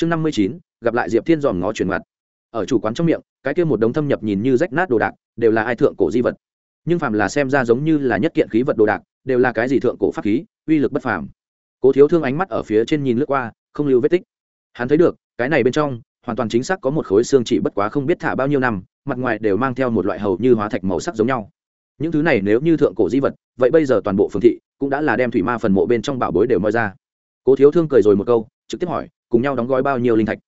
chương năm mươi chín, gặp lại diệp thiên dòm ngó truyền mặt. Ở chủ quán trong miệng, cái kia một đống thâm nhập nhìn như rách nát đồ đạc, đều là ai thượng cổ di vật. Nhưng phàm là xem ra giống như là nhất kiện khí vật đồ đạc, đều là cái gì thượng cổ pháp khí, uy lực bất phàm. Cố thiếu thương ánh mắt ở phía trên nhìn lướt qua, không lưu vết tích. Hắn thấy được, cái này bên trong, hoàn toàn chính xác có một khối xương chỉ bất quá không biết thả bao nhiêu năm, mặt ngoài đều mang theo một loại hầu như hóa thạch màu sắc giống nhau. Những thứ này nếu như thượng cổ di vật, vậy bây giờ toàn bộ phương thị, cũng đã là đem thủy ma phần mộ bên trong bảo bối đều moi ra. Cố thiếu thương cười rồi một câu, trực tiếp hỏi cùng nhau đóng gói bao nhiêu linh thạch?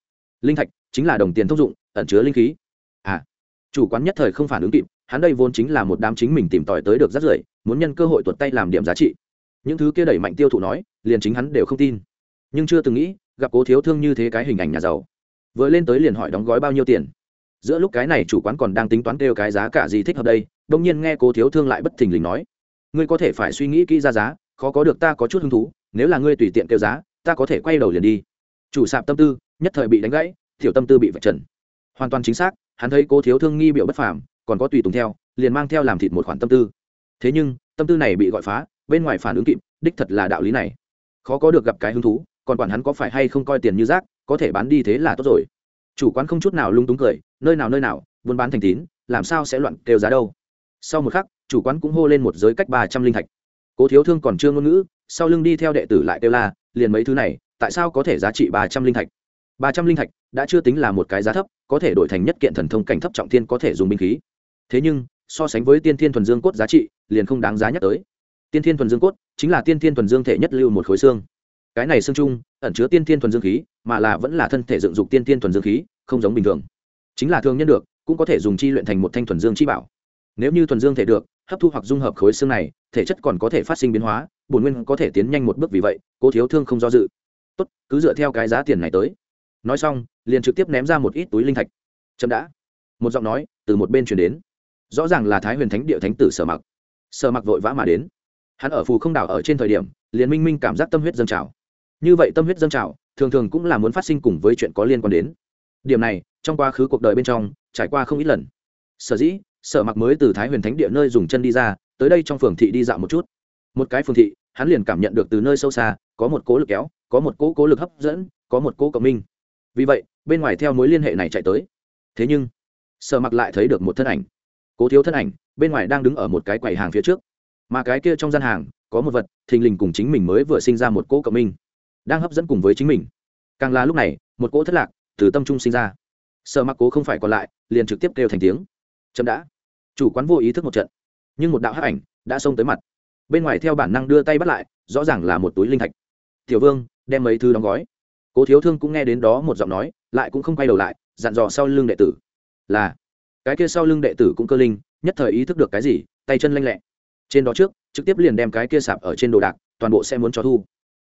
Linh thạch chính là đồng tiền thông dụng, ẩn chứa linh khí. À chủ quán nhất thời không phản ứng kịp, hắn đây vốn chính là một đám chính mình tìm tòi tới được rất rưởi, muốn nhân cơ hội tuột tay làm điểm giá trị. Những thứ kia đẩy mạnh tiêu thụ nói, liền chính hắn đều không tin. Nhưng chưa từng nghĩ, gặp cố thiếu thương như thế cái hình ảnh nhà giàu. Vừa lên tới liền hỏi đóng gói bao nhiêu tiền. Giữa lúc cái này chủ quán còn đang tính toán kêu cái giá cả gì thích hợp đây đông nhiên nghe cố thiếu thương lại bất thình lình nói, ngươi có thể phải suy nghĩ kỹ ra giá, khó có được ta có chút hứng thú, nếu là ngươi tùy tiện kêu giá, ta có thể quay đầu liền đi chủ sạp tâm tư, nhất thời bị đánh gãy, tiểu tâm tư bị vạch trần. Hoàn toàn chính xác, hắn thấy cố thiếu thương nghi biểu bất phàm, còn có tùy tùng theo, liền mang theo làm thịt một khoản tâm tư. Thế nhưng, tâm tư này bị gọi phá, bên ngoài phản ứng kịp, đích thật là đạo lý này. Khó có được gặp cái hứng thú, còn quản hắn có phải hay không coi tiền như rác, có thể bán đi thế là tốt rồi. Chủ quán không chút nào lung túng cười, nơi nào nơi nào, buôn bán thành tín, làm sao sẽ loạn kêu giá đâu. Sau một khắc, chủ quán cũng hô lên một giới cách ba trăm linh thạch cố thiếu thương còn chưa ngôn ngữ, sau lưng đi theo đệ tử lại kêu la, liền mấy thứ này tại sao có thể giá trị ba trăm linh thạch? Ba trăm linh thạch đã chưa tính là một cái giá thấp, có thể đổi thành nhất kiện thần thông cảnh thấp trọng thiên có thể dùng binh khí. Thế nhưng, so sánh với tiên thiên thuần dương cốt giá trị, liền không đáng giá nhắc tới. Tiên thiên thuần dương cốt chính là tiên thiên thuần dương thể nhất lưu một khối xương. Cái này xương chung, ẩn chứa tiên thiên thuần dương khí, mà là vẫn là thân thể dựng dục tiên thiên thuần dương khí, không giống bình thường. Chính là thường nhân được, cũng có thể dùng chi luyện thành một thanh thuần dương chi bảo. Nếu như thuần dương thể được, hấp thu hoặc dung hợp khối xương này, thể chất còn có thể phát sinh biến hóa, bổn nguyên có thể tiến nhanh một bước vì vậy, cố thiếu thương không do dự tốt, cứ dựa theo cái giá tiền này tới. Nói xong, liền trực tiếp ném ra một ít túi linh thạch. Chậm đã. Một giọng nói từ một bên chuyển đến. Rõ ràng là thái huyền thánh địa thánh tử sở mặc. Sở mặc vội vã mà đến. Hắn ở phù không đảo ở trên thời điểm, liền minh minh cảm giác tâm huyết dâng trào. Như vậy tâm huyết dâng trào, thường thường cũng là muốn phát sinh cùng với chuyện có liên quan đến. Điểm này, trong quá khứ cuộc đời bên trong, trải qua không ít lần. Sở dĩ, sở mặc mới từ thái huyền thánh địa nơi dùng chân đi ra, tới đây trong phường thị đi dạo một chút. Một cái phường thị, hắn liền cảm nhận được từ nơi sâu xa, có một cố lực kéo có một cỗ cố lực hấp dẫn, có một cỗ cộng minh. Vì vậy, bên ngoài theo mối liên hệ này chạy tới. Thế nhưng, sở mặc lại thấy được một thân ảnh. Cố thiếu thân ảnh, bên ngoài đang đứng ở một cái quầy hàng phía trước. Mà cái kia trong gian hàng, có một vật, thình lình cùng chính mình mới vừa sinh ra một cỗ cộng minh, đang hấp dẫn cùng với chính mình. Càng là lúc này, một cỗ thất lạc, từ tâm trung sinh ra. Sợ mặc cố không phải còn lại, liền trực tiếp kêu thành tiếng. Chậm đã. Chủ quán vô ý thức một trận. Nhưng một đạo hắc ảnh đã xông tới mặt. Bên ngoài theo bản năng đưa tay bắt lại, rõ ràng là một túi linh thạch. Tiểu vương đem mấy thứ đóng gói. Cố thiếu thương cũng nghe đến đó một giọng nói, lại cũng không quay đầu lại, dặn dò sau lưng đệ tử. Là, cái kia sau lưng đệ tử cũng cơ linh, nhất thời ý thức được cái gì, tay chân lanh lẹ. Trên đó trước, trực tiếp liền đem cái kia sạp ở trên đồ đạc, toàn bộ sẽ muốn cho thu.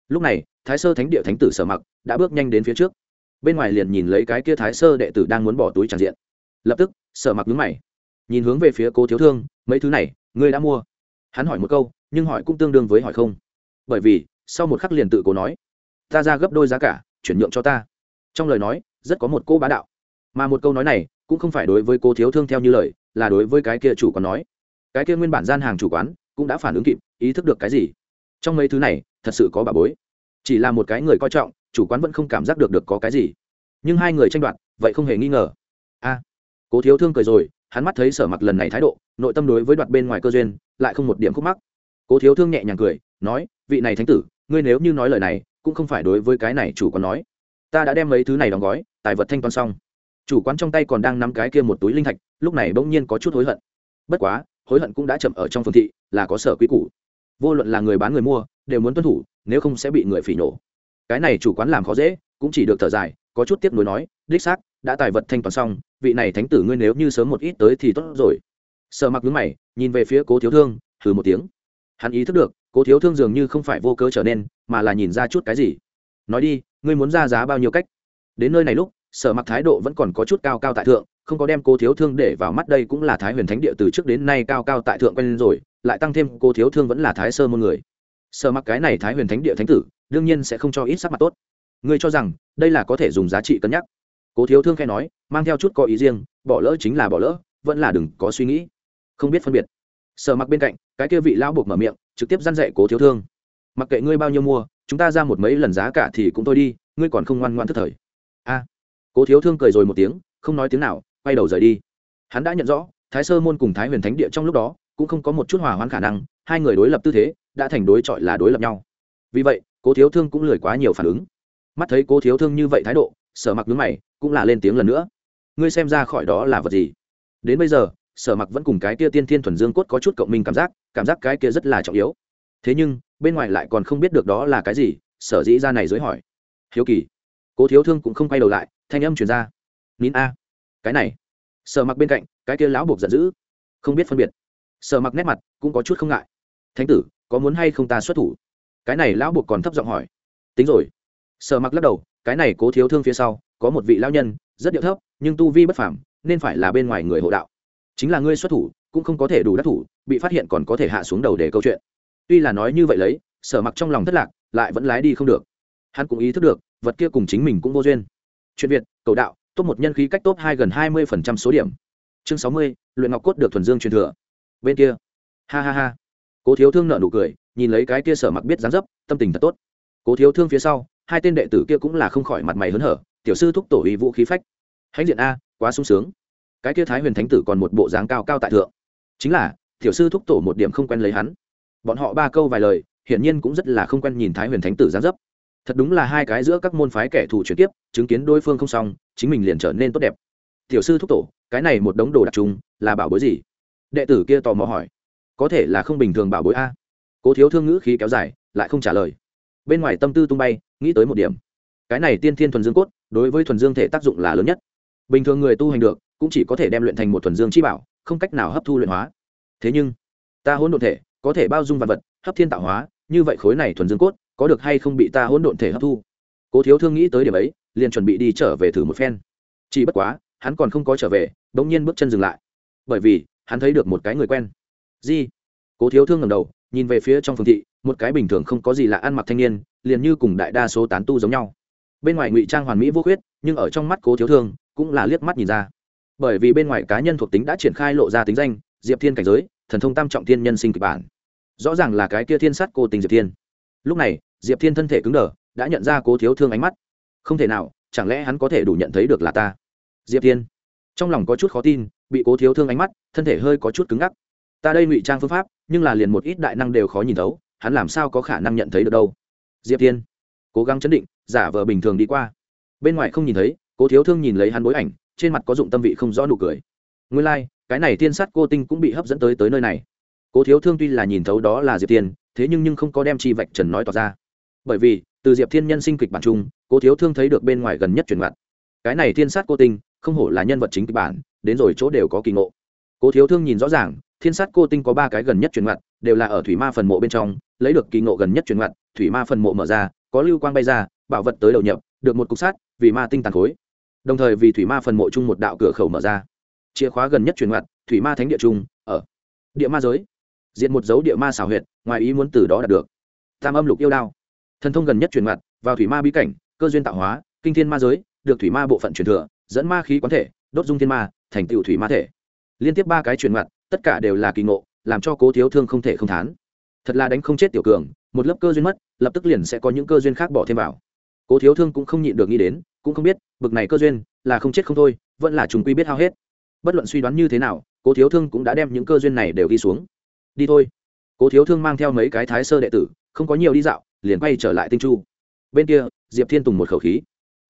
Lúc này, thái sơ thánh địa thánh tử sở mặc đã bước nhanh đến phía trước. Bên ngoài liền nhìn lấy cái kia thái sơ đệ tử đang muốn bỏ túi tràn diện. Lập tức, sở mặc nhướng mày, nhìn hướng về phía cố thiếu thương, mấy thứ này, ngươi đã mua? Hắn hỏi một câu, nhưng hỏi cũng tương đương với hỏi không. Bởi vì, sau một khắc liền tự cố nói ta ra gấp đôi giá cả, chuyển nhượng cho ta. Trong lời nói, rất có một cô bá đạo. Mà một câu nói này, cũng không phải đối với cô thiếu thương theo như lời, là đối với cái kia chủ quán nói. Cái kia nguyên bản gian hàng chủ quán, cũng đã phản ứng kịp, ý thức được cái gì. Trong mấy thứ này, thật sự có bà bối. Chỉ là một cái người coi trọng, chủ quán vẫn không cảm giác được được có cái gì. Nhưng hai người tranh đoạt, vậy không hề nghi ngờ. A, cố thiếu thương cười rồi, hắn mắt thấy sở mặc lần này thái độ, nội tâm đối với đoạt bên ngoài cơ duyên, lại không một điểm khúc mắc. Cố thiếu thương nhẹ nhàng cười, nói, vị này thánh tử, ngươi nếu như nói lời này cũng không phải đối với cái này chủ quán nói. Ta đã đem mấy thứ này đóng gói, tài vật thanh toán xong. Chủ quán trong tay còn đang nắm cái kia một túi linh thạch, lúc này bỗng nhiên có chút hối hận. Bất quá, hối hận cũng đã chậm ở trong phương thị, là có sở quy củ. Vô luận là người bán người mua, đều muốn tuân thủ, nếu không sẽ bị người phỉ nổ. Cái này chủ quán làm khó dễ, cũng chỉ được thở dài, có chút tiếp nối nói, đích xác, đã tài vật thanh toán xong, vị này thánh tử ngươi nếu như sớm một ít tới thì tốt rồi. Sợ mặc nhướng mày, nhìn về phía cố thiếu thương thử một tiếng. Hắn ý thức được, cố thiếu thương dường như không phải vô cớ trở nên mà là nhìn ra chút cái gì. Nói đi, ngươi muốn ra giá bao nhiêu cách? Đến nơi này lúc, sở mặc thái độ vẫn còn có chút cao cao tại thượng, không có đem cô thiếu thương để vào mắt đây cũng là thái huyền thánh địa từ trước đến nay cao cao tại thượng quen rồi, lại tăng thêm cô thiếu thương vẫn là thái sơ môn người. Sở mặc cái này thái huyền thánh địa thánh tử, đương nhiên sẽ không cho ít sắc mặt tốt. Ngươi cho rằng, đây là có thể dùng giá trị cân nhắc. Cố thiếu thương khai nói, mang theo chút có ý riêng, bỏ lỡ chính là bỏ lỡ, vẫn là đừng có suy nghĩ. Không biết phân biệt. Sở mặc bên cạnh, cái kia vị lão buộc mở miệng, trực tiếp dăn dạy cố thiếu thương mặc kệ ngươi bao nhiêu mua chúng ta ra một mấy lần giá cả thì cũng thôi đi ngươi còn không ngoan ngoan thức thời. A, cố thiếu thương cười rồi một tiếng không nói tiếng nào quay đầu rời đi. Hắn đã nhận rõ thái sơ môn cùng thái huyền thánh địa trong lúc đó cũng không có một chút hòa hoãn khả năng hai người đối lập tư thế đã thành đối chọi là đối lập nhau. Vì vậy cố thiếu thương cũng lười quá nhiều phản ứng. Mắt thấy cố thiếu thương như vậy thái độ sở mặc nhướng mày cũng là lên tiếng lần nữa. Ngươi xem ra khỏi đó là vật gì? Đến bây giờ sở mặc vẫn cùng cái kia tiên thiên thuần dương cốt có chút cộng minh cảm giác cảm giác cái kia rất là trọng yếu. Thế nhưng bên ngoài lại còn không biết được đó là cái gì, sở dĩ ra này dối hỏi. Hiếu kỳ. Cố thiếu thương cũng không quay đầu lại, thanh âm truyền ra. Nín a. Cái này. Sở mặc bên cạnh, cái kia lão buộc giận dữ. Không biết phân biệt. Sở mặc nét mặt cũng có chút không ngại. Thánh tử, có muốn hay không ta xuất thủ? Cái này lão buộc còn thấp giọng hỏi. Tính rồi. Sở mặc lắc đầu, cái này cố thiếu thương phía sau, có một vị lão nhân, rất điệu thấp, nhưng tu vi bất phàm, nên phải là bên ngoài người hộ đạo. Chính là ngươi xuất thủ, cũng không có thể đủ đắc thủ, bị phát hiện còn có thể hạ xuống đầu để câu chuyện tuy là nói như vậy lấy, sở mặc trong lòng thất lạc, lại vẫn lái đi không được. Hắn cũng ý thức được, vật kia cùng chính mình cũng vô duyên. Chuyện việt, cầu đạo, top một nhân khí cách top hai gần hai mươi phần trăm số điểm. Chương sáu mươi, luyện ngọc cốt được thuần dương truyền thừa. Bên kia. Ha ha ha. Cố thiếu thương nợ nụ cười, nhìn lấy cái kia sở mặc biết dán dấp, tâm tình thật tốt. Cố thiếu thương phía sau, hai tên đệ tử kia cũng là không khỏi mặt mày hớn hở, tiểu sư thúc tổ ý vũ khí phách. Hãnh diện a, quá sung sướng. Cái kia thái huyền thánh tử còn một bộ dáng cao cao tại thượng. Chính là, tiểu sư thúc tổ một điểm không quen lấy hắn bọn họ ba câu vài lời, hiển nhiên cũng rất là không quen nhìn thái huyền thánh tử dáng dấp. Thật đúng là hai cái giữa các môn phái kẻ thù chuyển tiếp chứng kiến đối phương không xong, chính mình liền trở nên tốt đẹp. Tiểu sư thúc tổ, cái này một đống đồ đặc trùng, là bảo bối gì? Đệ tử kia tò mò hỏi. Có thể là không bình thường bảo bối a. Cố thiếu thương ngữ khí kéo dài, lại không trả lời. Bên ngoài tâm tư tung bay, nghĩ tới một điểm. Cái này tiên thiên thuần dương cốt, đối với thuần dương thể tác dụng là lớn nhất. Bình thường người tu hành được, cũng chỉ có thể đem luyện thành một thuần dương chi bảo, không cách nào hấp thu luyện hóa. Thế nhưng, ta hỗn độn thể có thể bao dung vật vật, hấp thiên tạo hóa, như vậy khối này thuần dương cốt, có được hay không bị ta hỗn độn thể hấp thu? Cố thiếu thương nghĩ tới điểm ấy, liền chuẩn bị đi trở về thử một phen. Chỉ bất quá, hắn còn không có trở về đ ỗ n g nhiên bước chân dừng lại. Bởi vì, hắn thấy được một cái người quen. Di cố thiếu thương ngầm đầu, nhìn về phía trong phường thị, một cái bình thường không có gì là ăn mặc thanh niên, liền như cùng đại đa số tán tu giống nhau. Bên ngoài ngụy trang hoàn mỹ vô khuyết, nhưng ở trong mắt cố thiếu thương, cũng là liếc mắt nhìn ra. Bởi vì bên ngoài cá nhân thuộc tính đã triển khai lộ ra tính danh, diệp thiên cảnh giới, thần thông tam trọng thiên nhân sinh kịch bản rõ ràng là cái kia thiên sát cô tình diệp thiên. Lúc này diệp thiên thân thể cứng đờ đã nhận ra cố thiếu thương ánh mắt. Không thể nào chẳng lẽ hắn có thể đủ nhận thấy được là ta? Diệp thiên. Trong lòng có chút khó tin bị cố thiếu thương ánh mắt thân thể hơi có chút cứng ngắc. Ta đây ngụy trang phương pháp nhưng là liền một ít đại năng đều khó nhìn thấu hắn làm sao có khả năng nhận thấy được đâu? Diệp thiên. Cố gắng chấn định giả vờ bình thường đi qua. Bên ngoài không nhìn thấy cố thiếu thương nhìn lấy hắn bối ảnh trên mặt có dụng tâm vị không rõ nụ cười. Nguyên lai、like, cái này thiên sát cô tinh cũng bị hấp dẫn tới tới nơi này cố thiếu thương tuy là nhìn thấu đó là diệp thiên, thế nhưng nhưng không có đem chi vạch trần nói tỏ ra. Bởi vì, từ diệp thiên nhân sinh kịch bản chung, cố thiếu thương thấy được bên ngoài gần nhất truyền mặt. Cái này thiên sát cô tinh, không hổ là nhân vật chính kịch bản, đến rồi chỗ đều có kỳ ngộ. Cố thiếu thương nhìn rõ ràng, thiên sát cô tinh có ba cái gần nhất truyền mặt, đều là ở thủy ma phần mộ bên trong, lấy được kỳ ngộ gần nhất truyền mặt, thủy ma phần mộ mở ra, có lưu quang bay ra, bảo vật tới đầu nhập, được một cục sát vì ma tinh tàn khối. Đồng thời vì thủy ma phần mộ chung một đạo cửa khẩu mở ra. Chìa khóa gần nhất truyền mặt, thủy ma thánh địa trung, ở. Địa ma giới diện một dấu địa ma xảo huyệt, ngoài ý muốn từ đó đạt được. Tam âm lục yêu đao. Thần thông gần nhất truyền mặt vào thủy ma bí cảnh, cơ duyên tạo hóa, kinh thiên ma giới, được thủy ma bộ phận truyền thừa, dẫn ma khí quán thể, đốt dung thiên ma, thành tựu thủy ma thể. Liên tiếp ba cái truyền mặt tất cả đều là kỳ ngộ, làm cho cố thiếu thương không thể không thán. Thật là đánh không chết tiểu cường, một lớp cơ duyên mất, lập tức liền sẽ có những cơ duyên khác bỏ thêm vào. Cố thiếu thương cũng không nhịn được nghĩ đến, cũng không biết, bực này cơ duyên, là không chết không thôi, vẫn là chúng quy biết hao hết. Bất luận suy đoán như thế nào, cố thiếu thương cũng đã đem những cơ duyên này đều ghi xuống đi thôi. Cố thiếu thương mang theo mấy cái thái sơ đệ tử, không có nhiều đi dạo, liền quay trở lại tinh chu. Bên kia, diệp thiên tùng một khẩu khí.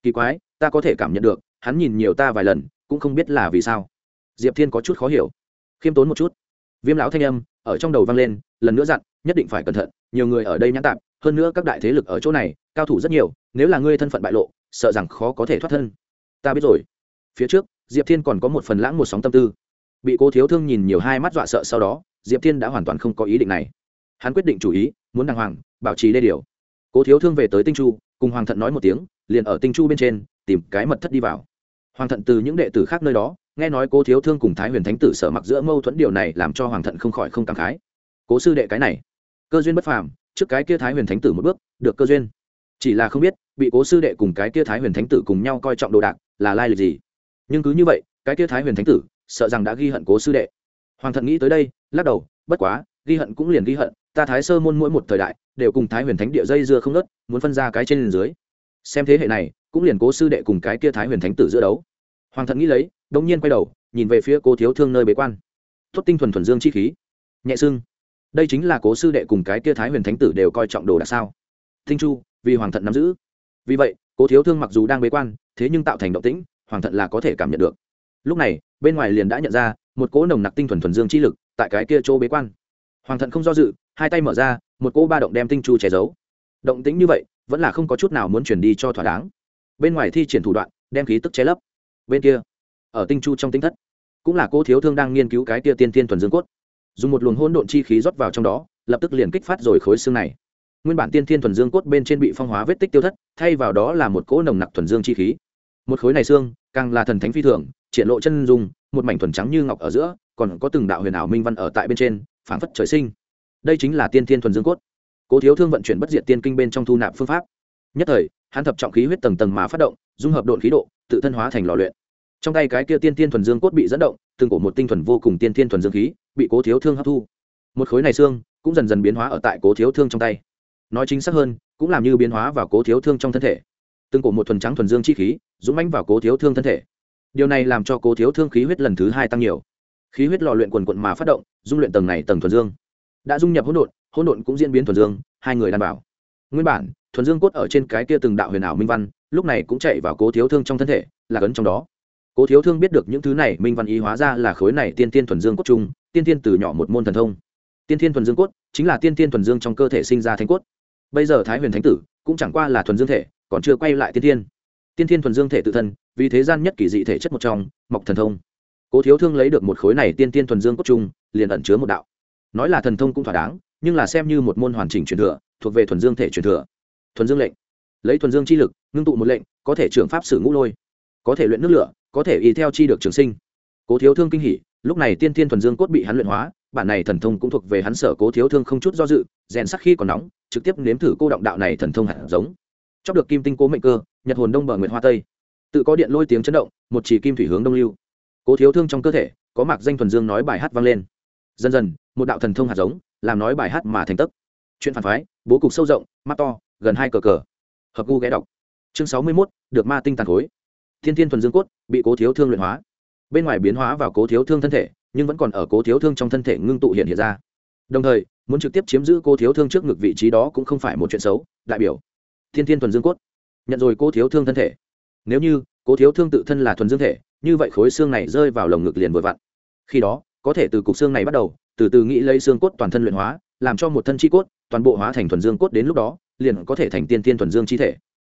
Kỳ quái, ta có thể cảm nhận được, hắn nhìn nhiều ta vài lần, cũng không biết là vì sao. Diệp thiên có chút khó hiểu. Khiêm tốn một chút. Viêm lão thanh âm, ở trong đầu vang lên, lần nữa dặn, nhất định phải cẩn thận, nhiều người ở đây nhãn tạp hơn nữa các đại thế lực ở chỗ này, cao thủ rất nhiều, nếu là ngươi thân phận bại lộ, sợ rằng khó có thể thoát thân. Ta biết rồi. Phía trước, diệp thiên còn có một phần lãng một sóng tâm tư. Bị cô thiếu thương nhìn nhiều hai mắt dọa sợ sau đó diệp thiên đã hoàn toàn không có ý định này. Hắn quyết định chủ ý, muốn đàng hoàng, bảo trì đê điều. Cố thiếu thương về tới tinh chu, cùng hoàng thận nói một tiếng, liền ở tinh chu bên trên, tìm cái mật thất đi vào. Hoàng thận từ những đệ tử khác nơi đó, nghe nói cố thiếu thương cùng thái huyền thánh tử sở mặc giữa mâu thuẫn điều này làm cho hoàng thận không khỏi không cảm khái. Cố sư đệ cái này, cơ duyên bất phàm, trước cái kia thái huyền thánh tử một bước, được cơ duyên. Chỉ là không biết, bị cố sư đệ cùng cái kia thái huyền thánh tử cùng nhau coi trọng đồ đạc, là lai lịch gì? Nhưng cứ như vậy, cái kia thái huyền thánh tử, sợ rằng đã ghi hận cố sư đệ. Hoàng thận nghĩ tới đây lắc đầu, bất quá, ghi hận cũng liền ghi hận, ta thái sơ môn mỗi một thời đại đều cùng thái huyền thánh địa dây dưa không nớt muốn phân ra cái trên dưới. Xem thế hệ này, cũng liền cố sư đệ cùng cái kia thái huyền thánh tử giữa đấu. Hoàng thận nghĩ lấy đông nhiên quay đầu, nhìn về phía cố thiếu thương nơi bế quan. Tốt tinh thuần thuần dương chi khí. Nhẹ xưng đây chính là cố sư đệ cùng cái kia thái huyền thánh tử đều coi trọng đồ đạc sao? Thinh chu, vì hoàng thận nắm giữ. Vì vậy, cố thiếu thương mặc dù đang bế quan, thế nhưng tạo thành động tĩnh, hoàng thận là có thể cảm nhận được. Lúc này, bên ngoài liền đã nhận ra, một cỗ nồng nặc tinh thuần thuần dương chi lực tại cái kia chỗ bế quan. Hoàng thận không do dự, hai tay mở ra, một cỗ ba động đem tinh chu che giấu. Động tĩnh như vậy, vẫn là không có chút nào muốn chuyển đi cho thỏa đáng. Bên ngoài thi triển thủ đoạn, đem khí tức che lấp. Bên kia, ở tinh chu trong tinh thất, cũng là cô thiếu thương đang nghiên cứu cái kia tiên tiên thuần dương cốt. Dùng một luồng hỗn độn chi khí rót vào trong đó, lập tức liền kích phát rồi khối xương này. Nguyên bản tiên tiên thuần dương cốt bên trên bị phong hóa vết tích tiêu thất, thay vào đó là một cỗ nồng nặc thuần dương chi khí. Một khối này xương, càng là thần thánh phi thường, triển lộ chân dung, một mảnh thuần trắng như ngọc ở giữa còn có từng đạo huyền ảo minh văn ở tại bên trên, phảng phất trời sinh. Đây chính là tiên thiên thuần dương cốt. Cố thiếu thương vận chuyển bất diệt tiên kinh bên trong thu nạp phương pháp. Nhất thời, hắn thập trọng khí huyết tầng tầng mà phát động, dung hợp độn khí độ, tự thân hóa thành lò luyện. Trong tay cái kia tiên tiên thuần dương cốt bị dẫn động, từng cổ một tinh thuần vô cùng tiên tiên thuần dương khí bị cố thiếu thương hấp thu. Một khối này xương cũng dần dần biến hóa ở tại cố thiếu thương trong tay. Nói chính xác hơn, cũng làm như biến hóa vào cố thiếu thương trong thân thể. Từng cổ một thuần trắng thuần dương chi khí, dũng mãnh vào cố thiếu thương thân thể. Điều này làm cho cố thiếu thương khí huyết lần thứ hai tăng nhiều khí huyết lò luyện quần quận mà phát động, dung luyện tầng này tầng thuần dương. Đã dung nhập hỗn độn hỗn độn cũng diễn biến thuần dương, hai người đảm bảo nguyên bản, thuần dương cốt ở trên cái kia từng đạo huyền ảo minh văn, lúc này cũng chạy vào cố thiếu thương trong thân thể, là cấn trong đó. Cố thiếu thương biết được những thứ này minh văn ý hóa ra là khối này tiên tiên thuần dương cốt chung, tiên tiên từ nhỏ một môn thần thông. Tiên tiên thuần dương cốt chính là tiên tiên thuần dương trong cơ thể sinh ra thánh cốt. Bây giờ thái huyền thánh tử cũng chẳng qua là thuần dương thể, còn chưa quay lại tiên tiên tiên tiên thuần dương thể tự thân, vì thế gian nhất kỳ dị thể chất một trong, mọc thần thông cố thiếu thương lấy được một khối này tiên tiên thuần dương cốt trung, liền ẩn chứa một đạo. Nói là thần thông cũng thỏa đáng nhưng là xem như một môn hoàn chỉnh truyền thừa thuộc về thuần dương thể truyền thừa. Thuần dương lệnh. Lấy thuần dương chi lực ngưng tụ một lệnh có thể trưởng pháp sử ngũ lôi có thể luyện nước lửa có thể y theo chi được trường sinh. Cố thiếu thương kinh hỉ lúc này tiên tiên thuần dương cốt bị hắn luyện hóa bản này thần thông cũng thuộc về hắn sở cố thiếu thương không chút do dự rèn sắc khi còn nóng trực tiếp nếm thử cô động đạo này thần thông hạt giống. Chóc được kim tinh cố mệnh cơ nhật hồn đông bờ nguyệt hoa tây. Tự có điện lôi tiếng chấn động một chỉ kim thủy hướng đông lưu cố thiếu thương trong cơ thể, có mạc danh thuần dương nói bài hát vang lên. Dần dần, một đạo thần thông hạt giống, làm nói bài hát mà thành tấc chuyện phản phái, bố cục sâu rộng, mắt to, gần hai cờ cờ. Hợp gu ghé đọc. Chương sáu mươi mốt, được ma tinh tàn khối. Thiên thiên thuần dương cốt, bị cố thiếu thương luyện hóa. Bên ngoài biến hóa vào cố thiếu thương thân thể, nhưng vẫn còn ở cố thiếu thương trong thân thể ngưng tụ hiện hiện ra. Đồng thời, muốn trực tiếp chiếm giữ cố thiếu thương trước ngực vị trí đó cũng không phải một chuyện xấu, đại biểu. Thiên thiên thuần dương cốt. Nhận rồi cố thiếu thương thân thể. Nếu như cố thiếu thương tự thân là thuần dương thể, như vậy khối xương này rơi vào lồng ngực liền vội vặn. Khi đó, có thể từ cục xương này bắt đầu, từ từ nghĩ lấy xương cốt toàn thân luyện hóa, làm cho một thân chi cốt, toàn bộ hóa thành thuần dương cốt đến lúc đó, liền có thể thành tiên tiên thuần dương chi thể.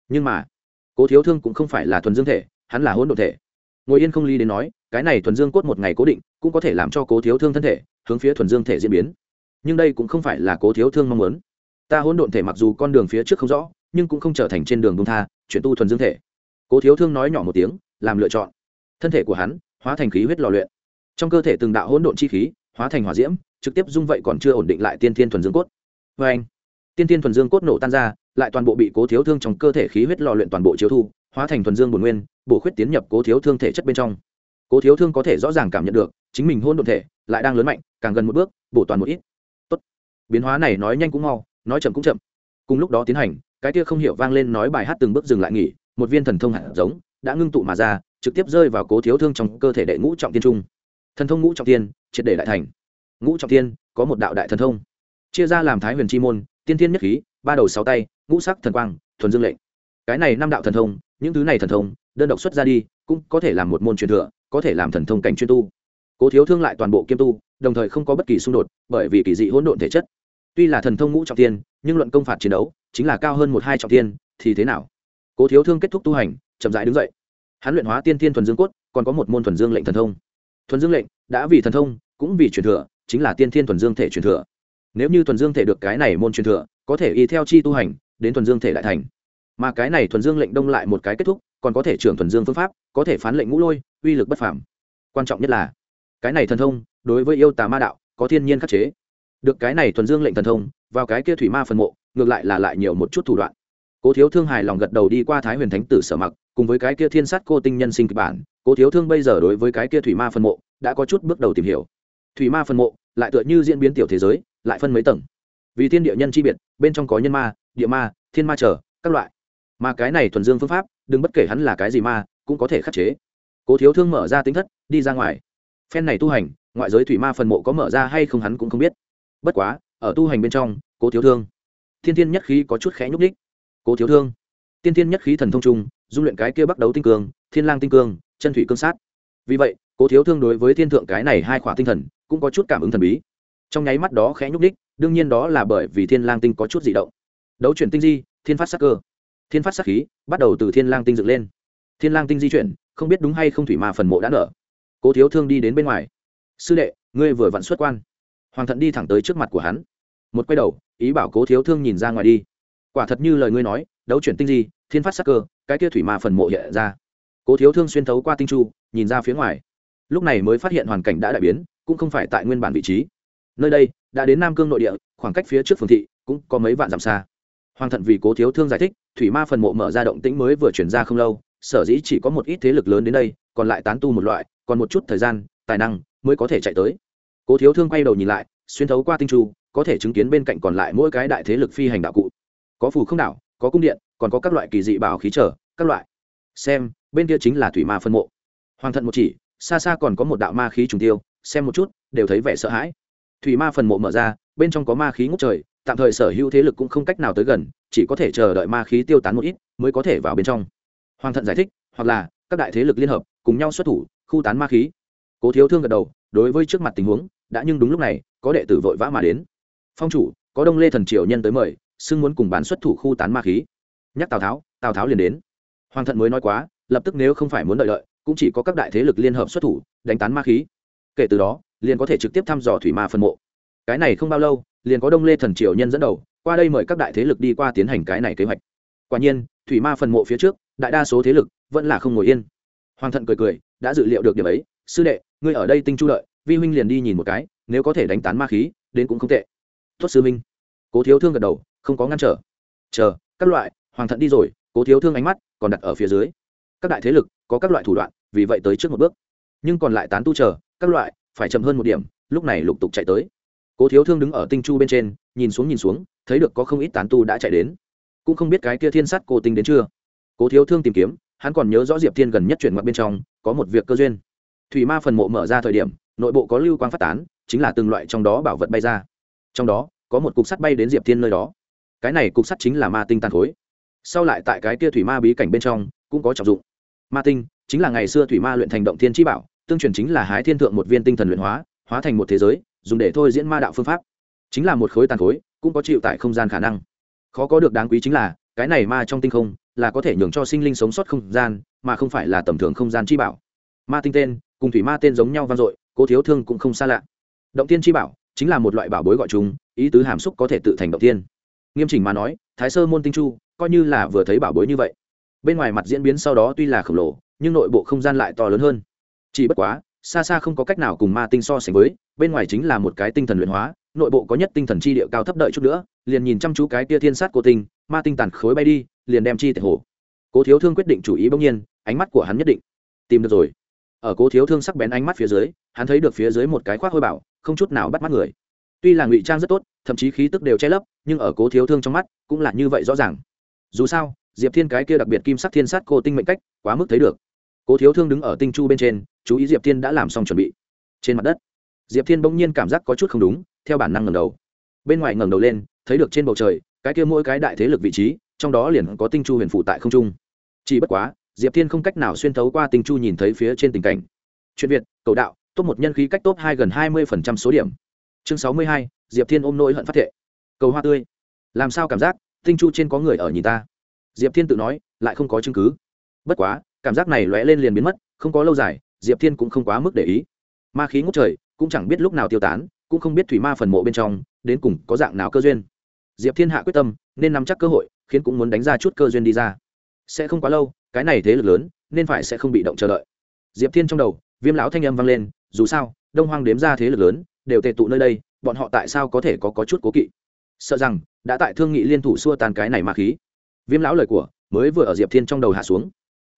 Nhưng mà, cố thiếu thương cũng không phải là thuần dương thể, hắn là hỗn độn thể. Ngồi yên không ly đến nói, cái này thuần dương cốt một ngày cố định, cũng có thể làm cho cố thiếu thương thân thể hướng phía thuần dương thể diễn biến. Nhưng đây cũng không phải là cố thiếu thương mong muốn. Ta hỗn độn thể mặc dù con đường phía trước không rõ, nhưng cũng không trở thành trên đường bông tha, chuyển tu thuần dương thể cố thiếu thương nói nhỏ một tiếng, làm lựa chọn. Thân thể của hắn hóa thành khí huyết lò luyện. Trong cơ thể từng đạo hỗn độn chi khí hóa thành hỏa diễm, trực tiếp dung vậy còn chưa ổn định lại tiên thiên thuần dương cốt. Vê anh, tiên thiên thuần dương cốt nổ tan ra, lại toàn bộ bị cố thiếu thương trong cơ thể khí huyết lò luyện toàn bộ chiếu thu, hóa thành thuần dương bổn nguyên, bổ khuyết tiến nhập cố thiếu thương thể chất bên trong. Cố thiếu thương có thể rõ ràng cảm nhận được, chính mình hôn đ ộ thể lại đang lớn mạnh, càng gần một bước, bổ toàn một ít. Tốt. biến hóa này nói nhanh cũng mau, nói chậm cũng chậm. Cùng lúc đó tiến hành, cái kia không hiểu vang lên nói bài hát từng bước dừng lại nghỉ một viên thần thông hạt giống đã ngưng tụ mà ra, trực tiếp rơi vào cố thiếu thương trong cơ thể đệ ngũ trọng tiên trung. Thần thông ngũ trọng tiên triệt để đại thành. Ngũ trọng tiên có một đạo đại thần thông. Chia ra làm thái huyền chi môn, tiên thiên nhất khí, ba đầu sáu tay, ngũ sắc thần quang, thuần dương lệnh. Cái này năm đạo thần thông, những thứ này thần thông, đơn độc xuất ra đi, cũng có thể làm một môn truyền thừa, có thể làm thần thông cảnh chuyên tu. Cố thiếu thương lại toàn bộ kiêm tu, đồng thời không có bất kỳ xung đột, bởi vì kỳ dị hỗn độn thể chất. Tuy là thần thông ngũ trọng tiên nhưng luận công phạt chiến đấu, chính là cao hơn một hai trọng tiên thì thế nào? Cố thiếu thương kết thúc tu hành, chậm rãi đứng dậy. Hắn luyện hóa tiên thiên thuần dương cốt, còn có một môn thuần dương lệnh thần thông. Thuần dương lệnh đã vì thần thông, cũng vì truyền thừa, chính là tiên thiên thuần dương thể truyền thừa. Nếu như thuần dương thể được cái này môn truyền thừa, có thể y theo chi tu hành, đến thuần dương thể đại thành. Mà cái này thuần dương lệnh đông lại một cái kết thúc, còn có thể trưởng thuần dương phương pháp, có thể phán lệnh ngũ lôi, uy lực bất phàm. Quan trọng nhất là, cái này thần thông, đối với yêu tà ma đạo, có thiên nhiên khắc chế. Được cái này thuần dương lệnh thần thông, vào cái kia thủy ma phần mộ, ngược lại là lại nhiều một chút thủ đoạn cố thiếu thương hài lòng gật đầu đi qua thái huyền thánh tử sở mặc, cùng với cái kia thiên sát cô tinh nhân sinh kịch bản. Cố thiếu thương bây giờ đối với cái kia thủy ma phân mộ đã có chút bước đầu tìm hiểu. Thủy ma phân mộ lại tựa như diễn biến tiểu thế giới, lại phân mấy tầng. Vì thiên địa nhân chi biệt, bên trong có nhân ma, địa ma, thiên ma trở các loại. Mà cái này thuần dương phương pháp, đừng bất kể hắn là cái gì ma, cũng có thể khắc chế. Cố thiếu thương mở ra tính thất, đi ra ngoài. Phen này tu hành, ngoại giới thủy ma phần mộ có mở ra hay không hắn cũng không biết. Bất quá, ở tu hành bên trong, cố thiếu thương, thiên thiên nhất khí có chút khẽ nhúc đích cố thiếu thương. Tiên thiên nhất khí thần thông trung, dung luyện cái kia bắt đầu tinh cường thiên lang tinh cương, chân thủy cương sát. Vì vậy, cố thiếu thương đối với thiên thượng cái này hai khỏa tinh thần cũng có chút cảm ứng thần bí. Trong nháy mắt đó khẽ nhúc đích đương nhiên đó là bởi vì thiên lang tinh có chút dị động. Đấu chuyển tinh di, thiên phát sắc cơ. Thiên phát sắc khí bắt đầu từ thiên lang tinh dựng lên. Thiên lang tinh di chuyển, không biết đúng hay không thủy mà phần mộ đã nở. Cố thiếu thương đi đến bên ngoài. Sư đệ, ngươi vừa vặn xuất quan. Hoàng thận đi thẳng tới trước mặt của hắn. Một quay đầu, ý bảo cố thiếu thương nhìn ra ngoài đi quả thật như lời ngươi nói, đấu chuyển tinh di, thiên phát sắc cơ, cái kia thủy ma phần mộ hiện ra. Cố thiếu thương xuyên thấu qua tinh chu, nhìn ra phía ngoài. Lúc này mới phát hiện hoàn cảnh đã đại biến, cũng không phải tại nguyên bản vị trí. Nơi đây, đã đến nam cương nội địa, khoảng cách phía trước phường thị, cũng có mấy vạn dặm xa. Hoàng thận vì cố thiếu thương giải thích, thủy ma phần mộ mở ra động tĩnh mới vừa chuyển ra không lâu, sở dĩ chỉ có một ít thế lực lớn đến đây, còn lại tán tu một loại, còn một chút thời gian, tài năng mới có thể chạy tới. Cố thiếu thương quay đầu nhìn lại, xuyên thấu qua tinh chu, có thể chứng kiến bên cạnh còn lại mỗi cái đại thế lực phi hành đạo cụ có phù không đảo, có cung điện, còn có các loại kỳ dị bảo khí trở, các loại. Xem, bên kia chính là thủy ma phân mộ. Hoàng thận một chỉ, xa xa còn có một đạo ma khí trùng tiêu, xem một chút, đều thấy vẻ sợ hãi. Thủy ma phần mộ mở ra, bên trong có ma khí ngút trời, tạm thời sở hữu thế lực cũng không cách nào tới gần, chỉ có thể chờ đợi ma khí tiêu tán một ít, mới có thể vào bên trong. Hoàng thận giải thích, hoặc là, các đại thế lực liên hợp, cùng nhau xuất thủ, khu tán ma khí. Cố thiếu thương gật đầu, đối với trước mặt tình huống, đã nhưng đúng lúc này, có đệ tử vội vã mà đến. Phong chủ, có đông lê thần triều nhân tới mời xưng muốn cùng bán xuất thủ khu tán ma khí. Nhắc tào tháo tào tháo liền đến. Hoàng thận mới nói quá, lập tức nếu không phải muốn đợi đợi, cũng chỉ có các đại thế lực liên hợp xuất thủ, đánh tán ma khí. Kể từ đó, liền có thể trực tiếp thăm dò thủy ma phân mộ. Cái này không bao lâu, liền có đông lê thần triều nhân dẫn đầu, qua đây mời các đại thế lực đi qua tiến hành cái này kế hoạch. Quả nhiên, thủy ma phần mộ phía trước, đại đa số thế lực vẫn là không ngồi yên. Hoàng thận cười cười, đã dự liệu được điểm ấy. Sư đệ, ngươi ở đây tinh chu lợi vi huynh liền đi nhìn một cái, nếu có thể đánh tán ma khí, đến cũng không tệ. Tuất sư minh cố thiếu thương gật đầu không có ngăn trở. Chờ, các loại, hoàng thận đi rồi, cố thiếu thương ánh mắt còn đặt ở phía dưới. Các đại thế lực có các loại thủ đoạn, vì vậy tới trước một bước. Nhưng còn lại tán tu chờ, các loại, phải chậm hơn một điểm, lúc này lục tục chạy tới. Cố thiếu thương đứng ở tinh chu bên trên, nhìn xuống nhìn xuống, thấy được có không ít tán tu đã chạy đến. Cũng không biết cái kia thiên sát cô tinh đến chưa. Cố thiếu thương tìm kiếm, hắn còn nhớ rõ diệp thiên gần nhất chuyển ngoặt bên trong, có một việc cơ duyên. Thủy ma phần mộ mở ra thời điểm, nội bộ có lưu quang phát tán, chính là từng loại trong đó bảo vật bay ra. Trong đó, có một cục sắt bay đến diệp thiên nơi đó cái này cục sắt chính là ma tinh tàn khối. Sau lại tại cái kia thủy ma bí cảnh bên trong, cũng có trọng dụng. Ma tinh chính là ngày xưa thủy ma luyện thành động thiên chi bảo, tương truyền chính là hái thiên thượng một viên tinh thần luyện hóa hóa thành một thế giới, dùng để thôi diễn ma đạo phương pháp. Chính là một khối tàn khối, cũng có chịu tại không gian khả năng. Khó có được đáng quý chính là, cái này ma trong tinh không, là có thể nhường cho sinh linh sống sót không gian, mà không phải là tầm thường không gian chi bảo. Ma tinh tên, cùng thủy ma tên giống nhau vang dội, cố thiếu thương cũng không xa lạ. Động tiên chi bảo, chính là một loại bảo bối gọi chúng, ý tứ hàm xúc có thể tự thành động tiên nghiêm chỉnh mà nói, thái sơ môn tinh chu, coi như là vừa thấy bảo bối như vậy. Bên ngoài mặt diễn biến sau đó tuy là khổng lồ, nhưng nội bộ không gian lại to lớn hơn. Chỉ bất quá, xa xa không có cách nào cùng ma tinh so sánh với, bên ngoài chính là một cái tinh thần luyện hóa, nội bộ có nhất tinh thần chi địa cao thấp đợi chút nữa, liền nhìn chăm chú cái tia thiên sát cô tinh, ma tinh tàn khối bay đi, liền đem chi tệ hồ. Cố thiếu thương quyết định chủ ý bỗng nhiên, ánh mắt của hắn nhất định. Tìm được rồi. Ở cố thiếu thương sắc bén ánh mắt phía dưới, hắn thấy được phía dưới một cái khoác hôi bảo, không chút nào bắt mắt người tuy là ngụy trang rất tốt, thậm chí khí tức đều che lấp, nhưng ở cố thiếu thương trong mắt cũng là như vậy rõ ràng. Dù sao, diệp thiên cái kia đặc biệt kim sắc thiên sát cô tinh mệnh cách, quá mức thấy được. Cố thiếu thương đứng ở tinh chu bên trên, chú ý diệp thiên đã làm xong chuẩn bị. Trên mặt đất, diệp thiên bỗng nhiên cảm giác có chút không đúng, theo bản năng ngầm đầu. Bên ngoài ngầm đầu lên, thấy được trên bầu trời, cái kia mỗi cái đại thế lực vị trí, trong đó liền có tinh chu huyền phụ tại không trung. Chỉ bất quá, diệp thiên không cách nào xuyên thấu qua tinh chu nhìn thấy phía trên tình cảnh. Chuyện việt, cầu đạo, top một nhân khí cách top hai gần hai mươi số điểm chương sáu mươi hai, diệp thiên ôm nỗi hận phát thệ. Cầu hoa tươi. Làm sao cảm giác tinh chu trên có người ở nhìn ta? Diệp thiên tự nói, lại không có chứng cứ. Bất quá, cảm giác này lóe lên liền biến mất, không có lâu dài, diệp thiên cũng không quá mức để ý. Ma khí ngút trời, cũng chẳng biết lúc nào tiêu tán, cũng không biết thủy ma phần mộ bên trong, đến cùng có dạng nào cơ duyên. Diệp thiên hạ quyết tâm, nên nắm chắc cơ hội, khiến cũng muốn đánh ra chút cơ duyên đi ra. Sẽ không quá lâu, cái này thế lực lớn, nên phải sẽ không bị động chờ đợi. Diệp thiên trong đầu, viêm lão thanh âm vang lên, dù sao, đông hoang đếm ra thế lực lớn đều tề tụ nơi đây bọn họ tại sao có thể có, có chút cố kỵ? Sợ rằng đã tại thương nghị liên thủ xua tan cái này ma khí. Viêm lão lời của mới vừa ở diệp thiên trong đầu hạ xuống.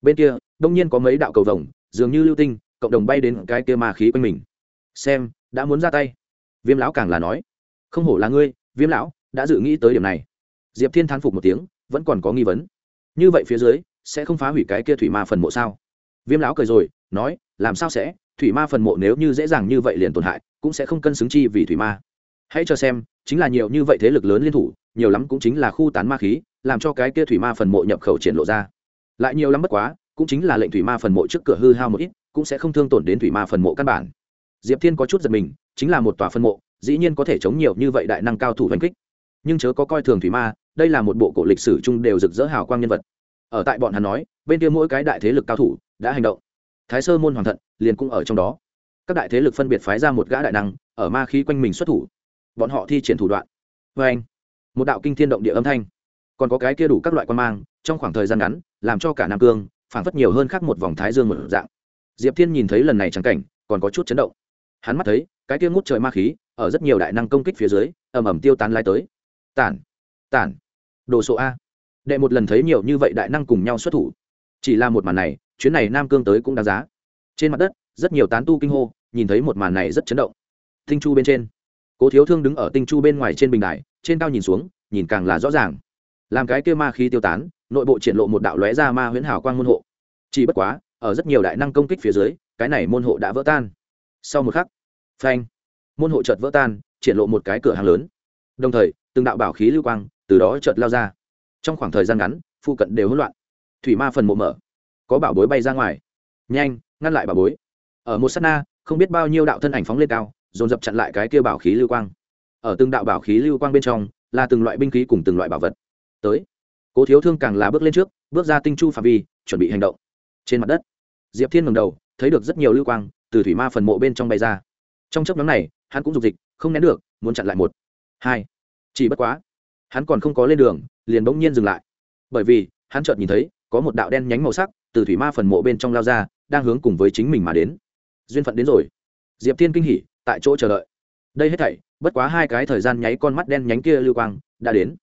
Bên kia đông nhiên có mấy đạo cầu vồng dường như lưu tinh cộng đồng bay đến cái kia ma khí quanh mình. Xem đã muốn ra tay. Viêm lão càng là nói không hổ là ngươi viêm lão đã dự nghĩ tới điểm này. Diệp thiên thán phục một tiếng vẫn còn có nghi vấn. Như vậy phía dưới sẽ không phá hủy cái kia thủy ma phần mộ sao? Viêm lão cười rồi nói làm sao sẽ? Thủy ma phần mộ nếu như dễ dàng như vậy liền tổn hại cũng sẽ không cân xứng chi vì thủy ma. Hãy cho xem, chính là nhiều như vậy thế lực lớn liên thủ, nhiều lắm cũng chính là khu tán ma khí, làm cho cái kia thủy ma phần mộ nhập khẩu triển lộ ra. Lại nhiều lắm bất quá, cũng chính là lệnh thủy ma phần mộ trước cửa hư hao một ít, cũng sẽ không thương tổn đến thủy ma phần mộ căn bản. Diệp thiên có chút giật mình, chính là một tòa phân mộ, dĩ nhiên có thể chống nhiều như vậy đại năng cao thủ hành kích. Nhưng chớ có coi thường thủy ma, đây là một bộ cổ lịch sử chung đều rực rỡ hào quang nhân vật. Ở tại bọn hắn nói, bên kia mỗi cái đại thế lực cao thủ đã hành động. Thái sơ môn hoàng thận liền cũng ở trong đó các đại thế lực phân biệt phái ra một gã đại năng, ở ma khí quanh mình xuất thủ. Bọn họ thi triển thủ đoạn. Vê anh. Một đạo kinh thiên động địa âm thanh. Còn có cái kia đủ các loại quan mang, trong khoảng thời gian ngắn, làm cho cả nam cương, phảng phất nhiều hơn khác một vòng thái dương một dạng. Diệp thiên nhìn thấy lần này trắng cảnh, còn có chút chấn động. Hắn mắt thấy, cái kia ngút trời ma khí, ở rất nhiều đại năng công kích phía dưới, ầm ầm tiêu tán lai tới. Tản tản. Đồ số a. Đệ một lần thấy nhiều như vậy đại năng cùng nhau xuất thủ. Chỉ là một màn này, chuyến này nam cương tới cũng đáng giá. Trên mặt đất, rất nhiều tán tu kinh hô nhìn thấy một màn này rất chấn động. Tinh chu bên trên. Cố thiếu thương đứng ở tinh chu bên ngoài trên bình đài, trên cao nhìn xuống, nhìn càng là rõ ràng. Làm cái kia ma khí tiêu tán, nội bộ triển lộ một đạo lóe ra ma huyễn hào quang môn hộ. Chỉ bất quá, ở rất nhiều đại năng công kích phía dưới, cái này môn hộ đã vỡ tan. Sau một khắc, phanh, môn hộ chợt vỡ tan, triển lộ một cái cửa hàng lớn. Đồng thời, từng đạo bảo khí lưu quang từ đó chợt lao ra. Trong khoảng thời gian ngắn, phụ cận đều hỗn loạn. Thủy ma phần mộ mở. Có bảo bối bay ra ngoài. Nhanh, ngăn lại bảo bối ở một sát na, không biết bao nhiêu đạo thân ảnh phóng lên cao, dồn dập chặn lại cái kia bảo khí lưu quang. Ở từng đạo bảo khí lưu quang bên trong, là từng loại binh khí cùng từng loại bảo vật. Tới, cố thiếu thương càng là bước lên trước, bước ra tinh chu phạm vi, chuẩn bị hành động. Trên mặt đất, diệp thiên ngầm đầu, thấy được rất nhiều lưu quang từ thủy ma phần mộ bên trong bay ra. Trong chấp nhóm này, hắn cũng dục dịch, không nén được, muốn chặn lại một, hai. Chỉ bất quá, hắn còn không có lên đường, liền bỗng nhiên dừng lại. Bởi vì, hắn chợt nhìn thấy, có một đạo đen nhánh màu sắc từ thủy ma phần mộ bên trong lao ra, đang hướng cùng với chính mình mà đến duyên phận đến rồi. Diệp thiên kinh hỉ, tại chỗ chờ đợi. Đây hết thảy, bất quá hai cái thời gian nháy con mắt đen nhánh kia lưu quang, đã đến.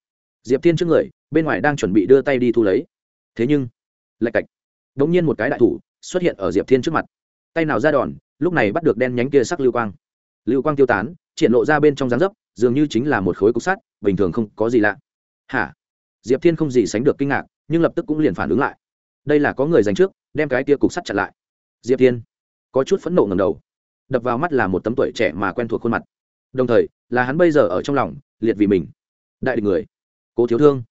Diệp thiên trước người, bên ngoài đang chuẩn bị đưa tay đi thu lấy. Thế nhưng, lạch cạch. Đ ỗ n g nhiên một cái đại thủ xuất hiện ở diệp thiên trước mặt. Tay nào ra đòn, lúc này bắt được đen nhánh kia sắc lưu quang. Lưu quang tiêu tán, triển lộ ra bên trong dáng dấp, dường như chính là một khối cục sắt, bình thường không có gì lạ. Hả? Diệp thiên không gì sánh được kinh ngạc, nhưng lập tức cũng liền phản ứng lại. Đây là có người dành trước, đem cái tia cục sắt chặn lại. Diệp thiên có chút phẫn nộ ngầm đầu. Đập vào mắt là một tấm tuổi trẻ mà quen thuộc khuôn mặt. Đồng thời, là hắn bây giờ ở trong lòng, liệt vì mình. Đại địch người. Cố thiếu thương.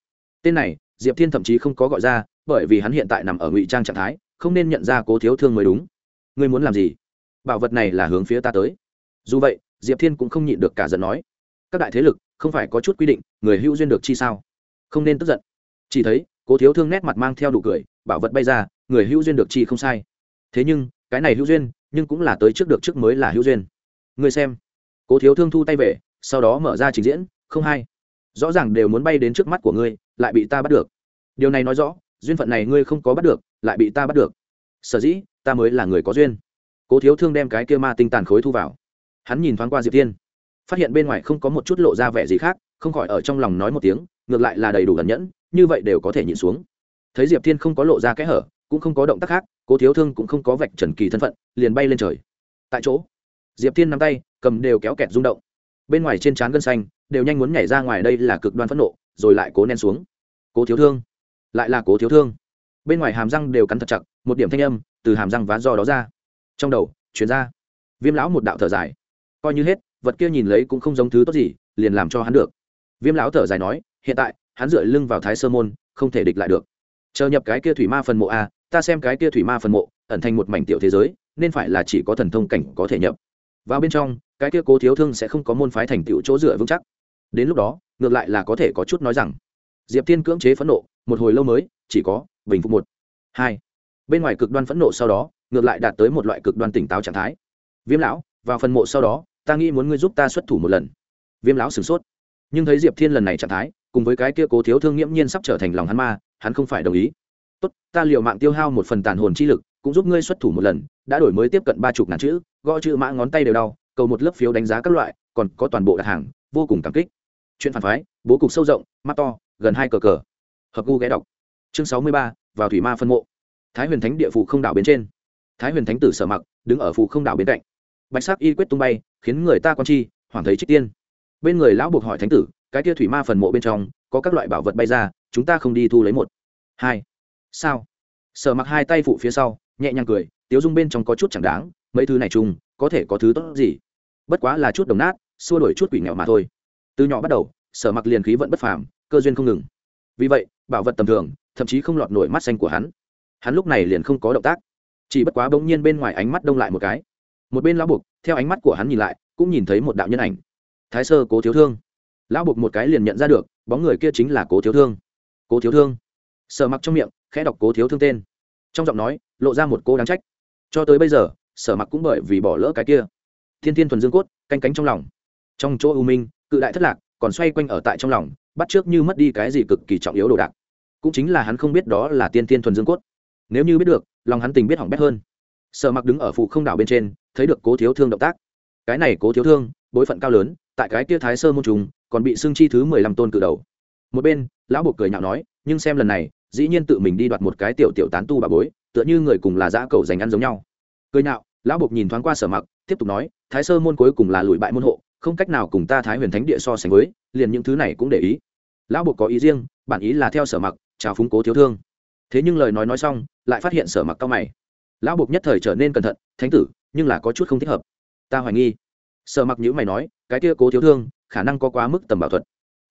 Tên này, diệp thiên thậm chí không có gọi ra, bởi vì hắn hiện tại nằm ở ngụy trang trạng thái, không nên nhận ra cố thiếu thương mới đúng. Ngươi muốn làm gì? Bảo vật này là hướng phía ta tới. Dù vậy, diệp thiên cũng không nhịn được cả giận nói. Các đại thế lực, không phải có chút quy định, người hữu duyên được chi sao? Không nên tức giận. Chỉ thấy, cố thiếu thương nét mặt mang theo đủ cười, bảo vật bay ra, người hữu duyên được chi không sai. Thế nhưng cái này hữu duyên, nhưng cũng là tới trước được trước mới là hữu duyên. Người xem. Cố thiếu thương thu tay về, sau đó mở ra trình diễn, không hay. Rõ ràng đều muốn bay đến trước mắt của ngươi, lại bị ta bắt được. Điều này nói rõ, duyên phận này ngươi không có bắt được, lại bị ta bắt được. Sở dĩ, ta mới là người có duyên. Cố thiếu thương đem cái kia ma tinh tàn khối thu vào. Hắn nhìn thoáng qua diệp tiên phát hiện bên ngoài không có một chút lộ ra vẻ gì khác, không khỏi ở trong lòng nói một tiếng, ngược lại là đầy đủ gần nhẫn, như vậy đều có thể nhịn xuống. Thấy diệp thiên không có lộ ra kẽ hở cũng không có động tác khác, cố thiếu thương cũng không có vạch trần kỳ thân phận, liền bay lên trời. Tại chỗ, diệp thiên nắm tay, cầm đều kéo kẹt rung động. Bên ngoài trên trán gân xanh đều nhanh muốn nhảy ra ngoài đây là cực đoan phẫn nộ, rồi lại cố nén xuống. Cố thiếu thương, lại là cố thiếu thương. Bên ngoài hàm răng đều cắn thật chặt, một điểm thanh âm từ hàm răng vá do đó ra. Trong đầu chuyển ra. Viêm lão một đạo thở dài. Coi như hết, vật kia nhìn lấy cũng không giống thứ tốt gì, liền làm cho hắn được. Viêm lão thở dài nói, hiện tại, hắn dựa lưng vào thái sơ môn, không thể địch lại được. Chờ nhập cái kia thủy ma phần mộ a ta xem cái kia thủy ma phần mộ, ẩn thành một mảnh tiểu thế giới, nên phải là chỉ có thần thông cảnh có thể nhập. Vào bên trong, cái kia cố thiếu thương sẽ không có môn phái thành tựu chỗ dựa vững chắc. Đến lúc đó, ngược lại là có thể có chút nói rằng, diệp thiên cưỡng chế phẫn nộ, một hồi lâu mới, chỉ có bình phục một, hai. Bên ngoài cực đoan phẫn nộ sau đó, ngược lại đạt tới một loại cực đoan tỉnh táo trạng thái. Viêm lão, vào phần mộ sau đó, ta nghĩ muốn ngươi giúp ta xuất thủ một lần. Viêm lão sửng sốt. Nhưng thấy diệp thiên lần này trạng thái, cùng với cái kia cố thiếu thương nghiễm nhiên sắp trở thành lòng hắn ma, hắn không phải đồng ý tốt, ta liều mạng tiêu hao một phần tàn hồn chi lực, cũng giúp ngươi xuất thủ một lần, đã đổi mới tiếp cận ba chục ngàn chữ, gõ chữ mã ngón tay đều đau, cầu một lớp phiếu đánh giá các loại, còn có toàn bộ đặt hàng, vô cùng cảm kích. Chuyện phản phái, bố cục sâu rộng, mắt to, gần hai cờ cờ. Hợp gu ghé đọc. Chương sáu mươi ba, vào thủy ma phân mộ. Thái huyền thánh địa phủ không đảo bên trên. Thái huyền thánh tử sở mặc, đứng ở phụ không đảo bên cạnh. Bạch sắc y quyết tung bay, khiến người ta quan chi hoàng thấy trích tiên. Bên người lão buộc hỏi thánh tử, cái kia thủy ma phần mộ bên trong, có các loại bảo vật bay ra, chúng ta không đi thu lấy một. Hai sao? Sở mặc hai tay phụ phía sau, nhẹ nhàng cười, tiếu dung bên trong có chút chẳng đáng, mấy thứ này chung, có thể có thứ tốt gì? Bất quá là chút đồng nát, xua đổi chút quỷ nghèo mà thôi. Từ nhỏ bắt đầu, sở mặc liền khí vận bất phàm, cơ duyên không ngừng. Vì vậy, bảo vật tầm thường, thậm chí không lọt nổi mắt xanh của hắn. Hắn lúc này liền không có động tác. Chỉ bất quá bỗng nhiên bên ngoài ánh mắt đông lại một cái. Một bên lão buộc, theo ánh mắt của hắn nhìn lại, cũng nhìn thấy một đạo nhân ảnh. Thái sơ cố thiếu thương. Lão buộc một cái liền nhận ra được, bóng người kia chính là cố thiếu thương. Cố thiếu thương. Sở mặc trong miệng khẽ đọc cố thiếu thương tên. Trong giọng nói, lộ ra một cô đáng trách. Cho tới bây giờ, sở mặc cũng bởi vì bỏ lỡ cái kia. Thiên thiên thuần dương cốt, canh cánh trong lòng. Trong chỗ ưu minh, cự đại thất lạc, còn xoay quanh ở tại trong lòng, bắt trước như mất đi cái gì cực kỳ trọng yếu đồ đạc. Cũng chính là hắn không biết đó là tiên thiên thuần dương cốt. Nếu như biết được, lòng hắn tình biết hỏng bét hơn. Sở mặc đứng ở phụ không đảo bên trên, thấy được cố thiếu thương động tác. Cái này cố thiếu thương, bối phận cao lớn, tại cái kia thái sơ môn trùng, còn bị xương chi thứ mười lăm tôn cự đầu. Một bên, lão buộc cười nhạo nói, nhưng xem lần này dĩ nhiên tự mình đi đoạt một cái tiểu tiểu tán tu bà bối, tựa như người cùng là dã cầu dành ăn giống nhau. Cười nạo lão bộc nhìn thoáng qua sở mặc, tiếp tục nói, thái sơ môn cuối cùng là lùi bại môn hộ, không cách nào cùng ta thái huyền thánh địa so sánh với, liền những thứ này cũng để ý. Lão bộc có ý riêng, bản ý là theo sở mặc, chào phúng cố thiếu thương. Thế nhưng lời nói nói xong, lại phát hiện sở mặc cao mày. Lão bộc nhất thời trở nên cẩn thận, thánh tử, nhưng là có chút không thích hợp. Ta hoài nghi. Sở mặc nhữ mày nói, cái kia cố thiếu thương, khả năng có quá mức tầm bảo thuật.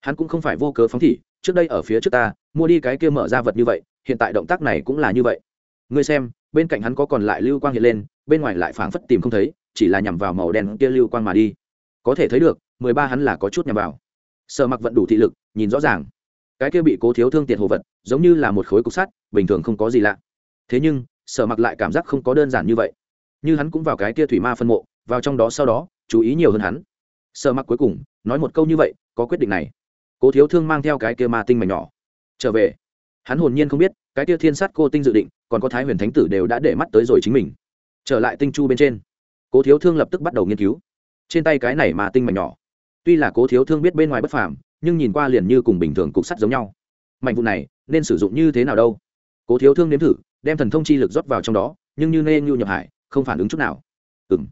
Hắn cũng không phải vô cớ phóng thị trước đây ở phía trước ta, mua đi cái kia mở ra vật như vậy, hiện tại động tác này cũng là như vậy. Ngươi xem, bên cạnh hắn có còn lại lưu quang hiện lên, bên ngoài lại phảng phất tìm không thấy, chỉ là nhằm vào màu đen kia lưu quang mà đi. Có thể thấy được, mười ba hắn là có chút nhằm vào. Sợ mặc vận đủ thị lực, nhìn rõ ràng. Cái kia bị cố thiếu thương tiệt hồ vật, giống như là một khối cục sắt, bình thường không có gì lạ. Thế nhưng, sở mặc lại cảm giác không có đơn giản như vậy. Như hắn cũng vào cái kia thủy ma phân mộ, vào trong đó sau đó, chú ý nhiều hơn hắn. Sở mặc cuối cùng, nói một câu như vậy, có quyết định này cố thiếu thương mang theo cái kia ma tinh mảnh nhỏ. Trở về. Hắn hồn nhiên không biết, cái kia thiên sát cô tinh dự định, còn có thái huyền thánh tử đều đã để mắt tới rồi chính mình. Trở lại tinh chu bên trên, cố thiếu thương lập tức bắt đầu nghiên cứu. Trên tay cái này mà tinh mảnh nhỏ, tuy là cố thiếu thương biết bên ngoài bất phàm, nhưng nhìn qua liền như cùng bình thường cục sắt giống nhau. Mảnh vụ này, nên sử dụng như thế nào đâu? Cố thiếu thương nếm thử, đem thần thông chi lực rót vào trong đó, nhưng như nê nhu nhập hải, không phản ứng chút nào. Ừng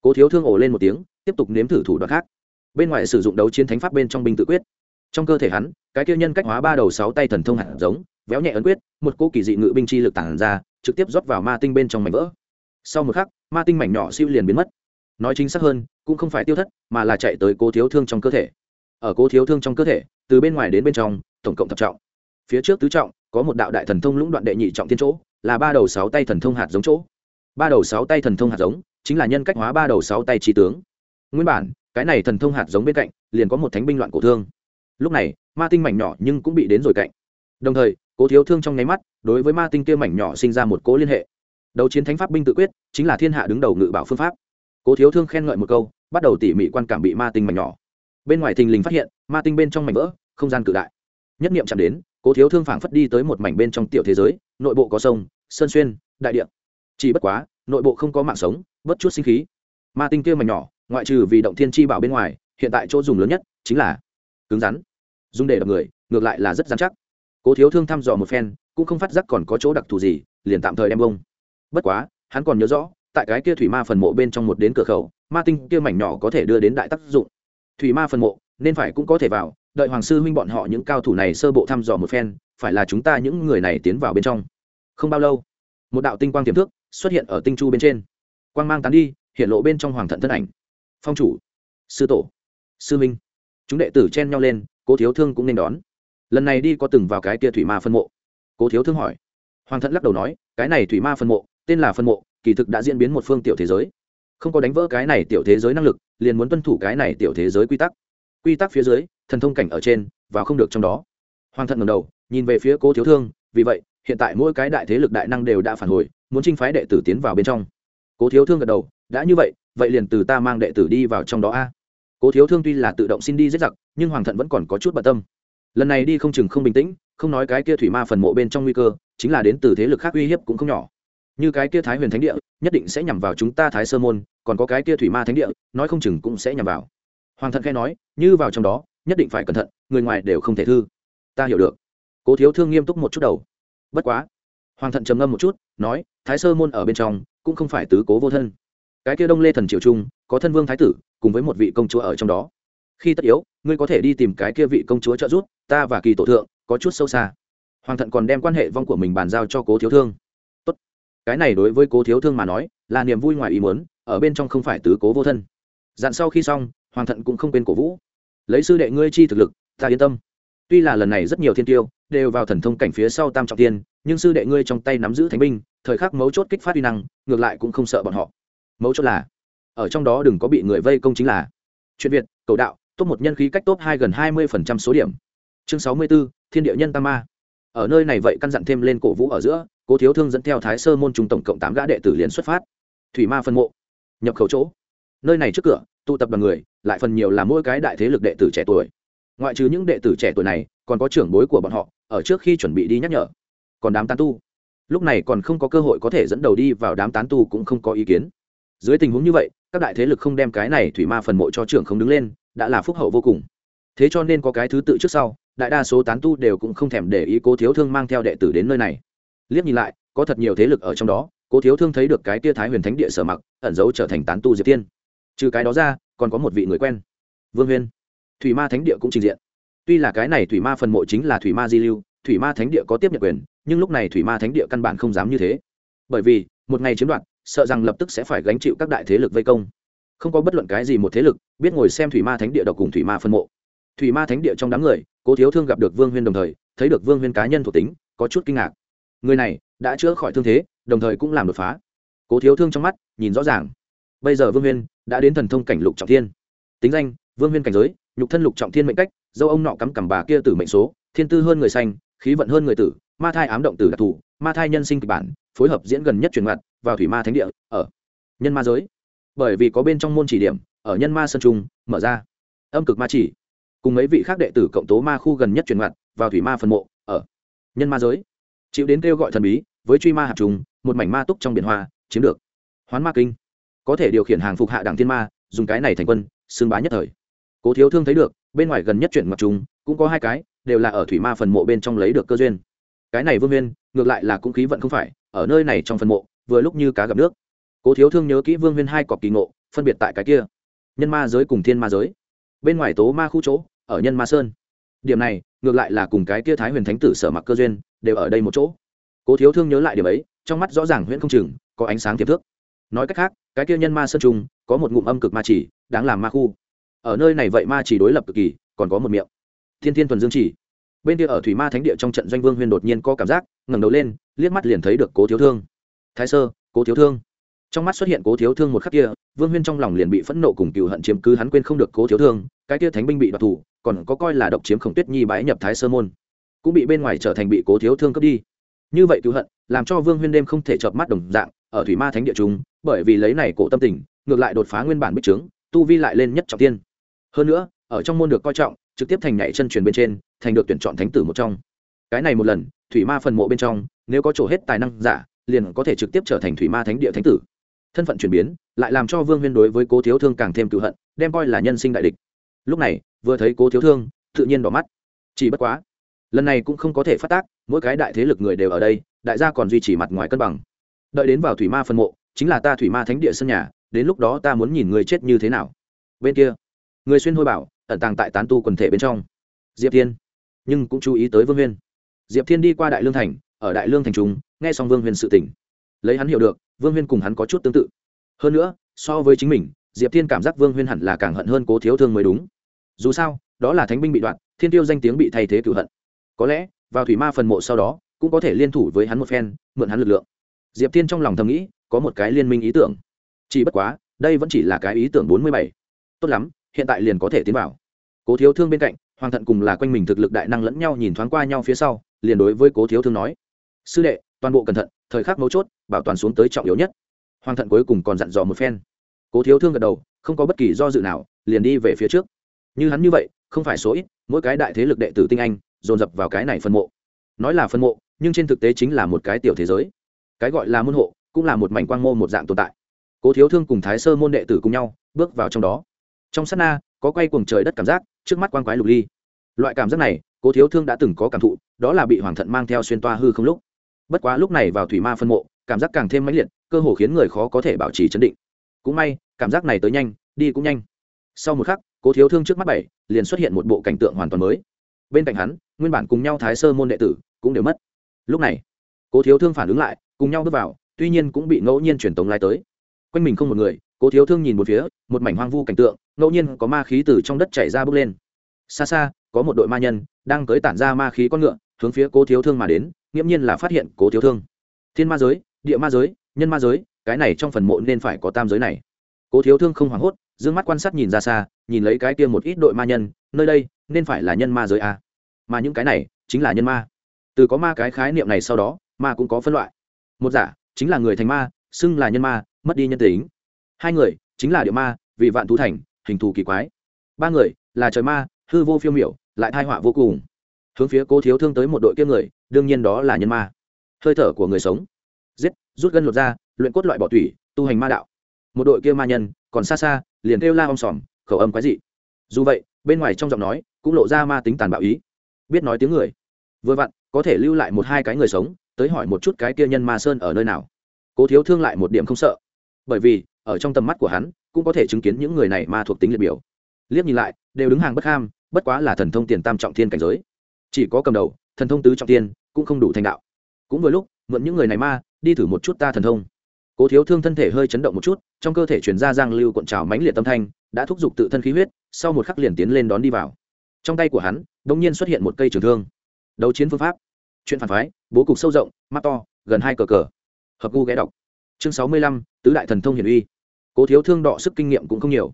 cố thiếu thương ổ lên một tiếng, tiếp tục nếm thử thủ đoạn khác. Bên ngoài sử dụng đấu chiến thánh pháp bên trong binh tự quyết trong cơ thể hắn, cái kia nhân cách hóa ba đầu sáu tay thần thông hạt giống, véo nhẹ ấn quyết, một cỗ kỳ dị ngự binh chi lực tản ra, trực tiếp rót vào ma tinh bên trong mảnh vỡ. Sau một khắc, ma tinh mảnh nhỏ siêu liền biến mất. Nói chính xác hơn, cũng không phải tiêu thất, mà là chạy tới cố thiếu thương trong cơ thể. Ở cố thiếu thương trong cơ thể, từ bên ngoài đến bên trong, tổng cộng thập trọng. Phía trước tứ trọng, có một đạo đại thần thông lũng đoạn đệ nhị trọng tiên chỗ, là ba đầu sáu tay thần thông hạt giống chỗ. Ba đầu sáu tay thần thông hạt giống, chính là nhân cách hóa ba đầu sáu tay trí tướng. Nguyên bản, cái này thần thông hạt giống bên cạnh, liền có một thánh binh loạn cổ thương lúc này, ma tinh mảnh nhỏ nhưng cũng bị đến rồi cạnh. Đồng thời, cố thiếu thương trong nháy mắt, đối với ma tinh kia mảnh nhỏ sinh ra một cố liên hệ. Đầu chiến thánh pháp binh tự quyết, chính là thiên hạ đứng đầu ngự bảo phương pháp. Cố thiếu thương khen ngợi một câu, bắt đầu tỉ mỉ quan cảm bị ma tinh mảnh nhỏ. Bên ngoài thình lình phát hiện, ma tinh bên trong mảnh vỡ, không gian cự đại. Nhất niệm chạm đến, cố thiếu thương phảng phất đi tới một mảnh bên trong tiểu thế giới, nội bộ có sông, sơn xuyên, đại điện chỉ bất quá, nội bộ không có mạng sống, bất chút sinh khí. Ma tinh kia mảnh nhỏ, ngoại trừ vì động thiên chi bảo bên ngoài, hiện tại chỗ dùng lớn nhất chính là cứng rắn. Dùng để đập người, ngược lại là rất dán chắc. Cố thiếu thương thăm dò một phen, cũng không phát giác còn có chỗ đặc thù gì, liền tạm thời đem bông. Bất quá, hắn còn nhớ rõ, tại cái kia thủy ma phần mộ bên trong một đến cửa khẩu, ma tinh kia mảnh nhỏ có thể đưa đến đại tác dụng. Thủy ma phần mộ, nên phải cũng có thể vào, đợi hoàng sư huynh bọn họ những cao thủ này sơ bộ thăm dò một phen, phải là chúng ta những người này tiến vào bên trong. Không bao lâu, một đạo tinh quang tiềm thức xuất hiện ở tinh chu bên trên. Quang mang tán đi, hiện lộ bên trong hoàng thận thân ảnh. Phong chủ, sư tổ, sư minh chúng đệ tử chen nhau lên, cố thiếu thương cũng nên đón. Lần này đi có từng vào cái kia thủy ma phân mộ? Cố thiếu thương hỏi. Hoàng thận lắc đầu nói, cái này thủy ma phân mộ, tên là phân mộ, kỳ thực đã diễn biến một phương tiểu thế giới. Không có đánh vỡ cái này tiểu thế giới năng lực, liền muốn tuân thủ cái này tiểu thế giới quy tắc. Quy tắc phía dưới, thần thông cảnh ở trên, và không được trong đó. Hoàng thận ngầm đầu, nhìn về phía cố thiếu thương, vì vậy, hiện tại mỗi cái đại thế lực đại năng đều đã phản hồi, muốn trinh phái đệ tử tiến vào bên trong. Cố thiếu thương gật đầu, đã như vậy vậy liền từ ta mang đệ tử đi vào trong đó a cố thiếu thương tuy là tự động xin đi giết giặc, nhưng hoàng thận vẫn còn có chút bận tâm. Lần này đi không chừng không bình tĩnh, không nói cái kia thủy ma phần mộ bên trong nguy cơ, chính là đến từ thế lực khác uy hiếp cũng không nhỏ. Như cái kia thái huyền thánh địa, nhất định sẽ nhằm vào chúng ta thái sơ môn, còn có cái kia thủy ma thánh địa, nói không chừng cũng sẽ nhằm vào. Hoàng thận khai nói, như vào trong đó, nhất định phải cẩn thận, người ngoài đều không thể thư. Ta hiểu được. Cố thiếu thương nghiêm túc một chút đầu. Bất quá. Hoàng thận trầm ngâm một chút, nói, thái sơ môn ở bên trong, cũng không phải tứ cố vô thân. Cái kia đông lê thần triều trung, có thân vương thái tử cùng với một vị công chúa ở trong đó. Khi tất yếu, ngươi có thể đi tìm cái kia vị công chúa trợ giúp, ta và kỳ tổ thượng, có chút sâu xa. Hoàng thận còn đem quan hệ vong của mình bàn giao cho cố thiếu thương. Tốt. cái này đối với cố thiếu thương mà nói, là niềm vui ngoài ý muốn, ở bên trong không phải tứ cố vô thân. Dặn sau khi xong, hoàng thận cũng không quên cổ vũ. Lấy sư đệ ngươi chi thực lực, ta yên tâm. Tuy là lần này rất nhiều thiên tiêu, đều vào thần thông cảnh phía sau tam trọng tiên, nhưng sư đệ ngươi trong tay nắm giữ thánh binh, thời khắc mấu chốt kích phát uy năng, ngược lại cũng không sợ bọn họ. Mấu chốt là ở trong đó đừng có bị người vây công chính là. Chuyện việt cầu đạo top một nhân khí cách top hai gần hai mươi phần trăm số điểm. Chương sáu mươi 64, thiên địa nhân tam ma. Ở nơi này vậy căn dặn thêm lên cổ vũ ở giữa cố thiếu thương dẫn theo thái sơ môn trung tổng cộng tám gã đệ tử liền xuất phát. Thủy ma phân mộ. Nhập khẩu chỗ. Nơi này trước cửa tụ tập đoàn người lại phần nhiều là mỗi cái đại thế lực đệ tử trẻ tuổi. Ngoại trừ những đệ tử trẻ tuổi này còn có trưởng bối của bọn họ ở trước khi chuẩn bị đi nhắc nhở. Còn đám tán tu. Lúc này còn không có cơ hội có thể dẫn đầu đi vào đám tán tu cũng không có ý kiến. Dưới tình huống như vậy các đại thế lực không đem cái này thủy ma phần mộ cho trưởng không đứng lên, đã là phúc hậu vô cùng. Thế cho nên có cái thứ tự trước sau, đại đa số tán tu đều cũng không thèm để ý cố thiếu thương mang theo đệ tử đến nơi này. Liếc nhìn lại, có thật nhiều thế lực ở trong đó, cố thiếu thương thấy được cái tia thái huyền thánh địa sở mặc, ẩn giấu trở thành tán tu diệp tiên. Trừ cái đó ra, còn có một vị người quen. Vương huyên. Thủy ma thánh địa cũng trình diện. Tuy là cái này thủy ma phần mộ chính là thủy ma di lưu, thủy ma thánh địa có tiếp nhận quyền, nhưng lúc này thủy ma thánh địa căn bản không dám như thế. Bởi vì, một ngày chiếm đoạt sợ rằng lập tức sẽ phải gánh chịu các đại thế lực vây công. Không có bất luận cái gì một thế lực biết ngồi xem thủy ma thánh địa độc cùng thủy ma phân mộ. Thủy ma thánh địa trong đám người, cố thiếu thương gặp được vương huyên đồng thời, thấy được vương huyên cá nhân thuộc tính, có chút kinh ngạc. Người này đã chữa khỏi thương thế, đồng thời cũng làm đột phá. Cố thiếu thương trong mắt nhìn rõ ràng. Bây giờ vương huyên đã đến thần thông cảnh lục trọng thiên. Tính danh, vương huyên cảnh giới, nhục thân lục trọng thiên mệnh cách, dâu ông nọ cắm cằm bà kia tử mệnh số, thiên tư hơn người xanh khí vận hơn người tử, ma thai ám động tử đặc thù, ma thai nhân sinh kịch bản, phối hợp diễn gần nhất truyền mặt vào thủy ma thánh địa, ở nhân ma giới. Bởi vì có bên trong môn chỉ điểm, ở nhân ma sơn trung, mở ra. Âm cực ma chỉ. Cùng mấy vị khác đệ tử cộng tố ma khu gần nhất truyền mặt, vào thủy ma phần mộ, ở nhân ma giới. Chịu đến kêu gọi thần bí, với truy ma hạt trùng, một mảnh ma túc trong biển hoa, chiếm được. Hoán ma kinh. Có thể điều khiển hàng phục hạ đảng thiên ma, dùng cái này thành quân xương bá nhất thời. Cố thiếu thương thấy được, bên ngoài gần nhất chuyển mặt trùng, cũng có hai cái, đều là ở thủy ma phần mộ bên trong lấy được cơ duyên. Cái này vương viên ngược lại là cũng khí vận không phải, ở nơi này trong phần mộ vừa lúc như cá gặp nước. Cố thiếu thương nhớ kỹ vương huyên hai cọc kỳ ngộ, phân biệt tại cái kia. Nhân ma giới cùng thiên ma giới. Bên ngoài tố ma khu chỗ, ở nhân ma sơn. Điểm này, ngược lại là cùng cái kia thái huyền thánh tử sở mặc cơ duyên, đều ở đây một chỗ. Cố thiếu thương nhớ lại điểm ấy, trong mắt rõ ràng huyễn không chừng, có ánh sáng tiềm thức nói cách khác, cái kia nhân ma sơn trung có một ngụm âm cực ma chỉ, đáng làm ma khu. Ở nơi này vậy ma chỉ đối lập cực kỳ, còn có một miệng. Thiên thiên thuần dương chỉ. Bên kia ở thủy ma thánh địa trong trận doanh vương huyên đột nhiên có cảm giác, ngẩng đầu lên, liếc mắt liền thấy được cố thiếu thương thái sơ, cố thiếu thương. Trong mắt xuất hiện cố thiếu thương một khắc kia, vương huyên trong lòng liền bị phẫn nộ cùng cựu hận chiếm cứ, hắn quên không được cố thiếu thương, cái kia thánh binh bị đoạt thủ, còn có coi là độc chiếm khổng tuyết nhi bãi nhập thái sơ môn, cũng bị bên ngoài trở thành bị cố thiếu thương cướp đi. Như vậy cựu hận, làm cho vương huyên đêm không thể chợp mắt đồng dạng, ở thủy ma thánh địa chúng bởi vì lấy này cổ tâm tình, ngược lại đột phá nguyên bản bích trướng, tu vi lại lên nhất trọng tiên. Hơn nữa, ở trong môn được coi trọng, trực tiếp thành nhảy chân truyền bên trên, thành được tuyển chọn thánh tử một trong. Cái này một lần, thủy ma phần mộ bên trong, nếu có chỗ hết tài năng giả liền có thể trực tiếp trở thành thủy ma thánh địa thánh tử. Thân phận chuyển biến, lại làm cho vương huyên đối với cố thiếu thương càng thêm cựu hận, đem coi là nhân sinh đại địch. Lúc này, vừa thấy cố thiếu thương, tự nhiên đỏ mắt. Chỉ bất quá, lần này cũng không có thể phát tác, mỗi cái đại thế lực người đều ở đây, đại gia còn duy trì mặt ngoài cân bằng. Đợi đến vào thủy ma phân mộ, chính là ta thủy ma thánh địa sân nhà, đến lúc đó ta muốn nhìn người chết như thế nào. Bên kia, người xuyên hôi bảo, ẩn tàng tại tán tu quần thể bên trong. Diệp thiên, nhưng cũng chú ý tới vương huyên. Diệp thiên đi qua đại lương thành ở đại lương thành trung, nghe xong vương huyên sự tỉnh lấy hắn hiểu được, vương huyên cùng hắn có chút tương tự. Hơn nữa, so với chính mình, diệp thiên cảm giác vương huyên hẳn là càng hận hơn cố thiếu thương mới đúng. Dù sao, đó là thánh binh bị đoạn thiên tiêu danh tiếng bị thay thế cựu hận. Có lẽ, vào thủy ma phần mộ sau đó, cũng có thể liên thủ với hắn một phen, mượn hắn lực lượng. Diệp thiên trong lòng thầm nghĩ, có một cái liên minh ý tưởng. Chỉ bất quá, đây vẫn chỉ là cái ý tưởng bốn mươi bảy. Tốt lắm, hiện tại liền có thể tiến vào. Cố thiếu thương bên cạnh, hoàng thận cùng là quanh mình thực lực đại năng lẫn nhau nhìn thoáng qua nhau phía sau, liền đối với cố thiếu thương nói sư đệ, toàn bộ cẩn thận, thời khắc mấu chốt, bảo toàn xuống tới trọng yếu nhất. Hoàng thận cuối cùng còn dặn dò một phen. Cố thiếu thương gật đầu, không có bất kỳ do dự nào, liền đi về phía trước. Như hắn như vậy, không phải số ít, mỗi cái đại thế lực đệ tử tinh anh, dồn dập vào cái này phân mộ. Nói là phân mộ, nhưng trên thực tế chính là một cái tiểu thế giới. Cái gọi là môn hộ, cũng là một mảnh quang mô một dạng tồn tại. Cố thiếu thương cùng thái sơ môn đệ tử cùng nhau, bước vào trong đó. Trong sát na, có quay cuồng trời đất cảm giác, trước mắt quang quái lục ly. Loại cảm giác này, cố thiếu thương đã từng có cảm thụ, đó là bị hoàng thận mang theo xuyên toa hư không lúc bất quá lúc này vào thủy ma phân mộ, cảm giác càng thêm mãnh liệt, cơ hồ khiến người khó có thể bảo trì chấn định. Cũng may, cảm giác này tới nhanh, đi cũng nhanh. Sau một khắc, cố thiếu thương trước mắt bảy, liền xuất hiện một bộ cảnh tượng hoàn toàn mới. Bên cạnh hắn, nguyên bản cùng nhau thái sơ môn đệ tử cũng đều mất. Lúc này, cố thiếu thương phản ứng lại, cùng nhau bước vào, tuy nhiên cũng bị ngẫu nhiên truyền tống lai tới. Quanh mình không một người, cố thiếu thương nhìn một phía, một mảnh hoang vu cảnh tượng, ngẫu nhiên có ma khí từ trong đất chảy ra bước lên. Xa xa, có một đội ma nhân đang tới tản ra ma khí con ngựa, hướng phía cố thiếu thương mà đến nghiễm nhiên là phát hiện cố thiếu thương. Thiên ma giới, địa ma giới, nhân ma giới, cái này trong phần mộ nên phải có tam giới này. Cố thiếu thương không hoảng hốt d ư ơ n g mắt quan sát nhìn ra xa, nhìn lấy cái kia một ít đội ma nhân, nơi đây nên phải là nhân ma giới a à. mà những cái này chính là nhân ma. Từ có ma cái khái niệm này sau đó, ma cũng có phân loại. Một giả chính là người thành ma, xưng là nhân ma, mất đi nhân tính. Hai người chính là địa ma, vì vạn thú thành, hình thù kỳ quái. Ba người là trời ma, hư vô phiêu miểu, lại thai họa vô cùng. Hướng phía cố thiếu thương tới một đội kia người đương nhiên đó là nhân ma. Hơi thở của người sống. Giết, rút gân lột ra luyện cốt loại bỏ thủy tu hành ma đạo. Một đội kia ma nhân, còn xa xa, liền kêu la om sòm, khẩu âm quái dị. Dù vậy, bên ngoài trong giọng nói, cũng lộ ra ma tính tàn bạo ý. Biết nói tiếng người. Vừa vặn, có thể lưu lại một hai cái người sống, tới hỏi một chút cái kia nhân ma sơn ở nơi nào. Cố thiếu thương lại một điểm không sợ. Bởi vì, ở trong tầm mắt của hắn, cũng có thể chứng kiến những người này ma thuộc tính liệt biểu. Liếc nhìn lại, đều đứng hàng bất ham, bất quá là thần thông tiền tam trọng thiên cảnh giới. Chỉ có cầm đầu, thần thông tứ trọng thiên cũng không đủ thành đạo. Cũng vừa lúc, mượn những người này ma, đi thử một chút ta thần thông. Cố thiếu thương thân thể hơi chấn động một chút, trong cơ thể chuyển ra giang lưu cuộn trào mãnh liệt tâm thanh, đã thúc giục tự thân khí huyết, sau một khắc liền tiến lên đón đi vào. Trong tay của hắn đ ỗ n g nhiên xuất hiện một cây trường thương. Đấu chiến phương pháp. Chuyện phản phái, bố cục sâu rộng, mắt to, gần hai cờ cờ. Hợp gu ghé đọc. Chương sáu mươi lăm, tứ đại thần thông hiển uy. Cố thiếu thương đọ sức kinh nghiệm cũng không nhiều.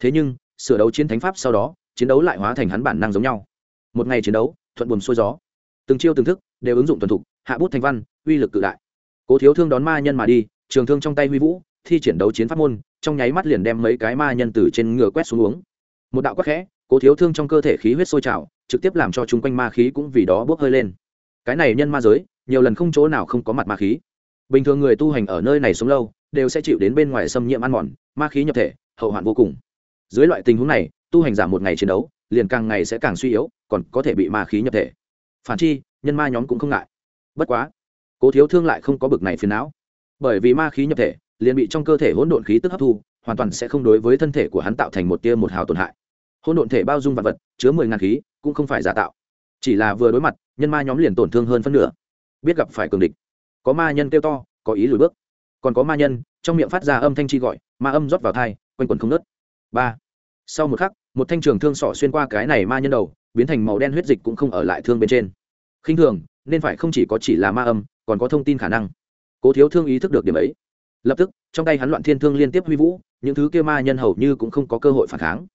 Thế nhưng, sửa đấu chiến thánh pháp sau đó, chiến đấu lại hóa thành hắn bản năng giống nhau. Một ngày chiến đấu, thuận buồm xuôi gió từng chiêu từng thức, đều ứng dụng tuần thục, hạ bút thành văn, uy lực cự đại. Cố thiếu thương đón ma nhân mà đi, trường thương trong tay huy vũ, thi triển đấu chiến pháp môn, trong nháy mắt liền đem mấy cái ma nhân từ trên ngựa quét xuống uống. Một đạo quắc khẽ, cố thiếu thương trong cơ thể khí huyết sôi trào, trực tiếp làm cho chung quanh ma khí cũng vì đó bốc hơi lên. Cái này nhân ma giới, nhiều lần không chỗ nào không có mặt ma khí. Bình thường người tu hành ở nơi này sống lâu, đều sẽ chịu đến bên ngoài xâm nhiễm ăn mòn, ma khí nhập thể, hậu hoạn vô cùng. Dưới loại tình huống này, tu hành giảm một ngày chiến đấu, liền càng ngày sẽ càng suy yếu, còn có thể bị ma khí nhập thể phản chi, nhân ma nhóm cũng không ngại. Bất quá, cố thiếu thương lại không có bực này phiền não. Bởi vì ma khí nhập thể, liền bị trong cơ thể hỗn độn khí tức hấp thu, hoàn toàn sẽ không đối với thân thể của hắn tạo thành một tia một hào tổn hại. Hỗn độn thể bao dung vật vật, chứa mười ngàn khí, cũng không phải giả tạo. Chỉ là vừa đối mặt, nhân ma nhóm liền tổn thương hơn phân nửa. Biết gặp phải cường địch. Có ma nhân kêu to, có ý lùi bước. Còn có ma nhân, trong miệng phát ra âm thanh chi gọi, ma âm rót vào thai, quanh quần không nớt. Ba. Sau một khắc, một thanh trường thương sỏ xuyên qua cái này ma nhân đầu biến thành màu đen huyết dịch cũng không ở lại thương bên trên. Khinh thường, nên phải không chỉ có chỉ là ma âm, còn có thông tin khả năng. Cố thiếu thương ý thức được điểm ấy. Lập tức, trong tay hắn loạn thiên thương liên tiếp huy vũ, những thứ kia ma nhân hầu như cũng không có cơ hội phản kháng.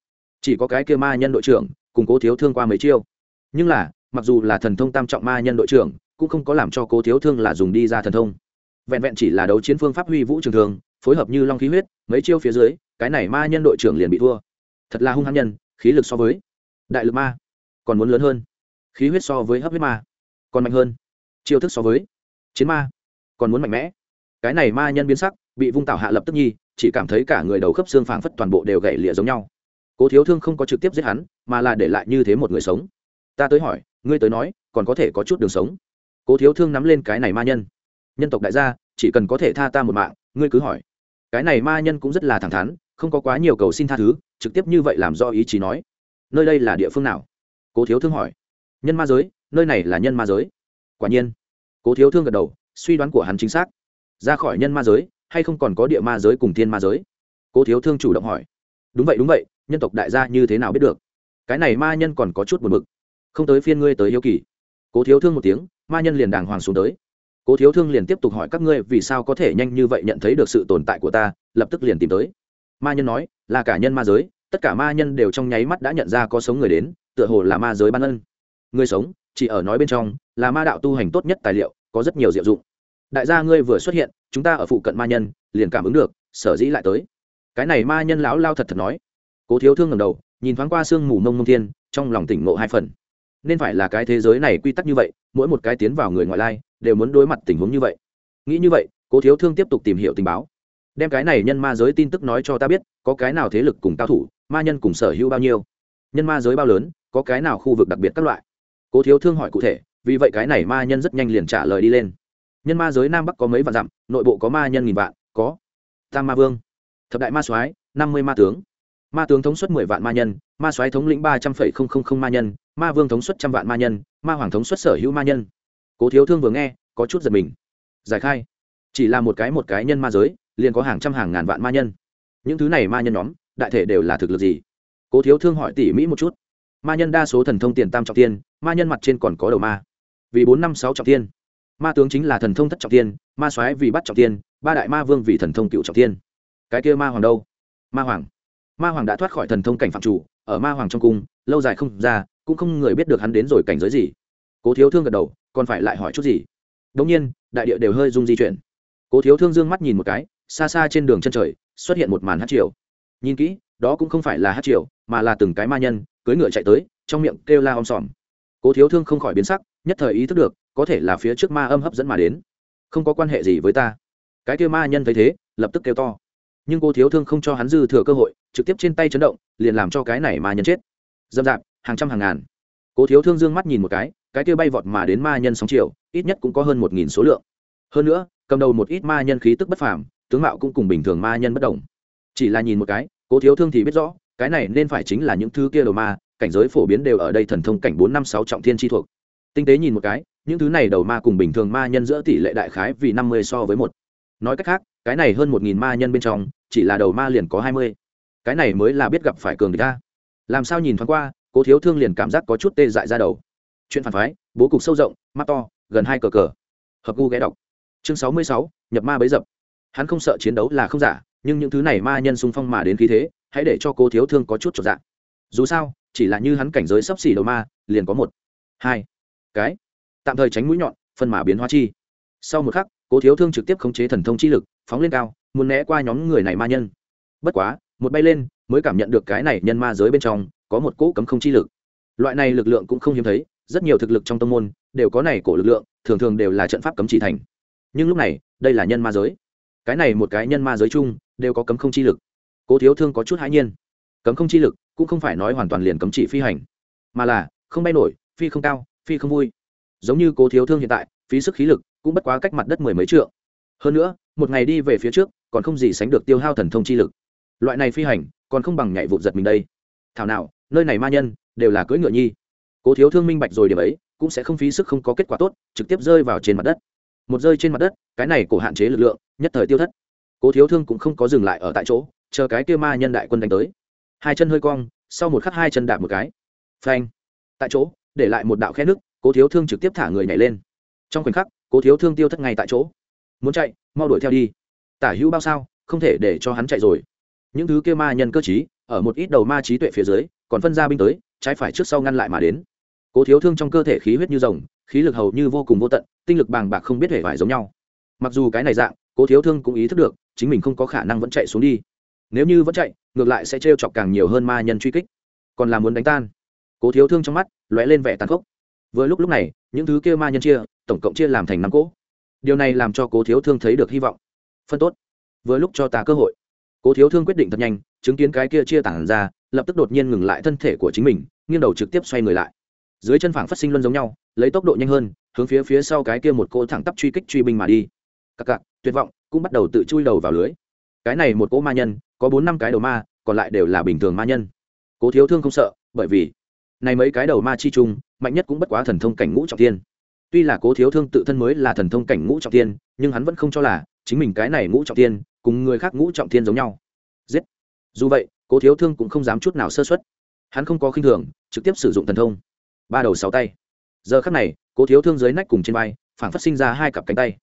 Chỉ có cái kia ma nhân đội trưởng, cùng cố thiếu thương qua mấy chiêu. Nhưng là, mặc dù là thần thông tam trọng ma nhân đội trưởng, cũng không có làm cho cố thiếu thương là dùng đi ra thần thông. Vẹn vẹn chỉ là đấu chiến phương pháp huy vũ trường thường, phối hợp như long khí huyết, mấy chiêu phía dưới, cái này ma nhân đội trưởng liền bị thua. Thật là hung hăng nhân, khí lực so với. Đại lực ma còn muốn lớn hơn. Khí huyết so với hấp huyết ma, còn mạnh hơn. Chiêu thức so với chiến ma, còn muốn mạnh mẽ. Cái này ma nhân biến sắc, bị vung tạo hạ lập tức nhi, chỉ cảm thấy cả người đầu khớp xương phảng phất toàn bộ đều gãy lịa giống nhau. Cố thiếu thương không có trực tiếp giết hắn, mà là để lại như thế một người sống. Ta tới hỏi, ngươi tới nói, còn có thể có chút đường sống. Cố thiếu thương nắm lên cái này ma nhân. Nhân tộc đại gia, chỉ cần có thể tha ta một mạng, ngươi cứ hỏi. Cái này ma nhân cũng rất là thẳng thắn, không có quá nhiều cầu xin tha thứ, trực tiếp như vậy làm do ý chí nói. Nơi đây là địa phương nào? Cố thiếu thương hỏi. Nhân ma giới, nơi này là nhân ma giới? Quả nhiên. Cố thiếu thương gật đầu, suy đoán của hắn chính xác. Ra khỏi nhân ma giới, hay không còn có địa ma giới cùng thiên ma giới? Cố thiếu thương chủ động hỏi. Đúng vậy đúng vậy, nhân tộc đại gia như thế nào biết được? Cái này ma nhân còn có chút buồn b ự c không tới phiên ngươi tới hiếu kỳ. Cố thiếu thương một tiếng, ma nhân liền đàng hoàng xuống tới. Cố thiếu thương liền tiếp tục hỏi các ngươi vì sao có thể nhanh như vậy nhận thấy được sự tồn tại của ta, lập tức liền tìm tới. Ma nhân nói, là cả nhân ma giới, tất cả ma nhân đều trong nháy mắt đã nhận ra có sống người đến tựa hồ là ma giới ban ân. Người sống, chỉ ở nói bên trong, là ma đạo tu hành tốt nhất tài liệu, có rất nhiều diệu dụng. Đại gia ngươi vừa xuất hiện, chúng ta ở phụ cận ma nhân, liền cảm ứng được, sở dĩ lại tới. Cái này ma nhân lão lao thật thật nói. Cố thiếu thương ngầm đầu, nhìn thoáng qua sương mù mông mông thiên, trong lòng tỉnh ngộ hai phần. Nên phải là cái thế giới này quy tắc như vậy, mỗi một cái tiến vào người ngoại lai, đều muốn đối mặt tình huống như vậy. Nghĩ như vậy, cố thiếu thương tiếp tục tìm hiểu tình báo. Đem cái này nhân ma giới tin tức nói cho ta biết, có cái nào thế lực cùng cao thủ, ma nhân cùng sở hữu bao nhiêu? Nhân ma giới bao lớn có cái nào khu vực đặc biệt các loại? Cố thiếu thương hỏi cụ thể, vì vậy cái này ma nhân rất nhanh liền trả lời đi lên. Nhân ma giới nam bắc có mấy vạn dặm, nội bộ có ma nhân nghìn vạn, có tam ma vương, thập đại ma soái, năm mươi ma tướng. Ma tướng thống suất mười vạn ma nhân, ma soái thống lĩnh ba trăm phẩy không không không ma nhân, ma vương thống suất trăm vạn ma nhân, ma hoàng thống suất sở hữu ma nhân. Cố thiếu thương vừa nghe, có chút giật mình. Giải khai. Chỉ là một cái một cái nhân ma giới, liền có hàng trăm hàng ngàn vạn ma nhân. Những thứ này ma nhân nhóm, đại thể đều là thực lực gì? Cố thiếu thương hỏi tỉ mỹ một chút ma nhân đa số thần thông tiền tam trọng tiên ma nhân mặt trên còn có đầu ma. Vì bốn năm sáu trọng tiên ma tướng chính là thần thông thất trọng tiên ma soái vì bắt trọng tiên ba đại ma vương vì thần thông cựu trọng tiên cái kia ma hoàng đâu? Ma hoàng. Ma hoàng đã thoát khỏi thần thông cảnh phạm chủ, ở ma hoàng trong cung, lâu dài không ra, cũng không người biết được hắn đến rồi cảnh giới gì. Cố thiếu thương gật đầu, còn phải lại hỏi chút gì? Đống nhiên, đại địa đều hơi rung di chuyển. Cố thiếu thương dương mắt nhìn một cái, xa xa trên đường chân trời, xuất hiện một màn hát triều. Nhìn kỹ đó cũng không phải là hát triều, mà là từng cái ma nhân, cưỡi ngựa chạy tới, trong miệng kêu la om sòm. Cố thiếu thương không khỏi biến sắc, nhất thời ý thức được, có thể là phía trước ma âm hấp dẫn mà đến. Không có quan hệ gì với ta. Cái kêu ma nhân thấy thế, lập tức kêu to. Nhưng cô thiếu thương không cho hắn dư thừa cơ hội, trực tiếp trên tay chấn động, liền làm cho cái này ma nhân chết. Dâm dạp, hàng trăm hàng ngàn. Cố thiếu thương dương mắt nhìn một cái cái kia bay vọt mà đến ma nhân sóng chiều ít nhất cũng có hơn một nghìn số lượng. Hơn nữa, cầm đầu một ít ma nhân khí tức bất phàm, tướng mạo cũng cùng bình thường ma nhân bất đồng. Chỉ là nhìn một cái cố thiếu thương thì biết rõ, cái này nên phải chính là những thứ kia đầu ma, cảnh giới phổ biến đều ở đây thần thông cảnh bốn năm sáu trọng thiên chi thuộc. Tinh tế nhìn một cái, những thứ này đầu ma cùng bình thường ma nhân giữa tỷ lệ đại khái vì năm mươi so với một. Nói cách khác, cái này hơn một nghìn ma nhân bên trong, chỉ là đầu ma liền có hai mươi. Cái này mới là biết gặp phải cường địch ta. Làm sao nhìn thoáng qua, cố thiếu thương liền cảm giác có chút tê dại ra đầu. Chuyện phản phái, bố cục sâu rộng, mắt to, gần hai cờ cờ. Hợp gu ghé đọc. Chương sáu mươi sáu, nhập ma bấy dập. Hắn không sợ chiến đấu là không giả nhưng những thứ này ma nhân xung phong mà đến khí thế, hãy để cho cố thiếu thương có chút trọn dạng dù sao, chỉ là như hắn cảnh giới sắp xỉ đầu ma, liền có một, hai, cái. Tạm thời tránh mũi nhọn, phân mà biến hóa chi. Sau một khắc, cố thiếu thương trực tiếp khống chế thần thông chi lực, phóng lên cao, muốn né qua nhóm người này ma nhân. Bất quá, một bay lên, mới cảm nhận được cái này nhân ma giới bên trong, có một cỗ cấm không chi lực. Loại này lực lượng cũng không hiếm thấy, rất nhiều thực lực trong tâm môn, đều có này cổ lực lượng, thường thường đều là trận pháp cấm chỉ thành. Nhưng lúc này, đây là nhân ma giới cái này một cái nhân ma giới chung, đều có cấm không chi lực. Cố thiếu thương có chút hãi nhiên. Cấm không chi lực cũng không phải nói hoàn toàn liền cấm chỉ phi hành, mà là không bay nổi, phi không cao, phi không vui. Giống như cố thiếu thương hiện tại, phí sức khí lực cũng bất quá cách mặt đất mười mấy trượng. Hơn nữa, một ngày đi về phía trước, còn không gì sánh được tiêu hao thần thông chi lực. Loại này phi hành, còn không bằng nhảy vụt giật mình đây. Thảo nào, nơi này ma nhân đều là cưỡi ngựa nhi. Cố thiếu thương minh bạch rồi điểm ấy, cũng sẽ không phí sức không có kết quả tốt, trực tiếp rơi vào trên mặt đất một rơi trên mặt đất, cái này cổ hạn chế lực lượng, nhất thời tiêu thất. Cố thiếu thương cũng không có dừng lại ở tại chỗ, chờ cái kia ma nhân đại quân đánh tới. Hai chân hơi cong, sau một khắc hai chân đạp một cái. Phanh. Tại chỗ, để lại một đạo khe nước, cố thiếu thương trực tiếp thả người nhảy lên. Trong khoảnh khắc, cố thiếu thương tiêu thất ngay tại chỗ. Muốn chạy, mau đuổi theo đi. Tả hữu bao sao, không thể để cho hắn chạy rồi. Những thứ kia ma nhân cơ chí ở một ít đầu ma trí tuệ phía dưới, còn phân ra binh tới, trái phải trước sau ngăn lại mà đến. Cố thiếu thương trong cơ thể khí huyết như rồng khí lực hầu như vô cùng vô tận, tinh lực bàng bạc không biết hề vải giống nhau. Mặc dù cái này dạng, cố thiếu thương cũng ý thức được, chính mình không có khả năng vẫn chạy xuống đi. Nếu như vẫn chạy, ngược lại sẽ t chọc càng nhiều hơn ma nhân truy kích. Còn là muốn đánh tan. Cố thiếu thương trong mắt lóe lên vẻ tàn khốc. Vừa lúc lúc này, những thứ kia ma nhân chia, tổng cộng chia làm thành năm cỗ. Điều này làm cho cố thiếu thương thấy được hy vọng. Phân tốt. Vừa lúc cho ta cơ hội. Cố thiếu thương quyết định thật nhanh, chứng kiến cái kia chia tản ra, lập tức đột nhiên ngừng lại thân thể của chính mình, nghiêng đầu trực tiếp xoay người lại dưới chân phảng phát sinh luân giống nhau, lấy tốc độ nhanh hơn, hướng phía phía sau cái kia một cô thẳng tắp truy kích truy binh mà đi. Cặc cặc, tuyệt vọng, cũng bắt đầu tự chui đầu vào lưới. Cái này một cỗ ma nhân, có bốn năm cái đầu ma, còn lại đều là bình thường ma nhân. Cố thiếu thương không sợ, bởi vì này mấy cái đầu ma chi chung mạnh nhất cũng bất quá thần thông cảnh ngũ trọng thiên. Tuy là cố thiếu thương tự thân mới là thần thông cảnh ngũ trọng thiên, nhưng hắn vẫn không cho là chính mình cái này ngũ trọng thiên, cùng người khác ngũ trọng thiên giống nhau. Giết. Dù vậy, cố thiếu thương cũng không dám chút nào sơ xuất hắn không có khinh thường, trực tiếp sử dụng thần thông ba đầu sáu tay. Giờ khắc này, cố thiếu thương dưới nách cùng trên vai phản phát sinh ra hai cặp cánh tay.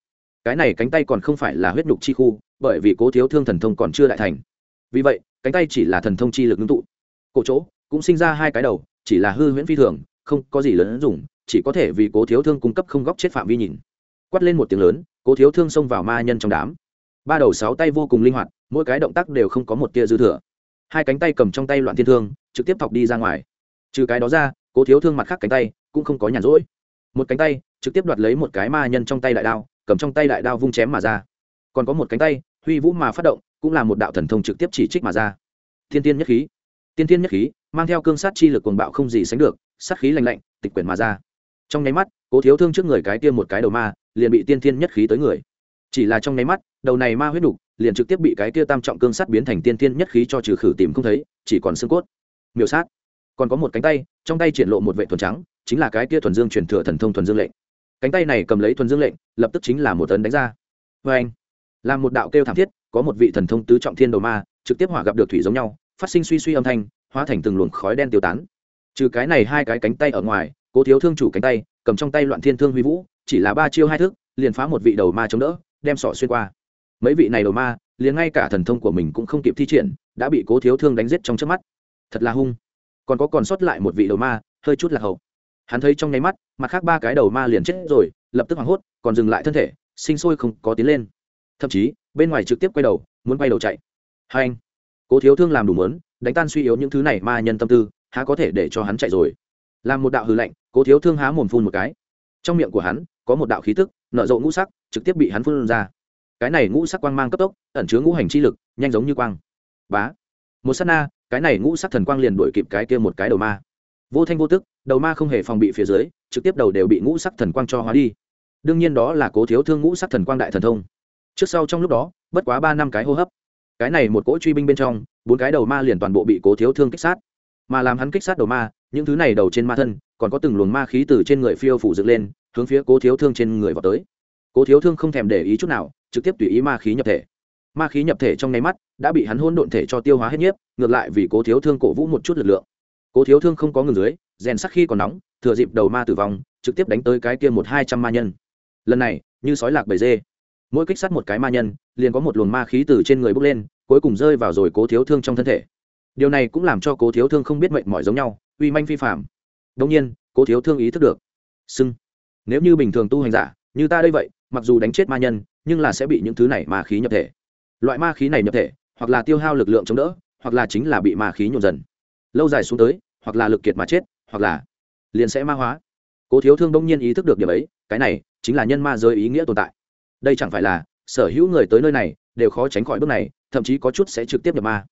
Cái này cánh tay còn không phải là huyết nhục chi khu, bởi vì cố thiếu thương thần thông còn chưa đại thành. Vì vậy, cánh tay chỉ là thần thông chi lực ngưng tụ. Cổ chỗ cũng sinh ra hai cái đầu, chỉ là hư huyễn phi thường, không có gì lớn dùng, chỉ có thể vì cố thiếu thương cung cấp không góc chết phạm vi nhìn. Quát lên một tiếng lớn, cố thiếu thương xông vào ma nhân trong đám. Ba đầu sáu tay vô cùng linh hoạt, mỗi cái động tác đều không có một tia dư thừa. Hai cánh tay cầm trong tay loạn thiên thương, trực tiếp thọc đi ra ngoài. Trừ cái đó ra cố thiếu thương mặt khác cánh tay, cũng không có nhàn rỗi. Một cánh tay, trực tiếp đoạt lấy một cái ma nhân trong tay đại đao, cầm trong tay đại đao vung chém mà ra. Còn có một cánh tay, huy vũ mà phát động, cũng là một đạo thần thông trực tiếp chỉ trích mà ra. Thiên tiên nhất khí. Tiên tiên nhất khí, mang theo cương sát chi lực cuồng bạo không gì sánh được, sát khí lành lạnh, tịch quyển mà ra. Trong nháy mắt, cố thiếu thương trước người cái tiêm một cái đầu ma, liền bị tiên tiên nhất khí tới người. Chỉ là trong nháy mắt, đầu này ma huyết đục liền trực tiếp bị cái kia tam trọng cương sát biến thành tiên tiên nhất khí cho trừ khử tìm không thấy, chỉ còn xương cốt. Miêu sát còn có một cánh tay, trong tay triển lộ một vệ thuần trắng, chính là cái kia thuần dương truyền thừa thần thông thuần dương lệnh. Cánh tay này cầm lấy thuần dương lệnh, lập tức chính là một tấn đánh ra. Vê anh làm một đạo kêu thảm thiết, có một vị thần thông tứ trọng thiên đầu ma, trực tiếp hỏa gặp được thủy giống nhau, phát sinh suy suy âm thanh, hóa thành từng luồng khói đen tiêu tán. Trừ cái này hai cái cánh tay ở ngoài, cố thiếu thương chủ cánh tay, cầm trong tay loạn thiên thương huy vũ, chỉ là ba chiêu hai thức, liền phá một vị đầu ma chống đỡ, đem sọ xuyên qua. Mấy vị này đầu ma, liền ngay cả thần thông của mình cũng không kịp thi triển, đã bị cố thiếu thương đánh giết trong trước mắt. Thật là hung còn có còn sót lại một vị đầu ma, hơi chút lạc hậu. Hắn thấy trong nháy mắt, mặt khác ba cái đầu ma liền chết rồi, lập tức hoảng hốt, còn dừng lại thân thể, sinh sôi không có tiến lên. Thậm chí, bên ngoài trực tiếp quay đầu, muốn quay đầu chạy. Hai anh, cố thiếu thương làm đủ mớn đánh tan suy yếu những thứ này ma nhân tâm tư, há có thể để cho hắn chạy rồi. Làm một đạo hư lạnh, cố thiếu thương há mồm phun một cái. Trong miệng của hắn, có một đạo khí tức nợ rộ ngũ sắc, trực tiếp bị hắn phun ra. Cái này ngũ sắc quang mang cấp tốc, ẩn chứa ngũ hành chi lực, nhanh giống như quang. Bá. Một s á t na cái này ngũ sắc thần quang liền đuổi kịp cái kia một cái đầu ma. Vô thanh vô tức, đầu ma không hề phòng bị phía dưới, trực tiếp đầu đều bị ngũ sắc thần quang cho hóa đi. Đương nhiên đó là cố thiếu thương ngũ sắc thần quang đại thần thông. Trước sau trong lúc đó, bất quá ba năm cái hô hấp. Cái này một cỗ truy binh bên trong, bốn cái đầu ma liền toàn bộ bị cố thiếu thương kích sát. Mà làm hắn kích sát đầu ma, những thứ này đầu trên ma thân, còn có từng luồng ma khí từ trên người phiêu phủ dựng lên, hướng phía cố thiếu thương trên người vào tới. Cố thiếu thương không thèm để ý chút nào, trực tiếp tùy ý ma khí nhập thể ma khí nhập thể trong nháy mắt, đã bị hắn hôn độn thể cho tiêu hóa hết nhiếp, ngược lại vì cố thiếu thương cổ vũ một chút lực lượng. Cố thiếu thương không có ngừng dưới, rèn sắc khi còn nóng, thừa dịp đầu ma tử vong, trực tiếp đánh tới cái kia một hai trăm ma nhân. Lần này, như sói lạc bầy dê. Mỗi kích sát một cái ma nhân, liền có một luồng ma khí từ trên người bốc lên, cuối cùng rơi vào rồi cố thiếu thương trong thân thể. Điều này cũng làm cho cố thiếu thương không biết mệnh mỏi giống nhau, uy manh phi phạm đông nhiên, cố thiếu thương ý thức được. Sưng. Nếu như bình thường tu hành giả, như ta đây vậy, mặc dù đánh chết ma nhân, nhưng là sẽ bị những thứ này ma khí nhập thể loại ma khí này nhập thể, hoặc là tiêu hao lực lượng chống đỡ, hoặc là chính là bị ma khí nhộn dần. Lâu dài xuống tới, hoặc là lực kiệt mà chết, hoặc là liền sẽ ma hóa. Cố thiếu thương đông nhiên ý thức được điểm ấy, cái này chính là nhân ma giới ý nghĩa tồn tại. Đây chẳng phải là sở hữu người tới nơi này đều khó tránh khỏi bước này, thậm chí có chút sẽ trực tiếp nhập ma.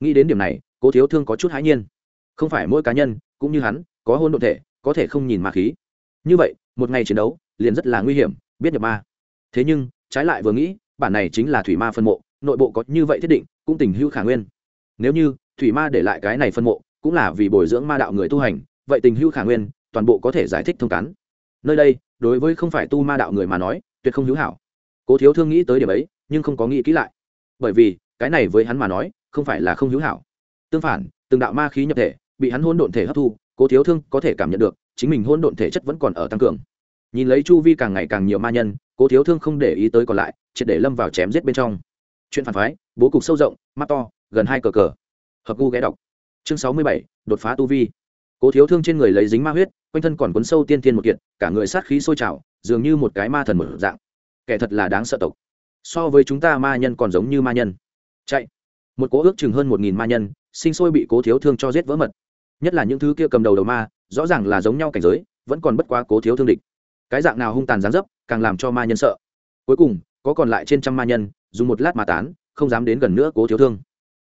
Nghĩ đến điểm này, cố thiếu thương có chút hãi nhiên. Không phải mỗi cá nhân, cũng như hắn, có hôn đ ộ thể, có thể không nhìn ma khí. Như vậy, một ngày chiến đấu liền rất là nguy hiểm, biết nhập ma. Thế nhưng, trái lại vừa nghĩ, bản này chính là thủy ma phân mộ nội bộ có như vậy thiết định, cũng tình hữu khả nguyên. Nếu như thủy ma để lại cái này phân mộ, cũng là vì bồi dưỡng ma đạo người tu hành, vậy tình hữu khả nguyên, toàn bộ có thể giải thích thông cắn. Nơi đây, đối với không phải tu ma đạo người mà nói, tuyệt không hữu hảo. Cố thiếu thương nghĩ tới điểm ấy, nhưng không có nghĩ kỹ lại. Bởi vì, cái này với hắn mà nói, không phải là không hữu hảo. Tương phản, từng đạo ma khí nhập thể, bị hắn hôn độn thể hấp thu, cố thiếu thương có thể cảm nhận được, chính mình hôn độn thể chất vẫn còn ở tăng cường. Nhìn lấy chu vi càng ngày càng nhiều ma nhân, cố thiếu thương không để ý tới còn lại, triệt để lâm vào chém giết bên trong chuyện phản phái, bố cục sâu rộng, mắt to, gần hai cờ cờ. Hợp gu ghé đọc. Chương sáu mươi bảy, đột phá tu vi. Cố thiếu thương trên người lấy dính ma huyết, quanh thân còn quấn sâu tiên thiên một kiện cả người sát khí sôi trào, dường như một cái ma thần một dạng. Kẻ thật là đáng sợ tộc. So với chúng ta ma nhân còn giống như ma nhân. Chạy. Một cố ước chừng hơn một nghìn ma nhân, sinh sôi bị cố thiếu thương cho giết vỡ mật. Nhất là những thứ kia cầm đầu đầu ma, rõ ràng là giống nhau cảnh giới, vẫn còn bất quá cố thiếu thương địch. Cái dạng nào hung tàn gián dấp, càng làm cho ma nhân sợ. Cuối cùng, có còn lại trên trăm ma nhân dùng một lát mà tán, không dám đến gần nữa cố thiếu thương.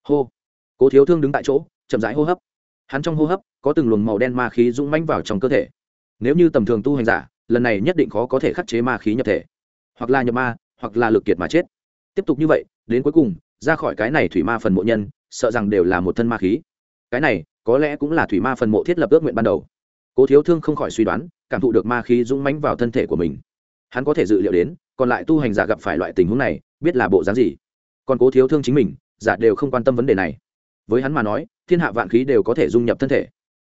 Hô. Cố thiếu thương đứng tại chỗ, chậm rãi hô hấp. Hắn trong hô hấp, có từng luồng màu đen ma khí rung manh vào trong cơ thể. Nếu như tầm thường tu hành giả, lần này nhất định khó có thể khắc chế ma khí nhập thể. Hoặc là nhập ma, hoặc là lực kiệt mà chết. Tiếp tục như vậy, đến cuối cùng, ra khỏi cái này thủy ma phần mộ nhân, sợ rằng đều là một thân ma khí. Cái này, có lẽ cũng là thủy ma phần mộ thiết lập ước nguyện ban đầu. Cố thiếu thương không khỏi suy đoán, cảm thụ được ma khí dũng mãnh vào thân thể của mình. Hắn có thể dự liệu đến, còn lại tu hành giả gặp phải loại tình huống này biết là bộ dáng gì. Còn cố thiếu thương chính mình, giả đều không quan tâm vấn đề này. Với hắn mà nói, thiên hạ vạn khí đều có thể dung nhập thân thể.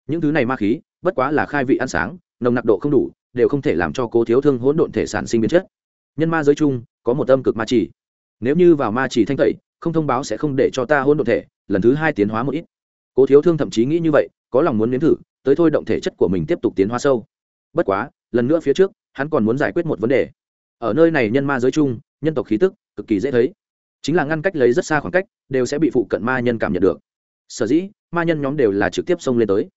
Những thứ này ma khí, bất quá là khai vị ăn sáng, nồng nặc độ không đủ, đều không thể làm cho cố thiếu thương hỗn độn thể sản sinh biến chất. Nhân ma giới chung, có một âm cực ma chỉ. Nếu như vào ma chỉ thanh tẩy, không thông báo sẽ không để cho ta hỗn độn thể, lần thứ hai tiến hóa một ít. Cố thiếu thương thậm chí nghĩ như vậy, có lòng muốn nếm thử, tới thôi động thể chất của mình tiếp tục tiến hóa sâu. Bất quá, lần nữa phía trước, hắn còn muốn giải quyết một vấn đề. Ở nơi này nhân ma giới chung nhân tộc khí tức, cực kỳ dễ thấy. Chính là ngăn cách lấy rất xa khoảng cách, đều sẽ bị phụ cận ma nhân cảm nhận được. Sở dĩ, ma nhân nhóm đều là trực tiếp xông lên tới.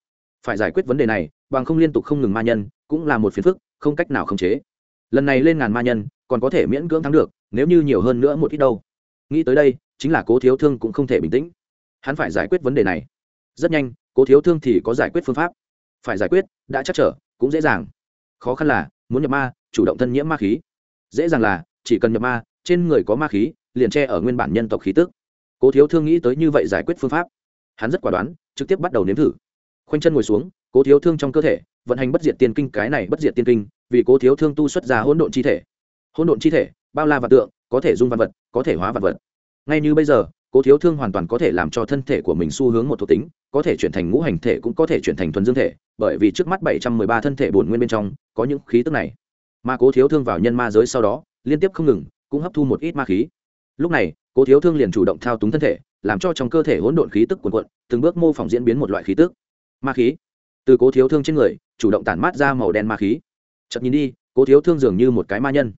Phải giải quyết vấn đề này, bằng không liên tục không ngừng ma nhân, cũng là một phiền phức, không cách nào khống chế. Lần này lên ngàn ma nhân, còn có thể miễn cưỡng thắng được, nếu như nhiều hơn nữa một ít đâu. Nghĩ tới đây, chính là cố thiếu thương cũng không thể bình tĩnh. Hắn phải giải quyết vấn đề này. Rất nhanh, cố thiếu thương thì có giải quyết phương pháp. Phải giải quyết, đã chắc trở, cũng dễ dàng. Khó khăn là, muốn nhập ma, chủ động thân nhiễm ma khí. Dễ dàng là chỉ cần nhập ma, trên người có ma khí, liền che ở nguyên bản nhân tộc khí tức. Cố thiếu thương nghĩ tới như vậy giải quyết phương pháp. Hắn rất quả đoán, trực tiếp bắt đầu nếm thử. Khoanh chân ngồi xuống, cố thiếu thương trong cơ thể, vận hành bất diệt tiên kinh, cái này bất diệt tiên kinh, vì cố thiếu thương tu xuất ra hỗn độn chi thể. Hỗn độn chi thể, bao la vật tượng, có thể dung văn vật, có thể hóa vật vật. Ngay như bây giờ, cố thiếu thương hoàn toàn có thể làm cho thân thể của mình xu hướng một thuộc tính, có thể chuyển thành ngũ hành thể cũng có thể chuyển thành thuần dương thể, bởi vì trước mắt bảy trăm mười ba thân thể bổn nguyên bên trong, có những khí tức này. Mà cố thiếu thương vào nhân ma giới sau đó liên tiếp không ngừng, cũng hấp thu một ít ma khí. Lúc này, cố thiếu thương liền chủ động thao túng thân thể, làm cho trong cơ thể hỗn độn khí tức cuồn cuộn, từng bước mô phỏng diễn biến một loại khí tức. Ma khí. Từ cố thiếu thương trên người, chủ động tản mát ra màu đen ma khí. Chậm nhìn đi, cố thiếu thương dường như một cái ma nhân.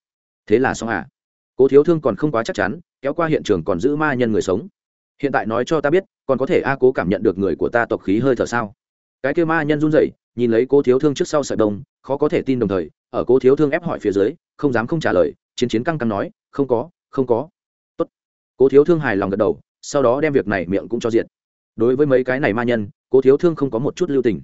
Thế là xong à? Cố thiếu thương còn không quá chắc chắn, kéo qua hiện trường còn giữ ma nhân người sống. Hiện tại nói cho ta biết, còn có thể a cố cảm nhận được người của ta tộc khí hơi thở sao? Cái kêu ma nhân run rẩy, nhìn lấy cố thiếu thương trước sau sợi đông khó có thể tin đồng thời, ở cố thiếu thương ép hỏi phía dưới, không dám không trả lời chiến chiến căng căng nói, không có không có. Tốt. cố thiếu thương hài lòng gật đầu, sau đó đem việc này miệng cũng cho diện đối với mấy cái này ma nhân, cố thiếu thương không có một chút lưu tình.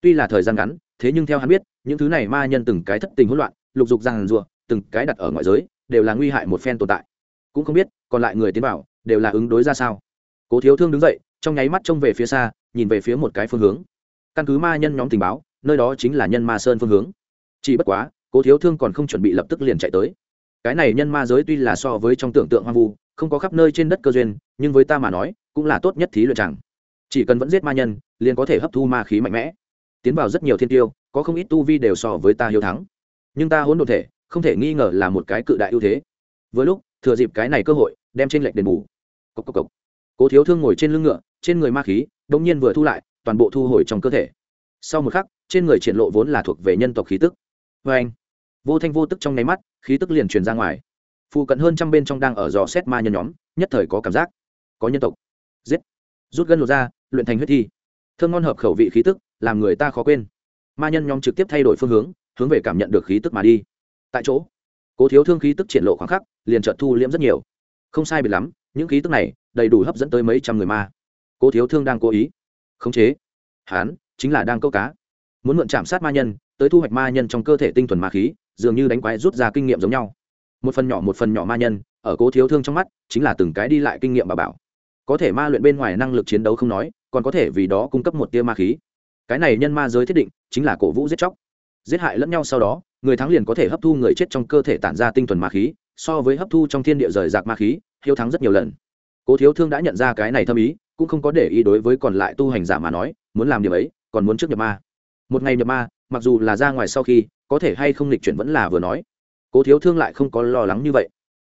Tuy là thời gian ngắn, thế nhưng theo hắn biết, những thứ này ma nhân từng cái thất tình hỗn loạn, lục dục giang rùa từng cái đặt ở ngoại giới, đều là nguy hại một phen tồn tại. Cũng không biết, còn lại người tiến vào, đều là ứng đối ra sao. Cố thiếu thương đứng dậy, trong nháy mắt trông về phía xa, nhìn về phía một cái phương hướng. Căn cứ ma nhân nhóm tình báo, nơi đó chính là nhân ma sơn phương hướng. Chỉ bất quá, cố thiếu thương còn không chuẩn bị lập tức liền chạy tới cái này nhân ma giới tuy là so với trong tưởng tượng hoang vu, không có khắp nơi trên đất cơ duyên, nhưng với ta mà nói, cũng là tốt nhất thí luyện chẳng. Chỉ cần vẫn giết ma nhân, liền có thể hấp thu ma khí mạnh mẽ. Tiến vào rất nhiều thiên tiêu, có không ít tu vi đều so với ta hiếu thắng. Nhưng ta hỗn độn thể, không thể nghi ngờ là một cái cự đại ưu thế. Với lúc, thừa dịp cái này cơ hội, đem trên lệnh đền bù. Cốc cốc cốc. cố thiếu thương ngồi trên lưng ngựa, trên người ma khí đ ỗ n g nhiên vừa thu lại, toàn bộ thu hồi trong cơ thể. Sau một khắc, trên người triển lộ vốn là thuộc về nhân tộc khí tức. Vê anh vô thanh vô tức trong nháy mắt, khí tức liền truyền ra ngoài. Phụ cận hơn trăm bên trong đang ở dò xét ma nhân nhóm, nhất thời có cảm giác. Có nhân tộc. Giết. Rút gân lột ra luyện thành huyết thi. Thơm ngon hợp khẩu vị khí tức, làm người ta khó quên. Ma nhân nhóm trực tiếp thay đổi phương hướng hướng về cảm nhận được khí tức mà đi. Tại chỗ, cố thiếu thương khí tức triển lộ khoảng khắc, liền trợt thu liễm rất nhiều. Không sai biệt lắm, những khí tức này đầy đủ hấp dẫn tới mấy trăm người ma. Cố thiếu thương đang cố ý khống chế. Hán, chính là đang câu cá. Muốn mượn chạm sát ma nhân, tới thu hoạch ma nhân trong cơ thể tinh thuần ma khí dường như đánh quái rút ra kinh nghiệm giống nhau. Một phần nhỏ một phần nhỏ ma nhân, ở cố thiếu thương trong mắt, chính là từng cái đi lại kinh nghiệm bà bảo. Có thể ma luyện bên ngoài năng lực chiến đấu không nói, còn có thể vì đó cung cấp một tia ma khí. Cái này nhân ma giới thiết định, chính là cổ vũ giết chóc. Giết hại lẫn nhau sau đó, người thắng liền có thể hấp thu người chết trong cơ thể tản ra tinh thuần ma khí, so với hấp thu trong thiên địa rời rạc ma khí, hiếu thắng rất nhiều lần. Cố thiếu thương đã nhận ra cái này thâm ý, cũng không có để ý đối với còn lại tu hành giả mà nói, muốn làm điều ấy, còn muốn trước nhập ma. Một ngày nhập ma, mặc dù là ra ngoài sau khi có thể hay không lịch chuyển vẫn là vừa nói. Cố thiếu thương lại không có lo lắng như vậy.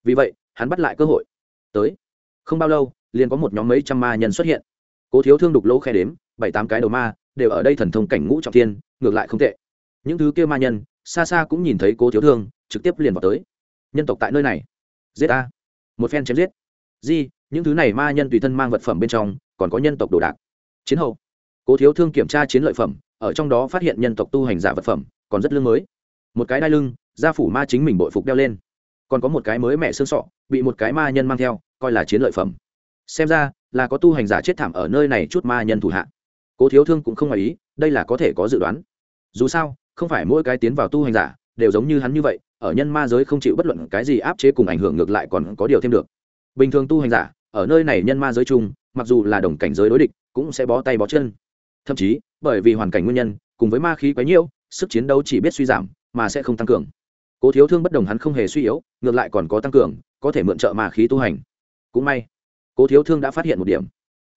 Vì vậy, hắn bắt lại cơ hội. Tới. Không bao lâu, liền có một nhóm mấy trăm ma nhân xuất hiện. Cố thiếu thương đục lỗ khe đếm, bảy tám cái đầu ma, đều ở đây thần thông cảnh ngũ trọng thiên, ngược lại không tệ. Những thứ kia ma nhân, xa xa cũng nhìn thấy cố thiếu thương, trực tiếp liền vào tới. Nhân tộc tại nơi này. Giết a một phen chém giết. Di, những thứ này ma nhân tùy thân mang vật phẩm bên trong, còn có nhân tộc đồ đạc. Chiến hậu. Cố thiếu thương kiểm tra chiến lợi phẩm, ở trong đó phát hiện nhân tộc tu hành giả vật phẩm còn rất lương mới. Một cái đai lưng, gia phủ ma chính mình bội phục đeo lên. Còn có một cái mới mẹ xương sọ, bị một cái ma nhân mang theo, coi là chiến lợi phẩm. Xem ra, là có tu hành giả chết thảm ở nơi này chút ma nhân thủ hạ. Cố thiếu thương cũng không ngoài ý, đây là có thể có dự đoán. Dù sao, không phải mỗi cái tiến vào tu hành giả, đều giống như hắn như vậy, ở nhân ma giới không chịu bất luận cái gì áp chế cùng ảnh hưởng ngược lại còn có điều thêm được. Bình thường tu hành giả, ở nơi này nhân ma giới chung, mặc dù là đồng cảnh giới đối địch, cũng sẽ bó tay bó chân. Thậm chí, bởi vì hoàn cảnh nguyên nhân, cùng với ma khí quấy nhiễu sức chiến đấu chỉ biết suy giảm, mà sẽ không tăng cường. Cố thiếu thương bất đồng hắn không hề suy yếu, ngược lại còn có tăng cường, có thể mượn trợ ma khí tu hành. Cũng may, cố thiếu thương đã phát hiện một điểm.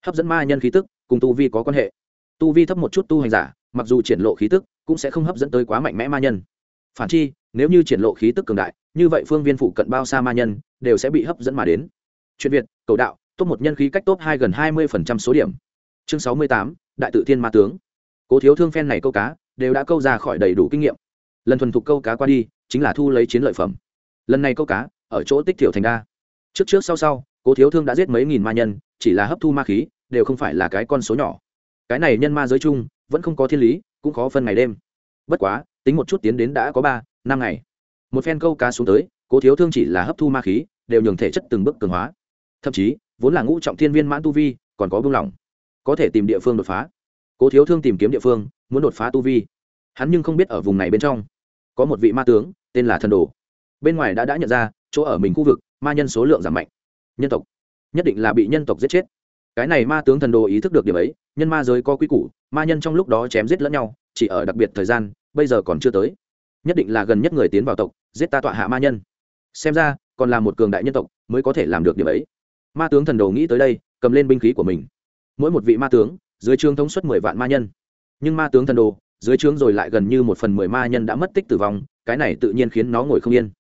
Hấp dẫn ma nhân khí tức, cùng tu vi có quan hệ. Tu vi thấp một chút tu hành giả, mặc dù triển lộ khí tức, cũng sẽ không hấp dẫn tới quá mạnh mẽ ma nhân. Phản chi, nếu như triển lộ khí tức cường đại, như vậy phương viên phụ cận bao xa ma nhân, đều sẽ bị hấp dẫn mà đến. Chuyện việt, cầu đạo, top một nhân khí cách top hai gần hai mươi số điểm. Chương sáu mươi tám, đại tự thiên ma tướng. Cố thiếu thương phen này câu cá đều đã câu ra khỏi đầy đủ kinh nghiệm. Lần thuần thục câu cá qua đi, chính là thu lấy chiến lợi phẩm. Lần này câu cá, ở chỗ tích thiểu thành đa. Trước trước sau sau, cố thiếu thương đã giết mấy nghìn ma nhân, chỉ là hấp thu ma khí, đều không phải là cái con số nhỏ. Cái này nhân ma giới chung, vẫn không có thiên lý, cũng khó phân ngày đêm. Bất quá, tính một chút tiến đến đã có ba, năm ngày. Một phen câu cá xuống tới, cố thiếu thương chỉ là hấp thu ma khí, đều nhường thể chất từng bước cường hóa. Thậm chí, vốn là ngũ trọng thiên viên mãn tu vi, còn có buông lỏng. Có thể tìm địa phương đột phá cố thiếu thương tìm kiếm địa phương, muốn đột phá tu vi. Hắn nhưng không biết ở vùng này bên trong có một vị ma tướng, tên là thần đồ. Bên ngoài đã đã nhận ra, chỗ ở mình khu vực, ma nhân số lượng giảm mạnh. Nhân tộc. Nhất định là bị nhân tộc giết chết. Cái này ma tướng thần đồ ý thức được điểm ấy, nhân ma giới có quy củ, ma nhân trong lúc đó chém giết lẫn nhau, chỉ ở đặc biệt thời gian, bây giờ còn chưa tới. Nhất định là gần nhất người tiến vào tộc, giết ta tọa hạ ma nhân. Xem ra, còn là một cường đại nhân tộc mới có thể làm được điểm ấy. Ma tướng thần đồ nghĩ tới đây, cầm lên binh khí của mình. Mỗi một vị ma tướng dưới trướng thống suất mười vạn ma nhân. Nhưng ma tướng thần đồ, dưới trướng rồi lại gần như một phần mười ma nhân đã mất tích tử vong, cái này tự nhiên khiến nó ngồi không yên.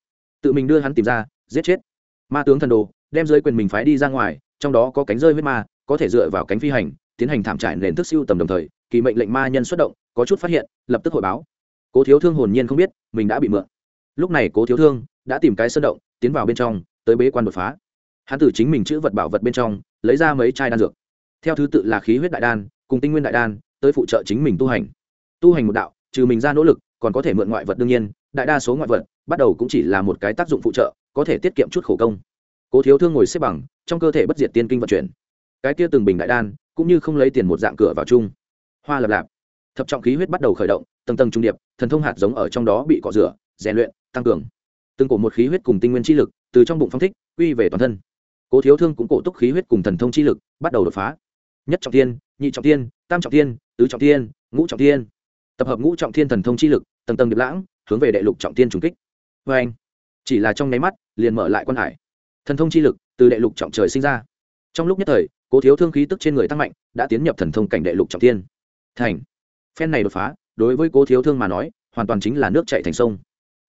Tự mình đưa hắn tìm ra, giết chết. Ma tướng thần đồ, đem dưới quyền mình phái đi ra ngoài, trong đó có cánh rơi huyết ma, có thể dựa vào cánh phi hành, tiến hành thảm trải nền thức siêu tầm đồng thời, kỳ mệnh lệnh ma nhân xuất động, có chút phát hiện, lập tức hội báo. Cố thiếu thương hồn nhiên không biết, mình đã bị mượn. Lúc này cố thiếu thương đã tìm cái sơn động, tiến vào bên trong, tới bế quan đột phá. Hắn từ chính mình chữ vật bảo vật bên trong, lấy ra mấy chai đan dược theo thứ tự là khí huyết đại đan, cùng tinh nguyên đại đan, tới phụ trợ chính mình tu hành. Tu hành một đạo, trừ mình ra nỗ lực, còn có thể mượn ngoại vật đương nhiên, đại đa số ngoại vật, bắt đầu cũng chỉ là một cái tác dụng phụ trợ, có thể tiết kiệm chút khổ công. Cố thiếu thương ngồi xếp bằng, trong cơ thể bất diệt tiên kinh vận chuyển. Cái kia từng bình đại đan, cũng như không lấy tiền một dạng cửa vào chung. Hoa lập lạp. Thập trọng khí huyết bắt đầu khởi động, tầng tầng trung điệp, thần thông hạt giống ở trong đó bị cọ rửa, rèn luyện, tăng cường. Từng cổ một khí huyết cùng tinh nguyên chi lực, từ trong bụng phong thích, quy về toàn thân. Cố thiếu thương cũng cổ túc khí huyết cùng thần thông chi lực, bắt đầu đột phá nhất trọng thiên, nhị trọng thiên, tam trọng thiên, tứ trọng thiên, ngũ trọng thiên. tập hợp ngũ trọng thiên thần thông chi lực tầng tầng điệp lãng hướng về đệ lục trọng thiên trùng kích. Vê anh chỉ là trong nháy mắt liền mở lại quan hải. Thần thông chi lực từ đệ lục trọng trời sinh ra. Trong lúc nhất thời cố thiếu thương khí tức trên người tăng mạnh đã tiến nhập thần thông cảnh đệ lục trọng thiên. thành. Phen này đột phá đối với cố thiếu thương mà nói hoàn toàn chính là nước chạy thành sông.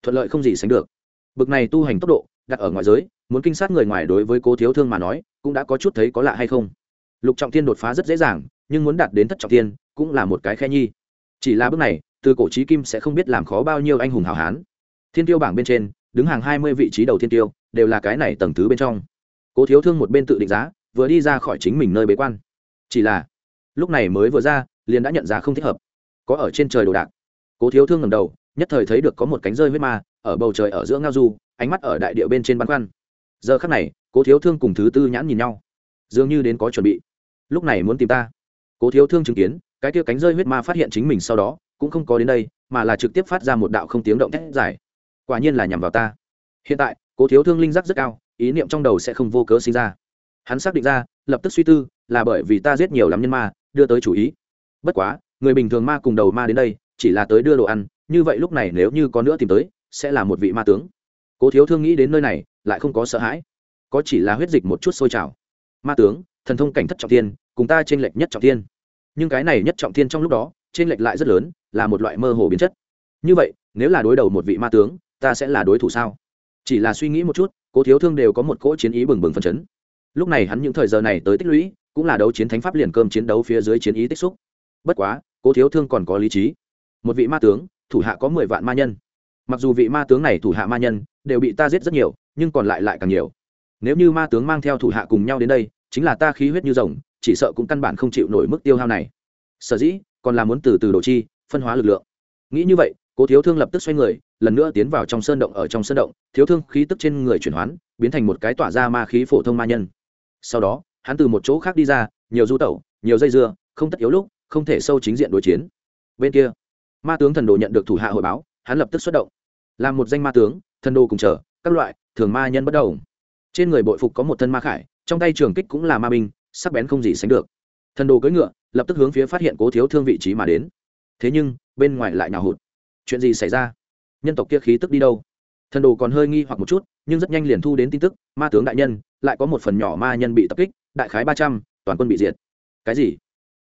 Thuận lợi không gì sánh được. Bực này tu hành tốc độ đặt ở ngoại giới muốn kinh sát người ngoài đối với cố thiếu thương mà nói cũng đã có chút thấy có lạ hay không? Lục trọng tiên đột phá rất dễ dàng, nhưng muốn đạt đến thất trọng tiên cũng là một cái khe nhi. Chỉ là bước này, từ cổ trí kim sẽ không biết làm khó bao nhiêu anh hùng hào hán. Thiên tiêu bảng bên trên, đứng hàng hai mươi vị trí đầu thiên tiêu, đều là cái này tầng thứ bên trong. Cố thiếu thương một bên tự định giá, vừa đi ra khỏi chính mình nơi bế quan. Chỉ là, lúc này mới vừa ra, liền đã nhận ra không thích hợp. Có ở trên trời đồ đạc. Cố thiếu thương ngầm đầu, nhất thời thấy được có một cánh rơi huyết ma, ở bầu trời ở giữa ngao du, ánh mắt ở đại địa bên trên băn khoăn. Giờ khắc này, cố thiếu thương cùng thứ tư nhãn nhìn nhau. Dường như đến có chuẩn bị lúc này muốn tìm ta. Cố thiếu thương chứng kiến, cái kia cánh rơi huyết ma phát hiện chính mình sau đó, cũng không có đến đây, mà là trực tiếp phát ra một đạo không tiếng động thét dài. Quả nhiên là nhằm vào ta. Hiện tại, cố thiếu thương linh giác rất cao, ý niệm trong đầu sẽ không vô cớ sinh ra. Hắn xác định ra, lập tức suy tư, là bởi vì ta giết nhiều lắm nhân ma, đưa tới chủ ý. Bất quá, người bình thường ma cùng đầu ma đến đây, chỉ là tới đưa đồ ăn, như vậy lúc này nếu như có nữa tìm tới, sẽ là một vị ma tướng. Cố thiếu thương nghĩ đến nơi này, lại không có sợ hãi. Có chỉ là huyết dịch một chút sôi trào. Ma tướng, thần thông cảnh thất trọng tiên cùng ta trên lệch nhất trọng thiên. Nhưng cái này nhất trọng thiên trong lúc đó trên lệch lại rất lớn, là một loại mơ hồ biến chất. Như vậy, nếu là đối đầu một vị ma tướng, ta sẽ là đối thủ sao? Chỉ là suy nghĩ một chút, cố thiếu thương đều có một cỗ chiến ý bừng bừng phần chấn. Lúc này hắn những thời giờ này tới tích lũy, cũng là đấu chiến thánh pháp liền cơm chiến đấu phía dưới chiến ý tích xúc. Bất quá, cố thiếu thương còn có lý trí. Một vị ma tướng, thủ hạ có mười vạn ma nhân. Mặc dù vị ma tướng này thủ hạ ma nhân đều bị ta giết rất nhiều, nhưng còn lại lại càng nhiều. Nếu như ma tướng mang theo thủ hạ cùng nhau đến đây, chính là ta khí huyết như rồng chỉ sợ cũng căn bản không chịu nổi mức tiêu hao này. Sở dĩ, còn là muốn từ từ đồ chi, phân hóa lực lượng. Nghĩ như vậy, cố thiếu thương lập tức xoay người, lần nữa tiến vào trong sơn động ở trong sơn động, thiếu thương khí tức trên người chuyển hoán, biến thành một cái tỏa ra ma khí phổ thông ma nhân. Sau đó, hắn từ một chỗ khác đi ra, nhiều du tẩu, nhiều dây dưa, không tất yếu lúc, không thể sâu chính diện đối chiến. Bên kia, ma tướng thần đồ nhận được thủ hạ hội báo, hắn lập tức xuất động. Làm một danh ma tướng, thần đồ cùng chờ, các loại, thường ma nhân bất đầu trên người bội phục có một thân ma khải, trong tay trường kích cũng là ma binh sắc bén không gì sánh được. Thần đồ cưỡi ngựa lập tức hướng phía phát hiện cố thiếu thương vị trí mà đến. Thế nhưng, bên ngoài lại nhào hụt. Chuyện gì xảy ra? Nhân tộc kia khí tức đi đâu? Thần đồ còn hơi nghi hoặc một chút, nhưng rất nhanh liền thu đến tin tức, ma tướng đại nhân, lại có một phần nhỏ ma nhân bị tập kích, đại khái ba trăm, toàn quân bị diệt. Cái gì?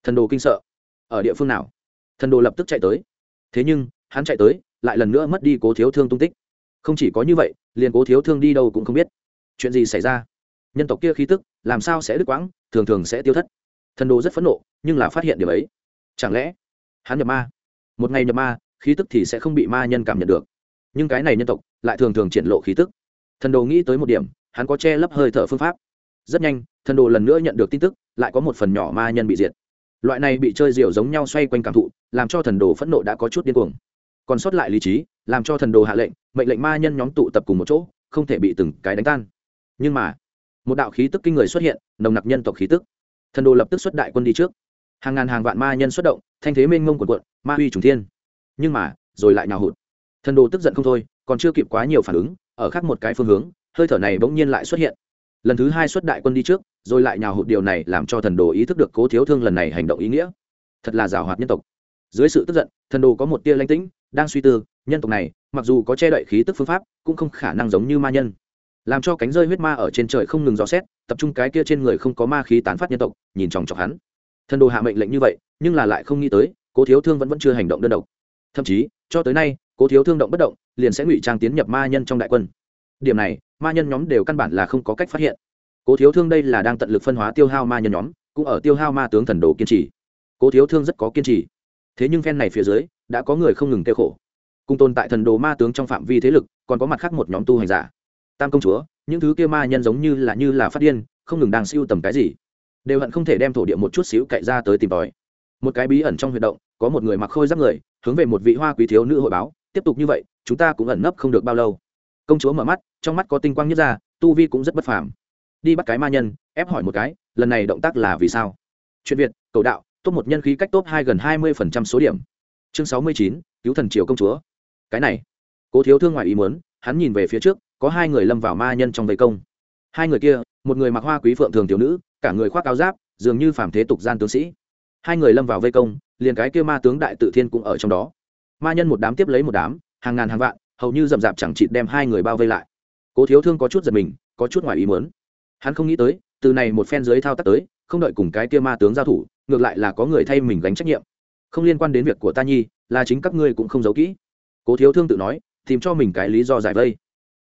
Thần đồ kinh sợ. Ở địa phương nào? Thần đồ lập tức chạy tới. Thế nhưng, hắn chạy tới, lại lần nữa mất đi cố thiếu thương tung tích. Không chỉ có như vậy, liền cố thiếu thương đi đâu cũng không biết. Chuyện gì xảy ra? Nhân tộc kia khí tức, làm sao sẽ đứt quãng? Thường thường sẽ tiêu thất. Thần đồ rất phẫn nộ, nhưng là phát hiện điều ấy. Chẳng lẽ hắn nhập ma? Một ngày nhập ma, khí tức thì sẽ không bị ma nhân cảm nhận được. Nhưng cái này nhân tộc lại thường thường triển lộ khí tức. Thần đồ nghĩ tới một điểm, hắn có che lấp hơi thở phương pháp. Rất nhanh, thần đồ lần nữa nhận được tin tức, lại có một phần nhỏ ma nhân bị diệt. Loại này bị chơi diều giống nhau xoay quanh cảm thụ, làm cho thần đồ phẫn nộ đã có chút điên cuồng. Còn sót lại lý trí, làm cho thần đồ hạ lệnh, mệnh lệnh ma nhân nhóm tụ tập cùng một chỗ, không thể bị từng cái đánh tan. Nhưng mà một đạo khí tức kinh người xuất hiện, nồng nặc nhân tộc khí tức. Thần đồ lập tức xuất đại quân đi trước. Hàng ngàn hàng vạn ma nhân xuất động, thanh thế mênh mông quần quận ma uy trùng thiên. Nhưng mà, rồi lại nhào hụt. Thần đồ tức giận không thôi, còn chưa kịp quá nhiều phản ứng, ở khác một cái phương hướng, hơi thở này bỗng nhiên lại xuất hiện. Lần thứ hai xuất đại quân đi trước, rồi lại nhào hụt điều này làm cho thần đồ ý thức được cố thiếu thương lần này hành động ý nghĩa. Thật là giảo hoạt nhân tộc. Dưới sự tức giận, thần đồ có một tia lanh tĩnh, đang suy tư, nhân tộc này, mặc dù có che đậy khí tức phương pháp, cũng không khả năng giống như ma nhân làm cho cánh rơi huyết ma ở trên trời không ngừng dò xét, tập trung cái kia trên người không có ma khí tán phát nhân tộc, nhìn chòng chọc hắn. Thần đồ hạ mệnh lệnh như vậy, nhưng là lại không nghĩ tới, cố thiếu thương vẫn vẫn chưa hành động đơn độc. Thậm chí, cho tới nay, cố thiếu thương động bất động, liền sẽ ngụy trang tiến nhập ma nhân trong đại quân. Điểm này, ma nhân nhóm đều căn bản là không có cách phát hiện. Cố thiếu thương đây là đang tận lực phân hóa tiêu hao ma nhân nhóm, cũng ở tiêu hao ma tướng thần đồ kiên trì. Cố thiếu thương rất có kiên trì. Thế nhưng phen này phía dưới, đã có người không ngừng kêu khổ. Cùng tồn tại thần đồ ma tướng trong phạm vi thế lực, còn có mặt khác một nhóm tu hành giả tam công chúa, những thứ kia ma nhân giống như là như là phát điên, không ngừng đang siêu tầm cái gì. Đều hận không thể đem thổ địa một chút xíu cậy ra tới tìm tòi. Một cái bí ẩn trong huy động, có một người mặc khôi giáp người, hướng về một vị hoa quý thiếu nữ hội báo, tiếp tục như vậy, chúng ta cũng ẩn nấp không được bao lâu. Công chúa mở mắt, trong mắt có tinh quang nhất ra, tu vi cũng rất bất phàm. Đi bắt cái ma nhân, ép hỏi một cái, lần này động tác là vì sao? Chuyện việt, cầu đạo top một nhân khí cách top hai gần hai mươi phần trăm số điểm. Chương sáu mươi chín, cứu thần triều công chúa. Cái này, cố thiếu thương ngoài ý muốn, hắn nhìn về phía trước có hai người lâm vào ma nhân trong vây công. Hai người kia, một người mặc hoa quý phượng thường tiểu nữ, cả người khoác áo giáp, dường như phàm thế tục gian tướng sĩ. Hai người lâm vào vây công, liền cái kia ma tướng đại tự thiên cũng ở trong đó. Ma nhân một đám tiếp lấy một đám, hàng ngàn hàng vạn, hầu như rậm rạp chẳng chịt đem hai người bao vây lại. Cố thiếu thương có chút giật mình, có chút ngoài ý muốn. Hắn không nghĩ tới, từ này một phen dưới thao tác tới, không đợi cùng cái kia ma tướng giao thủ, ngược lại là có người thay mình gánh trách nhiệm. Không liên quan đến việc của ta nhi, là chính các ngươi cũng không giấu kỹ. Cố thiếu thương tự nói, tìm cho mình cái lý do giải vây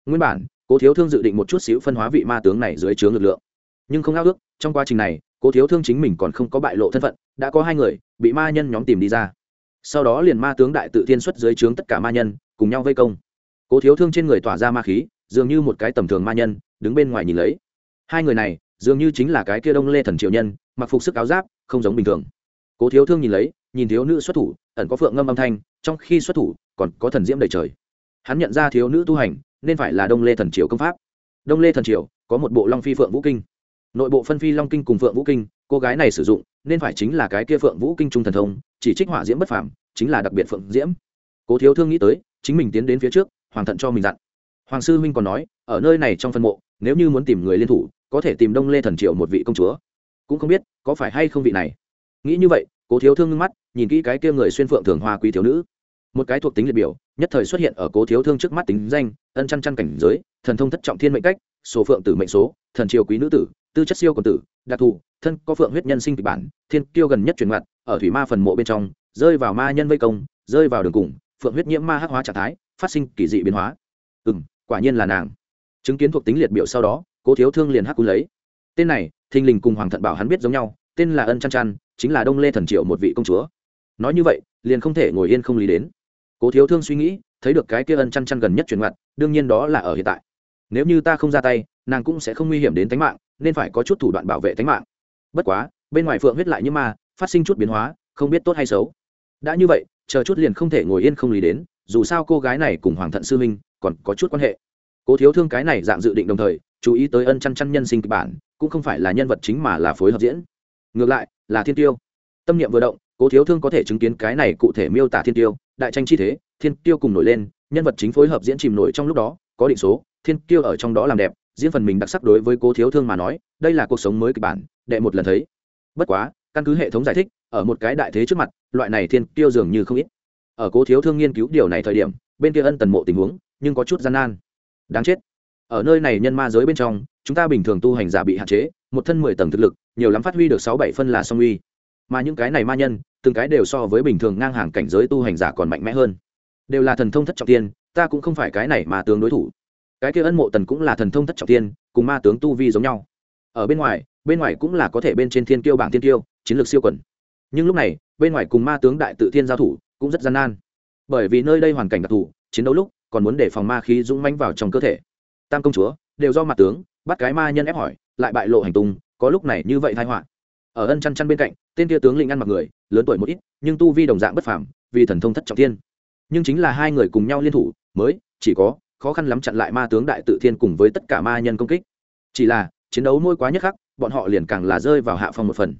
nguyên bản, cố thiếu thương dự định một chút xíu phân hóa vị ma tướng này dưới trướng lực lượng. Nhưng không ao ước, trong quá trình này, cố thiếu thương chính mình còn không có bại lộ thân phận, đã có hai người, bị ma nhân nhóm tìm đi ra. Sau đó liền ma tướng đại tự thiên xuất dưới trướng tất cả ma nhân, cùng nhau vây công. Cố thiếu thương trên người tỏa ra ma khí, dường như một cái tầm thường ma nhân, đứng bên ngoài nhìn lấy. Hai người này, dường như chính là cái kia đông lê thần triệu nhân, mặc phục sức áo giáp, không giống bình thường. Cố thiếu thương nhìn lấy, nhìn thiếu nữ xuất thủ, ẩn có phượng ngâm âm thanh, trong khi xuất thủ, còn có thần diễm đầy trời. Hắn nhận ra thiếu nữ tu hành nên phải là đông lê thần triều công pháp. Đông lê thần triều, có một bộ long phi phượng vũ kinh. Nội bộ phân phi long kinh cùng phượng vũ kinh, cô gái này sử dụng, nên phải chính là cái kia phượng vũ kinh trung thần thông, chỉ trích hỏa diễm bất phàm, chính là đặc biệt phượng diễm. Cố thiếu thương nghĩ tới, chính mình tiến đến phía trước, hoàng thận cho mình dặn. Hoàng sư huynh còn nói, ở nơi này trong phân mộ, nếu như muốn tìm người liên thủ, có thể tìm đông lê thần triệu một vị công chúa. Cũng không biết, có phải hay không vị này? Nghĩ như vậy, cố thiếu thương ngưng mắt, nhìn kỹ cái kia người xuyên phượng thường hoa quý thiếu nữ. Một cái thuộc tính liệt biểu nhất thời xuất hiện ở cố thiếu thương trước mắt tính danh, ân chăn chăn cảnh giới, thần thông thất trọng thiên mệnh cách, số phượng tử mệnh số, thần triều quý nữ tử, tư chất siêu còn tử, đặc thù, thân có phượng huyết nhân sinh kịch bản, thiên kiêu gần nhất truyền mặt ở thủy ma phần mộ bên trong, rơi vào ma nhân vây công, rơi vào đường cùng, phượng huyết nhiễm ma hắc hóa trạng thái, phát sinh kỳ dị biến hóa. Ừ m quả nhiên là nàng. Chứng kiến thuộc tính liệt biểu sau đó, cố thiếu thương liền hắc cú lấy. Tên này, thình lình cùng hoàng thận bảo hắn biết giống nhau, tên là ân chăn chăn, chính là đông lê thần triệu một vị công chúa. Nói như vậy, liền không thể ngồi yên không lý đến cố thiếu thương suy nghĩ, thấy được cái kia ân chăn chăn gần nhất truyền mặt, đương nhiên đó là ở hiện tại. Nếu như ta không ra tay, nàng cũng sẽ không nguy hiểm đến tính mạng, nên phải có chút thủ đoạn bảo vệ tính mạng. Bất quá, bên ngoài phượng huyết lại như ma, phát sinh chút biến hóa, không biết tốt hay xấu. Đã như vậy, chờ chút liền không thể ngồi yên không lý đến, dù sao cô gái này cùng hoàng thận sư minh còn có chút quan hệ. Cố thiếu thương cái này dạng dự định đồng thời, chú ý tới ân chăn chăn nhân sinh kịch bản, cũng không phải là nhân vật chính mà là phối hợp diễn. Ngược lại, là thiên tiêu. Tâm niệm vừa động, cố thiếu thương có thể chứng kiến cái này cụ thể miêu tả thiên tiêu đại tranh chi thế, thiên tiêu cùng nổi lên, nhân vật chính phối hợp diễn chìm nổi trong lúc đó, có định số, thiên tiêu ở trong đó làm đẹp, diễn phần mình đặc sắc đối với cố thiếu thương mà nói, đây là cuộc sống mới kịch bản, đệ một lần thấy. Bất quá, căn cứ hệ thống giải thích, ở một cái đại thế trước mặt, loại này thiên tiêu dường như không ít. Ở cố thiếu thương nghiên cứu điều này thời điểm, bên kia ân tần mộ tình huống, nhưng có chút gian nan. Đáng chết. Ở nơi này nhân ma giới bên trong, chúng ta bình thường tu hành giả bị hạn chế, một thân mười tầng thực lực, nhiều lắm phát huy được sáu bảy phân là song uy mà những cái này ma nhân, từng cái đều so với bình thường ngang hàng cảnh giới tu hành giả còn mạnh mẽ hơn. Đều là thần thông thất trọng tiên, ta cũng không phải cái này mà tướng đối thủ. Cái kia ân mộ tần cũng là thần thông thất trọng tiên, cùng ma tướng tu vi giống nhau. Ở bên ngoài bên ngoài cũng là có thể bên trên thiên kiêu bảng thiên kiêu, chiến lược siêu quẩn nhưng lúc này, bên ngoài cùng ma tướng đại tự thiên giao thủ cũng rất gian nan. Bởi vì nơi đây hoàn cảnh đặc thù, chiến đấu lúc còn muốn để phòng ma khí dũng manh vào trong cơ thể. Tam công chúa đều do mặt tướng, bắt cái ma nhân ép hỏi, lại bại lộ hành tung, có lúc này như vậy thái họa ở ân chăn chăn bên cạnh, tên kia tướng lĩnh ăn mặc người, lớn tuổi một ít, nhưng tu vi đồng dạng bất phàm, vì thần thông thất trọng thiên. Nhưng chính là hai người cùng nhau liên thủ, mới, chỉ có, khó khăn lắm chặn lại ma tướng đại tự thiên cùng với tất cả ma nhân công kích. Chỉ là, chiến đấu môi quá nhất khắc, bọn họ liền càng là rơi vào hạ phong một phần.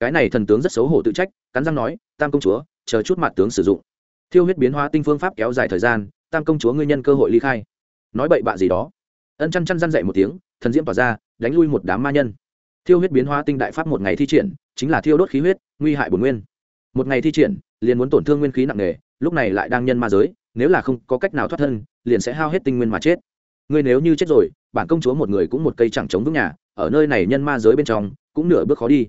Cái này thần tướng rất xấu hổ tự trách, cắn răng nói, tam công chúa, chờ chút mặt tướng sử dụng. Thiêu huyết biến hóa tinh phương pháp kéo dài thời gian, tam công chúa ngươi nhân cơ hội ly khai. Nói bậy bạ gì đó. Ân chăn chăn răn dậy một tiếng, thần diễm tỏa ra, đánh lui một đám ma nhân thiêu huyết biến hóa tinh đại pháp một ngày thi triển, chính là thiêu đốt khí huyết, nguy hại bổn nguyên. Một ngày thi triển, liền muốn tổn thương nguyên khí nặng nề, lúc này lại đang nhân ma giới, nếu là không có cách nào thoát thân, liền sẽ hao hết tinh nguyên mà chết. Ngươi nếu như chết rồi, bản công chúa một người cũng một cây chẳng chống vững nhà, ở nơi này nhân ma giới bên trong, cũng nửa bước khó đi.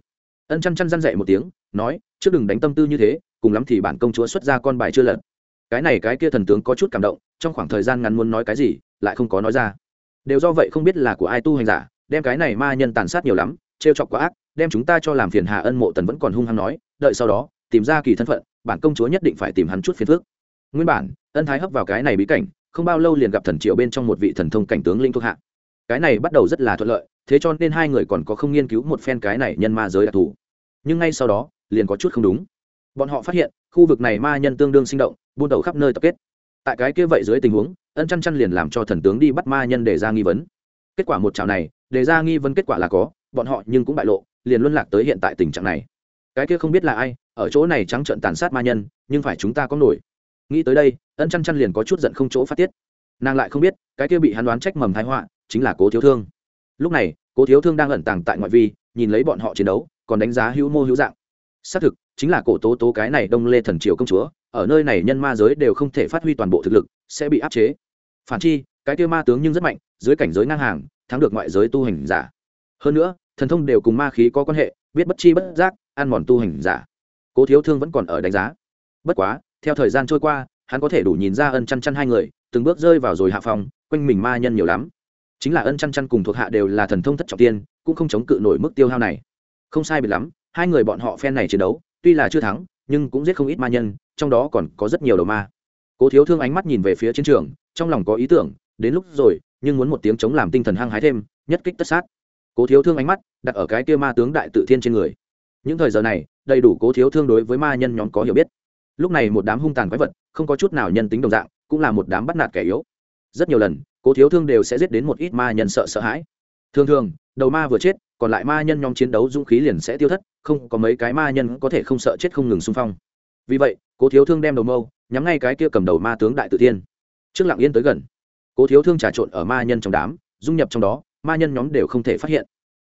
Ân chăn chăn răn dậy một tiếng, nói, trước đừng đánh tâm tư như thế, cùng lắm thì bản công chúa xuất ra con bài chưa lật. Cái này cái kia thần tướng có chút cảm động, trong khoảng thời gian ngắn muốn nói cái gì, lại không có nói ra. Đều do vậy không biết là của ai tu hành giả đem cái này ma nhân tàn sát nhiều lắm, trêu chọc quá ác, đem chúng ta cho làm phiền hà ân mộ tần vẫn còn hung hăng nói, đợi sau đó, tìm ra kỳ thân phận, bản công chúa nhất định phải tìm hắn chút phiền phước nguyên bản, ân thái hấp vào cái này bí cảnh, không bao lâu liền gặp thần triệu bên trong một vị thần thông cảnh tướng linh thuộc hạ. Cái này bắt đầu rất là thuận lợi, thế cho nên hai người còn có không nghiên cứu một phen cái này nhân ma giới đặc thù. Nhưng ngay sau đó, liền có chút không đúng. Bọn họ phát hiện, khu vực này ma nhân tương đương sinh động, buôn đầu khắp nơi tập kết. Tại cái kia vậy dưới tình huống, ân chăn chăn liền làm cho thần tướng đi bắt ma nhân để ra nghi vấn. Kết quả một chảo này đề ra nghi vấn kết quả là có, bọn họ nhưng cũng bại lộ, liền luân lạc tới hiện tại tình trạng này. Cái kia không biết là ai, ở chỗ này trắng trợn tàn sát ma nhân, nhưng phải chúng ta có nổi. Nghĩ tới đây, ân chăn chăn liền có chút giận không chỗ phát tiết. Nàng lại không biết, cái kia bị hắn đoán trách mầm thái họa, chính là cố thiếu thương. Lúc này, cố thiếu thương đang ẩn tàng tại ngoại vi, nhìn lấy bọn họ chiến đấu, còn đánh giá hữu mô hữu dạng. Xác thực, chính là cổ tố tố cái này đông lê thần triều công chúa, ở nơi này nhân ma giới đều không thể phát huy toàn bộ thực lực, sẽ bị áp chế. Phản chi, cái kia ma tướng nhưng rất mạnh, dưới cảnh giới ngang hàng thắng được ngoại giới tu hành giả. Hơn nữa, thần thông đều cùng ma khí có quan hệ, biết bất chi bất giác, ăn mòn tu hành giả. Cố thiếu thương vẫn còn ở đánh giá. Bất quá, theo thời gian trôi qua, hắn có thể đủ nhìn ra ân chăn chăn hai người, từng bước rơi vào rồi hạ phòng, quanh mình ma nhân nhiều lắm. Chính là ân chăn chăn cùng thuộc hạ đều là thần thông thất trọng tiên, cũng không chống cự nổi mức tiêu hao này. Không sai biệt lắm, hai người bọn họ phen này chiến đấu, tuy là chưa thắng, nhưng cũng giết không ít ma nhân, trong đó còn có rất nhiều đầu ma. Cố thiếu thương ánh mắt nhìn về phía chiến trường, trong lòng có ý tưởng, đến lúc rồi nhưng muốn một tiếng chống làm tinh thần hăng hái thêm nhất kích tất sát. Cố thiếu thương ánh mắt đặt ở cái kia ma tướng đại tự thiên trên người. Những thời giờ này đầy đủ cố thiếu thương đối với ma nhân nhóm có hiểu biết. Lúc này một đám hung tàn quái vật không có chút nào nhân tính đồng dạng cũng là một đám bắt nạt kẻ yếu. Rất nhiều lần cố thiếu thương đều sẽ giết đến một ít ma nhân sợ sợ hãi. Thường thường đầu ma vừa chết còn lại ma nhân nhóm chiến đấu dũng khí liền sẽ tiêu thất không có mấy cái ma nhân có thể không sợ chết không ngừng xung phong. Vì vậy cố thiếu thương đem đầu mâu nhắm ngay cái kia cầm đầu ma tướng đại tự thiên, trước lặng yên tới gần cố thiếu thương trà trộn ở ma nhân trong đám, dung nhập trong đó, ma nhân nhóm đều không thể phát hiện.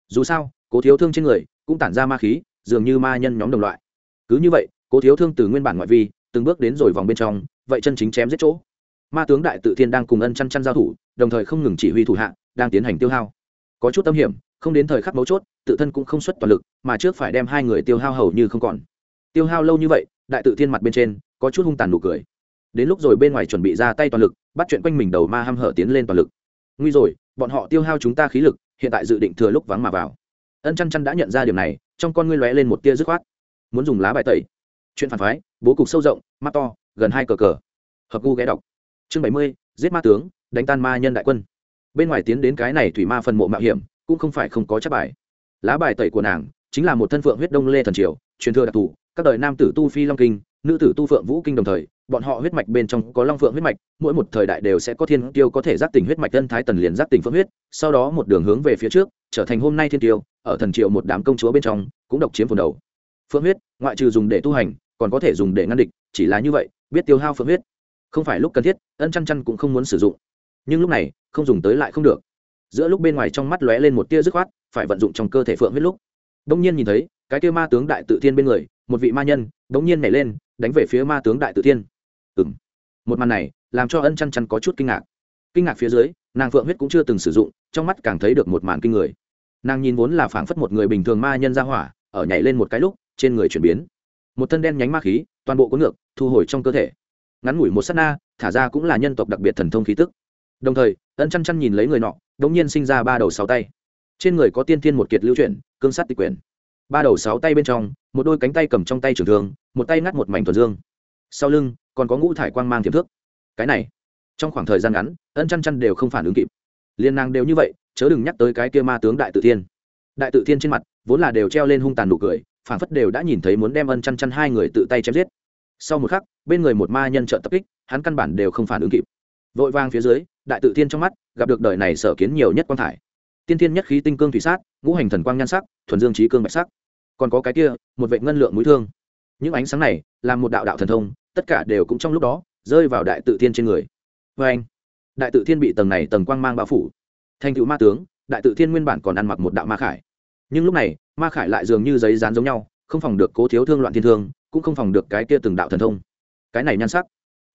Dù sao, cố thiếu thương trên người cũng tản ra ma khí, dường như ma nhân nhóm đồng loại. Cứ như vậy, cố thiếu thương từ nguyên bản ngoại vi, từng bước đến rồi vòng bên trong, vậy chân chính chém giết chỗ. Ma tướng đại tự thiên đang cùng ân chăn chăn giao thủ, đồng thời không ngừng chỉ huy thủ hạ, đang tiến hành tiêu hao. Có chút tâm hiểm, không đến thời khắc mấu chốt, tự thân cũng không xuất toàn lực, mà trước phải đem hai người tiêu hao hầu như không còn. Tiêu hao lâu như vậy, đại tự thiên mặt bên trên có chút hung tàn nụ cười. Đến lúc rồi bên ngoài chuẩn bị ra tay toàn lực bắt chuyện quanh mình đầu ma ham hở tiến lên toàn lực. Nguy rồi, bọn họ tiêu hao chúng ta khí lực, hiện tại dự định thừa lúc vắng mà vào. Ân chăn chăn đã nhận ra điều này, trong con ngươi lóe lên một tia dứt khoát. Muốn dùng lá bài tẩy. Chuyện phản phái, bố cục sâu rộng, mắt to, gần hai cờ cờ. Hợp gu ghé đọc. Chương bảy mươi, giết ma tướng, đánh tan ma nhân đại quân. Bên ngoài tiến đến cái này thủy ma phần mộ mạo hiểm, cũng không phải không có chắc bài. Lá bài tẩy của nàng chính là một thân phượng huyết đông lê thần triều, truyền thừa đặc thù, các đời nam tử tu phi long kinh nữ tử tu phượng vũ kinh đồng thời, bọn họ huyết mạch bên trong có long phượng huyết mạch, mỗi một thời đại đều sẽ có thiên tiêu có thể giác tỉnh huyết mạch tân thái tần liền giác tỉnh phượng huyết, sau đó một đường hướng về phía trước, trở thành hôm nay thiên tiêu ở thần triệu một đám công chúa bên trong, cũng độc chiếm phần đầu. Phượng huyết, ngoại trừ dùng để tu hành, còn có thể dùng để ngăn địch, chỉ là như vậy, biết tiêu hao phượng huyết. Không phải lúc cần thiết, ân chăn chăn cũng không muốn sử dụng. Nhưng lúc này, không dùng tới lại không được. Giữa lúc bên ngoài trong mắt lóe lên một tia dứt khoát, phải vận dụng trong cơ thể phượng huyết lúc. Đông nhiên nhìn thấy, cái tia ma tướng đại tự thiên bên người, một vị ma nhân đông nhiên nhảy lên đánh về phía ma tướng đại tự thiên. Ừ m một màn này làm cho ân chăn chăn có chút kinh ngạc. Kinh ngạc phía dưới, nàng phượng huyết cũng chưa từng sử dụng, trong mắt càng thấy được một màn kinh người. Nàng nhìn vốn là phảng phất một người bình thường ma nhân ra hỏa, ở nhảy lên một cái lúc, trên người chuyển biến. Một thân đen nhánh ma khí, toàn bộ có ngược, thu hồi trong cơ thể. Ngắn ngủi một s á t na, thả ra cũng là nhân tộc đặc biệt thần thông khí tức. Đồng thời, ân chăn chăn nhìn lấy người nọ đ ỗ n g nhiên sinh ra ba đầu sáu tay. Trên người có tiên thiên một kiệt lưu chuyển, cương sát tịch quyển. Ba đầu sáu tay bên trong một đôi cánh tay cầm trong tay trường thương, một tay ngắt một mảnh thuần dương. Sau lưng, còn có ngũ thải quang mang thiệp thước cái này, trong khoảng thời gian ngắn, ân chăn chăn đều không phản ứng kịp. Liên nàng đều như vậy, chớ đừng nhắc tới cái kia ma tướng đại tự thiên. Đại tự thiên trên mặt, vốn là đều treo lên hung tàn nụ cười phản phất đều đã nhìn thấy muốn đem ân chăn chăn hai người tự tay chém giết. Sau một khắc, bên người một ma nhân trợ tập kích, hắn căn bản đều không phản ứng kịp. Vội vang phía dưới, đại tự thiên trong mắt, gặp được đời này sở kiến nhiều nhất quang thải. Tiên thiên nhất khí tinh cương thủy sát, ngũ hành thần quang nhan sắc, thuần dương trí cương bạch sắc còn có cái kia, một vệ ngân lượng mũi thương. Những ánh sáng này làm một đạo đạo thần thông, tất cả đều cũng trong lúc đó, rơi vào đại tự thiên trên người. Vê anh, đại tự thiên bị tầng này tầng quang mang bao phủ. Thành cựu ma tướng, đại tự thiên nguyên bản còn ăn mặc một đạo ma khải. Nhưng lúc này, ma khải lại dường như giấy dán giống nhau, không phòng được cố thiếu thương loạn thiên thương, cũng không phòng được cái kia từng đạo thần thông. Cái này nhan sắc,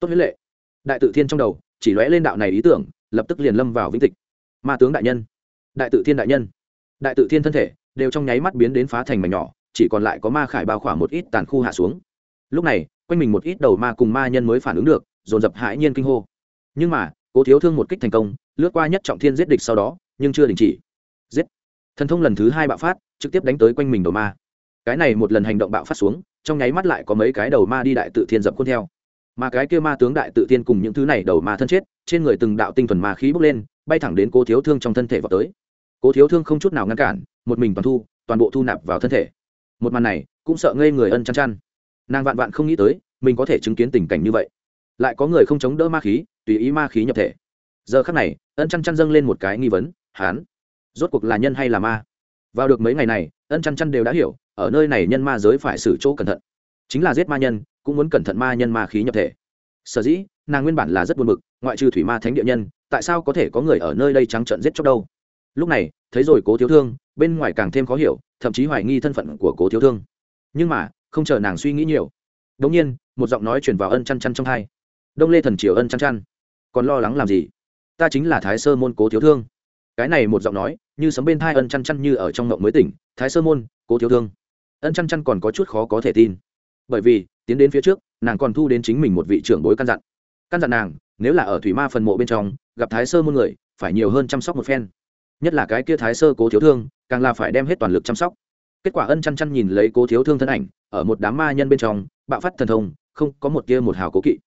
tốt huyết lệ. Đại tự thiên trong đầu, chỉ lóe lên đạo này ý tưởng, lập tức liền lâm vào vĩnh tịch. Ma tướng đại nhân, đại tự thiên đại nhân. Đại tự thiên thân thể, đều trong nháy mắt biến đến phá thành mảnh nhỏ chỉ còn lại có ma khải bao khỏa một ít tàn khu hạ xuống. Lúc này, quanh mình một ít đầu ma cùng ma nhân mới phản ứng được, dồn dập hãi nhiên kinh hô. Nhưng mà, cố thiếu thương một kích thành công, lướt qua nhất trọng thiên giết địch sau đó, nhưng chưa đình chỉ. Giết! Thần thông lần thứ hai bạo phát, trực tiếp đánh tới quanh mình đầu ma. Cái này một lần hành động bạo phát xuống, trong nháy mắt lại có mấy cái đầu ma đi đại tự thiên dập khuôn theo. Mà cái kia ma tướng đại tự thiên cùng những thứ này đầu ma thân chết, trên người từng đạo tinh thuần ma khí bốc lên, bay thẳng đến cố thiếu thương trong thân thể vào tới. Cố thiếu thương không chút nào ngăn cản, một mình toàn thu, toàn bộ thu nạp vào thân thể một màn này cũng sợ ngây người ân chăn chăn. Nàng vạn vạn không nghĩ tới, mình có thể chứng kiến tình cảnh như vậy. Lại có người không chống đỡ ma khí, tùy ý ma khí nhập thể. Giờ khắc này, ân chăn chăn dâng lên một cái nghi vấn, hán, rốt cuộc là nhân hay là ma? Vào được mấy ngày này, ân chăn chăn đều đã hiểu, ở nơi này nhân ma giới phải xử chỗ cẩn thận. Chính là giết ma nhân, cũng muốn cẩn thận ma nhân ma khí nhập thể. Sở dĩ, nàng nguyên bản là rất buồn bực, ngoại trừ thủy ma thánh địa nhân, tại sao có thể có người ở nơi đây trắng trợn giết chóc đâu? Lúc này, thấy rồi cố thiếu thương, bên ngoài càng thêm khó hiểu thậm chí hoài nghi thân phận của cố thiếu thương. Nhưng mà, không chờ nàng suy nghĩ nhiều. Đống nhiên, một giọng nói chuyển vào ân chăn chăn trong hai. Đông lê thần triều ân chăn chăn. Còn lo lắng làm gì? Ta chính là thái sơ môn cố thiếu thương. Cái này một giọng nói, như sấm bên thai ân chăn chăn như ở trong ngộng mới tỉnh. Thái sơ môn, cố thiếu thương. Ân chăn chăn còn có chút khó có thể tin. Bởi vì, tiến đến phía trước, nàng còn thu đến chính mình một vị trưởng bối căn dặn. Căn dặn nàng, nếu là ở thủy ma phần mộ bên trong, gặp thái sơ môn người, phải nhiều hơn chăm sóc một phen nhất là cái kia thái sơ cố thiếu thương, càng là phải đem hết toàn lực chăm sóc. Kết quả ân chăn chăn nhìn lấy cố thiếu thương thân ảnh, ở một đám ma nhân bên trong, bạo phát thần thông, không có một kia một hào cố kỵ.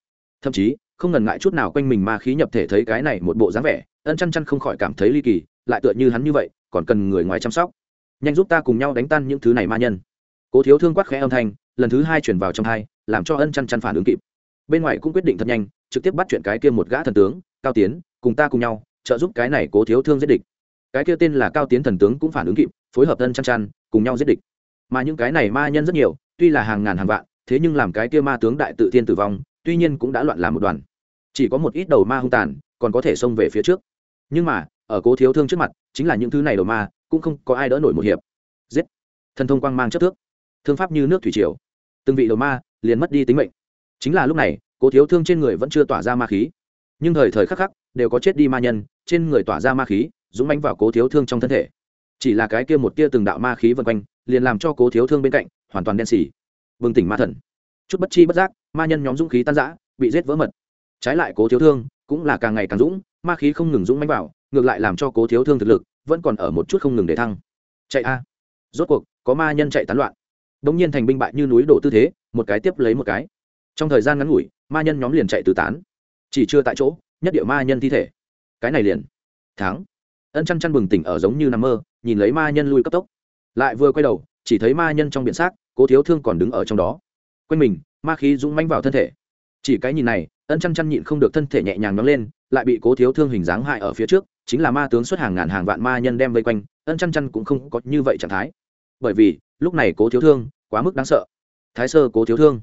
Thậm chí, không ngần ngại chút nào quanh mình ma khí nhập thể thấy cái này một bộ dáng vẻ, ân chăn chăn không khỏi cảm thấy ly kỳ, lại tựa như hắn như vậy, còn cần người ngoài chăm sóc. Nhanh giúp ta cùng nhau đánh tan những thứ này ma nhân. Cố thiếu thương quát khẽ âm thanh, lần thứ hai chuyển vào trong hai, làm cho ân chăn chăn phản ứng kịp. Bên ngoài cũng quyết định thật nhanh, trực tiếp bắt chuyện cái kia một gã thần tướng, cao tiến, cùng ta cùng nhau, trợ giúp cái này cố thiếu thương giết địch cái kia tên là cao tiến thần tướng cũng phản ứng kịp, phối hợp thân chăn chăn, cùng nhau giết địch. Mà những cái này ma nhân rất nhiều, tuy là hàng ngàn hàng vạn, thế nhưng làm cái kia ma tướng đại tự thiên tử vong, tuy nhiên cũng đã loạn làm một đoàn. Chỉ có một ít đầu ma hung tàn, còn có thể xông về phía trước. Nhưng mà, ở cố thiếu thương trước mặt, chính là những thứ này đầu ma, cũng không có ai đỡ nổi một hiệp. Giết! Thần thông quang mang chất thước. Thương pháp như nước thủy triều. Từng vị đầu ma liền mất đi tính mệnh. Chính là lúc này, cố thiếu thương trên người vẫn chưa tỏa ra ma khí. Nhưng thời thời khắc khắc, đều có chết đi ma nhân, trên người tỏa ra ma khí dũng mánh vào cố thiếu thương trong thân thể. Chỉ là cái kia một tia từng đạo ma khí vân quanh, liền làm cho cố thiếu thương bên cạnh hoàn toàn đen xỉ bừng tỉnh ma thần. Chút bất chi bất giác, ma nhân nhóm dũng khí tan giã bị giết vỡ mật. Trái lại cố thiếu thương cũng là càng ngày càng dũng, ma khí không ngừng dũng mánh vào, ngược lại làm cho cố thiếu thương thực lực vẫn còn ở một chút không ngừng để thăng. Chạy a. Rốt cuộc, có ma nhân chạy tán loạn. Đ ỗ n g nhiên thành binh bại như núi đổ tư thế, một cái tiếp lấy một cái. Trong thời gian ngắn ngủi, ma nhân nhóm liền chạy từ tán. Chỉ chưa tại chỗ, nhất địa ma nhân thi thể. Cái này liền. Thắng ân chăn chăn bừng tỉnh ở giống như nằm mơ, nhìn lấy ma nhân lui cấp tốc. Lại vừa quay đầu, chỉ thấy ma nhân trong biển xác, cố thiếu thương còn đứng ở trong đó. Quanh mình, ma khí dũng manh vào thân thể. Chỉ cái nhìn này, ân chăn chăn nhịn không được thân thể nhẹ nhàng nóng lên, lại bị cố thiếu thương hình dáng hại ở phía trước, chính là ma tướng xuất hàng ngàn hàng vạn ma nhân đem vây quanh, ân chăn chăn cũng không có như vậy trạng thái. Bởi vì, lúc này cố thiếu thương, quá mức đáng sợ. Thái sơ cố thiếu thương.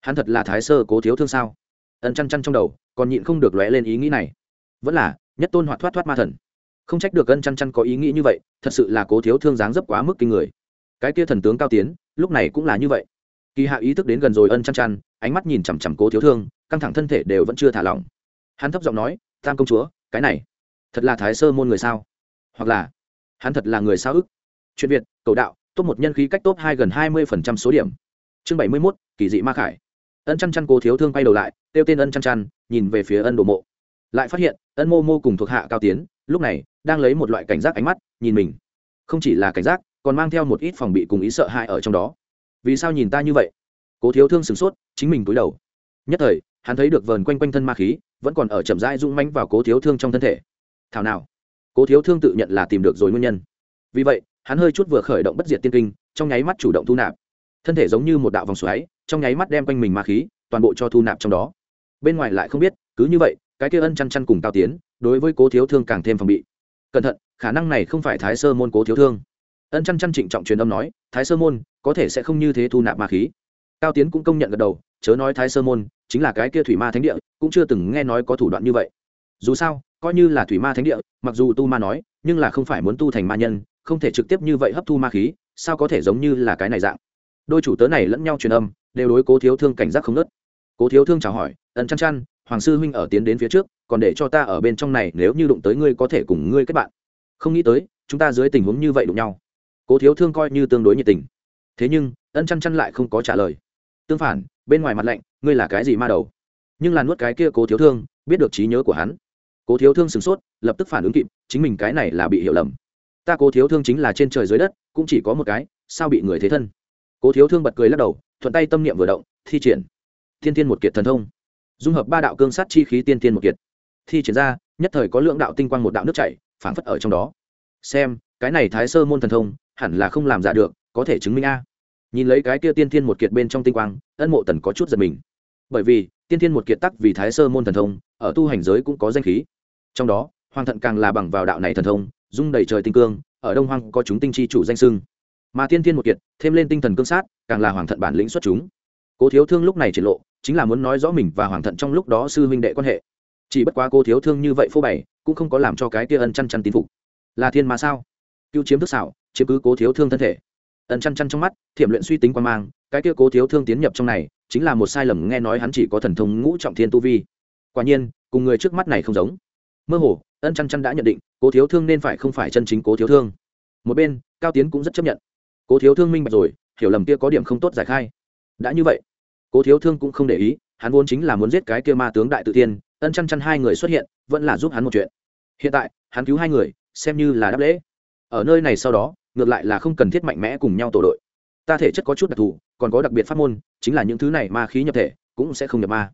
Hắn thật là thái sơ cố thiếu thương sao? Ân chăn chăn trong đầu, còn nhịn không được lóe lên ý nghĩ này. Vẫn là, nhất tôn hoạt thoát thoát ma thần không trách được ân chăn chăn có ý nghĩ như vậy, thật sự là cố thiếu thương dáng dấp quá mức kinh người. Cái kia thần tướng cao tiến, lúc này cũng là như vậy. Kỳ hạ ý thức đến gần rồi ân chăn chăn, ánh mắt nhìn chằm chằm cố thiếu thương, căng thẳng thân thể đều vẫn chưa thả lỏng. Hắn thấp giọng nói, tam công chúa, cái này, thật là thái sơ môn người sao? Hoặc là, hắn thật là người sao ức? Chuyện việt, cầu đạo, top một nhân khí cách top hai gần hai mươi phần trăm số điểm. Chương bảy mươi mốt, kỳ dị ma khải. Ân chăn chăn cố thiếu thương quay đầu lại, kêu tên ân chăn chăn, nhìn về phía ân đồ mộ. Lại phát hiện, ân mô mô cùng thuộc hạ cao tiến lúc này, đang lấy một loại cảnh giác ánh mắt, nhìn mình. Không chỉ là cảnh giác, còn mang theo một ít phòng bị cùng ý sợ hãi ở trong đó. Vì sao nhìn ta như vậy? Cố thiếu thương sửng sốt, chính mình cúi đầu. Nhất thời, hắn thấy được vờn quanh quanh thân ma khí, vẫn còn ở chậm rãi rung manh vào cố thiếu thương trong thân thể. Thảo nào? Cố thiếu thương tự nhận là tìm được rồi nguyên nhân. Vì vậy, hắn hơi chút vừa khởi động bất diệt tiên kinh, trong nháy mắt chủ động thu nạp. Thân thể giống như một đạo vòng xoáy, trong nháy mắt đem quanh mình ma khí toàn bộ cho thu nạp trong đó. Bên ngoài lại không biết, cứ như vậy cái kia ân chăn chăn cùng cao tiến, đối với cố thiếu thương càng thêm phòng bị. Cẩn thận, khả năng này không phải thái sơ môn cố thiếu thương. Ân chăn chăn trịnh trọng truyền âm nói, thái sơ môn, có thể sẽ không như thế thu nạp ma khí. Cao tiến cũng công nhận gật đầu, chớ nói thái sơ môn, chính là cái kia thủy ma thánh địa, cũng chưa từng nghe nói có thủ đoạn như vậy. Dù sao, coi như là thủy ma thánh địa, mặc dù tu ma nói, nhưng là không phải muốn tu thành ma nhân, không thể trực tiếp như vậy hấp thu ma khí, sao có thể giống như là cái này dạng? Đôi chủ tớ này lẫn nhau truyền âm, đều đối cố thiếu thương cảnh giác không nớt cố thiếu thương chào hỏi ẩn chăn chăn hoàng sư huynh ở tiến đến phía trước, còn để cho ta ở bên trong này, nếu như đụng tới ngươi có thể cùng ngươi kết bạn. Không nghĩ tới, chúng ta dưới tình huống như vậy đụng nhau. Cố thiếu thương coi như tương đối nhiệt tình. Thế nhưng, ân chăn chăn lại không có trả lời. Tương phản, bên ngoài mặt lạnh, ngươi là cái gì ma đầu? Nhưng là nuốt cái kia cố thiếu thương, biết được trí nhớ của hắn. Cố thiếu thương sửng sốt, lập tức phản ứng kịp, chính mình cái này là bị hiểu lầm. Ta cố thiếu thương chính là trên trời dưới đất, cũng chỉ có một cái, sao bị người thế thân? Cố thiếu thương bật cười lắc đầu, thuận tay tâm niệm vừa động, thi triển. Thiên Thiên một kiệt thần thông dung hợp ba đạo cương sát chi khí tiên tiên một kiệt. Thi triển ra, nhất thời có lượng đạo tinh quang một đạo nước chảy, phảng phất ở trong đó. Xem, cái này thái sơ môn thần thông, hẳn là không làm giả được, có thể chứng minh a. Nhìn lấy cái kia tiên thiên một kiệt bên trong tinh quang, ân mộ tần có chút giật mình. Bởi vì, tiên thiên một kiệt tắc vì thái sơ môn thần thông, ở tu hành giới cũng có danh khí. Trong đó, hoàng thận càng là bằng vào đạo này thần thông, dung đầy trời tinh cương, ở đông hoang có chúng tinh chi chủ danh sưng mà tiên thiên một kiệt, thêm lên tinh thần cương sát, càng là hoàng thận bản lĩnh xuất chúng. Cố thiếu thương lúc này triển lộ chính là muốn nói rõ mình và hoàng thận trong lúc đó sư huynh đệ quan hệ. Chỉ bất quá cô thiếu thương như vậy phô bày, cũng không có làm cho cái kia ân chăn chăn tín phục. Là thiên mà sao? Cứu chiếm thức xảo, chiếm cứ cố thiếu thương thân thể. Ân chăn chăn trong mắt, thiểm luyện suy tính quan mang, cái kia cố thiếu thương tiến nhập trong này, chính là một sai lầm nghe nói hắn chỉ có thần thông ngũ trọng thiên tu vi. Quả nhiên, cùng người trước mắt này không giống. Mơ hồ, ân chăn chăn đã nhận định, cố thiếu thương nên phải không phải chân chính cố thiếu thương. Một bên, cao tiến cũng rất chấp nhận. Cố thiếu thương minh bạch rồi, hiểu lầm kia có điểm không tốt giải khai. Đã như vậy cố thiếu thương cũng không để ý, hắn vốn chính là muốn giết cái kia ma tướng đại tự tiên, ân chăn chăn hai người xuất hiện, vẫn là giúp hắn một chuyện. Hiện tại, hắn cứu hai người, xem như là đáp lễ. Ở nơi này sau đó, ngược lại là không cần thiết mạnh mẽ cùng nhau tổ đội. Ta thể chất có chút đặc thù, còn có đặc biệt pháp môn, chính là những thứ này ma khí nhập thể, cũng sẽ không nhập ma.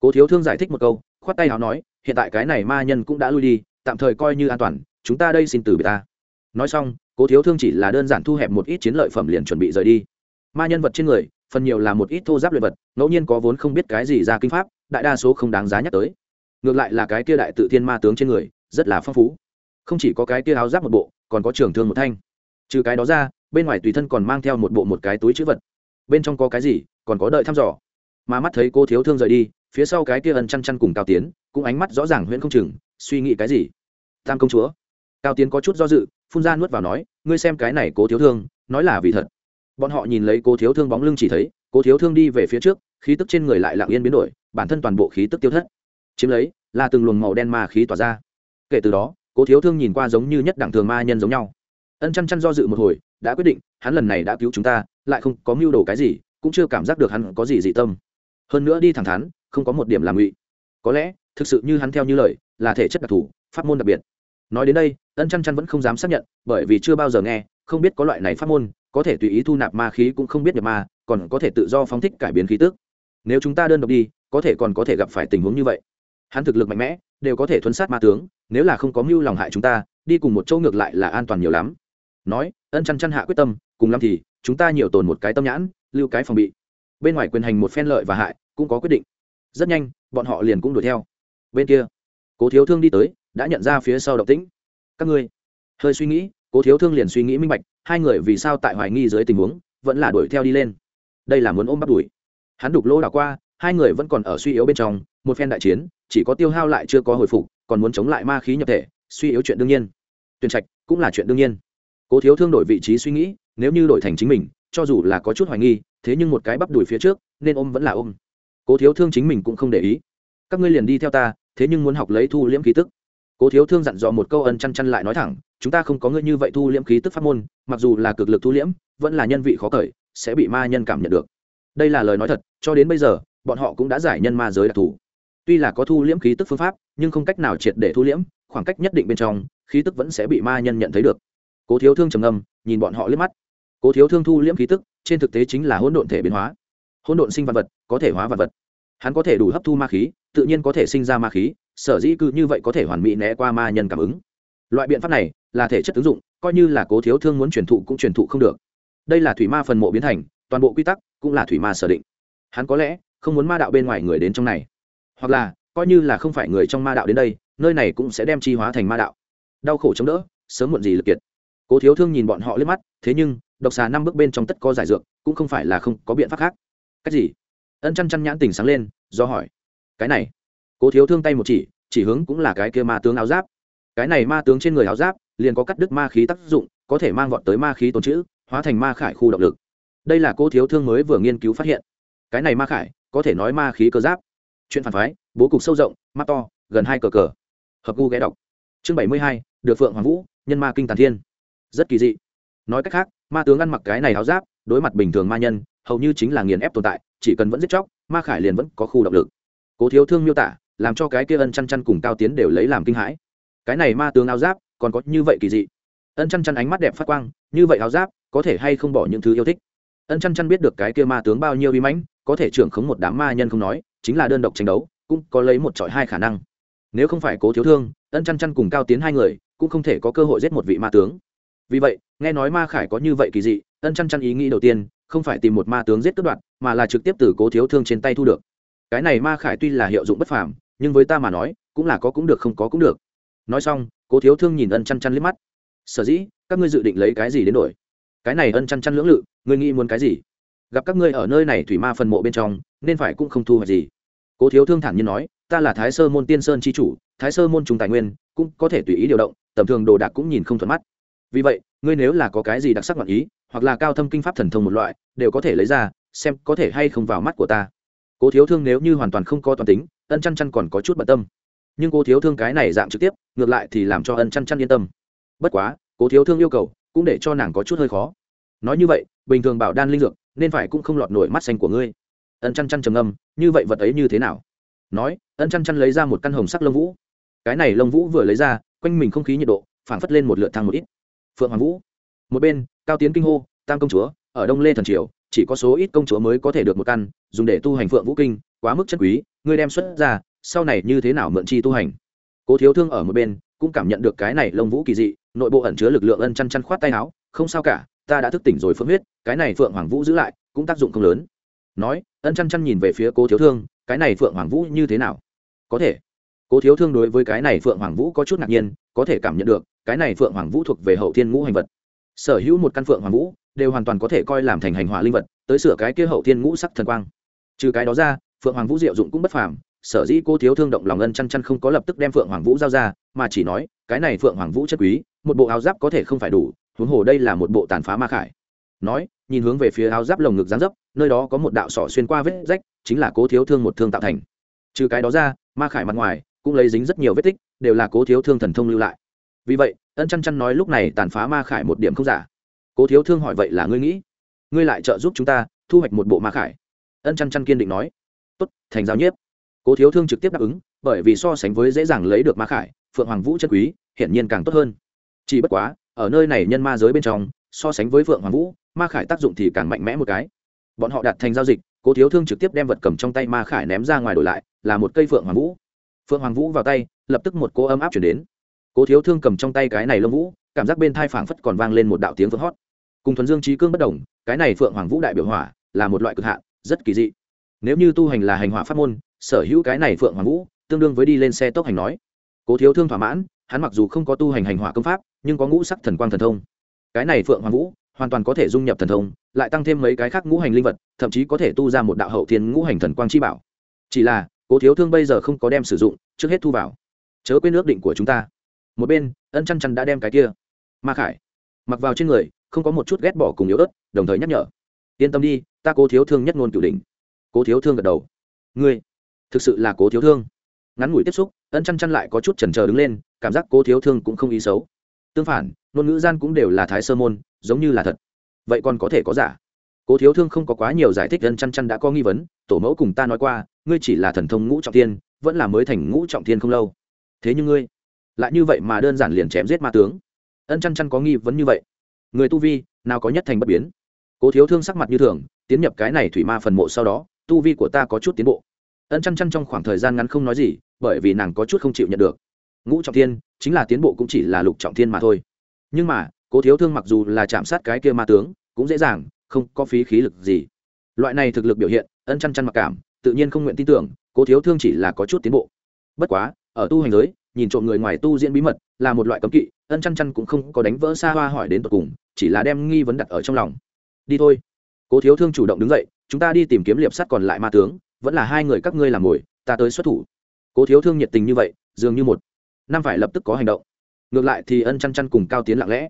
Cố thiếu thương giải thích một câu, khoát tay áo nói, hiện tại cái này ma nhân cũng đã lui đi, tạm thời coi như an toàn, chúng ta đây xin từ biệt ta. Nói xong, cố thiếu thương chỉ là đơn giản thu hẹp một ít chiến lợi phẩm liền chuẩn bị rời đi. Ma nhân vật trên người phần nhiều là một ít thô giáp luyện vật, ngẫu nhiên có vốn không biết cái gì ra kinh pháp, đại đa số không đáng giá nhắc tới. Ngược lại là cái kia đại tự thiên ma tướng trên người, rất là phong phú. Không chỉ có cái kia áo giáp một bộ, còn có trường thương một thanh. Trừ cái đó ra, bên ngoài tùy thân còn mang theo một bộ một cái túi chữ vật. Bên trong có cái gì, còn có đợi thăm dò. Mà mắt thấy cô thiếu thương rời đi, phía sau cái kia ẩn chăn chăn cùng cao tiến, cũng ánh mắt rõ ràng huyễn không chừng, suy nghĩ cái gì? Tam công chúa. Cao tiến có chút do dự, phun ra nuốt vào nói, ngươi xem cái này cố thiếu thương, nói là vì thật bọn họ nhìn lấy cố thiếu thương bóng lưng chỉ thấy, cố thiếu thương đi về phía trước, khí tức trên người lại lặng yên biến đổi, bản thân toàn bộ khí tức tiêu thất. Chiếm lấy, là từng luồng màu đen ma khí tỏa ra. Kể từ đó, cố thiếu thương nhìn qua giống như nhất đẳng thường ma nhân giống nhau. Ân chăn chăn do dự một hồi, đã quyết định, hắn lần này đã cứu chúng ta, lại không có mưu đồ cái gì, cũng chưa cảm giác được hắn có gì dị tâm. Hơn nữa đi thẳng thắn, không có một điểm làm ngụy. Có lẽ, thực sự như hắn theo như lời, là thể chất đặc thù, pháp môn đặc biệt. Nói đến đây, ân chăn chăn vẫn không dám xác nhận, bởi vì chưa bao giờ nghe, không biết có loại này pháp môn có thể tùy ý thu nạp ma khí cũng không biết nhập ma, còn có thể tự do phóng thích cải biến khí tức. Nếu chúng ta đơn độc đi, có thể còn có thể gặp phải tình huống như vậy. Hắn thực lực mạnh mẽ, đều có thể thuấn sát ma tướng, nếu là không có mưu lòng hại chúng ta, đi cùng một chỗ ngược lại là an toàn nhiều lắm. Nói, ân chăn chăn hạ quyết tâm, cùng lắm thì, chúng ta nhiều tồn một cái tâm nhãn, lưu cái phòng bị. Bên ngoài quyền hành một phen lợi và hại, cũng có quyết định. Rất nhanh, bọn họ liền cũng đuổi theo. Bên kia, cố thiếu thương đi tới, đã nhận ra phía sau động tĩnh. Các ngươi, hơi suy nghĩ cố thiếu thương liền suy nghĩ minh bạch, hai người vì sao tại hoài nghi dưới tình huống, vẫn là đuổi theo đi lên. Đây là muốn ôm bắt đuổi. Hắn đục lỗ đảo qua, hai người vẫn còn ở suy yếu bên trong, một phen đại chiến, chỉ có tiêu hao lại chưa có hồi phục, còn muốn chống lại ma khí nhập thể, suy yếu chuyện đương nhiên. Tuyển trạch cũng là chuyện đương nhiên. Cố thiếu thương đổi vị trí suy nghĩ, nếu như đổi thành chính mình, cho dù là có chút hoài nghi, thế nhưng một cái bắp đùi phía trước, nên ôm vẫn là ôm. Cố thiếu thương chính mình cũng không để ý. Các ngươi liền đi theo ta, thế nhưng muốn học lấy thu liễm khí tức. Cố thiếu thương dặn dò một câu ân chăn chăn lại nói thẳng chúng ta không có ngươi như vậy thu liễm khí tức pháp môn, mặc dù là cực lực thu liễm, vẫn là nhân vị khó cởi, sẽ bị ma nhân cảm nhận được. Đây là lời nói thật, cho đến bây giờ, bọn họ cũng đã giải nhân ma giới đặc thù. Tuy là có thu liễm khí tức phương pháp, nhưng không cách nào triệt để thu liễm, khoảng cách nhất định bên trong, khí tức vẫn sẽ bị ma nhân nhận thấy được. Cố thiếu thương trầm âm nhìn bọn họ liếc mắt. Cố thiếu thương thu liễm khí tức, trên thực tế chính là hỗn độn thể biến hóa. Hỗn độn sinh vật vật, có thể hóa vật vật. Hắn có thể đủ hấp thu ma khí, tự nhiên có thể sinh ra ma khí, sở dĩ cứ như vậy có thể hoàn mỹ né qua ma nhân cảm ứng. Loại biện pháp này là thể chất ứng dụng, coi như là cố thiếu thương muốn truyền thụ cũng truyền thụ không được. Đây là thủy ma phần mộ biến thành, toàn bộ quy tắc cũng là thủy ma sở định. Hắn có lẽ không muốn ma đạo bên ngoài người đến trong này. Hoặc là, coi như là không phải người trong ma đạo đến đây, nơi này cũng sẽ đem chi hóa thành ma đạo. Đau khổ chống đỡ, sớm muộn gì lực kiệt. Cố thiếu thương nhìn bọn họ liếc mắt, thế nhưng, độc xà năm bước bên trong tất có giải dược, cũng không phải là không có biện pháp khác. Cách gì? Ân chăn chăn nhãn tỉnh sáng lên, do hỏi. Cái này. Cố thiếu thương tay một chỉ chỉ hướng cũng là cái kia ma tướng áo giáp. Cái này ma tướng trên người áo giáp liền có cắt đứt ma khí tác dụng, có thể mang vọt tới ma khí tồn chữ hóa thành ma khải khu động lực. Đây là cô thiếu thương mới vừa nghiên cứu phát hiện. Cái này ma khải, có thể nói ma khí cơ giáp. Chuyện phản phái, bố cục sâu rộng, mắt to, gần hai cờ cờ. Hợp gu ghé đọc. Chương bảy mươi hai, được phượng hoàng vũ, nhân ma kinh tàn thiên. Rất kỳ dị. Nói cách khác, ma tướng ăn mặc cái này áo giáp, đối mặt bình thường ma nhân, hầu như chính là nghiền ép tồn tại, chỉ cần vẫn giết chóc, ma khải liền vẫn có khu động lực. Cố thiếu thương miêu tả, làm cho cái kia ân chăn chăn cùng cao tiến đều lấy làm kinh hãi. Cái này ma tướng áo giáp còn có như vậy kỳ dị. Ân chăn chăn ánh mắt đẹp phát quang, như vậy áo giáp, có thể hay không bỏ những thứ yêu thích? Ân chăn chăn biết được cái kia ma tướng bao nhiêu bí mãnh, có thể trưởng khống một đám ma nhân không nói, chính là đơn độc tranh đấu, cũng có lấy một trọi hai khả năng. Nếu không phải cố thiếu thương, ân chăn chăn cùng cao tiến hai người, cũng không thể có cơ hội giết một vị ma tướng. Vì vậy, nghe nói ma khải có như vậy kỳ dị, ân chăn chăn ý nghĩ đầu tiên, không phải tìm một ma tướng giết cướp đoạt, mà là trực tiếp từ cố thiếu thương trên tay thu được. Cái này ma khải tuy là hiệu dụng bất phàm, nhưng với ta mà nói, cũng là có cũng được không có cũng được. Nói xong cố thiếu thương nhìn ân chăn chăn liếc mắt. Sở dĩ, các ngươi dự định lấy cái gì đến đổi? Cái này ân chăn chăn lưỡng lự, ngươi nghĩ muốn cái gì? Gặp các ngươi ở nơi này thủy ma phần mộ bên trong, nên phải cũng không thu hoạch gì. Cố thiếu thương thản nhiên nói, ta là thái sơ môn tiên sơn c h i chủ, thái sơ môn trùng tài nguyên, cũng có thể tùy ý điều động, tầm thường đồ đạc cũng nhìn không thuận mắt. Vì vậy, ngươi nếu là có cái gì đặc sắc ngoạn ý, hoặc là cao thâm kinh pháp thần thông một loại, đều có thể lấy ra, xem có thể hay không vào mắt của ta. Cố thiếu thương nếu như hoàn toàn không có toàn tính, ân chăn chăn còn có chút bận tâm nhưng cô thiếu thương cái này dạng trực tiếp, ngược lại thì làm cho ân chăn chăn yên tâm. Bất quá cô thiếu thương yêu cầu, cũng để cho nàng có chút hơi khó. Nói như vậy, bình thường bảo đan linh dược, nên phải cũng không lọt nổi mắt xanh của ngươi. Ân chăn chăn trầm âm như vậy vật ấy như thế nào? Nói, ân chăn chăn lấy ra một căn hồng sắc lông vũ. Cái này lông vũ vừa lấy ra, quanh mình không khí nhiệt độ, phảng phất lên một lượt thang một ít. Phượng hoàng vũ. Một bên, cao tiến kinh hô, tam công chúa, ở đông lê thần triều, chỉ có số ít công chúa mới có thể được một căn, dùng để tu hành phượng vũ kinh, quá mức chân quý, ngươi đem xuất ra sau này như thế nào mượn chi tu hành? Cố thiếu thương ở một bên, cũng cảm nhận được cái này lông vũ kỳ dị, nội bộ ẩn chứa lực lượng ân chăn chăn khoát tay áo, không sao cả, ta đã thức tỉnh rồi phượng huyết, cái này phượng hoàng vũ giữ lại, cũng tác dụng không lớn. Nói, ân chăn chăn nhìn về phía cố thiếu thương, cái này phượng hoàng vũ như thế nào? Có thể. Cố thiếu thương đối với cái này phượng hoàng vũ có chút ngạc nhiên, có thể cảm nhận được, cái này phượng hoàng vũ thuộc về hậu thiên ngũ hành vật. Sở hữu một căn phượng hoàng vũ, đều hoàn toàn có thể coi làm thành hành hỏa linh vật, tới sửa cái kia hậu thiên ngũ sắc thần quang. Trừ cái đó ra, phượng hoàng vũ diệu dụng cũng bất phàm sở dĩ cô thiếu thương động lòng ân chăn chăn không có lập tức đem phượng hoàng vũ giao ra, mà chỉ nói, cái này phượng hoàng vũ chất quý, một bộ áo giáp có thể không phải đủ, huống hồ đây là một bộ tàn phá ma khải. Nói, nhìn hướng về phía áo giáp lồng ngực gián dấp, nơi đó có một đạo sỏ xuyên qua vết rách, chính là cố thiếu thương một thương tạo thành. Trừ cái đó ra, ma khải mặt ngoài, cũng lấy dính rất nhiều vết tích, đều là cố thiếu thương thần thông lưu lại. Vì vậy, ân chăn chăn nói lúc này tàn phá ma khải một điểm không giả. Cố thiếu thương hỏi vậy là ngươi nghĩ? Ngươi lại trợ giúp chúng ta, thu hoạch một bộ ma khải. Ân chăn chăn kiên định nói. Tốt, thành giáo nhiếp cố thiếu thương trực tiếp đáp ứng, bởi vì so sánh với dễ dàng lấy được ma khải, phượng hoàng vũ chân quý, hiển nhiên càng tốt hơn. Chỉ bất quá, ở nơi này nhân ma giới bên trong, so sánh với phượng hoàng vũ, ma khải tác dụng thì càng mạnh mẽ một cái. Bọn họ đặt thành giao dịch, cố thiếu thương trực tiếp đem vật cầm trong tay ma khải ném ra ngoài đổi lại, là một cây phượng hoàng vũ. Phượng hoàng vũ vào tay, lập tức một cô ấm áp chuyển đến. Cố thiếu thương cầm trong tay cái này lông vũ, cảm giác bên thai phảng phất còn vang lên một đạo tiếng vỡ hót. Cùng thuần dương trí cương bất đồng, cái này phượng hoàng vũ đại biểu hỏa, là một loại cực hạn, rất kỳ dị. Nếu như tu hành là hành hỏa pháp môn sở hữu cái này phượng hoàng vũ, tương đương với đi lên xe tốc hành nói. Cố thiếu thương thỏa mãn, hắn mặc dù không có tu hành hành hỏa công pháp, nhưng có ngũ sắc thần quang thần thông. Cái này phượng hoàng vũ, hoàn toàn có thể dung nhập thần thông, lại tăng thêm mấy cái khác ngũ hành linh vật, thậm chí có thể tu ra một đạo hậu thiên ngũ hành thần quang chi bảo. Chỉ là, cố thiếu thương bây giờ không có đem sử dụng, trước hết thu vào. Chớ quên ước định của chúng ta. Một bên, ân chăn chăn đã đem cái kia. Ma khải. Mặc vào trên người, không có một chút ghét bỏ cùng yếu ớt, đồng thời nhắc nhở. Yên tâm đi, ta cố thiếu thương nhất ngôn cửu đỉnh. Cố thiếu thương gật đầu. Ngươi thực sự là cố thiếu thương. Ngắn ngủi tiếp xúc, ân chăn chăn lại có chút chần chờ đứng lên, cảm giác cố thiếu thương cũng không ý xấu. Tương phản, ngôn ngữ gian cũng đều là thái sơ môn, giống như là thật. Vậy còn có thể có giả? Cố thiếu thương không có quá nhiều giải thích, ân chăn chăn đã có nghi vấn, tổ mẫu cùng ta nói qua, ngươi chỉ là thần thông ngũ trọng tiên vẫn là mới thành ngũ trọng tiên không lâu. Thế nhưng ngươi, lại như vậy mà đơn giản liền chém giết ma tướng. Ân chăn chăn có nghi vấn như vậy. Người tu vi, nào có nhất thành bất biến? Cố thiếu thương sắc mặt như thường, tiến nhập cái này thủy ma phần mộ sau đó, tu vi của ta có chút tiến bộ ân chăn chăn trong khoảng thời gian ngắn không nói gì, bởi vì nàng có chút không chịu nhận được. Ngũ trọng thiên, chính là tiến bộ cũng chỉ là lục trọng thiên mà thôi. Nhưng mà, cố thiếu thương mặc dù là chạm sát cái kia ma tướng, cũng dễ dàng, không có phí khí lực gì. Loại này thực lực biểu hiện, ân chăn chăn mặc cảm, tự nhiên không nguyện tin tưởng, cố thiếu thương chỉ là có chút tiến bộ. Bất quá, ở tu hành giới, nhìn trộm người ngoài tu diễn bí mật, là một loại cấm kỵ, ân chăn chăn cũng không có đánh vỡ xa hoa hỏi đến tột cùng, chỉ là đem nghi vấn đặt ở trong lòng. Đi thôi. Cố thiếu thương chủ động đứng dậy, chúng ta đi tìm kiếm liệp sắt còn lại ma tướng vẫn là hai người các ngươi làm mồi, ta tới xuất thủ. Cố thiếu thương nhiệt tình như vậy, dường như một năm phải lập tức có hành động. Ngược lại thì ân chăn chăn cùng cao tiến lặng lẽ.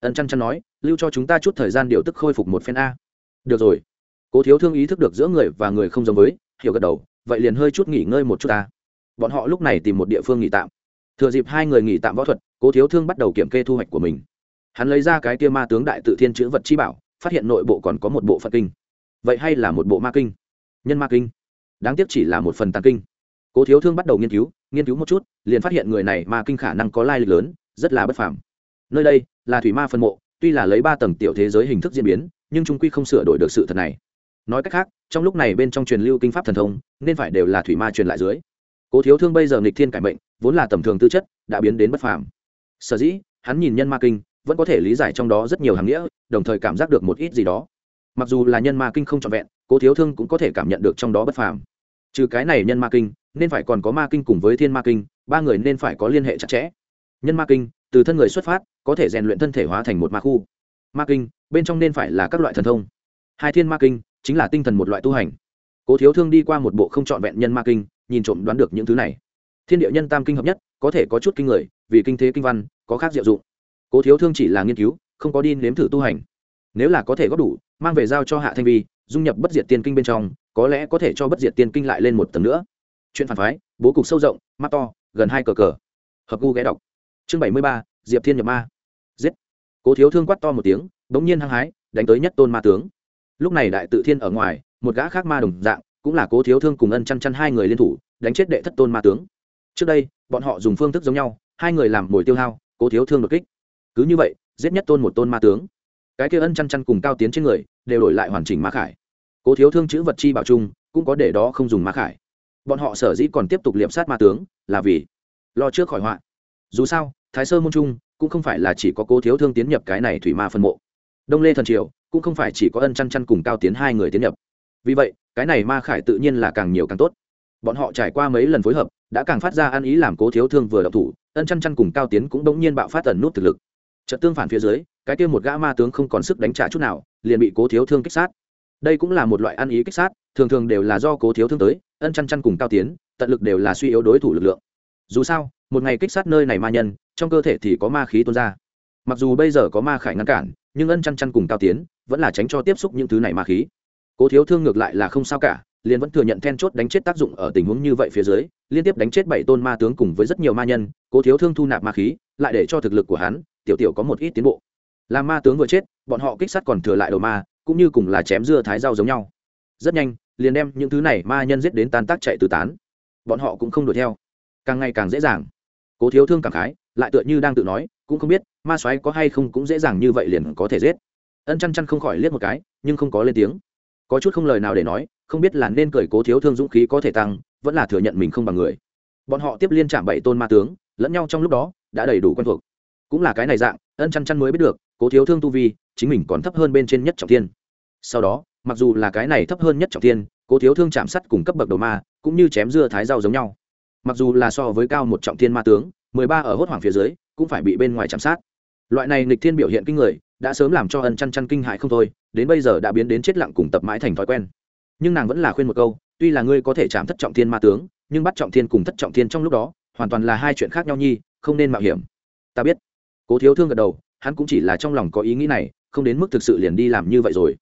Ân chăn chăn nói, lưu cho chúng ta chút thời gian điều tức khôi phục một phen a. Được rồi. Cố thiếu thương ý thức được giữa người và người không giống với, hiểu gật đầu, vậy liền hơi chút nghỉ ngơi một chút ta. Bọn họ lúc này tìm một địa phương nghỉ tạm. Thừa dịp hai người nghỉ tạm võ thuật, cố thiếu thương bắt đầu kiểm kê thu hoạch của mình. Hắn lấy ra cái kia ma tướng đại tự thiên chữ vật chi bảo, phát hiện nội bộ còn có một bộ phật kinh. Vậy hay là một bộ ma kinh? Nhân ma kinh? Đáng tiếc chỉ là một phần tàn kinh. Cố thiếu thương bắt đầu nghiên cứu nghiên cứu một chút, liền phát hiện người này ma kinh khả năng có lai lịch lớn, rất là bất phàm. Nơi đây là thủy ma phân mộ, tuy là lấy ba tầng tiểu thế giới hình thức diễn biến, nhưng trung quy không sửa đổi được sự thật này. Nói cách khác, trong lúc này bên trong truyền lưu kinh pháp thần thông, nên phải đều là thủy ma truyền lại dưới. Cố thiếu thương bây giờ nghịch thiên cải mệnh, vốn là tầm thường tư chất, đã biến đến bất phàm. Sở dĩ, hắn nhìn nhân ma kinh, vẫn có thể lý giải trong đó rất nhiều hàng nghĩa, đồng thời cảm giác được một ít gì đó. Mặc dù là nhân ma kinh không trọn vẹn, cố thiếu thương cũng có thể cảm nhận được trong đó bất phàm trừ cái này nhân ma kinh, nên phải còn có ma kinh cùng với thiên ma kinh, ba người nên phải có liên hệ chặt chẽ. Nhân ma kinh, từ thân người xuất phát, có thể rèn luyện thân thể hóa thành một ma khu. Ma kinh, bên trong nên phải là các loại thần thông. Hai thiên ma kinh, chính là tinh thần một loại tu hành. Cố thiếu thương đi qua một bộ không trọn vẹn nhân ma kinh, nhìn trộm đoán được những thứ này. Thiên địa nhân tam kinh hợp nhất, có thể có chút kinh người, vì kinh thế kinh văn, có khác diệu dụng. Cố thiếu thương chỉ là nghiên cứu, không có đi nếm thử tu hành. Nếu là có thể góp đủ, mang về giao cho hạ thanh vi dung nhập bất diệt tiên kinh bên trong, có lẽ có thể cho bất diệt tiên kinh lại lên một tầng nữa. Chuyện phản phái, bố cục sâu rộng, mắt to, gần hai cờ cờ. Hợp gu ghé đọc. Chương bảy mươi ba, diệp thiên nhập ma. Giết. Cố thiếu thương quát to một tiếng đ ố n g nhiên hăng hái, đánh tới nhất tôn ma tướng. Lúc này đại tự thiên ở ngoài, một gã khác ma đồng dạng, cũng là cố thiếu thương cùng ân chăn chăn hai người liên thủ, đánh chết đệ thất tôn ma tướng. Trước đây, bọn họ dùng phương thức giống nhau, hai người làm mồi tiêu hao, cố thiếu thương đột kích. Cứ như vậy, giết nhất tôn một tôn ma tướng. Cái kia ân chăn chăn cùng cao tiến trên người đều đổi lại hoàn chỉnh ma khải. Cố thiếu thương chữ vật chi bảo trung, cũng có để đó không dùng ma khải. Bọn họ sở dĩ còn tiếp tục liệm sát ma tướng, là vì lo trước khỏi họa. Dù sao, thái sơ môn trung cũng không phải là chỉ có cố thiếu thương tiến nhập cái này thủy ma phân mộ. Đông lê thần triều cũng không phải chỉ có ân chăn chăn cùng cao tiến hai người tiến nhập. Vì vậy, cái này ma khải tự nhiên là càng nhiều càng tốt. Bọn họ trải qua mấy lần phối hợp, đã càng phát ra ăn ý làm cố thiếu thương vừa độc thủ, ân chăn chăn cùng cao tiến cũng đống nhiên bạo phát tần nút thực lực. Trận tương phản phía dưới cái kia một gã ma tướng không còn sức đánh trả chút nào, liền bị cố thiếu thương kích sát. Đây cũng là một loại ăn ý kích sát, thường thường đều là do cố thiếu thương tới, ân chăn chăn cùng cao tiến, tận lực đều là suy yếu đối thủ lực lượng. Dù sao, một ngày kích sát nơi này ma nhân, trong cơ thể thì có ma khí tuôn ra. Mặc dù bây giờ có ma khải ngăn cản, nhưng ân chăn chăn cùng cao tiến vẫn là tránh cho tiếp xúc những thứ này ma khí. Cố thiếu thương ngược lại là không sao cả, liền vẫn thừa nhận then chốt đánh chết tác dụng ở tình huống như vậy phía dưới, liên tiếp đánh chết bảy tôn ma tướng cùng với rất nhiều ma nhân, cố thiếu thương thu nạp ma khí, lại để cho thực lực của hắn, tiểu tiểu có một ít tiến bộ là ma tướng vừa chết, bọn họ kích sát còn thừa lại đầu ma, cũng như cùng là chém dưa thái rau giống nhau. Rất nhanh, liền đem những thứ này ma nhân giết đến tan tác chạy từ tán. Bọn họ cũng không đuổi theo. Càng ngày càng dễ dàng. Cố thiếu thương cảm khái, lại tựa như đang tự nói, cũng không biết, ma soái có hay không cũng dễ dàng như vậy liền có thể giết. Ân chăn chăn không khỏi liếc một cái, nhưng không có lên tiếng. Có chút không lời nào để nói, không biết là nên cười cố thiếu thương dũng khí có thể tăng, vẫn là thừa nhận mình không bằng người. Bọn họ tiếp liên chạm bảy tôn ma tướng, lẫn nhau trong lúc đó, đã đầy đủ quen thuộc. Cũng là cái này dạng, ân chăn chăn mới biết được cố thiếu thương tu vi, chính mình còn thấp hơn bên trên nhất trọng thiên. Sau đó, mặc dù là cái này thấp hơn nhất trọng thiên, cố thiếu thương chạm sắt cùng cấp bậc đầu ma, cũng như chém dưa thái rau giống nhau. Mặc dù là so với cao một trọng thiên ma tướng, mười ba ở hốt hoảng phía dưới, cũng phải bị bên ngoài chạm sát. Loại này nghịch thiên biểu hiện kinh người, đã sớm làm cho ân chăn chăn kinh hại không thôi, đến bây giờ đã biến đến chết lặng cùng tập mãi thành thói quen. Nhưng nàng vẫn là khuyên một câu, tuy là ngươi có thể chạm thất trọng thiên ma tướng, nhưng bắt trọng thiên cùng thất trọng thiên trong lúc đó, hoàn toàn là hai chuyện khác nhau nhi, không nên mạo hiểm. Ta biết. Cố thiếu thương gật đầu hắn cũng chỉ là trong lòng có ý nghĩ này, không đến mức thực sự liền đi làm như vậy rồi.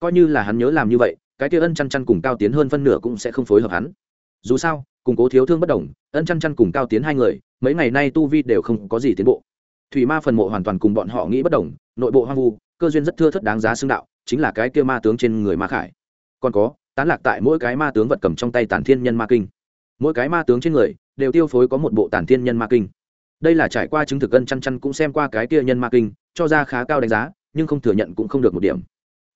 Coi như là hắn nhớ làm như vậy, cái kia ân chăn chăn cùng cao tiến hơn phân nửa cũng sẽ không phối hợp hắn. Dù sao cùng cố thiếu thương bất đồng, ân chăn chăn cùng cao tiến hai người, mấy ngày nay tu vi đều không có gì tiến bộ. Thủy ma phần mộ hoàn toàn cùng bọn họ nghĩ bất đồng, nội bộ hoang vu, cơ duyên rất thưa thất đáng giá xưng đạo, chính là cái kia ma tướng trên người ma khải. Còn có, tán lạc tại mỗi cái ma tướng vật cầm trong tay tản thiên nhân ma kinh. Mỗi cái ma tướng trên người, đều tiêu phối có một bộ tản thiên nhân ma kinh đây là trải qua chứng thực ân chăn chăn cũng xem qua cái kia nhân ma kinh, cho ra khá cao đánh giá, nhưng không thừa nhận cũng không được một điểm.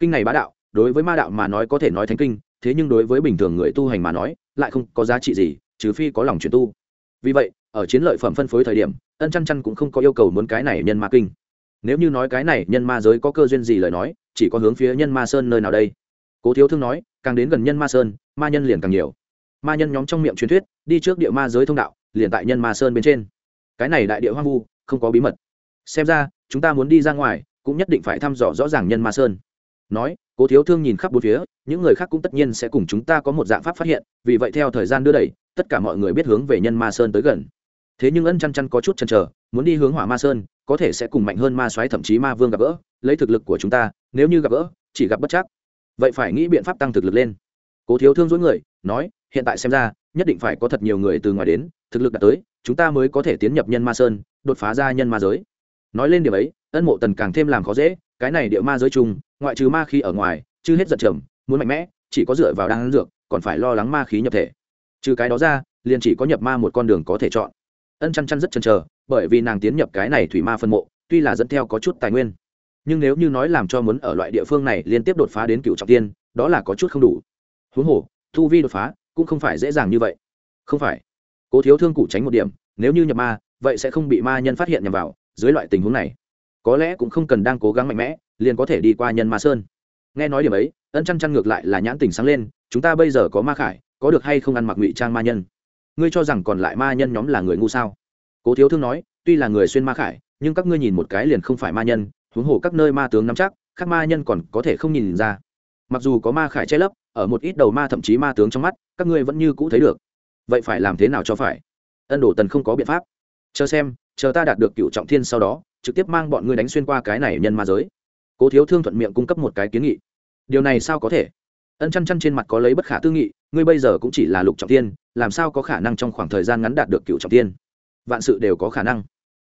Kinh này bá đạo, đối với ma đạo mà nói có thể nói thánh kinh, thế nhưng đối với bình thường người tu hành mà nói, lại không có giá trị gì, trừ phi có lòng chuyển tu. Vì vậy, ở chiến lợi phẩm phân phối thời điểm, ân chăn chăn cũng không có yêu cầu muốn cái này nhân ma kinh. Nếu như nói cái này nhân ma giới có cơ duyên gì lời nói, chỉ có hướng phía nhân ma sơn nơi nào đây. Cố thiếu thương nói, càng đến gần nhân ma sơn, ma nhân liền càng nhiều. Ma nhân nhóm trong miệng truyền thuyết, đi trước địa ma giới thông đạo, liền tại nhân ma sơn bên trên cái này đại địa hoang vu, không có bí mật. Xem ra, chúng ta muốn đi ra ngoài, cũng nhất định phải thăm dò rõ ràng nhân ma sơn. Nói, cố thiếu thương nhìn khắp bốn phía, những người khác cũng tất nhiên sẽ cùng chúng ta có một dạng pháp phát hiện, vì vậy theo thời gian đưa đẩy, tất cả mọi người biết hướng về nhân ma sơn tới gần. Thế nhưng ân chăn chăn có chút chần chờ, muốn đi hướng hỏa ma sơn, có thể sẽ cùng mạnh hơn ma soái thậm chí ma vương gặp gỡ, lấy thực lực của chúng ta, nếu như gặp gỡ, chỉ gặp bất chắc. Vậy phải nghĩ biện pháp tăng thực lực lên. Cố thiếu thương dối người, nói, hiện tại xem ra, nhất định phải có thật nhiều người từ ngoài đến thực lực đạt tới, chúng ta mới có thể tiến nhập nhân ma sơn, đột phá ra nhân ma giới. Nói lên điểm ấy, ân mộ tần càng thêm làm khó dễ, cái này địa ma giới chung ngoại trừ ma khí ở ngoài chứ hết giật trầm, muốn mạnh mẽ, chỉ có dựa vào đan dược, còn phải lo lắng ma khí nhập thể. Trừ cái đó ra, liền chỉ có nhập ma một con đường có thể chọn. Ân chăn chăn rất chần chờ, bởi vì nàng tiến nhập cái này thủy ma phân mộ, tuy là dẫn theo có chút tài nguyên, nhưng nếu như nói làm cho muốn ở loại địa phương này liên tiếp đột phá đến cựu trọng tiên, đó là có chút không đủ. Huống hồ thu vi đột phá cũng không phải dễ dàng như vậy. Không phải cố thiếu thương cụ tránh một điểm, nếu như nhập ma, vậy sẽ không bị ma nhân phát hiện nhằm vào, dưới loại tình huống này, có lẽ cũng không cần đang cố gắng mạnh mẽ, liền có thể đi qua nhân ma sơn. Nghe nói điểm ấy, ân chăn chăn ngược lại là nhãn tình sáng lên, chúng ta bây giờ có ma khải, có được hay không ăn mặc ngụy trang ma nhân? Ngươi cho rằng còn lại ma nhân nhóm là người ngu sao? Cố thiếu thương nói, tuy là người xuyên ma khải, nhưng các ngươi nhìn một cái liền không phải ma nhân, huống hồ các nơi ma tướng nắm chắc các ma nhân còn có thể không nhìn ra. Mặc dù có ma khải che lấp, ở một ít đầu ma thậm chí ma tướng trong mắt, các ngươi vẫn như cũ thấy được vậy phải làm thế nào cho phải? Ân đổ tần không có biện pháp. Chờ xem, chờ ta đạt được cựu trọng thiên sau đó, trực tiếp mang bọn ngươi đánh xuyên qua cái này nhân ma giới. Cố thiếu thương thuận miệng cung cấp một cái kiến nghị. Điều này sao có thể? Ân chăn chăn trên mặt có lấy bất khả tư nghị, ngươi bây giờ cũng chỉ là lục trọng tiên làm sao có khả năng trong khoảng thời gian ngắn đạt được cựu trọng tiên vạn sự đều có khả năng.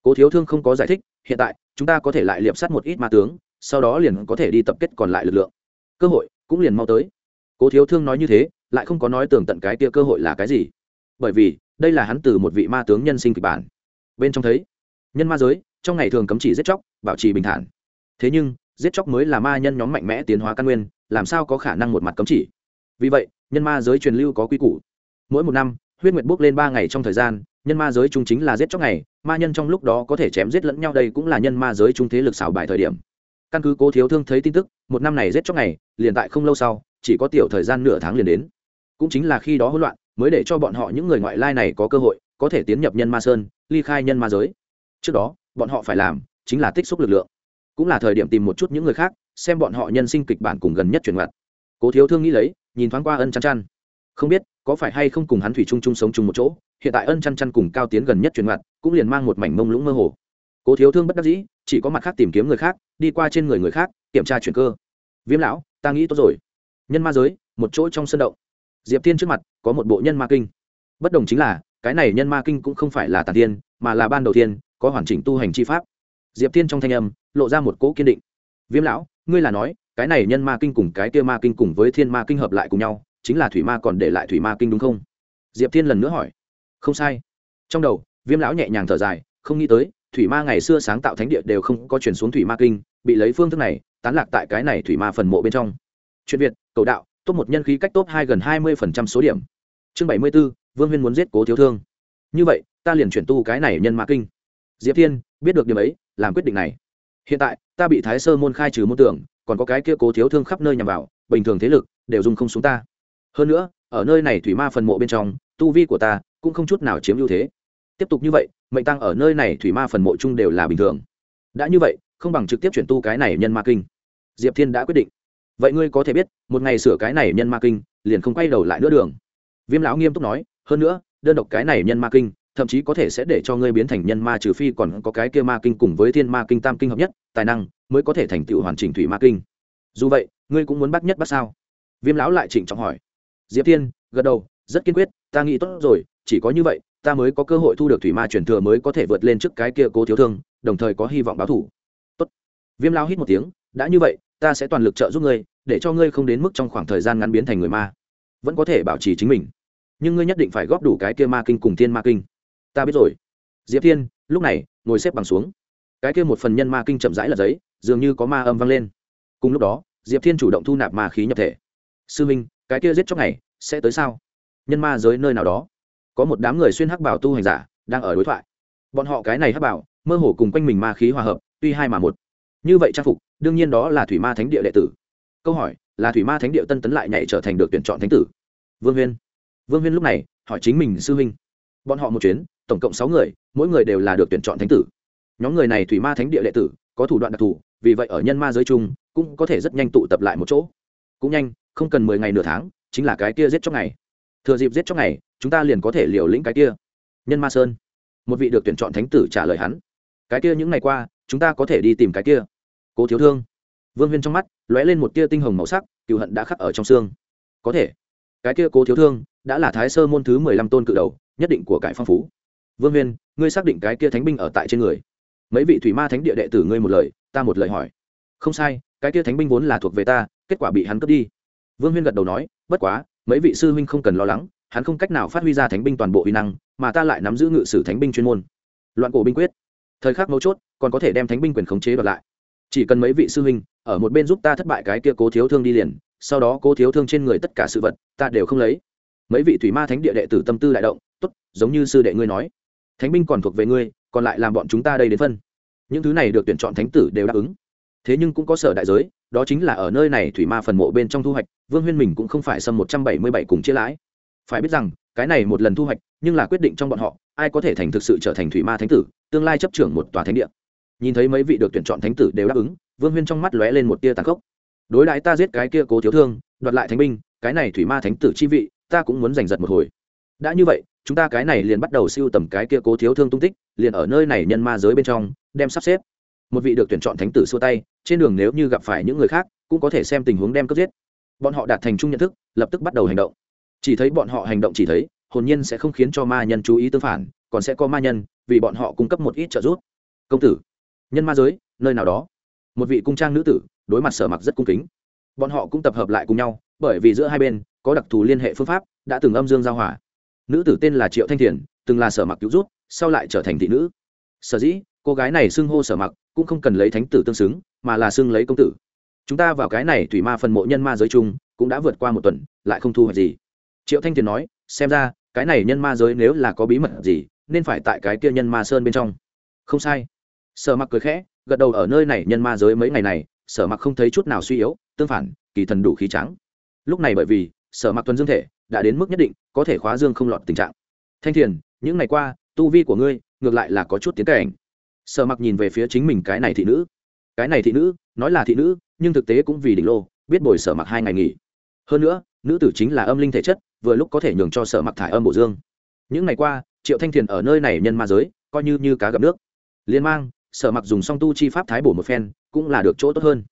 Cố thiếu thương không có giải thích, hiện tại, chúng ta có thể lại liệp sát một ít ma tướng, sau đó liền có thể đi tập kết còn lại lực lượng. Cơ hội cũng liền mau tới. Cố thiếu thương nói như thế, lại không có nói tường tận cái kia cơ hội là cái gì bởi vì đây là hắn từ một vị ma tướng nhân sinh kịch bản. Bên trong thấy, nhân ma giới, trong ngày thường cấm chỉ giết chóc, bảo trì bình thản. Thế nhưng, giết chóc mới là ma nhân nhóm mạnh mẽ tiến hóa căn nguyên, làm sao có khả năng một mặt cấm chỉ? Vì vậy, nhân ma giới truyền lưu có quy củ. Mỗi một năm, huyết nguyệt bước lên ba ngày trong thời gian, nhân ma giới trung chính là giết chóc ngày, ma nhân trong lúc đó có thể chém giết lẫn nhau đây cũng là nhân ma giới trung thế lực xảo bài thời điểm. Căn cứ cố thiếu thương thấy tin tức, một năm này giết chóc ngày, liền tại không lâu sau, chỉ có tiểu thời gian nửa tháng liền đến. Cũng chính là khi đó hỗn loạn mới để cho bọn họ những người ngoại lai này có cơ hội, có thể tiến nhập nhân ma sơn, ly khai nhân ma giới. Trước đó, bọn họ phải làm chính là tích xúc lực lượng. Cũng là thời điểm tìm một chút những người khác, xem bọn họ nhân sinh kịch bản cùng gần nhất chuyển ngoặt. Cố thiếu thương nghĩ lấy, nhìn thoáng qua ân chăn chăn. Không biết, có phải hay không cùng hắn thủy chung chung sống chung một chỗ, hiện tại ân chăn chăn cùng cao tiến gần nhất chuyển ngoặt, cũng liền mang một mảnh mông lũng mơ hồ. Cố thiếu thương bất đắc dĩ, chỉ có mặt khác tìm kiếm người khác, đi qua trên người người khác, kiểm tra chuyển cơ. Viêm lão, ta nghĩ tốt rồi. Nhân ma giới, một chỗ trong sân động diệp thiên trước mặt có một bộ nhân ma kinh. Bất đồng chính là, cái này nhân ma kinh cũng không phải là tàn tiên, mà là ban đầu tiên, có hoàn chỉnh tu hành chi pháp. Diệp thiên trong thanh âm lộ ra một cỗ kiên định. Viêm lão, ngươi là nói, cái này nhân ma kinh cùng cái kia ma kinh cùng với thiên ma kinh hợp lại cùng nhau, chính là thủy ma còn để lại thủy ma kinh đúng không? Diệp thiên lần nữa hỏi. Không sai. Trong đầu, viêm lão nhẹ nhàng thở dài, không nghĩ tới, thủy ma ngày xưa sáng tạo thánh địa đều không có chuyển xuống thủy ma kinh, bị lấy phương thức này, tán lạc tại cái này thủy ma phần mộ bên trong. Chuyện việt, cầu đạo top một nhân khí cách top hai gần hai mươi phần trăm số điểm. Chương bảy mươi b ố vương huyên muốn giết cố thiếu thương. Như vậy, ta liền chuyển tu cái này nhân ma kinh. Diệp thiên, biết được điểm ấy, làm quyết định này. Hiện tại, ta bị thái sơ môn khai trừ môn tưởng, còn có cái kia cố thiếu thương khắp nơi nhằm vào, bình thường thế lực, đều dùng không xuống ta. Hơn nữa, ở nơi này thủy ma phần mộ bên trong, tu vi của ta cũng không chút nào chiếm ưu thế. Tiếp tục như vậy, mệnh tăng ở nơi này thủy ma phần mộ chung đều là bình thường. Đã như vậy, không bằng trực tiếp chuyển tu cái này nhân ma kinh. Diệp thiên đã quyết định vậy ngươi có thể biết, một ngày sửa cái này nhân ma kinh, liền không quay đầu lại nữa đường. Viêm lão nghiêm túc nói, hơn nữa, đơn độc cái này nhân ma kinh, thậm chí có thể sẽ để cho ngươi biến thành nhân ma trừ phi còn có cái kia ma kinh cùng với thiên ma kinh tam kinh hợp nhất, tài năng mới có thể thành tựu hoàn chỉnh thủy ma kinh. Dù vậy, ngươi cũng muốn bắt nhất bắt sao? Viêm lão lại trịnh trọng hỏi. Diệp tiên gật đầu, rất kiên quyết, ta nghĩ tốt rồi, chỉ có như vậy, ta mới có cơ hội thu được thủy ma truyền thừa mới có thể vượt lên trước cái kia cố thiếu thương, đồng thời có hy vọng báo thủ. Tốt. viêm lão hít một tiếng, đã như vậy ta sẽ toàn lực trợ giúp ngươi, để cho ngươi không đến mức trong khoảng thời gian ngắn biến thành người ma. Vẫn có thể bảo trì chính mình. Nhưng ngươi nhất định phải góp đủ cái kia ma kinh cùng thiên ma kinh. Ta biết rồi. Diệp thiên, lúc này, ngồi xếp bằng xuống. Cái kia một phần nhân ma kinh chậm rãi là giấy, dường như có ma âm vang lên. Cùng lúc đó, diệp thiên chủ động thu nạp ma khí nhập thể. Sư minh, cái kia giết chóc này, sẽ tới sao? Nhân ma giới nơi nào đó. Có một đám người xuyên hắc bảo tu hành giả, đang ở đối thoại. Bọn họ cái này hắc bảo, mơ hồ cùng quanh mình ma khí hòa hợp, tuy hai mà một. Như vậy trang phục đương nhiên đó là thủy ma thánh địa đệ tử. Câu hỏi, là thủy ma thánh địa tân tấn lại nhảy trở thành được tuyển chọn thánh tử? Vương huyên. Vương huyên lúc này hỏi chính mình sư huynh. Bọn họ một chuyến, tổng cộng sáu người, mỗi người đều là được tuyển chọn thánh tử. Nhóm người này thủy ma thánh địa đệ tử, có thủ đoạn đặc thù, vì vậy ở nhân ma giới chung, cũng có thể rất nhanh tụ tập lại một chỗ. Cũng nhanh, không cần mười ngày nửa tháng, chính là cái kia giết chóc ngày. Thừa dịp giết chóc ngày, chúng ta liền có thể liều lĩnh cái kia. Nhân ma sơn. Một vị được tuyển chọn thánh tử trả lời hắn. Cái kia những ngày qua, chúng ta có thể đi tìm cái kia cố thiếu thương. Vương huyên trong mắt lóe lên một tia tinh hồng màu sắc cựu hận đã khắc ở trong xương. Có thể, cái kia cố thiếu thương đã là thái sơ môn thứ mười lăm tôn cự đầu, nhất định của cải phong phú. Vương huyên, ngươi xác định cái kia thánh binh ở tại trên người. Mấy vị thủy ma thánh địa đệ tử ngươi một lời, ta một lời hỏi. Không sai, cái kia thánh binh vốn là thuộc về ta, kết quả bị hắn cướp đi. Vương huyên gật đầu nói, bất quá, mấy vị sư huynh không cần lo lắng, hắn không cách nào phát huy ra thánh binh toàn bộ uy năng, mà ta lại nắm giữ ngự sử thánh binh chuyên môn. Loạn cổ binh quyết. Thời khắc mấu chốt, còn có thể đem thánh binh quyền khống chế đoạt lại chỉ cần mấy vị sư huynh, ở một bên giúp ta thất bại cái kia cố thiếu thương đi liền, sau đó cố thiếu thương trên người tất cả sự vật, ta đều không lấy. Mấy vị thủy ma thánh địa đệ tử tâm tư đại động, tốt, giống như sư đệ ngươi nói, thánh binh còn thuộc về ngươi, còn lại làm bọn chúng ta đây đến phân. Những thứ này được tuyển chọn thánh tử đều đáp ứng. Thế nhưng cũng có sở đại giới, đó chính là ở nơi này thủy ma phần mộ bên trong thu hoạch, vương huyên mình cũng không phải xâm một trăm bảy mươi bảy cùng chia lãi. Phải biết rằng, cái này một lần thu hoạch, nhưng là quyết định trong bọn họ, ai có thể thành thực sự trở thành thủy ma thánh tử, tương lai chấp trưởng một tòa thánh địa nhìn thấy mấy vị được tuyển chọn thánh tử đều đáp ứng, vương huyên trong mắt lóe lên một tia tàn khốc. Đối đãi ta giết cái kia cố thiếu thương, đoạt lại thánh binh, cái này thủy ma thánh tử chi vị, ta cũng muốn giành giật một hồi. Đã như vậy, chúng ta cái này liền bắt đầu siêu tầm cái kia cố thiếu thương tung tích, liền ở nơi này nhân ma giới bên trong, đem sắp xếp. Một vị được tuyển chọn thánh tử xua tay, trên đường nếu như gặp phải những người khác, cũng có thể xem tình huống đem cướp giết. Bọn họ đạt thành chung nhận thức, lập tức bắt đầu hành động. Chỉ thấy bọn họ hành động chỉ thấy, hồn nhiên sẽ không khiến cho ma nhân chú ý tương phản, còn sẽ có ma nhân, vì bọn họ cung cấp một ít trợ giúp. Công tử nhân ma giới, nơi nào đó. Một vị cung trang nữ tử, đối mặt sở mặc rất cung kính. Bọn họ cũng tập hợp lại cùng nhau, bởi vì giữa hai bên, có đặc thù liên hệ phương pháp, đã từng âm dương giao hòa. Nữ tử tên là triệu thanh thiền, từng là sở mặc cứu rút, sau lại trở thành thị nữ. Sở dĩ, cô gái này xưng hô sở mặc, cũng không cần lấy thánh tử tương xứng, mà là xưng lấy công tử. Chúng ta vào cái này thủy ma phần mộ nhân ma giới chung, cũng đã vượt qua một tuần, lại không thu hoạch gì. Triệu thanh thiền nói, xem ra, cái này nhân ma giới nếu là có bí mật gì, nên phải tại cái kia nhân ma sơn bên trong. Không sai sở mặc cười khẽ, gật đầu ở nơi này nhân ma giới mấy ngày này, sở mặc không thấy chút nào suy yếu, tương phản, kỳ thần đủ khí trắng. Lúc này bởi vì, sở mặc tuần dương thể, đã đến mức nhất định, có thể khóa dương không lọt tình trạng. Thanh thiền, những ngày qua, tu vi của ngươi, ngược lại là có chút tiến cảnh. Sở mặc nhìn về phía chính mình cái này thị nữ. Cái này thị nữ, nói là thị nữ, nhưng thực tế cũng vì đỉnh lô, biết bồi sở mặc hai ngày nghỉ. Hơn nữa, nữ tử chính là âm linh thể chất, vừa lúc có thể nhường cho sở mặc thải âm bổ dương. Những ngày qua, triệu thanh thiền ở nơi này nhân ma giới, coi như như cá gặp nước. Liên mang sở mặc dùng song tu chi pháp thái bổ một phen, cũng là được chỗ tốt hơn.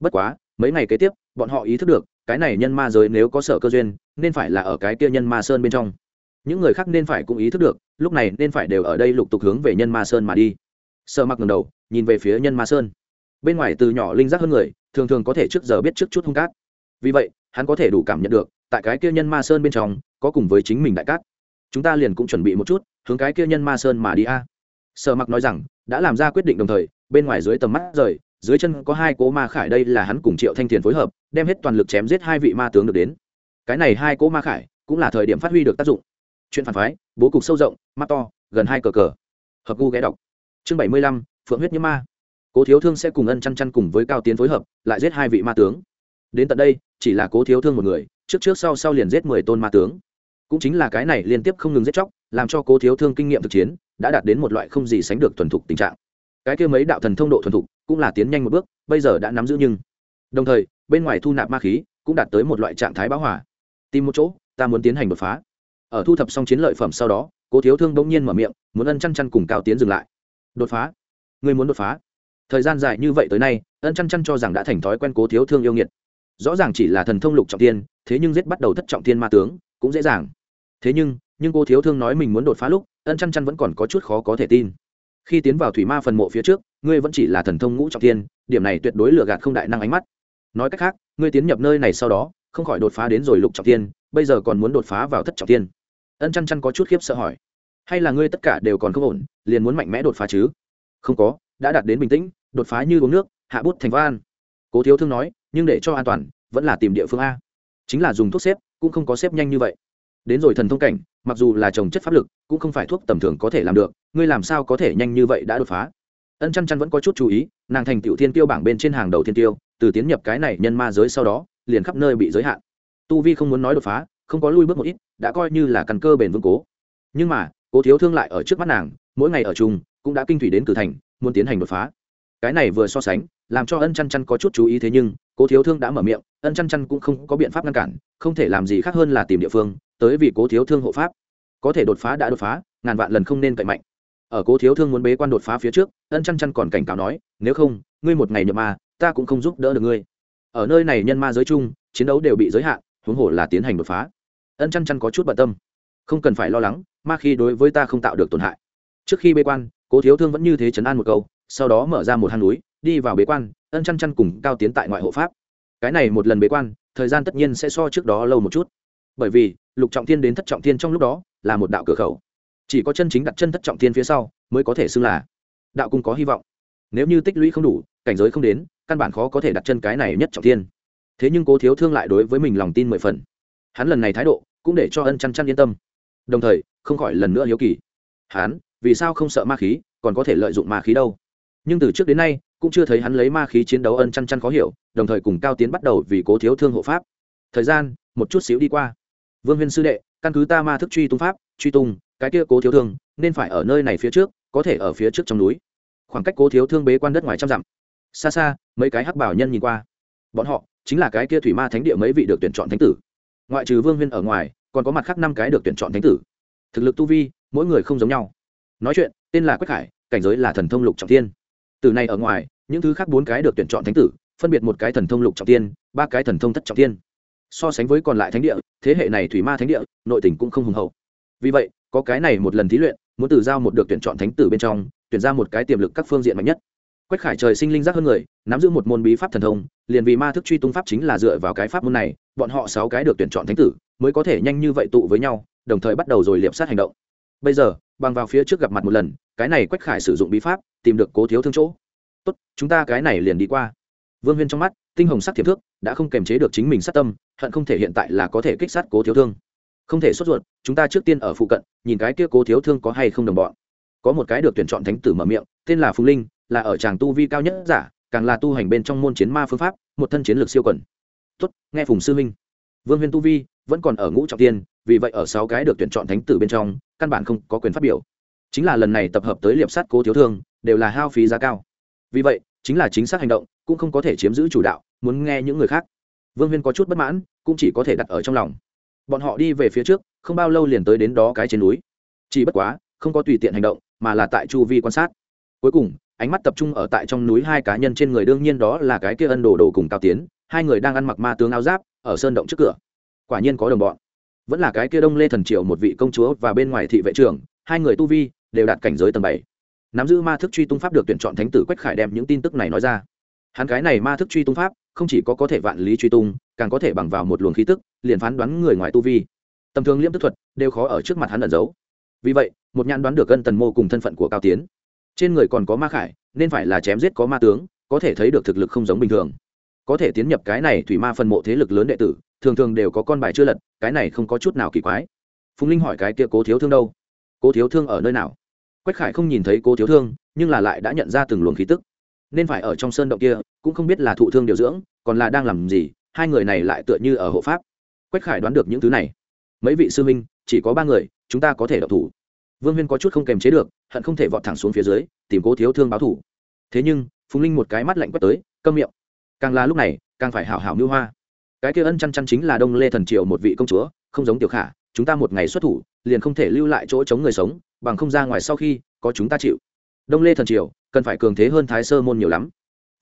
Bất quá, mấy ngày kế tiếp, bọn họ ý thức được, cái này nhân ma giới nếu có sở cơ duyên, nên phải là ở cái kia nhân ma sơn bên trong. Những người khác nên phải cũng ý thức được, lúc này nên phải đều ở đây lục tục hướng về nhân ma sơn mà đi. Sở mặc ngầm đầu, nhìn về phía nhân ma sơn. Bên ngoài từ nhỏ linh giác hơn người, thường thường có thể trước giờ biết trước chút hung cát. Vì vậy, hắn có thể đủ cảm nhận được, tại cái kia nhân ma sơn bên trong, có cùng với chính mình đại cát. Chúng ta liền cũng chuẩn bị một chút, hướng cái kia nhân ma sơn mà đi a sở mặc nói rằng, đã làm ra quyết định đồng thời, bên ngoài dưới tầm mắt rời, dưới chân có hai cố ma khải đây là hắn cùng triệu thanh thiền phối hợp, đem hết toàn lực chém giết hai vị ma tướng được đến. Cái này hai cố ma khải cũng là thời điểm phát huy được tác dụng. Chuyện phản phái, bố cục sâu rộng, mắt to, gần hai cờ cờ. Hợp gu ghé đọc. Chương bảy mươi lăm, phượng huyết như ma. Cố thiếu thương sẽ cùng ân chăn chăn cùng với cao tiến phối hợp, lại giết hai vị ma tướng. Đến tận đây, chỉ là cố thiếu thương một người, trước trước sau sau liền giết mười tôn ma tướng. Cũng chính là cái này liên tiếp không ngừng giết chóc, làm cho cố thiếu thương kinh nghiệm thực chiến đã đạt đến một loại không gì sánh được thuần thục tình trạng. Cái kia mấy đạo thần thông độ thuần thục cũng là tiến nhanh một bước, bây giờ đã nắm giữ nhưng. Đồng thời, bên ngoài thu nạp ma khí cũng đạt tới một loại trạng thái bão hỏa tìm một chỗ, ta muốn tiến hành đột phá. Ở thu thập xong chiến lợi phẩm sau đó, cố thiếu thương bỗng nhiên mở miệng, muốn ân chăn chăn cùng cao tiến dừng lại. Đột phá? Ngươi muốn đột phá? Thời gian dài như vậy tới nay, ân chăn chăn cho rằng đã thành thói quen cố thiếu thương yêu nghiệt. Rõ ràng chỉ là thần thông lục trọng tiên, thế nhưng giết bắt đầu thất trọng tiên ma tướng cũng dễ dàng. Thế nhưng nhưng cô thiếu thương nói mình muốn đột phá lúc ân chăn chăn vẫn còn có chút khó có thể tin. Khi tiến vào thủy ma phần mộ phía trước, ngươi vẫn chỉ là thần thông ngũ trọng tiên điểm này tuyệt đối lừa gạt không đại năng ánh mắt. Nói cách khác, ngươi tiến nhập nơi này sau đó, không khỏi đột phá đến rồi lục trọng tiên bây giờ còn muốn đột phá vào thất trọng tiên ân chăn chăn có chút khiếp sợ hỏi. Hay là ngươi tất cả đều còn không ổn, liền muốn mạnh mẽ đột phá chứ? Không có, đã đạt đến bình tĩnh, đột phá như uống nước, hạ bút thành văn cố thiếu thương nói, nhưng để cho an toàn, vẫn là tìm địa phương a. Chính là dùng thuốc xếp, cũng không có xếp nhanh như vậy đến rồi thần thông cảnh, mặc dù là trồng chất pháp lực, cũng không phải thuốc tầm thường có thể làm được, ngươi làm sao có thể nhanh như vậy đã đột phá? Ân chăn chăn vẫn có chút chú ý, nàng thành tiểu thiên tiêu bảng bên trên hàng đầu thiên tiêu từ tiến nhập cái này nhân ma giới sau đó, liền khắp nơi bị giới hạn. Tu vi không muốn nói đột phá, không có lui bước một ít, đã coi như là căn cơ bền vững cố. Nhưng mà, cố thiếu thương lại ở trước mắt nàng, mỗi ngày ở chung, cũng đã kinh thủy đến cử thành, muốn tiến hành đột phá. Cái này vừa so sánh, làm cho ân chăn chăn có chút chú ý thế nhưng cố thiếu thương đã mở miệng, ân chăn chăn cũng không có biện pháp ngăn cản, không thể làm gì khác hơn là tìm địa phương, tới vì cố thiếu thương hộ pháp. Có thể đột phá đã đột phá, ngàn vạn lần không nên cậy mạnh. Ở cố thiếu thương muốn bế quan đột phá phía trước, ân chăn chăn còn cảnh cáo nói, nếu không, ngươi một ngày nhập ma, ta cũng không giúp đỡ được ngươi. Ở nơi này nhân ma giới chung, chiến đấu đều bị giới hạn, huống hồ là tiến hành đột phá. Ân chăn chăn có chút bận tâm. Không cần phải lo lắng, ma khi đối với ta không tạo được tổn hại. Trước khi bế quan, cố thiếu thương vẫn như thế chấn an một câu, sau đó mở ra một hang núi, đi vào bế quan ân chăn chăn cùng cao tiến tại ngoại hộ pháp. Cái này một lần bế quan, thời gian tất nhiên sẽ so trước đó lâu một chút. Bởi vì, lục trọng thiên đến thất trọng thiên trong lúc đó, là một đạo cửa khẩu. Chỉ có chân chính đặt chân thất trọng thiên phía sau, mới có thể xưng là đạo cung có hy vọng. Nếu như tích lũy không đủ, cảnh giới không đến, căn bản khó có thể đặt chân cái này nhất trọng thiên. Thế nhưng cố thiếu thương lại đối với mình lòng tin mười phần. Hắn lần này thái độ, cũng để cho ân chăn chăn yên tâm. Đồng thời, không khỏi lần nữa hiếu kỳ. Hắn, vì sao không sợ ma khí, còn có thể lợi dụng ma khí đâu? Nhưng từ trước đến nay cũng chưa thấy hắn lấy ma khí chiến đấu ân chăn chăn khó hiểu, đồng thời cùng cao tiến bắt đầu vì cố thiếu thương hộ pháp. Thời gian, một chút xíu đi qua. Vương huyên sư đệ, căn cứ ta ma thức truy tung pháp, truy tung, cái kia cố thiếu thương, nên phải ở nơi này phía trước, có thể ở phía trước trong núi. Khoảng cách cố thiếu thương bế quan đất ngoài trăm dặm. Xa xa, mấy cái hắc bảo nhân nhìn qua. Bọn họ chính là cái kia thủy ma thánh địa mấy vị được tuyển chọn thánh tử. Ngoại trừ vương huyên ở ngoài, còn có mặt khác năm cái được tuyển chọn thánh tử. Thực lực tu vi, mỗi người không giống nhau. Nói chuyện, tên là quách khải, cảnh giới là thần thông lục trọng thiên. Từ nay ở ngoài những thứ khác bốn cái được tuyển chọn thánh tử phân biệt một cái thần thông lục trọng tiên, ba cái thần thông thất trọng tiên. so sánh với còn lại thánh địa thế hệ này thủy ma thánh địa nội tình cũng không hùng hậu. Vì vậy có cái này một lần thí luyện muốn từ giao một được tuyển chọn thánh tử bên trong tuyển ra một cái tiềm lực các phương diện mạnh nhất. Quách khải trời sinh linh giác hơn người nắm giữ một môn bí pháp thần thông liền vì ma thức truy tung pháp chính là dựa vào cái pháp môn này bọn họ sáu cái được tuyển chọn thánh tử mới có thể nhanh như vậy tụ với nhau đồng thời bắt đầu rồi liệp sát hành động. Bây giờ bằng vào phía trước gặp mặt một lần cái này quách khải sử dụng bí pháp tìm được cố thiếu thương chỗ tốt, chúng ta cái này liền đi qua. Vương huyên trong mắt, tinh hồng sắc thiệp thước đã không kềm chế được chính mình sát tâm, hận không thể hiện tại là có thể kích sát cố thiếu thương. Không thể sốt ruột, chúng ta trước tiên ở phụ cận, nhìn cái kia cố thiếu thương có hay không đồng bọn. Có một cái được tuyển chọn thánh tử mở miệng, tên là phùng linh, là ở tràng tu vi cao nhất giả, càng là tu hành bên trong môn chiến ma phương pháp, một thân chiến lược siêu quẩn tốt, nghe phùng sư minh vương huyên tu vi vẫn còn ở ngũ trọng tiên, vì vậy ở sáu cái được tuyển chọn thánh tử bên trong, căn bản không có quyền phát biểu. Chính là lần này tập hợp tới liệp sát cố thiếu thương, đều là hao phí giá cao vì vậy, chính là chính xác hành động, cũng không có thể chiếm giữ chủ đạo, muốn nghe những người khác. Vương huyên có chút bất mãn, cũng chỉ có thể đặt ở trong lòng. Bọn họ đi về phía trước, không bao lâu liền tới đến đó cái trên núi. Chỉ bất quá, không có tùy tiện hành động, mà là tại chu vi quan sát. Cuối cùng, ánh mắt tập trung ở tại trong núi hai cá nhân trên người, đương nhiên đó là cái kia ân đồ đồ cùng cao tiến, hai người đang ăn mặc ma tướng áo giáp, ở sơn động trước cửa. Quả nhiên có đồng bọn. Vẫn là cái kia đông lê thần triều một vị công chúa và bên ngoài thị vệ trưởng, hai người tu vi đều đạt cảnh giới tầng bảy nắm giữ ma thức truy tung pháp được tuyển chọn thánh tử quách khải đem những tin tức này nói ra. Hắn cái này ma thức truy tung pháp, không chỉ có có thể vạn lý truy tung, càng có thể bằng vào một luồng khí tức, liền phán đoán người ngoài tu vi. Tầm thường liêm tức thuật, đều khó ở trước mặt hắn ẩn giấu. Vì vậy, một nhãn đoán được cân tần mô cùng thân phận của cao tiến. Trên người còn có ma khải, nên phải là chém giết có ma tướng, có thể thấy được thực lực không giống bình thường. Có thể tiến nhập cái này thủy ma phân mộ thế lực lớn đệ tử, thường thường đều có con bài chưa lật, cái này không có chút nào kỳ quái. Phùng linh hỏi cái kia cố thiếu thương đâu? Cố thiếu thương ở nơi nào? Quách khải không nhìn thấy cô thiếu thương, nhưng là lại đã nhận ra từng luồng khí tức. Nên phải ở trong sơn động kia, cũng không biết là thụ thương điều dưỡng, còn là đang làm gì, hai người này lại tựa như ở hộ pháp. Quách khải đoán được những thứ này. Mấy vị sư minh chỉ có ba người, chúng ta có thể đọc thủ. Vương huyên có chút không kềm chế được, hận không thể vọt thẳng xuống phía dưới, tìm cố thiếu thương báo thủ. Thế nhưng, phùng linh một cái mắt lạnh quét tới, câm miệng. Càng là lúc này, càng phải hảo hảo mưu hoa. Cái kia ân chăn chăn chính là đông lê thần triều một vị công chúa, không giống tiểu khả chúng ta một ngày xuất thủ, liền không thể lưu lại chỗ chống người sống, bằng không ra ngoài sau khi, có chúng ta chịu. Đông lê thần triều, cần phải cường thế hơn thái sơ môn nhiều lắm.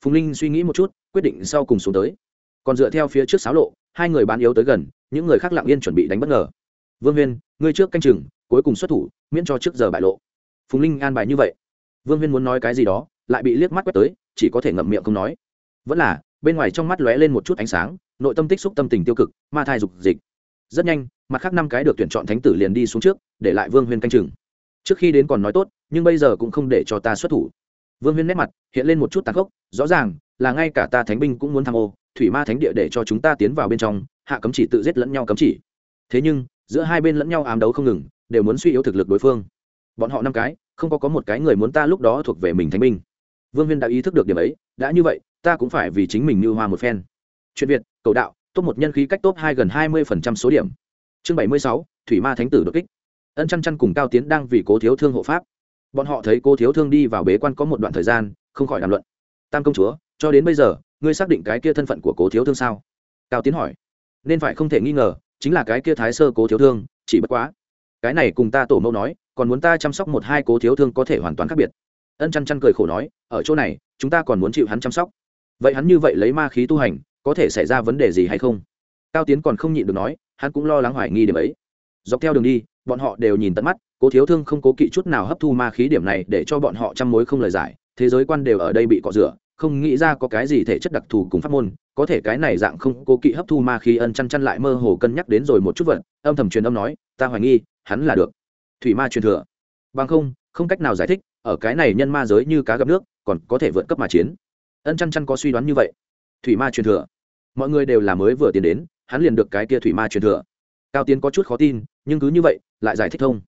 Phùng linh suy nghĩ một chút, quyết định sau cùng xuống tới. Còn dựa theo phía trước sáo lộ, hai người bán yếu tới gần, những người khác lặng yên chuẩn bị đánh bất ngờ. Vương huyên, ngươi trước canh chừng, cuối cùng xuất thủ, miễn cho trước giờ bại lộ. Phùng linh an bài như vậy. Vương huyên muốn nói cái gì đó, lại bị liếc mắt quét tới, chỉ có thể ngậm miệng không nói. Vẫn là, bên ngoài trong mắt lóe lên một chút ánh sáng, nội tâm tích xúc tâm tình tiêu cực, ma thai dục dịch rất nhanh, mặt khác năm cái được tuyển chọn thánh tử liền đi xuống trước, để lại vương huyên canh chừng. Trước khi đến còn nói tốt, nhưng bây giờ cũng không để cho ta xuất thủ. Vương huyên nét mặt, hiện lên một chút tàn khốc, rõ ràng là ngay cả ta thánh binh cũng muốn tham ô, thủy ma thánh địa để cho chúng ta tiến vào bên trong, hạ cấm chỉ tự giết lẫn nhau cấm chỉ. Thế nhưng, giữa hai bên lẫn nhau ám đấu không ngừng, đều muốn suy yếu thực lực đối phương. Bọn họ năm cái, không có có một cái người muốn ta lúc đó thuộc về mình thánh binh. Vương huyên đã ý thức được điểm ấy, đã như vậy, ta cũng phải vì chính mình như hoa một phen. Chuyện việt, cầu đạo top một nhân khí cách top hai gần hai mươi số điểm. Chương bảy mươi sáu, thủy ma thánh tử đột kích. Ân chăn chăn cùng cao tiến đang vì cố thiếu thương hộ pháp. Bọn họ thấy cô thiếu thương đi vào bế quan có một đoạn thời gian, không khỏi đàm luận. Tam công chúa, cho đến bây giờ, ngươi xác định cái kia thân phận của cố thiếu thương sao? Cao tiến hỏi. Nên phải không thể nghi ngờ, chính là cái kia thái sơ cố thiếu thương, chỉ bất quá. Cái này cùng ta tổ mẫu nói, còn muốn ta chăm sóc một hai cố thiếu thương có thể hoàn toàn khác biệt. Ân chăn chăn cười khổ nói, ở chỗ này, chúng ta còn muốn chịu hắn chăm sóc. Vậy hắn như vậy lấy ma khí tu hành có thể xảy ra vấn đề gì hay không? Cao tiến còn không nhịn được nói, hắn cũng lo lắng hoài nghi điểm ấy. Dọc theo đường đi, bọn họ đều nhìn tận mắt, cố thiếu thương không cố kỵ chút nào hấp thu ma khí điểm này để cho bọn họ trăm mối không lời giải, thế giới quan đều ở đây bị cọ rửa, không nghĩ ra có cái gì thể chất đặc thù cùng pháp môn, có thể cái này dạng không cố kỵ hấp thu ma khí ân chăn chăn lại mơ hồ cân nhắc đến rồi một chút vật, âm thầm truyền âm nói, ta hoài nghi, hắn là được. Thủy ma truyền thừa. Bằng không không cách nào giải thích, ở cái này nhân ma giới như cá gặp nước, còn có thể vượt cấp mà chiến. Ân chăn chăn có suy đoán như vậy thủy ma truyền thừa. Mọi người đều là mới vừa tiến đến, hắn liền được cái kia thủy ma truyền thừa. Cao tiến có chút khó tin, nhưng cứ như vậy, lại giải thích thông.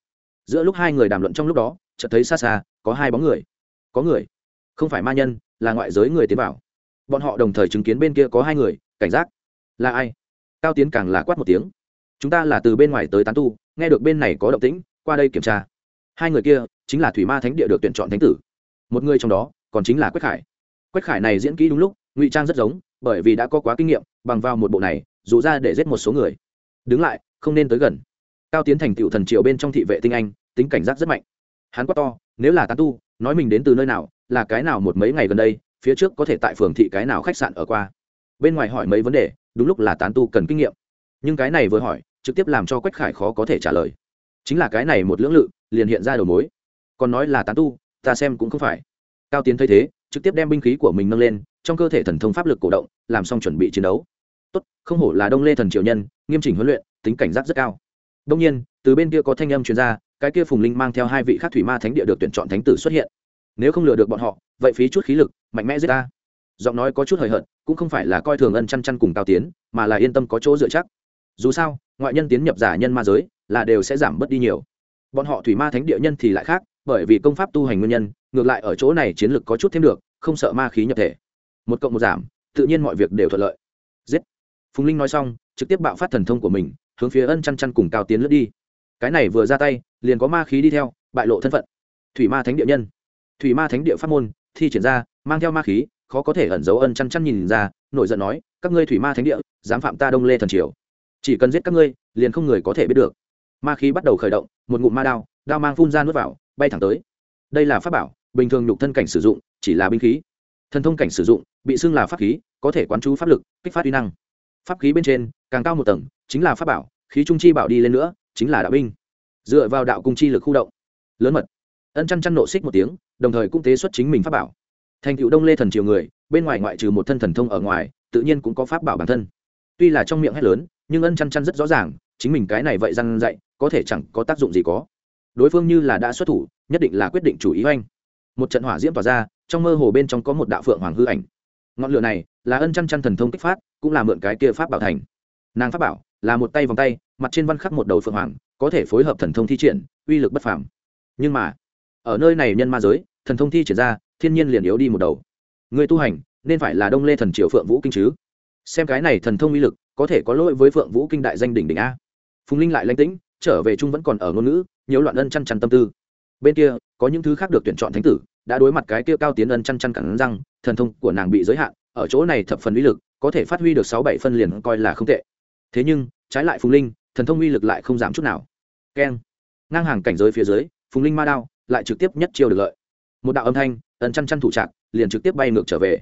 Giữa lúc hai người đàm luận trong lúc đó, chợt thấy xa xa, có hai bóng người. Có người? Không phải ma nhân, là ngoại giới người tiến vào. Bọn họ đồng thời chứng kiến bên kia có hai người, cảnh giác. Là ai? Cao tiến càng là quát một tiếng. Chúng ta là từ bên ngoài tới tán tu, nghe được bên này có động tĩnh, qua đây kiểm tra. Hai người kia, chính là thủy ma thánh địa được tuyển chọn thánh tử. Một người trong đó, còn chính là quách khải. Quách khải này diễn kỹ đúng lúc ngụy trang rất giống, bởi vì đã có quá kinh nghiệm, bằng vào một bộ này, dù ra để giết một số người. Đứng lại, không nên tới gần. Cao tiến thành tựu thần triều bên trong thị vệ tinh anh, tính cảnh giác rất mạnh. Hắn quát to, nếu là tán tu, nói mình đến từ nơi nào, là cái nào một mấy ngày gần đây, phía trước có thể tại phường thị cái nào khách sạn ở qua? Bên ngoài hỏi mấy vấn đề, đúng lúc là tán tu cần kinh nghiệm. Nhưng cái này vừa hỏi, trực tiếp làm cho quách khải khó có thể trả lời. Chính là cái này một lưỡng lự, liền hiện ra đầu mối. Còn nói là tán tu, ta xem cũng không phải. Cao tiến thấy thế trực tiếp đem binh khí của mình nâng lên, trong cơ thể thần thông pháp lực cổ động, làm xong chuẩn bị chiến đấu. Tốt, không hổ là đông lê thần triều nhân, nghiêm chỉnh huấn luyện, tính cảnh giác rất cao. Đông nhiên, từ bên kia có thanh âm chuyên gia cái kia phùng linh mang theo hai vị khác thủy ma thánh địa được tuyển chọn thánh tử xuất hiện. Nếu không lừa được bọn họ, vậy phí chút khí lực, mạnh mẽ giết ta. Giọng nói có chút hời hợt, cũng không phải là coi thường ân chăn chăn cùng cao tiến, mà là yên tâm có chỗ dựa chắc. Dù sao, ngoại nhân tiến nhập giả nhân ma giới, là đều sẽ giảm bớt đi nhiều. Bọn họ thủy ma thánh địa nhân thì lại khác bởi vì công pháp tu hành nguyên nhân, ngược lại ở chỗ này chiến lược có chút thêm được, không sợ ma khí nhập thể. Một cộng một giảm, tự nhiên mọi việc đều thuận lợi. Giết. Phùng linh nói xong, trực tiếp bạo phát thần thông của mình, hướng phía ân chăn chăn cùng cao tiến lướt đi. Cái này vừa ra tay, liền có ma khí đi theo, bại lộ thân phận. Thủy ma thánh địa nhân. Thủy ma thánh địa pháp môn, thi triển ra, mang theo ma khí, khó có thể ẩn giấu ân chăn chăn nhìn ra, nổi giận nói, các ngươi thủy ma thánh địa, dám phạm ta đông lê thần triều. Chỉ cần giết các ngươi, liền không người có thể biết được. Ma khí bắt đầu khởi động, một ngụm ma đao đao mang phun ra nuốt vào bay thẳng tới. Đây là pháp bảo, bình thường nhục thân cảnh sử dụng, chỉ là binh khí. Thần thông cảnh sử dụng, bị xưng là pháp khí, có thể quán chú pháp lực, kích phát uy năng. Pháp khí bên trên, càng cao một tầng, chính là pháp bảo, khí trung chi bảo đi lên nữa, chính là đạo binh. Dựa vào đạo cung chi lực khu động, lớn mật. Ân chăn chăn nộ xích một tiếng, đồng thời cũng tế xuất chính mình pháp bảo. Thành cựu đông lê thần triều người, bên ngoài ngoại trừ một thân thần thông ở ngoài, tự nhiên cũng có pháp bảo bản thân. Tuy là trong miệng hét lớn, nhưng ân chăn chăn rất rõ ràng, chính mình cái này vậy răn dạy, có thể chẳng có tác dụng gì có đối phương như là đã xuất thủ, nhất định là quyết định chủ ý oanh. Một trận hỏa diễm tỏa ra, trong mơ hồ bên trong có một đạo phượng hoàng hư ảnh. Ngọn lửa này là ân chăn chăn thần thông kích phát, cũng là mượn cái kia pháp bảo thành. Nàng pháp bảo là một tay vòng tay, mặt trên văn khắc một đầu phượng hoàng, có thể phối hợp thần thông thi triển, uy lực bất phàm. Nhưng mà, ở nơi này nhân ma giới, thần thông thi triển ra, thiên nhiên liền yếu đi một đầu. Người tu hành, nên phải là đông lê thần triều phượng vũ kinh chứ? Xem cái này thần thông uy lực, có thể có lỗi với phượng vũ kinh đại danh đỉnh đỉnh a. Phùng linh lại lanh tĩnh, trở về trung vẫn còn ở ngôn ngữ nhiều loạn ân chăn chăn tâm tư. Bên kia, có những thứ khác được tuyển chọn thánh tử, đã đối mặt cái kia cao tiến ân chăn chăn cẳng răng, thần thông của nàng bị giới hạn, ở chỗ này thập phần uy lực, có thể phát huy được sáu bảy phân liền coi là không tệ. Thế nhưng, trái lại phùng linh, thần thông uy lực lại không giảm chút nào. Keng. Ngang hàng cảnh giới phía dưới, phùng linh ma đao lại trực tiếp nhất chiêu được lợi. Một đạo âm thanh, ân chăn chăn thủ trạng liền trực tiếp bay ngược trở về.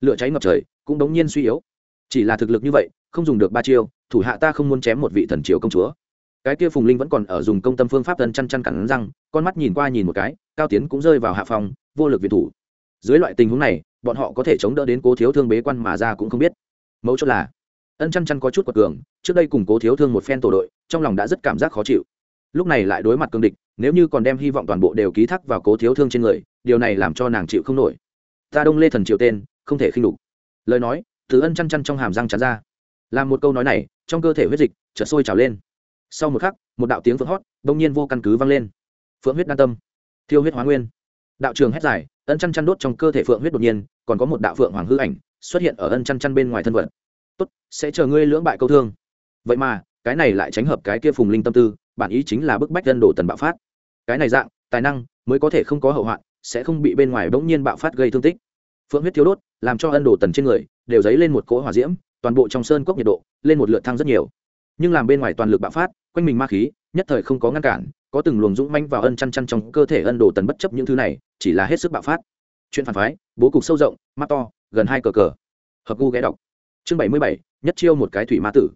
Lửa cháy ngập trời, cũng đống nhiên suy yếu. Chỉ là thực lực như vậy, không dùng được ba chiêu, thủ hạ ta không muốn chém một vị thần triều công chúa cái kia phùng linh vẫn còn ở dùng công tâm phương pháp ân chăn chăn cẳng răng, con mắt nhìn qua nhìn một cái, cao tiến cũng rơi vào hạ phòng vô lực việt thủ. Dưới loại tình huống này, bọn họ có thể chống đỡ đến cố thiếu thương bế quan mà ra cũng không biết. Mẫu chốt là, ân chăn chăn có chút quật cường, trước đây cùng cố thiếu thương một phen tổ đội, trong lòng đã rất cảm giác khó chịu. Lúc này lại đối mặt cương địch, nếu như còn đem hy vọng toàn bộ đều ký thác vào cố thiếu thương trên người, điều này làm cho nàng chịu không nổi. Ta đông lê thần triều tên, không thể khinh đục lời nói, từ ân chăn chăn trong hàm răng chắn ra. Làm một câu nói này, trong cơ thể huyết dịch chợt sôi trào lên sau một khắc, một đạo tiếng phượng hót đông nhiên vô căn cứ vang lên. Phượng huyết đan tâm, thiêu huyết hóa nguyên. Đạo trường hét dài, ân chăn chăn đốt trong cơ thể phượng huyết đột nhiên, còn có một đạo phượng hoàng hư ảnh xuất hiện ở ân chăn chăn bên ngoài thân vận tốt, sẽ chờ ngươi lưỡng bại câu thương. Vậy mà, cái này lại tránh hợp cái kia phùng linh tâm tư, bản ý chính là bức bách dân đổ tần bạo phát. Cái này dạng, tài năng mới có thể không có hậu hoạn, sẽ không bị bên ngoài bỗng nhiên bạo phát gây thương tích. Phượng huyết thiếu đốt, làm cho ân đổ tần trên người đều dấy lên một cỗ hỏa diễm, toàn bộ trong sơn cốc nhiệt độ lên một lượt thăng rất nhiều nhưng làm bên ngoài toàn lực bạo phát, quanh mình ma khí, nhất thời không có ngăn cản, có từng luồng dũng manh vào ân chăn chăn trong cơ thể ân đồ tần bất chấp những thứ này, chỉ là hết sức bạo phát. Chuyện phản phái, bố cục sâu rộng, mắt to, gần hai cờ cờ. Hợp gu ghé đọc. Chương bảy mươi bảy, nhất chiêu một cái thủy ma tử.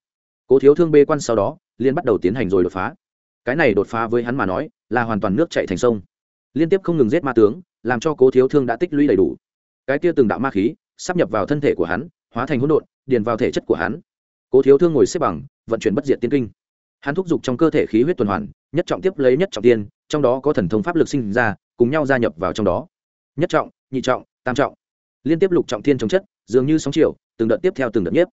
Cố thiếu thương bê quan sau đó liên bắt đầu tiến hành rồi đột phá. Cái này đột phá với hắn mà nói, là hoàn toàn nước chạy thành sông. Liên tiếp không ngừng giết ma tướng, làm cho cố thiếu thương đã tích lũy đầy đủ. Cái kia từng đạo ma khí, sắp nhập vào thân thể của hắn, hóa thành hỗn độn, điền vào thể chất của hắn. Cố thiếu thương ngồi xếp bằng vận chuyển bất diệt tiên kinh. Hắn thúc giục trong cơ thể khí huyết tuần hoàn, nhất trọng tiếp lấy nhất trọng tiên, trong đó có thần thông pháp lực sinh ra, cùng nhau gia nhập vào trong đó. Nhất trọng, nhị trọng, tam trọng. Liên tiếp lục trọng thiên chống chất, dường như sóng chiều, từng đợt tiếp theo từng đợt nhiếp.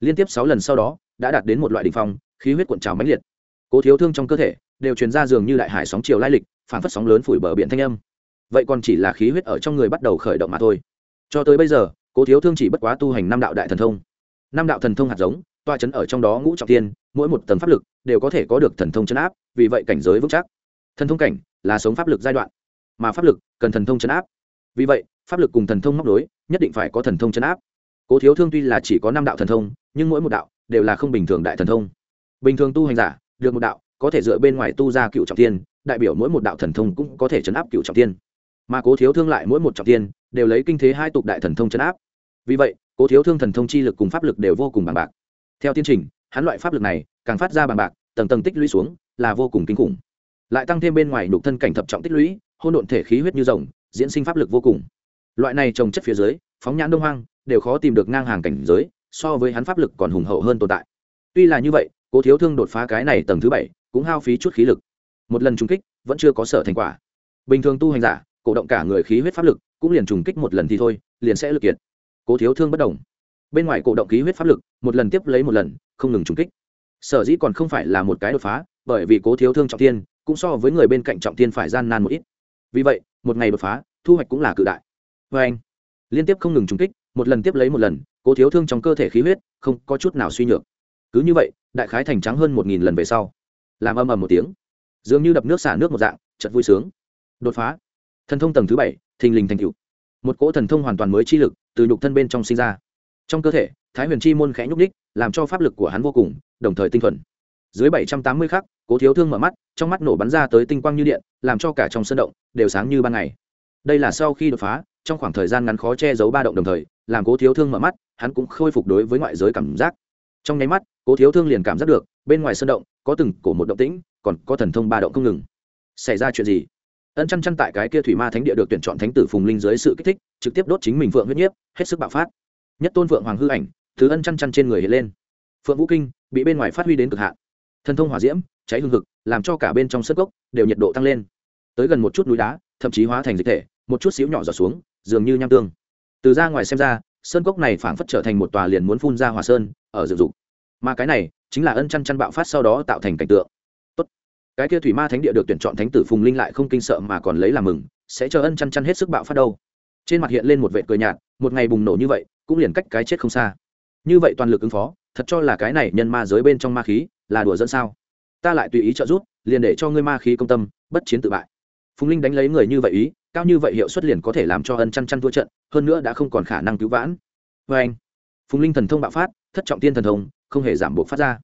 Liên tiếp sáu lần sau đó, đã đạt đến một loại đ ỉ n h phong, khí huyết cuộn trào mãnh liệt. Cố thiếu thương trong cơ thể, đều truyền ra dường như đại hải sóng chiều lai lịch, phản phất sóng lớn phủi bờ biển thanh âm. Vậy còn chỉ là khí huyết ở trong người bắt đầu khởi động mà thôi. Cho tới bây giờ, cố thiếu thương chỉ bất quá tu hành năm đạo đại thần thông. Năm đạo thần thông hạt giống toa chấn ở trong đó ngũ trọng tiên mỗi một tầng pháp lực đều có thể có được thần thông chấn áp, vì vậy cảnh giới vững chắc. Thần thông cảnh là sống pháp lực giai đoạn, mà pháp lực cần thần thông chấn áp. Vì vậy, pháp lực cùng thần thông móc đối nhất định phải có thần thông chấn áp. Cố thiếu thương tuy là chỉ có năm đạo thần thông, nhưng mỗi một đạo đều là không bình thường đại thần thông. Bình thường tu hành giả được một đạo, có thể dựa bên ngoài tu ra cựu trọng tiên đại biểu mỗi một đạo thần thông cũng có thể chấn áp cựu trọng tiên mà cố thiếu thương lại mỗi một trọng tiên đều lấy kinh thế hai tục đại thần thông chấn áp. Vì vậy, cố thiếu thương thần thông chi lực cùng pháp lực đều vô cùng bằng bạc theo tiến trình, hắn loại pháp lực này, càng phát ra bằng bạc, tầng tầng tích lũy xuống, là vô cùng kinh khủng. Lại tăng thêm bên ngoài nhục thân cảnh thập trọng tích lũy hôn độn thể khí huyết như rồng, diễn sinh pháp lực vô cùng. Loại này trồng chất phía dưới, phóng nhãn đông hoang, đều khó tìm được ngang hàng cảnh giới, so với hắn pháp lực còn hùng hậu hơn tồn tại. Tuy là như vậy, cố thiếu thương đột phá cái này tầng thứ bảy, cũng hao phí chút khí lực. Một lần trùng kích, vẫn chưa có sở thành quả. Bình thường tu hành giả, cổ động cả người khí huyết pháp lực, cũng liền trùng kích một lần thì thôi, liền sẽ lực kiệt. Cố thiếu thương bất đồng bên ngoài cổ động khí huyết pháp lực, một lần tiếp lấy một lần, không ngừng trúng kích. Sở dĩ còn không phải là một cái đột phá, bởi vì cố thiếu thương trọng tiên cũng so với người bên cạnh trọng tiên phải gian nan một ít. Vì vậy, một ngày đột phá, thu hoạch cũng là cự đại. Vê anh, liên tiếp không ngừng trúng kích, một lần tiếp lấy một lần, cố thiếu thương trong cơ thể khí huyết, không có chút nào suy nhược. Cứ như vậy, đại khái thành trắng hơn một nghìn lần về sau. Làm âm ầm một tiếng, dường như đập nước xả nước một dạng chật vui sướng. Đột phá. Thần thông tầng thứ bảy, thình lình thành cựu một cỗ thần thông hoàn toàn mới chi lực từ nhục thân bên trong sinh ra trong cơ thể, thái huyền chi môn khẽ nhúc ních làm cho pháp lực của hắn vô cùng, đồng thời tinh thuần. Dưới bảy trăm tám mươi khắc, cố thiếu thương mở mắt, trong mắt nổ bắn ra tới tinh quang như điện, làm cho cả trong sân động đều sáng như ban ngày. Đây là sau khi đột phá, trong khoảng thời gian ngắn khó che giấu ba động đồng thời, làm cố thiếu thương mở mắt, hắn cũng khôi phục đối với ngoại giới cảm giác. Trong nháy mắt, cố thiếu thương liền cảm giác được, bên ngoài sân động có từng cổ một động tĩnh, còn có thần thông ba động không ngừng. Xảy ra chuyện gì? Ân chăn chăn tại cái kia thủy ma thánh địa được tuyển chọn thánh tử phùng linh dưới sự kích thích, trực tiếp đốt chính mình phượng huyết nhiếp, hết sức bạo phát nhất tôn phượng hoàng hư ảnh, thứ ân chăn chăn trên người hiện lên. Phượng vũ kinh bị bên ngoài phát huy đến cực hạn. Thần thông hỏa diễm, cháy hương thực làm cho cả bên trong sân gốc đều nhiệt độ tăng lên. Tới gần một chút núi đá, thậm chí hóa thành dịch thể, một chút xíu nhỏ giọt xuống, dường như nham tương. Từ ra ngoài xem ra sơn cốc này phảng phất trở thành một tòa liền muốn phun ra hòa sơn, ở dựng dục. Mà cái này chính là ân chăn chăn bạo phát sau đó tạo thành cảnh tượng. Tốt. cái kia thủy ma thánh địa được tuyển chọn thánh tử phùng linh lại không kinh sợ mà còn lấy làm mừng, sẽ cho ân chăn chăn hết sức bạo phát đâu. Trên mặt hiện lên một vệ cười nhạt, một ngày bùng nổ như vậy cũng liền cách cái chết không xa. Như vậy toàn lực ứng phó, thật cho là cái này nhân ma giới bên trong ma khí là đùa dẫn sao? Ta lại tùy ý trợ giúp, liền để cho ngươi ma khí công tâm, bất chiến tự bại. Phùng linh đánh lấy người như vậy ý, cao như vậy hiệu suất liền có thể làm cho ân chăn chăn thua trận, hơn nữa đã không còn khả năng cứu vãn. Vê anh, phùng linh thần thông bạo phát, thất trọng tiên thần thông, không hề giảm buộc phát ra.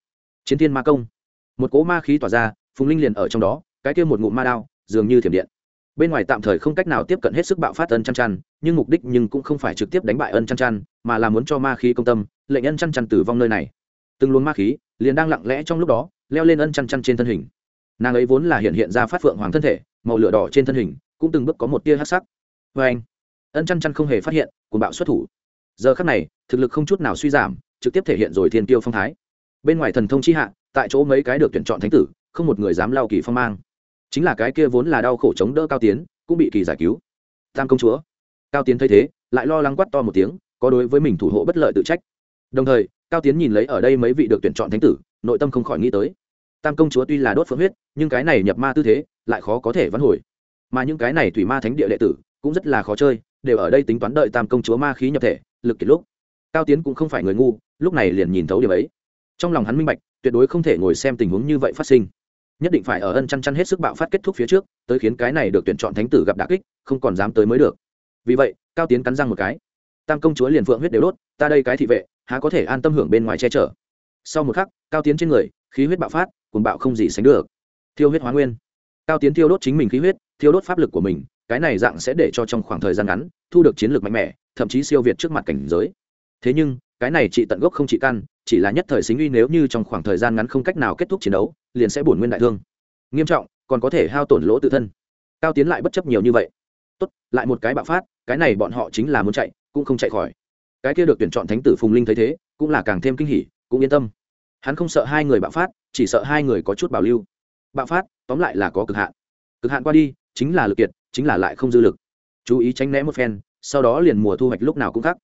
Chiến tiên ma công. Một cỗ ma khí tỏa ra, phùng linh liền ở trong đó, cái kia một ngụm ma đao, dường như thiểm điện bên ngoài tạm thời không cách nào tiếp cận hết sức bạo phát ân chăn chăn, nhưng mục đích nhưng cũng không phải trực tiếp đánh bại ân chăn chăn, mà là muốn cho ma khí công tâm, lệnh ân chăn chăn tử vong nơi này. Từng luồng ma khí liền đang lặng lẽ trong lúc đó leo lên ân chăn chăn trên thân hình. Nàng ấy vốn là hiện hiện ra phát phượng hoàng thân thể, màu lửa đỏ trên thân hình, cũng từng bước có một tia hát sắc. Vê anh, ân chăn chăn không hề phát hiện, cuồng bạo xuất thủ. Giờ khắc này, thực lực không chút nào suy giảm, trực tiếp thể hiện rồi thiên tiêu phong thái. Bên ngoài thần thông chi hạ, tại chỗ mấy cái được tuyển chọn thánh tử, không một người dám lao kỳ phong mang chính là cái kia vốn là đau khổ chống đỡ cao tiến, cũng bị kỳ giải cứu. Tam công chúa. Cao tiến thấy thế, lại lo lắng quắt to một tiếng, có đối với mình thủ hộ bất lợi tự trách. Đồng thời, cao tiến nhìn lấy ở đây mấy vị được tuyển chọn thánh tử, nội tâm không khỏi nghĩ tới. Tam công chúa tuy là đốt phượng huyết, nhưng cái này nhập ma tư thế, lại khó có thể vãn hồi. Mà những cái này thủy ma thánh địa đệ tử, cũng rất là khó chơi, đều ở đây tính toán đợi tam công chúa ma khí nhập thể, lực kiệt lúc. Cao tiến cũng không phải người ngu, lúc này liền nhìn thấu điều ấy. Trong lòng hắn minh bạch, tuyệt đối không thể ngồi xem tình huống như vậy phát sinh nhất định phải ở ân chăn chăn hết sức bạo phát kết thúc phía trước, tới khiến cái này được tuyển chọn thánh tử gặp đà kích, không còn dám tới mới được. Vì vậy, cao tiến cắn răng một cái. Tam công chúa liền phượng huyết đều đốt, ta đây cái thị vệ, há có thể an tâm hưởng bên ngoài che chở. Sau một khắc, cao tiến trên người, khí huyết bạo phát cùng bạo không gì sánh được. Thiêu huyết hóa nguyên. Cao tiến thiêu đốt chính mình khí huyết, thiêu đốt pháp lực của mình, cái này dạng sẽ để cho trong khoảng thời gian ngắn, thu được chiến lược mạnh mẽ, thậm chí siêu việt trước mặt cảnh giới. Thế nhưng, cái này trị tận gốc không trị căn chỉ là nhất thời xính uy nếu như trong khoảng thời gian ngắn không cách nào kết thúc chiến đấu, liền sẽ bổn nguyên đại thương. Nghiêm trọng, còn có thể hao tổn lỗ tự thân. Cao tiến lại bất chấp nhiều như vậy. Tốt, lại một cái bạo phát, cái này bọn họ chính là muốn chạy, cũng không chạy khỏi. Cái kia được tuyển chọn thánh tử phùng linh thấy thế, cũng là càng thêm kinh hỉ, cũng yên tâm. Hắn không sợ hai người bạo phát, chỉ sợ hai người có chút bảo lưu. Bạo phát, tóm lại là có cực hạn. Cực hạn qua đi, chính là lực kiệt, chính là lại không dư lực. Chú ý tránh né một phen, sau đó liền mùa thu hoạch lúc nào cũng khác.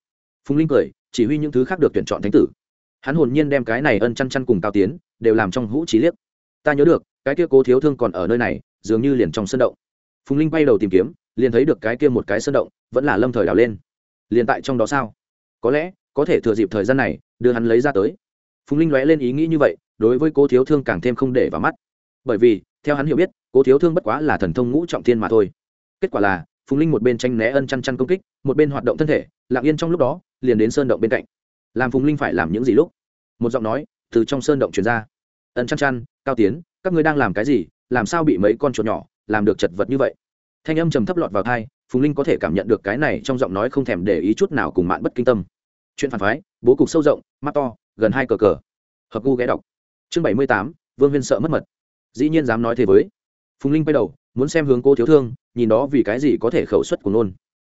Phùng linh cười, chỉ huy những thứ khác được tuyển chọn thánh tử hắn hồn nhiên đem cái này ân chăn chăn cùng cao tiến đều làm trong hũ trí liếc. Ta nhớ được, cái kia cố thiếu thương còn ở nơi này, dường như liền trong sân động. Phùng linh bay đầu tìm kiếm, liền thấy được cái kia một cái sân động, vẫn là lâm thời đào lên. Liền tại trong đó sao? Có lẽ, có thể thừa dịp thời gian này, đưa hắn lấy ra tới. Phùng linh lóe lên ý nghĩ như vậy, đối với cố thiếu thương càng thêm không để vào mắt. Bởi vì, theo hắn hiểu biết, cố thiếu thương bất quá là thần thông ngũ trọng thiên mà thôi. Kết quả là, phùng linh một bên tranh né ân chăn chăn công kích, một bên hoạt động thân thể, lặng yên trong lúc đó, liền đến sơn động bên cạnh làm phùng linh phải làm những gì lúc? Một giọng nói từ trong sơn động truyền ra. Ân chăn chăn, cao tiến, các ngươi đang làm cái gì? Làm sao bị mấy con chuột nhỏ làm được chật vật như vậy? Thanh âm trầm thấp lọt vào thai phùng linh có thể cảm nhận được cái này trong giọng nói không thèm để ý chút nào cùng mạn bất kinh tâm. Chuyện phản phái, bố cục sâu rộng, mắt to, gần hai cờ cờ. Hợp gu ghé đọc. Chương bảy mươi tám, vương viên sợ mất mật. Dĩ nhiên dám nói thế với. Phùng linh quay đầu, muốn xem hướng cô thiếu thương, nhìn đó vì cái gì có thể khẩu suất của nôn.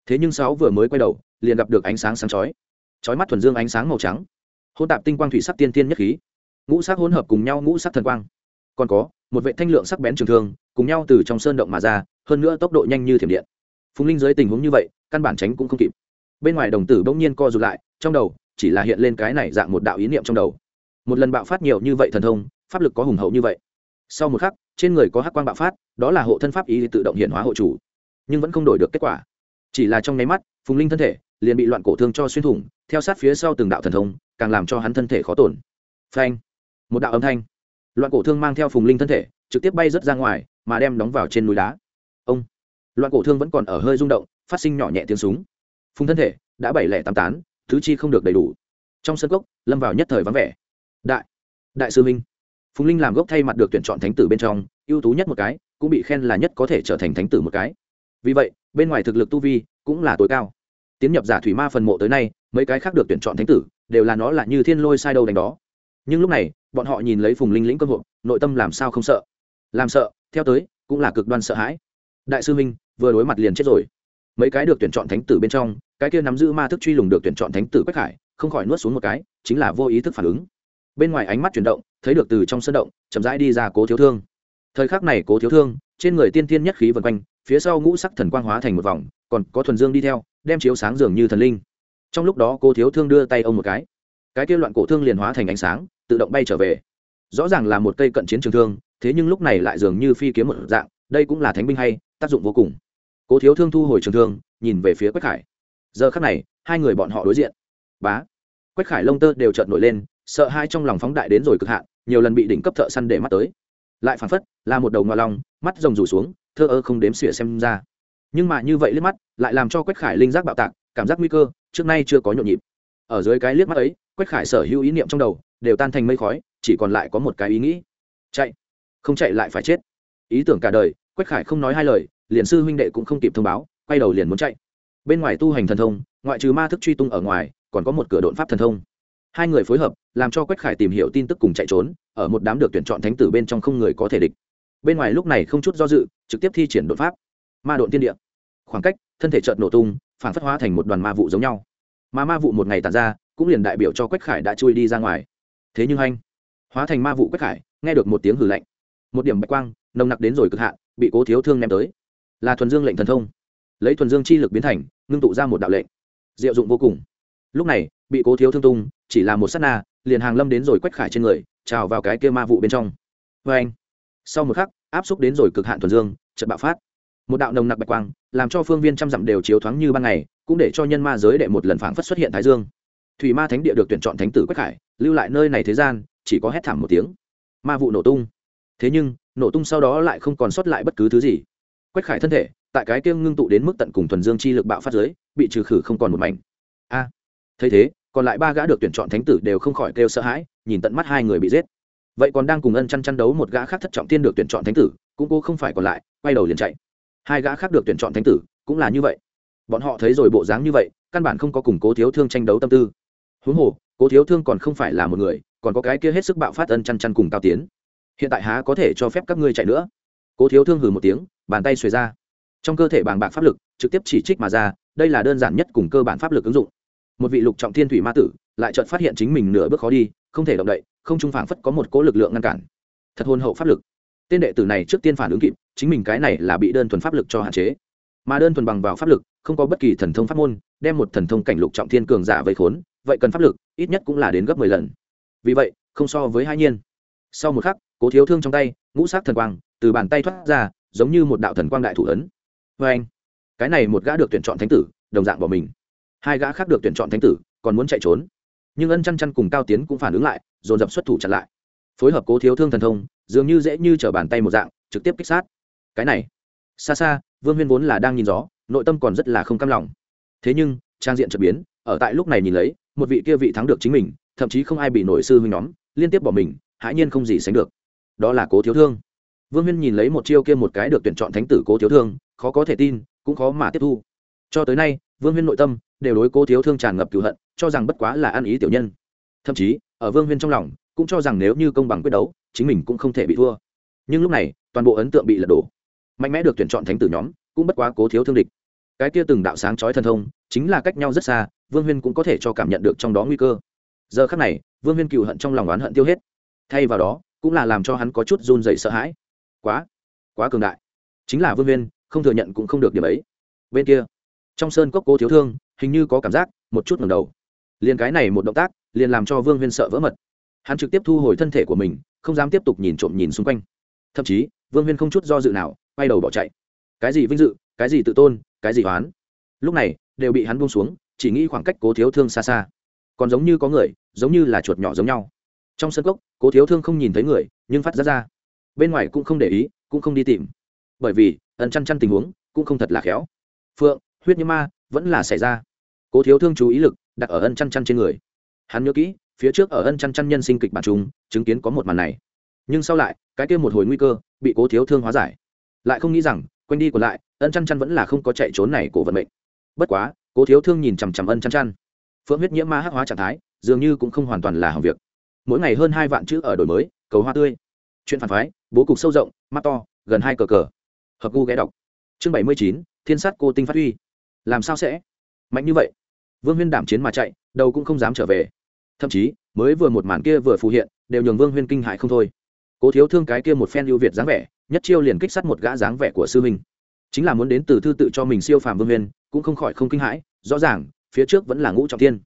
Thế nhưng sáu vừa mới quay đầu, liền gặp được ánh sáng sáng chói chói mắt thuần dương ánh sáng màu trắng. Hôn tạp tinh quang thủy sắc tiên tiên nhất khí. Ngũ sắc hỗn hợp cùng nhau ngũ sắc thần quang. Còn có, một vệ thanh lượng sắc bén trường thương, cùng nhau từ trong sơn động mà ra, hơn nữa tốc độ nhanh như thiểm điện. Phùng linh dưới tình huống như vậy, căn bản tránh cũng không kịp. Bên ngoài đồng tử bỗng nhiên co rụt lại, trong đầu chỉ là hiện lên cái này dạng một đạo ý niệm trong đầu. Một lần bạo phát nhiều như vậy thần thông, pháp lực có hùng hậu như vậy. Sau một khắc, trên người có hắc quang bạo phát, đó là hộ thân pháp ý tự động hiện hóa hộ chủ, nhưng vẫn không đổi được kết quả. Chỉ là trong nháy mắt, phùng linh thân thể liền bị loạn cổ thương cho xuyên thủng, theo sát phía sau từng đạo thần thông, càng làm cho hắn thân thể khó tổn. Phanh! Một đạo âm thanh. Loạn cổ thương mang theo phùng linh thân thể, trực tiếp bay rớt ra ngoài, mà đem đóng vào trên núi đá. Ông! Loạn cổ thương vẫn còn ở hơi rung động, phát sinh nhỏ nhẹ tiếng súng. Phùng thân thể đã bảy lẻ tám tán, thứ chi không được đầy đủ. Trong sân gốc lâm vào nhất thời vắng vẻ. Đại! Đại sư minh! Phùng linh làm gốc thay mặt được tuyển chọn thánh tử bên trong, ưu tú nhất một cái, cũng bị khen là nhất có thể trở thành thánh tử một cái. Vì vậy, bên ngoài thực lực tu vi cũng là tối cao tiến nhập giả thủy ma phần mộ tới nay, mấy cái khác được tuyển chọn thánh tử, đều là nó là như thiên lôi sai đâu đánh đó. Nhưng lúc này, bọn họ nhìn lấy phùng linh lĩnh cơ hội nội tâm làm sao không sợ? Làm sợ, theo tới, cũng là cực đoan sợ hãi. Đại sư minh, vừa đối mặt liền chết rồi. Mấy cái được tuyển chọn thánh tử bên trong, cái kia nắm giữ ma thức truy lùng được tuyển chọn thánh tử quách hải không khỏi nuốt xuống một cái, chính là vô ý thức phản ứng. Bên ngoài ánh mắt chuyển động, thấy được từ trong sân động, chậm rãi đi ra cố thiếu thương. Thời khắc này cố thiếu thương, trên người tiên tiên nhất khí vần quanh, phía sau ngũ sắc thần quang hóa thành một vòng, còn có thuần dương đi theo đem chiếu sáng dường như thần linh. Trong lúc đó, cô thiếu thương đưa tay ông một cái. Cái kia loạn cổ thương liền hóa thành ánh sáng, tự động bay trở về. Rõ ràng là một cây cận chiến trường thương, thế nhưng lúc này lại dường như phi kiếm một dạng, đây cũng là thánh binh hay, tác dụng vô cùng. Cố thiếu thương thu hồi trường thương, nhìn về phía quách khải. Giờ khắc này, hai người bọn họ đối diện. Bá. Quách khải lông tơ đều trợn nổi lên, sợ hai trong lòng phóng đại đến rồi cực hạn, nhiều lần bị đỉnh cấp thợ săn để mắt tới. Lại phản phất, là một đầu ngoa long mắt rồng rủ xuống, thơ ơ không đếm xỉa xem ra nhưng mà như vậy liếc mắt, lại làm cho quách khải linh giác bạo tạc, cảm giác nguy cơ, trước nay chưa có nhộn nhịp. Ở dưới cái liếc mắt ấy, quách khải sở hữu ý niệm trong đầu, đều tan thành mây khói, chỉ còn lại có một cái ý nghĩ. Chạy. Không chạy lại phải chết. Ý tưởng cả đời, quách khải không nói hai lời, liền sư huynh đệ cũng không kịp thông báo, quay đầu liền muốn chạy. Bên ngoài tu hành thần thông, ngoại trừ ma thức truy tung ở ngoài, còn có một cửa đột pháp thần thông. Hai người phối hợp, làm cho quách khải tìm hiểu tin tức cùng chạy trốn, ở một đám được tuyển chọn thánh tử bên trong không người có thể địch. Bên ngoài lúc này không chút do dự, trực tiếp thi triển đột pháp ma độn tiên địa. Khoảng cách, thân thể chợt nổ tung, phản phất hóa thành một đoàn ma vụ giống nhau. Mà ma vụ một ngày tàn ra, cũng liền đại biểu cho quách khải đã chui đi ra ngoài. Thế nhưng anh, hóa thành ma vụ quách khải, nghe được một tiếng hử lạnh. Một điểm bạch quang, nồng nặc đến rồi cực hạn, bị cố thiếu thương ném tới. Là thuần dương lệnh thần thông. Lấy thuần dương chi lực biến thành, ngưng tụ ra một đạo lệnh. Diệu dụng vô cùng. Lúc này, bị cố thiếu thương tung, chỉ là một s á t na, liền hàng lâm đến rồi quách khải trên người, trào vào cái kia ma vụ bên trong. Vê anh, sau một khắc, áp xúc đến rồi cực hạn thuần dương, chợt bạo phát một đạo nồng nặc bạch quang, làm cho phương viên trăm dặm đều chiếu thoáng như ban ngày, cũng để cho nhân ma giới đệ một lần phảng phất xuất hiện thái dương. Thủy ma thánh địa được tuyển chọn thánh tử quách khải, lưu lại nơi này thế gian, chỉ có hét thảm một tiếng. Ma vụ nổ tung. Thế nhưng, nổ tung sau đó lại không còn sót lại bất cứ thứ gì. Quách khải thân thể, tại cái kiêng ngưng tụ đến mức tận cùng thuần dương chi lực bạo phát giới, bị trừ khử không còn một mảnh. A! Thấy thế, còn lại ba gã được tuyển chọn thánh tử đều không khỏi kêu sợ hãi, nhìn tận mắt hai người bị giết. Vậy còn đang cùng ân chăn chăn đấu một gã khác thất trọng tiên được tuyển chọn thánh tử, cũng cô không phải còn lại, quay đầu liền chạy hai gã khác được tuyển chọn thánh tử, cũng là như vậy. Bọn họ thấy rồi bộ dáng như vậy, căn bản không có củng cố thiếu thương tranh đấu tâm tư. Huống hồ, cố thiếu thương còn không phải là một người, còn có cái kia hết sức bạo phát ân chăn chăn cùng cao tiến. Hiện tại há có thể cho phép các ngươi chạy nữa. Cố thiếu thương hừ một tiếng, bàn tay xuề ra. Trong cơ thể bàng bạc pháp lực, trực tiếp chỉ trích mà ra, đây là đơn giản nhất cùng cơ bản pháp lực ứng dụng. Một vị lục trọng thiên thủy ma tử, lại chợt phát hiện chính mình nửa bước khó đi, không thể động đậy, không trung phảng phất có một cố lực lượng ngăn cản. Thật hôn hậu pháp lực tên đệ tử này trước tiên phản ứng kịp, chính mình cái này là bị đơn thuần pháp lực cho hạn chế. Mà đơn thuần bằng vào pháp lực, không có bất kỳ thần thông pháp môn, đem một thần thông cảnh lục trọng thiên cường giả vây khốn, vậy cần pháp lực, ít nhất cũng là đến gấp mười lần. Vì vậy, không so với hai nhiên. Sau một khắc, cố thiếu thương trong tay, ngũ sát thần quang từ bàn tay thoát ra, giống như một đạo thần quang đại thủ ấn. Vê anh, cái này một gã được tuyển chọn thánh tử, đồng dạng bỏ mình. Hai gã khác được tuyển chọn thánh tử, còn muốn chạy trốn. Nhưng ân chăn chăn cùng cao tiến cũng phản ứng lại, dồn dập xuất thủ chặn lại phối hợp cố thiếu thương thần thông, dường như dễ như t r ở bàn tay một dạng, trực tiếp kích sát. Cái này, xa xa, vương huyên vốn là đang nhìn gió, nội tâm còn rất là không cam lòng. Thế nhưng, trang diện trở biến, ở tại lúc này nhìn lấy, một vị kia vị thắng được chính mình, thậm chí không ai bị nổi sư huynh nhóm, liên tiếp bỏ mình, hãi nhiên không gì sánh được. Đó là cố thiếu thương. Vương huyên nhìn lấy một chiêu kia một cái được tuyển chọn thánh tử cố thiếu thương, khó có thể tin, cũng khó mà tiếp thu. Cho tới nay, vương huyên nội tâm đều đối cố thiếu thương tràn ngập cựu hận, cho rằng bất quá là ăn ý tiểu nhân. Thậm chí ở vương huyên trong lòng, cũng cho rằng nếu như công bằng quyết đấu, chính mình cũng không thể bị thua. Nhưng lúc này, toàn bộ ấn tượng bị lật đổ. Mạnh mẽ được tuyển chọn thánh tử nhóm, cũng bất quá cố thiếu thương địch. Cái kia từng đạo sáng chói thần thông, chính là cách nhau rất xa, vương huyên cũng có thể cho cảm nhận được trong đó nguy cơ. Giờ khắc này, vương huyên cựu hận trong lòng oán hận tiêu hết. Thay vào đó, cũng là làm cho hắn có chút run dậy sợ hãi. Quá quá cường đại. Chính là vương huyên, không thừa nhận cũng không được điểm ấy. Bên kia, trong sơn cốc cố thiếu thương, hình như có cảm giác, một chút ngầm đầu liền cái này một động tác, liền làm cho vương huyên sợ vỡ mật. Hắn trực tiếp thu hồi thân thể của mình, không dám tiếp tục nhìn trộm nhìn xung quanh. Thậm chí, vương huyên không chút do dự nào, quay đầu bỏ chạy. Cái gì vinh dự, cái gì tự tôn, cái gì oán? Lúc này, đều bị hắn buông xuống, chỉ nghĩ khoảng cách cố thiếu thương xa xa. Còn giống như có người, giống như là chuột nhỏ giống nhau. Trong sân cốc, cố thiếu thương không nhìn thấy người, nhưng phát ra ra. Bên ngoài cũng không để ý, cũng không đi tìm. Bởi vì, ẩn chăn chăn tình huống, cũng không thật là khéo. Phượng, huyết như ma, vẫn là xảy ra. Cố thiếu thương chú ý lực đặt ở ân chăn chăn trên người. Hắn nhớ kỹ, phía trước ở ân chăn chăn nhân sinh kịch bản chúng chứng kiến có một màn này. Nhưng sau lại, cái kia một hồi nguy cơ, bị cố thiếu thương hóa giải. Lại không nghĩ rằng quanh đi còn lại, ân chăn chăn vẫn là không có chạy trốn này của vận mệnh. Bất quá, cố thiếu thương nhìn chằm chằm ân chăn chăn. Phượng huyết nhiễm ma hắc hóa trạng thái, dường như cũng không hoàn toàn là hỏng việc. Mỗi ngày hơn hai vạn chữ ở đổi mới, cầu hoa tươi. Chuyện phản phái, bố cục sâu rộng, mắt to, gần hai cờ cờ. Hợp gu ghé đọc. Chương bảy mươi chín, thiên sát cô tinh phát huy. Làm sao sẽ? Mạnh như vậy vương huyên đảm chiến mà chạy đầu cũng không dám trở về. Thậm chí, mới vừa một màn kia vừa phù hiện, đều nhường vương huyên kinh hại không thôi. Cố thiếu thương cái kia một phen ưu việt dáng vẻ, nhất chiêu liền kích sát một gã dáng vẻ của sư huynh. Chính là muốn đến từ thư tự cho mình siêu phàm vương huyên, cũng không khỏi không kinh hãi, rõ ràng, phía trước vẫn là ngũ trọng tiên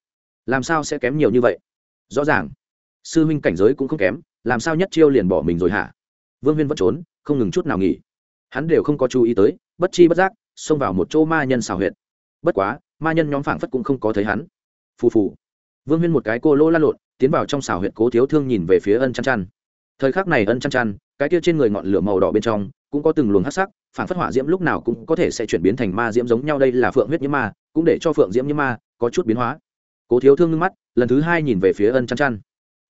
làm sao sẽ kém nhiều như vậy? Rõ ràng, sư huynh cảnh giới cũng không kém, làm sao nhất chiêu liền bỏ mình rồi hả? Vương huyên vẫn trốn, không ngừng chút nào nghỉ. Hắn đều không có chú ý tới, bất chi bất giác, xông vào một chỗ ma nhân xào huyệt. Bất quá ma nhân nhóm phảng phất cũng không có thấy hắn. Phù phù. Vương huyên một cái cô lô la lộn, tiến vào trong xào huyệt cố thiếu thương nhìn về phía ân chăn chăn. Thời khắc này ân chăn chăn, cái kia trên người ngọn lửa màu đỏ bên trong, cũng có từng luồng hắc sắc phản phất hỏa diễm lúc nào cũng có thể sẽ chuyển biến thành ma diễm giống nhau, đây là phượng huyết nhiễm ma, cũng để cho phượng diễm nhiễm ma có chút biến hóa. Cố thiếu thương ngưng mắt, lần thứ hai nhìn về phía ân chăn chăn.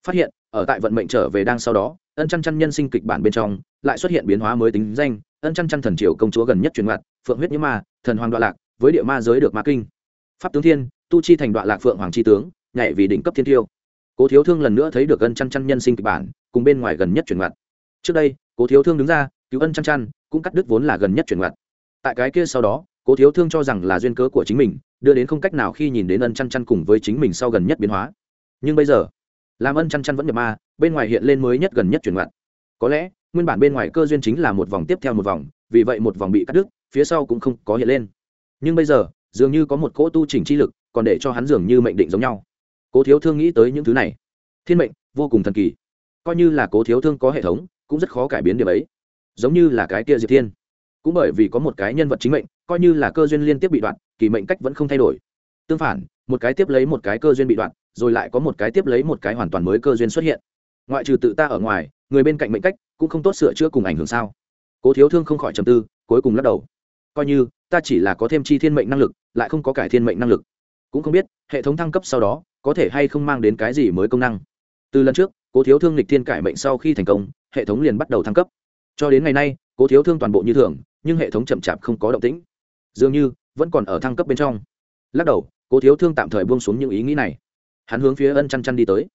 Phát hiện, ở tại vận mệnh trở về đang sau đó, ân chăn chăn nhân sinh kịch bản bên trong, lại xuất hiện biến hóa mới tính danh, ân chăn chăn thần triều công chúa gần nhất truyền ngặt phượng huyết nhiễm ma, thần hoàng đoạn lạc, với địa ma giới được ma kinh pháp tướng thiên, tu chi thành đoạn lạc phượng hoàng chi tướng, nhảy vì đỉnh cấp thiên tiêu. Cố thiếu thương lần nữa thấy được ân chăn chăn nhân sinh kịch bản, cùng bên ngoài gần nhất chuyển mặt trước đây, cố thiếu thương đứng ra, cứu ân chăn chăn, cũng cắt đứt vốn là gần nhất chuyển mặt tại cái kia sau đó, cố thiếu thương cho rằng là duyên cớ của chính mình, đưa đến không cách nào khi nhìn đến ân chăn chăn cùng với chính mình sau gần nhất biến hóa. Nhưng bây giờ, làm ân chăn chăn vẫn nhập ma, bên ngoài hiện lên mới nhất gần nhất chuyển ngoặt. có lẽ, nguyên bản bên ngoài cơ duyên chính là một vòng tiếp theo một vòng, vì vậy một vòng bị cắt đứt, phía sau cũng không có hiện lên. Nhưng bây giờ dường như có một cỗ tu chỉnh chi lực, còn để cho hắn dường như mệnh định giống nhau. Cố thiếu thương nghĩ tới những thứ này. Thiên mệnh, vô cùng thần kỳ. Coi như là cố thiếu thương có hệ thống, cũng rất khó cải biến điểm ấy. Giống như là cái kia diệp thiên. Cũng bởi vì có một cái nhân vật chính mệnh, coi như là cơ duyên liên tiếp bị đoạn, kỳ mệnh cách vẫn không thay đổi. Tương phản, một cái tiếp lấy một cái cơ duyên bị đoạn, rồi lại có một cái tiếp lấy một cái hoàn toàn mới cơ duyên xuất hiện. Ngoại trừ tự ta ở ngoài, người bên cạnh mệnh cách cũng không tốt sửa chữa cùng ảnh hưởng sao? Cố thiếu thương không khỏi trầm tư, cuối cùng lắc đầu. Coi như, ta chỉ là có thêm chi thiên mệnh năng lực lại không có cải thiên mệnh năng lực. Cũng không biết, hệ thống thăng cấp sau đó, có thể hay không mang đến cái gì mới công năng. Từ lần trước, cố thiếu thương lịch thiên cải mệnh sau khi thành công, hệ thống liền bắt đầu thăng cấp. Cho đến ngày nay, cố thiếu thương toàn bộ như thường, nhưng hệ thống chậm chạp không có động tĩnh. Dường như, vẫn còn ở thăng cấp bên trong. Lắc đầu, cố thiếu thương tạm thời buông xuống những ý nghĩ này. Hắn hướng phía ân chăn chăn đi tới.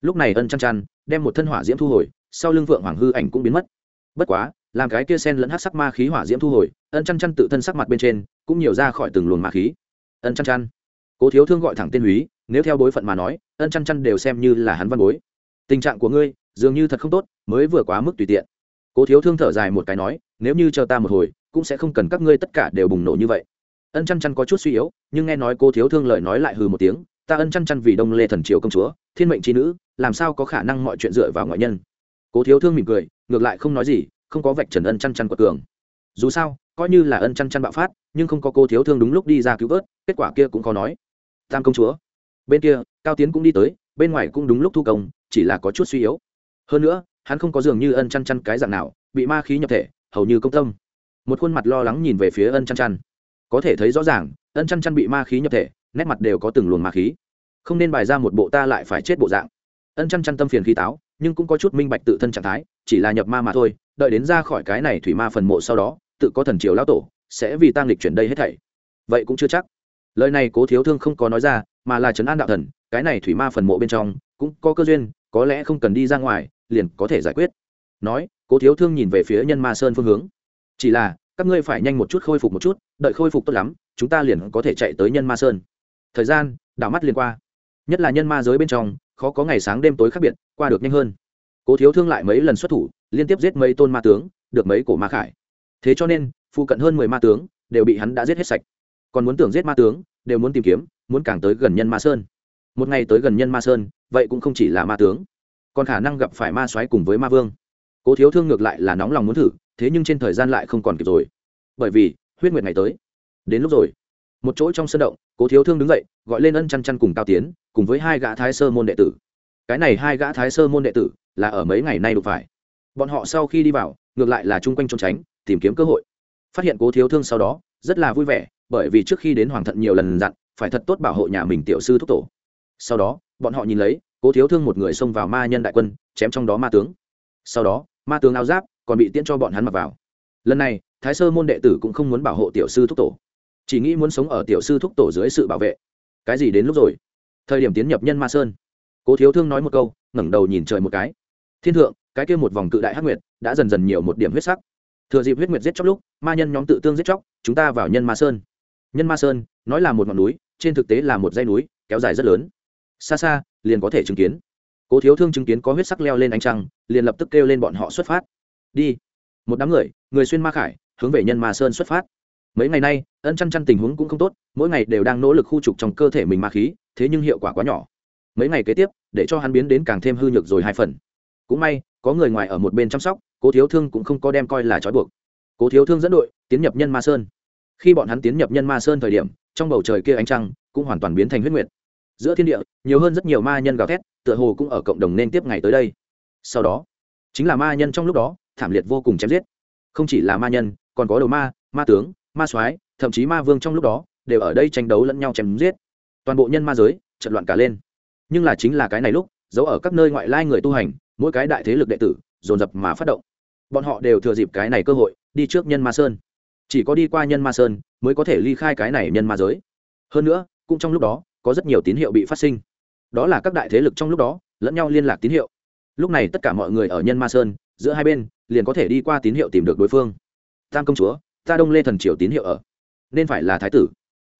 Lúc này ân chăn chăn đem một thân hỏa diễm thu hồi, sau lưng vượng hoàng hư ảnh cũng biến mất. Bất quá làm cái kia sen lẫn hát sắc ma khí hỏa diễm thu hồi, ân chăn chăn tự thân sắc mặt bên trên, cũng nhiều ra khỏi từng luồng ma khí. Ân chăn chăn. Cố thiếu thương gọi thẳng tên húy, nếu theo bối phận mà nói, ân chăn chăn đều xem như là hắn văn bối. Tình trạng của ngươi, dường như thật không tốt, mới vừa quá mức tùy tiện. Cố thiếu thương thở dài một cái nói, nếu như chờ ta một hồi, cũng sẽ không cần các ngươi tất cả đều bùng nổ như vậy. Ân chăn chăn có chút suy yếu, nhưng nghe nói cô thiếu thương lời nói lại hừ một tiếng, ta ân chăn chăn vì đông lê thần triều công chúa, thiên mệnh trí nữ, làm sao có khả năng mọi chuyện dựa vào ngoại nhân? Cố thiếu thương mỉm cười, ngược lại không nói gì không có vạch trần ân chăn chăn của cường. Dù sao, coi như là ân chăn chăn bạo phát, nhưng không có cô thiếu thương đúng lúc đi ra cứu vớt, kết quả kia cũng có nói. Tam công chúa, bên kia, cao tiến cũng đi tới, bên ngoài cũng đúng lúc thu công, chỉ là có chút suy yếu. Hơn nữa, hắn không có dường như ân chăn chăn cái dạng nào, bị ma khí nhập thể, hầu như công tâm. Một khuôn mặt lo lắng nhìn về phía ân chăn chăn. Có thể thấy rõ ràng, ân chăn chăn bị ma khí nhập thể, nét mặt đều có từng luồng ma khí. Không nên bài ra một bộ ta lại phải chết bộ dạng. Ân chăn chăn tâm phiền khí táo nhưng cũng có chút minh bạch tự thân trạng thái, chỉ là nhập ma mà thôi, đợi đến ra khỏi cái này thủy ma phần mộ sau đó, tự có thần triều lao tổ, sẽ vì tăng lịch chuyển đây hết thảy. Vậy cũng chưa chắc. Lời này cố thiếu thương không có nói ra, mà là trấn an đạo thần, cái này thủy ma phần mộ bên trong, cũng có cơ duyên, có lẽ không cần đi ra ngoài, liền có thể giải quyết. Nói, cố thiếu thương nhìn về phía nhân ma sơn phương hướng. Chỉ là, các ngươi phải nhanh một chút khôi phục một chút, đợi khôi phục tốt lắm, chúng ta liền có thể chạy tới nhân ma sơn. Thời gian, đảo mắt liền qua nhất là nhân ma giới bên trong, khó có ngày sáng đêm tối khác biệt, qua được nhanh hơn. Cố thiếu thương lại mấy lần xuất thủ, liên tiếp giết mấy tôn ma tướng, được mấy cổ ma khải. Thế cho nên, phụ cận hơn mười ma tướng đều bị hắn đã giết hết sạch. Còn muốn tưởng giết ma tướng, đều muốn tìm kiếm, muốn càng tới gần nhân ma sơn. Một ngày tới gần nhân ma sơn, vậy cũng không chỉ là ma tướng, còn khả năng gặp phải ma soái cùng với ma vương. Cố thiếu thương ngược lại là nóng lòng muốn thử, thế nhưng trên thời gian lại không còn kịp rồi. Bởi vì, huyết nguyệt ngày tới. Đến lúc rồi một chỗ trong sân động, cố thiếu thương đứng dậy, gọi lên ân chăn chăn cùng cao tiến, cùng với hai gã thái sơ môn đệ tử. Cái này hai gã thái sơ môn đệ tử là ở mấy ngày nay đụng phải. Bọn họ sau khi đi vào, ngược lại là chung quanh trốn tránh, tìm kiếm cơ hội. Phát hiện cố thiếu thương sau đó, rất là vui vẻ, bởi vì trước khi đến hoàng thận nhiều lần dặn, phải thật tốt bảo hộ nhà mình tiểu sư thúc tổ. Sau đó, bọn họ nhìn lấy, cố thiếu thương một người xông vào ma nhân đại quân, chém trong đó ma tướng. Sau đó, ma tướng áo giáp còn bị tiễn cho bọn hắn mặc vào. Lần này, thái sơ môn đệ tử cũng không muốn bảo hộ tiểu sư thúc tổ chỉ nghĩ muốn sống ở tiểu sư thúc tổ dưới sự bảo vệ. Cái gì đến lúc rồi? Thời điểm tiến nhập nhân ma sơn. Cố thiếu thương nói một câu, ngẩng đầu nhìn trời một cái. Thiên thượng, cái kia một vòng cự đại hắc nguyệt đã dần dần nhiều một điểm huyết sắc. Thừa dịp huyết nguyệt giết chóc lúc, ma nhân nhóm tự tương giết chóc, chúng ta vào nhân ma sơn. Nhân ma sơn, nói là một ngọn núi, trên thực tế là một dãy núi, kéo dài rất lớn. Xa xa, liền có thể chứng kiến. Cố thiếu thương chứng kiến có huyết sắc leo lên ánh trăng, liền lập tức kêu lên bọn họ xuất phát. Đi. Một đám người người xuyên ma khải, hướng về nhân ma sơn xuất phát mấy ngày nay, ân chăn chăn tình huống cũng không tốt, mỗi ngày đều đang nỗ lực khu trục trong cơ thể mình ma khí, thế nhưng hiệu quả quá nhỏ. Mấy ngày kế tiếp, để cho hắn biến đến càng thêm hư nhược rồi hai phần. Cũng may, có người ngoài ở một bên chăm sóc, cố thiếu thương cũng không có đem coi là trói buộc. Cố thiếu thương dẫn đội, tiến nhập nhân ma sơn. Khi bọn hắn tiến nhập nhân ma sơn thời điểm, trong bầu trời kia ánh trăng cũng hoàn toàn biến thành huyết nguyệt. Giữa thiên địa, nhiều hơn rất nhiều ma nhân gào thét, tựa hồ cũng ở cộng đồng nên tiếp ngày tới đây. Sau đó, chính là ma nhân trong lúc đó, thảm liệt vô cùng chém giết. Không chỉ là ma nhân, còn có đầu ma ma tướng ma soái, thậm chí ma vương trong lúc đó, đều ở đây tranh đấu lẫn nhau chém giết. Toàn bộ nhân ma giới, trận loạn cả lên. Nhưng là chính là cái này lúc giấu ở các nơi ngoại lai người tu hành, mỗi cái đại thế lực đệ tử, dồn dập mà phát động. Bọn họ đều thừa dịp cái này cơ hội, đi trước nhân ma sơn. Chỉ có đi qua nhân ma sơn, mới có thể ly khai cái này nhân ma giới. Hơn nữa, cũng trong lúc đó, có rất nhiều tín hiệu bị phát sinh. Đó là các đại thế lực trong lúc đó, lẫn nhau liên lạc tín hiệu. Lúc này tất cả mọi người ở nhân ma sơn, giữa hai bên, liền có thể đi qua tín hiệu tìm được đối phương. Tam công chúa ta đông lê thần triều tín hiệu ở. Nên phải là thái tử.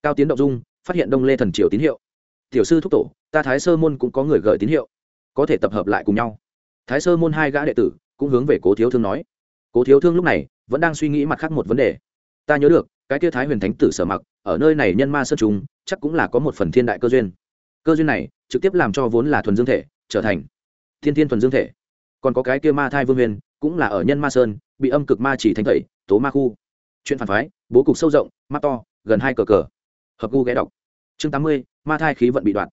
Cao tiến động dung, phát hiện đông lê thần triều tín hiệu. Tiểu sư thúc tổ, ta thái sơ môn cũng có người gửi tín hiệu. Có thể tập hợp lại cùng nhau. Thái sơ môn hai gã đệ tử cũng hướng về cố thiếu thương nói. Cố thiếu thương lúc này vẫn đang suy nghĩ mặt khác một vấn đề. Ta nhớ được, cái kia thái huyền thánh tử sở mặc, ở nơi này nhân ma sơn trùng, chắc cũng là có một phần thiên đại cơ duyên. Cơ duyên này trực tiếp làm cho vốn là thuần dương thể trở thành thiên thiên thuần dương thể. Còn có cái kia ma thai vương huyền cũng là ở nhân ma sơn, bị âm cực ma chỉ thành thầy tố ma khu chuyện phản phái, bố cục sâu rộng, mắt to, gần hai cờ cờ. Hợp gu ghé đọc. Chương tám mươi, ma thai khí vận bị đoạn.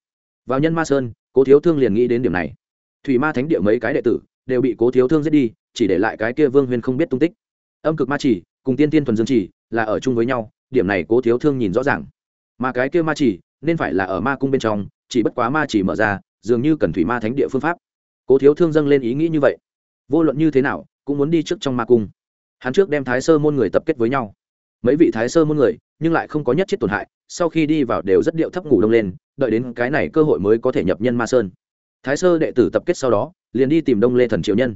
Vào nhân ma sơn, cố thiếu thương liền nghĩ đến điểm này. Thủy ma thánh địa mấy cái đệ tử đều bị cố thiếu thương giết đi, chỉ để lại cái kia vương huyền không biết tung tích. Âm cực ma chỉ cùng tiên tiên thuần dương chỉ là ở chung với nhau, điểm này cố thiếu thương nhìn rõ ràng. Mà cái kia ma chỉ nên phải là ở ma cung bên trong, chỉ bất quá ma chỉ mở ra, dường như cần thủy ma thánh địa phương pháp. Cố thiếu thương dâng lên ý nghĩ như vậy. Vô luận như thế nào, cũng muốn đi trước trong ma cung hắn trước đem thái sơ môn người tập kết với nhau. Mấy vị thái sơ môn người, nhưng lại không có nhất chết tổn hại, sau khi đi vào đều rất điệu thấp ngủ đông lên, đợi đến cái này cơ hội mới có thể nhập nhân ma sơn. Thái sơ đệ tử tập kết sau đó, liền đi tìm đông lê thần Triệu nhân.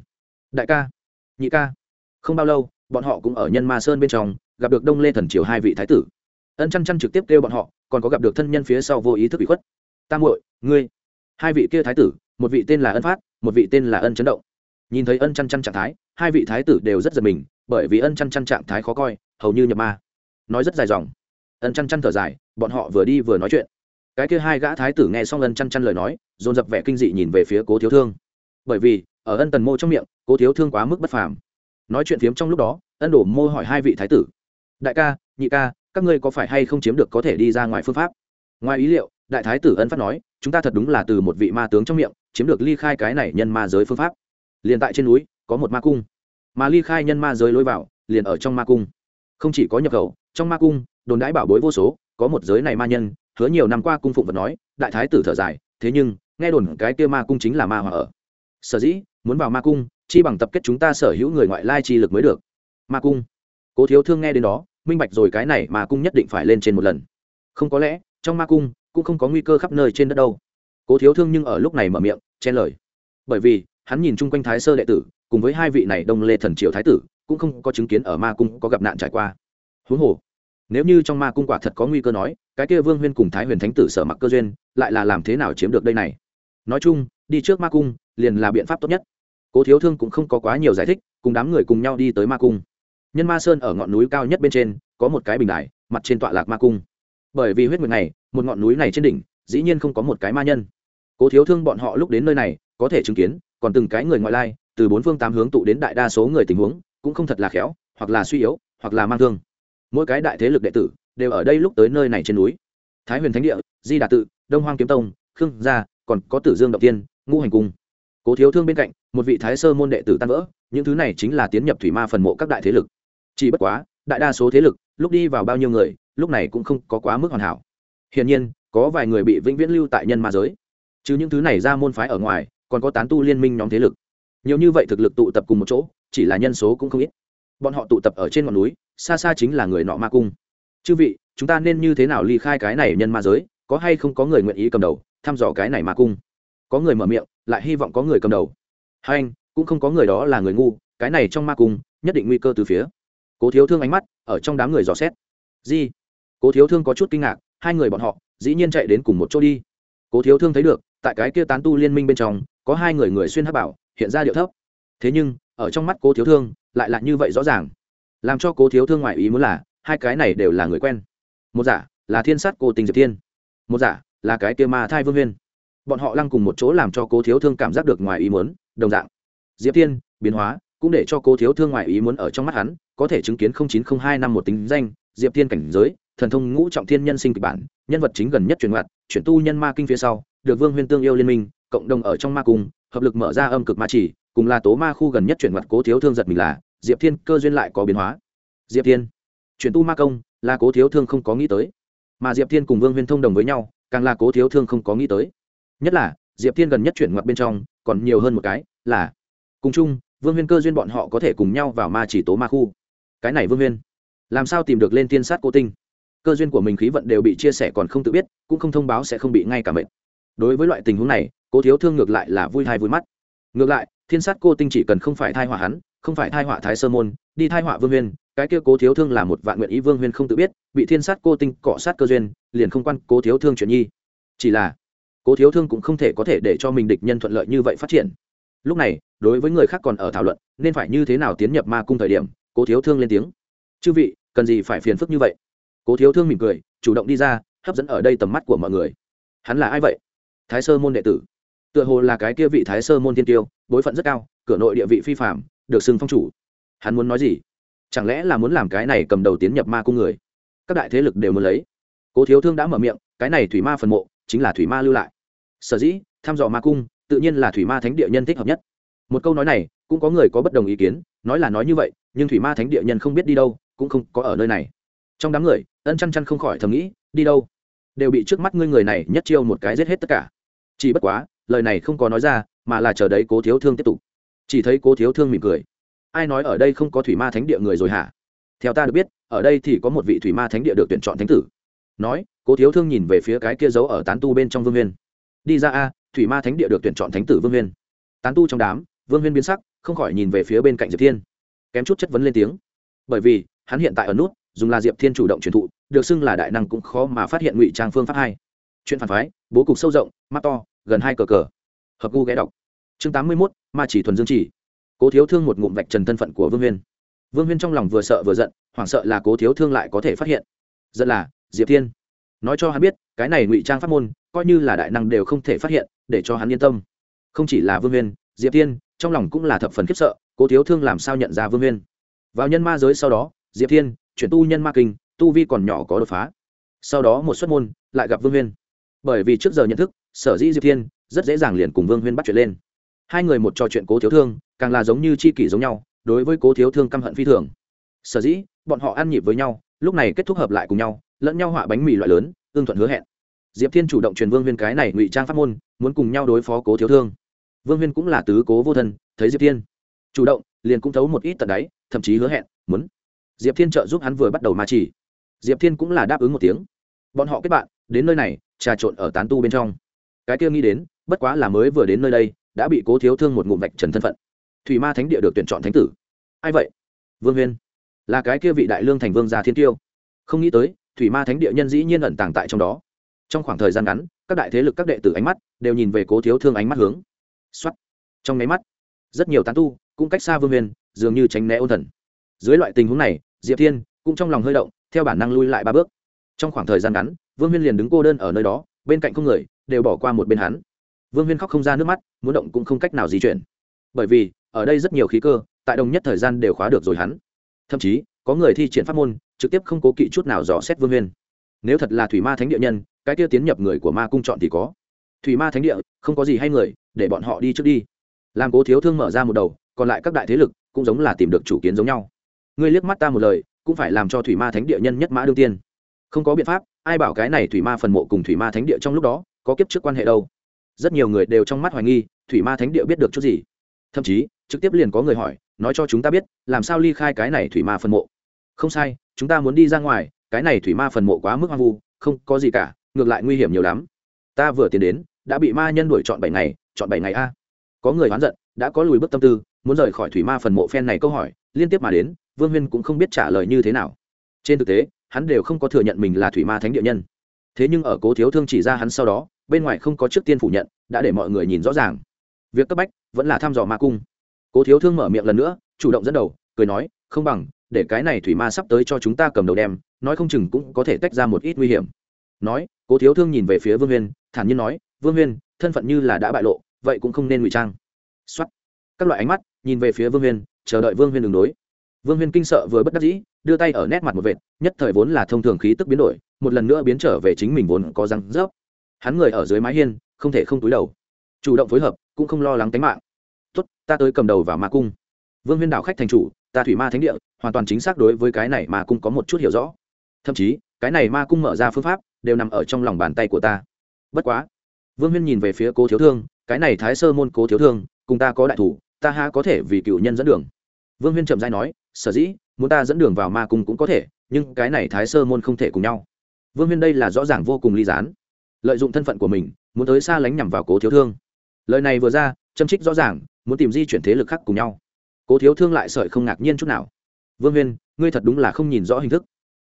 Đại ca, nhị ca, không bao lâu, bọn họ cũng ở nhân ma sơn bên trong, gặp được đông lê thần triều hai vị thái tử. Ân chăn chăn trực tiếp kêu bọn họ, còn có gặp được thân nhân phía sau vô ý thức bị khuất. Tam muội, ngươi. Hai vị kia thái tử, một vị tên là ân phát, một vị tên là ân chấn động. Nhìn thấy ân chăn chăn trạng thái, hai vị thái tử đều rất giật mình bởi vì ân chăn chăn trạng thái khó coi, hầu như nhập ma. Nói rất dài dòng. Ân chăn chăn thở dài, bọn họ vừa đi vừa nói chuyện. Cái kia hai gã thái tử nghe xong ân chăn chăn lời nói, dồn dập vẻ kinh dị nhìn về phía cố thiếu thương. Bởi vì, ở ân tần mô trong miệng, cố thiếu thương quá mức bất phàm. Nói chuyện phiếm trong lúc đó, ân đổ mô hỏi hai vị thái tử. Đại ca, nhị ca, các ngươi có phải hay không chiếm được có thể đi ra ngoài phương pháp? Ngoài ý liệu, đại thái tử ân phát nói, chúng ta thật đúng là từ một vị ma tướng trong miệng, chiếm được ly khai cái này nhân ma giới phương pháp. Liền tại trên núi, có một ma cung mà ly khai nhân ma giới lối vào, liền ở trong ma cung. Không chỉ có nhập khẩu, trong ma cung, đồn đãi bảo bối vô số, có một giới này ma nhân, hứa nhiều năm qua cung phụng vật nói, đại thái tử thở dài, thế nhưng, nghe đồn cái kia ma cung chính là ma hòa ở. Sở dĩ, muốn vào ma cung, chi bằng tập kết chúng ta sở hữu người ngoại lai chi lực mới được. Ma cung. Cố thiếu thương nghe đến đó, minh bạch rồi cái này ma cung nhất định phải lên trên một lần. Không có lẽ, trong ma cung, cũng không có nguy cơ khắp nơi trên đất đâu. Cố thiếu thương nhưng ở lúc này mở miệng, chen lời. Bởi vì, hắn nhìn chung quanh thái sơ đệ tử cùng với hai vị này đông lê thần triều thái tử, cũng không có chứng kiến ở ma cung có gặp nạn trải qua. Huống hồ, nếu như trong ma cung quả thật có nguy cơ nói, cái kia vương huyên cùng thái huyền thánh tử sở mặc cơ duyên, lại là làm thế nào chiếm được đây này? Nói chung, đi trước ma cung, liền là biện pháp tốt nhất. Cố thiếu thương cũng không có quá nhiều giải thích, cùng đám người cùng nhau đi tới ma cung. Nhân ma sơn ở ngọn núi cao nhất bên trên, có một cái bình đài, mặt trên tọa lạc ma cung. Bởi vì huyết nguyệt này, một ngọn núi này trên đỉnh, dĩ nhiên không có một cái ma nhân. Cố thiếu thương bọn họ lúc đến nơi này, có thể chứng kiến, còn từng cái người ngoại lai từ bốn phương tám hướng tụ đến đại đa số người tình huống, cũng không thật là khéo, hoặc là suy yếu, hoặc là mang thương. Mỗi cái đại thế lực đệ tử đều ở đây lúc tới nơi này trên núi. Thái huyền thánh địa, di đà tự, đông hoang kiếm tông, khương gia, còn có tử dương động tiên, ngũ hành cung. Cố thiếu thương bên cạnh, một vị thái sơ môn đệ tử tan vỡ, những thứ này chính là tiến nhập thủy ma phần mộ các đại thế lực. Chỉ bất quá, đại đa số thế lực, lúc đi vào bao nhiêu người, lúc này cũng không có quá mức hoàn hảo. Hiển nhiên, có vài người bị vĩnh viễn lưu tại nhân ma giới. Chứ những thứ này ra môn phái ở ngoài, còn có tán tu liên minh nhóm thế lực nhiều như vậy thực lực tụ tập cùng một chỗ, chỉ là nhân số cũng không ít. Bọn họ tụ tập ở trên ngọn núi, xa xa chính là người nọ ma cung. Chư vị, chúng ta nên như thế nào ly khai cái này nhân ma giới? Có hay không có người nguyện ý cầm đầu, thăm dò cái này ma cung? Có người mở miệng, lại hy vọng có người cầm đầu. Hai anh, cũng không có người đó là người ngu, cái này trong ma cung, nhất định nguy cơ từ phía. Cố thiếu thương ánh mắt ở trong đám người dò xét. Di, cố thiếu thương có chút kinh ngạc, hai người bọn họ, dĩ nhiên chạy đến cùng một chỗ đi. Cố thiếu thương thấy được, tại cái kia tán tu liên minh bên trong có hai người người xuyên hắc bảo, hiện ra điệu thấp. Thế nhưng, ở trong mắt cố thiếu thương, lại là như vậy rõ ràng. Làm cho cố thiếu thương ngoại ý muốn là, hai cái này đều là người quen. Một giả là thiên sát cô tình diệp thiên, một giả là cái kia ma thai vương huyên. Bọn họ lăng cùng một chỗ làm cho cố thiếu thương cảm giác được ngoài ý muốn, đồng dạng. Diệp thiên, biến hóa, cũng để cho cố thiếu thương ngoài ý muốn ở trong mắt hắn, có thể chứng kiến chín không hai năm một tính danh, diệp thiên cảnh giới, thần thông ngũ trọng thiên nhân sinh kịch bản, nhân vật chính gần nhất truyền ngoặt chuyển tu nhân ma kinh phía sau, được vương huyên tương yêu liên minh cộng đồng ở trong ma cung, hợp lực mở ra âm cực ma chỉ, cùng là tố ma khu gần nhất chuyển mặt cố thiếu thương giật mình là, diệp thiên cơ duyên lại có biến hóa. Diệp thiên, chuyển tu ma công, là cố thiếu thương không có nghĩ tới. Mà diệp thiên cùng vương huyên thông đồng với nhau, càng là cố thiếu thương không có nghĩ tới. Nhất là, diệp thiên gần nhất chuyển ngoặt bên trong, còn nhiều hơn một cái, là, cùng chung, vương huyên cơ duyên bọn họ có thể cùng nhau vào ma chỉ tố ma khu. Cái này vương huyên, làm sao tìm được lên tiên sát cô tinh? Cơ duyên của mình khí vận đều bị chia sẻ còn không tự biết, cũng không thông báo sẽ không bị ngay cả mệt. Đối với loại tình huống này cố thiếu thương ngược lại là vui thai vui mắt. Ngược lại, thiên sát cô tinh chỉ cần không phải thai họa hắn, không phải thai họa thái sơ môn, đi thai họa vương huyên, cái kia cố thiếu thương là một vạn nguyện ý vương huyên không tự biết, bị thiên sát cô tinh cọ sát cơ duyên, liền không quan cố thiếu thương chuyện nhi. Chỉ là, cố thiếu thương cũng không thể có thể để cho mình địch nhân thuận lợi như vậy phát triển. Lúc này, đối với người khác còn ở thảo luận, nên phải như thế nào tiến nhập ma cung thời điểm, cố thiếu thương lên tiếng. Chư vị, cần gì phải phiền phức như vậy? Cố thiếu thương mỉm cười, chủ động đi ra, hấp dẫn ở đây tầm mắt của mọi người. Hắn là ai vậy? Thái sơ môn đệ tử tựa hồ là cái kia vị thái sơ môn tiên tiêu, bối phận rất cao, cửa nội địa vị phi phạm được xưng phong chủ. Hắn muốn nói gì? Chẳng lẽ là muốn làm cái này cầm đầu tiến nhập ma cung người? Các đại thế lực đều muốn lấy. Cố thiếu thương đã mở miệng, cái này thủy ma phần mộ, chính là thủy ma lưu lại. Sở dĩ thăm dò ma cung, tự nhiên là thủy ma thánh địa nhân thích hợp nhất. Một câu nói này, cũng có người có bất đồng ý kiến, nói là nói như vậy, nhưng thủy ma thánh địa nhân không biết đi đâu, cũng không có ở nơi này. Trong đám người, ân chăn chăn không khỏi thầm nghĩ, đi đâu? Đều bị trước mắt ngươi người này nhất chiêu một cái giết hết tất cả. Chỉ bất quá lời này không có nói ra, mà là chờ đấy cố thiếu thương tiếp tục. Chỉ thấy cố thiếu thương mỉm cười. Ai nói ở đây không có thủy ma thánh địa người rồi hả? Theo ta được biết, ở đây thì có một vị thủy ma thánh địa được tuyển chọn thánh tử. Nói, cố thiếu thương nhìn về phía cái kia giấu ở tán tu bên trong vương huyên. Đi ra a, thủy ma thánh địa được tuyển chọn thánh tử vương huyên. Tán tu trong đám, vương huyên biến sắc, không khỏi nhìn về phía bên cạnh diệp thiên. Kém chút chất vấn lên tiếng. Bởi vì, hắn hiện tại ở nút, dùng là diệp thiên chủ động truyền thụ, được xưng là đại năng cũng khó mà phát hiện ngụy trang phương pháp hai chuyện phản phái, bố cục sâu rộng, mắt to gần hai cờ cờ. Hợp gu ghé đọc. Chương tám mươi mốt, ma chỉ thuần dương chỉ. Cố thiếu thương một ngụm vạch trần thân phận của vương huyên. Vương huyên trong lòng vừa sợ vừa giận, hoảng sợ là cố thiếu thương lại có thể phát hiện. Giận là, diệp thiên. Nói cho hắn biết, cái này ngụy trang pháp môn, coi như là đại năng đều không thể phát hiện, để cho hắn yên tâm. Không chỉ là vương huyên, diệp thiên, trong lòng cũng là thập phần khiếp sợ, cố thiếu thương làm sao nhận ra vương huyên? Vào nhân ma giới sau đó, diệp thiên, chuyển tu nhân ma kinh, tu vi còn nhỏ có đột phá. Sau đó một suất môn, lại gặp vương huyên. Bởi vì trước giờ nhận thức sở dĩ diệp thiên rất dễ dàng liền cùng vương huyên bắt chuyện lên hai người một trò chuyện cố thiếu thương càng là giống như c h i kỷ giống nhau đối với cố thiếu thương căm hận phi thường sở dĩ bọn họ ăn nhịp với nhau lúc này kết thúc hợp lại cùng nhau lẫn nhau họa bánh mì loại lớn ương thuận hứa hẹn diệp thiên chủ động truyền vương huyên cái này ngụy trang pháp môn muốn cùng nhau đối phó cố thiếu thương vương huyên cũng là tứ cố vô thân thấy diệp thiên chủ động liền cũng thấu một ít tận đáy thậm chí hứa hẹn muốn diệp thiên trợ giúp hắn vừa bắt đầu ma chỉ diệp thiên cũng là đáp ứng một tiếng bọn họ kết bạn đến nơi này trà trộn ở tán tu bên trong cái kia nghĩ đến, bất quá là mới vừa đến nơi đây, đã bị cố thiếu thương một ngụm vạch trần thân phận. Thủy ma thánh địa được tuyển chọn thánh tử. Ai vậy? Vương huyên. Là cái kia vị đại lương thành vương gia thiên tiêu. Không nghĩ tới, thủy ma thánh địa nhân dĩ nhiên ẩn tàng tại trong đó. Trong khoảng thời gian ngắn, các đại thế lực các đệ tử ánh mắt đều nhìn về cố thiếu thương ánh mắt hướng. Xuất trong nháy mắt, rất nhiều tán tu, cũng cách xa vương huyền dường như tránh né ôn thần. Dưới loại tình huống này, diệp thiên cũng trong lòng hơi động, theo bản năng lui lại ba bước. Trong khoảng thời gian ngắn, vương huyên liền đứng cô đơn ở nơi đó bên cạnh không người, đều bỏ qua một bên hắn. Vương huyên khóc không ra nước mắt, muốn động cũng không cách nào di chuyển. Bởi vì, ở đây rất nhiều khí cơ, tại đồng nhất thời gian đều khóa được rồi hắn. Thậm chí, có người thi triển pháp môn, trực tiếp không cố kỵ chút nào dò xét vương huyên. Nếu thật là thủy ma thánh địa nhân, cái kia tiến nhập người của ma cung chọn thì có. Thủy ma thánh địa, không có gì hay người, để bọn họ đi trước đi. Làm cố thiếu thương mở ra một đầu, còn lại các đại thế lực cũng giống là tìm được chủ kiến giống nhau. Ngươi liếc mắt ta một lời, cũng phải làm cho thủy ma thánh địa nhân nhất mã đương tiên không có biện pháp, ai bảo cái này thủy ma phần mộ cùng thủy ma thánh địa trong lúc đó có kiếp trước quan hệ đâu. Rất nhiều người đều trong mắt hoài nghi, thủy ma thánh địa biết được chút gì. Thậm chí, trực tiếp liền có người hỏi, nói cho chúng ta biết, làm sao ly khai cái này thủy ma phần mộ? Không sai, chúng ta muốn đi ra ngoài, cái này thủy ma phần mộ quá mức hoang vu, không có gì cả, ngược lại nguy hiểm nhiều lắm. Ta vừa tiến đến, đã bị ma nhân đuổi chọn bảy ngày, chọn bảy ngày a. Có người oán giận, đã có lùi bước tâm tư, muốn rời khỏi thủy ma phần mộ phen này câu hỏi, liên tiếp mà đến, vương huyên cũng không biết trả lời như thế nào. Trên thực tế hắn đều không có thừa nhận mình là thủy ma thánh địa nhân. Thế nhưng ở cố thiếu thương chỉ ra hắn sau đó, bên ngoài không có trước tiên phủ nhận, đã để mọi người nhìn rõ ràng. Việc cấp bách vẫn là thăm dò ma cung. Cố thiếu thương mở miệng lần nữa, chủ động dẫn đầu, cười nói, không bằng, để cái này thủy ma sắp tới cho chúng ta cầm đầu đem, nói không chừng cũng có thể tách ra một ít nguy hiểm. Nói, cố thiếu thương nhìn về phía vương huyên, thản nhiên nói, vương huyên, thân phận như là đã bại lộ, vậy cũng không nên ngụy trang. Xuất các loại ánh mắt nhìn về phía vương huyên, chờ đợi vương huyên đường đối vương huyên kinh sợ vừa bất đắc dĩ, đưa tay ở nét mặt một vệt, nhất thời vốn là thông thường khí tức biến đổi, một lần nữa biến trở về chính mình vốn có răng rớp. Hắn người ở dưới mái hiên, không thể không túi đầu. Chủ động phối hợp, cũng không lo lắng tính mạng. Tốt, ta tới cầm đầu vào ma cung. Vương huyên đảo khách thành chủ, ta thủy ma thánh địa, hoàn toàn chính xác đối với cái này ma cung có một chút hiểu rõ. Thậm chí, cái này ma cung mở ra phương pháp, đều nằm ở trong lòng bàn tay của ta. Bất quá, vương huyên nhìn về phía cố thiếu thương, cái này thái sơ môn cố thiếu thương, cùng ta có đại thủ, ta ha có thể vì cựu nhân dẫn đường? Vương huyên chậm dai nói sở dĩ, muốn ta dẫn đường vào ma cung cũng có thể, nhưng cái này thái sơ môn không thể cùng nhau. Vương huyên đây là rõ ràng vô cùng ly gián. Lợi dụng thân phận của mình, muốn tới xa lánh nhằm vào cố thiếu thương. Lời này vừa ra châm trích rõ ràng, muốn tìm di chuyển thế lực khác cùng nhau. Cố thiếu thương lại sợi không ngạc nhiên chút nào. Vương huyên, ngươi thật đúng là không nhìn rõ hình thức.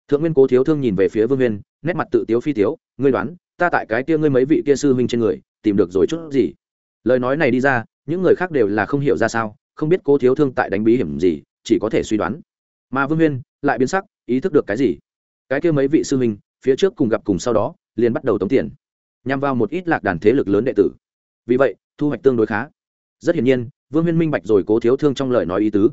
Thượng nguyên cố thiếu thương nhìn về phía vương huyên, nét mặt tự tiếu phi tiếu, ngươi đoán, ta tại cái kia ngươi mấy vị kia sư huynh trên người, tìm được rồi chút gì? Lời nói này đi ra, những người khác đều là không hiểu ra sao, không biết cố thiếu thương tại đánh bí hiểm gì chỉ có thể suy đoán. Mà vương huyên lại biến sắc, ý thức được cái gì? Cái kia mấy vị sư huynh, phía trước cùng gặp cùng sau đó, liền bắt đầu tống tiền, nhằm vào một ít lạc đàn thế lực lớn đệ tử. Vì vậy, thu hoạch tương đối khá. Rất hiển nhiên, vương huyên minh bạch rồi cố thiếu thương trong lời nói ý tứ.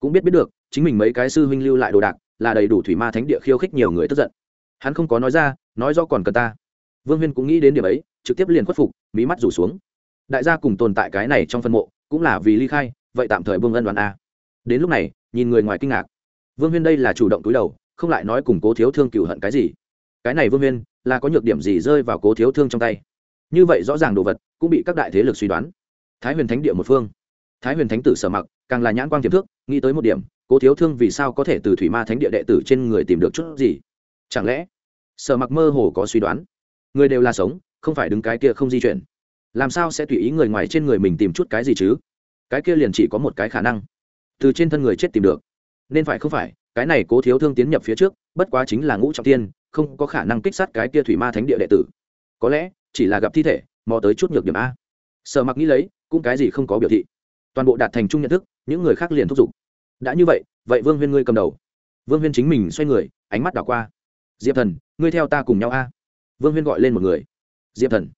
Cũng biết biết được, chính mình mấy cái sư huynh lưu lại đồ đạc, là đầy đủ thủy ma thánh địa khiêu khích nhiều người tức giận. Hắn không có nói ra, nói do còn cần ta. Vương huyên cũng nghĩ đến điểm ấy, trực tiếp liền khuất phục, mí mắt rủ xuống. Đại gia cùng tồn tại cái này trong phân mộ, cũng là vì ly khai, vậy tạm thời vương ân đoán a đến lúc này, nhìn người ngoài kinh ngạc. Vương huyên đây là chủ động túi đầu, không lại nói cùng cố thiếu thương cựu hận cái gì. Cái này vương huyên, là có nhược điểm gì rơi vào cố thiếu thương trong tay? Như vậy rõ ràng đồ vật, cũng bị các đại thế lực suy đoán. Thái huyền thánh địa một phương. Thái huyền thánh tử sở mặc, càng là nhãn quang tiềm thước nghĩ tới một điểm, cố thiếu thương vì sao có thể từ thủy ma thánh địa đệ tử trên người tìm được chút gì? Chẳng lẽ, sở mặc mơ hồ có suy đoán? Người đều là sống, không phải đứng cái kia không di chuyển. Làm sao sẽ tùy ý người ngoài trên người mình tìm chút cái gì chứ? Cái kia liền chỉ có một cái khả năng từ trên thân người chết tìm được. Nên phải không phải, cái này cố thiếu thương tiến nhập phía trước, bất quá chính là ngũ trọng tiên không có khả năng kích sát cái kia thủy ma thánh địa đệ tử. Có lẽ, chỉ là gặp thi thể, mò tới chút nhược điểm a. Sở mặc nghĩ lấy, cũng cái gì không có biểu thị. Toàn bộ đạt thành chung nhận thức, những người khác liền thúc giục. Đã như vậy vậy vương huyên ngươi cầm đầu. Vương huyên chính mình xoay người, ánh mắt đảo qua. Diệp thần, ngươi theo ta cùng nhau a. Vương huyên gọi lên một người. Diệp thần.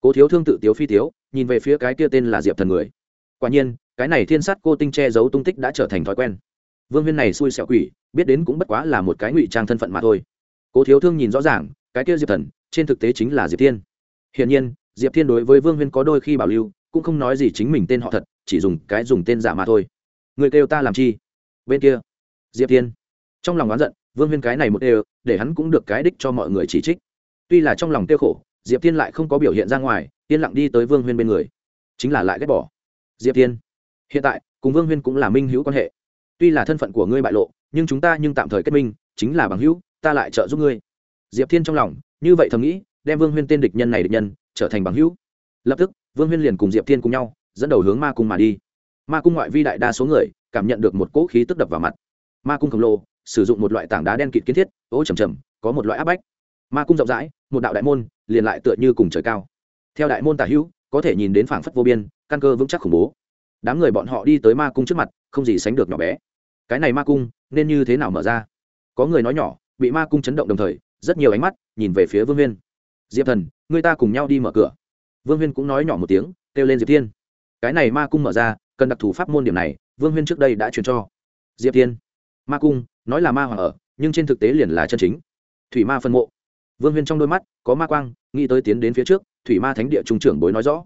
Cố thiếu thương tự tiếu phi tiếu, nhìn về phía cái kia tên là diệp thần người. Quả nhiên cái này thiên sát cô tinh che giấu tung tích đã trở thành thói quen. Vương huyên này xui xẻo quỷ, biết đến cũng bất quá là một cái ngụy trang thân phận mà thôi. Cố thiếu thương nhìn rõ ràng, cái kia diệp thần, trên thực tế chính là diệp thiên. Hiển nhiên, diệp thiên đối với vương huyên có đôi khi bảo lưu, cũng không nói gì chính mình tên họ thật, chỉ dùng cái dùng tên giả mà thôi. Người kêu ta làm chi? Bên kia, diệp thiên. Trong lòng oán giận, vương huyên cái này một đều, để hắn cũng được cái đích cho mọi người chỉ trích. Tuy là trong lòng tiêu khổ, diệp thiên lại không có biểu hiện ra ngoài, yên lặng đi tới vương huyên bên người. Chính là lại ghét bỏ. Diệp thiên hiện tại, cùng vương huyên cũng là minh hữu quan hệ. Tuy là thân phận của ngươi bại lộ, nhưng chúng ta nhưng tạm thời kết minh, chính là bằng hữu, ta lại trợ giúp ngươi. Diệp thiên trong lòng, như vậy thầm nghĩ, đem vương huyên tên địch nhân này địch nhân, trở thành bằng hữu. Lập tức, vương huyên liền cùng diệp thiên cùng nhau, dẫn đầu hướng ma cung mà đi. Ma cung ngoại vi đại đa số người, cảm nhận được một cỗ khí tức đập vào mặt. Ma cung khổng lồ, sử dụng một loại tảng đá đen kịt kiến thiết, ô trầm trầm, có một loại áp bách. Ma cung rộng rãi, một đạo đại môn, liền lại tựa như cùng trời cao. Theo đại môn tả hữu, có thể nhìn đến phảng phất vô biên, căn cơ vững chắc khủng bố đám người bọn họ đi tới ma cung trước mặt, không gì sánh được nhỏ bé. Cái này ma cung, nên như thế nào mở ra? Có người nói nhỏ, bị ma cung chấn động đồng thời, rất nhiều ánh mắt nhìn về phía vương huyên. Diệp thần, người ta cùng nhau đi mở cửa. Vương huyên cũng nói nhỏ một tiếng, kêu lên diệp thiên. Cái này ma cung mở ra, cần đặc thù pháp môn điểm này, vương huyên trước đây đã truyền cho. Diệp thiên. Ma cung, nói là ma hoàng ở, nhưng trên thực tế liền là chân chính. Thủy ma phân mộ. Vương huyên trong đôi mắt, có ma quang, nghĩ tới tiến đến phía trước, thủy ma thánh địa trung trưởng bối nói rõ.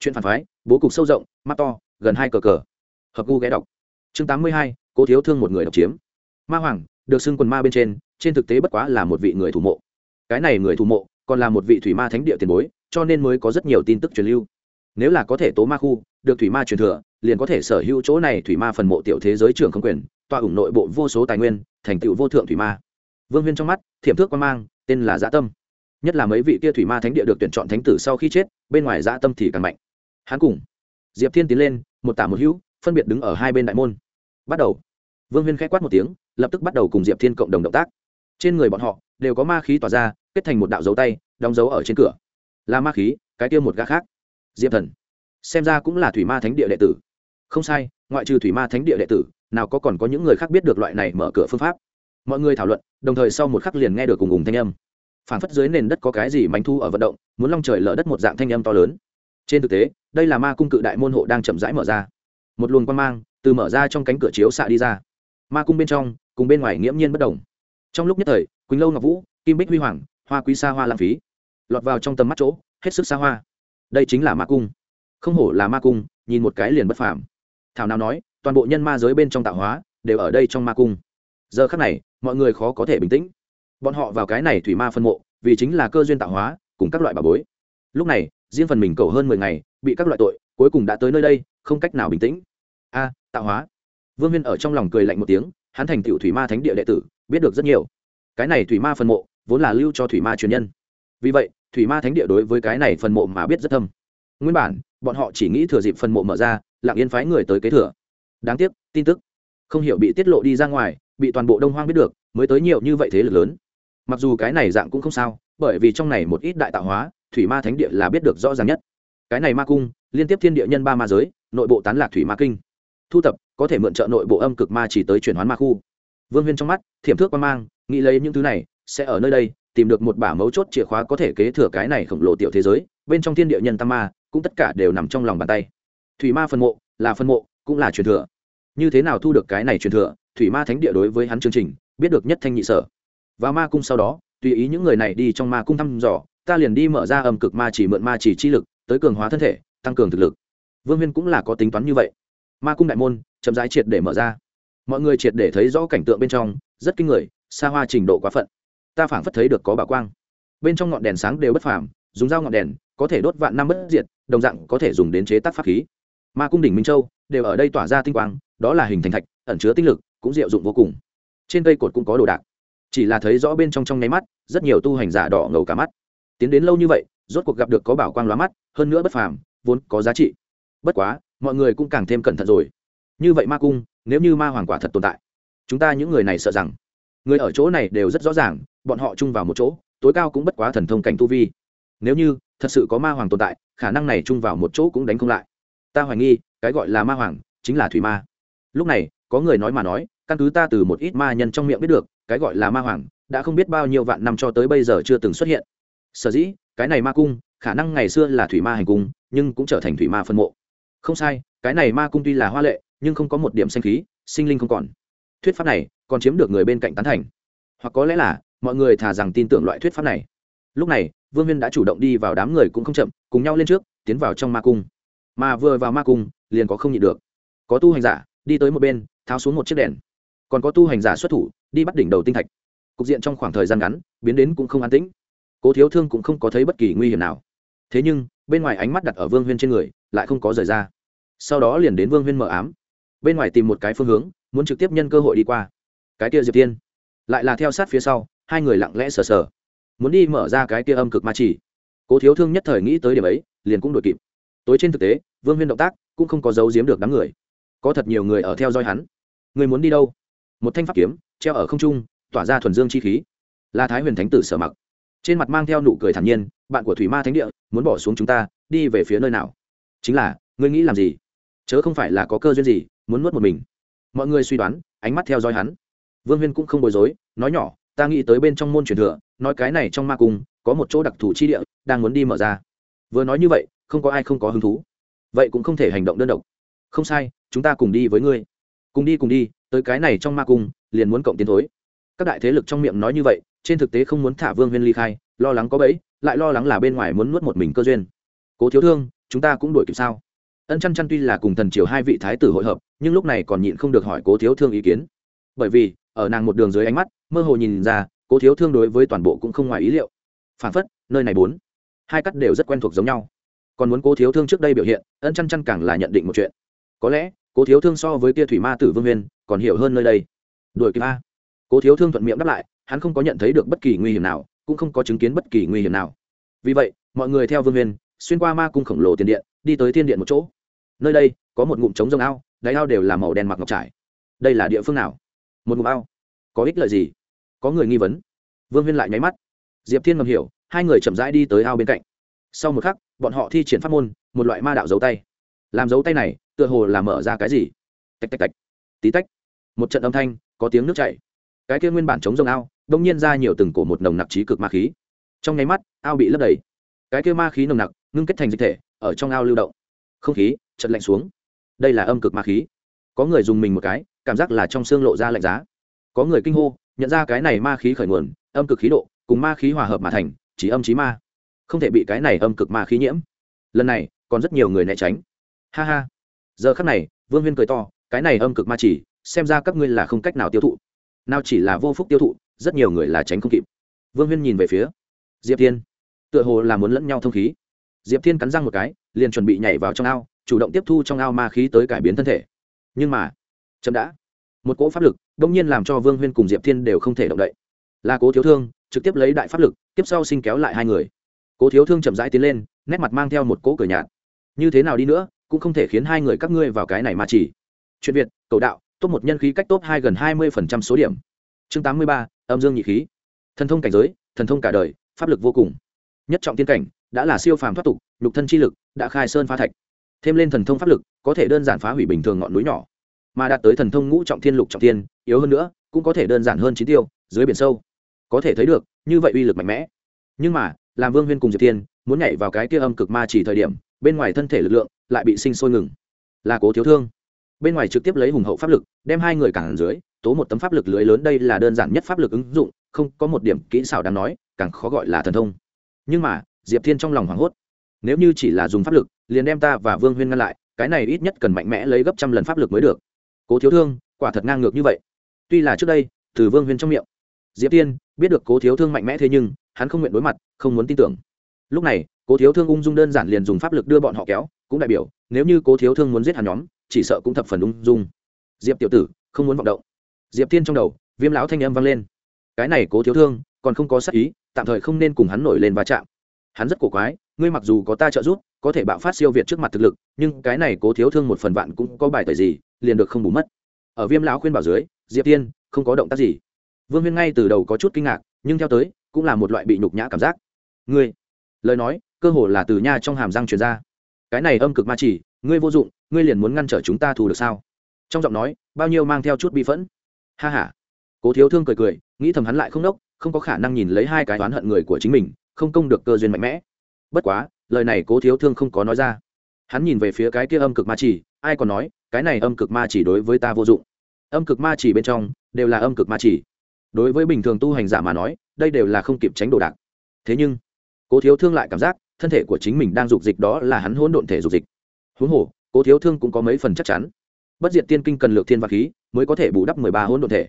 Chuyện phản phái, bố cục sâu rộng, mắt to gần hai cờ cờ. Hợp gu ghé đọc. Chương tám mươi hai, cố thiếu thương một người độc chiếm. Ma hoàng, được xưng quần ma bên trên trên thực tế bất quá là một vị người thủ mộ. Cái này người thủ mộ còn là một vị thủy ma thánh địa tiền bối, cho nên mới có rất nhiều tin tức truyền lưu. Nếu là có thể tố ma khu, được thủy ma truyền thừa, liền có thể sở hữu chỗ này thủy ma phần mộ tiểu thế giới trưởng không quyền tòa ủng nội bộ vô số tài nguyên, thành tựu vô thượng thủy ma. Vương huyên trong mắt, thiểm thước quan mang, tên là dã tâm. Nhất là mấy vị kia thủy ma thánh địa được tuyển chọn thánh tử sau khi chết, bên ngoài dã tâm thì càng mạnh. Hắn cùng diệp thiên tiến lên, một tả một hữu, phân biệt đứng ở hai bên đại môn. Bắt đầu. Vương huyên k h ẽ quát một tiếng, lập tức bắt đầu cùng diệp thiên cộng đồng động tác. Trên người bọn họ đều có ma khí tỏa ra, kết thành một đạo dấu tay, đóng dấu ở trên cửa. Là ma khí, cái tiêu một gã khác. Diệp thần. Xem ra cũng là thủy ma thánh địa đệ tử. Không sai, ngoại trừ thủy ma thánh địa đệ tử, nào có còn có những người khác biết được loại này mở cửa phương pháp. Mọi người thảo luận, đồng thời sau một khắc liền nghe được cùng cùng thanh âm. Phản phất dưới nền đất có cái gì mánh thu ở vận động, muốn long trời lở đất một dạng thanh âm to lớn. Trên thực tế đây là ma cung cự đại môn hộ đang chậm rãi mở ra. Một luồng quan mang từ mở ra trong cánh cửa chiếu xạ đi ra. Ma cung bên trong, cùng bên ngoài nghiễm nhiên bất đồng. Trong lúc nhất thời, quỳnh lâu ngọc vũ, kim bích huy hoàng, hoa quý xa hoa lãng phí. Lọt vào trong tầm mắt chỗ, hết sức xa hoa. Đây chính là ma cung. Không hổ là ma cung, nhìn một cái liền bất phàm. Thảo nào nói, toàn bộ nhân ma giới bên trong tạo hóa, đều ở đây trong ma cung. Giờ khắc này, mọi người khó có thể bình tĩnh. Bọn họ vào cái này thủy ma phân mộ, vì chính là cơ duyên tạo hóa, cùng các loại bà bối. Lúc này riêng phần mình cầu hơn mười ngày, bị các loại tội, cuối cùng đã tới nơi đây, không cách nào bình tĩnh. A, tạo hóa. Vương huyên ở trong lòng cười lạnh một tiếng, hắn thành tựu thủy ma thánh địa đệ tử, biết được rất nhiều. Cái này thủy ma phần mộ, vốn là lưu cho thủy ma truyền nhân. Vì vậy, thủy ma thánh địa đối với cái này phần mộ mà biết rất thâm. Nguyên bản, bọn họ chỉ nghĩ thừa dịp phần mộ mở ra, lặng yên phái người tới kế thừa. Đáng tiếc, tin tức không hiểu bị tiết lộ đi ra ngoài, bị toàn bộ đông hoang biết được, mới tới nhiều như vậy thế lực lớn. Mặc dù cái này dạng cũng không sao, bởi vì trong này một ít đại tạo hóa thủy ma thánh địa là biết được rõ ràng nhất. Cái này ma cung, liên tiếp thiên địa nhân ba ma giới, nội bộ tán lạc thủy ma kinh. Thu tập, có thể mượn trợ nội bộ âm cực ma chỉ tới chuyển hoán ma khu. Vương huyên trong mắt, thiểm thước quan mang, nghĩ lấy những thứ này, sẽ ở nơi đây, tìm được một bả mấu chốt chìa khóa có thể kế thừa cái này khổng lồ tiểu thế giới. Bên trong thiên địa nhân tam ma, cũng tất cả đều nằm trong lòng bàn tay. Thủy ma phân mộ, là phân mộ, cũng là truyền thừa. Như thế nào thu được cái này truyền thừa, thủy ma thánh địa đối với hắn chương trình, biết được nhất thanh nhị sở. Và ma cung sau đó, tùy ý những người này đi trong ma cung thăm dò ta liền đi mở ra âm cực ma chỉ mượn ma chỉ chi lực, tới cường hóa thân thể, tăng cường thực lực. Vương huyên cũng là có tính toán như vậy. Ma cung đại môn, chậm rãi triệt để mở ra. Mọi người triệt để thấy rõ cảnh tượng bên trong, rất kinh người, xa hoa trình độ quá phận. Ta phảng phất thấy được có bảo quang. Bên trong ngọn đèn sáng đều bất phàm, dùng dao ngọn đèn, có thể đốt vạn năm bất diệt, đồng dạng có thể dùng đến chế tác pháp khí. Ma cung đỉnh minh châu, đều ở đây tỏa ra tinh quang, đó là hình thành thạch, ẩn chứa tinh lực, cũng diệu dụng vô cùng. Trên cây cột cũng có đồ đạc. Chỉ là thấy rõ bên trong trong nháy mắt, rất nhiều tu hành giả đỏ ngầu cả mắt tiến đến lâu như vậy, rốt cuộc gặp được có bảo quang lóa mắt, hơn nữa bất phàm, vốn có giá trị. Bất quá, mọi người cũng càng thêm cẩn thận rồi. Như vậy ma cung, nếu như ma hoàng quả thật tồn tại, chúng ta những người này sợ rằng, người ở chỗ này đều rất rõ ràng, bọn họ chung vào một chỗ, tối cao cũng bất quá thần thông cảnh tu vi. Nếu như thật sự có ma hoàng tồn tại, khả năng này chung vào một chỗ cũng đánh không lại. Ta hoài nghi, cái gọi là ma hoàng, chính là thủy ma. Lúc này, có người nói mà nói, căn cứ ta từ một ít ma nhân trong miệng biết được, cái gọi là ma hoàng, đã không biết bao nhiêu vạn năm cho tới bây giờ chưa từng xuất hiện sở dĩ, cái này ma cung, khả năng ngày xưa là thủy ma hành cung, nhưng cũng trở thành thủy ma phân mộ. Không sai, cái này ma cung tuy là hoa lệ, nhưng không có một điểm xanh khí, sinh linh không còn. Thuyết pháp này, còn chiếm được người bên cạnh tán thành. Hoặc có lẽ là, mọi người thà rằng tin tưởng loại thuyết pháp này. Lúc này, vương viên đã chủ động đi vào đám người cũng không chậm, cùng nhau lên trước, tiến vào trong ma cung. Mà vừa vào ma cung, liền có không nhịn được. Có tu hành giả, đi tới một bên, tháo xuống một chiếc đèn. Còn có tu hành giả xuất thủ, đi bắt đỉnh đầu tinh thạch. Cục diện trong khoảng thời gian ngắn, biến đến cũng không an tĩnh cố thiếu thương cũng không có thấy bất kỳ nguy hiểm nào. Thế nhưng, bên ngoài ánh mắt đặt ở vương huyên trên người, lại không có rời ra. Sau đó liền đến vương huyên mở ám. Bên ngoài tìm một cái phương hướng, muốn trực tiếp nhân cơ hội đi qua. Cái kia diệp tiên. Lại là theo sát phía sau, hai người lặng lẽ sờ sờ. Muốn đi mở ra cái kia âm cực ma chỉ. Cố thiếu thương nhất thời nghĩ tới điểm ấy, liền cũng đội kịp. Tối trên thực tế, vương huyên động tác cũng không có giấu giếm được đám người. Có thật nhiều người ở theo dõi hắn. Người muốn đi đâu? Một thanh pháp kiếm, treo ở không trung, tỏa ra thuần dương chi khí. Là thái huyền thánh tử sở mặc trên mặt mang theo nụ cười thản nhiên, bạn của thủy ma thánh địa, muốn bỏ xuống chúng ta, đi về phía nơi nào? Chính là, ngươi nghĩ làm gì? Chớ không phải là có cơ duyên gì, muốn nuốt một mình. Mọi người suy đoán, ánh mắt theo dõi hắn. Vương huyên cũng không bối rối, nói nhỏ, ta nghĩ tới bên trong môn truyền thừa, nói cái này trong ma cung, có một chỗ đặc thù chi địa, đang muốn đi mở ra. Vừa nói như vậy, không có ai không có hứng thú. Vậy cũng không thể hành động đơn độc. Không sai, chúng ta cùng đi với ngươi. Cùng đi cùng đi, tới cái này trong ma cung, liền muốn cộng tiến thối. Các đại thế lực trong miệng nói như vậy trên thực tế không muốn thả vương huyên ly khai, lo lắng có bẫy, lại lo lắng là bên ngoài muốn nuốt một mình cơ duyên. Cố thiếu thương, chúng ta cũng đuổi kịp sao? Ân chăn chăn tuy là cùng thần triều hai vị thái tử hội hợp, nhưng lúc này còn nhịn không được hỏi cố thiếu thương ý kiến. Bởi vì, ở nàng một đường dưới ánh mắt, mơ hồ nhìn ra, cố thiếu thương đối với toàn bộ cũng không ngoài ý liệu. Phản phất, nơi này bốn, hai cắt đều rất quen thuộc giống nhau. Còn muốn cố thiếu thương trước đây biểu hiện, ân chăn chăn càng là nhận định một chuyện. Có lẽ, cố thiếu thương so với kia thủy ma tử vương huyên, còn hiểu hơn nơi đây. Đuổi kịp a. Cố thiếu thương thuận miệng đáp lại hắn không có nhận thấy được bất kỳ nguy hiểm nào, cũng không có chứng kiến bất kỳ nguy hiểm nào. Vì vậy, mọi người theo vương huyên xuyên qua ma cung khổng lồ tiền điện, đi tới thiên điện một chỗ. Nơi đây, có một ngụm trống rông ao, đáy ao đều là màu đen mặc ngọc trải. Đây là địa phương nào? Một ngụm ao. Có ích lợi gì? Có người nghi vấn. Vương huyên lại nháy mắt. Diệp thiên ngầm hiểu, hai người chậm rãi đi tới ao bên cạnh. Sau một khắc, bọn họ thi triển pháp môn, một loại ma đạo dấu tay. Làm dấu tay này, tựa hồ là mở ra cái gì? Tạch tạch tạch. Tí tách. Một trận âm thanh, có tiếng nước chảy. Cái kia nguyên bản chống rông ao đông nhiên ra nhiều từng cổ một nồng nặc trí cực ma khí. Trong nháy mắt, ao bị lấp đầy. Cái kia ma khí nồng nặc ngưng kết thành dịch thể, ở trong ao lưu động. Không khí chật lạnh xuống. Đây là âm cực ma khí. Có người dùng mình một cái, cảm giác là trong xương lộ ra lạnh giá. Có người kinh hô, nhận ra cái này ma khí khởi nguồn, âm cực khí độ cùng ma khí hòa hợp mà thành, chỉ âm chí ma. Không thể bị cái này âm cực ma khí nhiễm. Lần này, còn rất nhiều người né tránh. Ha ha. Giờ khắc này, vương huyên cười to, cái này âm cực ma chỉ, xem ra các ngươi là không cách nào tiêu thụ. Nào chỉ là vô phúc tiêu thụ rất nhiều người là tránh không kịp. Vương huyên nhìn về phía diệp thiên. Tựa hồ là muốn lẫn nhau thông khí. Diệp thiên cắn răng một cái, liền chuẩn bị nhảy vào trong ao, chủ động tiếp thu trong ao ma khí tới cải biến thân thể. Nhưng mà, chậm đã. Một cỗ pháp lực, đông nhiên làm cho vương huyên cùng diệp thiên đều không thể động đậy. Là cố thiếu thương, trực tiếp lấy đại pháp lực, tiếp sau sinh kéo lại hai người. Cố thiếu thương chậm rãi tiến lên, nét mặt mang theo một cỗ cửa nhạt. Như thế nào đi nữa, cũng không thể khiến hai người các ngươi vào cái này mà chỉ. Chuyện việt, cầu đạo top một nhân khí cách top hai gần hai mươi phần trăm số điểm. Chương tám mươi ba âm dương nhị khí, thần thông cảnh giới, thần thông cả đời, pháp lực vô cùng. Nhất trọng tiên cảnh đã là siêu phàm thoát tục, nhục thân chi lực đã khai sơn phá thạch. Thêm lên thần thông pháp lực, có thể đơn giản phá hủy bình thường ngọn núi nhỏ, mà đạt tới thần thông ngũ trọng thiên lục trọng thiên, yếu hơn nữa, cũng có thể đơn giản hơn chín tiêu, dưới biển sâu. Có thể thấy được, như vậy uy lực mạnh mẽ. Nhưng mà, làm vương huyên cùng diệp thiên muốn nhảy vào cái kia âm cực ma chỉ thời điểm, bên ngoài thân thể lực lượng lại bị sinh sôi ngừng. Là cố thiếu thương. Bên ngoài trực tiếp lấy hùng hậu pháp lực, đem hai người cản dưới tố một tấm pháp lực lưới lớn đây là đơn giản nhất pháp lực ứng dụng, không có một điểm kỹ xảo đáng nói, càng khó gọi là thần thông. Nhưng mà, diệp thiên trong lòng hoảng hốt. Nếu như chỉ là dùng pháp lực, liền đem ta và vương huyên ngăn lại, cái này ít nhất cần mạnh mẽ lấy gấp trăm lần pháp lực mới được. Cố thiếu thương, quả thật ngang ngược như vậy. Tuy là trước đây, từ vương huyên trong miệng, diệp tiên biết được cố thiếu thương mạnh mẽ thế nhưng, hắn không nguyện đối mặt, không muốn tin tưởng. Lúc này, cố thiếu thương ung dung đơn giản liền dùng pháp lực đưa bọn họ kéo, cũng đại biểu, nếu như cố thiếu thương muốn giết hắn nhóm, chỉ sợ cũng thập phần ung dung. Diệp tiểu tử, không muốn vọng động diệp thiên trong đầu, viêm lão thanh âm vang lên. Cái này cố thiếu thương, còn không có sắc ý, tạm thời không nên cùng hắn nổi lên va chạm. Hắn rất cổ quái, ngươi mặc dù có ta trợ giúp, có thể bạo phát siêu việt trước mặt thực lực, nhưng cái này cố thiếu thương một phần vạn cũng có bài tời gì, liền được không bù mất. Ở viêm lão khuyên bảo dưới, diệp tiên không có động tác gì. Vương huyên ngay từ đầu có chút kinh ngạc, nhưng theo tới, cũng là một loại bị nhục nhã cảm giác. Ngươi, lời nói, cơ hồ là từ nha trong hàm răng truyền ra. Cái này âm cực ma chỉ, ngươi vô dụng, ngươi liền muốn ngăn trở chúng ta thù được sao? Trong giọng nói, bao nhiêu mang theo chút bi phẫn ha ha, cố thiếu thương cười cười nghĩ thầm hắn lại không đốc không có khả năng nhìn lấy hai cái oán hận người của chính mình không công được cơ duyên mạnh mẽ. Bất quá lời này cố thiếu thương không có nói ra. Hắn nhìn về phía cái kia âm cực ma chỉ ai còn nói cái này âm cực ma chỉ đối với ta vô dụng. Âm cực ma chỉ bên trong đều là âm cực ma chỉ. Đối với bình thường tu hành giả mà nói đây đều là không kịp tránh đồ đạc. Thế nhưng cố thiếu thương lại cảm giác thân thể của chính mình đang dục dịch đó là hắn hỗn độn thể dục dịch. Huống hồ cố thiếu thương cũng có mấy phần chắc chắn bất diệt tiên kinh cần lược thiên vạn khí, mới có thể bù đắp mười ba hỗn độn thể.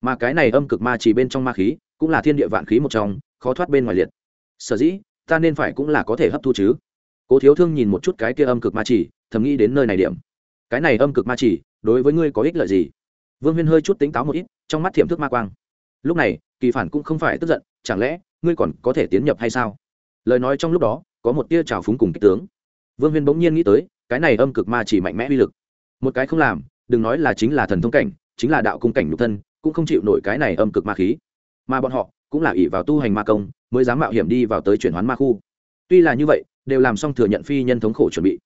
Mà cái này âm cực ma chỉ bên trong ma khí, cũng là thiên địa vạn khí một trong, khó thoát bên ngoài liệt. Sở dĩ, ta nên phải cũng là có thể hấp thu chứ. Cố thiếu thương nhìn một chút cái kia âm cực ma chỉ thầm nghĩ đến nơi này điểm. Cái này âm cực ma chỉ đối với ngươi có ích lợi gì? Vương huyên hơi chút tính táo một ít, trong mắt thiểm thức ma quang. Lúc này, kỳ phản cũng không phải tức giận, chẳng lẽ, ngươi còn có thể tiến nhập hay sao? Lời nói trong lúc đó, có một tia trào phúng cùng kích tướng. Vương huyên bỗng nhiên nghĩ tới, cái này âm cực ma chỉ mạnh mẽ uy lực một cái không làm, đừng nói là chính là thần thông cảnh, chính là đạo cung cảnh nhục thân, cũng không chịu nổi cái này âm cực ma khí. Mà bọn họ cũng là ỷ vào tu hành ma công, mới dám mạo hiểm đi vào tới chuyển hoán ma khu. Tuy là như vậy, đều làm xong thừa nhận phi nhân thống khổ chuẩn bị.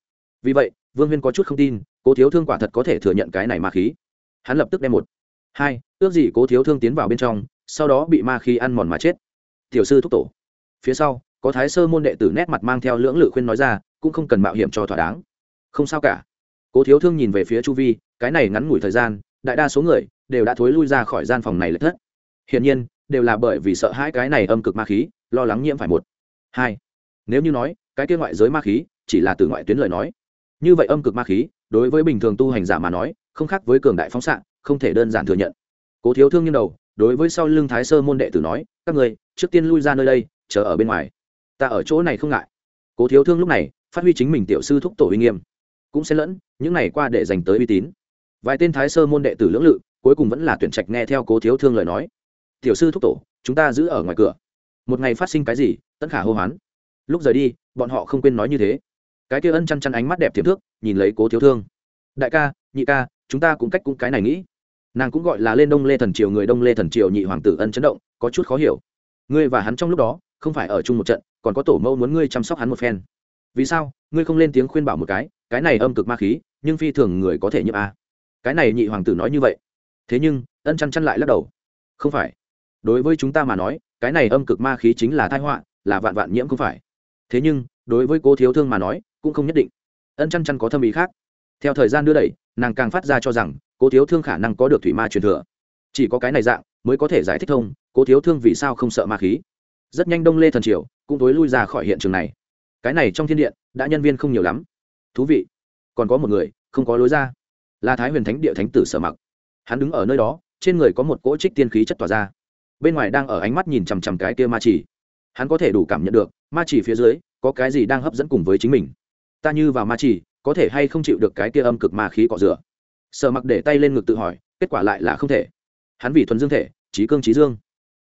Vì vậy, vương huyên có chút không tin, cố thiếu thương quả thật có thể thừa nhận cái này ma khí. Hắn lập tức đem một, hai, ước gì cố thiếu thương tiến vào bên trong, sau đó bị ma khí ăn mòn mà chết. Tiểu sư thúc tổ. Phía sau, có thái sơ môn đệ tử nét mặt mang theo lưỡng lự khuyên nói ra, cũng không cần mạo hiểm cho thỏa đáng. Không sao cả cố thiếu thương nhìn về phía chu vi, cái này ngắn ngủi thời gian, đại đa số người đều đã thối lui ra khỏi gian phòng này lệch thất. Hiển nhiên, đều là bởi vì sợ hãi cái này âm cực ma khí, lo lắng nhiễm phải một. Hai, nếu như nói, cái kia ngoại giới ma khí chỉ là từ ngoại tuyến lời nói, như vậy âm cực ma khí, đối với bình thường tu hành giả mà nói, không khác với cường đại phóng xạ, không thể đơn giản thừa nhận. Cố thiếu thương như đầu, đối với sau lưng thái sơ môn đệ tử nói, các người, trước tiên lui ra nơi đây, chờ ở bên ngoài. Ta ở chỗ này không ngại. Cố thiếu thương lúc này, phát huy chính mình tiểu sư thúc tổ uy nghiêm cũng sẽ lẫn, những ngày qua để dành tới uy tín. Vài tên thái sơ môn đệ tử lưỡng lự, cuối cùng vẫn là tuyển trạch nghe theo cố thiếu thương lời nói. Tiểu sư thúc tổ, chúng ta giữ ở ngoài cửa. Một ngày phát sinh cái gì, tất khả hô hoán. Lúc rời đi, bọn họ không quên nói như thế. Cái kia ân chăn chăn ánh mắt đẹp thiệp thước, nhìn lấy cố thiếu thương. Đại ca, nhị ca, chúng ta cũng cách cũng cái này nghĩ. Nàng cũng gọi là lên đông lê thần triều người đông lê thần triều nhị hoàng tử ân chấn động, có chút khó hiểu. Ngươi và hắn trong lúc đó, không phải ở chung một trận, còn có tổ mẫu muốn ngươi chăm sóc hắn một phen vì sao? Ngươi không lên tiếng khuyên bảo một cái cái này âm cực ma khí, nhưng phi thường người có thể nhiễm a. Cái này nhị hoàng tử nói như vậy. Thế nhưng, ân chăn chăn lại lắc đầu. Không phải. Đối với chúng ta mà nói, cái này âm cực ma khí chính là thai họa, là vạn vạn nhiễm không phải. Thế nhưng, đối với cô thiếu thương mà nói, cũng không nhất định. Ân chăn chăn có thâm ý khác. Theo thời gian đưa đẩy, nàng càng phát ra cho rằng cô thiếu thương khả năng có được thủy ma truyền thừa. Chỉ có cái này dạng, mới có thể giải thích thông cô thiếu thương vì sao không sợ ma khí. Rất nhanh đông lê thần triều, cũng tối lui ra khỏi hiện trường này cái này trong thiên điện, đã nhân viên không nhiều lắm. Thú vị. Còn có một người, không có lối ra. Là thái huyền thánh địa thánh tử sở mặc. Hắn đứng ở nơi đó, trên người có một cỗ trích tiên khí chất tỏa ra. Bên ngoài đang ở ánh mắt nhìn chằm chằm cái kia ma chỉ hắn có thể đủ cảm nhận được, ma chỉ phía dưới, có cái gì đang hấp dẫn cùng với chính mình. Ta như vào ma chỉ có thể hay không chịu được cái kia âm cực ma khí cọ rửa? Sở mặc để tay lên ngực tự hỏi, kết quả lại là không thể. Hắn vì thuần dương thể, trí cương trí dương.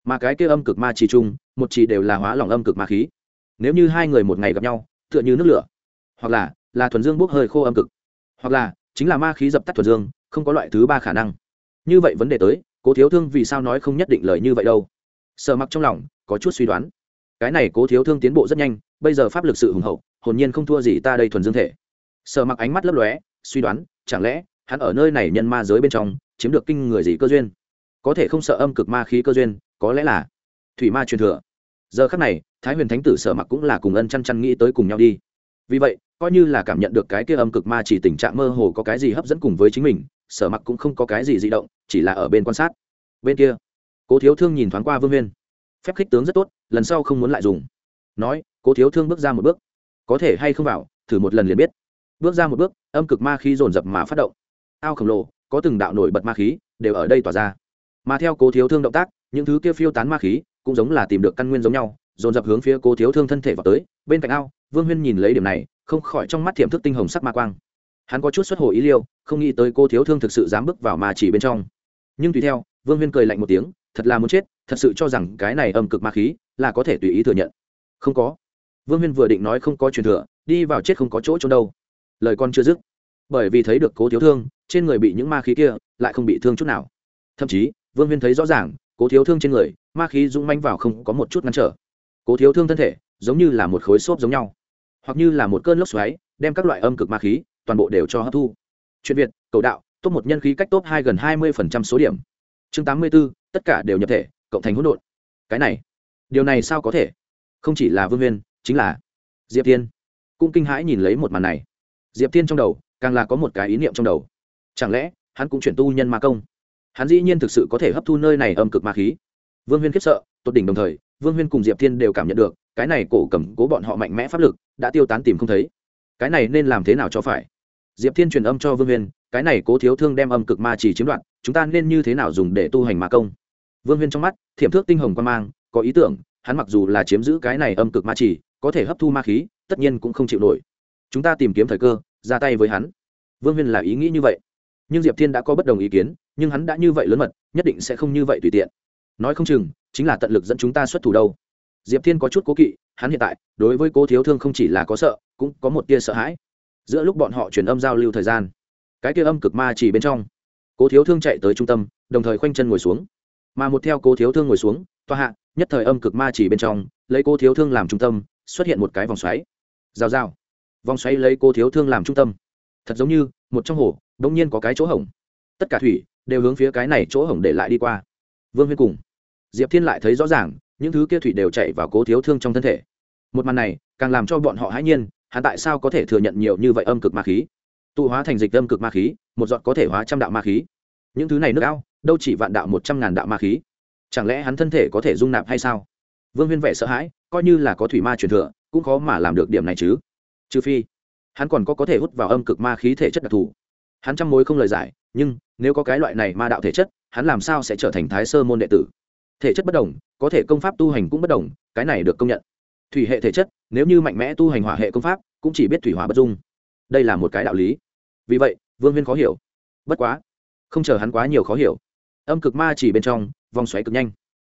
Mà cái kia âm cực ma chỉ chung, một chỉ đều là hóa lỏng âm cực ma khí nếu như hai người một ngày gặp nhau, tựa như nước lửa, hoặc là là thuần dương bốc hơi khô âm cực, hoặc là, chính là ma khí dập tắt thuần dương, không có loại thứ ba khả năng. Như vậy vấn đề tới, cố thiếu thương vì sao nói không nhất định lời như vậy đâu? Sợ mặc trong lòng có chút suy đoán. Cái này cố thiếu thương tiến bộ rất nhanh, bây giờ pháp lực sự hùng hậu, hồn nhiên không thua gì ta đây thuần dương thể. Sợ mặc ánh mắt lấp lóe, suy đoán, chẳng lẽ, hắn ở nơi này nhân ma giới bên trong, chiếm được kinh người gì cơ duyên? Có thể không sợ âm cực ma khí cơ duyên, có lẽ là thủy ma truyền thừa. Giờ khắc này thái huyền thánh tử sở mặc cũng là cùng ân chăn chăn nghĩ tới cùng nhau đi. Vì vậy, coi như là cảm nhận được cái kia âm cực ma chỉ tình trạng mơ hồ có cái gì hấp dẫn cùng với chính mình, sở mặc cũng không có cái gì di động, chỉ là ở bên quan sát. Bên kia, cố thiếu thương nhìn thoáng qua vương huyên. Phép khích tướng rất tốt, lần sau không muốn lại dùng. Nói, cố thiếu thương bước ra một bước. Có thể hay không vào thử một lần liền biết. Bước ra một bước, âm cực ma khí dồn dập mà phát động. Ao khổng lồ, có từng đạo nổi bật ma khí, đều ở đây tỏa ra. Mà theo cố thiếu thương động tác, những thứ kia phiêu tán ma khí, cũng giống là tìm được căn nguyên giống nhau dồn dập hướng phía cố thiếu thương thân thể vào tới, bên cạnh ao, vương huyên nhìn lấy điểm này, không khỏi trong mắt thiệm thức tinh hồng sắc ma quang. Hắn có chút xuất hồ ý liêu, không nghĩ tới cô thiếu thương thực sự dám bước vào mà chỉ bên trong. Nhưng tùy theo, vương huyên cười lạnh một tiếng, thật là muốn chết, thật sự cho rằng cái này âm cực ma khí là có thể tùy ý thừa nhận. Không có. Vương huyên vừa định nói không có truyền thừa, đi vào chết không có chỗ trốn đâu. Lời con chưa dứt. Bởi vì thấy được cố thiếu thương, trên người bị những ma khí kia lại không bị thương chút nào. Thậm chí, vương huyên thấy rõ ràng cố thiếu thương trên người, ma khí dũng manh vào không có một chút ngăn trở cố thiếu thương thân thể, giống như là một khối xốp giống nhau. Hoặc như là một cơn lốc xoáy, đem các loại âm cực ma khí, toàn bộ đều cho hấp thu. Chuyện việt, cầu đạo, top một nhân khí cách top hai gần hai mươi số điểm. Chương tám mươi b ố tất cả đều nhập thể, cộng thành hỗn độn. Cái này, điều này sao có thể? Không chỉ là vương viên chính là diệp thiên. Cũng kinh hãi nhìn lấy một màn này. Diệp thiên trong đầu, càng là có một cái ý niệm trong đầu. Chẳng lẽ, hắn cũng chuyển tu nhân ma công? Hắn dĩ nhiên thực sự có thể hấp thu nơi này âm cực ma khí. Vương huyên khiếp sợ, tột đỉnh đồng thời vương huyên cùng diệp thiên đều cảm nhận được, cái này cổ cầm cố bọn họ mạnh mẽ pháp lực, đã tiêu tán tìm không thấy. Cái này nên làm thế nào cho phải? Diệp thiên truyền âm cho vương huyên, cái này cố thiếu thương đem âm cực ma chỉ chiếm đoạt, chúng ta nên như thế nào dùng để tu hành ma công? Vương huyên trong mắt, thiểm thước tinh hồng quan mang, có ý tưởng, hắn mặc dù là chiếm giữ cái này âm cực ma chỉ, có thể hấp thu ma khí, tất nhiên cũng không chịu nổi. Chúng ta tìm kiếm thời cơ, ra tay với hắn. Vương huyên là ý nghĩ như vậy. Nhưng diệp thiên đã có bất đồng ý kiến, nhưng hắn đã như vậy lớn mật, nhất định sẽ không như vậy tùy tiện. Nói không chừng chính là tận lực dẫn chúng ta xuất thủ đâu. Diệp thiên có chút cố kỵ, hắn hiện tại, đối với cố thiếu thương không chỉ là có sợ, cũng có một tia sợ hãi. Giữa lúc bọn họ truyền âm giao lưu thời gian, cái tia âm cực ma chỉ bên trong, cố thiếu thương chạy tới trung tâm, đồng thời khoanh chân ngồi xuống. Mà một theo cố thiếu thương ngồi xuống toa hạ, nhất thời âm cực ma chỉ bên trong, lấy cố thiếu thương làm trung tâm, xuất hiện một cái vòng xoáy. Rào rào. Vòng xoáy lấy cố thiếu thương làm trung tâm. Thật giống như, một trong hồ đ ỗ n g nhiên có cái chỗ hổng. Tất cả thủy đều hướng phía cái này chỗ hổng để lại đi qua. Vương huyên cùng diệp thiên lại thấy rõ ràng, những thứ kia thủy đều chạy vào cố thiếu thương trong thân thể. Một màn này, càng làm cho bọn họ hãi nhiên, hắn tại sao có thể thừa nhận nhiều như vậy âm cực ma khí? Tụ hóa thành dịch âm cực ma khí, một giọt có thể hóa trăm đạo ma khí. Những thứ này nước ao, đâu chỉ vạn đạo một trăm ngàn đạo ma khí? Chẳng lẽ hắn thân thể có thể dung nạp hay sao? Vương huyên vẻ sợ hãi, coi như là có thủy ma truyền thừa, cũng khó mà làm được điểm này chứ. Trừ phi, hắn còn có có thể hút vào âm cực ma khí thể chất đặc thù. Hắn trăm mối không lời giải, nhưng, nếu có cái loại này ma đạo thể chất, hắn làm sao sẽ trở thành thái sơ môn đệ tử? Thể chất bất đồng, có thể công pháp tu hành cũng bất đồng, cái này được công nhận. Thủy hệ thể chất, nếu như mạnh mẽ tu hành hỏa hệ công pháp, cũng chỉ biết thủy hỏa bất dung. Đây là một cái đạo lý. Vì vậy, vương huyên khó hiểu. Bất quá, không chờ hắn quá nhiều khó hiểu. Âm cực ma chỉ bên trong, vòng xoáy cực nhanh.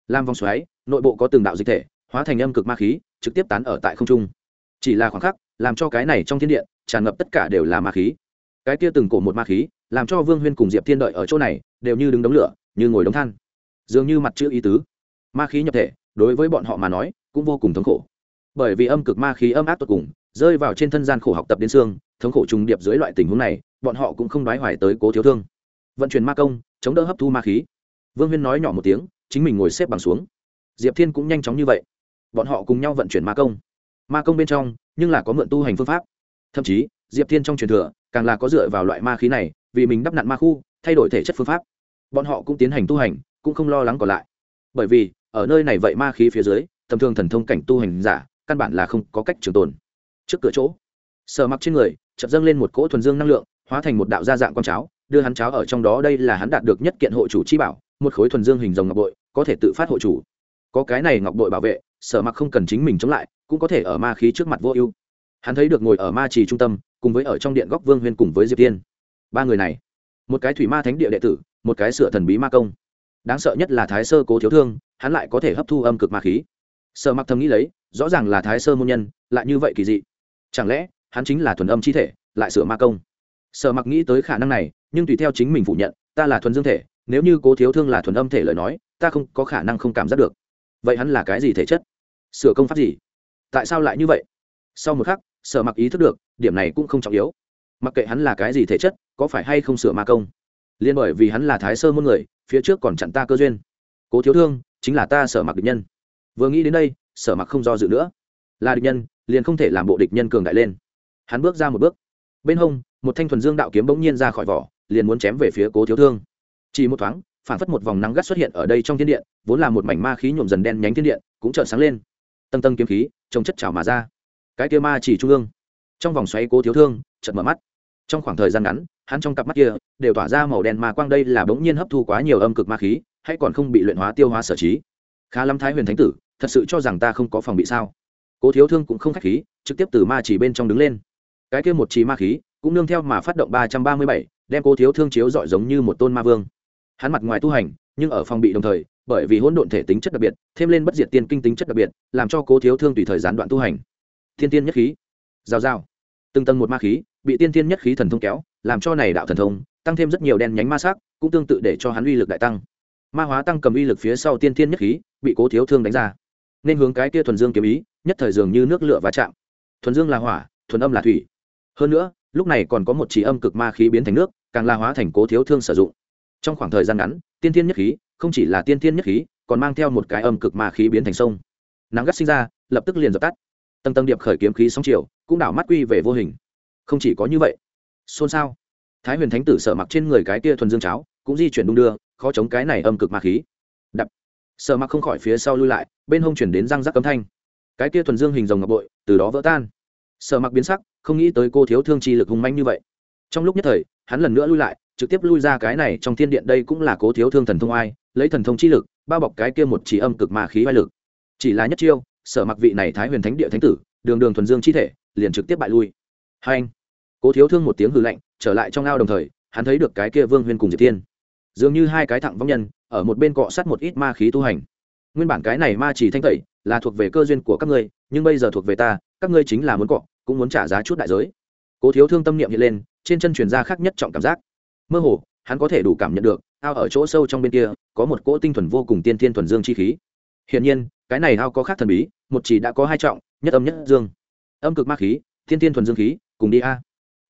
Làm vòng xoáy, nội bộ có từng đạo dịch thể, hóa thành âm cực ma khí, trực tiếp tán ở tại không trung. Chỉ là khoảng khắc, làm cho cái này trong thiên điện tràn ngập tất cả đều là ma khí. Cái kia từng cổ một ma khí, làm cho vương huyên cùng diệp thiên đợi ở chỗ này, đều như đứng đống lửa, như ngồi đống than dường như mặt chữ ý tứ. Ma khí nhập thể, đối với bọn họ mà nói, cũng vô cùng thống khổ. Bởi vì âm cực ma khí âm áp tột cùng, rơi vào trên thân gian khổ học tập đến xương, thống khổ trùng điệp dưới loại tình huống này, bọn họ cũng không đoái hoài tới cố thiếu thương. Vận chuyển ma công, chống đỡ hấp thu ma khí. Vương huyên nói nhỏ một tiếng, chính mình ngồi xếp bằng xuống. Diệp thiên cũng nhanh chóng như vậy. Bọn họ cùng nhau vận chuyển ma công. Ma công bên trong, nhưng là có mượn tu hành phương pháp. Thậm chí, diệp thiên trong truyền thừa, càng là có dựa vào loại ma khí này, vì mình đắp nặn ma khu, thay đổi thể chất phương pháp. Bọn họ cũng tiến hành tu hành cũng không lo lắng còn lại. Bởi vì, ở nơi này vậy ma khí phía dưới, tầm thường thần thông cảnh tu hành giả, căn bản là không có cách trường tồn. Trước cửa chỗ sờ mặc trên người, chợt dâng lên một cỗ thuần dương năng lượng, hóa thành một đạo gia dạng con cháo, đưa hắn cháo ở trong đó đây là hắn đạt được nhất kiện hộ chủ chi bảo, một khối thuần dương hình rồng ngọc bội, có thể tự phát hộ chủ. Có cái này ngọc bội bảo vệ, sở mặc không cần chính mình chống lại, cũng có thể ở ma khí trước mặt vô ưu. Hắn thấy được ngồi ở ma trì trung tâm, cùng với ở trong điện góc vương huyên cùng với diệp tiên. Ba người này, một cái thủy ma thánh địa đệ tử, một cái sửa thần bí ma công đáng sợ nhất là thái sơ cố thiếu thương, hắn lại có thể hấp thu âm cực ma khí. Sợ mặc thầm nghĩ lấy, rõ ràng là thái sơ môn nhân, lại như vậy kỳ dị. Chẳng lẽ, hắn chính là thuần âm chi thể, lại sửa ma công? Sợ mặc nghĩ tới khả năng này, nhưng tùy theo chính mình phủ nhận, ta là thuần dương thể, nếu như cố thiếu thương là thuần âm thể lời nói, ta không có khả năng không cảm giác được. Vậy hắn là cái gì thể chất? Sửa công pháp gì? Tại sao lại như vậy? Sau một khắc, sở mặc ý thức được, điểm này cũng không trọng yếu. Mặc kệ hắn là cái gì thể chất, có phải hay không sửa ma công? Liên bởi vì hắn là thái sơ môn người, phía trước còn chặn ta cơ duyên. Cố thiếu thương, chính là ta sở mặc địch nhân. Vừa nghĩ đến đây, sở mặc không do dự nữa. Là địch nhân, liền không thể làm bộ địch nhân cường đại lên. Hắn bước ra một bước. Bên hông, một thanh thuần dương đạo kiếm bỗng nhiên ra khỏi vỏ, liền muốn chém về phía cố thiếu thương. Chỉ một thoáng, phản phất một vòng nắng gắt xuất hiện ở đây trong thiên điện, vốn là một mảnh ma khí nhuộm dần đen nhánh thiên điện, cũng trợn sáng lên. Tầng tầng kiếm khí, trông chất trào mà ra. Cái kia ma chỉ trung ương. Trong vòng xoáy cố thiếu thương, chợt mở mắt trong khoảng thời gian ngắn, hắn trong cặp mắt kia đều tỏa ra màu đen ma quang, đây là bỗng nhiên hấp thu quá nhiều âm cực ma khí, hay còn không bị luyện hóa tiêu hóa sở trí. Khá lắm thái huyền thánh tử, thật sự cho rằng ta không có phòng bị sao? Cố thiếu thương cũng không khách khí, trực tiếp từ ma chỉ bên trong đứng lên. Cái kia một chỉ ma khí cũng nương theo mà phát động ba trăm ba mươi bảy, đem cố thiếu thương chiếu dọi giống như một tôn ma vương. Hắn mặt ngoài tu hành, nhưng ở phòng bị đồng thời, bởi vì hỗn độn thể tính chất đặc biệt, thêm lên bất diệt tiên kinh tính chất đặc biệt, làm cho cố thiếu thương tùy thời gián đoạn tu hành. Thiên tiên nhất khí. Giao giao từng tầng một ma khí bị tiên thiên nhất khí thần thông kéo, làm cho này đạo thần thông tăng thêm rất nhiều đen nhánh ma sắc, cũng tương tự để cho hắn uy lực đại tăng. Ma hóa tăng cầm uy lực phía sau tiên thiên nhất khí, bị cố thiếu thương đánh ra. Nên hướng cái kia thuần dương kiếm ý, nhất thời dường như nước lửa va chạm. Thuần dương là hỏa, thuần âm là thủy. Hơn nữa, lúc này còn có một chỉ âm cực ma khí biến thành nước, càng la hóa thành cố thiếu thương sử dụng. Trong khoảng thời gian ngắn, tiên thiên nhất khí, không chỉ là tiên thiên nhất khí, còn mang theo một cái âm cực ma khí biến thành sông. Nắng gắt sinh ra, lập tức liền dập tắt. Tầng tầng điệp khởi kiếm khí sóng chiều, cũng đảo mắt quy về vô hình không chỉ có như vậy. Xôn xao. Thái huyền thánh tử sợ mặc trên người cái kia thuần dương cháo, cũng di chuyển đung đưa, khó chống cái này âm cực ma khí. Đập. Sợ mặc không khỏi phía sau lui lại, bên hông chuyển đến răng rắc cấm thanh. Cái kia thuần dương hình rồng ngọc bội, từ đó vỡ tan. Sợ mặc biến sắc, không nghĩ tới cô thiếu thương chi lực hung manh như vậy. Trong lúc nhất thời, hắn lần nữa lui lại, trực tiếp lui ra cái này trong thiên điện đây cũng là cố thiếu thương thần thông ai, lấy thần thông chi lực, bao bọc cái kia một chỉ âm cực ma khí vai lực. Chỉ là nhất chiêu, sở mặc vị này thái huyền thánh địa thánh tử, đường đường thuần dương chi thể, liền trực tiếp bại lui. Hai anh cố thiếu thương một tiếng hư lạnh, trở lại trong ao đồng thời, hắn thấy được cái kia vương huyền cùng diệp thiên. Dường như hai cái thẳng vong nhân, ở một bên cọ sát một ít ma khí tu hành. Nguyên bản cái này ma chỉ thanh tẩy, là thuộc về cơ duyên của các ngươi, nhưng bây giờ thuộc về ta, các ngươi chính là muốn cọ, cũng muốn trả giá chút đại giới. Cố thiếu thương tâm niệm hiện lên, trên chân truyền ra khác nhất trọng cảm giác. Mơ hồ, hắn có thể đủ cảm nhận được, ao ở chỗ sâu trong bên kia, có một cỗ tinh thuần vô cùng tiên thiên thuần dương chi khí. Hiển nhiên, cái này ao có khác thần bí, một chỉ đã có hai trọng, nhất âm nhất dương. Âm cực ma khí thiên thiên thuần dương khí, cùng đi a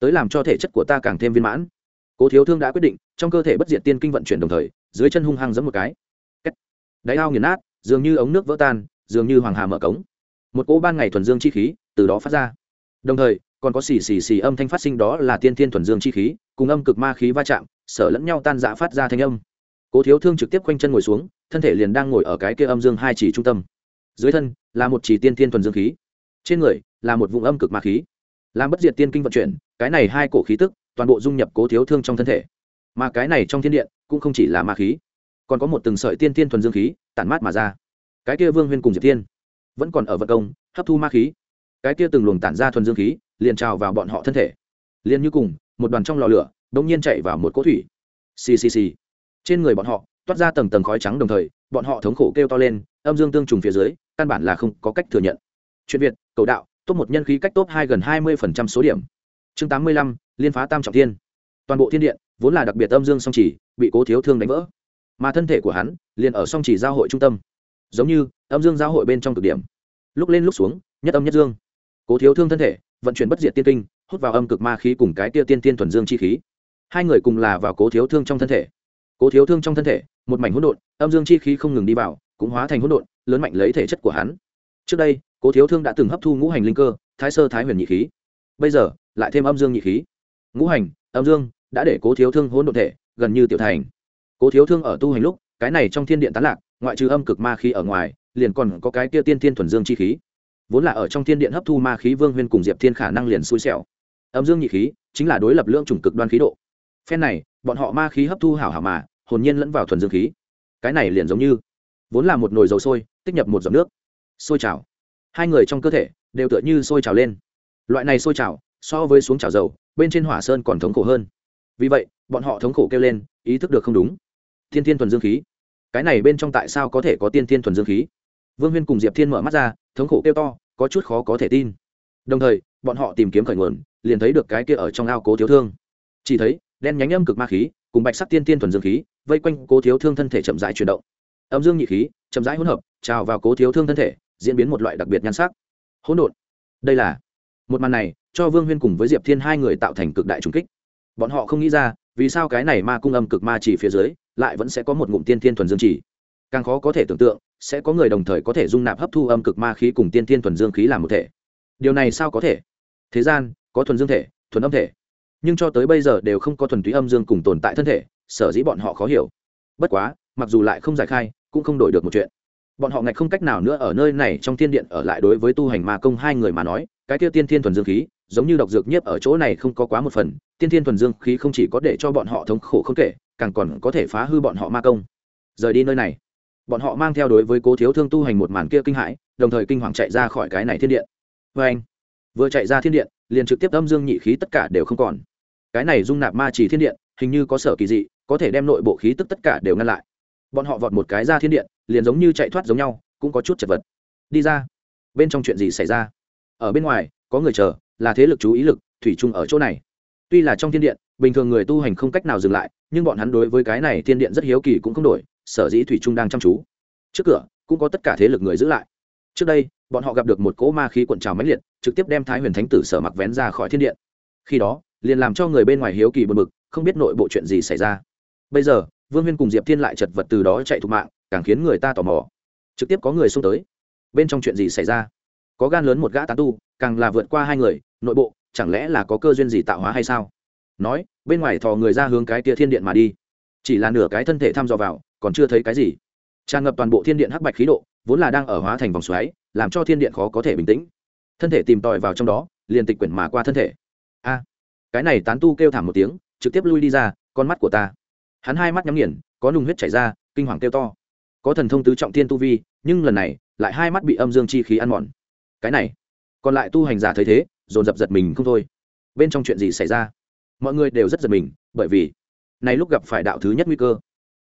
tới làm cho thể chất của ta càng thêm viên mãn. Cố thiếu thương đã quyết định, trong cơ thể bất diệt tiên kinh vận chuyển đồng thời, dưới chân hung hăng giẫm một cái. Đáy ao nghiền nát, dường như ống nước vỡ tan, dường như hoàng hà mở cống. Một cỗ ban ngày thuần dương chi khí từ đó phát ra. Đồng thời, còn có xì xì xì âm thanh phát sinh đó là tiên thiên thuần dương chi khí, cùng âm cực ma khí va chạm, sở lẫn nhau tan dã phát ra thanh âm. Cố thiếu thương trực tiếp quanh chân ngồi xuống, thân thể liền đang ngồi ở cái kia âm dương hai chỉ trung tâm. Dưới thân là một chỉ tiên thiên thuần dương khí, trên người là một vùng âm cực ma khí làm bất diệt tiên kinh vận chuyển, cái này hai cổ khí tức, toàn bộ dung nhập cố thiếu thương trong thân thể. Mà cái này trong thiên điện, cũng không chỉ là ma khí, còn có một từng sợi tiên tiên thuần dương khí, tản mát mà ra. Cái kia vương huyên cùng diệp tiên vẫn còn ở vận công, hấp thu ma khí. Cái kia từng luồng tản ra thuần dương khí, liền trào vào bọn họ thân thể. Liền như cùng, một đoàn trong lò lửa đông nhiên chạy vào một cỗ thủy. Xì xì xì. Trên người bọn họ, toát ra tầng tầng khói trắng đồng thời, bọn họ thống khổ kêu to lên, âm dương tương trùng phía dưới, căn bản là không có cách thừa nhận. Chuyện việt, cầu đạo top một nhân khí cách top hai gần hai mươi số điểm. Chương tám mươi lăm, liên phá tam trọng thiên. Toàn bộ thiên điện, vốn là đặc biệt âm dương song chỉ, bị cố thiếu thương đánh vỡ. Mà thân thể của hắn, liền ở song chỉ giao hội trung tâm. Giống như, âm dương giao hội bên trong cực điểm. Lúc lên lúc xuống, nhất âm nhất dương. Cố thiếu thương thân thể, vận chuyển bất diệt tiên kinh, hút vào âm cực ma khí cùng cái tia tiên tiên thuần dương chi khí. Hai người cùng là vào cố thiếu thương trong thân thể. Cố thiếu thương trong thân thể, một mảnh hỗn độn, âm dương chi khí không ngừng đi vào, cũng hóa thành hỗn độn, lớn mạnh lấy thể chất của hắn. Trước đây cố thiếu thương đã từng hấp thu ngũ hành linh cơ, thái sơ thái huyền nhị khí. Bây giờ, lại thêm âm dương nhị khí. Ngũ hành, âm dương đã để cố thiếu thương hỗn độn thể, gần như tiểu thành. Cố thiếu thương ở tu hành lúc, cái này trong thiên điện tán lạc, ngoại trừ âm cực ma khí ở ngoài, liền còn có cái kia tiên thiên thuần dương chi khí. Vốn là ở trong thiên điện hấp thu ma khí vương huyên cùng diệp thiên khả năng liền xui xẻo. Âm dương nhị khí chính là đối lập lượng chủng cực đoan khí độ. Phen này, bọn họ ma khí hấp thu hảo hảo mà, hồn nhiên lẫn vào thuần dương khí. Cái này liền giống như, vốn là một nồi dầu sôi, tích nhập một giọt nước. Sôi trào hai người trong cơ thể đều tựa như sôi trào lên. Loại này sôi trào so với xuống trào dầu, bên trên hỏa sơn còn thống khổ hơn. Vì vậy, bọn họ thống khổ kêu lên, ý thức được không đúng. Thiên thiên thuần dương khí. Cái này bên trong tại sao có thể có tiên thiên thuần dương khí? Vương huyên cùng diệp thiên mở mắt ra, thống khổ kêu to, có chút khó có thể tin. Đồng thời, bọn họ tìm kiếm khởi nguồn, liền thấy được cái kia ở trong ao cố thiếu thương. Chỉ thấy, đen nhánh âm cực ma khí cùng bạch sắc tiên tiên thuần dương khí, vây quanh cố thiếu thương thân thể chậm rãi chuyển động. Âm dương nhị khí, chậm rãi hỗn hợp, trào vào cố thiếu thương thân thể diễn biến một loại đặc biệt nhan sắc. Hỗn độn. Đây là một màn này cho vương huyên cùng với diệp thiên hai người tạo thành cực đại trùng kích. Bọn họ không nghĩ ra, vì sao cái này ma cung âm cực ma chỉ phía dưới lại vẫn sẽ có một ngụm tiên thiên thuần dương chỉ. Càng khó có thể tưởng tượng, sẽ có người đồng thời có thể dung nạp hấp thu âm cực ma khí cùng tiên thiên thuần dương khí làm một thể. Điều này sao có thể? Thế gian, có thuần dương thể, thuần âm thể. Nhưng cho tới bây giờ đều không có thuần túy âm dương cùng tồn tại thân thể, sở dĩ bọn họ khó hiểu. Bất quá, mặc dù lại không giải khai, cũng không đổi được một chuyện bọn họ ngạch không cách nào nữa ở nơi này, trong thiên điện ở lại đối với tu hành ma công hai người mà nói, cái tiêu tiên thiên thuần dương khí, giống như độc dược nhiếp ở chỗ này không có quá một phần, tiên thiên thuần dương khí không chỉ có để cho bọn họ thống khổ không kể, càng còn có thể phá hư bọn họ ma công. Rời đi nơi này, bọn họ mang theo đối với cố thiếu thương tu hành một màn kia kinh hãi, đồng thời kinh hoàng chạy ra khỏi cái này thiên điện. Vê anh, vừa chạy ra thiên điện, liền trực tiếp âm dương nhị khí tất cả đều không còn. Cái này dung nạp ma chỉ thiên điện, hình như có sở kỳ dị, có thể đem nội bộ khí tức tất cả đều ngăn lại bọn họ vọt một cái ra thiên điện, liền giống như chạy thoát giống nhau, cũng có chút chật vật. Đi ra. Bên trong chuyện gì xảy ra? Ở bên ngoài, có người chờ, là thế lực chú ý lực, thủy chung ở chỗ này. Tuy là trong thiên điện, bình thường người tu hành không cách nào dừng lại, nhưng bọn hắn đối với cái này thiên điện rất hiếu kỳ cũng không đổi, sở dĩ thủy trung đang chăm chú. Trước cửa, cũng có tất cả thế lực người giữ lại. Trước đây, bọn họ gặp được một cỗ ma khí cuộn trào mãnh liệt, trực tiếp đem thái huyền thánh tử sở mặc vén ra khỏi thiên điện. Khi đó, liền làm cho người bên ngoài hiếu kỳ buồn bực, không biết nội bộ chuyện gì xảy ra. Bây giờ vương huyên cùng diệp thiên lại chật vật từ đó chạy thục mạng, càng khiến người ta tò mò. Trực tiếp có người xông tới. Bên trong chuyện gì xảy ra? Có gan lớn một gã tán tu, càng là vượt qua hai người, nội bộ, chẳng lẽ là có cơ duyên gì tạo hóa hay sao? Nói, bên ngoài thò người ra hướng cái tia thiên điện mà đi. Chỉ là nửa cái thân thể thăm dò vào, còn chưa thấy cái gì. Tràn ngập toàn bộ thiên điện hắc bạch khí độ, vốn là đang ở hóa thành vòng xoáy, làm cho thiên điện khó có thể bình tĩnh. Thân thể tìm tòi vào trong đó, liền tịch quyển mà qua thân thể. A, cái này tán tu kêu thảm một tiếng, trực tiếp lui đi ra, con mắt của ta hắn hai mắt nhắm nghiền, có nung huyết chảy ra, kinh hoàng kêu to. Có thần thông tứ trọng thiên tu vi, nhưng lần này, lại hai mắt bị âm dương chi khí ăn mòn. Cái này, còn lại tu hành giả thấy thế, dồn dập giật mình không thôi. Bên trong chuyện gì xảy ra? Mọi người đều rất giật mình, bởi vì, này lúc gặp phải đạo thứ nhất nguy cơ.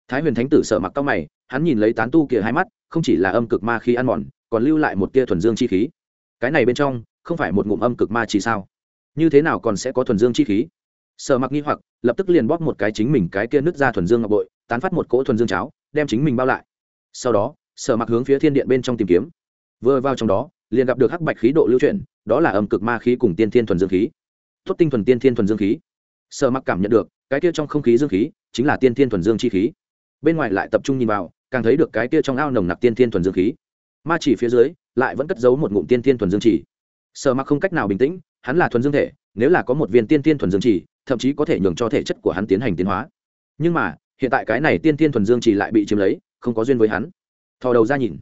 Thái huyền thánh tử sợ mặc cao mày, hắn nhìn lấy tán tu kia hai mắt, không chỉ là âm cực ma khí ăn mòn, còn lưu lại một tia thuần dương chi khí. Cái này bên trong, không phải một ngụm âm cực ma chỉ sao? Như thế nào còn sẽ có thuần dương chi khí? Sở mặc nghi hoặc, lập tức liền bóp một cái chính mình cái kia nứt ra thuần dương ngọc bội, tán phát một cỗ thuần dương cháo, đem chính mình bao lại. Sau đó, sở mặc hướng phía thiên điện bên trong tìm kiếm. Vừa vào trong đó, liền gặp được hắc bạch khí độ lưu chuyển, đó là âm cực ma khí cùng tiên thiên thuần dương khí. Tốt tinh thuần tiên thiên thuần dương khí. Sở mặc cảm nhận được, cái kia trong không khí dương khí, chính là tiên thiên thuần dương chi khí. Bên ngoài lại tập trung nhìn vào, càng thấy được cái kia trong ao nồng nặc tiên thiên thuần dương khí. Ma chỉ phía dưới, lại vẫn cất giấu một ngụm tiên thiên thuần dương chỉ. Sở mặc không cách nào bình tĩnh, hắn là thuần dương thể, nếu là có một viên tiên thiên thuần dương chỉ thậm chí có thể nhường cho thể chất của hắn tiến hành tiến hóa. Nhưng mà, hiện tại cái này tiên thiên thuần dương chỉ lại bị chiếm lấy, không có duyên với hắn. Thò đầu ra nhìn.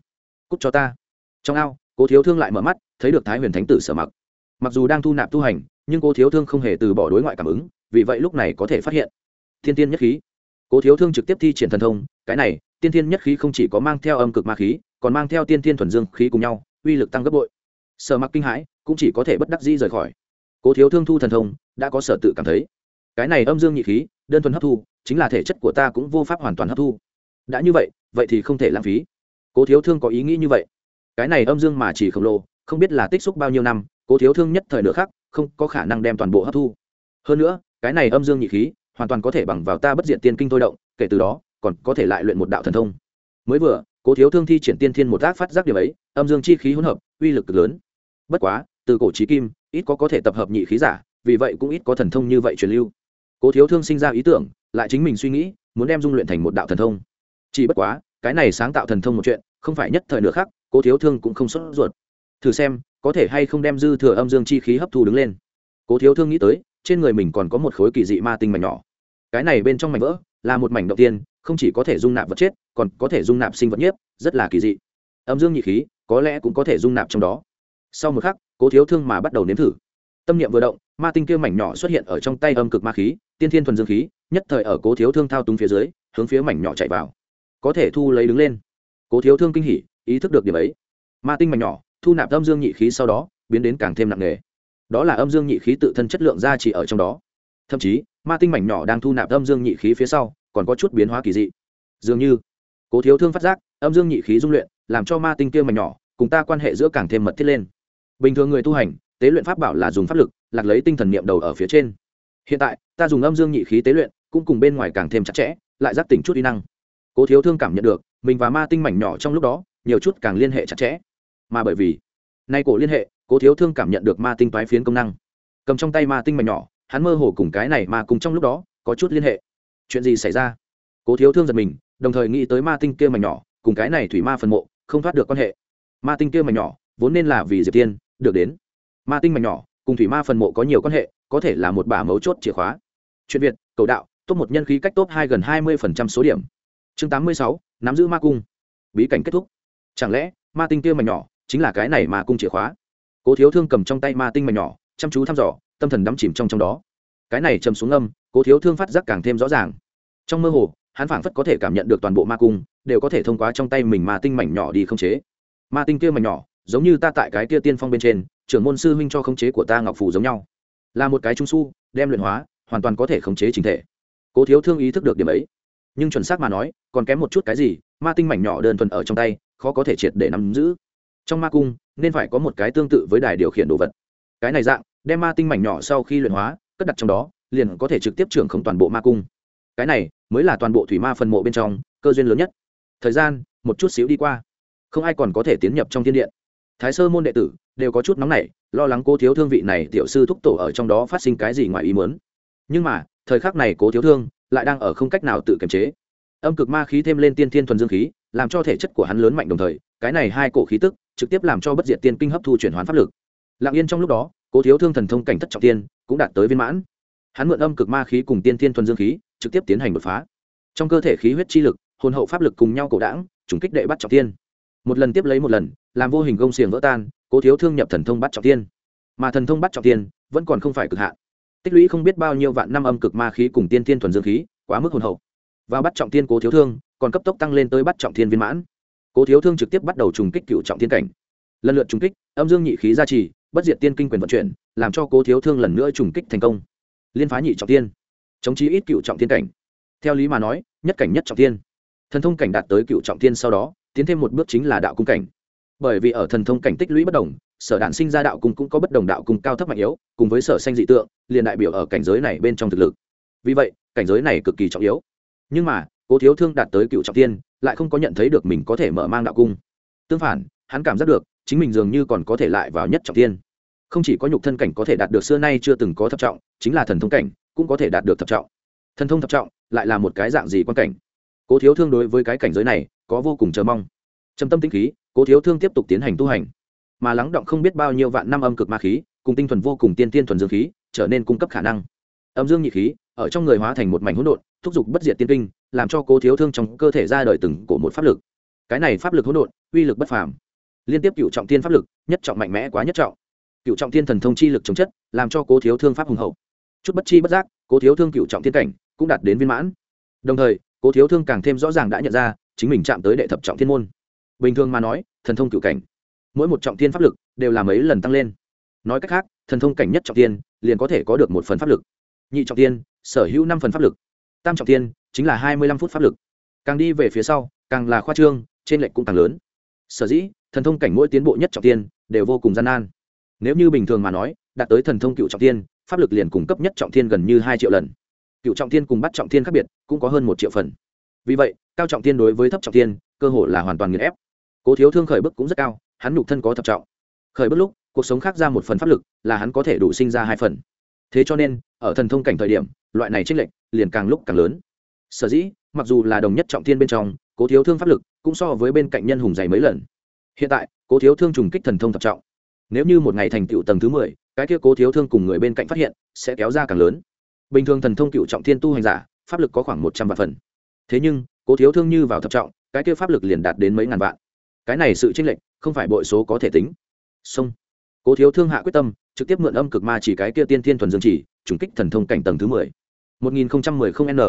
Cút cho ta. Trong ao, cố thiếu thương lại mở mắt, thấy được thái huyền thánh tử sở mặc. Mặc dù đang thu nạp tu hành, nhưng cố thiếu thương không hề từ bỏ đối ngoại cảm ứng, vì vậy lúc này có thể phát hiện. Thiên tiên nhất khí. Cố thiếu thương trực tiếp thi triển thần thông, cái này, tiên tiên nhất khí không chỉ có mang theo âm cực ma khí, còn mang theo tiên tiên thuần dương khí cùng nhau, uy lực tăng gấp bội. Sở mặc kinh hãi, cũng chỉ có thể bất đắc dĩ rời khỏi cố thiếu thương thu thần thông, đã có sở tự cảm thấy. Cái này âm dương nhị khí, đơn thuần hấp thu, chính là thể chất của ta cũng vô pháp hoàn toàn hấp thu. Đã như vậy vậy thì không thể lãng phí. Cố thiếu thương có ý nghĩ như vậy. Cái này âm dương mà chỉ khổng lồ, không biết là tích xúc bao nhiêu năm, cố thiếu thương nhất thời nữa khác không có khả năng đem toàn bộ hấp thu. Hơn nữa, cái này âm dương nhị khí, hoàn toàn có thể bằng vào ta bất diện tiên kinh thôi động, kể từ đó, còn có thể lại luyện một đạo thần thông. Mới vừa, cố thiếu thương thi triển tiên thiên một tác phát giác điểm ấy, âm dương chi khí hỗn hợp, uy lực cực lớn. Bất quá, từ cổ trí kim ít có có thể tập hợp nhị khí giả, vì vậy cũng ít có thần thông như vậy truyền lưu. Cố thiếu thương sinh ra ý tưởng, lại chính mình suy nghĩ, muốn đem dung luyện thành một đạo thần thông. Chỉ bất quá, cái này sáng tạo thần thông một chuyện, không phải nhất thời nữa khác cố thiếu thương cũng không xuất ruột. Thử xem, có thể hay không đem dư thừa âm dương chi khí hấp thu đứng lên. Cố thiếu thương nghĩ tới, trên người mình còn có một khối kỳ dị ma tinh mảnh nhỏ. Cái này bên trong mảnh vỡ, là một mảnh đầu tiên, không chỉ có thể dung nạp vật chết, còn có thể dung nạp sinh vật nhiếp, rất là kỳ dị. Âm dương nhị khí, có lẽ cũng có thể dung nạp trong đó sau một khắc, cố thiếu thương mà bắt đầu nếm thử. Tâm niệm vừa động, ma tinh kia mảnh nhỏ xuất hiện ở trong tay âm cực ma khí, tiên thiên thuần dương khí, nhất thời ở cố thiếu thương thao túng phía dưới, hướng phía mảnh nhỏ chạy vào. Có thể thu lấy đứng lên. Cố thiếu thương kinh hỉ, ý thức được điểm ấy. Ma tinh mảnh nhỏ, thu nạp âm dương nhị khí sau đó, biến đến càng thêm nặng nề. Đó là âm dương nhị khí tự thân chất lượng ra chỉ ở trong đó. Thậm chí, ma tinh mảnh nhỏ đang thu nạp âm dương nhị khí phía sau, còn có chút biến hóa kỳ dị. Dường như, cố thiếu thương phát giác, âm dương nhị khí dung luyện, làm cho ma tinh kia mảnh nhỏ, cùng ta quan hệ giữa càng thêm mật thiết lên bình thường người tu hành, tế luyện pháp bảo là dùng pháp lực, lạc lấy tinh thần niệm đầu ở phía trên. Hiện tại, ta dùng âm dương nhị khí tế luyện, cũng cùng bên ngoài càng thêm chặt chẽ, lại giáp tỉnh chút y năng. Cố thiếu thương cảm nhận được, mình và ma tinh mảnh nhỏ trong lúc đó, nhiều chút càng liên hệ chặt chẽ. Mà bởi vì, nay cổ liên hệ, cố thiếu thương cảm nhận được ma tinh toái phiến công năng. Cầm trong tay ma tinh mảnh nhỏ, hắn mơ hồ cùng cái này mà cùng trong lúc đó, có chút liên hệ. Chuyện gì xảy ra? Cố thiếu thương giật mình, đồng thời nghĩ tới ma tinh kia mảnh nhỏ, cùng cái này thủy ma phần mộ, không thoát được quan hệ. Ma tinh kia mảnh nhỏ, vốn nên là vì diệp tiên được đến. Ma tinh mảnh nhỏ, cùng thủy ma phần mộ có nhiều quan hệ, có thể là một bả mấu chốt chìa khóa. Chuyện việt, cầu đạo, top một nhân khí cách top hai gần hai mươi số điểm. Chương tám mươi sáu, nắm giữ ma cung. Bí cảnh kết thúc. Chẳng lẽ, ma tinh kia mảnh nhỏ chính là cái này mà cung chìa khóa? Cố thiếu thương cầm trong tay ma tinh mảnh nhỏ, chăm chú thăm dò, tâm thần đắm chìm trong trong đó. Cái này chầm xuống âm, cố thiếu thương phát giác càng thêm rõ ràng. Trong mơ hồ, hắn phảng phất có thể cảm nhận được toàn bộ ma cung, đều có thể thông qua trong tay mình ma tinh mảnh nhỏ đi không chế. Ma tinh kia mảnh nhỏ giống như ta tại cái kia tiên phong bên trên, trưởng môn sư huynh cho khống chế của ta ngọc phủ giống nhau. Là một cái trung su, đem luyện hóa, hoàn toàn có thể khống chế chính thể. Cố thiếu thương ý thức được điểm ấy. Nhưng chuẩn xác mà nói, còn kém một chút cái gì, ma tinh mảnh nhỏ đơn thuần ở trong tay, khó có thể triệt để nắm giữ. Trong ma cung, nên phải có một cái tương tự với đài điều khiển đồ vật. Cái này dạng, đem ma tinh mảnh nhỏ sau khi luyện hóa, cất đặt trong đó, liền có thể trực tiếp trưởng không toàn bộ ma cung. Cái này, mới là toàn bộ thủy ma phần mộ bên trong, cơ duyên lớn nhất. Thời gian, một chút xíu đi qua. Không ai còn có thể tiến nhập trong thiên điện thái sơ môn đệ tử đều có chút nóng nảy, lo lắng cố thiếu thương vị này tiểu sư thúc tổ ở trong đó phát sinh cái gì ngoài ý muốn. Nhưng mà, thời khắc này cố thiếu thương lại đang ở không cách nào tự kiềm chế. Âm cực ma khí thêm lên tiên thiên thuần dương khí, làm cho thể chất của hắn lớn mạnh đồng thời, cái này hai cổ khí tức trực tiếp làm cho bất diệt tiên kinh hấp thu chuyển hoán pháp lực. Lặng yên trong lúc đó, cố thiếu thương thần thông cảnh thất trọng tiên cũng đạt tới viên mãn. Hắn mượn âm cực ma khí cùng tiên thiên thuần dương khí trực tiếp tiến hành đột phá. Trong cơ thể khí huyết chi lực, hồn hậu pháp lực cùng nhau cổ đảng trùng kích đệ bắt trọng tiên một lần tiếp lấy một lần, làm vô hình gông xiềng vỡ tan, cố thiếu thương nhập thần thông bắt trọng tiên. Mà thần thông bắt trọng tiên vẫn còn không phải cực hạn. Tích lũy không biết bao nhiêu vạn năm âm cực ma khí cùng tiên thiên thuần dương khí, quá mức hồn hậu. Và bắt trọng tiên cố thiếu thương còn cấp tốc tăng lên tới bắt trọng thiên viên mãn. Cố thiếu thương trực tiếp bắt đầu trùng kích cựu trọng thiên cảnh. Lần lượt trùng kích, âm dương nhị khí gia trì, bất diệt tiên kinh quyền vận chuyển, làm cho cố thiếu thương lần nữa trùng kích thành công. Liên phá nhị trọng tiên. Chống chí ít cựu trọng thiên cảnh. Theo lý mà nói, nhất cảnh nhất trọng tiên. Thần thông cảnh đạt tới cựu trọng tiên sau đó tiến thêm một bước chính là đạo cung cảnh. Bởi vì ở thần thông cảnh tích lũy bất đồng, sở đạn sinh ra đạo cung cũng có bất đồng đạo cung cao thấp mạnh yếu, cùng với sở sanh dị tượng, liền đại biểu ở cảnh giới này bên trong thực lực. Vì vậy, cảnh giới này cực kỳ trọng yếu. Nhưng mà, cố thiếu thương đạt tới cựu trọng tiên lại không có nhận thấy được mình có thể mở mang đạo cung. Tương phản, hắn cảm giác được, chính mình dường như còn có thể lại vào nhất trọng tiên không chỉ có nhục thân cảnh có thể đạt được xưa nay chưa từng có thập trọng, chính là thần thông cảnh cũng có thể đạt được thập trọng. Thần thông thập trọng lại là một cái dạng gì quan cảnh? Cố thiếu thương đối với cái cảnh giới này có vô cùng chờ mong. Trầm tâm tĩnh khí, cố thiếu thương tiếp tục tiến hành tu hành. Mà lắng động không biết bao nhiêu vạn năm âm cực ma khí, cùng tinh thuần vô cùng tiên tiên thuần dương khí, trở nên cung cấp khả năng. Âm dương nhị khí, ở trong người hóa thành một mảnh hỗn độn, thúc giục bất diệt tiên kinh, làm cho cố thiếu thương trong cơ thể ra đời từng cổ một pháp lực. Cái này pháp lực hỗn độn, uy lực bất phàm. Liên tiếp cựu trọng tiên pháp lực, nhất trọng mạnh mẽ quá nhất trọng. Cựu trọng tiên thần thông chi lực chống chất, làm cho cố thiếu thương pháp hùng hậu. Chút bất chi bất giác, cố thiếu thương cựu trọng tiên cảnh cũng đạt đến viên mãn. Đồng thời cố thiếu thương càng thêm rõ ràng đã nhận ra, chính mình chạm tới đệ thập trọng thiên môn. Bình thường mà nói, thần thông cựu cảnh, mỗi một trọng thiên pháp lực đều là mấy lần tăng lên. Nói cách khác, thần thông cảnh nhất trọng tiên liền có thể có được một phần pháp lực. Nhị trọng tiên sở hữu năm phần pháp lực. Tam trọng tiên chính là hai mươi lăm phút pháp lực. Càng đi về phía sau, càng là khoa trương, trên lệnh cũng càng lớn. Sở dĩ, thần thông cảnh mỗi tiến bộ nhất trọng tiên đều vô cùng gian nan. Nếu như bình thường mà nói, đạt tới thần thông cựu trọng tiên pháp lực liền cung cấp nhất trọng tiên gần như hai triệu lần cựu trọng thiên cùng bắt trọng thiên khác biệt cũng có hơn một triệu phần. Vì vậy cao trọng thiên đối với thấp trọng thiên, cơ hội là hoàn toàn nghiền ép. Cố thiếu thương khởi bức cũng rất cao hắn nhục thân có thập trọng. Khởi bức lúc cuộc sống khác ra một phần pháp lực là hắn có thể đủ sinh ra hai phần. Thế cho nên ở thần thông cảnh thời điểm loại này tranh lệch liền càng lúc càng lớn. Sở dĩ mặc dù là đồng nhất trọng thiên bên trong cố thiếu thương pháp lực cũng so với bên cạnh nhân hùng dày mấy lần. Hiện tại cố thiếu thương trùng kích thần thông thập trọng. Nếu như một ngày thành tựu tầng thứ mười cái kia cố thiếu thương cùng người bên cạnh phát hiện sẽ kéo ra càng lớn bình thường thần thông cựu trọng thiên tu hành giả, pháp lực có khoảng một trăm vạn phần. Thế nhưng, cố thiếu thương như vào thập trọng, cái kia pháp lực liền đạt đến mấy ngàn vạn. Cái này sự tranh lệch, không phải bội số có thể tính. Song cố thiếu thương hạ quyết tâm, trực tiếp mượn âm cực ma chỉ cái kia tiên thiên thuần dương chỉ, trùng kích thần thông cảnh tầng thứ mười. một nghìn không trăm mười không n.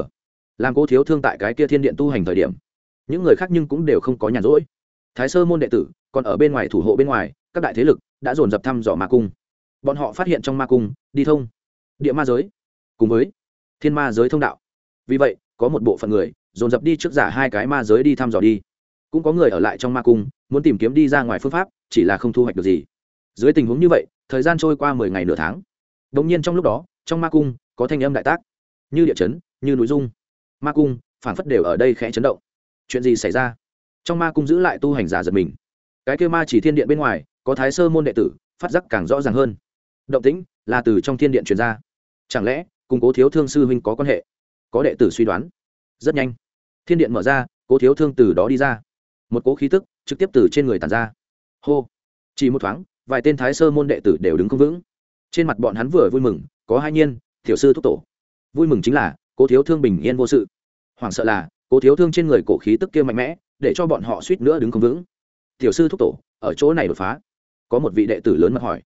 Làm cố thiếu thương tại cái kia thiên điện tu hành thời điểm, những người khác nhưng cũng đều không có nhàn rỗi. Thái sơ môn đệ tử, còn ở bên ngoài thủ hộ bên ngoài, các đại thế lực đã dồn dập thăm dò ma cung. Bọn họ phát hiện trong ma cung, đi thông. Địa ma giới cùng với thiên ma giới thông đạo. Vì vậy, có một bộ phận người dồn dập đi trước giả hai cái ma giới đi thăm dò đi. Cũng có người ở lại trong ma cung, muốn tìm kiếm đi ra ngoài phương pháp, chỉ là không thu hoạch được gì. Dưới tình huống như vậy, thời gian trôi qua mười ngày nửa tháng. Đ ỗ n g nhiên trong lúc đó, trong ma cung có thanh âm đại tác. Như địa chấn, như núi dung ma cung phản phất đều ở đây khẽ chấn động. Chuyện gì xảy ra? Trong ma cung giữ lại tu hành giả giật mình. Cái kêu ma chỉ thiên điện bên ngoài, có thái sơ môn đệ tử, phát giác càng rõ ràng hơn. Động tĩnh là từ trong thiên điện truyền ra. Chẳng lẽ cùng cố thiếu thương sư huynh có quan hệ. Có đệ tử suy đoán. Rất nhanh. Thiên điện mở ra, cố thiếu thương từ đó đi ra. Một cố khí tức trực tiếp từ trên người tàn ra. Hô. Chỉ một thoáng, vài tên thái sơ môn đệ tử đều đứng không vững. Trên mặt bọn hắn vừa vui mừng, có hai nhiên thiểu sư thúc tổ. Vui mừng chính là, cố thiếu thương bình yên vô sự. Hoảng sợ là, cố thiếu thương trên người cổ khí tức kia mạnh mẽ, để cho bọn họ suýt nữa đứng không vững. Tiểu sư thúc tổ, ở chỗ này đột phá. Có một vị đệ tử lớn mặt hỏi.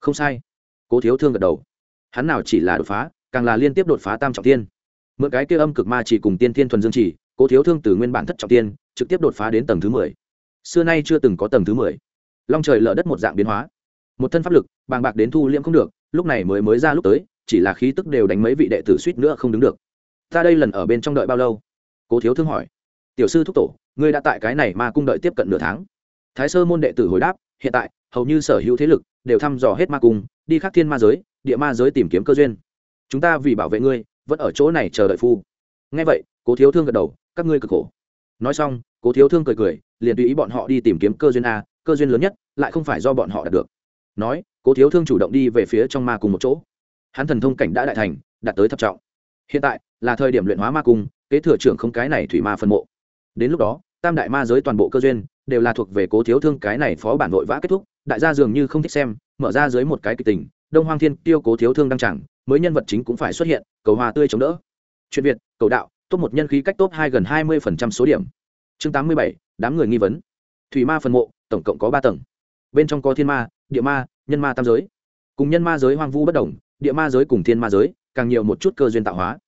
Không sai. Cố thiếu thương gật đầu. Hắn nào chỉ là đột phá càng là liên tiếp đột phá tam trọng tiên mượn cái kia âm cực ma chỉ cùng tiên thiên thuần dương chỉ, cố thiếu thương từ nguyên bản thất trọng tiên trực tiếp đột phá đến tầng thứ mười. Xưa nay chưa từng có tầng thứ mười. Long trời lở đất một dạng biến hóa. Một thân pháp lực, bàng bạc đến thu liễm không được, lúc này mới mới ra lúc tới, chỉ là khí tức đều đánh mấy vị đệ tử suýt nữa không đứng được. Ta đây lần ở bên trong đợi bao lâu? Cố thiếu thương hỏi. Tiểu sư thúc tổ, ngươi đã tại cái này ma cung đợi tiếp cận nửa tháng. Thái sơ môn đệ tử hồi đáp, hiện tại, hầu như sở hữu thế lực đều thăm dò hết ma cung, đi khắc thiên ma giới, địa ma giới tìm kiếm cơ duyên chúng ta vì bảo vệ ngươi, vẫn ở chỗ này chờ đợi phu. Ngay vậy, cố thiếu thương gật đầu, các ngươi cực khổ. Nói xong, cố thiếu thương cười cười, liền tùy ý bọn họ đi tìm kiếm cơ duyên a, cơ duyên lớn nhất, lại không phải do bọn họ đạt được. Nói, cố thiếu thương chủ động đi về phía trong ma cùng một chỗ. Hắn thần thông cảnh đã đại thành, đạt tới thập trọng. Hiện tại, là thời điểm luyện hóa ma cung, kế thừa trưởng không cái này thủy ma phân mộ. Đến lúc đó, tam đại ma giới toàn bộ cơ duyên, đều là thuộc về cố thiếu thương cái này phó bản vội vã kết thúc, đại gia dường như không thích xem, mở ra dưới một cái kịch tình, đông hoang thiên tiêu cố thiếu thương đăng chẳng mới nhân vật chính cũng phải xuất hiện, cầu hòa tươi chống đỡ. Chuyện việt, cầu đạo, top một nhân khí cách top hai gần hai mươi số điểm. Chương tám mươi bảy, đám người nghi vấn. Thủy ma phần mộ, tổng cộng có ba tầng. Bên trong có thiên ma, địa ma, nhân ma tam giới. Cùng nhân ma giới hoang vu bất đồng, địa ma giới cùng thiên ma giới, càng nhiều một chút cơ duyên tạo hóa.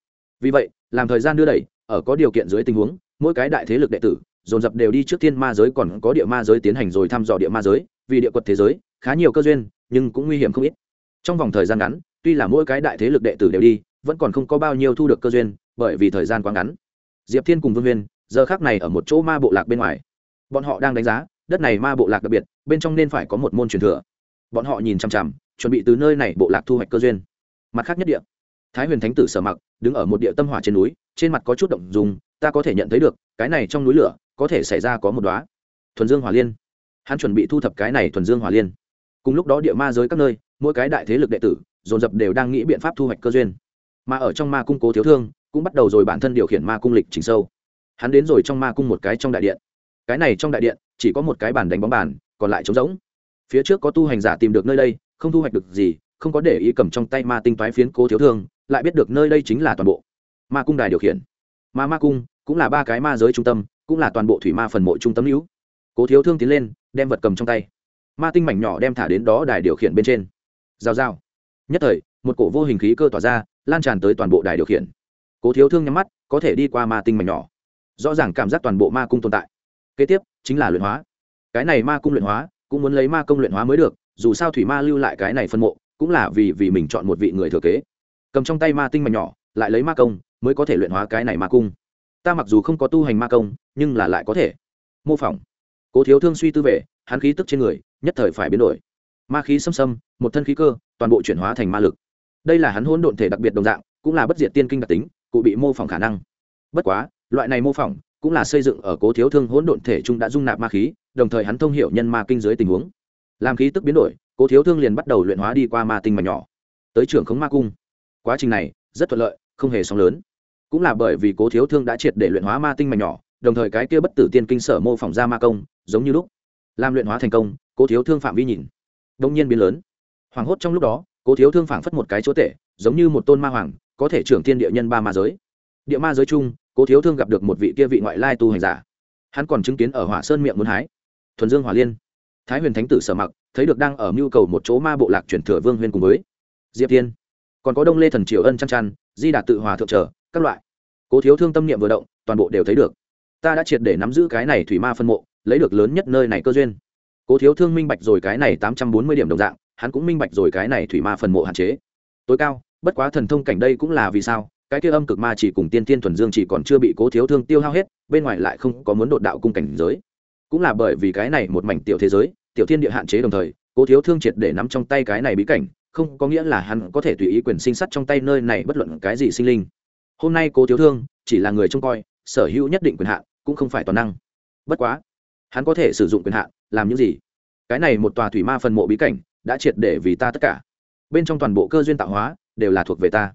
Vì vậy, làm thời gian đưa đẩy, ở có điều kiện dưới tình huống, mỗi cái đại thế lực đệ tử, dồn dập đều đi trước thiên ma giới còn có địa ma giới tiến hành rồi thăm dò địa ma giới, vì địa quật thế giới, khá nhiều cơ duyên, nhưng cũng nguy hiểm không ít. Trong vòng thời gian ngắn tuy là mỗi cái đại thế lực đệ tử đều đi vẫn còn không có bao nhiêu thu được cơ duyên bởi vì thời gian quá ngắn. Diệp thiên cùng vương Viên, giờ khác này ở một chỗ ma bộ lạc bên ngoài. Bọn họ đang đánh giá đất này ma bộ lạc đặc biệt bên trong nên phải có một môn truyền thừa. Bọn họ nhìn chằm chằm chuẩn bị từ nơi này bộ lạc thu hoạch cơ duyên. Mặt khác nhất địa. Thái huyền thánh tử sở mặc đứng ở một địa tâm hỏa trên núi trên mặt có chút động dùng ta có thể nhận thấy được cái này trong núi lửa có thể xảy ra có một đoá thuần dương hỏa liên. Hắn chuẩn bị thu thập cái này thuần dương hỏa liên. Cùng lúc đó địa ma giới các nơi mỗi cái đại thế lực đệ tử dồn dập đều đang nghĩ biện pháp thu hoạch cơ duyên. Mà ở trong ma cung cố thiếu thương, cũng bắt đầu rồi bản thân điều khiển ma cung lịch trình sâu. Hắn đến rồi trong ma cung một cái trong đại điện. Cái này trong đại điện, chỉ có một cái bàn đánh bóng bàn, còn lại trống rỗng. Phía trước có tu hành giả tìm được nơi đây, không thu hoạch được gì, không có để ý cầm trong tay ma tinh toái phiến cố thiếu thương, lại biết được nơi đây chính là toàn bộ. Ma cung đài điều khiển. Ma ma cung cũng là ba cái ma giới trung tâm, cũng là toàn bộ thủy ma phần mộ trung tâm hữu. Cố thiếu thương tiến lên, đem vật cầm trong tay. Ma tinh mảnh nhỏ đem thả đến đó đài điều khiển bên trên. Giao giao nhất thời, một cổ vô hình khí cơ tỏa ra, lan tràn tới toàn bộ đài điều khiển. Cố thiếu thương nhắm mắt, có thể đi qua ma tinh mảnh nhỏ. Rõ ràng cảm giác toàn bộ ma cung tồn tại. Kế tiếp, chính là luyện hóa. Cái này ma cung luyện hóa, cũng muốn lấy ma công luyện hóa mới được, dù sao thủy ma lưu lại cái này phân mộ, cũng là vì vì mình chọn một vị người thừa kế. Cầm trong tay ma tinh mảnh nhỏ, lại lấy ma công, mới có thể luyện hóa cái này ma cung. Ta mặc dù không có tu hành ma công, nhưng là lại có thể. Mô phỏng. Cố thiếu thương suy tư về, hắn khí tức trên người, nhất thời phải biến đổi ma khí xâm xâm, một thân khí cơ, toàn bộ chuyển hóa thành ma lực. Đây là hắn hỗn độn thể đặc biệt đồng dạng, cũng là bất diệt tiên kinh đặc tính, cụ bị mô phỏng khả năng. Bất quá, loại này mô phỏng cũng là xây dựng ở cố thiếu thương hỗn độn thể trung đã dung nạp ma khí, đồng thời hắn thông hiểu nhân ma kinh dưới tình huống. Làm khí tức biến đổi, cố thiếu thương liền bắt đầu luyện hóa đi qua ma tinh mảnh nhỏ. Tới trưởng khống ma cung. Quá trình này, rất thuận lợi, không hề sóng lớn. Cũng là bởi vì cố thiếu thương đã triệt để luyện hóa ma tinh mảnh nhỏ, đồng thời cái kia bất tử tiên kinh sở mô phỏng ra ma công, giống như lúc, làm luyện hóa thành công, cố thiếu thương phạm vi nhìn đông nhiên biến lớn. Hoảng hốt trong lúc đó, cố thiếu thương phảng phất một cái chỗ tể, giống như một tôn ma hoàng, có thể trưởng thiên địa nhân ba ma giới. Địa ma giới chung, cố thiếu thương gặp được một vị kia vị ngoại lai tu hành giả. Hắn còn chứng kiến ở hỏa sơn miệng muốn hái. Thuần dương hỏa liên. Thái huyền thánh tử sở mặc, thấy được đang ở mưu cầu một chỗ ma bộ lạc chuyển thừa vương huyên cùng với diệp tiên còn có đông lê thần triều ân chăn chăn, di đạt tự hòa thượng trở, các loại. Cố thiếu thương tâm niệm vừa động, toàn bộ đều thấy được. Ta đã triệt để nắm giữ cái này thủy ma phân mộ, lấy được lớn nhất nơi này cơ duyên cố thiếu thương minh bạch rồi cái này tám trăm bốn mươi điểm đồng dạng, hắn cũng minh bạch rồi cái này thủy ma phần mộ hạn chế. Tối cao, bất quá thần thông cảnh đây cũng là vì sao, cái kia âm cực ma chỉ cùng tiên tiên thuần dương chỉ còn chưa bị cố thiếu thương tiêu hao hết, bên ngoài lại không có muốn đột đạo cung cảnh giới. Cũng là bởi vì cái này một mảnh tiểu thế giới, tiểu thiên địa hạn chế đồng thời, cố thiếu thương triệt để nắm trong tay cái này bí cảnh, không có nghĩa là hắn có thể tùy ý quyền sinh sắt trong tay nơi này bất luận cái gì sinh linh. Hôm nay cố thiếu thương chỉ là người trông coi, sở hữu nhất định quyền hạn cũng không phải toàn năng. Bất quá hắn có thể sử dụng quyền hạn, làm những gì? Cái này một tòa thủy ma phần mộ bí cảnh đã triệt để vì ta tất cả. Bên trong toàn bộ cơ duyên tạo hóa đều là thuộc về ta.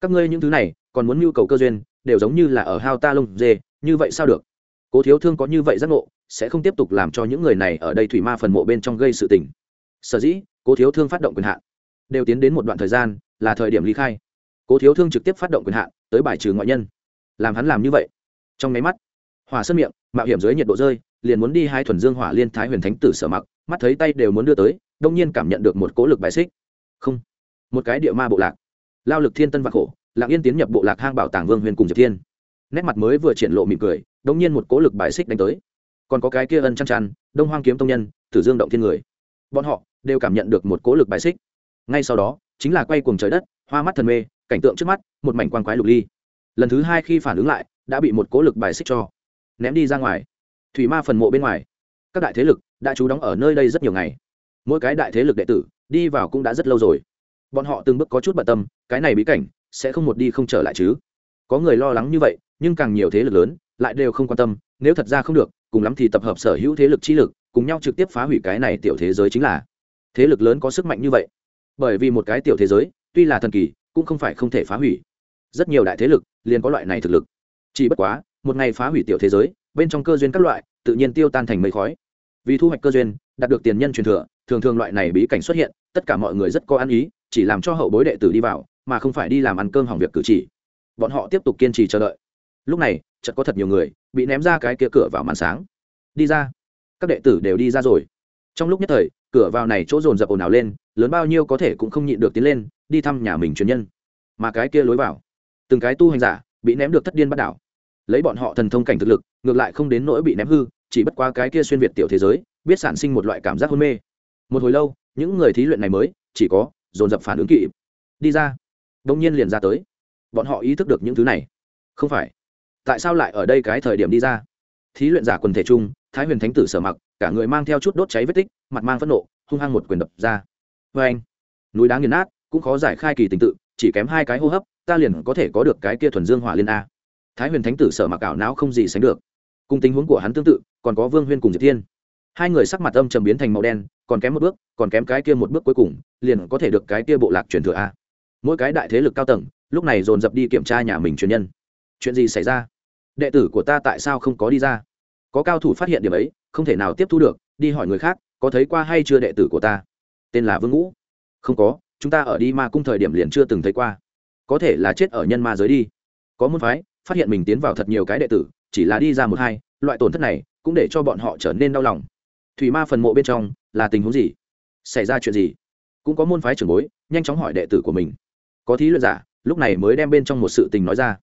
Các ngươi những thứ này còn muốn nhu cầu cơ duyên, đều giống như là ở hao ta lông dê, như vậy sao được? Cố thiếu thương có như vậy giác ngộ, sẽ không tiếp tục làm cho những người này ở đây thủy ma phần mộ bên trong gây sự tình. Sở dĩ, cố thiếu thương phát động quyền hạn đều tiến đến một đoạn thời gian, là thời điểm ly khai. Cố thiếu thương trực tiếp phát động quyền hạn tới bài trừ ngoại nhân. Làm hắn làm như vậy. Trong máy mắt hỏa sân miệng, mạo hiểm dưới nhiệt độ rơi liền muốn đi hai thuần dương hỏa liên thái huyền thánh tử sở mặc, mắt thấy tay đều muốn đưa tới, đông nhiên cảm nhận được một cố lực bài xích. Không, một cái địa ma bộ lạc. Lao lực thiên tân vạc khổ lạc yên tiến nhập bộ lạc hang bảo tàng vương huyền cùng diệp thiên. Nét mặt mới vừa triển lộ mỉm cười, đông nhiên một cố lực bài xích đánh tới. Còn có cái kia ân chăn chăn, đông hoang kiếm tông nhân, tử dương động thiên người. Bọn họ đều cảm nhận được một cố lực bài xích. Ngay sau đó, chính là quay cuồng trời đất, hoa mắt thần mê, cảnh tượng trước mắt, một mảnh quang quái lục ly. Lần thứ hai khi phản ứng lại, đã bị một cố lực bài xích cho ném đi ra ngoài thủy ma phần mộ bên ngoài. Các đại thế lực đã trú đóng ở nơi đây rất nhiều ngày. Mỗi cái đại thế lực đệ tử đi vào cũng đã rất lâu rồi. Bọn họ từng bước có chút bận tâm, cái này bí cảnh sẽ không một đi không trở lại chứ. Có người lo lắng như vậy, nhưng càng nhiều thế lực lớn lại đều không quan tâm, nếu thật ra không được, cùng lắm thì tập hợp sở hữu thế lực chi lực, cùng nhau trực tiếp phá hủy cái này tiểu thế giới chính là. Thế lực lớn có sức mạnh như vậy. Bởi vì một cái tiểu thế giới, tuy là thần kỳ, cũng không phải không thể phá hủy. Rất nhiều đại thế lực liền có loại này thực lực. Chỉ bất quá, một ngày phá hủy tiểu thế giới bên trong cơ duyên các loại, tự nhiên tiêu tan thành mây khói. Vì thu hoạch cơ duyên, đạt được tiền nhân truyền thừa, thường thường loại này bí cảnh xuất hiện, tất cả mọi người rất có ăn ý, chỉ làm cho hậu bối đệ tử đi vào, mà không phải đi làm ăn cơm hỏng việc cử chỉ. Bọn họ tiếp tục kiên trì chờ đợi. Lúc này, chợt có thật nhiều người, bị ném ra cái kia cửa vào màn sáng. Đi ra. Các đệ tử đều đi ra rồi. Trong lúc nhất thời, cửa vào này chỗ dồn dập ồn ào lên, lớn bao nhiêu có thể cũng không nhịn được tiến lên, đi thăm nhà mình truyền nhân. Mà cái kia lối vào. Từng cái tu hành giả, bị ném được thất điên bắt đảo lấy bọn họ thần thông cảnh thực lực, ngược lại không đến nỗi bị ném hư, chỉ bất qua cái kia xuyên việt tiểu thế giới, biết sản sinh một loại cảm giác hôn mê. Một hồi lâu, những người thí luyện này mới, chỉ có, dồn dập phản ứng kỵ đi ra. Đông nhiên liền ra tới. Bọn họ ý thức được những thứ này. Không phải. Tại sao lại ở đây cái thời điểm đi ra? Thí luyện giả quần thể chung thái huyền thánh tử sở mặc, cả người mang theo chút đốt cháy vết tích, mặt mang phẫn nộ, hung hăng một quyền đập ra. Vê anh, núi đá nghiền nát, cũng khó giải khai kỳ tình tự, chỉ kém hai cái hô hấp, ta liền có thể có được cái kia thuần dương hỏa liên a thái huyền thánh tử sở mặc ảo não không gì sánh được. Cùng tình huống của hắn tương tự, còn có vương huyên cùng diệp thiên. Hai người sắc mặt âm trầm biến thành màu đen, còn kém một bước, còn kém cái kia một bước cuối cùng, liền có thể được cái kia bộ lạc truyền thừa a. Mỗi cái đại thế lực cao tầng, lúc này dồn dập đi kiểm tra nhà mình truyền nhân. Chuyện gì xảy ra? Đệ tử của ta tại sao không có đi ra? Có cao thủ phát hiện điểm ấy, không thể nào tiếp thu được, đi hỏi người khác, có thấy qua hay chưa đệ tử của ta? Tên là vương ngũ. Không có, chúng ta ở đi ma cung thời điểm liền chưa từng thấy qua. Có thể là chết ở nhân ma giới đi. Có môn phái phát hiện mình tiến vào thật nhiều cái đệ tử, chỉ là đi ra một hai, loại tổn thất này cũng để cho bọn họ trở nên đau lòng. Thủy ma phần mộ bên trong là tình huống gì? Xảy ra chuyện gì? Cũng có môn phái trưởng bối nhanh chóng hỏi đệ tử của mình. Có thí luyện giả, lúc này mới đem bên trong một sự tình nói ra.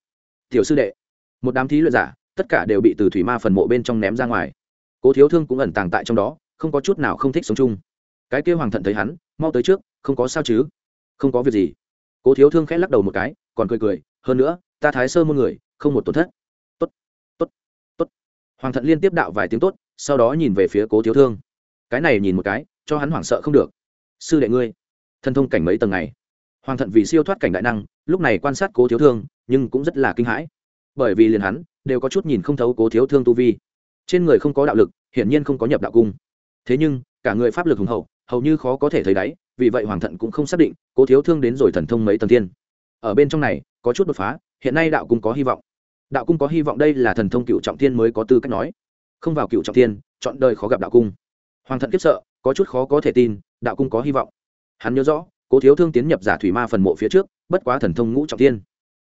Tiểu sư đệ, một đám thí luyện giả, tất cả đều bị từ thủy ma phần mộ bên trong ném ra ngoài. Cố thiếu thương cũng ẩn tàng tại trong đó, không có chút nào không thích sống chung. Cái kêu hoàng thận thấy hắn, mau tới trước, không có sao chứ? Không có việc gì. Cố thiếu thương khẽ lắc đầu một cái, còn cười cười, hơn nữa, ta thái sơ môn người không một tổn thất. Tốt tốt tốt. Hoàng thận liên tiếp đạo vài tiếng tốt, sau đó nhìn về phía cố thiếu thương. Cái này nhìn một cái, cho hắn hoảng sợ không được. Sư đệ ngươi thân thông cảnh mấy tầng này? Hoàng thận vì siêu thoát cảnh đại năng, lúc này quan sát cố thiếu thương, nhưng cũng rất là kinh hãi. Bởi vì liền hắn, đều có chút nhìn không thấu cố thiếu thương tu vi. Trên người không có đạo lực, hiển nhiên không có nhập đạo cung. Thế nhưng, cả người pháp lực hùng hậu, hầu như khó có thể thấy đáy, vì vậy hoàng thận cũng không xác định cố thiếu thương đến rồi thần thông mấy tầng tiên ở bên trong này, có chút đột phá, hiện nay đạo cung có hy vọng đạo cung có hy vọng đây là thần thông cựu trọng thiên mới có tư cách nói. Không vào cựu trọng thiên, chọn đời khó gặp đạo cung. Hoàng thận kiếp sợ, có chút khó có thể tin, đạo cung có hy vọng. Hắn nhớ rõ, cố thiếu thương tiến nhập giả thủy ma phần mộ phía trước, bất quá thần thông ngũ trọng thiên.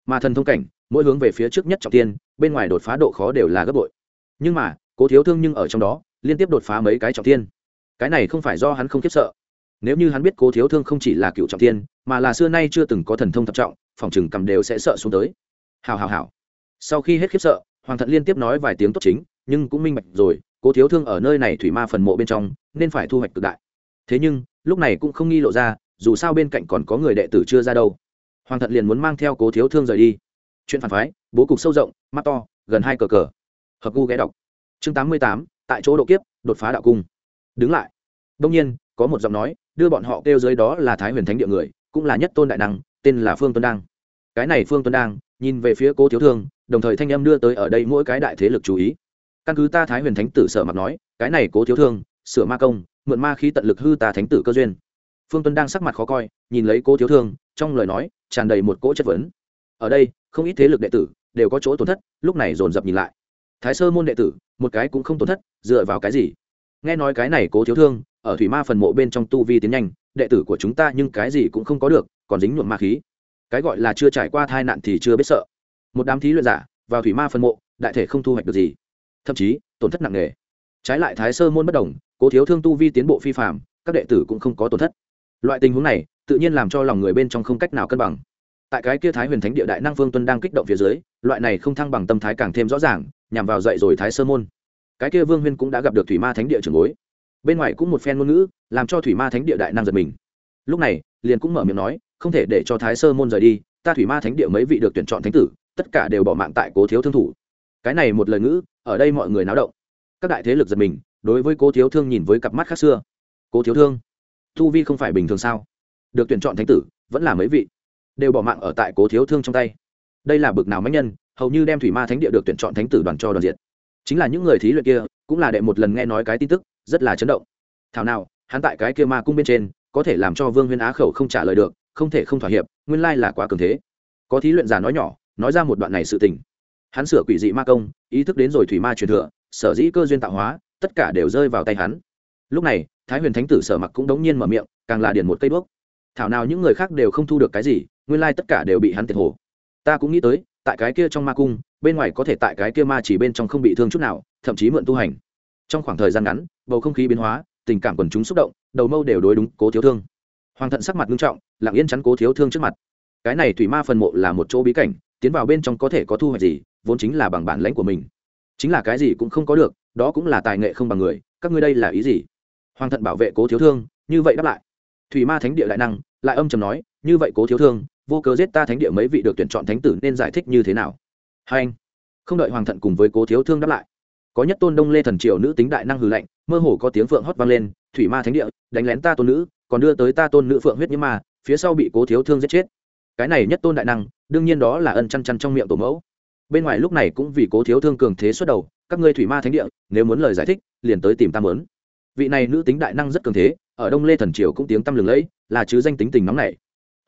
Mà thần thông cảnh, mỗi hướng về phía trước nhất trọng tiên bên ngoài đột phá độ khó đều là gấp bội. Nhưng mà, cố thiếu thương nhưng ở trong đó, liên tiếp đột phá mấy cái trọng tiên cái này không phải do hắn không kiếp sợ. Nếu như hắn biết cố thiếu thương không chỉ là cựu trọng tiên mà là xưa nay chưa từng có thần thông thập trọng, phòng chừng cầm đều sẽ sợ xuống tới. Hào hào hào sau khi hết khiếp sợ, hoàng thận liên tiếp nói vài tiếng tốt chính, nhưng cũng minh bạch rồi, cố thiếu thương ở nơi này thủy ma phần mộ bên trong, nên phải thu hoạch cực đại. Thế nhưng, lúc này cũng không nghi lộ ra, dù sao bên cạnh còn có người đệ tử chưa ra đâu. Hoàng thận liền muốn mang theo cố thiếu thương rời đi. Chuyện phản phái, bố cục sâu rộng, mắt to, gần hai cờ cờ. Hợp gu ghé đọc. Chương tám mươi tám, tại chỗ độ kiếp, đột phá đạo cung. Đứng lại. Đông nhiên, có một giọng nói, đưa bọn họ kêu dưới đó là thái huyền thánh địa người, cũng là nhất tôn đại năng, tên là phương tuấn đăng cái này phương tuấn đang nhìn về phía cố thiếu thương, đồng thời thanh âm đưa tới ở đây mỗi cái đại thế lực chú ý. Căn cứ ta thái huyền thánh tử sở mặt nói, cái này cố thiếu thương, sửa ma công, mượn ma khí tận lực hư ta thánh tử cơ duyên. Phương tuấn đang sắc mặt khó coi, nhìn lấy cố thiếu thương, trong lời nói tràn đầy một cỗ chất vấn. Ở đây, không ít thế lực đệ tử đều có chỗ tổn thất, lúc này dồn dập nhìn lại. Thái sơ môn đệ tử, một cái cũng không tổn thất, dựa vào cái gì? Nghe nói cái này cố thiếu thương, ở thủy ma phần mộ bên trong tu vi tiến nhanh, đệ tử của chúng ta nhưng cái gì cũng không có được, còn dính nhuộm ma khí cái gọi là chưa trải qua tai nạn thì chưa biết sợ. Một đám thí luyện giả vào thủy ma phân mộ, đại thể không thu hoạch được gì. Thậm chí, tổn thất nặng nề. Trái lại thái sơ môn bất đồng, cố thiếu thương tu vi tiến bộ phi phạm các đệ tử cũng không có tổn thất. Loại tình huống này, tự nhiên làm cho lòng người bên trong không cách nào cân bằng. Tại cái kia thái huyền thánh địa đại năng vương tuân đang kích động phía dưới, loại này không thăng bằng tâm thái càng thêm rõ ràng, nhằm vào dậy rồi thái sơ môn. Cái kia vương huyên cũng đã gặp được thủy ma thánh địa trường bối. Bên ngoài cũng một phen ngôn ngữ, làm cho thủy ma thánh địa đại năng giật mình. Lúc này, liền cũng mở miệng nói không thể để cho thái sơ môn rời đi, ta thủy ma thánh địa mấy vị được tuyển chọn thánh tử, tất cả đều bỏ mạng tại cố thiếu thương thủ. Cái này một lời ngữ, ở đây mọi người náo động. Các đại thế lực giật mình, đối với cố thiếu thương nhìn với cặp mắt khác xưa. Cố thiếu thương thu vi không phải bình thường sao? Được tuyển chọn thánh tử, vẫn là mấy vị, đều bỏ mạng ở tại cố thiếu thương trong tay. Đây là bực nào mãnh nhân, hầu như đem thủy ma thánh địa được tuyển chọn thánh tử đoàn cho đoàn diện chính là những người thí luyện kia, cũng là đệ một lần nghe nói cái tin tức, rất là chấn động. Thảo nào, hắn tại cái kia ma cung bên trên, có thể làm cho vương huyên á khẩu không trả lời được không thể không thỏa hiệp, nguyên lai là quá cường thế. Có thí luyện giả nói nhỏ, nói ra một đoạn này sự tình. Hắn sửa quỷ dị ma công, ý thức đến rồi thủy ma truyền thừa, sở dĩ cơ duyên tạo hóa, tất cả đều rơi vào tay hắn. Lúc này, thái huyền thánh tử sở mặc cũng đống nhiên mở miệng, càng là điền một cây đuốc. Thảo nào những người khác đều không thu được cái gì, nguyên lai tất cả đều bị hắn tiệt hồ. Ta cũng nghĩ tới, tại cái kia trong ma cung, bên ngoài có thể tại cái kia ma chỉ bên trong không bị thương chút nào, thậm chí mượn tu hành. Trong khoảng thời gian ngắn, bầu không khí biến hóa, tình cảm quần chúng xúc động, đầu mâu đều đối đúng, cố thiếu thương hoàng thận sắc mặt nghiêm trọng, lặng yên chắn cố thiếu thương trước mặt. Cái này thủy ma phần mộ là một chỗ bí cảnh, tiến vào bên trong có thể có thu hoạch gì, vốn chính là bằng bản lãnh của mình. Chính là cái gì cũng không có được, đó cũng là tài nghệ không bằng người, các ngươi đây là ý gì? Hoàng thận bảo vệ cố thiếu thương, như vậy đáp lại. Thủy ma thánh địa lại năng, lại âm chầm nói, như vậy cố thiếu thương, vô cớ giết ta thánh địa mấy vị được tuyển chọn thánh tử nên giải thích như thế nào? Hai anh, không đợi hoàng thận cùng với cố thiếu thương đáp lại, có nhất tôn đông lê thần triều nữ tính đại năng hư lạnh, mơ hồ có tiếng phượng hót vang lên, thủy ma thánh địa, đánh lén ta tôn nữ còn đưa tới ta tôn nữ phượng huyết nhiễm ma phía sau bị cố thiếu thương giết chết. Cái này nhất tôn đại năng, đương nhiên đó là ân chăn chăn trong miệng tổ mẫu. Bên ngoài lúc này cũng vì cố thiếu thương cường thế xuất đầu, các ngươi thủy ma thánh địa, nếu muốn lời giải thích, liền tới tìm ta mớn. Vị này nữ tính đại năng rất cường thế, ở đông lê thần triều cũng tiếng tăm lừng lẫy, là chứ danh tính tình nóng này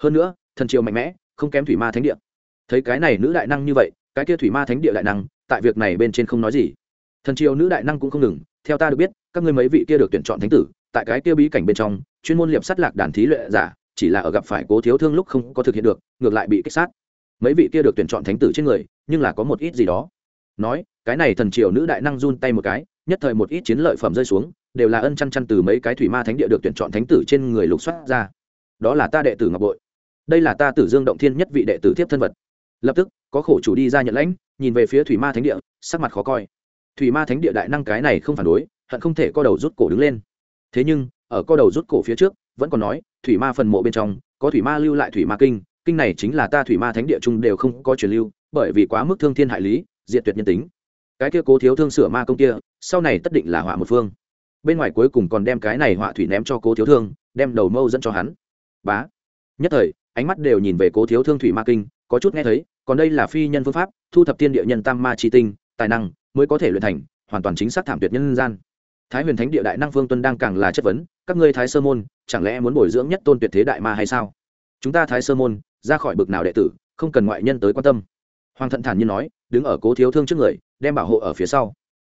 hơn nữa, thần triều mạnh mẽ, không kém thủy ma thánh địa. Thấy cái này nữ đại năng như vậy, cái kia thủy ma thánh địa đại năng, tại việc này bên trên không nói gì. Thần triều nữ đại năng cũng không ngừng, theo ta được biết, các ngươi mấy vị kia được tuyển chọn thánh tử, tại cái kia bí cảnh bên trong chuyên môn liệp sắt lạc đàn thí luyện giả, chỉ là ở gặp phải cố thiếu thương lúc không có thực hiện được, ngược lại bị kích sát. Mấy vị kia được tuyển chọn thánh tử trên người, nhưng là có một ít gì đó. Nói, cái này thần triều nữ đại năng run tay một cái, nhất thời một ít chiến lợi phẩm rơi xuống, đều là ân chăn chăn từ mấy cái thủy ma thánh địa được tuyển chọn thánh tử trên người lục soát ra. Đó là ta đệ tử ngọc bội. Đây là ta tử dương động thiên nhất vị đệ tử thiếp thân vật. Lập tức, có khổ chủ đi ra nhận lãnh, nhìn về phía thủy ma thánh địa, sắc mặt khó coi. Thủy ma thánh địa đại năng cái này không phản đối, hận không thể co đầu rút cổ đứng lên. Thế nhưng ở co đầu rút cổ phía trước, vẫn còn nói, thủy ma phần mộ bên trong, có thủy ma lưu lại thủy ma kinh kinh này chính là ta thủy ma thánh địa chung đều không có truyền lưu, bởi vì quá mức thương thiên hại lý diện tuyệt nhân tính. Cái kia cố thiếu thương sửa ma công kia, sau này tất định là họa một phương. Bên ngoài cuối cùng còn đem cái này họa thủy ném cho cố thiếu thương, đem đầu mâu dẫn cho hắn. Bá. Nhất thời, ánh mắt đều nhìn về cố thiếu thương thủy ma kinh, có chút nghe thấy, còn đây là phi nhân phương pháp, thu thập tiên địa nhân tam ma chi tinh, tài năng, mới có thể luyện thành hoàn toàn chính xác thảm tuyệt nhân gian thái huyền thánh địa đại năng phương tuân đang càng là chất vấn, các ngươi thái sơ môn, chẳng lẽ muốn bồi dưỡng nhất tôn tuyệt thế đại ma hay sao? Chúng ta thái sơ môn, ra khỏi bực nào đệ tử, không cần ngoại nhân tới quan tâm. Hoàng thận thản nhiên nói, đứng ở cố thiếu thương trước người, đem bảo hộ ở phía sau.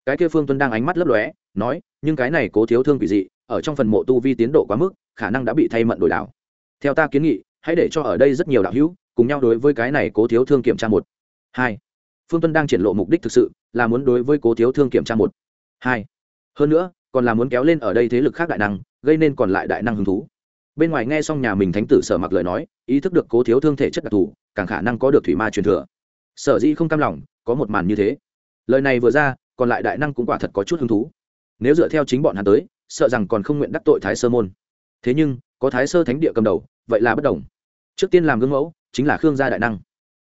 Cái kia phương tuân đang ánh mắt lấp lóe, nói, nhưng cái này cố thiếu thương quỷ dị, ở trong phần mộ tu vi tiến độ quá mức, khả năng đã bị thay mận đổi đảo. Theo ta kiến nghị, hãy để cho ở đây rất nhiều đạo hữu, cùng nhau đối với cái này cố thiếu thương kiểm tra một. Hai. Phương tuân đang triển lộ mục đích thực sự, là muốn đối với cố thiếu thương kiểm tra một. Hai hơn nữa, còn là muốn kéo lên ở đây thế lực khác đại năng, gây nên còn lại đại năng hứng thú. Bên ngoài nghe xong nhà mình thánh tử sở mặc lời nói, ý thức được cố thiếu thương thể chất đặc thù, càng khả năng có được thủy ma truyền thừa. Sở dĩ không cam lòng, có một màn như thế. Lời này vừa ra, còn lại đại năng cũng quả thật có chút hứng thú. Nếu dựa theo chính bọn hắn tới, sợ rằng còn không nguyện đắc tội thái sơ môn. Thế nhưng, có thái sơ thánh địa cầm đầu, vậy là bất đồng. Trước tiên làm gương mẫu, chính là khương gia đại năng.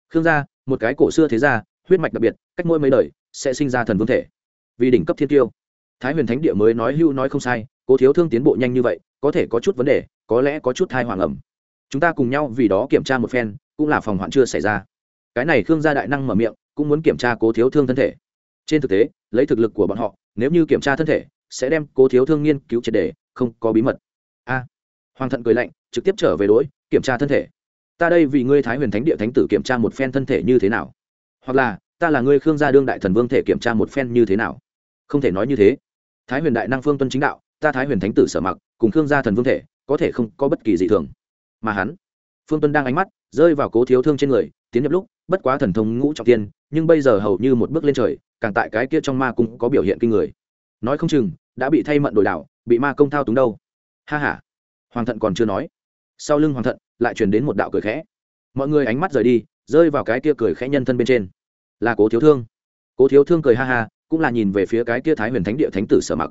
Khương gia, một cái cổ xưa thế gia, huyết mạch đặc biệt, cách mỗi mấy đời, sẽ sinh ra thần vương thể. Vì đỉnh cấp thiên tiêu thái huyền thánh địa mới nói hưu nói không sai, cố thiếu thương tiến bộ nhanh như vậy, có thể có chút vấn đề, có lẽ có chút thai hoàng ẩm. Chúng ta cùng nhau vì đó kiểm tra một phen, cũng là phòng hoạn chưa xảy ra. Cái này khương gia đại năng mở miệng, cũng muốn kiểm tra cố thiếu thương thân thể. Trên thực tế, lấy thực lực của bọn họ, nếu như kiểm tra thân thể, sẽ đem cố thiếu thương nghiên cứu triệt đề không có bí mật. A. Hoàng thận cười lạnh, trực tiếp trở về đỗi kiểm tra thân thể. Ta đây vì ngươi thái huyền thánh địa thánh tử kiểm tra một phen thân thể như thế nào? Hoặc là, ta là ngươi khương gia đương đại thần vương thể kiểm tra một phen như thế nào? Không thể nói như thế. Thái huyền đại năng phương tuân chính đạo, ta thái huyền thánh tử sở mặc, cùng khương gia thần vương thể, có thể không có bất kỳ gì thường. Mà hắn, phương tuân đang ánh mắt rơi vào cố thiếu thương trên người, tiến nhập lúc, bất quá thần thông ngũ trọng tiên, nhưng bây giờ hầu như một bước lên trời, càng tại cái kia trong ma cũng có biểu hiện kinh người. Nói không chừng, đã bị thay mận đổi đảo bị ma công thao túng đâu. Ha h a hoàng thận còn chưa nói. Sau lưng hoàng thận, lại chuyển đến một đạo cười khẽ. Mọi người ánh mắt rời đi, rơi vào cái kia cười khẽ nhân thân bên trên. Là cố thiếu thương. Cố thiếu thương cười ha ha cũng là nhìn về phía cái kia thái huyền thánh địa thánh tử sở mặc.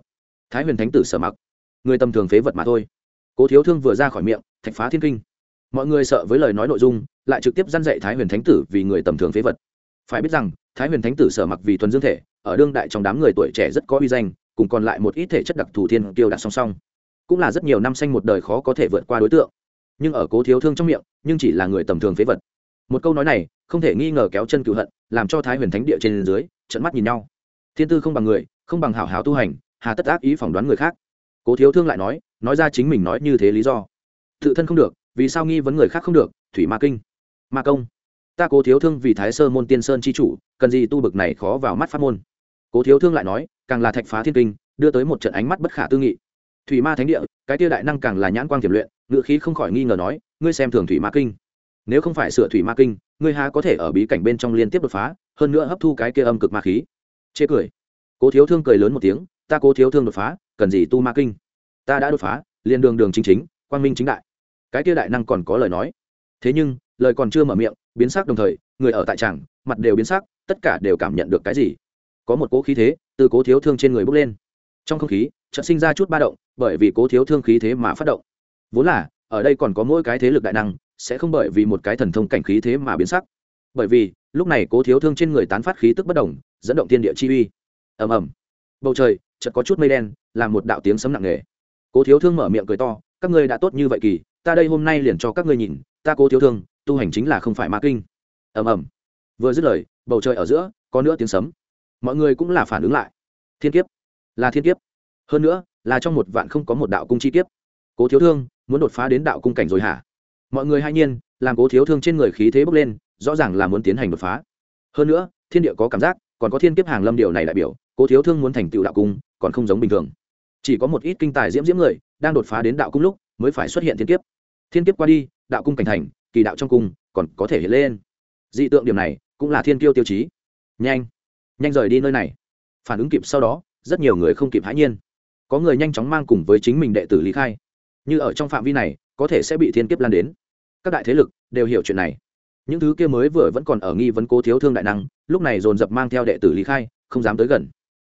Thái huyền thánh tử sở mặc, người tầm thường phế vật mà thôi. Cố thiếu thương vừa ra khỏi miệng, thạch phá thiên kinh. Mọi người sợ với lời nói nội dung, lại trực tiếp dăn dạy thái huyền thánh tử vì người tầm thường phế vật. Phải biết rằng, thái huyền thánh tử sở mặc vì thuần dương thể, ở đương đại trong đám người tuổi trẻ rất có uy danh, cùng còn lại một ít thể chất đặc thù thiên kiêu đặt song song. Cũng là rất nhiều năm xanh một đời khó có thể vượt qua đối tượng. Nhưng ở cố thiếu thương trong miệng, nhưng chỉ là người tầm thường phế vật. Một câu nói này, không thể nghi ngờ kéo chân cựu hận, làm cho thái huyền thánh địa trên dưới trận mắt nhìn nhau thiên tư không bằng người, không bằng hảo hảo tu hành, hà tất ác ý phỏng đoán người khác. Cố thiếu thương lại nói nói ra chính mình nói như thế lý do. Tự thân không được, vì sao nghi vấn người khác không được, thủy ma kinh. Ma công. Ta cố thiếu thương vì thái sơ môn tiên sơn c h i chủ, cần gì tu bực này khó vào mắt pháp môn? Cố thiếu thương lại nói, càng là thạch phá thiên kinh, đưa tới một trận ánh mắt bất khả tư nghị. Thủy ma thánh địa, cái tia đại năng càng là nhãn quang tiềm luyện ngự khí không khỏi nghi ngờ nói, ngươi xem thường thủy ma kinh. Nếu không phải sửa thủy ma kinh, ngươi há có thể ở bí cảnh bên trong liên tiếp đột phá, hơn nữa hấp thu cái kia âm cực ma khí chê cười. Cố thiếu thương cười lớn một tiếng, ta cố thiếu thương đột phá, cần gì tu ma kinh? Ta đã đột phá, liền đường đường chính chính, quang minh chính đại. Cái kia đại năng còn có lời nói. Thế nhưng, lời còn chưa mở miệng, biến sắc đồng thời, người ở tại tràng, mặt đều biến sắc, tất cả đều cảm nhận được cái gì? Có một cố khí thế, từ cố thiếu thương trên người bốc lên. Trong không khí, chợt sinh ra chút ba động, bởi vì cố thiếu thương khí thế mà phát động. Vốn là, ở đây còn có mỗi cái thế lực đại năng, sẽ không bởi vì một cái thần thông cảnh khí thế mà biến sắc. Bởi vì lúc này cố thiếu thương trên người tán phát khí tức bất đồng, dẫn động thiên địa chi uy. Ầm ầm. Bầu trời, chợt có chút mây đen, làm một đạo tiếng sấm nặng nề. Cố thiếu thương mở miệng cười to, các ngươi đã tốt như vậy kỳ, ta đây hôm nay liền cho các ngươi nhìn, ta cố thiếu thương, tu hành chính là không phải ma kinh. Ầm ầm. Vừa dứt lời, bầu trời ở giữa, có nữa tiếng sấm. Mọi người cũng là phản ứng lại. Thiên kiếp. Là thiên kiếp. Hơn nữa, là trong một vạn không có một đạo cung chi kiếp. Cố thiếu thương, muốn đột phá đến đạo cung cảnh rồi hả? Mọi người hai nhiên, làm cố thiếu thương trên người khí thế bốc lên rõ ràng là muốn tiến hành đột phá. Hơn nữa, thiên địa có cảm giác, còn có thiên kiếp hàng lâm điều này đại biểu, cố thiếu thương muốn thành tựu đạo cung, còn không giống bình thường. Chỉ có một ít kinh tài diễm diễm người, đang đột phá đến đạo cung lúc, mới phải xuất hiện thiên kiếp. Thiên kiếp qua đi, đạo cung cảnh thành, kỳ đạo trong cung, còn có thể hiện lên. Dị tượng điểm này, cũng là thiên kiêu tiêu chí. Nhanh nhanh rời đi nơi này. Phản ứng kịp sau đó, rất nhiều người không kịp hãi nhiên. Có người nhanh chóng mang cùng với chính mình đệ tử lý khai. Như ở trong phạm vi này, có thể sẽ bị thiên kiếp lan đến. Các đại thế lực đều hiểu chuyện này những thứ kia mới vừa vẫn còn ở nghi vấn cố thiếu thương đại năng, lúc này dồn dập mang theo đệ tử lý khai, không dám tới gần.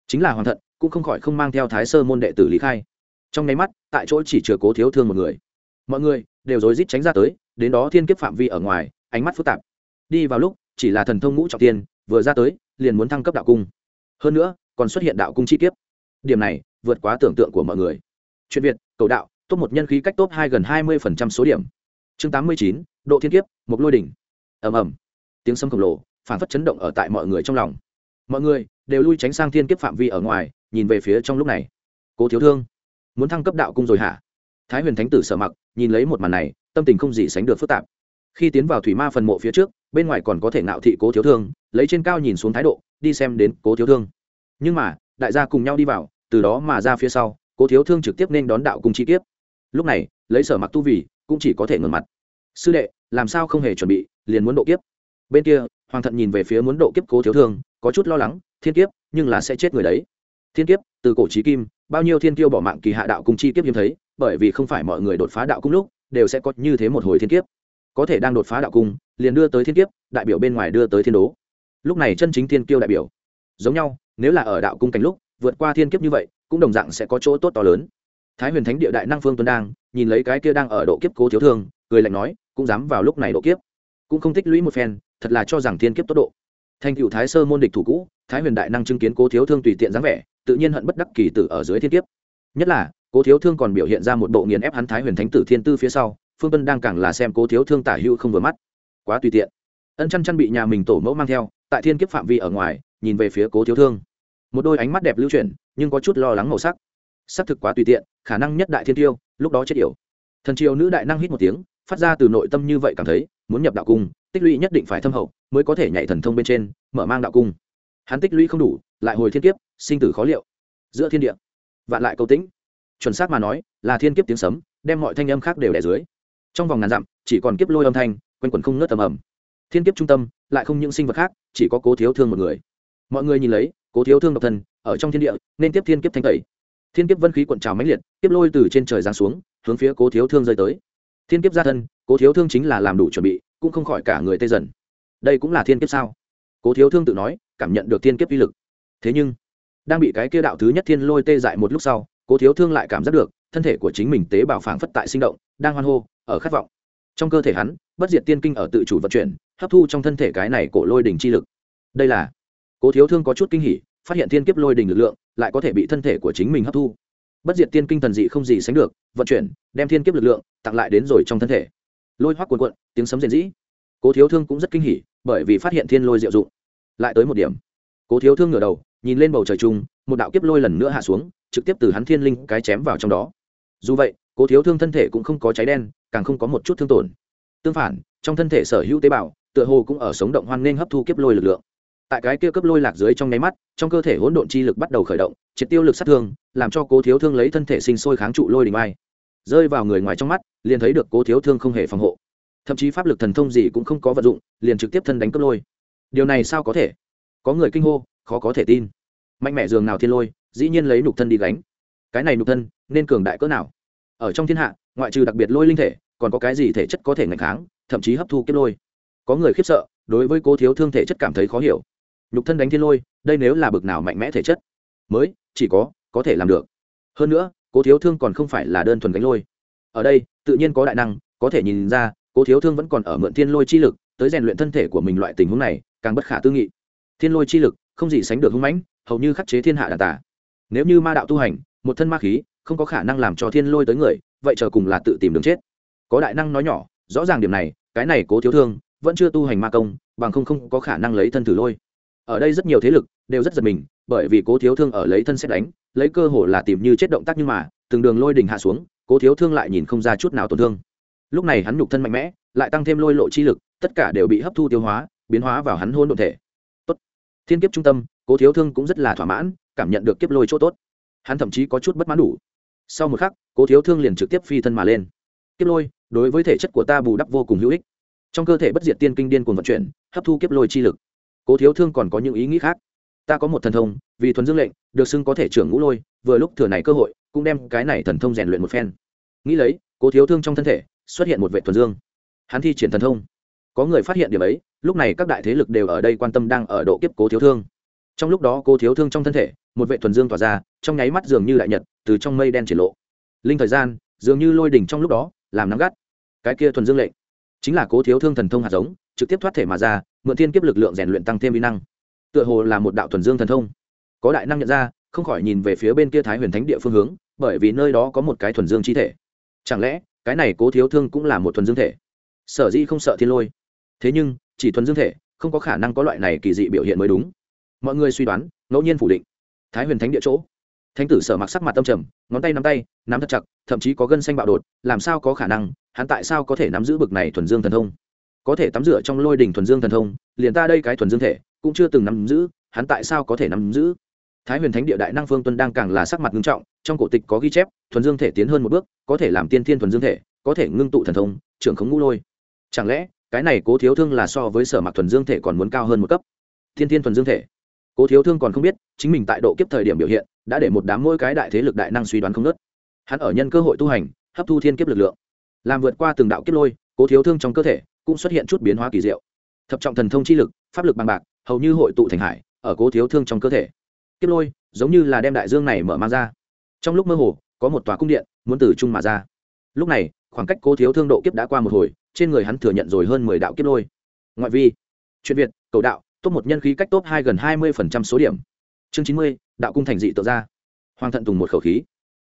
Chính là hoàng thận, cũng không khỏi không mang theo thái sơ môn đệ tử lý khai. Trong nháy mắt, tại chỗ chỉ chừa cố thiếu thương một người. Mọi người đều rối rít tránh ra tới, đến đó thiên kiếp phạm vi ở ngoài, ánh mắt phức tạp. Đi vào lúc, chỉ là thần thông ngũ trọng tiên, vừa ra tới, liền muốn thăng cấp đạo cung. Hơn nữa, còn xuất hiện đạo cung chi kiếp. Điểm này, vượt quá tưởng tượng của mọi người. Chuyện việt, cầu đạo, top một nhân khí cách top hai gần hai mươi số điểm. Chương tám mươi chín, độ thiên kiếp, một lôi đỉnh ầm ầm. Tiếng sấm khổng lồ phản phất chấn động ở tại mọi người trong lòng. Mọi người đều lui tránh sang thiên kiếp phạm vi ở ngoài, nhìn về phía trong lúc này. Cố thiếu thương, muốn thăng cấp đạo cung rồi hả? Thái huyền thánh tử sợ mặc, nhìn lấy một màn này, tâm tình không gì sánh được phức tạp. Khi tiến vào thủy ma phần mộ phía trước, bên ngoài còn có thể nạo thị cố thiếu thương, lấy trên cao nhìn xuống thái độ, đi xem đến cố thiếu thương. Nhưng mà, đại gia cùng nhau đi vào, từ đó mà ra phía sau, cố thiếu thương trực tiếp nên đón đạo cung chi kiếp. Lúc này, lấy sở mặc tu vì, cũng chỉ có thể ngừng mặt. Sư đệ, làm sao không hề chuẩn bị? Liền muốn độ kiếp. Bên kia, hoàng thận nhìn về phía muốn độ kiếp cố thiếu thương, có chút lo lắng, thiên kiếp, nhưng là sẽ chết người đấy. Thiên kiếp, từ cổ trí kim, bao nhiêu thiên kiêu bỏ mạng kỳ hạ đạo cung chi kiếp hiếm thấy, bởi vì không phải mọi người đột phá đạo cung lúc, đều sẽ có như thế một hồi thiên kiếp. Có thể đang đột phá đạo cung, liền đưa tới thiên kiếp, đại biểu bên ngoài đưa tới thiên đố. Lúc này chân chính thiên kiêu đại biểu, giống nhau, nếu là ở đạo cung cảnh lúc, vượt qua thiên kiếp như vậy, cũng đồng dạng sẽ có chỗ tốt to lớn. Thái huyền thánh địa đại năng phương tuấn đang, nhìn lấy cái kia đang ở độ kiếp cố thiếu thương, cười lạnh nói, cũng dám vào lúc này độ kiếp cũng không tích lũy một phen, thật là cho rằng thiên kiếp tốt độ. Thành cựu thái sơ môn địch thủ cũ, thái huyền đại năng chứng kiến cố thiếu thương tùy tiện dáng vẻ, tự nhiên hận bất đắc kỳ tử ở dưới thiên kiếp. Nhất là, cố thiếu thương còn biểu hiện ra một bộ nghiền ép hắn thái huyền thánh tử thiên tư phía sau, phương vân đang càng là xem cố thiếu thương tả hữu không vừa mắt. Quá tùy tiện. Ân chăn chăn bị nhà mình tổ mẫu mang theo, tại thiên kiếp phạm vi ở ngoài, nhìn về phía cố thiếu thương. Một đôi ánh mắt đẹp lưu chuyển, nhưng có chút lo lắng màu sắc. Xác thực quá tùy tiện, khả năng nhất đại thiên tiêu, lúc đó chết yểu. Thần triều nữ đại năng hít một tiếng, phát ra từ nội tâm như vậy cảm thấy muốn nhập đạo cung, tích lũy nhất định phải thâm hậu, mới có thể nhảy thần thông bên trên, mở mang đạo cung. Hắn tích lũy không đủ, lại hồi thiên kiếp, sinh tử khó liệu. Giữa thiên địa, vạn lại câu tĩnh. Chuẩn xác mà nói, là thiên kiếp tiếng sấm, đem mọi thanh âm khác đều đẻ dưới. Trong vòng ngàn dặm, chỉ còn kiếp lôi âm thanh, quanh quẩn không ngớt tầm ầm. Thiên kiếp trung tâm, lại không những sinh vật khác, chỉ có cố thiếu thương một người. Mọi người nhìn lấy, cố thiếu thương độc thân, ở trong thiên địa, nên tiếp thiên kiếp thanh tẩy. Thiên kiếp vân khí cuộn trào mãnh liệt, kiếp lôi từ trên trời giáng xuống, hướng phía cố thiếu thương rơi tới. Thiên kiếp gia thân cố thiếu thương chính là làm đủ chuẩn bị, cũng không khỏi cả người tê dần. Đây cũng là thiên kiếp sao? Cố thiếu thương tự nói, cảm nhận được thiên kiếp uy lực. Thế nhưng, đang bị cái kia đạo thứ nhất thiên lôi tê dại một lúc sau, cố thiếu thương lại cảm giác được, thân thể của chính mình tế bào phảng phất tại sinh động, đang hoan hô, ở khát vọng. Trong cơ thể hắn, bất diệt tiên kinh ở tự chủ vận chuyển, hấp thu trong thân thể cái này cổ lôi đỉnh chi lực. Đây là, cố thiếu thương có chút kinh hỉ, phát hiện thiên kiếp lôi đình lực lượng, lại có thể bị thân thể của chính mình hấp thu. Bất diệt tiên kinh thần dị không gì sánh được, vận chuyển, đem thiên kiếp lực lượng, tặng lại đến rồi trong thân thể lôi hoác cuồn cuộn, tiếng sấm rền rĩ. Cố thiếu thương cũng rất kinh hỉ, bởi vì phát hiện thiên lôi diệu dụng. Lại tới một điểm. Cố thiếu thương ngửa đầu, nhìn lên bầu trời chung, một đạo kiếp lôi lần nữa hạ xuống, trực tiếp từ hắn thiên linh cái chém vào trong đó. Dù vậy, cố thiếu thương thân thể cũng không có cháy đen, càng không có một chút thương tổn. Tương phản, trong thân thể sở hữu tế bào, tựa hồ cũng ở sống động hoan nghênh hấp thu kiếp lôi lực lượng. Tại cái kia cấp lôi lạc dưới trong nháy mắt, trong cơ thể hỗn độn chi lực bắt đầu khởi động, triệt tiêu lực sát thương, làm cho cố thiếu thương lấy thân thể sinh sôi kháng trụ lôi đình mai rơi vào người ngoài trong mắt, liền thấy được cố thiếu thương không hề phòng hộ. Thậm chí pháp lực thần thông gì cũng không có vận dụng, liền trực tiếp thân đánh cướp lôi. Điều này sao có thể? Có người kinh hô, khó có thể tin. Mạnh mẽ dường nào thiên lôi, dĩ nhiên lấy nục thân đi gánh. Cái này nục thân, nên cường đại cỡ nào? Ở trong thiên hạ, ngoại trừ đặc biệt lôi linh thể, còn có cái gì thể chất có thể ngạch kháng, thậm chí hấp thu kiếp lôi? Có người khiếp sợ, đối với cố thiếu thương thể chất cảm thấy khó hiểu. Nhục thân đánh thiên lôi, đây nếu là bực nào mạnh mẽ thể chất? Mới, chỉ có có thể làm được. Hơn nữa cố thiếu thương còn không phải là đơn thuần gánh lôi. Ở đây, tự nhiên có đại năng, có thể nhìn ra, cố thiếu thương vẫn còn ở mượn thiên lôi chi lực, tới rèn luyện thân thể của mình loại tình huống này, càng bất khả tư nghị. Thiên lôi chi lực, không gì sánh được hưng mãnh, hầu như khắc chế thiên hạ đàn tả nếu như ma đạo tu hành, một thân ma khí, không có khả năng làm cho thiên lôi tới người, vậy chờ cùng là tự tìm đường chết. Có đại năng nói nhỏ, rõ ràng điểm này, cái này cố thiếu thương, vẫn chưa tu hành ma công, bằng không không có khả năng lấy thân thử lôi ở đây rất nhiều thế lực đều rất giật mình, bởi vì cố thiếu thương ở lấy thân xét đánh, lấy cơ hội là tìm như chết động tác nhưng mà, từng đường lôi đình hạ xuống, cố thiếu thương lại nhìn không ra chút nào tổn thương. Lúc này hắn nhục thân mạnh mẽ, lại tăng thêm lôi lộ chi lực, tất cả đều bị hấp thu tiêu hóa, biến hóa vào hắn hôn đ ộ thể. Tốt. Thiên kiếp trung tâm, cố thiếu thương cũng rất là thỏa mãn, cảm nhận được kiếp lôi chỗ tốt. Hắn thậm chí có chút bất mãn đủ. Sau một khắc, cố thiếu thương liền trực tiếp phi thân mà lên. Kiếp lôi, đối với thể chất của ta bù đắp vô cùng hữu ích. Trong cơ thể bất diệt tiên kinh điên cuồng vận chuyển, hấp thu kiếp lôi chi lực cố thiếu thương còn có những ý nghĩ khác. Ta có một thần thông, vì thuần dương lệnh, được xưng có thể trưởng ngũ lôi, vừa lúc thừa này cơ hội, cũng đem cái này thần thông rèn luyện một phen. Nghĩ lấy, cố thiếu thương trong thân thể, xuất hiện một vệ thuần dương. Hắn thi triển thần thông. Có người phát hiện điểm ấy, lúc này các đại thế lực đều ở đây quan tâm đang ở độ kiếp cố thiếu thương. Trong lúc đó cố thiếu thương trong thân thể, một vệ thuần dương tỏa ra, trong nháy mắt dường như đại nhật, từ trong mây đen triển lộ. Linh thời gian, dường như lôi đỉnh trong lúc đó, làm nắm gắt. Cái kia thuần dương lệnh, chính là cố thiếu thương thần thông hạt giống, trực tiếp thoát thể mà ra mượn thiên kiếp lực lượng rèn luyện tăng thêm vi năng. Tựa hồ là một đạo thuần dương thần thông. Có đại năng nhận ra, không khỏi nhìn về phía bên kia thái huyền thánh địa phương hướng, bởi vì nơi đó có một cái thuần dương chi thể. Chẳng lẽ, cái này cố thiếu thương cũng là một thuần dương thể? Sở dĩ không sợ thiên lôi. Thế nhưng, chỉ thuần dương thể, không có khả năng có loại này kỳ dị biểu hiện mới đúng. Mọi người suy đoán, ngẫu nhiên phủ định. Thái huyền thánh địa chỗ. Thánh tử sở mặc sắc mặt tâm trầm, ngón tay nắm tay, nắm thật chặt, thậm chí có gân xanh bạo đột, làm sao có khả năng, hắn tại sao có thể nắm giữ bực này thuần dương thần thông? Có thể tắm rửa trong lôi đình thuần dương thần thông, liền ta đây cái thuần dương thể, cũng chưa từng nắm giữ, hắn tại sao có thể nắm giữ? Thái huyền thánh địa đại năng phương tuân đang càng là sắc mặt nghiêm trọng, trong cổ tịch có ghi chép, thuần dương thể tiến hơn một bước, có thể làm tiên thiên thuần dương thể, có thể ngưng tụ thần thông, trưởng khống ngũ lôi. Chẳng lẽ, cái này cố thiếu thương là so với sở mặc thuần dương thể còn muốn cao hơn một cấp? Thiên thiên thuần dương thể. Cố thiếu thương còn không biết, chính mình tại độ kiếp thời điểm biểu hiện, đã để một đám mỗi cái đại thế lực đại năng suy đoán không nớt. Hắn ở nhân cơ hội tu hành, hấp thu thiên kiếp lực lượng, làm vượt qua từng đạo kiếp lôi, cố thiếu thương trong cơ thể cũng xuất hiện chút biến hóa kỳ diệu. Thập trọng thần thông chi lực, pháp lực bằng bạc, hầu như hội tụ thành hải, ở cố thiếu thương trong cơ thể. Kiếp lôi, giống như là đem đại dương này mở mang ra. Trong lúc mơ hồ, có một tòa cung điện muốn từ chung mà ra. Lúc này, khoảng cách cố thiếu thương độ kiếp đã qua một hồi, trên người hắn thừa nhận rồi hơn mười đạo kiếp lôi. Ngoại vi, chuyện việt, cầu đạo, top một nhân khí cách top hai gần hai mươi phần trăm số điểm. Chương chín mươi, đạo cung thành dị tự ra. Hoàng thận tùng một khẩu khí.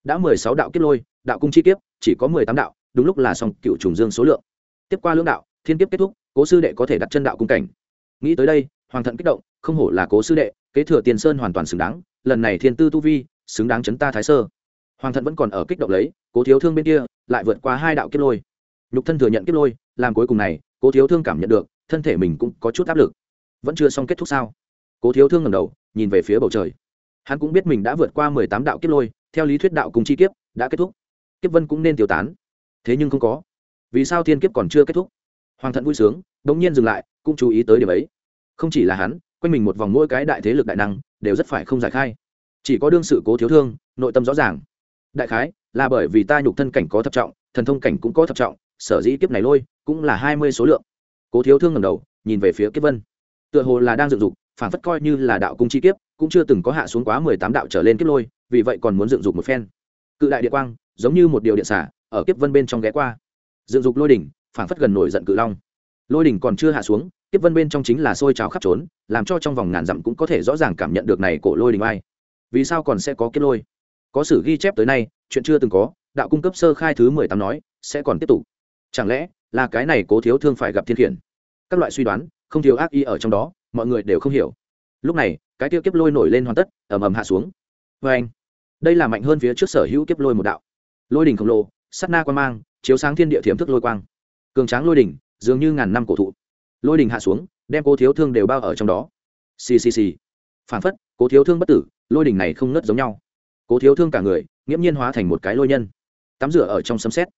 Đã mười sáu đạo kiếp lôi, đạo cung chi kiếp, chỉ có mười tám đạo, đúng lúc là song cựu trùng dương số lượng. Tiếp qua lưỡng đạo thiên kiếp kết thúc, cố sư đệ có thể đặt chân đạo cung cảnh. Nghĩ tới đây, hoàng thận kích động, không hổ là cố sư đệ, kế thừa tiền sơn hoàn toàn xứng đáng, lần này thiên tư tu vi, xứng đáng chấn ta thái sơ. Hoàng thận vẫn còn ở kích động lấy, cố thiếu thương bên kia, lại vượt qua hai đạo kiếp lôi. Nhục thân thừa nhận kiếp lôi, làm cuối cùng này, cố thiếu thương cảm nhận được, thân thể mình cũng có chút áp lực. Vẫn chưa xong kết thúc sao? Cố thiếu thương ngầm đầu, nhìn về phía bầu trời. Hắn cũng biết mình đã vượt qua mười tám đạo kiếp lôi, theo lý thuyết đạo cùng chi kiếp, đã kết thúc. Kiếp vân cũng nên tiêu tán. Thế nhưng không có. Vì sao thiên kiếp còn chưa kết thúc? Hoàng thận vui sướng đ ỗ n g nhiên dừng lại, cũng chú ý tới điểm ấy. Không chỉ là hắn, quanh mình một vòng mỗi cái đại thế lực đại năng, đều rất phải không giải khai. Chỉ có đương sự cố thiếu thương, nội tâm rõ ràng. Đại khái, là bởi vì ta nhục thân cảnh có thập trọng, thần thông cảnh cũng có thập trọng, sở dĩ kiếp này lôi, cũng là hai mươi số lượng. Cố thiếu thương ngầm đầu, nhìn về phía kiếp vân. Tựa hồ là đang dựng dục phản phất coi như là đạo cung chi kiếp, cũng chưa từng có hạ xuống quá mười tám đạo trở lên kiếp lôi, vì vậy còn muốn dựng dục một phen. Cự đại địa quang, giống như một điều điện xả, ở kiếp vân bên trong ghé qua. Dựng dục lôi đỉnh phảng phất gần nổi giận cự long. Lôi đỉnh còn chưa hạ xuống kiếp vân bên trong chính là sôi trào khắp trốn, làm cho trong vòng ngàn dặm cũng có thể rõ ràng cảm nhận được này cổ lôi đình ai. Vì sao còn sẽ có kiếp lôi? Có sử ghi chép tới nay, chuyện chưa từng có, đạo cung cấp sơ khai thứ mười tám nói, sẽ còn tiếp tục. Chẳng lẽ là cái này cố thiếu thương phải gặp thiên khiển? Các loại suy đoán, không thiếu ác ý ở trong đó, mọi người đều không hiểu. Lúc này, cái tiêu kiếp lôi nổi lên hoàn tất, ầm ầm hạ xuống. Vê anh, đây là mạnh hơn phía trước sở hữu kiếp lôi một đạo. Lôi đỉnh khổng lồ sắt na quan mang, chiếu sáng thiên địa thiểm thức lôi quang cường tráng lôi đỉnh, dường như ngàn năm cổ thụ. Lôi đỉnh hạ xuống, đem cố thiếu thương đều bao ở trong đó. Xì xì xì. Phản phất, cố thiếu thương bất tử, lôi đỉnh này không nứt giống nhau. Cố thiếu thương cả người, nghiễm nhiên hóa thành một cái lôi nhân. Tắm rửa ở trong sấm xét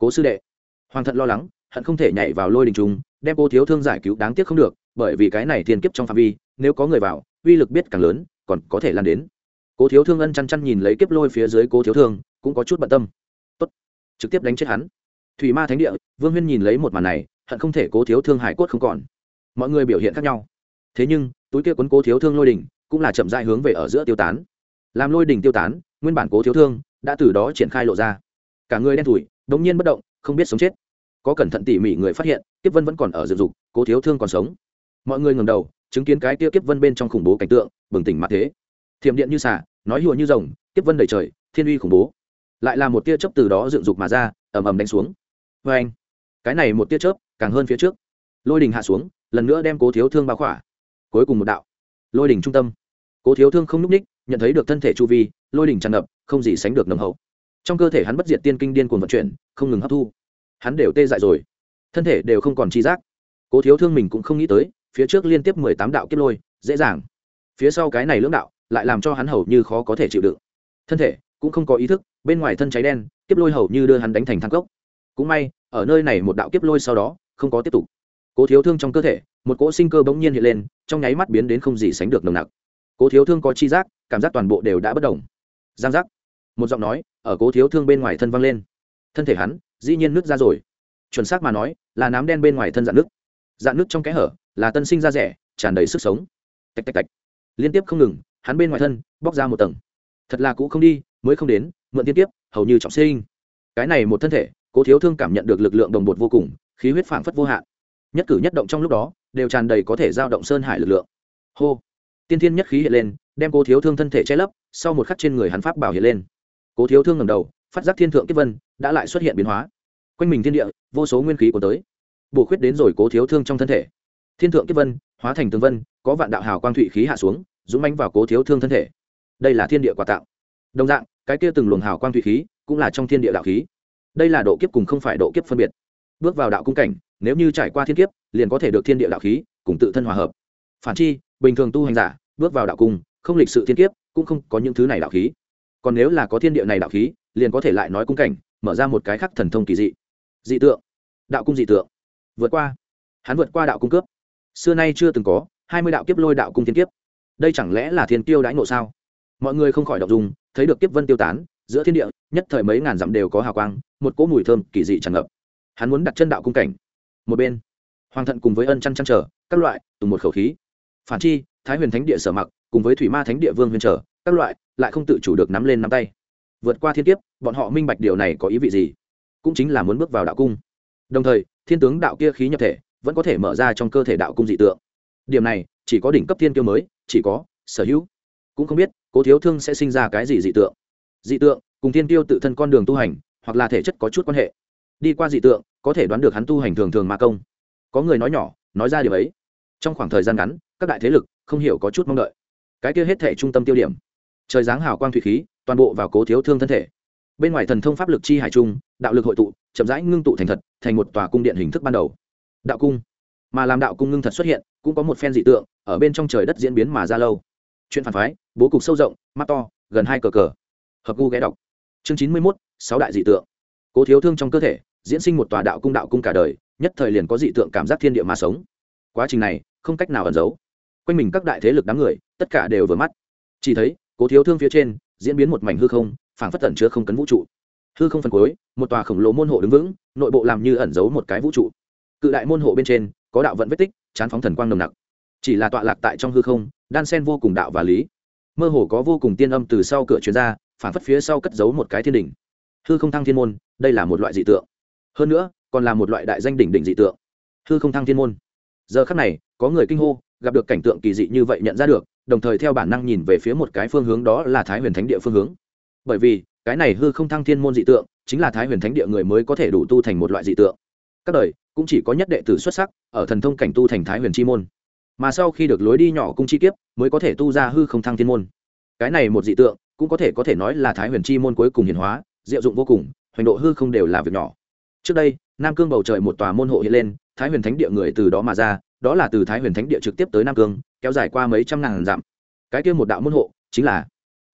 cố sư đệ. Hoàng thận lo lắng, hận không thể nhảy vào lôi đình trùng, đem cố thiếu thương giải cứu đáng tiếc không được, bởi vì cái này thiên kiếp trong phạm vi, nếu có người vào, uy lực biết càng lớn, còn có thể lan đến. Cố thiếu thương ân chăn chăn nhìn lấy kiếp lôi phía dưới cố thiếu thương, cũng có chút bận tâm. Tốt. Trực tiếp đánh chết hắn thủy ma thánh địa, vương huyên nhìn lấy một màn này, hận không thể cố thiếu thương hải cốt không còn. Mọi người biểu hiện khác nhau. Thế nhưng, túi kia quấn cố thiếu thương lôi đỉnh cũng là chậm dại hướng về ở giữa tiêu tán. Làm lôi đỉnh tiêu tán, nguyên bản cố thiếu thương đã từ đó triển khai lộ ra. Cả người đen thủi đống nhiên bất động, không biết sống chết. Có cẩn thận tỉ mỉ người phát hiện, kiếp vân vẫn còn ở dựng dục, cố thiếu thương còn sống. Mọi người ngầm đầu, chứng kiến cái kia kiếp vân bên trong khủng bố cảnh tượng, bừng tỉnh mặt thế. Thiểm điện như xả nói hùa như rồng, kiếp vân đầy trời, thiên uy khủng bố. Lại là một tia chớp từ đó dựng dục mà ra, ầm ầm đánh xuống vê anh, cái này một tia chớp, càng hơn phía trước. Lôi đình hạ xuống, lần nữa đem cố thiếu thương bao khỏa. Cuối cùng một đạo. Lôi đình trung tâm. Cố thiếu thương không n ú c ních, nhận thấy được thân thể chu vi, lôi đình tràn ngập, không gì sánh được nồng hậu. Trong cơ thể hắn bất diệt tiên kinh điên cuồng vận chuyển, không ngừng hấp thu. Hắn đều tê dại rồi. Thân thể đều không còn chi giác. Cố thiếu thương mình cũng không nghĩ tới, phía trước liên tiếp mười tám đạo kiếp lôi, dễ dàng. Phía sau cái này lưỡng đạo, lại làm cho hắn hầu như khó có thể chịu đựng. Thân thể cũng không có ý thức, bên ngoài thân cháy đen, kiếp lôi hầu như đưa hắn đánh thành thang cốc cũng may, ở nơi này một đạo kiếp lôi sau đó, không có tiếp tục. Cố thiếu thương trong cơ thể, một cỗ sinh cơ bỗng nhiên hiện lên, trong nháy mắt biến đến không gì sánh được nồng nặc. Cố thiếu thương có chi giác, cảm giác toàn bộ đều đã bất đồng giang giác. Một giọng nói, ở cố thiếu thương bên ngoài thân văng lên. Thân thể hắn, dĩ nhiên nứt ra rồi. Chuẩn xác mà nói, là nám đen bên ngoài thân dạn nước. Dạn nước trong kẽ hở, là tân sinh ra rẻ, tràn đầy sức sống. Tạch tạch tạch. Liên tiếp không ngừng, hắn bên ngoài thân, bóc ra một tầng. Thật là cũ không đi, mới không đến, mượn tiên tiếp hầu như trọng sinh. Cái này một thân thể cố thiếu thương cảm nhận được lực lượng đồng bột vô cùng, khí huyết phảng phất vô hạn. Nhất cử nhất động trong lúc đó, đều tràn đầy có thể giao động sơn hải lực lượng. Hô! Tiên thiên nhất khí hiện lên, đem cố thiếu thương thân thể che lấp, sau một khắc trên người hắn pháp bảo hiện lên. Cố thiếu thương ngầm đầu, phát giác thiên thượng kiếp vân, đã lại xuất hiện biến hóa. Quanh mình thiên địa, vô số nguyên khí của tới. Bổ khuyết đến rồi cố thiếu thương trong thân thể. Thiên thượng kiếp vân, hóa thành tường vân, có vạn đạo hào quang thụy khí hạ xuống, dũng mánh vào cố thiếu thương thân thể. Đây là thiên địa quà tạo. Đồng dạng, cái kia từng luồng hào quang thụy khí, cũng là trong thiên địa đạo khí đây là độ kiếp cùng không phải độ kiếp phân biệt. Bước vào đạo cung cảnh, nếu như trải qua thiên kiếp, liền có thể được thiên địa đạo khí, cùng tự thân hòa hợp. Phản chi, bình thường tu hành giả, bước vào đạo cung, không lịch sự thiên kiếp, cũng không có những thứ này đạo khí. Còn nếu là có thiên địa này đạo khí, liền có thể lại nói cung cảnh, mở ra một cái khắc thần thông kỳ dị. Dị tượng. Đạo cung dị tượng. Vượt qua. Hắn vượt qua đạo cung cướp. Xưa nay chưa từng có hai mươi đạo kiếp lôi đạo cung thiên kiếp. Đây chẳng lẽ là thiên tiêu đãi ngộ sao? Mọi người không khỏi đọc dùng thấy được kiếp vân tiêu tán giữa thiên địa, nhất thời mấy ngàn dặm đều có hào quang, một cỗ mùi thơm kỳ dị tràn ngập. Hắn muốn đặt chân đạo cung cảnh. Một bên, hoàng thận cùng với ân chăn chăn trở các loại, tùng một khẩu khí. Phản chi, thái huyền thánh địa sở mặc, cùng với thủy ma thánh địa vương huyền trở các loại, lại không tự chủ được nắm lên nắm tay. Vượt qua thiên kiếp, bọn họ minh bạch điều này có ý vị gì? Cũng chính là muốn bước vào đạo cung. Đồng thời, thiên tướng đạo kia khí nhập thể, vẫn có thể mở ra trong cơ thể đạo cung dị tượng. Điểm này, chỉ có đỉnh cấp thiên kiêu mới, chỉ có sở hữu. Cũng không biết, cố thiếu thương sẽ sinh ra cái gì dị tượng dị tượng, cùng thiên tiêu tự thân con đường tu hành, hoặc là thể chất có chút quan hệ. Đi qua dị tượng, có thể đoán được hắn tu hành thường thường ma công. Có người nói nhỏ, nói ra điều ấy. Trong khoảng thời gian ngắn, các đại thế lực không hiểu có chút mong đợi. Cái kia hết thể trung tâm tiêu điểm. Trời giáng hào quang thủy khí, toàn bộ vào cố thiếu thương thân thể. Bên ngoài thần thông pháp lực chi hải trung, đạo lực hội tụ, chậm rãi ngưng tụ thành thật, thành một tòa cung điện hình thức ban đầu. Đạo cung. Mà làm đạo cung ngưng thật xuất hiện, cũng có một phen dị tượng, ở bên trong trời đất diễn biến mà ra lâu. Chuyện phản phái, bố cục sâu rộng, mắt to, gần hai cờ cờ hợp gu ghé đọc. Chương chín mươi mốt, sáu đại dị tượng. Cố thiếu thương trong cơ thể, diễn sinh một tòa đạo cung đạo cung cả đời, nhất thời liền có dị tượng cảm giác thiên địa mà sống. Quá trình này, không cách nào ẩn giấu. Quanh mình các đại thế lực đám người, tất cả đều vừa mắt. Chỉ thấy, cố thiếu thương phía trên, diễn biến một mảnh hư không, phảng phất tẩn chứa không cấn vũ trụ. Hư không phần cuối, một tòa khổng lồ môn hộ đứng vững, nội bộ làm như ẩn giấu một cái vũ trụ. Cự đại môn hộ bên trên, có đạo vận vết tích, chán phóng thần quang nồng nặc. Chỉ là tọa lạc tại trong hư không, đan sen vô cùng đạo và lý. Mơ hồ có vô cùng tiên âm từ sau cửa chuyên ra phản phất phía sau cất giấu một cái thiên đỉnh hư không thăng thiên môn, đây là một loại dị tượng. Hơn nữa, còn là một loại đại danh đỉnh đỉnh dị tượng. Hư không thăng thiên môn. Giờ khắc này, có người kinh hô, gặp được cảnh tượng kỳ dị như vậy nhận ra được, đồng thời theo bản năng nhìn về phía một cái phương hướng đó là thái huyền thánh địa phương hướng. Bởi vì, cái này hư không thăng thiên môn dị tượng, chính là thái huyền thánh địa người mới có thể đủ tu thành một loại dị tượng. Các đời, cũng chỉ có nhất đệ tử xuất sắc, ở thần thông cảnh tu thành thái huyền chi môn. Mà sau khi được lối đi nhỏ cung chi kiếp, mới có thể tu ra hư không thăng thiên môn. Cái này một dị tượng cũng có thể có thể nói là thái huyền chi môn cuối cùng hiển hóa, diệu dụng vô cùng, hoành độ hư không đều là việc nhỏ. Trước đây, nam cương bầu trời một tòa môn hộ hiện lên, thái huyền thánh địa người từ đó mà ra, đó là từ thái huyền thánh địa trực tiếp tới nam cương, kéo dài qua mấy trăm ngàn dặm. Cái kia một đạo môn hộ, chính là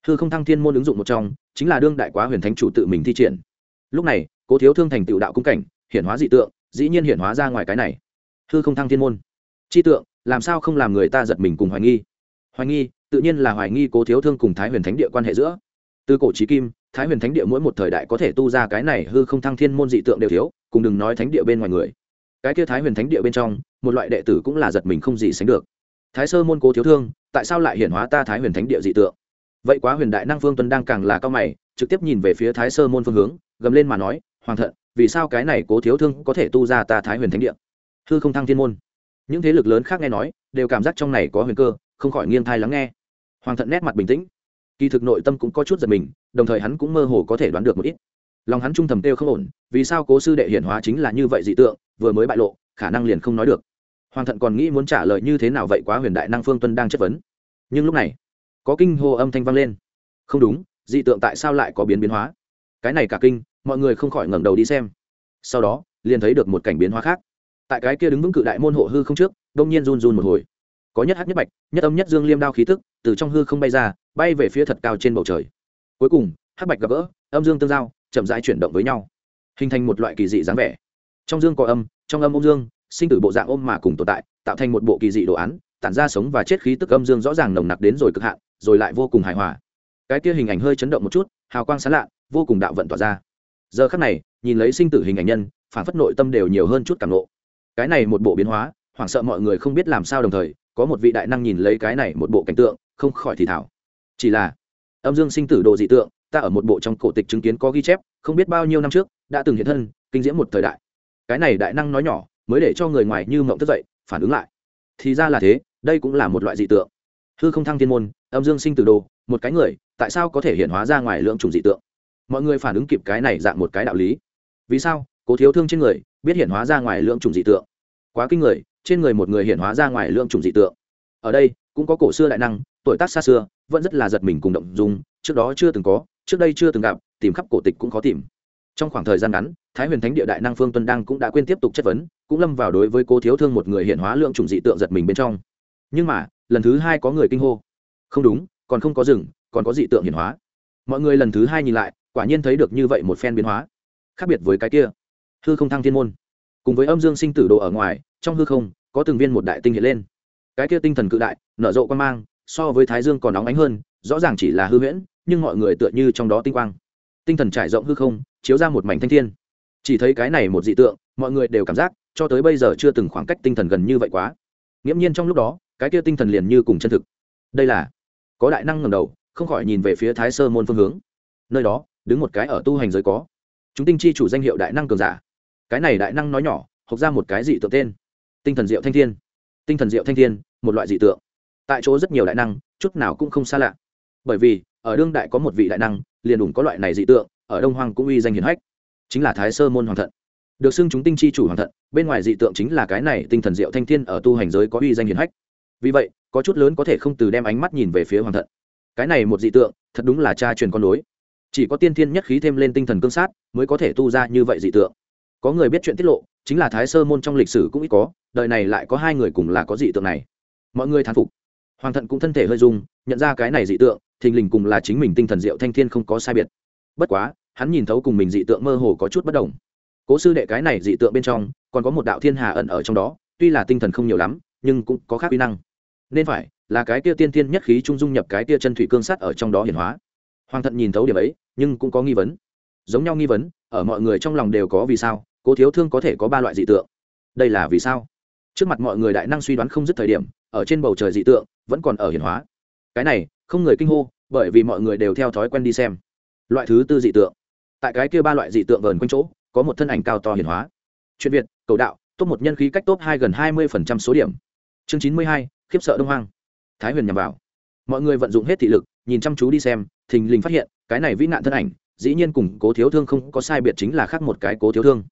hư không thăng thiên môn ứng dụng một trong, chính là đương đại quá huyền thánh chủ tự mình thi triển. Lúc này, cố thiếu thương thành tựu đạo cung cảnh, hiển hóa dị tượng, dĩ nhiên hiển hóa ra ngoài cái này. Hư không thăng thiên môn. Chi tượng, làm sao không làm người ta giật mình cùng hoài nghi? Hoài nghi tự nhiên là hoài nghi cố thiếu thương cùng thái huyền thánh địa quan hệ giữa. Từ cổ trí kim, thái huyền thánh địa mỗi một thời đại có thể tu ra cái này hư không thăng thiên môn dị tượng đều thiếu, cùng đừng nói thánh địa bên ngoài người. Cái kia thái huyền thánh địa bên trong, một loại đệ tử cũng là giật mình không gì sánh được. Thái sơ môn cố thiếu thương, tại sao lại hiển hóa ta thái huyền thánh địa dị tượng? Vậy quá huyền đại năng phương tuấn đang càng là cao mày, trực tiếp nhìn về phía thái sơ môn phương hướng, gầm lên mà nói, hoàng thận, vì sao cái này cố thiếu thương có thể tu ra ta thái huyền thánh địa? Hư không thăng thiên môn. Những thế lực lớn khác nghe nói, đều cảm giác trong này có huyền cơ không khỏi nghiêng thai lắng nghe. Hoàng thận nét mặt bình tĩnh. Kỳ thực nội tâm cũng có chút giật mình, đồng thời hắn cũng mơ hồ có thể đoán được một ít. Lòng hắn trung thầm tiêu không ổn, vì sao cố sư đệ hiển hóa chính là như vậy dị tượng, vừa mới bại lộ, khả năng liền không nói được. Hoàng thận còn nghĩ muốn trả lời như thế nào vậy quá huyền đại năng phương tuân đang chất vấn. Nhưng lúc này, có kinh hô âm thanh vang lên. Không đúng, dị tượng tại sao lại có biến biến hóa? Cái này cả kinh, mọi người không khỏi ngẩng đầu đi xem. Sau đó, liền thấy được một cảnh biến hóa khác. Tại cái kia đứng vững cự đại môn hộ hư không trước, đông nhiên run run một hồi có nhất hát nhất bạch, nhất âm nhất dương liêm đao khí tức từ trong hư không bay ra, bay về phía thật cao trên bầu trời. Cuối cùng, hắc bạch gặp gỡ, âm dương tương giao, chậm rãi chuyển động với nhau, hình thành một loại kỳ dị dáng vẻ. Trong dương có âm, trong âm ôm dương, sinh tử bộ dạng ôm mà cùng tồn tại, tạo thành một bộ kỳ dị đồ án, tản ra sống và chết khí tức âm dương rõ ràng nồng nặc đến rồi cực hạn, rồi lại vô cùng hài hòa. Cái kia hình ảnh hơi chấn động một chút, hào quang sáng lạ, vô cùng đạo vận tỏa ra. Giờ khắc này, nhìn lấy sinh tử hình ảnh nhân, phản phất nội tâm đều nhiều hơn chút cảm nộ cái này một bộ biến hóa, hoảng sợ mọi người không biết làm sao đồng thời có một vị đại năng nhìn lấy cái này một bộ cảnh tượng, không khỏi thì thảo chỉ là, âm dương sinh tử đồ dị tượng, ta ở một bộ trong cổ tịch chứng kiến có ghi chép, không biết bao nhiêu năm trước, đã từng hiện thân, kinh diễm một thời đại. Cái này đại năng nói nhỏ, mới để cho người ngoài như mộng thức dậy, phản ứng lại. Thì ra là thế, đây cũng là một loại dị tượng. Hư không thăng thiên môn, âm dương sinh tử đồ, một cái người, tại sao có thể hiện hóa ra ngoài lượng trùng dị tượng? Mọi người phản ứng kịp cái này dạng một cái đạo lý. Vì sao, cố thiếu thương trên người, biết hiện hóa ra ngoài lượng trùng dị tượng? Quá kinh người trên người một người hiện hóa ra ngoài lượng trùng dị tượng. Ở đây, cũng có cổ xưa đại năng, tuổi tác xa xưa, vẫn rất là giật mình cùng động dung, trước đó chưa từng có, trước đây chưa từng gặp, tìm khắp cổ tịch cũng khó tìm. Trong khoảng thời gian ngắn, thái huyền thánh địa đại năng phương tuân đăng cũng đã quên tiếp tục chất vấn, cũng lâm vào đối với cô thiếu thương một người hiện hóa lượng trùng dị tượng giật mình bên trong. Nhưng mà, lần thứ hai có người kinh hô. Không đúng, còn không có rừng, còn có dị tượng hiển hóa. Mọi người lần thứ hai nhìn lại, quả nhiên thấy được như vậy một phen biến hóa. Khác biệt với cái kia, hư không thăng thiên môn. Cùng với âm dương sinh tử đồ ở ngoài trong hư không, có từng viên một đại tinh hiện lên. Cái kia tinh thần cự đại, nở rộ quan mang, so với thái dương còn nóng ánh hơn, rõ ràng chỉ là hư huyễn, nhưng mọi người tựa như trong đó tinh quang. Tinh thần trải rộng hư không, chiếu ra một mảnh thanh thiên. Chỉ thấy cái này một dị tượng, mọi người đều cảm giác, cho tới bây giờ chưa từng khoảng cách tinh thần gần như vậy quá. Nghiễm nhiên trong lúc đó, cái kia tinh thần liền như cùng chân thực. Đây là có đại năng ngầm đầu, không khỏi nhìn về phía thái sơ môn phương hướng. Nơi đó, đứng một cái ở tu hành giới có. Chúng tinh chi chủ danh hiệu đại năng cường giả. Cái này đại năng nói nhỏ, học ra một cái dị tượng tên tinh thần diệu thanh thiên. Tinh thần diệu thanh thiên, một loại dị tượng. Tại chỗ rất nhiều đại năng, chút nào cũng không xa lạ. Bởi vì, ở đương đại có một vị đại năng, liền đủng có loại này dị tượng, ở đông hoàng cũng uy danh hiển hách. Chính là thái sơ môn hoàng thận. Được xưng chúng tinh chi chủ hoàng thận, bên ngoài dị tượng chính là cái này tinh thần diệu thanh thiên ở tu hành giới có uy danh hiển hách. Vì vậy, có chút lớn có thể không từ đem ánh mắt nhìn về phía hoàng thận. Cái này một dị tượng, thật đúng là cha truyền con nối. chỉ có tiên thiên nhất khí thêm lên tinh thần cương sát, mới có thể tu ra như vậy dị tượng. Có người biết chuyện tiết lộ, chính là thái sơ môn trong lịch sử cũng ít có đời này lại có hai người cùng là có dị tượng này. Mọi người thán phục. Hoàng thận cũng thân thể hơi dung nhận ra cái này dị tượng, thình lình cùng là chính mình tinh thần diệu thanh thiên không có sai biệt. Bất quá, hắn nhìn thấu cùng mình dị tượng mơ hồ có chút bất đồng. Cố sư đệ cái này dị tượng bên trong, còn có một đạo thiên hà ẩn ở trong đó, tuy là tinh thần không nhiều lắm, nhưng cũng có khác uy năng. Nên phải là cái tia tiên tiên nhất khí trung dung nhập cái tia chân thủy cương sắt ở trong đó hiển hóa. Hoàng thận nhìn thấu điểm ấy, nhưng cũng có nghi vấn. Giống nhau nghi vấn, ở mọi người trong lòng đều có vì sao, cố thiếu thương có thể có ba loại dị tượng. Đây là vì sao? Trước mặt mọi người đại năng suy đoán không dứt thời điểm, ở trên bầu trời dị tượng vẫn còn ở hiển hóa. Cái này, không người kinh hô, bởi vì mọi người đều theo thói quen đi xem. Loại thứ tư dị tượng. Tại cái kia ba loại dị tượng vờn quanh chỗ, có một thân ảnh cao to hiển hóa. Chuyện việt, cầu đạo, top một nhân khí cách top hai gần hai mươi phần trăm số điểm. Chương chín mươi hai, khiếp sợ đông hoang. Thái huyền nhằm vào. Mọi người vận dụng hết thị lực, nhìn chăm chú đi xem, thình lình phát hiện, cái này vĩ nạn thân ảnh, dĩ nhiên cùng cố thiếu thương không có sai biệt chính là khác một cái cố thiếu thương.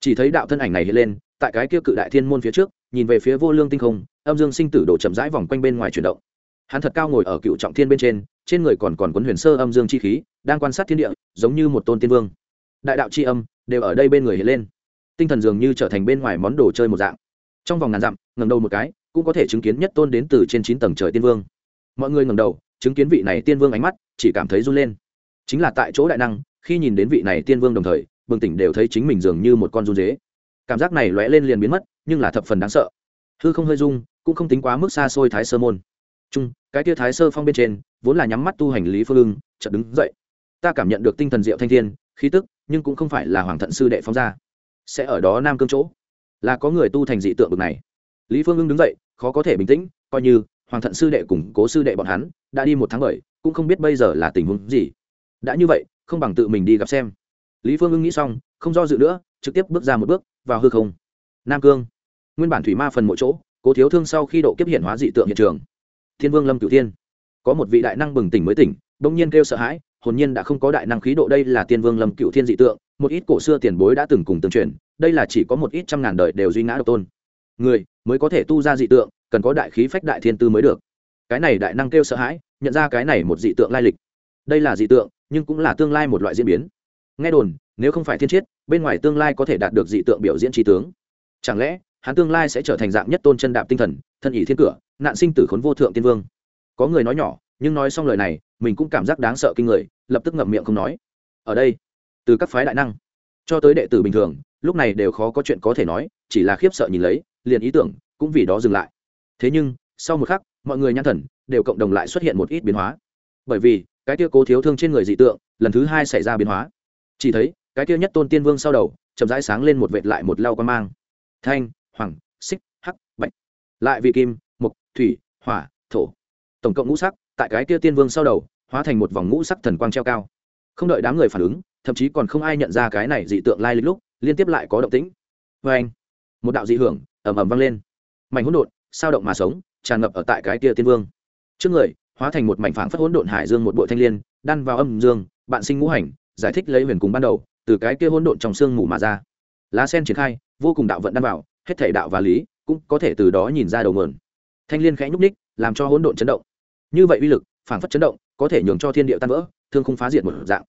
Chỉ thấy đạo thân ảnh này hiện lên, tại cái kia cự đại thiên môn phía trước nhìn về phía vô lương tinh không, âm dương sinh tử đổ chậm rãi vòng quanh bên ngoài chuyển động. Hắn thật cao ngồi ở cựu trọng thiên bên trên trên người còn còn quấn huyền sơ âm dương chi khí, đang quan sát thiên địa, giống như một tôn tiên vương. Đại đạo c h i âm đều ở đây bên người hiện lên. Tinh thần dường như trở thành bên ngoài món đồ chơi một dạng. Trong vòng ngàn dặm ngầm đầu một cái, cũng có thể chứng kiến nhất tôn đến từ trên chín tầng trời tiên vương. Mọi người ngầm đầu, chứng kiến vị này tiên vương ánh mắt, chỉ cảm thấy run lên. Chính là tại chỗ đại năng, khi nhìn đến vị này tiên vương đồng thời, bừng tỉnh đều thấy chính mình dường như một con run dế cảm giác này lóe lên liền biến mất, nhưng là thập phần đáng sợ. Hư không hơi dung cũng không tính quá mức xa xôi thái sơ môn. Chung, cái tia thái sơ phong bên trên, vốn là nhắm mắt tu hành lý phương ưng, chợt đứng dậy. Ta cảm nhận được tinh thần diệu thanh thiên, khí tức, nhưng cũng không phải là hoàng thận sư đệ phong ra. Sẽ ở đó nam cương chỗ. Là có người tu thành dị tượng bực này. Lý phương ưng đứng dậy, khó có thể bình tĩnh, coi như hoàng thận sư đệ cùng cố sư đệ bọn hắn đã đi một tháng bảy cũng không biết bây giờ là tình huống gì. Đã như vậy, không bằng tự mình đi gặp xem. Lý phương ưng nghĩ xong, không do dự nữa, trực tiếp bước ra một bước vào hư không. Nam cương. Nguyên bản thủy ma phần mỗi chỗ, cố thiếu thương sau khi độ kiếp hiện hóa dị tượng hiện trường. Thiên vương lâm cửu thiên. Có một vị đại năng bừng tỉnh mới tỉnh đông nhiên kêu sợ hãi, hồn nhiên đã không có đại năng khí độ, đây là tiên vương lâm cửu thiên dị tượng, một ít cổ xưa tiền bối đã từng cùng tương truyền, đây là chỉ có một ít trăm ngàn đời đều duy ngã độc tôn. Người mới có thể tu ra dị tượng, cần có đại khí phách đại thiên tư mới được. Cái này đại năng kêu sợ hãi, nhận ra cái này một dị tượng lai lịch. Đây là dị tượng, nhưng cũng là tương lai một loại diễn biến. Nghe đồn, nếu không phải thiên chiết bên ngoài tương lai có thể đạt được dị tượng biểu diễn trí tướng. Chẳng lẽ, hắn tương lai sẽ trở thành dạng nhất tôn chân đạp tinh thần, thân ỷ thiên cửa, nạn sinh tử khốn vô thượng tiên vương? Có người nói nhỏ, nhưng nói xong lời này, mình cũng cảm giác đáng sợ kinh người, lập tức ngậm miệng không nói. Ở đây, từ các phái đại năng, cho tới đệ tử bình thường, lúc này đều khó có chuyện có thể nói, chỉ là khiếp sợ nhìn lấy, liền ý tưởng, cũng vì đó dừng lại. Thế nhưng, sau một khắc, mọi người nhãn thần, đều cộng đồng lại xuất hiện một ít biến hóa. Bởi vì, cái tia cố thiếu thương trên người dị tượng, lần thứ hai xảy ra biến hóa. Chỉ thấy cái kia nhất tôn tiên vương sau đầu, chậm rãi sáng lên một vệt lại một lau quan mang. Thanh, hoàng, xích, hắc, bạch. Lại vị kim mục thủy, hỏa, thổ. Tổng cộng ngũ sắc, tại cái kia tiên vương sau đầu, hóa thành một vòng ngũ sắc thần quang treo cao. Không đợi đám người phản ứng, thậm chí còn không ai nhận ra cái này dị tượng lai lịch lúc, liên tiếp lại có động tĩnh. Vê anh, một đạo dị hưởng, ầm ầm vang lên. Mảnh hỗn độn, sao động mà sống, tràn ngập ở tại cái kia tiên vương. Trước người, hóa thành một mảnh phảng phất hỗn độn hải dương một bội thanh liên, đan vào âm dương, bạn sinh ngũ hành, giải thích lấy huyền cùng ban đầu từ cái kia hỗn độn trong xương mù mà ra. Lá sen triển khai, vô cùng đạo vận đan vào, hết thể đạo và lý cũng có thể từ đó nhìn ra đầu nguồn. thanh liên khẽ nhúc ních làm cho hỗn độn chấn động. Như vậy uy lực, phảng phất chấn động, có thể nhường cho thiên địa tan vỡ, thương không phá diệt một dạng.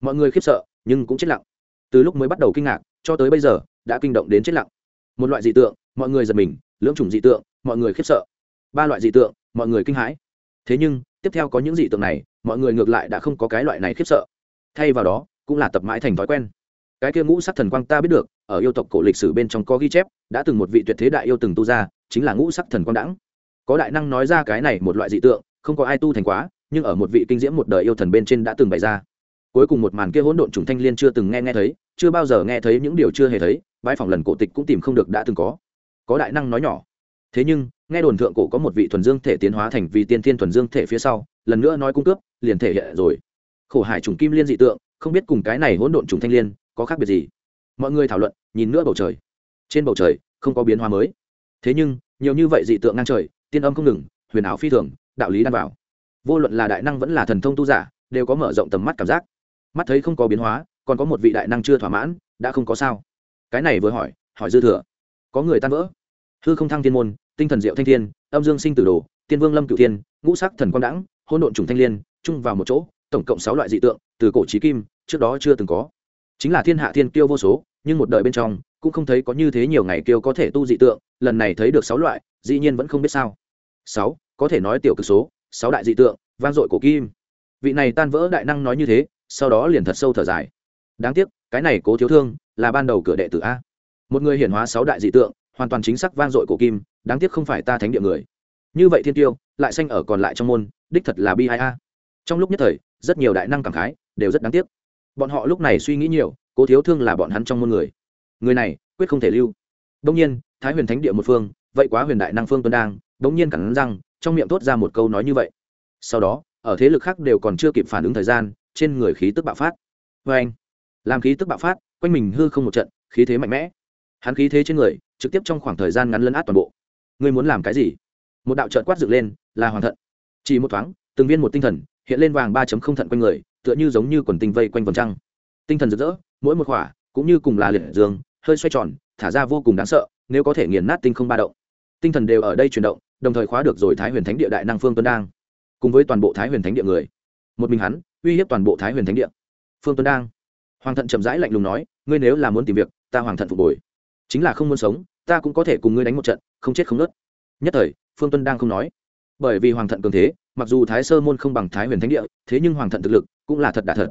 Mọi người khiếp sợ, nhưng cũng chết lặng. Từ lúc mới bắt đầu kinh ngạc, cho tới bây giờ, đã kinh động đến chết lặng. Một loại dị tượng, mọi người giật mình, lưỡng chủng dị tượng, mọi người khiếp sợ. Ba loại dị tượng, mọi người kinh hãi. Thế nhưng, tiếp theo có những dị tượng này, mọi người ngược lại đã không có cái loại này khiếp sợ. Thay vào đó cũng là tập mãi thành thói quen. Cái kia ngũ sắc thần quang ta biết được, ở yêu tộc cổ lịch sử bên trong có ghi chép, đã từng một vị tuyệt thế đại yêu từng tu ra, chính là ngũ sắc thần quang đẳng. Có đại năng nói ra cái này một loại dị tượng, không có ai tu thành quá, nhưng ở một vị kinh diễm một đời yêu thần bên trên đã từng bày ra. Cuối cùng một màn kia hỗn độn trùng thanh liên chưa từng nghe nghe thấy, chưa bao giờ nghe thấy những điều chưa hề thấy, bãi phòng lần cổ tịch cũng tìm không được đã từng có. Có đại năng nói nhỏ. Thế nhưng, nghe đồn thượng cổ có một vị thuần dương thể tiến hóa thành vì tiên thiên thuần dương thể phía sau, lần nữa nói cung cướp liền thể hiện rồi. Khổ hải trùng kim liên dị tượng không biết cùng cái này hỗn độn trùng thanh liên có khác biệt gì. Mọi người thảo luận, nhìn nữa bầu trời. Trên bầu trời, không có biến hóa mới. Thế nhưng, nhiều như vậy dị tượng ngang trời, tiên âm không ngừng, huyền ảo phi thường, đạo lý đan vào. Vô luận là đại năng vẫn là thần thông tu giả, đều có mở rộng tầm mắt cảm giác. Mắt thấy không có biến hóa, còn có một vị đại năng chưa thỏa mãn, đã không có sao. Cái này vừa hỏi hỏi dư thừa. Có người tan vỡ. Hư không thăng thiên môn, tinh thần diệu thanh thiên, âm dương sinh tử đồ, tiên vương lâm cửu thiên, ngũ sắc thần quang đẳng hôn độn trùng thanh liên, chung vào một chỗ, tổng cộng sáu loại dị tượng từ cổ trí kim, trước đó chưa từng có. Chính là thiên hạ thiên kiêu vô số, nhưng một đời bên trong, cũng không thấy có như thế nhiều ngày kiêu có thể tu dị tượng, lần này thấy được sáu loại, dĩ nhiên vẫn không biết sao. Sáu, có thể nói tiểu cực số, sáu đại dị tượng, vang dội cổ kim. Vị này tan vỡ đại năng nói như thế, sau đó liền thật sâu thở dài. Đáng tiếc, cái này cố thiếu thương, là ban đầu cửa đệ tử a. Một người hiển hóa sáu đại dị tượng, hoàn toàn chính xác vang dội cổ kim, đáng tiếc không phải ta thánh địa người. Như vậy thiên tiêu lại sanh ở còn lại trong môn, đích thật là bi ai a. Trong lúc nhất thời, rất nhiều đại năng cảm khái đều rất đáng tiếc. Bọn họ lúc này suy nghĩ nhiều, cố thiếu thương là bọn hắn trong môn người. Người này, quyết không thể lưu. Đông nhiên, thái huyền thánh địa một phương, vậy quá huyền đại năng phương tuân đang đông nhiên cẳng răng, trong miệng thốt ra một câu nói như vậy. Sau đó, ở thế lực khác đều còn chưa kịp phản ứng thời gian, trên người khí tức bạo phát. Vê anh, làm khí tức bạo phát, quanh mình hư không một trận, khí thế mạnh mẽ. Hắn khí thế trên người, trực tiếp trong khoảng thời gian ngắn lấn át toàn bộ. Ngươi muốn làm cái gì? Một đạo trợt quát dựng lên, là hoàng thận. Chỉ một thoáng, từng viên một tinh thần, hiện lên vàng ba không thận quanh người tựa như giống như quần tinh vây quanh vòng trăng. Tinh thần rực rỡ, mỗi một khỏa, cũng như cùng là liệt dương, hơi xoay tròn, thả ra vô cùng đáng sợ, nếu có thể nghiền nát tinh không ba động. Tinh thần đều ở đây chuyển động, đồng thời khóa được rồi thái huyền thánh địa đại năng phương tuấn đang. Cùng với toàn bộ thái huyền thánh địa người. Một mình hắn, uy hiếp toàn bộ thái huyền thánh địa. Phương tuấn đang. Hoàng thận chậm rãi lạnh lùng nói, ngươi nếu là muốn tìm việc, ta hoàng thận phục hồi. Chính là không muốn sống, ta cũng có thể cùng ngươi đánh một trận, không chết không nớt. Nhất thời, phương tuấn đang không nói. Bởi vì hoàng thận cường thế mặc dù thái sơ môn không bằng thái huyền thánh địa, thế nhưng hoàng thận thực lực cũng là thật đà thật.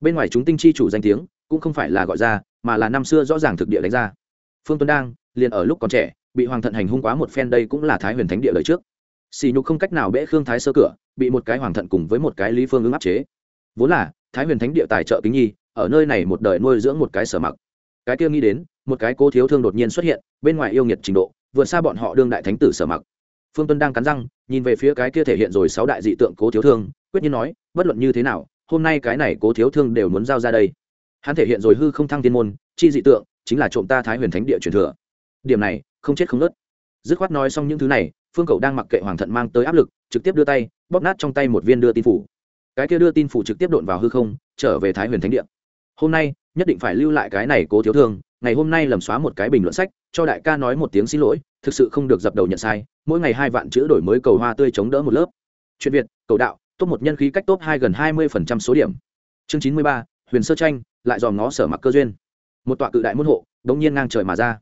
Bên ngoài chúng tinh chi chủ danh tiếng cũng không phải là gọi ra, mà là năm xưa rõ ràng thực địa đánh ra. Phương tuấn đang liền ở lúc còn trẻ, bị hoàng thận hành hung quá một phen đây cũng là thái huyền thánh địa lời trước. Xì nhục không cách nào bẽ khương thái sơ cửa, bị một cái hoàng thận cùng với một cái lý phương ứng áp chế. Vốn là, thái huyền thánh địa tài trợ kính nhi, ở nơi này một đời nuôi dưỡng một cái sở mặc. Cái kia nghĩ đến, một cái cô thiếu thương đột nhiên xuất hiện, bên ngoài yêu nghiệt trình độ, vượt xa bọn họ đương đại thánh tử sở mặc phương tuân đang cắn răng, nhìn về phía cái kia thể hiện rồi sáu đại dị tượng cố thiếu thương, quyết nhiên nói, bất luận như thế nào, hôm nay cái này cố thiếu thương đều muốn giao ra đây. Hắn thể hiện rồi hư không thăng thiên môn, chi dị tượng chính là trộm ta thái huyền thánh địa truyền thừa. Điểm này, không chết không nớt dứt khoát nói xong những thứ này, phương cầu đang mặc kệ hoàng thận mang tới áp lực, trực tiếp đưa tay, bóp nát trong tay một viên đưa tin phủ. Cái kia đưa tin phủ trực tiếp đột vào hư không, trở về thái huyền thánh địa. Hôm nay, nhất định phải lưu lại cái này cố thiếu thương, ngày hôm nay lầm xóa một cái bình luận sách cho đại ca nói một tiếng xin lỗi, thực sự không được dập đầu nhận sai, mỗi ngày hai vạn chữ đổi mới cầu hoa tươi chống đỡ một lớp. Chuyện việt, cầu đạo, top một nhân khí cách top hai gần hai mươi phần trăm số điểm. Chương chín mươi ba, huyền sơ tranh, lại dòm ngó sở mặc cơ duyên. Một tọa cự đại môn hộ, đống nhiên ngang trời mà ra.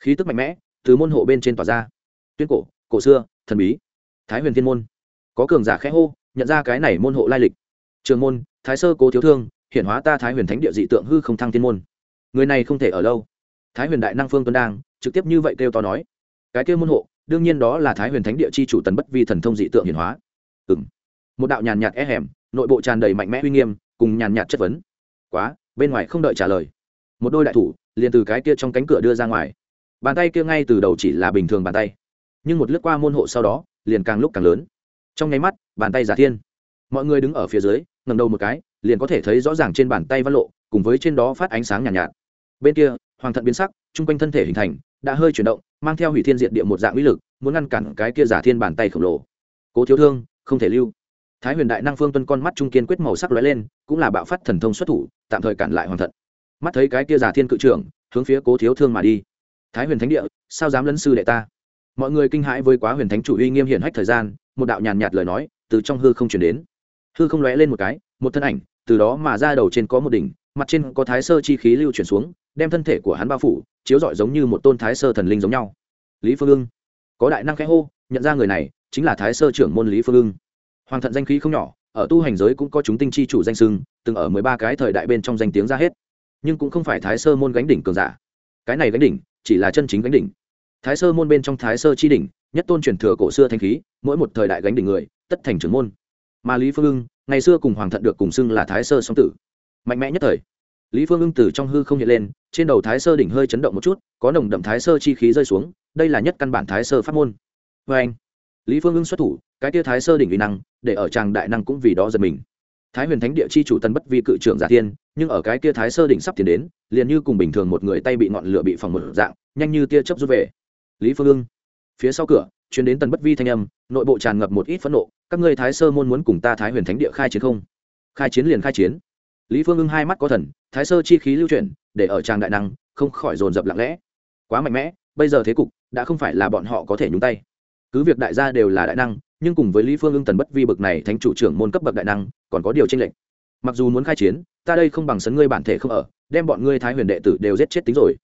Khí tức mạnh mẽ, từ môn hộ bên trên tỏa ra. Tuyên cổ cổ xưa, thần bí. Thái huyền thiên môn. Có cường giả khẽ hô, nhận ra cái này môn hộ lai lịch. Trường môn, thái sơ cố thiếu thương hiện hóa ta thái huyền thánh địa dị tượng hư không thăng thiên môn. Người này không thể ở lâu. Thái huyền đại năng phương tuấn đang trực tiếp như vậy kêu to nói. Cái kêu môn hộ đương nhiên đó là thái huyền thánh địa chi chủ tần bất vi thần thông dị tượng hiển hóa. Ừ m một đạo nhàn nhạt é hẻm nội bộ tràn đầy mạnh mẽ uy nghiêm cùng nhàn nhạt chất vấn. Quá bên ngoài không đợi trả lời. Một đôi đại thủ liền từ cái kia trong cánh cửa đưa ra ngoài. Bàn tay kia ngay từ đầu chỉ là bình thường bàn tay. Nhưng một lướt qua môn hộ sau đó liền càng lúc càng lớn. Trong nháy mắt bàn tay giả thiên. Mọi người đứng ở phía dưới ngầm đầu một cái liền có thể thấy rõ ràng trên bàn tay văn lộ cùng với trên đó phát ánh sáng nhàn nhạt, nhạt. Bên kia hoàng thận biến sắc chung quanh thân thể hình thành đã hơi chuyển động, mang theo hủy thiên diện địa một dạng uy lực, muốn ngăn cản cái kia giả thiên bàn tay khổng lồ. Cố thiếu thương, không thể lưu. Thái huyền đại năng phương tuân con mắt trung kiên quyết màu sắc lóe lên, cũng là bạo phát thần thông xuất thủ, tạm thời cản lại hoàng thận. Mắt thấy cái kia giả thiên cự trưởng, hướng phía cố thiếu thương mà đi. Thái huyền thánh địa, sao dám lấn sư đệ ta? Mọi người kinh hãi với quá huyền thánh chủ uy nghiêm hiển hách thời gian, một đạo nhàn nhạt lời nói từ trong hư không chuyển đến. Hư không lóe lên một cái, một thân ảnh, từ đó mà ra đầu trên có một đỉnh, mặt trên có thái sơ chi khí lưu chuyển xuống đem thân thể của hắn bao phủ, chiếu rọi giống như một tôn thái sơ thần linh giống nhau. Lý phương ưng, có đại năng khẽ hô, nhận ra người này chính là thái sơ trưởng môn lý phương ưng. Hoàng thận danh khí không nhỏ, ở tu hành giới cũng có chúng tinh chi chủ danh sưng từng ở mười ba cái thời đại bên trong danh tiếng ra hết. Nhưng cũng không phải thái sơ môn gánh đỉnh cường giả. Cái này gánh đỉnh, chỉ là chân chính gánh đỉnh. Thái sơ môn bên trong thái sơ chi đỉnh, nhất tôn truyền thừa cổ xưa thanh khí, mỗi một thời đại gánh đỉnh người, tất thành trưởng môn. Mà lý phương ưng, ngày xưa cùng hoàng thận được cùng xưng là thái sơ song tử. Mạnh mẽ nhất thời lý phương ưng từ trong hư không hiện lên, trên đầu thái sơ đỉnh hơi chấn động một chút, có nồng đậm thái sơ chi khí rơi xuống, đây là nhất căn bản thái sơ pháp môn. Vê anh lý phương ưng xuất thủ, cái tia thái sơ đỉnh uy năng, để ở tràng đại năng cũng vì đó giật mình. Thái huyền thánh địa chi chủ tân bất vi cự trưởng giả tiên, nhưng ở cái kia thái sơ đỉnh sắp tiến đến, liền như cùng bình thường một người tay bị ngọn lửa bị phòng một dạng, nhanh như tia chớp rút về. Lý phương ưng, phía sau cửa chuyến đến tần bất vi thanh âm, nội bộ tràn ngập một ít phẫn nộ, các ngươi thái sơ môn muốn cùng ta thái huyền thánh địa khai chiến không? Khai chiến liền khai chiến lý phương ưng hai mắt có thần, thái sơ chi khí lưu chuyển, để ở tràng đại năng, không khỏi dồn dập lặng lẽ. Quá mạnh mẽ, bây giờ thế cục, đã không phải là bọn họ có thể nhúng tay. Cứ việc đại gia đều là đại năng, nhưng cùng với lý phương ưng tần bất vi bực này thánh chủ trưởng môn cấp bậc đại năng, còn có điều tranh lệch. Mặc dù muốn khai chiến, ta đây không bằng sấn ngươi bản thể không ở, đem bọn ngươi thái huyền đệ tử đều giết chết tính rồi.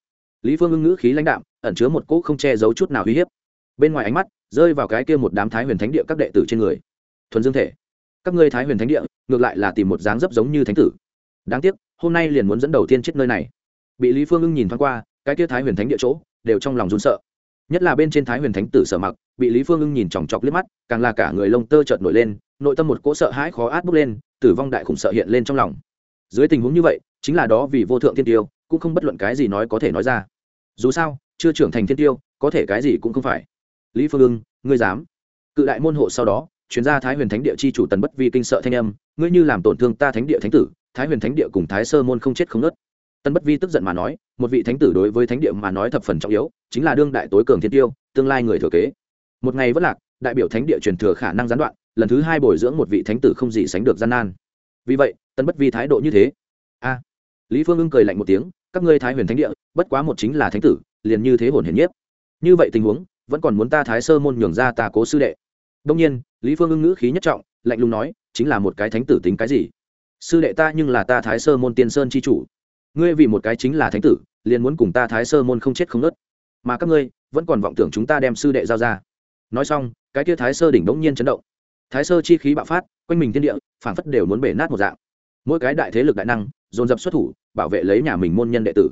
Lý phương ưng ngữ khí lãnh đạm, ẩn chứa một cỗ không che giấu chút nào uy hiếp. Bên ngoài ánh mắt, rơi vào cái kia một đám thái huyền thánh địa các đệ tử trên người. Thuần dương thể, các ngươi thái huyền thánh địa, ngược lại là tìm một dáng dấp giống như thánh tử đáng tiếc, hôm nay liền muốn dẫn đầu tiên chết nơi này. Bị lý phương ưng nhìn thoáng qua, cái kia thái huyền thánh địa chỗ, đều trong lòng run sợ. Nhất là bên trên thái huyền thánh tử sở mặc, bị lý phương ưng nhìn chòng chọc liếc mắt, càng là cả người lông tơ trợt nổi lên, nội tâm một cỗ sợ hãi khó át bốc lên, tử vong đại khủng sợ hiện lên trong lòng. Dưới tình huống như vậy, chính là đó vì vô thượng thiên tiêu, cũng không bất luận cái gì nói có thể nói ra. Dù sao, chưa trưởng thành thiên tiêu, có thể cái gì cũng không phải. Lý phương ưng, ngươi dám? Cự đại môn hộ sau đó chuyên gia thái huyền thánh địa chi chủ tần bất vi kinh sợ thanh âm, ngươi như làm tổn thương ta thánh địa thánh tử thái huyền thánh địa cùng thái sơ môn không chết không nớt tân bất vi tức giận mà nói, một vị thánh tử đối với thánh địa mà nói thập phần trọng yếu, chính là đương đại tối cường thiên tiêu, tương lai người thừa kế. Một ngày vất lạc, đại biểu thánh địa truyền thừa khả năng gián đoạn, lần thứ hai bồi dưỡng một vị thánh tử không gì sánh được gian nan. Vì vậy, tân bất vi thái độ như thế. A! Lý phương ưng cười lạnh một tiếng, các ngươi thái huyền thánh địa, bất quá một chính là thánh tử, liền như thế hồn hiển nhiếp. Như vậy tình huống, vẫn còn muốn ta thái sơ môn nhường ra ta cố sư đệ. Đông nhiên, lý phương ưng ngữ khí nhất trọng, lạnh lùng nói, chính là một cái thánh tử tính cái gì? Sư đệ ta nhưng là ta thái sơ môn tiên sơn c h i chủ. Ngươi vì một cái chính là thánh tử, liền muốn cùng ta thái sơ môn không chết không nớt mà các ngươi, vẫn còn vọng tưởng chúng ta đem sư đệ giao ra. Nói xong, cái kia thái sơ đỉnh bỗng nhiên chấn động. Thái sơ chi khí bạo phát, quanh mình thiên địa, phảng phất đều muốn bể nát một dạng. Mỗi cái đại thế lực đại năng, dồn dập xuất thủ, bảo vệ lấy nhà mình môn nhân đệ tử.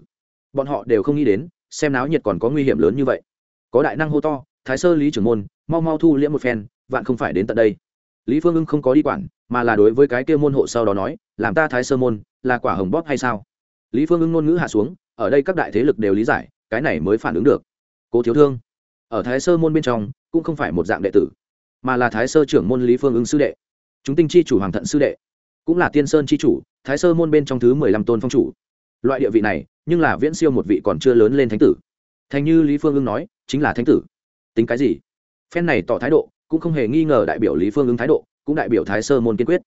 Bọn họ đều không nghĩ đến, xem náo nhiệt còn có nguy hiểm lớn như vậy. Có đại năng hô to, thái sơ lý trưởng môn, mau mau thu liễm một phen, vạn không phải đến tận đây lý phương ưng không có đi quản, mà là đối với cái kia môn hộ sau đó nói, làm ta thái sơ môn, là quả hồng bóp hay sao? Lý phương ưng ngôn ngữ hạ xuống, ở đây các đại thế lực đều lý giải, cái này mới phản ứng được. Cố thiếu thương, ở thái sơ môn bên trong, cũng không phải một dạng đệ tử, mà là thái sơ trưởng môn lý phương ưng sư đệ. Chúng tinh chi chủ hoàng thận sư đệ, cũng là tiên sơn chi chủ, thái sơ môn bên trong thứ mười lăm tôn phong chủ. Loại địa vị này, nhưng là viễn siêu một vị còn chưa lớn lên thánh tử. Thành như lý phương ưng nói, chính là thánh tử. Tính cái gì? Phen này tỏ thái độ cũng không hề nghi ngờ đại biểu lý phương ứng thái độ, cũng đại biểu thái sơ môn kiên quyết.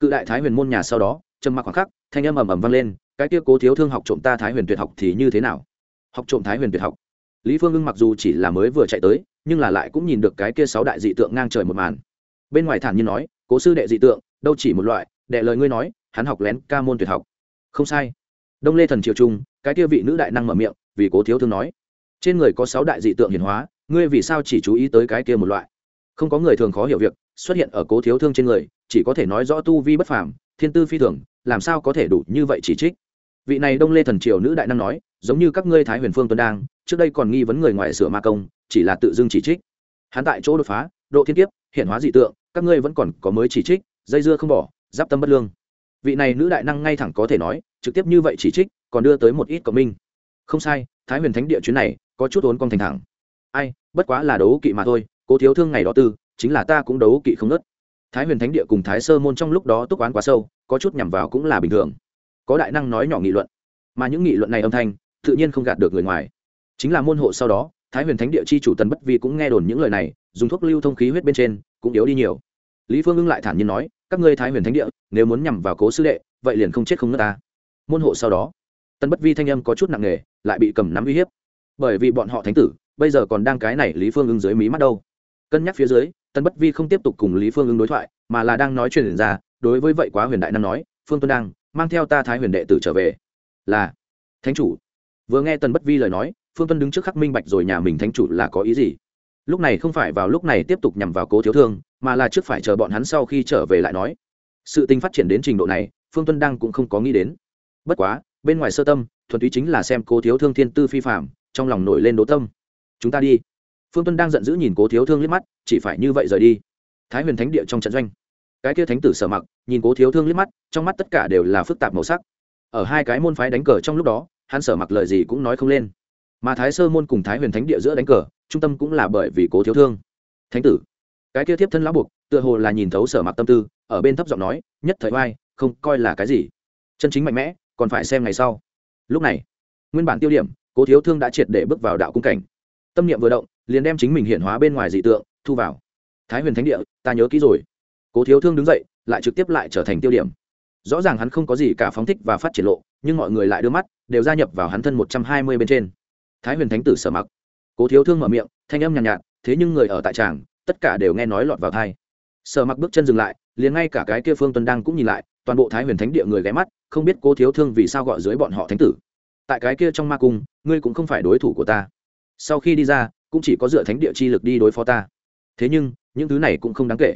Cự đại thái huyền môn nhà sau đó, trầm mặc khoảng khắc, thanh âm ầm ầm vang lên, cái kia cố thiếu thương học trộm ta thái huyền tuyệt học thì như thế nào? Học trộm thái huyền tuyệt học. Lý phương ưng mặc dù chỉ là mới vừa chạy tới, nhưng là lại cũng nhìn được cái kia sáu đại dị tượng ngang trời một màn. Bên ngoài thản nhiên nói, cố sư đệ dị tượng, đâu chỉ một loại, đệ lời ngươi nói, hắn học lén ca môn tuyệt học. Không sai. Đông lê thần triều trung, cái kia vị nữ đại năng mở miệng, vì cố thiếu thương nói, trên người có sáu đại dị tượng hiển hóa, ngươi vì sao chỉ chú ý tới cái kia một loại? Không có người thường khó hiểu việc, xuất hiện ở cố thiếu thương trên người, chỉ có thể nói rõ tu vi bất phàm, thiên tư phi thường, làm sao có thể đủ như vậy chỉ trích. Vị này đông lê thần triều nữ đại năng nói, giống như các ngươi thái huyền phương tuấn đang, trước đây còn nghi vấn người ngoài sửa ma công, chỉ là tự dưng chỉ trích. Hắn tại chỗ đột phá, độ thiên kiếp, hiện hóa dị tượng, các ngươi vẫn còn có mới chỉ trích, dây dưa không bỏ, giáp tâm bất lương. Vị này nữ đại năng ngay thẳng có thể nói, trực tiếp như vậy chỉ trích, còn đưa tới một ít cộng minh. Không sai, thái huyền thánh địa chuyến này có chút ốn con thành thẳng. Ai, bất quá là đấu kỵ mà thôi cố thiếu thương ngày đó tư, chính là ta cũng đấu kỵ không nớt thái huyền thánh địa cùng thái sơ môn trong lúc đó túc oán quá sâu, có chút nhằm vào cũng là bình thường. Có đại năng nói nhỏ nghị luận, mà những nghị luận này âm thanh, tự nhiên không gạt được người ngoài. Chính là môn hộ sau đó, thái huyền thánh địa chi chủ tần bất vi cũng nghe đồn những lời này, dùng thuốc lưu thông khí huyết bên trên, cũng yếu đi nhiều. Lý phương ưng lại thản nhiên nói, các ngươi thái huyền thánh địa, nếu muốn nhằm vào cố sư đệ, vậy liền không chết không nước ta. Môn hộ sau đó, tần bất vi thanh âm có chút nặng nề, lại bị cầm nắm uy hiếp. Bởi vì bọn họ thánh tử, bây giờ còn đang cái này lý phương ưng dưới mí mắt đâu cân nhắc phía dưới tân bất vi không tiếp tục cùng lý phương ứng đối thoại, mà là đang nói chuyện ra, đối với vậy quá huyền đại nam nói, phương tuân đang mang theo ta thái huyền đệ tử trở về. Là, thánh chủ. Vừa nghe tần bất vi lời nói, phương tuân đứng trước khắc minh bạch rồi nhà mình thánh chủ là có ý gì. Lúc này không phải vào lúc này tiếp tục nhằm vào cố thiếu thương, mà là trước phải chờ bọn hắn sau khi trở về lại nói. Sự tình phát triển đến trình độ này, phương tuân đang cũng không có nghĩ đến. Bất quá, bên ngoài sơ tâm, thuần túy chính là xem cố thiếu thương thiên tư phi phạm trong lòng nổi lên đố tâm. Chúng ta đi phương tuân đang giận dữ nhìn cố thiếu thương liếc mắt, chỉ phải như vậy rời đi. Thái huyền thánh địa trong trận doanh. Cái kia thánh tử sở mặc, nhìn cố thiếu thương liếc mắt, trong mắt tất cả đều là phức tạp màu sắc. Ở hai cái môn phái đánh cờ trong lúc đó, hắn sở mặc lời gì cũng nói không lên. Mà thái sơ môn cùng thái huyền thánh địa giữa đánh cờ, trung tâm cũng là bởi vì cố thiếu thương. Thánh tử. Cái kia tiếp thân lão buộc, tựa hồ là nhìn thấu sở mặc tâm tư, ở bên thấp giọng nói, nhất thời oai, không coi là cái gì. Chân chính mạnh mẽ, còn phải xem ngày sau. Lúc này, nguyên bản tiêu điểm, cố thiếu thương đã triệt để bước vào đạo cung cảnh. Tâm niệm vừa động liền đem chính mình hiện hóa bên ngoài dị tượng thu vào. Thái huyền thánh địa ta nhớ kỹ rồi. Cố thiếu thương đứng dậy lại trực tiếp lại trở thành tiêu điểm. Rõ ràng hắn không có gì cả phóng thích và phát triển lộ nhưng mọi người lại đưa mắt đều gia nhập vào hắn thân một trăm hai mươi bên trên. Thái huyền thánh tử sở mặc. Cố thiếu thương mở miệng thanh âm nhàn nhạt, nhạt thế nhưng người ở tại tràng tất cả đều nghe nói lọt vào thai sở mặc bước chân dừng lại liền ngay cả cái kia phương tuần đăng cũng nhìn lại toàn bộ thái huyền thánh địa người ghé mắt không biết cố thiếu thương vì sao gọi dưới bọn họ thánh tử. Tại cái kia trong ma cung ngươi cũng không phải đối thủ của ta. Sau khi đi ra cũng chỉ có dựa thánh địa chi lực đi đối phó ta. Thế nhưng, những thứ này cũng không đáng kể.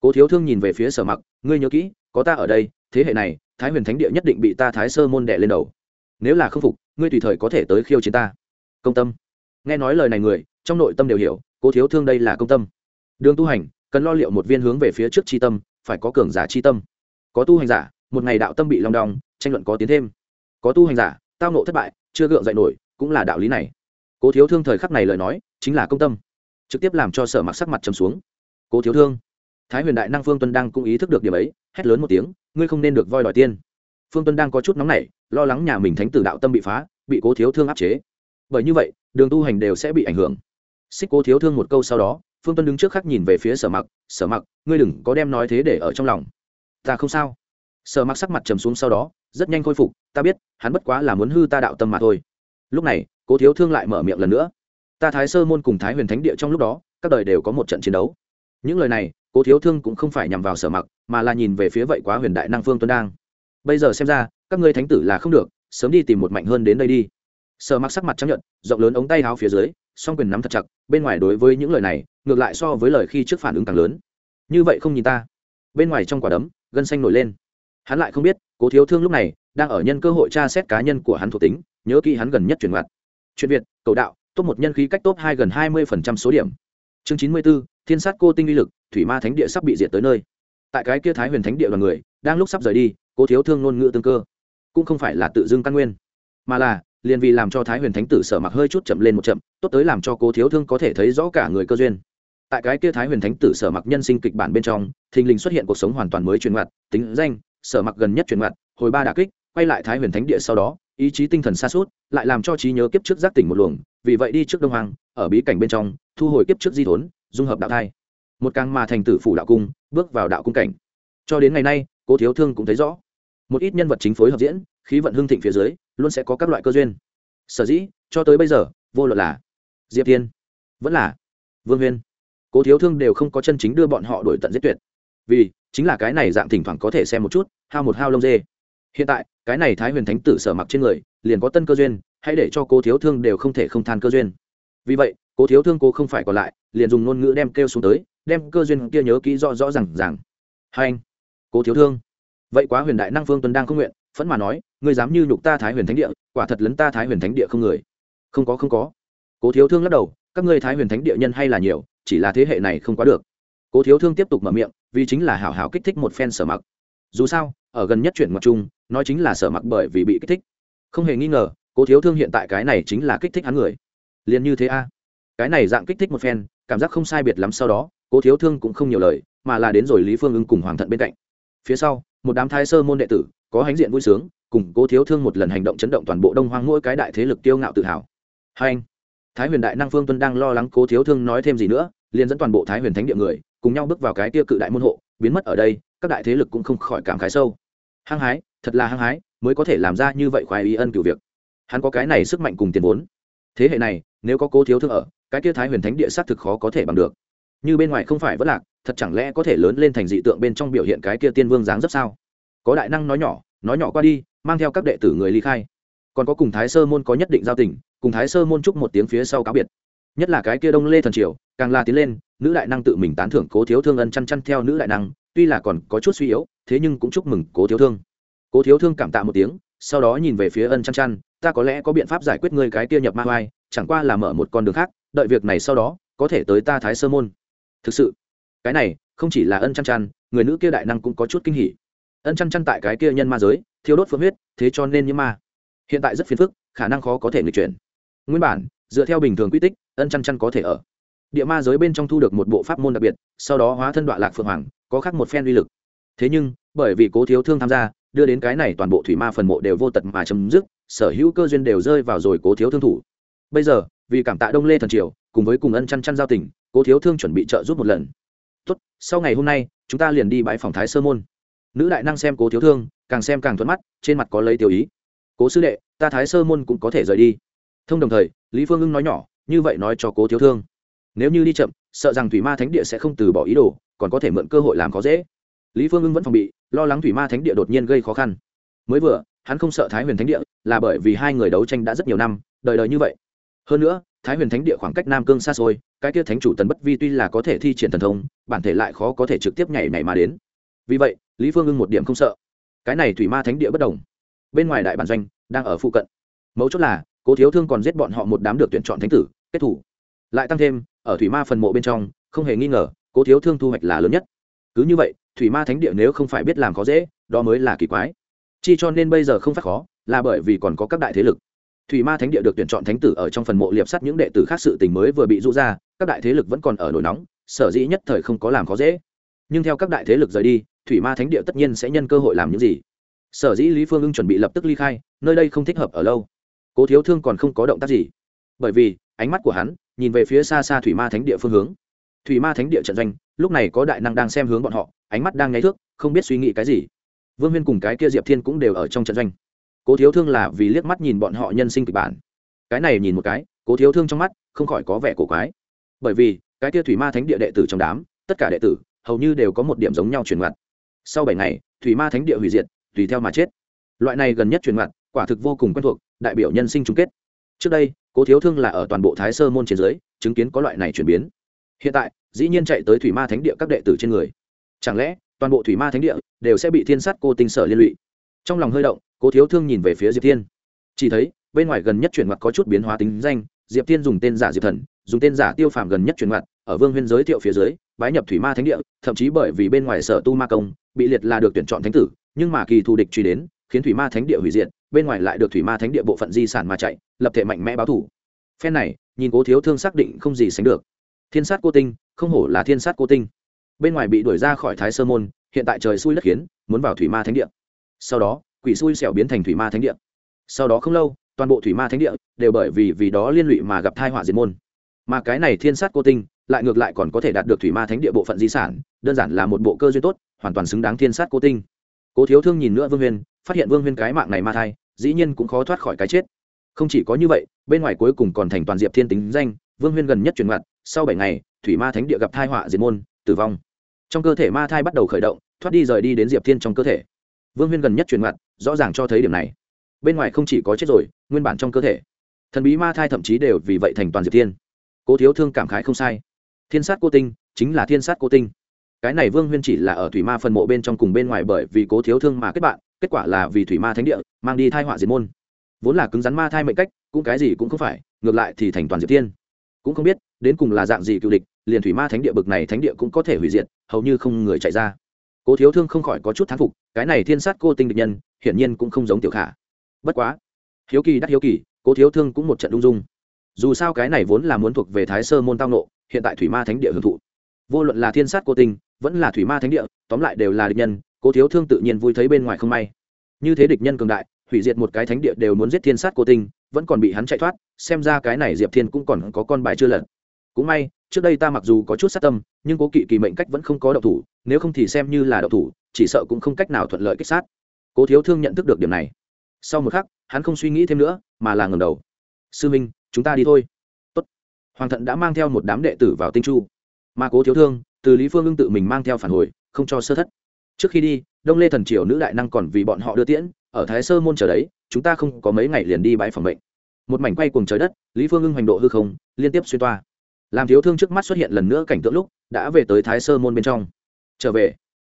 Cố thiếu thương nhìn về phía sở mặc, ngươi nhớ kỹ, có ta ở đây, thế hệ này, thái huyền thánh địa nhất định bị ta thái sơ môn đệ lên đầu. Nếu là không phục, ngươi tùy thời có thể tới khiêu chiến ta. Công tâm. Nghe nói lời này người, trong nội tâm đều hiểu, cố thiếu thương đây là công tâm. Đường tu hành, cần lo liệu một viên hướng về phía trước chi tâm, phải có cường giả chi tâm. Có tu hành giả, một ngày đạo tâm bị long đong, tranh luận có tiến thêm. Có tu hành giả, tao nộ thất bại, chưa gượng dậy nổi, cũng là đạo lý này cố thiếu thương thời khắc này lời nói, chính là công tâm. Trực tiếp làm cho sở mặc sắc mặt trầm xuống. Cố thiếu thương, thái huyền đại năng phương tuân đang cũng ý thức được điểm ấy, hét lớn một tiếng, ngươi không nên được voi đòi tiên phương tuân đang có chút nóng nảy, lo lắng nhà mình thánh tử đạo tâm bị phá, bị cố thiếu thương áp chế. Bởi như vậy, đường tu hành đều sẽ bị ảnh hưởng. Xích cố thiếu thương một câu sau đó, phương tuân đứng trước khắc nhìn về phía sở mặc sở mặc, ngươi đừng có đem nói thế để ở trong lòng. Ta không sao. Sở mặc sắc mặt trầm xuống sau đó, rất nhanh khôi phục, ta biết, hắn bất quá là muốn hư ta đạo tâm mà thôi. Lúc này cố thiếu thương lại mở miệng lần nữa. Ta thái sơ môn cùng thái huyền thánh địa trong lúc đó, các đời đều có một trận chiến đấu. Những lời này, cố thiếu thương cũng không phải nhằm vào sở mặc, mà là nhìn về phía vậy quá huyền đại năng phương tuân đang. Bây giờ xem ra, các ngươi thánh tử là không được, sớm đi tìm một mạnh hơn đến đây đi. Sở mặc sắc mặt chấp nhận rộng lớn ống tay háo phía dưới, song quyền nắm thật chặt, bên ngoài đối với những lời này, ngược lại so với lời khi trước phản ứng càng lớn. Như vậy không nhìn ta. Bên ngoài trong quả đấm, gân xanh nổi lên. Hắn lại không biết, cố thiếu thương lúc này, đang ở nhân cơ hội tra xét cá nhân của hắn thuộc tính, nhớ kỹ hắn gần nhất chuyển ngoặt chuyện việt, cầu đạo, top một nhân khí cách top hai gần hai mươi số điểm. Chương chín mươi b ố thiên sát cô tinh uy lực, thủy ma thánh địa sắp bị diệt tới nơi. Tại cái kia thái huyền thánh địa đoàn người, đang lúc sắp rời đi cố thiếu thương ngôn ngữ tương cơ. Cũng không phải là tự dưng căn nguyên, mà là, liền vì làm cho thái huyền thánh tử sở mặc hơi chút chậm lên một chậm, tốt tới làm cho cố thiếu thương có thể thấy rõ cả người cơ duyên. Tại cái kia thái huyền thánh tử sở mặc nhân sinh kịch bản bên trong, thình lình xuất hiện cuộc sống hoàn toàn mới truyền mặt tính danh, sở mặc gần nhất truyền mặt hồi ba đà kích, quay lại thái huyền thánh địa sau đó ý chí tinh thần xa suốt, lại làm cho trí nhớ kiếp trước giác tỉnh một luồng, vì vậy đi trước đông hoàng ở bí cảnh bên trong, thu hồi kiếp trước di thốn, dung hợp đạo thai. Một càng mà thành tử phủ đạo cung, bước vào đạo cung cảnh. Cho đến ngày nay, cố thiếu thương cũng thấy rõ. Một ít nhân vật chính phối hợp diễn, khí vận hưng thịnh phía dưới, luôn sẽ có các loại cơ duyên. Sở dĩ, cho tới bây giờ, vô luận là diệp thiên, vẫn là vương huyên, cố thiếu thương đều không có chân chính đưa bọn họ đổi tận giết tuyệt. Vì, chính là cái này dạng thỉnh thoảng có thể xem một chút, hao một hao lông dê hiện tại, cái này thái huyền thánh tử sở mặc trên người, liền có tân cơ duyên, hãy để cho cô thiếu thương đều không thể không than cơ duyên. Vì vậy cô thiếu thương cô không phải còn lại, liền dùng ngôn ngữ đem kêu xuống tới, đem cơ duyên kia nhớ kỹ rõ rõ r à n g rằng hai anh cô thiếu thương, vậy quá huyền đại năng phương tuấn đang không nguyện, phẫn mà nói, ngươi dám như nhục ta thái huyền thánh địa, quả thật lấn ta thái huyền thánh địa không người. Không có không có. Cố thiếu thương lắc đầu, các ngươi thái huyền thánh địa nhân hay là nhiều, chỉ là thế hệ này không quá được. Cố thiếu thương tiếp tục mở miệng, vì chính là hảo hảo kích thích một phen sở mặc. Dù sao, ở gần nhất chuyển mặc chung nói chính là sở mặc bởi vì bị kích thích. Không hề nghi ngờ, cố thiếu thương hiện tại cái này chính là kích thích hắn người. Liền như thế a. Cái này dạng kích thích một phen, cảm giác không sai biệt lắm sau đó, cố thiếu thương cũng không nhiều lời, mà là đến rồi lý phương ưng cùng hoàng thận bên cạnh. Phía sau, một đám thái sơ môn đệ tử, có hãnh diện vui sướng, cùng cố thiếu thương một lần hành động chấn động toàn bộ đông hoang mỗi cái đại thế lực tiêu ngạo tự hào. Hai anh, thái huyền đại năng phương tuân đang lo lắng cố thiếu thương nói thêm gì nữa, liền dẫn toàn bộ thái huyền thánh địa người, cùng nhau bước vào cái tiêu cự đại môn hộ, biến mất ở đây, các đại thế lực cũng không khỏi cảm khái sâu. Hăng hái thật là hăng hái, mới có thể làm ra như vậy khoái ý ân cựu việc. Hắn có cái này sức mạnh cùng tiền vốn. Thế hệ này, nếu có cố thiếu thương ở, cái kia thái huyền thánh địa xác thực khó có thể bằng được. Như bên ngoài không phải vất lạc, thật chẳng lẽ có thể lớn lên thành dị tượng bên trong biểu hiện cái kia tiên vương dáng rất sao? Có đại năng nói nhỏ nói nhỏ qua đi, mang theo các đệ tử người ly khai. Còn có cùng thái sơ môn có nhất định giao tình, cùng thái sơ môn chúc một tiếng phía sau cáo biệt. Nhất là cái kia đông lê thần triều, càng la tiến lên, nữ đại năng tự mình tán thưởng cố thiếu thương ân chăn chăn theo nữ đại năng, tuy là còn có chút suy yếu, thế nhưng cũng chúc mừng cố thiếu thương cố thiếu thương cảm tạ một tiếng, sau đó nhìn về phía ân chăn chăn, ta có lẽ có biện pháp giải quyết ngươi cái kia nhập ma oai chẳng qua là mở một con đường khác, đợi việc này sau đó, có thể tới ta thái sơ môn. Thực sự? Cái này, không chỉ là ân chăn chăn, người nữ kia đại năng cũng có chút kinh hỉ. Ân chăn chăn tại cái kia nhân ma giới thiếu đốt phượng huyết, thế cho nên như ma. Hiện tại rất phiền phức, khả năng khó có thể nghịch chuyển. Nguyên bản, dựa theo bình thường quy tích, ân chăn chăn có thể ở. Địa ma giới bên trong thu được một bộ pháp môn đặc biệt, sau đó hóa thân đoạn lạc phượng hoàng, có khác một phen uy lực. Thế nhưng, bởi vì cố thiếu thương tham gia đưa đến cái này toàn bộ thủy ma phần mộ đều vô tật mà chấm dứt, sở hữu cơ duyên đều rơi vào rồi cố thiếu thương thủ. Bây giờ, vì cảm tạ đông lê thần triều, cùng với cùng ân chăn chăn giao tình, cố thiếu thương chuẩn bị trợ giúp một lần. Tốt, sau ngày hôm nay, chúng ta liền đi bãi phòng thái sơ môn. Nữ đại năng xem cố thiếu thương, càng xem càng thuận mắt, trên mặt có lấy tiểu ý. Cố sư đệ, ta thái sơ môn cũng có thể rời đi. Thông đồng thời, lý phương ưng nói nhỏ, như vậy nói cho cố thiếu thương. Nếu như đi chậm, sợ rằng thủy ma thánh địa sẽ không từ bỏ ý đồ, còn có thể mượn cơ hội làm khó dễ. Lý phương ưng vẫn phòng bị lo lắng thủy ma thánh địa đột nhiên gây khó khăn. Mới vừa, hắn không sợ thái huyền thánh địa, là bởi vì hai người đấu tranh đã rất nhiều năm, đời đời như vậy. Hơn nữa, thái huyền thánh địa khoảng cách nam cương xa xôi, cái kia thánh chủ tần bất vi tuy là có thể thi triển thần thông, bản thể lại khó có thể trực tiếp nhảy nhảy mà đến. Vì vậy, lý phương ưng một điểm không sợ. Cái này thủy ma thánh địa bất đồng. Bên ngoài đại bản doanh đang ở phụ cận. Mấu chốt là, cố thiếu thương còn giết bọn họ một đám được tuyển chọn thánh tử, kết thủ. Lại tăng thêm, ở thủy ma phần mộ bên trong, không hề nghi ngờ, cố thiếu thương thu hoạch là lớn nhất. Cứ như vậy thủy ma thánh địa nếu không phải biết làm khó dễ, đó mới là kỳ quái. Chi cho nên bây giờ không phát khó, là bởi vì còn có các đại thế lực. Thủy ma thánh địa được tuyển chọn thánh tử ở trong phần mộ liệp sắt những đệ tử khác sự tình mới vừa bị rũ ra, các đại thế lực vẫn còn ở nổi nóng, sở dĩ nhất thời không có làm khó dễ. Nhưng theo các đại thế lực rời đi, thủy ma thánh địa tất nhiên sẽ nhân cơ hội làm những gì. Sở dĩ lý phương ưng chuẩn bị lập tức ly khai, nơi đây không thích hợp ở lâu. Cố thiếu thương còn không có động tác gì. Bởi vì, ánh mắt của hắn nhìn về phía xa xa thủy ma thánh địa phương hướng thủy ma thánh địa trận doanh, lúc này có đại năng đang xem hướng bọn họ, ánh mắt đang ngáy thước, không biết suy nghĩ cái gì. Vương huyên cùng cái kia diệp thiên cũng đều ở trong trận doanh. Cố thiếu thương là vì liếc mắt nhìn bọn họ nhân sinh kịch bản. Cái này nhìn một cái, cố thiếu thương trong mắt không khỏi có vẻ cổ quái. Bởi vì, cái kia thủy ma thánh địa đệ tử trong đám, tất cả đệ tử, hầu như đều có một điểm giống nhau truyền ngặt. Sau bảy ngày, thủy ma thánh địa hủy diệt, tùy theo mà chết. Loại này gần nhất truyền ngặt, quả thực vô cùng quen thuộc, đại biểu nhân sinh chung kết. Trước đây, cố thiếu thương là ở toàn bộ thái sơ môn trên dưới, chứng kiến có loại này chuyển biến hiện tại, dĩ nhiên chạy tới thủy ma thánh địa các đệ tử trên người. Chẳng lẽ, toàn bộ thủy ma thánh địa đều sẽ bị thiên sát cô tinh sở liên lụy? Trong lòng hơi động, cố thiếu thương nhìn về phía diệp thiên. Chỉ thấy, bên ngoài gần nhất chuyển mặt có chút biến hóa tính danh, diệp thiên dùng tên giả diệp thần, dùng tên giả tiêu phàm gần nhất chuyển mặt ở vương huyên giới thiệu phía dưới, bái nhập thủy ma thánh địa, thậm chí bởi vì bên ngoài sở tu ma công, bị liệt là được tuyển chọn thánh tử, nhưng mà kỳ thù địch truy đến, khiến thủy ma thánh địa hủy diệt, bên ngoài lại được thủy ma thánh địa bộ phận di sản mà chạy, lập thể mạnh mẽ báo thủ phen này, nhìn cố thiếu thương xác định không gì sánh được thiên sát cô tinh, không hổ là thiên sát cô tinh. Bên ngoài bị đuổi ra khỏi thái sơ môn, hiện tại trời xui lất khiến, muốn vào thủy ma thánh địa. Sau đó, quỷ xui xẻo biến thành thủy ma thánh địa. Sau đó không lâu, toàn bộ thủy ma thánh địa đều bởi vì vì đó liên lụy mà gặp thai họa diệt môn. Mà cái này thiên sát cô tinh lại ngược lại còn có thể đạt được thủy ma thánh địa bộ phận di sản, đơn giản là một bộ cơ duyên tốt, hoàn toàn xứng đáng thiên sát cô tinh. Cố thiếu thương nhìn nữa vương huyên, phát hiện vương huyên cái mạng này ma thai dĩ nhiên cũng khó thoát khỏi cái chết. Không chỉ có như vậy, bên ngoài cuối cùng còn thành toàn diệp thiên tính danh vương huyên gần nhất chuyển mặt sau bảy ngày, thủy ma thánh địa gặp thai họa diệt môn, tử vong. Trong cơ thể ma thai bắt đầu khởi động, thoát đi rời đi đến diệp thiên trong cơ thể. Vương huyên gần nhất chuyển mặt rõ ràng cho thấy điểm này. Bên ngoài không chỉ có chết rồi, nguyên bản trong cơ thể. Thần bí ma thai thậm chí đều vì vậy thành toàn diệp thiên. Cố thiếu thương cảm khái không sai. Thiên sát cô tinh, chính là thiên sát cô tinh. Cái này vương huyên chỉ là ở thủy ma phần mộ bên trong cùng bên ngoài bởi vì cố thiếu thương mà kết bạn, kết quả là vì thủy ma thánh địa mang đi thai họa diệt môn. Vốn là cứng rắn ma thai mệnh cách, cũng cái gì cũng không phải, ngược lại thì thành toàn diệp thiên cũng không biết, đến cùng là dạng gì cựu địch, liền thủy ma thánh địa bực này thánh địa cũng có thể hủy diệt, hầu như không người chạy ra. Cố thiếu thương không khỏi có chút thán phục, cái này thiên sát cô tinh địch nhân, hiển nhiên cũng không giống tiểu khả. Bất quá, hiếu kỳ đắc hiếu kỳ, cố thiếu thương cũng một trận ung dung. Dù sao cái này vốn là muốn thuộc về thái sơ môn tao nộ, hiện tại thủy ma thánh địa hưởng thụ. Vô luận là thiên sát cô tinh, vẫn là thủy ma thánh địa, tóm lại đều là địch nhân, cố thiếu thương tự nhiên vui thấy bên ngoài không may. Như thế địch nhân cường đại, hủy diệt một cái thánh địa đều muốn giết thiên sát cô tinh vẫn còn bị hắn chạy thoát, xem ra cái này diệp thiên cũng còn có con bài chưa lật. Cũng may, trước đây ta mặc dù có chút sát tâm, nhưng cố kỵ kỳ mệnh cách vẫn không có độc thủ, nếu không thì xem như là độc thủ, chỉ sợ cũng không cách nào thuận lợi kích sát. Cố thiếu thương nhận thức được điểm này. Sau một khắc, hắn không suy nghĩ thêm nữa, mà là ngầm đầu. Sư minh, chúng ta đi thôi. Tốt. hoàng thận đã mang theo một đám đệ tử vào tinh chu. Mà cố thiếu thương, từ lý phương ưng tự mình mang theo phản hồi, không cho sơ thất. Trước khi đi, đông lê thần triều nữ đại năng còn vì bọn họ đưa tiễn, ở thái sơ môn chờ đấy chúng ta không có mấy ngày liền đi bãi phòng bệnh. Một mảnh quay cùng trời đất, lý phương ưng hoành độ hư không, liên tiếp xuyên toa. Làm thiếu thương trước mắt xuất hiện lần nữa cảnh tượng lúc, đã về tới thái sơ môn bên trong. Trở về.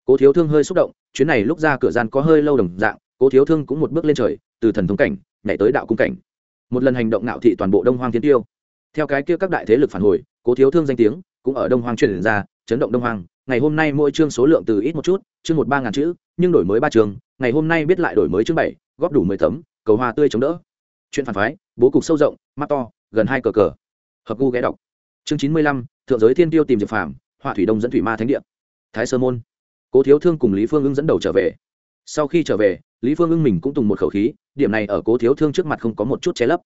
Cố thiếu thương hơi xúc động, chuyến này lúc ra cửa gian có hơi lâu đồng dạng, cố thiếu thương cũng một bước lên trời, từ thần thống cảnh, nhảy tới đạo cung cảnh. Một lần hành động nạo thị toàn bộ đông hoang thiên tiêu. Theo cái kia các đại thế lực phản hồi, cố thiếu thương danh tiếng cũng ở đông hoang truyền ra, chấn động đông hoang. Ngày hôm nay mỗi chương số lượng từ ít một chút, chương một ba ngàn chữ, nhưng đổi mới ba chương ngày hôm nay biết lại đổi mới chương bảy, góp đủ mười tấm, cầu hoa tươi chống đỡ. Chuyện phản phái, bố cục sâu rộng, mắt to, gần hai cờ cờ. Hợp gu ghé đọc. Chương chín mươi lăm, thượng giới thiên tiêu tìm diệp phàm, họa thủy đông dẫn thủy ma thánh địa. Thái sơ môn. Cố thiếu thương cùng lý phương ưng dẫn đầu trở về. Sau khi trở về, lý phương ưng mình cũng tùng một khẩu khí, điểm này ở cố thiếu thương trước mặt không có một chút che lấp.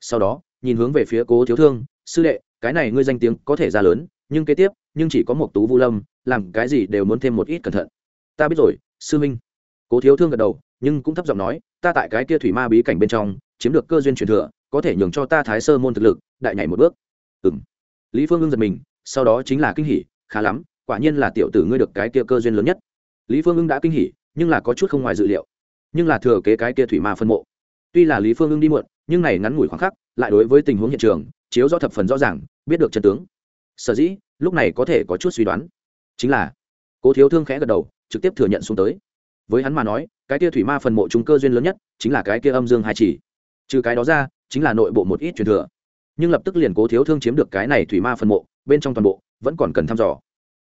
Sau đó, nhìn hướng về phía cố thiếu thương, sư đệ, cái này ngươi danh tiếng có thể ra lớn, nhưng kế tiếp, nhưng chỉ có một tú vu lâm, làm cái gì đều muốn thêm một ít cẩn thận. Ta biết rồi, sư minh cố thiếu thương gật đầu, nhưng cũng thấp giọng nói, ta tại cái kia thủy ma bí cảnh bên trong, chiếm được cơ duyên truyền thừa, có thể nhường cho ta thái sơ môn thực lực, đại nhảy một bước. Ừng lý phương ưng giật mình, sau đó chính là kinh hỉ, khá lắm, quả nhiên là tiểu tử ngươi được cái kia cơ duyên lớn nhất. Lý phương ưng đã kinh hỉ, nhưng là có chút không ngoài dự liệu. Nhưng là thừa kế cái kia thủy ma phân mộ. Tuy là lý phương ưng đi muộn, nhưng này ngắn ngủi khoảng khắc, lại đối với tình huống hiện trường, chiếu do thập phần rõ ràng, biết được chân tướng. Sở dĩ, lúc này có thể có chút suy đoán, chính là cố thiếu thương khẽ gật đầu, trực tiếp thừa nhận xuống tới với hắn mà nói, cái kia thủy ma phần mộ chúng cơ duyên lớn nhất chính là cái kia âm dương hai chỉ. Trừ cái đó ra, chính là nội bộ một ít truyền thừa. Nhưng lập tức liền cố thiếu thương chiếm được cái này thủy ma phần mộ, bên trong toàn bộ vẫn còn cần thăm dò.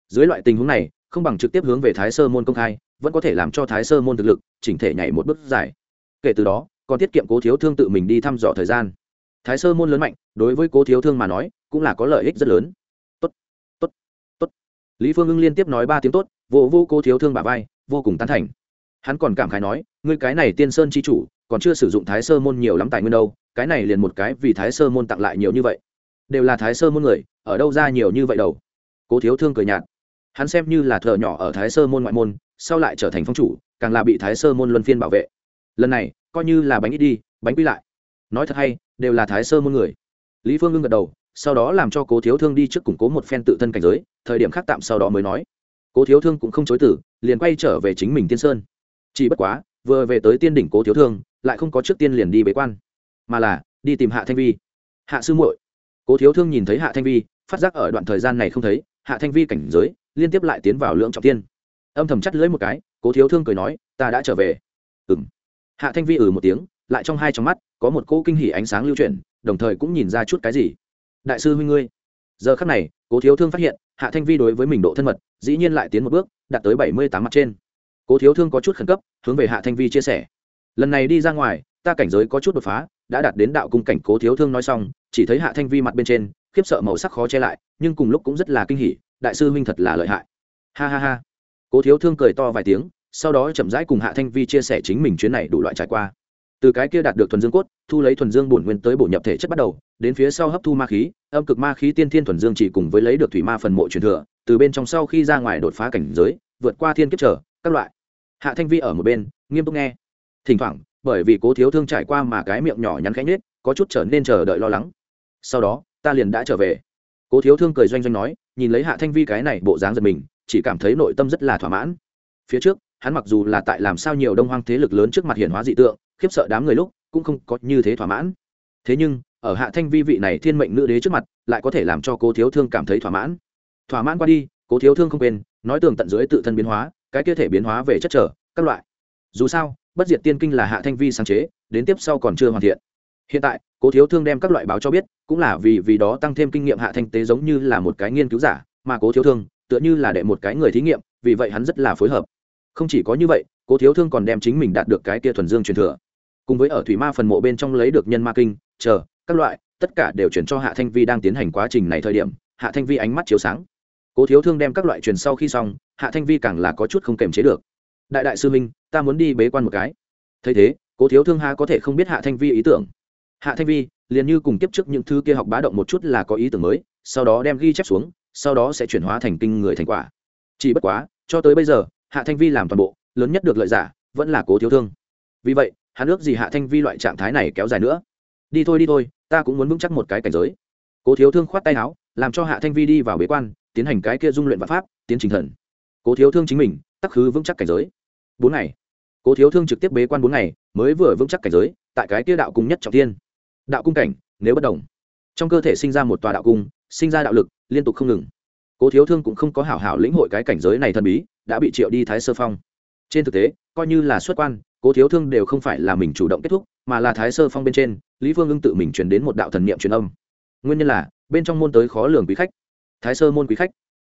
Dưới loại tình huống này, không bằng trực tiếp hướng về thái sơ môn công khai, vẫn có thể làm cho thái sơ môn thực lực chỉnh thể nhảy một bước dài. Kể từ đó, còn tiết kiệm cố thiếu thương tự mình đi thăm dò thời gian. Thái sơ môn lớn mạnh, đối với cố thiếu thương mà nói, cũng là có lợi ích rất lớn. Tốt tốt tốt. Lý phương ưng liên tiếp nói ba tiếng tốt vô vô cố thiếu thương bà vai, vô cùng tán thành hắn còn cảm khái nói, ngươi cái này tiên sơn chi chủ, còn chưa sử dụng thái sơ môn nhiều lắm tài nguyên đâu, cái này liền một cái vì thái sơ môn tặng lại nhiều như vậy. Đều là thái sơ môn người, ở đâu ra nhiều như vậy đâu? Cố thiếu thương cười nhạt. Hắn xem như là thợ nhỏ ở thái sơ môn ngoại môn, sau lại trở thành phong chủ, càng là bị thái sơ môn luân phiên bảo vệ. Lần này, coi như là bánh ít đi, bánh quy lại. Nói thật hay, đều là thái sơ môn người. Lý phương ngưng gật đầu, sau đó làm cho cố thiếu thương đi trước củng cố một phen tự thân cảnh giới, thời điểm khác tạm sau đó mới nói. Cố thiếu thương cũng không chối tử liền quay trở về chính mình tiên sơn chỉ bất quá, vừa về tới tiên đỉnh cố thiếu thương, lại không có trước tiên liền đi bế quan, mà là đi tìm hạ thanh vi. Hạ sư muội. Cố thiếu thương nhìn thấy hạ thanh vi, phát giác ở đoạn thời gian này không thấy, hạ thanh vi cảnh giới, liên tiếp lại tiến vào lượng trọng tiên. Âm thầm chắt lưỡi một cái, cố thiếu thương cười nói, ta đã trở về. Ừ m hạ thanh vi ừ một tiếng, lại trong hai trong mắt, có một cỗ kinh hỉ ánh sáng lưu chuyển, đồng thời cũng nhìn ra chút cái gì. Đại sư huynh ngươi. Giờ khắc này, cố thiếu thương phát hiện, hạ thanh vi đối với mình độ thân mật, dĩ nhiên lại tiến một bước, đạt tới bảy mươi tám mặt trên cố thiếu thương có chút khẩn cấp, hướng về hạ thanh vi chia sẻ. Lần này đi ra ngoài, ta cảnh giới có chút đột phá, đã đạt đến đạo cung cảnh cố thiếu thương nói xong, chỉ thấy hạ thanh vi mặt bên trên, khiếp sợ màu sắc khó che lại, nhưng cùng lúc cũng rất là kinh hỉ, đại sư huynh thật là lợi hại. Ha ha ha. Cố thiếu thương cười to vài tiếng, sau đó chậm rãi cùng hạ thanh vi chia sẻ chính mình chuyến này đủ loại trải qua. Từ cái kia đạt được thuần dương cốt, thu lấy thuần dương bổn nguyên tới bổ nhập thể chất bắt đầu, đến phía sau hấp thu ma khí, âm cực ma khí tiên thiên thuần dương chỉ cùng với lấy được thủy ma phần mộ truyền thừa, từ bên trong sau khi ra ngoài đột phá cảnh giới, vượt qua thiên kiếp trở các loại. Hạ thanh vi ở một bên, nghiêm túc nghe. Thỉnh thoảng, bởi vì cố thiếu thương trải qua mà cái miệng nhỏ nhắn khẽ nhết có chút trở nên chờ đợi lo lắng. Sau đó, ta liền đã trở về. Cố thiếu thương cười doanh doanh nói, nhìn lấy hạ thanh vi cái này bộ dáng giật mình, chỉ cảm thấy nội tâm rất là thỏa mãn. Phía trước, hắn mặc dù là tại làm sao nhiều đông hoang thế lực lớn trước mặt hiển hóa dị tượng, khiếp sợ đám người lúc, cũng không có như thế thỏa mãn. Thế nhưng, ở hạ thanh vi vị này thiên mệnh nữ đế trước mặt, lại có thể làm cho cố thiếu thương cảm thấy thỏa mãn. Thỏa mãn qua đi, cố thiếu thương không quên, nói tường tận dưới tự thân biến hóa cái kia thể biến hóa về chất trở, các loại. Dù sao, bất diệt tiên kinh là hạ thanh vi sáng chế, đến tiếp sau còn chưa hoàn thiện. Hiện tại, cố thiếu thương đem các loại báo cho biết, cũng là vì vì đó tăng thêm kinh nghiệm hạ thanh tế giống như là một cái nghiên cứu giả, mà cố thiếu thương, tựa như là đệ một cái người thí nghiệm, vì vậy hắn rất là phối hợp. Không chỉ có như vậy, cố thiếu thương còn đem chính mình đạt được cái kia thuần dương truyền thừa. Cùng với ở thủy ma phần mộ bên trong lấy được nhân ma kinh, chờ, các loại, tất cả đều chuyển cho hạ thanh vi đang tiến hành quá trình này thời điểm, hạ thanh vi ánh mắt chiếu sáng cố thiếu thương đem các loại truyền sau khi xong, hạ thanh vi càng là có chút không kềm chế được. Đại đại sư minh ta muốn đi bế quan một cái. Thấy thế, cố thiếu thương ha có thể không biết hạ thanh vi ý tưởng. Hạ thanh vi, liền như cùng tiếp trước những thứ kia học bá động một chút là có ý tưởng mới, sau đó đem ghi chép xuống, sau đó sẽ chuyển hóa thành kinh người thành quả. Chỉ bất quá, cho tới bây giờ, hạ thanh vi làm toàn bộ, lớn nhất được lợi giả, vẫn là cố thiếu thương. Vì vậy hạ nước gì hạ thanh vi loại trạng thái này kéo dài nữa. Đi thôi đi thôi, ta cũng muốn vững chắc một cái cảnh giới. Cố thiếu thương khoát tay áo, làm cho hạ thanh vi đi vào bế quan tiến hành cái kia dung luyện vạn pháp, tiến trình thần. Cố thiếu thương chính mình, tắc khứ vững chắc cảnh giới. Bốn ngày. Cố thiếu thương trực tiếp bế quan bốn ngày, mới vừa vững chắc cảnh giới, tại cái kia đạo cung nhất trọng tiên đạo cung cảnh, nếu bất đồng trong cơ thể sinh ra một tòa đạo cung, sinh ra đạo lực, liên tục không ngừng. Cố thiếu thương cũng không có hảo hảo lĩnh hội cái cảnh giới này thần bí, đã bị triệu đi thái sơ phong. Trên thực tế, coi như là xuất quan, cố thiếu thương đều không phải là mình chủ động kết thúc, mà là thái sơ phong bên trên, lý phương ưng tự mình chuyển đến một đạo thần niệm truyền âm. Nguyên nhân là, bên trong môn tới khó lường quý khách thái sơ môn quý khách.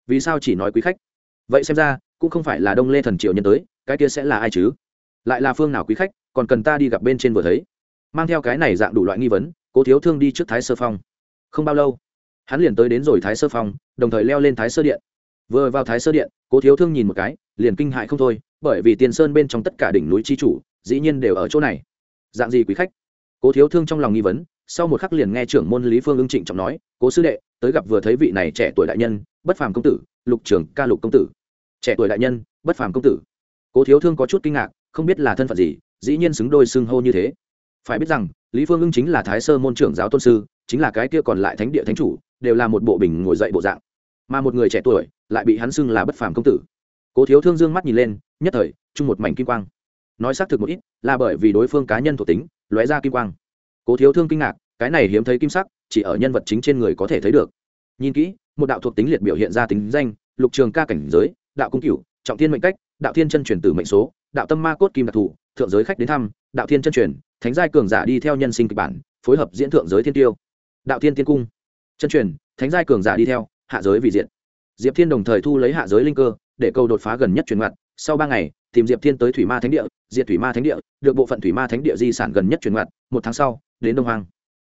Vì sao chỉ nói quý khách? Vậy xem ra, cũng không phải là đông lê thần triệu nhân tới, cái kia sẽ là ai chứ? Lại là phương nào quý khách, còn cần ta đi gặp bên trên vừa thấy. Mang theo cái này dạng đủ loại nghi vấn, cố thiếu thương đi trước thái sơ phong. Không bao lâu, hắn liền tới đến rồi thái sơ phong, đồng thời leo lên thái sơ điện. Vừa vào thái sơ điện, cố thiếu thương nhìn một cái, liền kinh hại không thôi, bởi vì tiền sơn bên trong tất cả đỉnh núi chi chủ, dĩ nhiên đều ở chỗ này. Dạng gì quý khách? Cố thiếu thương trong lòng nghi vấn sau một khắc liền nghe trưởng môn lý phương ưng trịnh trọng nói, cố sư đệ, tới gặp vừa thấy vị này trẻ tuổi đại nhân, bất phàm công tử, lục trưởng ca lục công tử. Trẻ tuổi đại nhân, bất phàm công tử. Cố thiếu thương có chút kinh ngạc, không biết là thân phận gì, dĩ nhiên xứng đôi xưng hô như thế. Phải biết rằng, lý phương ưng chính là thái sơ môn trưởng giáo tôn sư, chính là cái kia còn lại thánh địa thánh chủ, đều là một bộ bình ngồi dậy bộ dạng. Mà một người trẻ tuổi, lại bị hắn xưng là bất phàm công tử. Cố thiếu thương dương mắt nhìn lên, nhất thời, chung một mảnh kim quang. Nói xác thực một ít, là bởi vì đối phương cá nhân thuộc tính, lóe ra kim quang cố thiếu thương kinh ngạc, cái này hiếm thấy kim sắc, chỉ ở nhân vật chính trên người có thể thấy được. Nhìn kỹ, một đạo thuộc tính liệt biểu hiện ra tính danh, lục trường ca cảnh giới, đạo cung cửu, trọng thiên mệnh cách, đạo thiên chân truyền tử mệnh số, đạo tâm ma cốt kim đặc thù, thượng giới khách đến thăm, đạo thiên chân truyền, thánh giai cường giả đi theo nhân sinh kịch bản, phối hợp diễn thượng giới thiên tiêu. Đạo thiên tiên cung, chân truyền, thánh giai cường giả đi theo, hạ giới vì diện. Diệp thiên đồng thời thu lấy hạ giới linh cơ, để câu đột phá gần nhất truyền mặt. Sau ba ngày, tìm diệp thiên tới thủy ma thánh địa, diệt thủy ma thánh địa, được bộ phận thủy ma thánh địa di sản gần nhất truyền mặt. Một tháng sau đến đông hoang,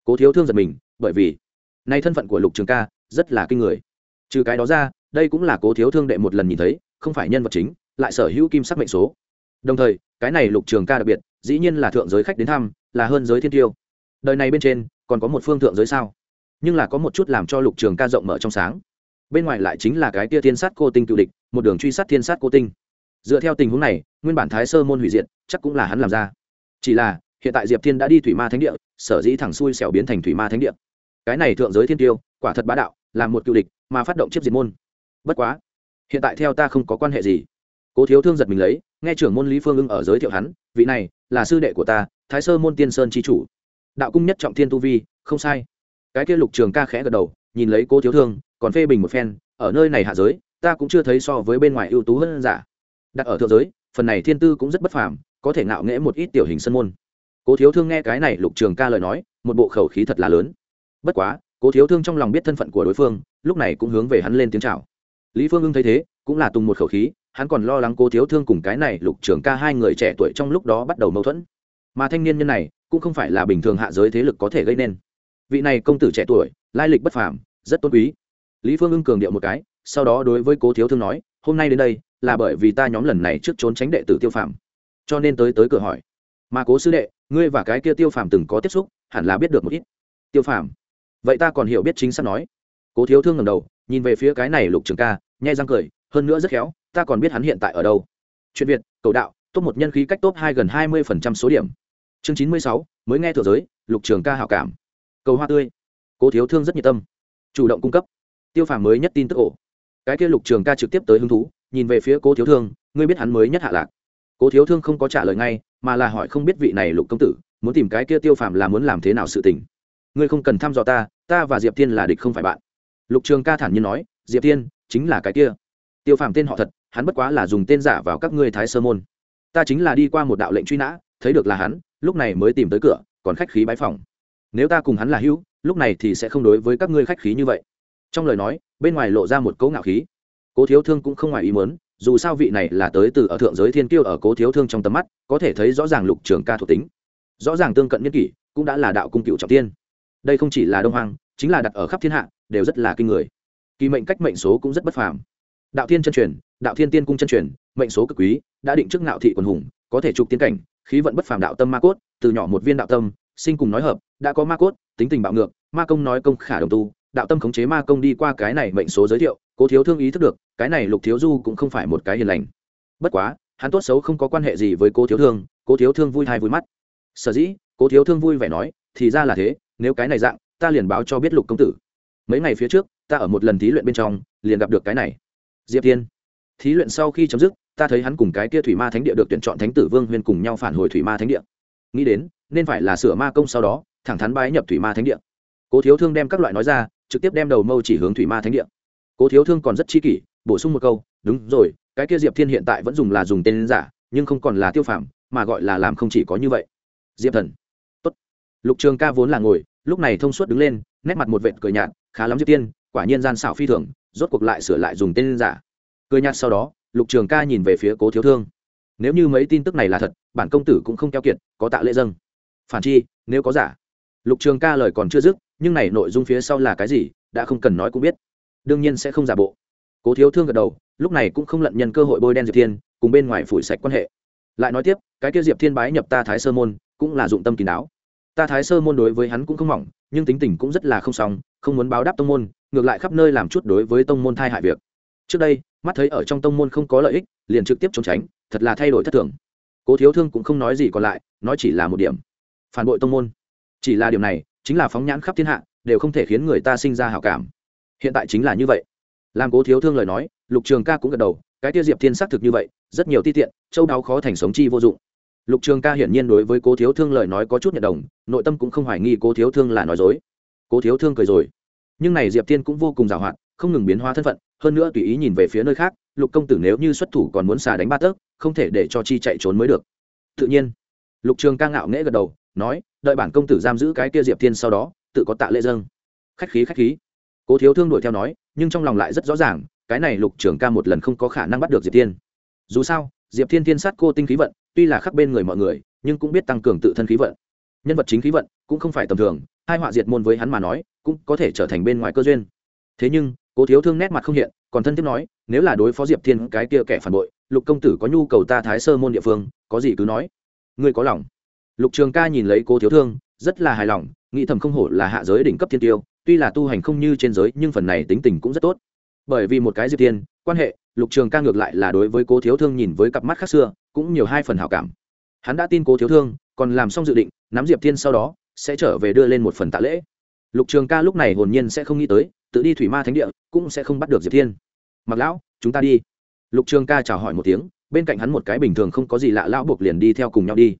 cố thiếu thương giật mình bởi vì nay thân phận của lục trường ca rất là kinh người. Trừ cái đó ra đây cũng là cố thiếu thương đệ một lần nhìn thấy không phải nhân vật chính lại sở hữu kim sắc mệnh số. Đồng thời cái này lục trường ca đặc biệt dĩ nhiên là thượng giới khách đến thăm là hơn giới thiên tiêu. Đời này bên trên còn có một phương thượng giới sao? Nhưng là có một chút làm cho lục trường ca rộng mở trong sáng. Bên ngoài lại chính là cái tia thiên sát cô tinh cựu địch một đường truy sát thiên sát cô tinh. Dựa theo tình huống này nguyên bản thái sơ môn hủy diệt chắc cũng là hắn làm ra. Chỉ là hiện tại diệp thiên đã đi thủy ma thánh địa, sở dĩ thẳng xuôi xẻo biến thành thủy ma thánh địa. Cái này thượng giới thiên tiêu, quả thật bá đạo làm một cựu địch mà phát động chiếc diệt môn. Bất quá, hiện tại theo ta không có quan hệ gì. Cố thiếu thương giật mình lấy, nghe trưởng môn lý phương ưng ở giới thiệu hắn, vị này là sư đệ của ta, thái sơ môn tiên sơn tri chủ. Đạo cung nhất trọng thiên tu vi, không sai. Cái kia lục trường ca khẽ gật đầu, nhìn lấy cố thiếu thương, còn phê bình một phen, ở nơi này hạ giới, ta cũng chưa thấy so với bên ngoài ưu tú hơn giả. Đặt ở thượng giới, phần này thiên tư cũng rất bất phàm, có thể ngạo nghễ một ít tiểu hình sân môn cố thiếu thương nghe cái này lục trường ca lời nói, một bộ khẩu khí thật là lớn. Bất quá, cố thiếu thương trong lòng biết thân phận của đối phương, lúc này cũng hướng về hắn lên tiếng chào. Lý phương ưng thấy thế, cũng là tung một khẩu khí, hắn còn lo lắng cố thiếu thương cùng cái này lục trường ca hai người trẻ tuổi trong lúc đó bắt đầu mâu thuẫn. Mà thanh niên nhân này, cũng không phải là bình thường hạ giới thế lực có thể gây nên. Vị này công tử trẻ tuổi, lai lịch bất phàm, rất tôn quý. Lý phương ưng cường điệu một cái, sau đó đối với cố thiếu thương nói, hôm nay đến đây, là bởi vì ta nhóm lần này trước trốn tránh đệ tử tiêu phạm cho nên tới tới cửa hỏi. Mà cố sư đệ ngươi và cái kia tiêu phàm từng có tiếp xúc, hẳn là biết được một ít. Tiêu phàm. Vậy ta còn hiểu biết chính xác nói. Cố thiếu thương ngầm đầu, nhìn về phía cái này lục trường ca nhai răng cười, hơn nữa rất khéo, ta còn biết hắn hiện tại ở đâu. Chuyện việt, cầu đạo, top một nhân khí cách top hai gần hai mươi phần trăm số điểm. Chương chín mươi sáu, mới nghe thừa giới, lục trường ca hảo cảm. Cầu hoa tươi. Cố thiếu thương rất nhiệt tâm. Chủ động cung cấp. Tiêu phàm mới nhất tin tức ổ. Cái kia lục trường ca trực tiếp tới hứng thú, nhìn về phía cố thiếu thương, ngươi biết hắn mới nhất hạ lạc cố thiếu thương không có trả lời ngay, mà là hỏi không biết vị này lục công tử, muốn tìm cái kia tiêu phàm là muốn làm thế nào sự tình. Ngươi không cần thăm dò ta ta và diệp tiên là địch không phải bạn. Lục trường ca thản nhiên nói, diệp tiên chính là cái kia. Tiêu phàm tên họ thật, hắn bất quá là dùng tên giả vào các ngươi thái sơ môn. Ta chính là đi qua một đạo lệnh truy nã, thấy được là hắn, lúc này mới tìm tới cửa, còn khách khí bãi phòng. Nếu ta cùng hắn là hữu, lúc này thì sẽ không đối với các ngươi khách khí như vậy. Trong lời nói, bên ngoài lộ ra một cấu ngạo khí. Cố thiếu thương cũng không ngoài ý muốn dù sao vị này là tới từ ở thượng giới thiên kiêu ở cố thiếu thương trong tầm mắt, có thể thấy rõ ràng lục trường ca thuộc tính. Rõ ràng tương cận nhân kỷ, cũng đã là đạo cung cựu trọng tiên. Đây không chỉ là đông hoàng chính là đặt ở khắp thiên hạ, đều rất là kinh người. Kỳ mệnh cách mệnh số cũng rất bất phàm. Đạo thiên chân truyền, đạo thiên tiên cung chân truyền, mệnh số cực quý, đã định trước ngạo thị quần hùng, có thể trục tiến cảnh, khí vận bất phàm đạo tâm ma cốt, từ nhỏ một viên đạo tâm, sinh cùng nói hợp, đã có ma cốt, tính tình bạo ngược, ma công nói công khả đồng tu đạo tâm khống chế ma công đi qua cái này mệnh số giới thiệu, cố thiếu thương ý thức được, cái này lục thiếu du cũng không phải một cái hiền lành. Bất quá, hắn tốt xấu không có quan hệ gì với cố thiếu thương, cố thiếu thương vui hay vui mắt. Sở dĩ, cố thiếu thương vui vẻ nói, thì ra là thế, nếu cái này dạng, ta liền báo cho biết lục công tử. Mấy ngày phía trước, ta ở một lần thí luyện bên trong, liền gặp được cái này. Diệp tiên thí luyện sau khi chấm dứt, ta thấy hắn cùng cái kia thủy ma thánh địa được tuyển chọn thánh tử vương huyên cùng nhau phản hồi thủy ma thánh địa. Nghĩ đến, nên phải là sửa ma công sau đó, thẳng thắn bái nhập thủy ma thánh địa. Cố thiếu thương đem các loại nói ra trực tiếp đem đầu mâu chỉ hướng thủy ma thánh địa. Cố thiếu thương còn rất chi kỷ, bổ sung một câu, đúng rồi, cái kia diệp thiên hiện tại vẫn dùng là dùng tên giả, nhưng không còn là tiêu phạm mà gọi là làm không chỉ có như vậy. Diệp thần. Tốt. lục trường ca vốn là ngồi, lúc này thông suốt đứng lên, nét mặt một vệt cười nhạt, khá lắm diệp tiên quả nhiên gian xảo phi thường, rốt cuộc lại sửa lại dùng tên giả. Cười nhạt sau đó, lục trường ca nhìn về phía cố thiếu thương. Nếu như mấy tin tức này là thật, bản công tử cũng không keo kiệt, có tạ lễ dâng. Phản chi, nếu có giả. Lục trường ca lời còn chưa dứt nhưng này nội dung phía sau là cái gì, đã không cần nói cũng biết. Đương nhiên sẽ không giả bộ. Cố thiếu thương gật đầu, lúc này cũng không lận nhân cơ hội bôi đen diệp thiên, cùng bên ngoài phủi sạch quan hệ. Lại nói tiếp, cái kia diệp thiên bái nhập ta thái sơ môn, cũng là dụng tâm kín đáo. Ta thái sơ môn đối với hắn cũng không mỏng, nhưng tính tình cũng rất là không xong không muốn báo đáp tông môn, ngược lại khắp nơi làm chút đối với tông môn thai hại việc. Trước đây, mắt thấy ở trong tông môn không có lợi ích, liền trực tiếp trốn tránh, thật là thay đổi thất thường. Cố thiếu thương cũng không nói gì còn lại, nói chỉ là một điểm. Phản bội tông môn. Chỉ là điểm này chính là phóng nhãn khắp thiên hạ, đều không thể khiến người ta sinh ra hảo cảm. Hiện tại chính là như vậy. Làm cố thiếu thương lời nói, lục trường ca cũng gật đầu, cái tiêu diệp thiên xác thực như vậy, rất nhiều ti tiện, châu đáo khó thành sống chi vô dụng. Lục trường ca hiển nhiên đối với cố thiếu thương lời nói có chút nhận đồng, nội tâm cũng không hoài nghi cố thiếu thương là nói dối. Cố thiếu thương cười rồi. Nhưng này diệp thiên cũng vô cùng giàu hoạt không ngừng biến hóa thân phận, hơn nữa tùy ý nhìn về phía nơi khác, lục công tử nếu như xuất thủ còn muốn xà đánh ba tấc, không thể để cho chi chạy trốn mới được. Tự nhiên, lục trường ca ngạo nghễ gật đầu, nói đợi bản công tử giam giữ cái kia diệp thiên sau đó, tự có tạ lễ dâng. Khách khí khách khí. Cố thiếu thương đuổi theo nói, nhưng trong lòng lại rất rõ ràng, cái này lục trường ca một lần không có khả năng bắt được diệp thiên. Dù sao, diệp thiên thiên sát cô tinh khí vận, tuy là khắc bên người mọi người, nhưng cũng biết tăng cường tự thân khí vận. Nhân vật chính khí vận, cũng không phải tầm thường, hai họa diệt môn với hắn mà nói, cũng có thể trở thành bên ngoài cơ duyên. Thế nhưng, cố thiếu thương nét mặt không hiện, còn thân thiết nói, nếu là đối phó diệp thiên cái kia kẻ phản bội, lục công tử có nhu cầu ta thái sơ môn địa phương, có gì cứ nói. Ngươi có lòng lục trường ca nhìn lấy cố thiếu thương, rất là hài lòng, nghĩ thầm không hổ là hạ giới đỉnh cấp thiên tiêu, tuy là tu hành không như trên giới, nhưng phần này tính tình cũng rất tốt. Bởi vì một cái diệp tiên, quan hệ, lục trường ca ngược lại là đối với cố thiếu thương nhìn với cặp mắt khác xưa, cũng nhiều hai phần hảo cảm. Hắn đã tin cố thiếu thương, còn làm xong dự định, nắm diệp thiên sau đó, sẽ trở về đưa lên một phần tạ lễ. Lục trường ca lúc này hồn nhiên sẽ không nghĩ tới, tự đi thủy ma thánh địa, cũng sẽ không bắt được diệp thiên mặc lão, chúng ta đi. Lục trường ca chào hỏi một tiếng, bên cạnh hắn một cái bình thường không có gì lạ lão buộc liền đi theo cùng nhau đi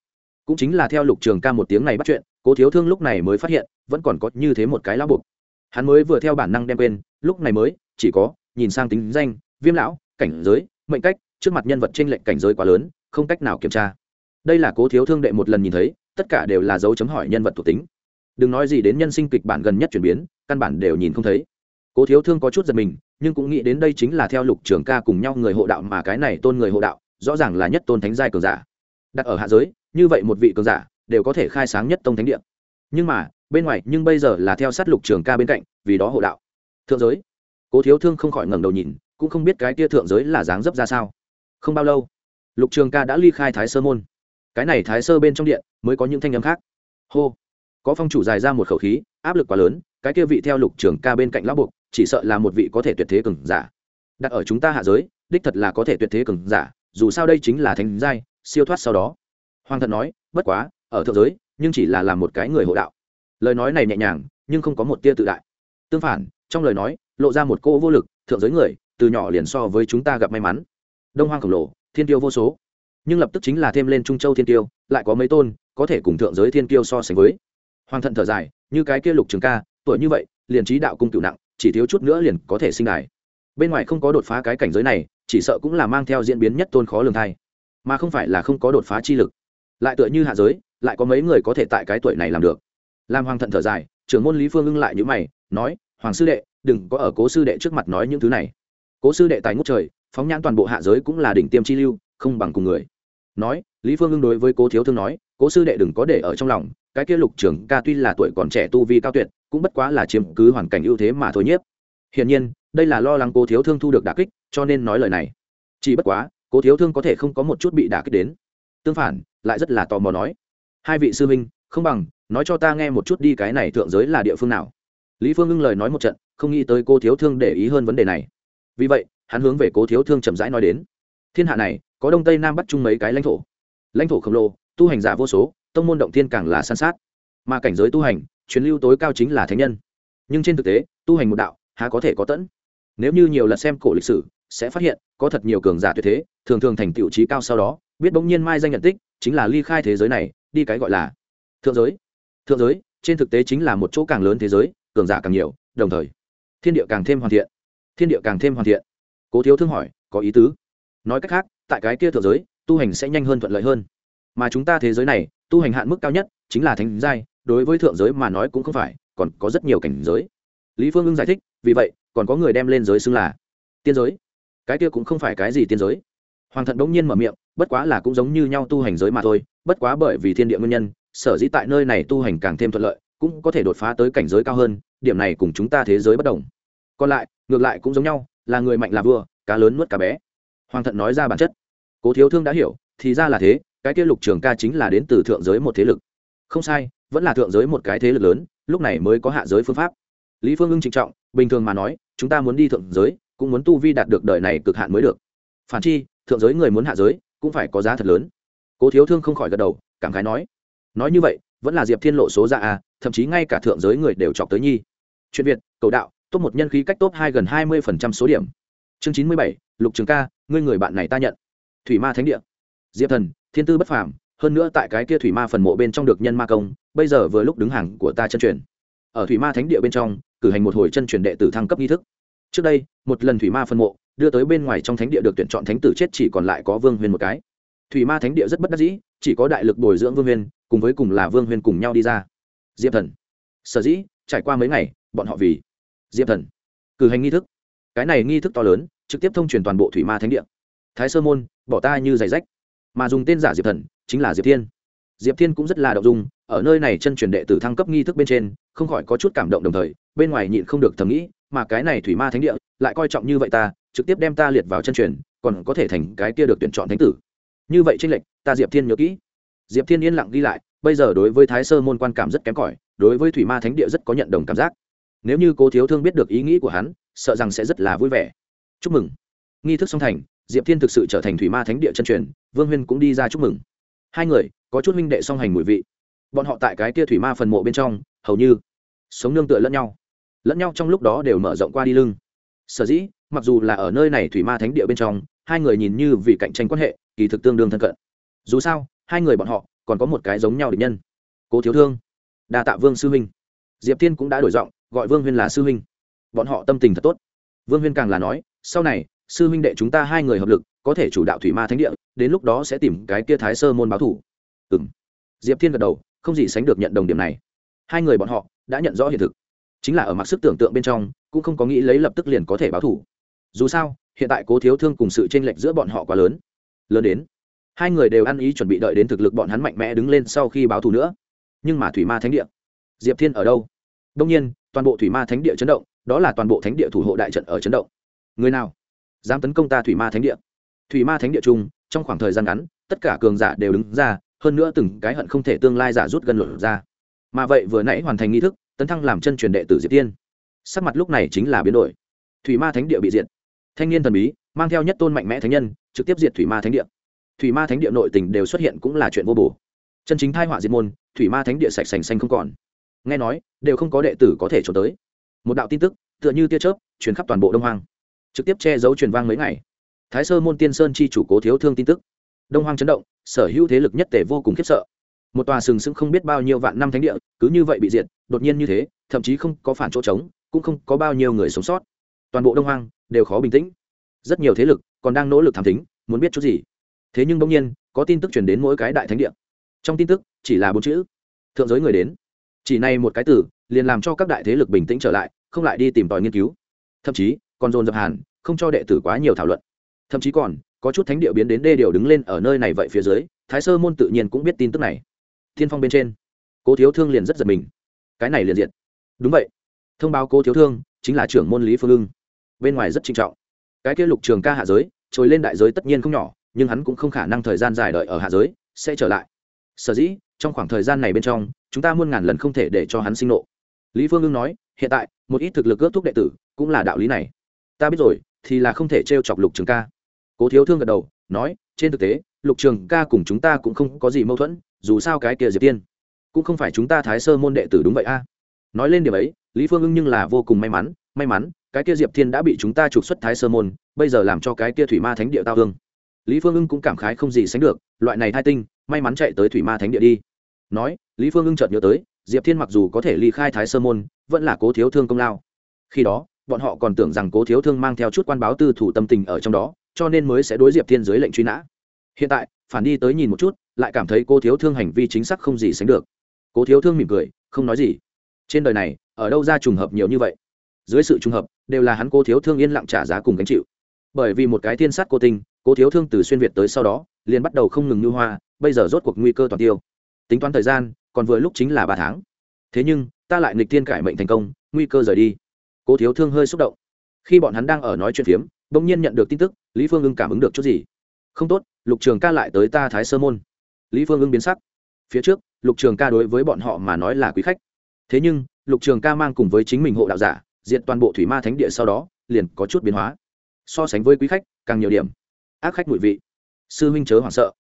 cũng chính là theo lục trường ca một tiếng này bắt chuyện, cố thiếu thương lúc này mới phát hiện, vẫn còn có như thế một cái lão buộc. Hắn mới vừa theo bản năng đem quên, lúc này mới, chỉ có, nhìn sang tính danh, viêm lão, cảnh giới, mệnh cách, trước mặt nhân vật trên lệnh cảnh giới quá lớn, không cách nào kiểm tra. Đây là cố thiếu thương đệ một lần nhìn thấy, tất cả đều là dấu chấm hỏi nhân vật thuộc tính. Đừng nói gì đến nhân sinh kịch bản gần nhất chuyển biến, căn bản đều nhìn không thấy. Cố thiếu thương có chút giật mình, nhưng cũng nghĩ đến đây chính là theo lục trường ca cùng nhau người hộ đạo mà cái này tôn người hộ đạo, rõ ràng là nhất tôn thánh giai cường giả đặt ở hạ giới, như vậy một vị cường giả đều có thể khai sáng nhất tông thánh địa. Nhưng mà, bên ngoài, nhưng bây giờ là theo sát lục trường ca bên cạnh, vì đó hộ đạo. Thượng giới. Cố thiếu thương không khỏi ngẩng đầu nhìn, cũng không biết cái tia thượng giới là dáng dấp ra sao. Không bao lâu, lục trường ca đã ly khai thái sơ môn. Cái này thái sơ bên trong điện mới có những thanh âm khác. Hô. Có phong chủ dài ra một khẩu khí, áp lực quá lớn, cái kia vị theo lục trường ca bên cạnh lão buộc, chỉ sợ là một vị có thể tuyệt thế cường giả. Đặt ở chúng ta hạ giới, đích thật là có thể tuyệt thế cường giả, dù sao đây chính là thánh giai siêu thoát sau đó. Hoàng thận nói, bất quá, ở thượng giới, nhưng chỉ là làm một cái người hộ đạo. Lời nói này nhẹ nhàng, nhưng không có một tia tự đại. Tương phản, trong lời nói, lộ ra một cô vô lực, thượng giới người, từ nhỏ liền so với chúng ta gặp may mắn. Đông hoang khổng lồ, thiên tiêu vô số. Nhưng lập tức chính là thêm lên trung châu thiên tiêu lại có mấy tôn, có thể cùng thượng giới thiên tiêu so sánh với. Hoàng thận thở dài, như cái kia lục trường ca, tuổi như vậy, liền trí đạo cung cựu nặng, chỉ thiếu chút nữa liền có thể sinh đài. Bên ngoài không có đột phá cái cảnh giới này, chỉ sợ cũng là mang theo diễn biến nhất tôn khó lường thai mà không phải là không có đột phá chi lực. Lại tựa như hạ giới, lại có mấy người có thể tại cái tuổi này làm được. Làm hoàng thận thở dài, trưởng môn lý phương ưng lại như mày, nói, hoàng sư đệ, đừng có ở cố sư đệ trước mặt nói những thứ này. Cố sư đệ tài ngút trời, phóng nhãn toàn bộ hạ giới cũng là đỉnh tiêm chi lưu, không bằng cùng người. Nói, lý phương ưng đối với cố thiếu thương nói, cố sư đệ đừng có để ở trong lòng, cái kia lục trưởng ca tuy là tuổi còn trẻ tu vi cao tuyệt, cũng bất quá là chiếm cứ hoàn cảnh ưu thế mà thôi nhiếp. Hiển nhiên, đây là lo lắng cố thiếu thương thu được đả kích, cho nên nói lời này. Chỉ bất quá cố thiếu thương có thể không có một chút bị đả kích đến. Tương phản, lại rất là tò mò nói. Hai vị sư huynh, không bằng, nói cho ta nghe một chút đi cái này thượng giới là địa phương nào. Lý phương ngưng lời nói một trận, không nghĩ tới cô thiếu thương để ý hơn vấn đề này. Vì vậy, hắn hướng về cố thiếu thương chậm rãi nói đến. Thiên hạ này, có đông tây nam bắc chung mấy cái lãnh thổ. Lãnh thổ khổng lồ, tu hành giả vô số, tông môn động thiên càng là san sát. Mà cảnh giới tu hành, truyền lưu tối cao chính là thánh nhân. Nhưng trên thực tế, tu hành một đạo, há có thể có tẫn? Nếu như nhiều lần xem cổ lịch sử, sẽ phát hiện, có thật nhiều cường giả tuyệt thế thường thường thành tựu trí cao sau đó, biết bỗng nhiên mai danh nhận tích, chính là ly khai thế giới này, đi cái gọi là thượng giới. Thượng giới, trên thực tế chính là một chỗ càng lớn thế giới, cường giả càng nhiều, đồng thời, thiên địa càng thêm hoàn thiện. Thiên địa càng thêm hoàn thiện. Cố thiếu thương hỏi, có ý tứ? Nói cách khác, tại cái kia thượng giới, tu hành sẽ nhanh hơn thuận lợi hơn. Mà chúng ta thế giới này, tu hành hạn mức cao nhất chính là thánh giai, đối với thượng giới mà nói cũng không phải, còn có rất nhiều cảnh giới. Lý phương ưng giải thích, vì vậy, còn có người đem lên giới xưng là tiên giới. Cái kia cũng không phải cái gì tiên giới hoàng thận bỗng nhiên mở miệng, bất quá là cũng giống như nhau tu hành giới mà thôi, bất quá bởi vì thiên địa nguyên nhân, sở dĩ tại nơi này tu hành càng thêm thuận lợi, cũng có thể đột phá tới cảnh giới cao hơn, điểm này cùng chúng ta thế giới bất đồng. Còn lại, ngược lại cũng giống nhau, là người mạnh là vua, cá lớn nuốt cá bé. Hoàng thận nói ra bản chất. Cố thiếu thương đã hiểu, thì ra là thế, cái kia lục trường ca chính là đến từ thượng giới một thế lực. Không sai, vẫn là thượng giới một cái thế lực lớn, lúc này mới có hạ giới phương pháp. Lý phương ưng trịnh trọng, bình thường mà nói, chúng ta muốn đi thượng giới, cũng muốn tu vi đạt được đời này cực hạn mới được. Phản chi thượng giới người muốn hạ giới cũng phải có giá thật lớn. Cố thiếu thương không khỏi gật đầu, cảm khái nói nói như vậy, vẫn là diệp thiên lộ số ra à thậm chí ngay cả thượng giới người đều chọc tới nhi. Chuyện việt, cầu đạo, top một nhân khí cách top hai gần hai mươi phần trăm số điểm. Chương chín mươi bảy, lục trường ca, ngươi người bạn này ta nhận. Thủy ma thánh địa. Diệp thần, thiên tư bất phàm, hơn nữa tại cái kia thủy ma phần mộ bên trong được nhân ma công, bây giờ vừa lúc đứng hàng của ta chân truyền. Ở thủy ma thánh địa bên trong, cử hành một hồi chân truyền đệ tử thăng cấp nghi thức. Trước đây, một lần thủy ma phần mộ đưa tới bên ngoài trong thánh địa được tuyển chọn thánh tử chết chỉ còn lại có vương huyền một cái. Thủy ma thánh địa rất bất đắc dĩ, chỉ có đại lực bồi dưỡng vương huyền cùng với cùng là vương huyền cùng nhau đi ra. Diệp thần. Sở dĩ, trải qua mấy ngày, bọn họ vì diệp thần. Cử hành nghi thức. Cái này nghi thức to lớn, trực tiếp thông truyền toàn bộ thủy ma thánh địa. Thái sơ môn, bỏ ta như giày rách. Mà dùng tên giả diệp thần, chính là diệp thiên. Diệp thiên cũng rất là động dung, ở nơi này chân truyền đệ tử thăng cấp nghi thức bên trên, không khỏi có chút cảm động đồng thời, bên ngoài nhịn không được thầm nghĩ, mà cái này thủy ma thánh địa, lại coi trọng như vậy ta trực tiếp đem ta liệt vào chân truyền, còn có thể thành cái kia được tuyển chọn thánh tử. Như vậy tranh lệch, ta diệp thiên nhớ kỹ. Diệp thiên yên lặng ghi lại, bây giờ đối với thái sơ môn quan cảm rất kém cỏi, đối với thủy ma thánh địa rất có nhận đồng cảm giác. Nếu như cố thiếu thương biết được ý nghĩ của hắn, sợ rằng sẽ rất là vui vẻ. Chúc mừng. Nghi thức song thành, diệp thiên thực sự trở thành thủy ma thánh địa chân truyền, vương huyên cũng đi ra chúc mừng. Hai người, có chút minh đệ song hành mùi vị. Bọn họ tại cái kia thủy ma phần mộ bên trong, hầu như sống nương tựa lẫn nhau. Lẫn nhau trong lúc đó đều mở rộng qua đi lưng. Sở dĩ mặc dù là ở nơi này thủy ma thánh địa bên trong, hai người nhìn như vì cạnh tranh quan hệ, kỳ thực tương đương thân cận. Dù sao, hai người bọn họ còn có một cái giống nhau định nhân. Cố thiếu thương, đa tạ vương sư huynh. Diệp thiên cũng đã đổi giọng, gọi vương huyên là sư huynh. Bọn họ tâm tình thật tốt. Vương huyên càng là nói, sau này, sư huynh đệ chúng ta hai người hợp lực, có thể chủ đạo thủy ma thánh địa, đến lúc đó sẽ tìm cái kia thái sơ môn báo thủ. Ừ m diệp thiên gật đầu, không gì sánh được nhận đồng điểm này. Hai người bọn họ đã nhận rõ hiện thực. Chính là ở mặc sức tưởng tượng bên trong, cũng không có nghĩ lấy lập tức liền có thể báo thủ dù sao, hiện tại cố thiếu thương cùng sự tranh lệch giữa bọn họ quá lớn. Lớn đến, hai người đều ăn ý chuẩn bị đợi đến thực lực bọn hắn mạnh mẽ đứng lên sau khi báo thù nữa. Nhưng mà thủy ma thánh địa, diệp thiên ở đâu? Đông nhiên, toàn bộ thủy ma thánh địa chấn động, đó là toàn bộ thánh địa thủ hộ đại trận ở chấn động. Người nào dám tấn công ta thủy ma thánh địa? Thủy ma thánh địa chung, trong khoảng thời gian ngắn, tất cả cường giả đều đứng ra, hơn nữa từng cái hận không thể tương lai giả rút gần lột ra. Mà vậy vừa nãy hoàn thành nghi thức, tấn thăng làm chân truyền đệ tử diệp tiên sắc mặt lúc này chính là biến đổi. Thủy ma thánh địa bị diệt thanh niên thần bí, mang theo nhất tôn mạnh mẽ thánh nhân, trực tiếp diệt thủy ma thánh địa. Thủy ma thánh địa nội tình đều xuất hiện cũng là chuyện vô bổ. Chân chính thai họa diệt môn, thủy ma thánh địa sạch sành xanh không còn. Nghe nói, đều không có đệ tử có thể trốn tới. Một đạo tin tức, tựa như tia chớp, truyền khắp toàn bộ đông hoang. Trực tiếp che giấu truyền vang mấy ngày. Thái sơ môn tiên sơn chi chủ cố thiếu thương tin tức. Đông hoang chấn động, sở hữu thế lực nhất tể vô cùng khiếp sợ. Một tòa sừng sững không biết bao nhiêu vạn năm thánh địa, cứ như vậy bị diệt, đột nhiên như thế, thậm chí không có phản chỗ trống, cũng không có bao nhiêu người sống sót. Toàn bộ đông hoang đều khó bình tĩnh. Rất nhiều thế lực còn đang nỗ lực thám tính muốn biết chút gì. Thế nhưng bỗng nhiên, có tin tức truyền đến mỗi cái đại thánh địa. Trong tin tức, chỉ là bốn chữ, thượng giới người đến. Chỉ này một cái từ, liền làm cho các đại thế lực bình tĩnh trở lại, không lại đi tìm tòi nghiên cứu. Thậm chí, còn dồn dập hàn, không cho đệ tử quá nhiều thảo luận. Thậm chí còn, có chút thánh địa biến đến đê điều đứng lên ở nơi này vậy phía dưới, thái sơ môn tự nhiên cũng biết tin tức này. Thiên phong bên trên, cố thiếu thương liền rất giật mình. Cái này liền diện đúng vậy. Thông báo cố thiếu thương chính là trưởng môn lý phương ưng bên ngoài rất trinh trọng. Cái kia lục trường ca hạ giới, trồi lên đại giới tất nhiên không nhỏ, nhưng hắn cũng không khả năng thời gian dài đợi ở hạ giới, sẽ trở lại. Sở dĩ, trong khoảng thời gian này bên trong, chúng ta muôn ngàn lần không thể để cho hắn sinh nộ. Lý phương ưng nói, hiện tại, một ít thực lực ước thúc đệ tử, cũng là đạo lý này. Ta biết rồi, thì là không thể t r e o chọc lục trường ca. Cố thiếu thương gật đầu, nói, trên thực tế, lục trường ca cùng chúng ta cũng không có gì mâu thuẫn, dù sao cái kia diệp tiên cũng không phải chúng ta thái sơ môn đệ tử đúng vậy a. Nói lên điểm ấy, lý phương ưng nhưng là vô cùng may mắn may mắn cái kia diệp thiên đã bị chúng ta trục xuất thái sơ môn, bây giờ làm cho cái kia thủy ma thánh địa tao hương. Lý phương ưng cũng cảm khái không gì sánh được, loại này thai tinh, may mắn chạy tới thủy ma thánh địa đi. Nói, lý phương ưng chợt nhớ tới, diệp thiên mặc dù có thể ly khai thái sơ môn, vẫn là cố thiếu thương công lao. Khi đó, bọn họ còn tưởng rằng cố thiếu thương mang theo chút quan báo tư thủ tâm tình ở trong đó, cho nên mới sẽ đối diệp thiên dưới lệnh truy nã. Hiện tại, phản đi tới nhìn một chút, lại cảm thấy cố thiếu thương hành vi chính xác không gì sánh được. Cố thiếu thương mỉm cười, không nói gì. Trên đời này, ở đâu ra trùng hợp nhiều như vậy? Dưới sự trùng hợp, đều là hắn cố thiếu thương yên lặng trả giá cùng gánh chịu. Bởi vì một cái thiên sát cô tinh, cố thiếu thương từ xuyên việt tới sau đó, liền bắt đầu không ngừng như hoa, bây giờ rốt cuộc nguy cơ toàn tiêu. Tính toán thời gian, còn vừa lúc chính là ba tháng. Thế nhưng, ta lại nghịch thiên cải mệnh thành công, nguy cơ rời đi. Cố thiếu thương hơi xúc động. Khi bọn hắn đang ở nói chuyện phiếm, bỗng nhiên nhận được tin tức, lý phương ưng cảm ứng được chút gì. Không tốt, lục trường ca lại tới ta thái sơ môn. Lý phương ưng biến sắc. Phía trước, lục trường ca đối với bọn họ mà nói là quý khách. Thế nhưng, lục trường ca mang cùng với chính mình hộ đạo giả diện toàn bộ thủy ma thánh địa sau đó, liền có chút biến hóa. So sánh với quý khách, càng nhiều điểm. Ác khách mùi vị. Sư huynh chớ hoảng sợ.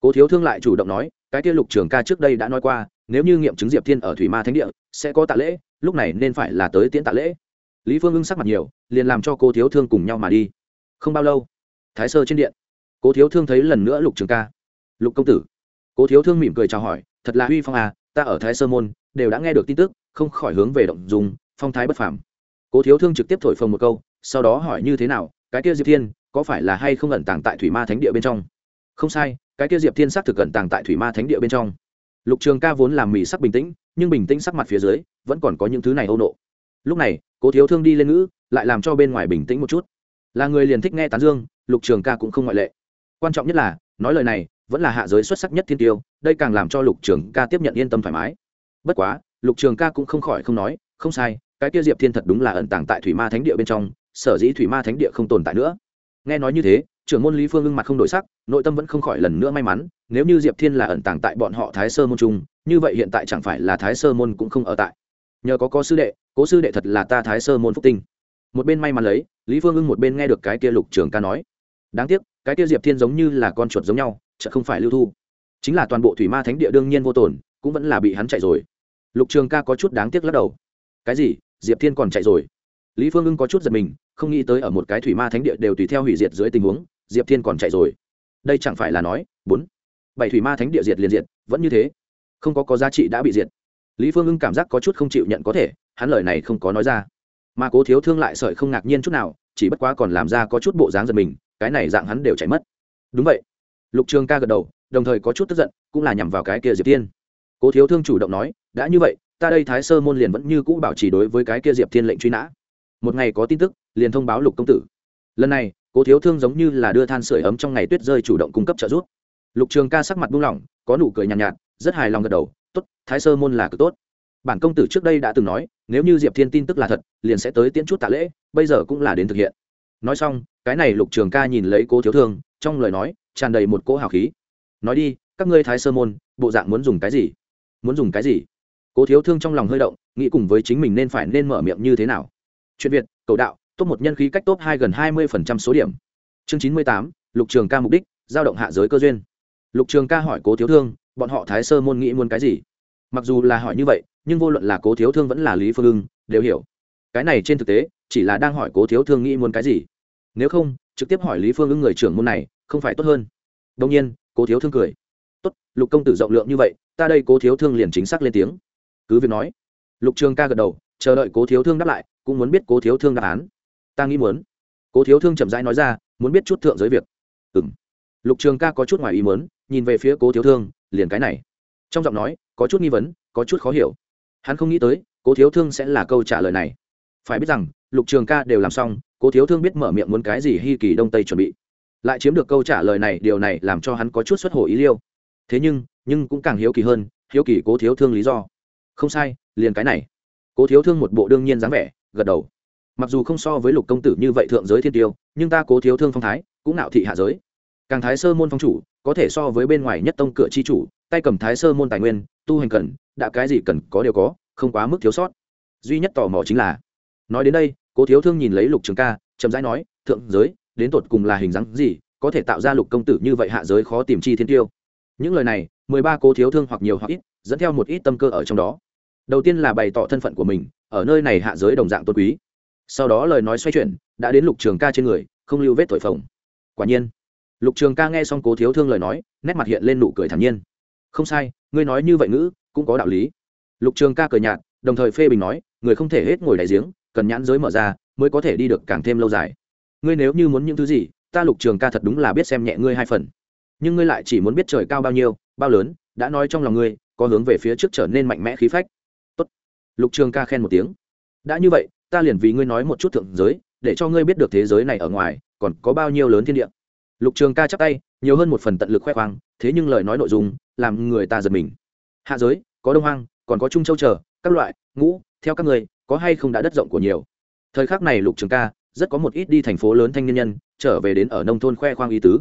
Cố thiếu thương lại chủ động nói, cái kia lục trường ca trước đây đã nói qua, nếu như nghiệm chứng diệp thiên ở thủy ma thánh địa, sẽ có tạ lễ, lúc này nên phải là tới tiễn tạ lễ. Lý phương ưng sắc mặt nhiều, liền làm cho cô thiếu thương cùng nhau mà đi. Không bao lâu, thái sơ trên điện. Cố thiếu thương thấy lần nữa lục trường ca. Lục công tử. Cố thiếu thương mỉm cười chào hỏi, thật là huy phong à ta ở thái sơ môn, đều đã nghe được tin tức, không khỏi hướng về động dùng phong thái bất phàm cố thiếu thương trực tiếp thổi phồng một câu, sau đó hỏi như thế nào, cái kia diệp thiên, có phải là hay không ẩn tàng tại thủy ma thánh địa bên trong? Không sai, cái kia diệp thiên xác thực ẩn tàng tại thủy ma thánh địa bên trong. Lục trường ca vốn làm mỹ sắc bình tĩnh, nhưng bình tĩnh sắc mặt phía dưới, vẫn còn có những thứ này âu nộ. Lúc này, cố thiếu thương đi lên ngữ, lại làm cho bên ngoài bình tĩnh một chút. Là người liền thích nghe tán dương, lục trường ca cũng không ngoại lệ. Quan trọng nhất là, nói lời này, vẫn là hạ giới xuất sắc nhất thiên tiêu, đây càng làm cho lục trường ca tiếp nhận yên tâm thoải mái. Bất quá, lục trường ca cũng không khỏi không nói, không sai cái kia diệp thiên thật đúng là ẩn tàng tại thủy ma thánh địa bên trong sở dĩ thủy ma thánh địa không tồn tại nữa. Nghe nói như thế trưởng môn lý phương ưng mặt không đổi sắc nội tâm vẫn không khỏi lần nữa may mắn nếu như diệp thiên là ẩn tàng tại bọn họ thái sơ môn trung như vậy hiện tại chẳng phải là thái sơ môn cũng không ở tại. Nhờ có có sư đệ cố sư đệ thật là ta thái sơ môn phúc tinh. Một bên may mắn lấy lý phương ưng một bên nghe được cái kia lục trường ca nói. Đáng tiếc cái kia diệp thiên giống như là con chuột giống nhau chợ không phải lưu thu. Chính là toàn bộ thủy ma thánh địa đương nhiên vô tồn, cũng vẫn là bị hắn chạy rồi. Lục trường ca có chút đáng tiếc lắc đầu. Cái gì? Diệp thiên còn chạy rồi. Lý phương ưng có chút giật mình, không nghĩ tới ở một cái thủy ma thánh địa đều tùy theo hủy diệt dưới tình huống, diệp thiên còn chạy rồi. Đây chẳng phải là nói, bốn, bảy thủy ma thánh địa diệt liền diệt, vẫn như thế. Không có có giá trị đã bị diệt. Lý phương ưng cảm giác có chút không chịu nhận có thể, hắn lời này không có nói ra. Mà cố thiếu thương lại sợi không ngạc nhiên chút nào, chỉ bất quá còn làm ra có chút bộ dáng giật mình, cái này dạng hắn đều chạy mất. Đúng vậy. Lục trường ca gật đầu, đồng thời có chút tức giận, cũng là nhằm vào cái kia diệp thiên. Cố thiếu thương chủ động nói, đã như vậy ta đây thái sơ môn liền vẫn như cũ bảo trì đối với cái kia diệp thiên lệnh truy nã. Một ngày có tin tức liền thông báo lục công tử. Lần này cố thiếu thương giống như là đưa than sửa ấm trong ngày tuyết rơi chủ động cung cấp trợ giúp. Lục trường ca sắc mặt buông lỏng có nụ cười nhàn nhạt, nhạt rất hài lòng gật đầu tốt thái sơ môn là cực tốt. Bản công tử trước đây đã từng nói nếu như diệp thiên tin tức là thật liền sẽ tới tiễn chút tạ lễ bây giờ cũng là đến thực hiện. Nói xong cái này lục trường ca nhìn lấy cố thiếu thương trong lời nói tràn đầy một cỗ hào khí. Nói đi các ngươi thái sơ môn bộ dạng muốn dùng cái gì? Muốn dùng cái gì? Cố thiếu thương trong lòng hơi động, nghĩ cùng với chính mình nên phải nên mở miệng như thế nào. Chuyện việt, cầu đạo, top một nhân khí cách top hai gần hai mươi phần trăm số điểm. Chương chín mươi tám, lục trường ca mục đích, giao động hạ giới cơ duyên. Lục trường ca hỏi cố thiếu thương, bọn họ thái sơ môn nghĩ muốn cái gì? Mặc dù là hỏi như vậy, nhưng vô luận là cố thiếu thương vẫn là lý phương ưng, đều hiểu. Cái này trên thực tế, chỉ là đang hỏi cố thiếu thương nghĩ muốn cái gì. Nếu không, trực tiếp hỏi lý phương ưng người trưởng môn này, không phải tốt hơn. Đông nhiên, cố thiếu thương cười. Tốt, lục công tử rộng lượng như vậy, ta đây cố thiếu thương liền chính xác lên tiếng cứ việc nói. Lục trường ca gật đầu, chờ đợi cố thiếu thương đáp lại, cũng muốn biết cố thiếu thương đáp án. Ta nghĩ muốn. Cố thiếu thương chậm rãi nói ra, muốn biết chút thượng giới việc. Ừ m lục trường ca có chút ngoài ý muốn, nhìn về phía cố thiếu thương, liền cái này. Trong giọng nói, có chút nghi vấn, có chút khó hiểu. Hắn không nghĩ tới, cố thiếu thương sẽ là câu trả lời này. Phải biết rằng, lục trường ca đều làm xong, cố thiếu thương biết mở miệng muốn cái gì hy kỳ đông tây chuẩn bị. Lại chiếm được câu trả lời này, điều này làm cho hắn có chút xuất hồ ý liêu. Thế nhưng nhưng cũng càng hiếu kỳ hơn, hiếu kỳ cố thiếu thương lý do không sai, liền cái này. Cố thiếu thương một bộ đương nhiên dáng vẻ, gật đầu. Mặc dù không so với lục công tử như vậy thượng giới thiên tiêu, nhưng ta cố thiếu thương phong thái, cũng nạo thị hạ giới. Càng thái sơ môn phong chủ, có thể so với bên ngoài nhất tông cửa chi chủ, tay cầm thái sơ môn tài nguyên, tu hành cần, đã cái gì cần có đều có, không quá mức thiếu sót. Duy nhất tò mò chính là, nói đến đây, cố thiếu thương nhìn lấy lục trường ca, chậm rãi nói, thượng giới, đến tột cùng là hình dáng gì, có thể tạo ra lục công tử như vậy hạ giới khó tìm chi thiên tiêu? Những lời này, mười ba cố thiếu thương hoặc nhiều hoặc ít dẫn theo một ít tâm cơ ở trong đó. Đầu tiên là bày tỏ thân phận của mình, ở nơi này hạ giới đồng dạng tôn quý. Sau đó lời nói xoay chuyển, đã đến lục trường ca trên người, không lưu vết thổi phồng. Quả nhiên, lục trường ca nghe xong cố thiếu thương lời nói, nét mặt hiện lên nụ cười thản nhiên. Không sai, ngươi nói như vậy ngữ, cũng có đạo lý. Lục trường ca cười nhạt, đồng thời phê bình nói, người không thể hết ngồi đại giếng, cần nhãn giới mở ra, mới có thể đi được càng thêm lâu dài. Ngươi nếu như muốn những thứ gì, ta lục trường ca thật đúng là biết xem nhẹ ngươi hai phần. Nhưng ngươi lại chỉ muốn biết trời cao bao nhiêu, bao lớn, đã nói trong lòng ngươi có hướng về phía trước trở nên mạnh mẽ khí phách. Tốt. lục trường ca khen một tiếng. Đã như vậy, ta liền vì ngươi nói một chút thượng giới, để cho ngươi biết được thế giới này ở ngoài, còn có bao nhiêu lớn thiên địa. Lục trường ca chắp tay, nhiều hơn một phần tận lực khoe khoang, thế nhưng lời nói nội dung, làm người ta giật mình. Hạ giới, có đông hoang, còn có trung châu chờ, các loại, ngũ, theo các người, có hay không đã đất rộng của nhiều. Thời khắc này lục trường ca, rất có một ít đi thành phố lớn thanh niên nhân, trở về đến ở nông thôn khoe khoang y tứ.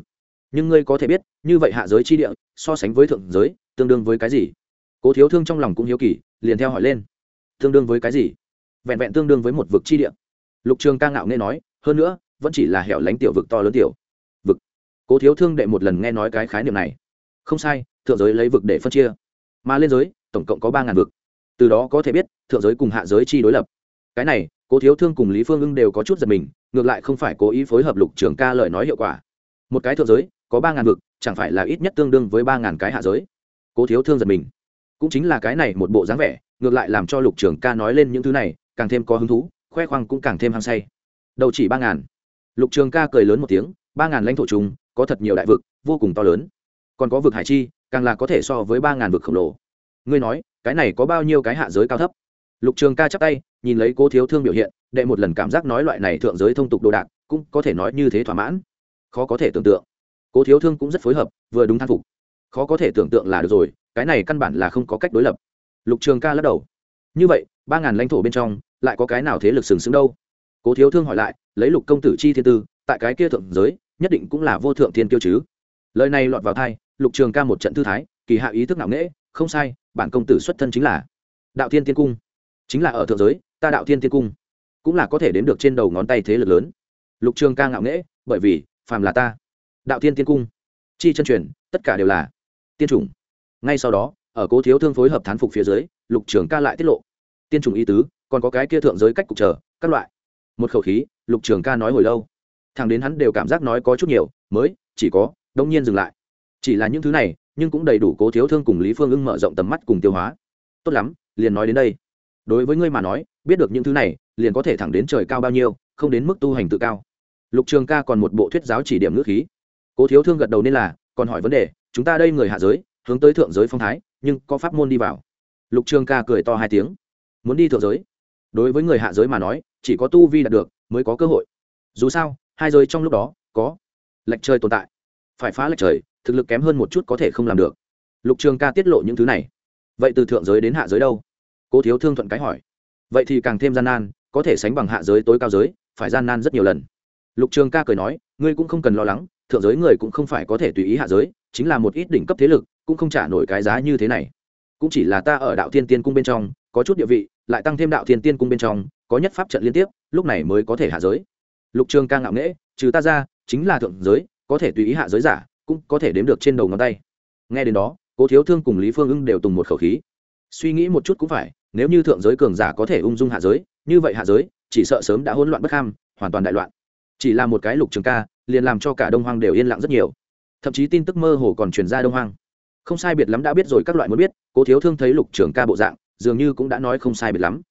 Nhưng ngươi có thể biết, như vậy hạ giới chi địa, so sánh với thượng giới, tương đương với cái gì? Cố thiếu thương trong lòng cũng hiếu kỳ, liền theo hỏi lên. Tương đương với cái gì? Vẹn vẹn tương đương với một vực chi địa. Lục trường ca ngạo nghe nói, hơn nữa, vẫn chỉ là hẻo lánh tiểu vực to lớn tiểu. Vực. Cố thiếu thương đệ một lần nghe nói cái khái niệm này. Không sai, thượng giới lấy vực để phân chia. Mà lên giới, tổng cộng có ba ngàn vực. Từ đó có thể biết, thượng giới cùng hạ giới chi đối lập. Cái này, cố thiếu thương cùng lý phương ưng đều có chút giật mình, ngược lại không phải cố ý phối hợp lục trường ca lời nói hiệu quả. Một cái thượng giới, có ba ngàn vực, chẳng phải là ít nhất tương đương với ba ngàn cái hạ giới. Cố thiếu thương giật mình cũng chính là cái này một bộ dáng vẻ, ngược lại làm cho lục trường ca nói lên những thứ này, càng thêm có hứng thú, khoe khoang cũng càng thêm hăng say. Đầu chỉ ba ngàn. Lục trường ca cười lớn một tiếng, ba ngàn lãnh thổ chung có thật nhiều đại vực, vô cùng to lớn. Còn có vực hải chi, càng là có thể so với ba ngàn vực khổng lồ. Ngươi nói, cái này có bao nhiêu cái hạ giới cao thấp? Lục trường ca chắp tay, nhìn lấy cố thiếu thương biểu hiện, đệ một lần cảm giác nói loại này thượng giới thông tục đồ đạc, cũng có thể nói như thế thỏa mãn. Khó có thể tưởng tượng. Cố thiếu thương cũng rất phối hợp, vừa đúng thang phục. Khó có thể tưởng tượng là được rồi cái này căn bản là không có cách đối lập. Lục trường ca lắc đầu. Như vậy, ba ngàn lãnh thổ bên trong, lại có cái nào thế lực sừng sững đâu? Cố thiếu thương hỏi lại, lấy lục công tử chi thiên tư, tại cái kia thượng giới, nhất định cũng là vô thượng thiên tiêu chứ. Lời này lọt vào thai lục trường ca một trận thư thái, kỳ hạ ý thức nặng nễ không sai, bản công tử xuất thân chính là đạo thiên tiên cung. Chính là ở thượng giới, ta đạo thiên tiên cung, cũng là có thể đến được trên đầu ngón tay thế lực lớn. Lục trường ca ngạo nghễ, bởi vì, phàm là ta, đạo thiên tiên cung, chi chân truyền, tất cả đều là tiên chủng ngay sau đó ở cố thiếu thương phối hợp thán phục phía dưới lục trường ca lại tiết lộ. Tiên chủng y tứ còn có cái kia thượng giới cách cục trở, các loại. Một khẩu khí lục trường ca nói hồi lâu. Thằng đến hắn đều cảm giác nói có chút nhiều mới chỉ có đông nhiên dừng lại. Chỉ là những thứ này nhưng cũng đầy đủ cố thiếu thương cùng lý phương ưng mở rộng tầm mắt cùng tiêu hóa. Tốt lắm liền nói đến đây. Đối với ngươi mà nói biết được những thứ này liền có thể thẳng đến trời cao bao nhiêu không đến mức tu hành tự cao. Lục trường ca còn một bộ thuyết giáo chỉ điểm ngữ khí. Cố thiếu thương gật đầu nên là còn hỏi vấn đề chúng ta đây người hạ giới hướng tới thượng giới phong thái, nhưng có pháp môn đi vào. Lục trường ca cười to hai tiếng. Muốn đi thượng giới? Đối với người hạ giới mà nói, chỉ có tu vi đạt được mới có cơ hội. Dù sao, hai giới trong lúc đó có lệch trời tồn tại. Phải phá lệch trời, thực lực kém hơn một chút có thể không làm được. Lục trường ca tiết lộ những thứ này. Vậy từ thượng giới đến hạ giới đâu? Cố thiếu thương thuận cái hỏi. Vậy thì càng thêm gian nan, có thể sánh bằng hạ giới tối cao giới, phải gian nan rất nhiều lần. Lục trường ca cười nói, ngươi cũng không cần lo lắng, thượng giới người cũng không phải có thể tùy ý hạ giới, chính là một ít đỉnh cấp thế lực cũng không trả nổi cái giá như thế này. Cũng chỉ là ta ở đạo thiên tiên cung bên trong, có chút địa vị, lại tăng thêm đạo thiên tiên cung bên trong, có nhất pháp trận liên tiếp, lúc này mới có thể hạ giới. Lục trường ca ngạo nghễ, trừ ta ra, chính là thượng giới, có thể tùy ý hạ giới giả, cũng có thể đếm được trên đầu ngón tay. Nghe đến đó, cố thiếu thương cùng lý phương ưng đều tùng một khẩu khí. Suy nghĩ một chút cũng phải, nếu như thượng giới cường giả có thể ung dung hạ giới, như vậy hạ giới, chỉ sợ sớm đã hỗn loạn bất ham, hoàn toàn đại loạn. Chỉ là một cái lục trường ca, liền làm cho cả đông hoang đều yên lặng rất nhiều. Thậm chí tin tức mơ hồ còn truyền ra đông hoang không sai biệt lắm đã biết rồi, các loại muốn biết, cố thiếu thương thấy lục trưởng ca bộ dạng, dường như cũng đã nói không sai biệt lắm.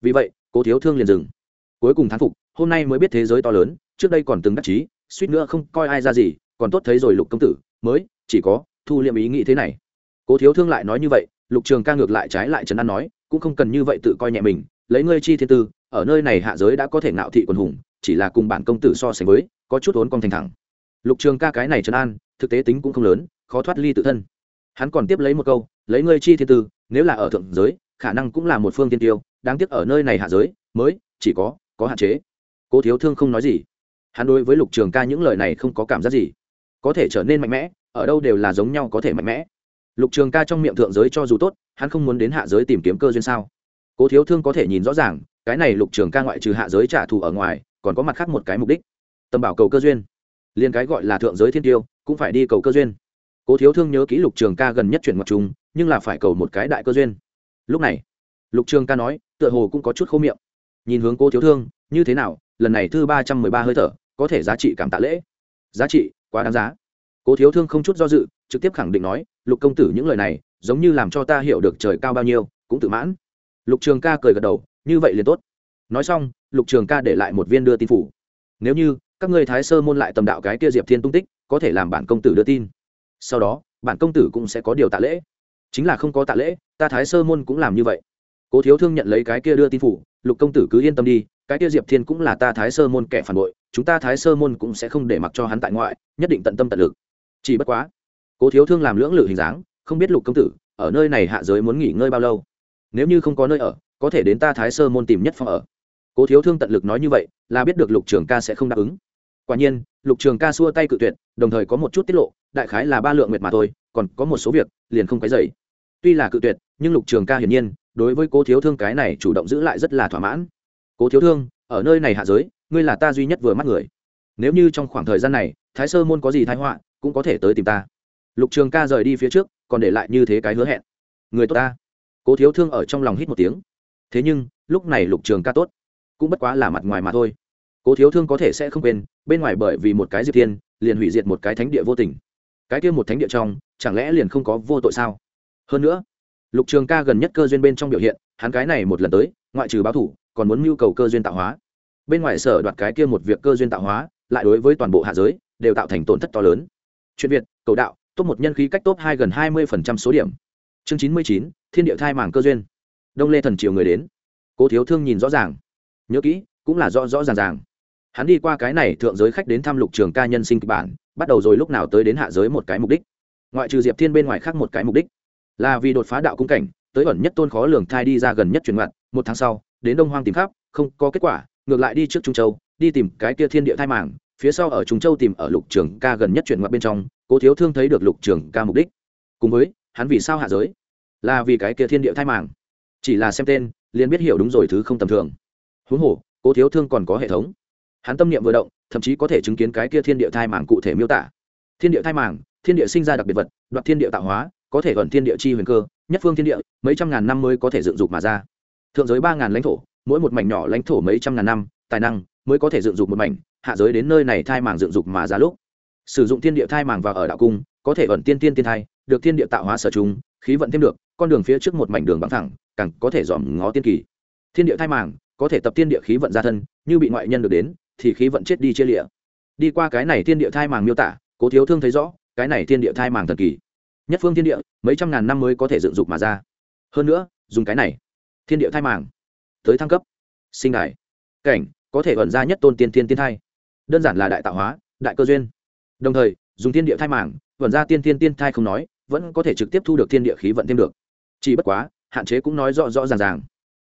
Vì vậy, cố thiếu thương liền dừng. Cuối cùng thán phục, hôm nay mới biết thế giới to lớn, trước đây còn từng đắc chí, suýt nữa không coi ai ra gì, còn tốt thấy rồi lục công tử, mới, chỉ có thu liệm ý nghĩ thế này. Cố thiếu thương lại nói như vậy, lục trường ca ngược lại trái lại trấn an nói, cũng không cần như vậy tự coi nhẹ mình, lấy ngươi chi thiên tư, ở nơi này hạ giới đã có thể ngạo thị quần hùng, chỉ là cùng bản công tử so sánh với, có chút ốn con thành thẳng. Lục trường ca cái này trấn an, thực tế tính cũng không lớn, khó thoát ly tự thân hắn còn tiếp lấy một câu, lấy ngươi chi thiên tư, nếu là ở thượng giới, khả năng cũng là một phương tiên tiêu, đáng tiếc ở nơi này hạ giới, mới, chỉ có có hạn chế. Cố thiếu thương không nói gì. Hắn đối với lục trường ca những lời này không có cảm giác gì. Có thể trở nên mạnh mẽ, ở đâu đều là giống nhau có thể mạnh mẽ. Lục trường ca trong miệng thượng giới cho dù tốt, hắn không muốn đến hạ giới tìm kiếm cơ duyên sao? Cố thiếu thương có thể nhìn rõ ràng, cái này lục trường ca ngoại trừ hạ giới trả thù ở ngoài, còn có mặt khác một cái mục đích. Tầm bảo cầu cơ duyên. Liên cái gọi là thượng giới thiên tiêu, cũng phải đi cầu cơ duyên cố thiếu thương nhớ kỹ lục trường ca gần nhất chuyển mặt trùng nhưng là phải cầu một cái đại cơ duyên. Lúc này, lục trường ca nói, tựa hồ cũng có chút khô miệng. Nhìn hướng cố thiếu thương, như thế nào, lần này thư ba trăm mười ba hơi thở, có thể giá trị cảm tạ lễ. Giá trị, quá đáng giá. Cố thiếu thương không chút do dự, trực tiếp khẳng định nói, lục công tử những lời này, giống như làm cho ta hiểu được trời cao bao nhiêu, cũng tự mãn. Lục trường ca cười gật đầu, như vậy liền tốt. Nói xong, lục trường ca để lại một viên đưa tin phủ. Nếu như, các người thái sơ môn lại tầm đạo cái kia diệp thiên tung tích, có thể làm bản công tử đưa tin sau đó, bản công tử cũng sẽ có điều tạ lễ. Chính là không có tạ lễ, ta thái sơ môn cũng làm như vậy. Cố thiếu thương nhận lấy cái kia đưa tin phủ, lục công tử cứ yên tâm đi, cái kia diệp thiên cũng là ta thái sơ môn kẻ phản bội, chúng ta thái sơ môn cũng sẽ không để mặc cho hắn tại ngoại, nhất định tận tâm tận lực. Chỉ bất quá, cố thiếu thương làm lưỡng lự hình dáng, không biết lục công tử, ở nơi này hạ giới muốn nghỉ ngơi bao lâu? Nếu như không có nơi ở, có thể đến ta thái sơ môn tìm nhất phòng ở. Cố thiếu thương tận lực nói như vậy, là biết được lục trường ca sẽ không đáp ứng. Quả nhiên, lục trường ca xua tay cự tuyệt, đồng thời có một chút tiết lộ đại khái là ba lượng nguyệt mà thôi, còn có một số việc liền không cái dày tuy là cự tuyệt, nhưng lục trường ca hiển nhiên, đối với cố thiếu thương cái này chủ động giữ lại rất là thỏa mãn. Cố thiếu thương, ở nơi này hạ giới, ngươi là ta duy nhất vừa mắt người. Nếu như trong khoảng thời gian này, thái sơ môn có gì thái họa, cũng có thể tới tìm ta. Lục trường ca rời đi phía trước, còn để lại như thế cái hứa hẹn. Người tốt ta. Cố thiếu thương ở trong lòng hít một tiếng. Thế nhưng, lúc này lục trường ca tốt, cũng bất quá là mặt ngoài mà thôi. Cố thiếu thương có thể sẽ không quên, bên ngoài bởi vì một cái diệp thiên, liền hủy diệt một cái thánh địa vô tình cái kia một thánh địa trong, chẳng lẽ liền không có vô tội sao? Hơn nữa, lục trường ca gần nhất cơ duyên bên trong biểu hiện, hắn cái này một lần tới, ngoại trừ báo thủ, còn muốn mưu cầu cơ duyên tạo hóa. Bên ngoài sở đoạt cái kia một việc cơ duyên tạo hóa, lại đối với toàn bộ hạ giới, đều tạo thành tổn thất to lớn. Chuyện việt, cầu đạo, top một nhân khí cách top hai gần hai mươi số điểm. Chương chín mươi chín, thiên địa thai mảng cơ duyên. Đông lê thần triều người đến. Cố thiếu thương nhìn rõ ràng. Nhớ kỹ, cũng là rõ rõ ràng ràng. Hắn đi qua cái này thượng giới khách đến thăm lục trường ca nhân sinh kịch bản bắt đầu rồi lúc nào tới đến hạ giới một cái mục đích. Ngoại trừ diệp thiên bên ngoài khác một cái mục đích. Là vì đột phá đạo cung cảnh, tới ẩn nhất tôn khó lường thai đi ra gần nhất truyền mặt một tháng sau, đến đông hoang tìm khắp, không có kết quả, ngược lại đi trước trung châu, đi tìm cái kia thiên địa thai mảng phía sau ở trung châu tìm ở lục trường ca gần nhất truyền mặt bên trong, cố thiếu thương thấy được lục trường ca mục đích. Cùng với, hắn vì sao hạ giới? Là vì cái kia thiên địa thai mảng chỉ là xem tên, liền biết hiểu đúng rồi thứ không tầm thường. Huống hồ, cố thiếu thương còn có hệ thống. Hắn tâm niệm vừa động thậm chí có thể chứng kiến cái kia thiên địa thai màng cụ thể miêu tả. Thiên địa thai màng, thiên địa sinh ra đặc biệt vật, đoạt thiên địa tạo hóa, có thể gần thiên địa chi huyền cơ, nhất phương thiên địa, mấy trăm ngàn năm mới có thể dựng dục mà ra. Thượng giới ba ngàn lãnh thổ, mỗi một mảnh nhỏ lãnh thổ mấy trăm ngàn năm, tài năng mới có thể dựng dục một mảnh, hạ giới đến nơi này thai màng dựng dục mà ra lúc. Sử dụng thiên địa thai màng vào ở đạo cung, có thể ẩn tiên tiên tiên thai, được thiên địa tạo hóa sở chúng khí vận thêm được, con đường phía trước một mảnh đường bằng thẳng, càng có thể dòm ngó tiên kỳ. Thiên địa thai màng, có thể tập thiên địa khí vận ra thân, như bị ngoại nhân được đến thì khí vận chết đi chia lịa. Đi qua cái này thiên địa thai màng miêu tả, cố thiếu thương thấy rõ, cái này thiên địa thai màng thần kỳ. Nhất phương thiên địa, mấy trăm ngàn năm mới có thể dựng dục mà ra. Hơn nữa, dùng cái này, thiên địa thai màng, tới thăng cấp, sinh đài, cảnh, có thể vận ra nhất tôn tiên tiên tiên thai. Đơn giản là đại tạo hóa, đại cơ duyên. Đồng thời, dùng thiên địa thai màng vận ra tiên tiên tiên thai không nói, vẫn có thể trực tiếp thu được thiên địa khí vận thêm được. Chỉ bất quá, hạn chế cũng nói rõ rõ ràng ràng.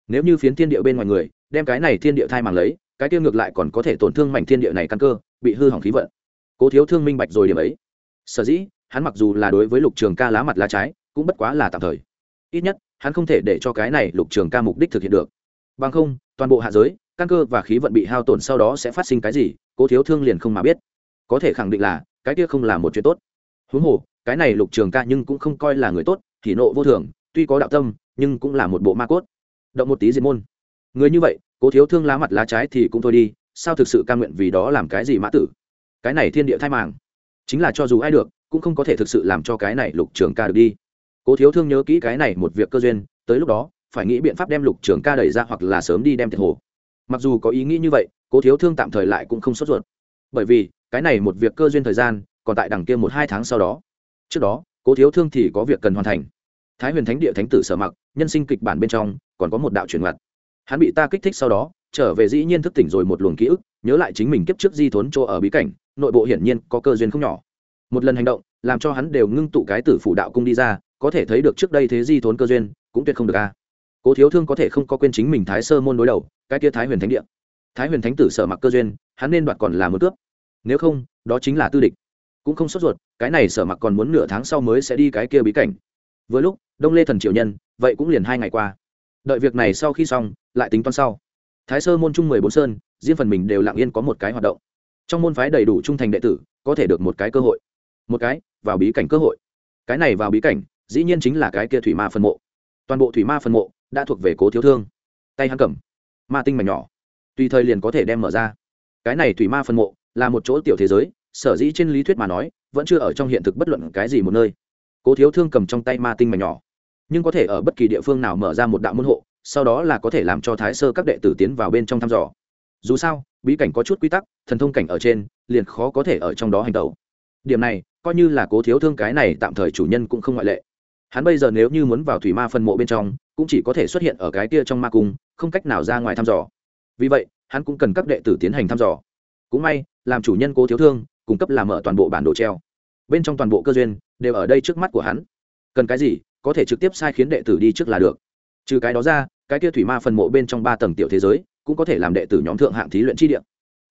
Nếu như phiến thiên địa bên ngoài người, đem cái này thiên địa thai màng lấy cái tiêu ngược lại còn có thể tổn thương mảnh thiên địa này căn cơ, bị hư hỏng khí vận. Cố thiếu thương minh bạch rồi điểm ấy. Sở dĩ, hắn mặc dù là đối với lục trường ca lá mặt lá trái, cũng bất quá là tạm thời. Ít nhất, hắn không thể để cho cái này lục trường ca mục đích thực hiện được. Bằng không, toàn bộ hạ giới, căn cơ và khí vận bị hao tổn sau đó sẽ phát sinh cái gì, cố thiếu thương liền không mà biết. Có thể khẳng định là, cái kia không là một chuyện tốt. Huống hồ, cái này lục trường ca nhưng cũng không coi là người tốt, thì nộ vô thường, tuy có đạo tâm, nhưng cũng là một bộ ma cốt. Động một tí diệt môn người như vậy, cố thiếu thương lá mặt lá trái thì cũng thôi đi, sao thực sự ca nguyện vì đó làm cái gì mã tử? Cái này thiên địa thai màng. Chính là cho dù ai được, cũng không có thể thực sự làm cho cái này lục trường ca được đi. Cố thiếu thương nhớ kỹ cái này một việc cơ duyên, tới lúc đó, phải nghĩ biện pháp đem lục trường ca đẩy ra hoặc là sớm đi đem thiệt hồ. Mặc dù có ý nghĩ như vậy, cố thiếu thương tạm thời lại cũng không sốt ruột. Bởi vì, cái này một việc cơ duyên thời gian, còn tại đằng kia một hai tháng sau đó. Trước đó, cố thiếu thương thì có việc cần hoàn thành. Thái huyền thánh địa thánh tử sở mặc, nhân sinh kịch bản bên trong, còn có một đạo truyền ngặt hắn bị ta kích thích sau đó, trở về dĩ nhiên thức tỉnh rồi một luồng ký ức, nhớ lại chính mình kiếp trước di thốn chỗ ở bí cảnh, nội bộ hiển nhiên có cơ duyên không nhỏ. Một lần hành động, làm cho hắn đều ngưng tụ cái tử phủ đạo cung đi ra, có thể thấy được trước đây thế di thốn cơ duyên, cũng tuyệt không được a. Cố thiếu thương có thể không có quên chính mình thái sơ môn đối đầu, cái kia thái huyền thánh địa. Thái huyền thánh tử sở mặc cơ duyên, hắn nên đoạt còn là một cướp. Nếu không, đó chính là tư địch. Cũng không sốt ruột, cái này sở mặc còn muốn nửa tháng sau mới sẽ đi cái kia bí cảnh. Vừa lúc, đông lê thần triệu nhân, vậy cũng liền hai ngày qua đợi việc này sau khi xong, lại tính toán sau. Thái sơ môn trung mười bốn sơn, riêng phần mình đều lặng yên có một cái hoạt động. Trong môn phái đầy đủ trung thành đệ tử, có thể được một cái cơ hội. Một cái, vào bí cảnh cơ hội. Cái này vào bí cảnh, dĩ nhiên chính là cái kia thủy ma phân mộ. Toàn bộ thủy ma phân mộ đã thuộc về cố thiếu thương. Tay hắn cầm, ma tinh mảnh nhỏ. Tùy thời liền có thể đem mở ra. Cái này thủy ma phân mộ là một chỗ tiểu thế giới, sở dĩ trên lý thuyết mà nói, vẫn chưa ở trong hiện thực bất luận cái gì một nơi. Cố thiếu thương cầm trong tay ma tinh mảnh nhỏ nhưng có thể ở bất kỳ địa phương nào mở ra một đạo môn hộ, sau đó là có thể làm cho thái sơ các đệ tử tiến vào bên trong thăm dò. Dù sao, bí cảnh có chút quy tắc, thần thông cảnh ở trên, liền khó có thể ở trong đó hành tẩu. Điểm này, coi như là cố thiếu thương cái này tạm thời chủ nhân cũng không ngoại lệ. Hắn bây giờ nếu như muốn vào thủy ma phân mộ bên trong, cũng chỉ có thể xuất hiện ở cái kia trong ma cung, không cách nào ra ngoài thăm dò. Vì vậy, hắn cũng cần các đệ tử tiến hành thăm dò. Cũng may, làm chủ nhân cố thiếu thương, cung cấp làm mở toàn bộ bản đồ treo. Bên trong toàn bộ cơ duyên, đều ở đây trước mắt của hắn. Cần cái gì có thể trực tiếp sai khiến đệ tử đi trước là được. Trừ cái đó ra, cái kia thủy ma phần mộ bên trong ba tầng tiểu thế giới, cũng có thể làm đệ tử nhóm thượng hạng thí luyện chi địa.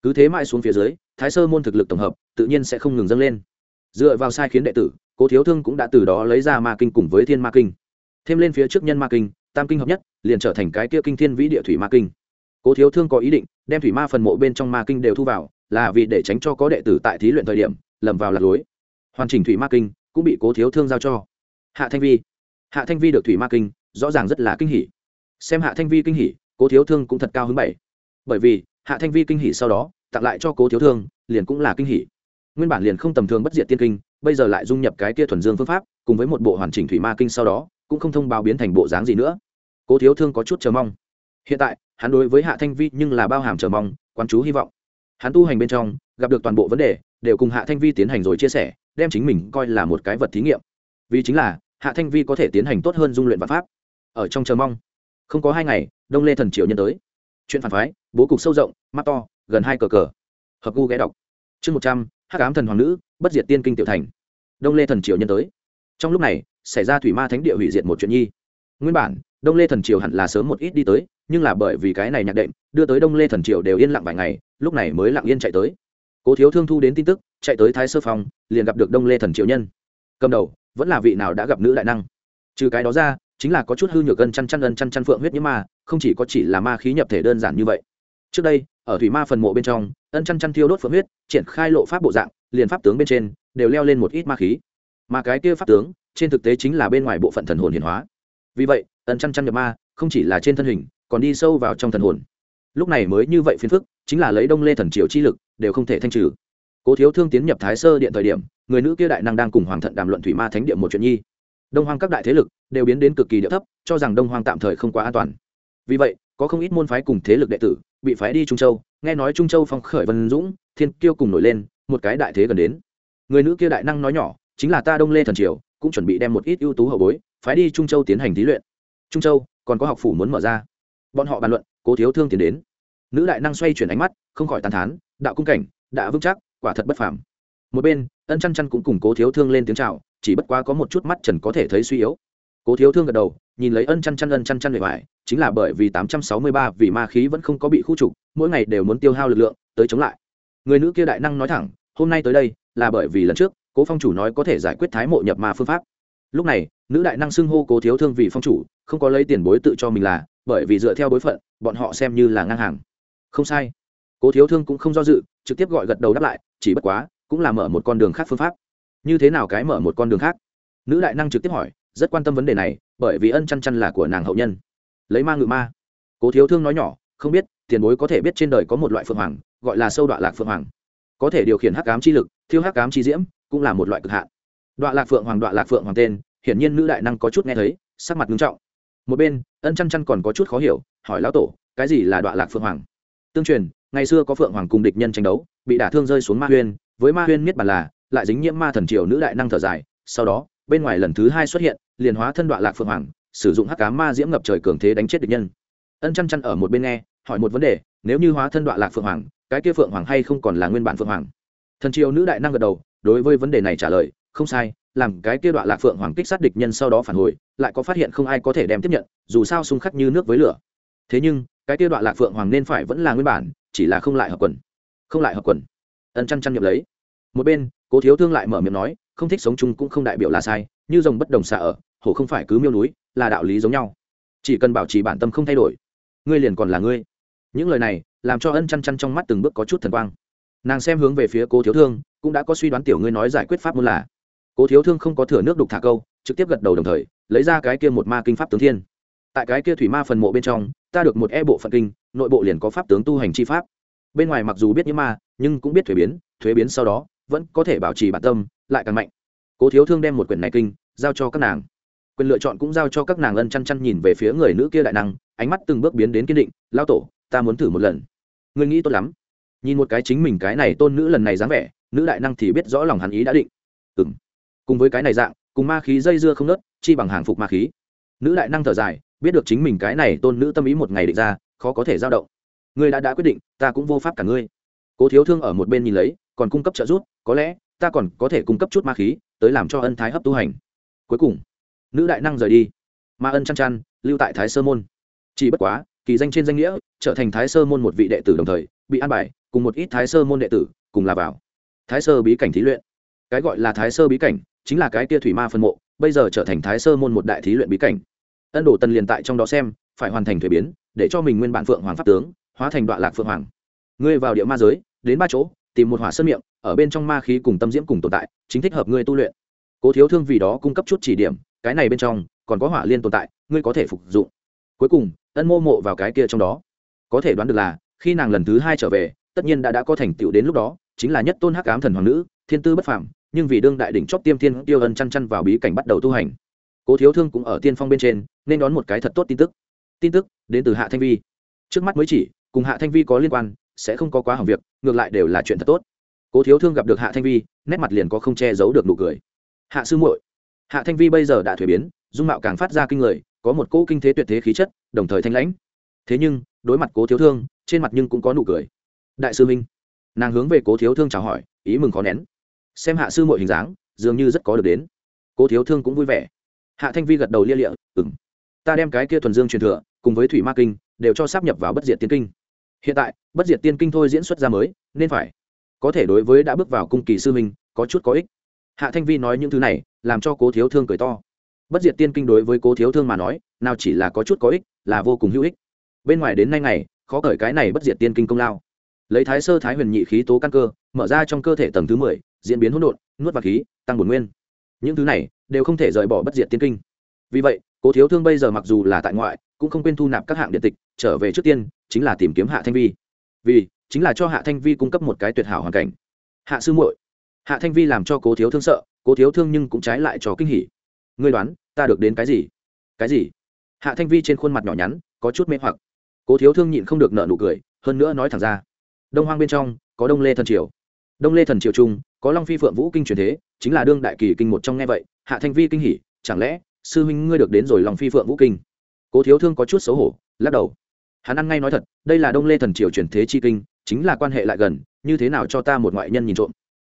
Cứ thế mãi xuống phía dưới, thái sơ môn thực lực tổng hợp, tự nhiên sẽ không ngừng dâng lên. Dựa vào sai khiến đệ tử, cố thiếu thương cũng đã từ đó lấy ra ma kinh cùng với thiên ma kinh. Thêm lên phía trước nhân ma kinh, tam kinh hợp nhất, liền trở thành cái kia kinh thiên vĩ địa thủy ma kinh. Cố thiếu thương có ý định, đem thủy ma phần mộ bên trong ma kinh đều thu vào, là vì để tránh cho có đệ tử tại thí luyện thời điểm, lầm vào lạc lối. Hoàn chỉnh thủy ma kinh cũng bị cố thiếu thương giao cho. Hạ thanh vi hạ thanh vi được thủy ma kinh, rõ ràng rất là kinh hỉ. Xem hạ thanh vi kinh hỉ, cố thiếu thương cũng thật cao hứng bảy. Bởi vì, hạ thanh vi kinh hỉ sau đó, tặng lại cho cố thiếu thương, liền cũng là kinh hỉ. Nguyên bản liền không tầm thường bất diệt tiên kinh, bây giờ lại dung nhập cái kia thuần dương phương pháp, cùng với một bộ hoàn chỉnh thủy ma kinh sau đó, cũng không thông báo biến thành bộ dáng gì nữa. Cố thiếu thương có chút chờ mong. Hiện tại, hắn đối với hạ thanh vi nhưng là bao hàm chờ mong quan chú hy vọng. Hắn tu hành bên trong, gặp được toàn bộ vấn đề, đều cùng hạ thanh vi tiến hành rồi chia sẻ, đem chính mình coi là một cái vật thí nghiệm. Vì chính là hạ thanh vi có thể tiến hành tốt hơn dung luyện và pháp. Ở trong chờ mong. Không có hai ngày, đông lê thần triều nhân tới. Chuyện phản phái, bố cục sâu rộng, mắt to, gần hai cờ cờ. Hợp gu ghé đọc. Chương một trăm h ám thần hoàng nữ, bất diệt tiên kinh tiểu thành. Đông lê thần triều nhân tới. Trong lúc này, xảy ra thủy ma thánh địa hủy diệt một chuyện nhi. Nguyên bản, đông lê thần triều hẳn là sớm một ít đi tới, nhưng là bởi vì cái này nhạc đệm, đưa tới đông lê thần triều đều yên lặng vài ngày, lúc này mới lặng yên chạy tới. Cố thiếu thương thu đến tin tức, chạy tới thái sơ phòng liền gặp được đông lê thần triệu nhân. Cầm đầu vẫn là vị nào đã gặp nữ đại năng. Trừ cái đó ra, chính là có chút hư nhược ân chăn chăn ân chăn chăn phượng huyết nhiễm ma, không chỉ có chỉ là ma khí nhập thể đơn giản như vậy. Trước đây, ở thủy ma phần mộ bên trong, ân chăn chăn thiêu đốt phượng huyết, triển khai lộ pháp bộ dạng, liền pháp tướng bên trên, đều leo lên một ít ma khí. Mà cái kia pháp tướng, trên thực tế chính là bên ngoài bộ phận thần hồn hiển hóa. Vì vậy, ân chăn chăn nhập ma, không chỉ là trên thân hình, còn đi sâu vào trong thần hồn. Lúc này mới như vậy phiền phức, chính là lấy đông lê thần triều chi lực, đều không thể thanh trừ. Cố thiếu thương tiến nhập thái sơ điện thời điểm người nữ kia đại năng đang cùng hoàng thận đàm luận thủy ma thánh địa một chuyện nhi. Đông hoang các đại thế lực đều biến đến cực kỳ địa thấp, cho rằng đông hoang tạm thời không quá an toàn. Vì vậy, có không ít môn phái cùng thế lực đệ tử bị phái đi trung châu, nghe nói trung châu phong khởi vân dũng, thiên kiêu cùng nổi lên, một cái đại thế gần đến. Người nữ kia đại năng nói nhỏ, chính là ta đông lê thần triều, cũng chuẩn bị đem một ít ưu tú hậu bối phái đi trung châu tiến hành thí luyện. Trung châu, còn có học phủ muốn mở ra. Bọn họ bàn luận, cố thiếu thương tiến đến. Nữ đại năng xoay chuyển ánh mắt, không khỏi tàn thán, đạo cung cảnh, đã vững chắc, quả thật bất phàm. Một bên ân chăn chăn cũng cùng cố thiếu thương lên tiếng chào, chỉ bất quá có một chút mắt trần có thể thấy suy yếu. Cố thiếu thương gật đầu, nhìn lấy ân chăn chăn ân chăn chăn bề ngoài, chính là bởi vì tám trăm sáu mươi ba vì ma khí vẫn không có bị khu trục, mỗi ngày đều muốn tiêu hao lực lượng, tới chống lại. Người nữ kia đại năng nói thẳng, hôm nay tới đây, là bởi vì lần trước, cố phong chủ nói có thể giải quyết thái mộ nhập ma phương pháp. Lúc này, nữ đại năng xưng hô cố thiếu thương vì phong chủ, không có lấy tiền bối tự cho mình là, bởi vì dựa theo bối phận, bọn họ xem như là ngang hàng. Không sai. Cố thiếu thương cũng không do dự, trực tiếp gọi gật đầu đáp lại, chỉ bất quá cũng là mở một con đường khác phương pháp. Như thế nào cái mở một con đường khác? Nữ đại năng trực tiếp hỏi, rất quan tâm vấn đề này, bởi vì ân chăn chăn là của nàng hậu nhân. Lấy ma ngự ma. Cố thiếu thương nói nhỏ, không biết, tiền bối có thể biết trên đời có một loại phượng hoàng, gọi là sâu đoạn lạc phượng hoàng. Có thể điều khiển hắc cám chi lực, thiêu hắc cám chi diễm, cũng là một loại cực hạn. Đoạn lạc phượng hoàng đoạn lạc phượng hoàng tên, hiển nhiên nữ đại năng có chút nghe thấy, sắc mặt nghiêm trọng. Một bên, ân chăn chăn còn có chút khó hiểu, hỏi lão tổ, cái gì là đoạn lạc phượng hoàng? Tương truyền, ngày xưa có phượng hoàng cùng địch nhân tranh đấu, bị đả thương rơi xuống ma huyên với ma huyên miết bản là, lại dính nhiễm ma thần triều nữ đại năng thở dài, sau đó, bên ngoài lần thứ hai xuất hiện, liền hóa thân đoạn lạc phượng hoàng, sử dụng hắc cá ma diễm ngập trời cường thế đánh chết địch nhân. Ân chăn chăn ở một bên nghe, hỏi một vấn đề, nếu như hóa thân đoạn lạc phượng hoàng, cái kia phượng hoàng hay không còn là nguyên bản phượng hoàng? Thần triều nữ đại năng gật đầu, đối với vấn đề này trả lời, không sai, làm cái kia đoạn lạc phượng hoàng kích sát địch nhân sau đó phản hồi, lại có phát hiện không ai có thể đem tiếp nhận, dù sao xung khắc như nước với lửa. Thế nhưng, cái kia đoạn lạc phượng hoàng nên phải vẫn là nguyên bản, chỉ là không lại hợp quần. Không lại hợp quần. Ân chăn chăn nhập lấy một bên, cố thiếu thương lại mở miệng nói, không thích sống chung cũng không đại biểu là sai, như rồng bất đồng xạ ở, hổ không phải cứ miêu núi, là đạo lý giống nhau. Chỉ cần bảo trì bản tâm không thay đổi, ngươi liền còn là ngươi. Những lời này, làm cho ân chăn chăn trong mắt từng bước có chút thần quang. Nàng xem hướng về phía cố thiếu thương, cũng đã có suy đoán tiểu ngươi nói giải quyết pháp môn là. Cố thiếu thương không có thừa nước đục thả câu, trực tiếp gật đầu đồng thời, lấy ra cái kia một ma kinh pháp tướng thiên. Tại cái kia thủy ma phần mộ bên trong, ta được một e bộ phận kinh, nội bộ liền có pháp tướng tu hành chi pháp. Bên ngoài mặc dù biết những ma, nhưng cũng biết thuế biến thuế biến sau đó vẫn có thể bảo trì bản tâm, lại càng mạnh. Cố thiếu thương đem một quyển này kinh giao cho các nàng. Quyền lựa chọn cũng giao cho các nàng ân chăn chăn nhìn về phía người nữ kia đại năng, ánh mắt từng bước biến đến kiên định lao tổ, ta muốn thử một lần. Ngươi nghĩ tốt lắm. Nhìn một cái chính mình cái này tôn nữ lần này dáng vẻ, nữ đại năng thì biết rõ lòng hắn ý đã định. Ừ m cùng với cái này dạng, cùng ma khí dây dưa không nớt, chi bằng hàng phục ma khí. Nữ đại năng thở dài, biết được chính mình cái này tôn nữ tâm ý một ngày định ra, khó có thể giao động. Ngươi đã đã quyết định, ta cũng vô pháp cả ngươi. Cố thiếu thương ở một bên nhìn lấy còn cung cấp trợ giúp, có lẽ, ta còn có thể cung cấp chút ma khí, tới làm cho ân thái hấp tu hành. Cuối cùng, nữ đại năng rời đi. Ma ân chăn chăn, lưu tại thái sơ môn. Chỉ bất quá, kỳ danh trên danh nghĩa, trở thành thái sơ môn một vị đệ tử đồng thời, bị an bài, cùng một ít thái sơ môn đệ tử, cùng là vào. Thái sơ bí cảnh thí luyện. Cái gọi là thái sơ bí cảnh, chính là cái tia thủy ma phân mộ, bây giờ trở thành thái sơ môn một đại thí luyện bí cảnh. Ân đổ tần liền tại trong đó xem, phải hoàn thành thuế biến, để cho mình nguyên bản phượng hoàng pháp tướng, hóa thành đoạn lạc phượng hoàng. Ngươi vào địa ma giới, đến ba chỗ tìm một hỏa sơn miệng, ở bên trong ma khí cùng tâm diễm cùng tồn tại, chính thích hợp ngươi tu luyện. Cố thiếu thương vì đó cung cấp chút chỉ điểm, cái này bên trong, còn có hỏa liên tồn tại, ngươi có thể phục dụng. Cuối cùng, ân mô mộ vào cái kia trong đó. Có thể đoán được là, khi nàng lần thứ hai trở về, tất nhiên đã đã có thành tựu đến lúc đó, chính là nhất tôn hắc ám thần hoàng nữ, thiên tư bất phàm, nhưng vì đương đại đỉnh chóp tiêm thiên tiêu ân chăn chăn vào bí cảnh bắt đầu tu hành. Cố thiếu thương cũng ở tiên phong bên trên, nên đón một cái thật tốt tin tức. Tin tức đến từ hạ thanh vi. Trước mắt mới chỉ, cùng hạ thanh vi có liên quan sẽ không có quá hỏng việc, ngược lại đều là chuyện thật tốt. Cố thiếu thương gặp được hạ thanh vi, nét mặt liền có không che giấu được nụ cười. Hạ sư muội. Hạ thanh vi bây giờ đã thuế biến, dung mạo càng phát ra kinh người, có một cỗ kinh thế tuyệt thế khí chất, đồng thời thanh lãnh. Thế nhưng, đối mặt cố thiếu thương, trên mặt nhưng cũng có nụ cười. Đại sư minh. Nàng hướng về cố thiếu thương chào hỏi, ý mừng khó nén. Xem hạ sư muội hình dáng, dường như rất có được đến. Cố thiếu thương cũng vui vẻ. Hạ thanh vi gật đầu lia lịa ừng ta đem cái kia thuần dương truyền thừa, cùng với thủy ma kinh, đều cho sắp nhập vào bất diệt tiên kinh hiện tại, bất diệt tiên kinh thôi diễn xuất ra mới, nên phải có thể đối với đã bước vào cung kỳ sư minh có chút có ích. Hạ thanh vi nói những thứ này, làm cho cố thiếu thương cười to. Bất diệt tiên kinh đối với cố thiếu thương mà nói, nào chỉ là có chút có ích, là vô cùng hữu ích. Bên ngoài đến nay ngày, khó cởi cái này bất diệt tiên kinh công lao. Lấy thái sơ thái huyền nhị khí tố căn cơ, mở ra trong cơ thể tầng thứ mười, diễn biến hỗn độn, nuốt vào khí, tăng bổn nguyên. Những thứ này đều không thể rời bỏ bất diệt tiên kinh. Vì vậy, cố thiếu thương bây giờ mặc dù là tại ngoại cũng không quên thu nạp các hạng điện tịch, trở về trước tiên, chính là tìm kiếm hạ thanh vi. Vì, chính là cho hạ thanh vi cung cấp một cái tuyệt hảo hoàn cảnh. Hạ sư muội, hạ thanh vi làm cho cố thiếu thương sợ, cố thiếu thương nhưng cũng trái lại cho kinh hỉ. Ngươi đoán, ta được đến cái gì? Cái gì? Hạ thanh vi trên khuôn mặt nhỏ nhắn, có chút mê hoặc. Cố thiếu thương nhịn không được nợ nụ cười, hơn nữa nói thẳng ra. Đông hoang bên trong, có đông lê thần triều. Đông lê thần triều trung có long phi phượng vũ kinh truyền thế, chính là đương đại kỳ kinh một trong nghe vậy, hạ thanh vi kinh hỉ, chẳng lẽ sư huynh ngươi được đến rồi long phi phượng vũ kinh? Cố thiếu thương có chút xấu hổ, lắc đầu. Hắn ăn ngay nói thật, đây là đông lê thần triều truyền thế chi kinh, chính là quan hệ lại gần, như thế nào cho ta một ngoại nhân nhìn trộm.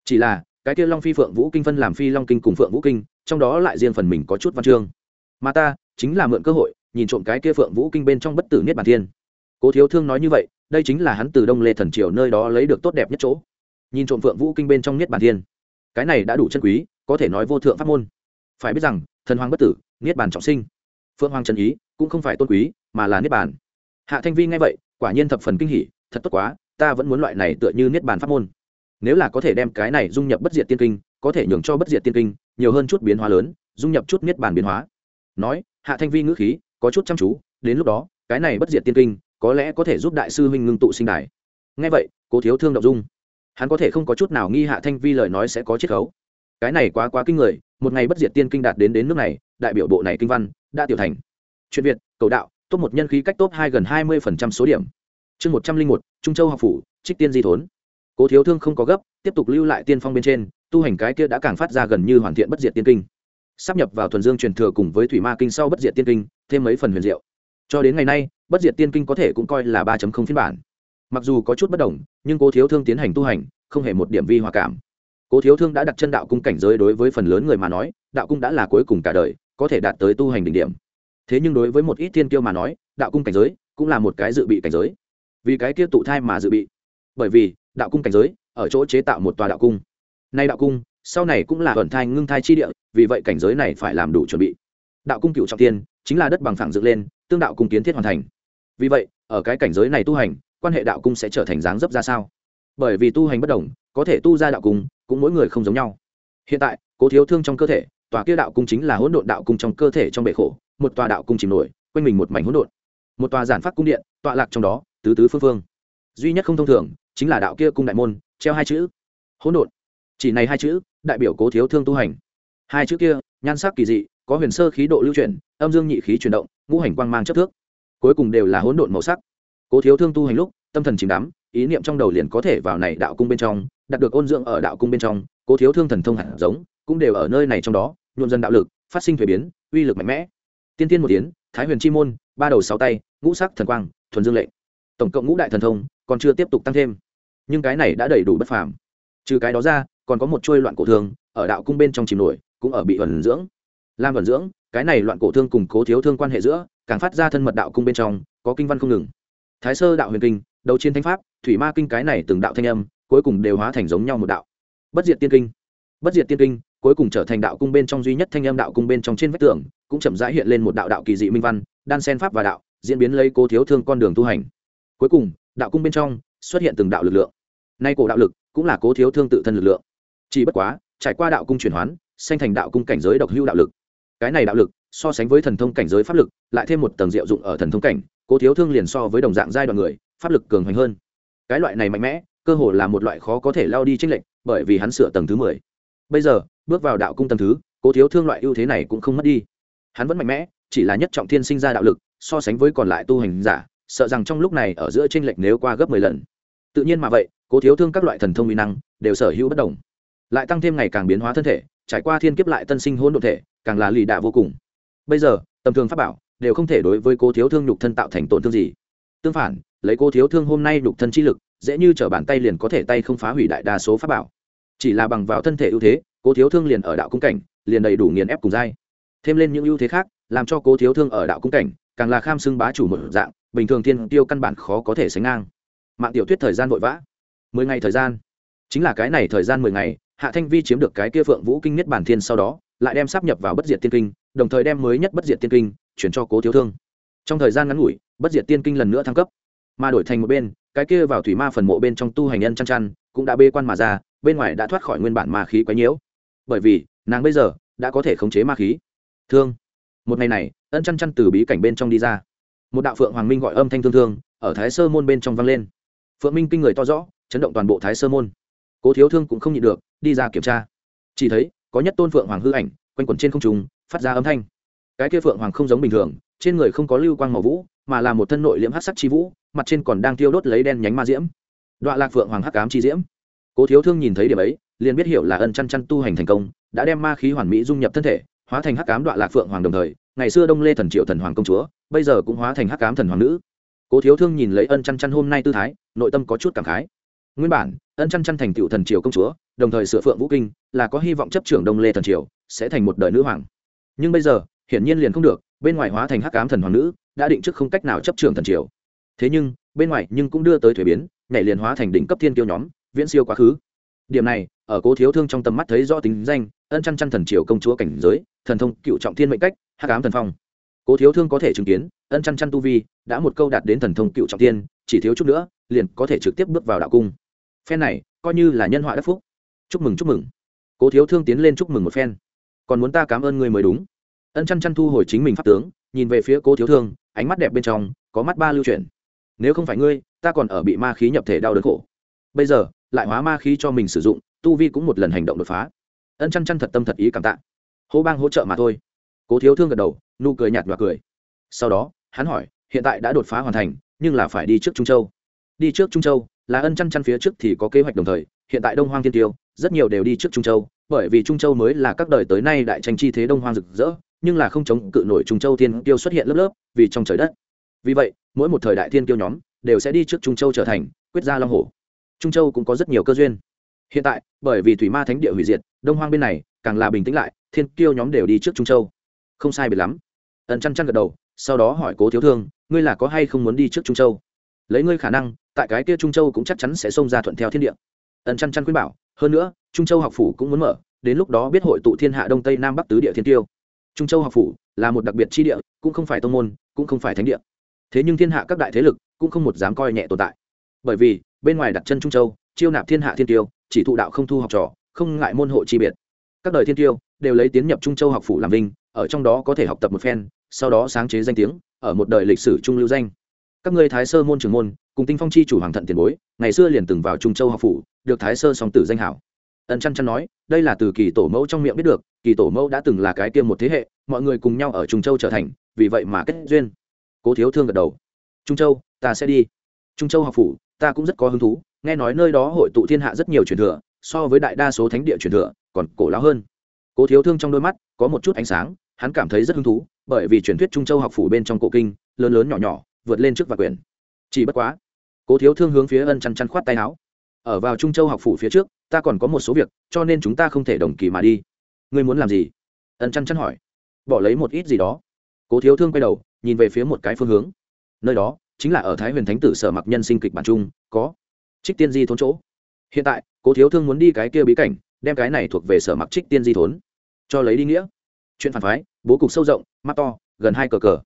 Chỉ là, cái kia long phi phượng vũ kinh phân làm phi long kinh cùng phượng vũ kinh, trong đó lại riêng phần mình có chút văn chương. Mà ta, chính là mượn cơ hội, nhìn trộm cái kia phượng vũ kinh bên trong bất tử niết bàn thiên. Cố thiếu thương nói như vậy, đây chính là hắn từ đông lê thần triều nơi đó lấy được tốt đẹp nhất chỗ. Nhìn trộm phượng vũ kinh bên trong niết bàn thiên. Cái này đã đủ chân quý, có thể nói vô thượng pháp môn. Phải biết rằng, thần hoàng bất tử, niết bàn trọng sinh phượng hoàng trần ý, cũng không phải tôn quý, mà là niết bàn. Hạ thanh vi nghe vậy, quả nhiên thập phần kinh hỉ, thật tốt quá, ta vẫn muốn loại này tựa như niết bàn pháp môn. Nếu là có thể đem cái này dung nhập bất diệt tiên kinh, có thể nhường cho bất diệt tiên kinh nhiều hơn chút biến hóa lớn, dung nhập chút niết bàn biến hóa. Nói, hạ thanh vi ngữ khí có chút chăm chú, đến lúc đó, cái này bất diệt tiên kinh có lẽ có thể giúp đại sư huynh ngưng tụ sinh đài. Nghe vậy, cố thiếu thương đ dung. Hắn có thể không có chút nào nghi hạ thanh vi lời nói sẽ có chiết khấu. Cái này quá quá kinh người, một ngày bất diệt tiên kinh đạt đến đến nước này, đại biểu bộ này kinh văn đã tiểu thành. Chuyện việt, cầu đạo, top một nhân khí cách top hai gần hai mươi số điểm. Chương một trăm linh một, trung châu học phủ, trích tiên di thốn. Cố thiếu thương không có gấp, tiếp tục lưu lại tiên phong bên trên, tu hành cái kia đã càng phát ra gần như hoàn thiện bất diệt tiên kinh. Sắp nhập vào thuần dương truyền thừa cùng với thủy ma kinh sau bất diệt tiên kinh, thêm mấy phần huyền diệu. Cho đến ngày nay, bất diệt tiên kinh có thể cũng coi là ba phiên bản. Mặc dù có chút bất đồng, nhưng cố thiếu thương tiến hành tu hành, không hề một điểm vi hòa cảm. Cố thiếu thương đã đặt chân đạo cung cảnh giới đối với phần lớn người mà nói, đạo cung đã là cuối cùng cả đời có thể đạt tới tu hành đỉnh điểm. Thế nhưng đối với một ít thiên kiêu mà nói, đạo cung cảnh giới cũng là một cái dự bị cảnh giới. Vì cái kia tụ thai mà dự bị. Bởi vì, đạo cung cảnh giới, ở chỗ chế tạo một tòa đạo cung. Nay đạo cung, sau này cũng là ẩn thai ngưng thai chi địa, vì vậy cảnh giới này phải làm đủ chuẩn bị. Đạo cung cựu trọng tiên, chính là đất bằng phẳng dựng lên, tương đạo cung kiến thiết hoàn thành. Vì vậy, ở cái cảnh giới này tu hành, quan hệ đạo cung sẽ trở thành dáng dấp ra sao? Bởi vì tu hành bất đồng, có thể tu ra đạo cung, cũng mỗi người không giống nhau. Hiện tại, cố thiếu thương trong cơ thể tòa kia đạo cung chính là hỗn độn đạo cung trong cơ thể trong bể khổ, một tòa đạo cung chìm nổi, quanh mình một mảnh hỗn độn. Một tòa giản phát cung điện, tọa lạc trong đó, tứ tứ phương phương. Duy nhất không thông thường, chính là đạo kia cung đại môn, treo hai chữ. Hỗn độn. Chỉ này hai chữ, đại biểu cố thiếu thương tu hành. Hai chữ kia, nhan sắc kỳ dị, có huyền sơ khí độ lưu chuyển, âm dương nhị khí chuyển động, ngũ hành quang mang chất thước. Cuối cùng đều là hỗn độn màu sắc. Cố thiếu thương tu hành lúc, tâm thần chìm đắm, ý niệm trong đầu liền có thể vào này đạo cung bên trong, đạt được ôn dưỡng ở đạo cung bên trong, cố thiếu thương thần thông hẳn giống cũng đều ở nơi này trong đó, nhuộm dân đạo lực, phát sinh thuế biến, uy lực mạnh mẽ. Tiên tiên một tiếng thái huyền chi môn, ba đầu sáu tay, ngũ sắc thần quang, thuần dương lệnh. Tổng cộng ngũ đại thần thông, còn chưa tiếp tục tăng thêm. Nhưng cái này đã đầy đủ bất phàm. Trừ cái đó ra, còn có một chuôi loạn cổ thương, ở đạo cung bên trong chìm nổi, cũng ở bị ẩn dưỡng. Lam ẩn dưỡng, cái này loạn cổ thương cùng cố thiếu thương quan hệ giữa, càng phát ra thân mật đạo cung bên trong, có kinh văn không ngừng. Thái sơ đạo huyền kinh đầu chiến thánh pháp, thủy ma kinh cái này từng đạo thanh âm, cuối cùng đều hóa thành giống nhau một đạo. Bất diệt tiên kinh. Bất diệt tiên kinh cuối cùng trở thành đạo cung bên trong duy nhất thanh âm đạo cung bên trong trên vách tường, cũng chậm rãi hiện lên một đạo đạo kỳ dị minh văn, đan sen pháp và đạo, diễn biến lấy cố thiếu thương con đường tu hành. Cuối cùng, đạo cung bên trong xuất hiện từng đạo lực lượng. Nay cổ đạo lực cũng là cố thiếu thương tự thân lực lượng. Chỉ bất quá, trải qua đạo cung chuyển hoán, sanh thành đạo cung cảnh giới độc hữu đạo lực. Cái này đạo lực so sánh với thần thông cảnh giới pháp lực, lại thêm một tầng diệu dụng ở thần thông cảnh, cố thiếu thương liền so với đồng dạng giai đoạn người, pháp lực cường hoành hơn. Cái loại này mạnh mẽ, cơ hồ là một loại khó có thể lao đi tranh lệch, bởi vì hắn sửa tầng thứ mười bây giờ, bước vào đạo cung tầm thứ, cố thiếu thương loại ưu thế này cũng không mất đi. Hắn vẫn mạnh mẽ, chỉ là nhất trọng thiên sinh ra đạo lực, so sánh với còn lại tu hành giả, sợ rằng trong lúc này ở giữa tranh lệch nếu qua gấp mười lần. Tự nhiên mà vậy, cố thiếu thương các loại thần thông mỹ năng đều sở hữu bất đồng. Lại tăng thêm ngày càng biến hóa thân thể, trải qua thiên kiếp lại tân sinh hôn đ ộ thể, càng là lì đạ vô cùng. Bây giờ, tầm thường pháp bảo đều không thể đối với cố thiếu thương nhục thân tạo thành tổn thương gì. Tương phản, lấy cố thiếu thương hôm nay nhục thân chi lực, dễ như t r ở bàn tay liền có thể tay không phá hủy đại đa số pháp bảo chỉ là bằng vào thân thể ưu thế, cố thiếu thương liền ở đạo cung cảnh, liền đầy đủ nghiền ép cùng dai. Thêm lên những ưu thế khác, làm cho cố thiếu thương ở đạo cung cảnh, càng là kham xưng bá chủ một dạng, bình thường thiên tiêu căn bản khó có thể sánh ngang. Mạng tiểu thuyết thời gian vội vã. Mười ngày thời gian. Chính là cái này thời gian mười ngày, hạ thanh vi chiếm được cái kia phượng vũ kinh nhất bản thiên sau đó, lại đem sắp nhập vào bất diệt tiên kinh, đồng thời đem mới nhất bất diệt tiên kinh chuyển cho cố thiếu thương. Trong thời gian ngắn ngủi, bất diệt tiên kinh lần nữa thăng cấp. Mà đổi thành một bên, cái kia vào thủy ma phần mộ bên trong tu hành nhân chăn chăn, cũng đã bê quan mà ra bên ngoài đã thoát khỏi nguyên bản ma khí quấy nhiễu. Bởi vì, nàng bây giờ đã có thể khống chế ma khí. Thương. Một ngày này, ân chăn chăn từ bí cảnh bên trong đi ra. Một đạo phượng hoàng minh gọi âm thanh thương thương, ở thái sơ môn bên trong vang lên. Phượng minh kinh người to rõ, chấn động toàn bộ thái sơ môn. Cố thiếu thương cũng không nhịn được, đi ra kiểm tra. Chỉ thấy, có nhất tôn phượng hoàng hư ảnh, quanh quẩn trên không trùng phát ra âm thanh. Cái kia phượng hoàng không giống bình thường, trên người không có lưu quang màu vũ, mà là một thân nội liễm hát sắc chi vũ, mặt trên còn đang thiêu đốt lấy đen nhánh ma diễm. Đoạn lạc phượng hoàng hắc cám chi diễm cố thiếu thương nhìn thấy điểm ấy, liền biết hiểu là ân chăn chăn tu hành thành công, đã đem ma khí hoàn mỹ dung nhập thân thể, hóa thành hắc cám đoạn lạc phượng hoàng đồng thời, ngày xưa đông lê thần triệu thần hoàng công chúa, bây giờ cũng hóa thành hắc cám thần hoàng nữ. Cố thiếu thương nhìn lấy ân chăn chăn hôm nay tư thái, nội tâm có chút cảm khái. Nguyên bản, ân chăn chăn thành cựu thần triều công chúa, đồng thời sửa phượng vũ kinh, là có hy vọng chấp trưởng đông lê thần triều, sẽ thành một đời nữ hoàng. Nhưng bây giờ, hiển nhiên liền không được, bên ngoài hóa thành hắc ám thần hoàng nữ, đã định trước không cách nào chấp trưởng thần triều. Thế nhưng, bên ngoài nhưng cũng đưa tới thuế biến, nhảy liền hóa thành đỉnh cấp thiên kiêu nhóm viễn siêu quá khứ. Điểm này, ở cố thiếu thương trong tầm mắt thấy rõ tính danh, ân chăn chăn thần triều công chúa cảnh giới, thần thông cựu trọng thiên mệnh cách, hắc ám thần phong. Cố thiếu thương có thể chứng kiến, ân chăn chăn tu vi đã một câu đạt đến thần thông cựu trọng thiên, chỉ thiếu chút nữa, liền có thể trực tiếp bước vào đạo cung. Phen này, coi như là nhân họa đắc phúc. Chúc mừng chúc mừng. Cố thiếu thương tiến lên chúc mừng một phen. Còn muốn ta cảm ơn người mới đúng. Ân chăn chăn thu hồi chính mình pháp tướng, nhìn về phía cố thiếu thương, ánh mắt đẹp bên trong, có mắt ba lưu chuyển. Nếu không phải ngươi, ta còn ở bị ma khí nhập thể đau đớn khổ. Bây giờ lại hóa ma khí cho mình sử dụng, tu vi cũng một lần hành động đột phá. Ân chăn chăn thật tâm thật ý cảm tạ. Hô bang hỗ trợ mà thôi. Cố thiếu thương gật đầu, nụ cười nhạt và cười. Sau đó, hắn hỏi, hiện tại đã đột phá hoàn thành, nhưng là phải đi trước trung châu. Đi trước trung châu, là ân chăn chăn phía trước thì có kế hoạch đồng thời, hiện tại đông hoang thiên tiêu, rất nhiều đều đi trước trung châu, bởi vì trung châu mới là các đời tới nay đại tranh chi thế đông hoang rực rỡ, nhưng là không chống cự nổi trung châu thiên tiêu xuất hiện lớp lớp, vì trong trời đất. Vì vậy, mỗi một thời đại thiên tiêu nhóm đều sẽ đi trước trung châu trở thành quyết gia long hồ trung châu cũng có rất nhiều cơ duyên. Hiện tại, bởi vì thủy ma thánh địa hủy diệt, đông hoang bên này càng là bình tĩnh lại, thiên Kiêu nhóm đều đi trước trung châu. Không sai biệt lắm. Ẩn chăn chăn gật đầu, sau đó hỏi cố thiếu thương, ngươi là có hay không muốn đi trước trung châu? Lấy ngươi khả năng, tại cái kia trung châu cũng chắc chắn sẽ xông ra thuận theo thiên địa. Ẩn chăn chăn khuyên bảo, hơn nữa, trung châu học phủ cũng muốn mở, đến lúc đó biết hội tụ thiên hạ đông tây nam bắc tứ địa thiên tiêu trung châu học phủ là một đặc biệt chi địa, cũng không phải tông môn, cũng không phải thánh địa. Thế nhưng thiên hạ các đại thế lực cũng không một dám coi nhẹ tồn tại. Bởi vì bên ngoài đặt chân trung châu, chiêu nạp thiên hạ thiên tiêu, chỉ thụ đạo không thu học trò, không ngại môn hộ chi biệt. Các đời thiên tiêu đều lấy tiến nhập trung châu học phủ làm vinh, ở trong đó có thể học tập một phen, sau đó sáng chế danh tiếng, ở một đời lịch sử trung lưu danh. Các ngươi thái sơ môn trưởng môn, cùng tinh phong chi chủ hoàng thận tiền bối, ngày xưa liền từng vào trung châu học phủ, được thái sơ song tử danh hảo. Ẩn chăn chăn nói, đây là từ kỳ tổ mẫu trong miệng biết được, kỳ tổ mẫu đã từng là cái tiêm một thế hệ, mọi người cùng nhau ở trung châu trở thành, vì vậy mà kết duyên. Cố thiếu thương gật đầu. Trung châu, ta sẽ đi. Trung châu học phủ ta cũng rất có hứng thú, nghe nói nơi đó hội tụ thiên hạ rất nhiều truyền thừa, so với đại đa số thánh địa truyền thừa, còn cổ lão hơn. Cố thiếu thương trong đôi mắt có một chút ánh sáng, hắn cảm thấy rất hứng thú, bởi vì truyền thuyết trung châu học phủ bên trong cổ kinh, lớn lớn nhỏ nhỏ, vượt lên trước và quyền chỉ bất quá, cố thiếu thương hướng phía ân chăn chăn khoát tay áo. Ở vào trung châu học phủ phía trước, ta còn có một số việc, cho nên chúng ta không thể đồng kỳ mà đi. Ngươi muốn làm gì? Ân chăn chăn hỏi. Bỏ lấy một ít gì đó. Cố thiếu thương quay đầu, nhìn về phía một cái phương hướng. Nơi đó chính là ở thái huyền thánh tử sở mặc nhân sinh kịch bản chung, có trích tiên di thốn chỗ. Hiện tại, cố thiếu thương muốn đi cái kia bí cảnh, đem cái này thuộc về sở mặc trích tiên di thốn. Cho lấy đi nghĩa. Chuyện phản phái, bố cục sâu rộng, mắt to, gần hai cờ cờ.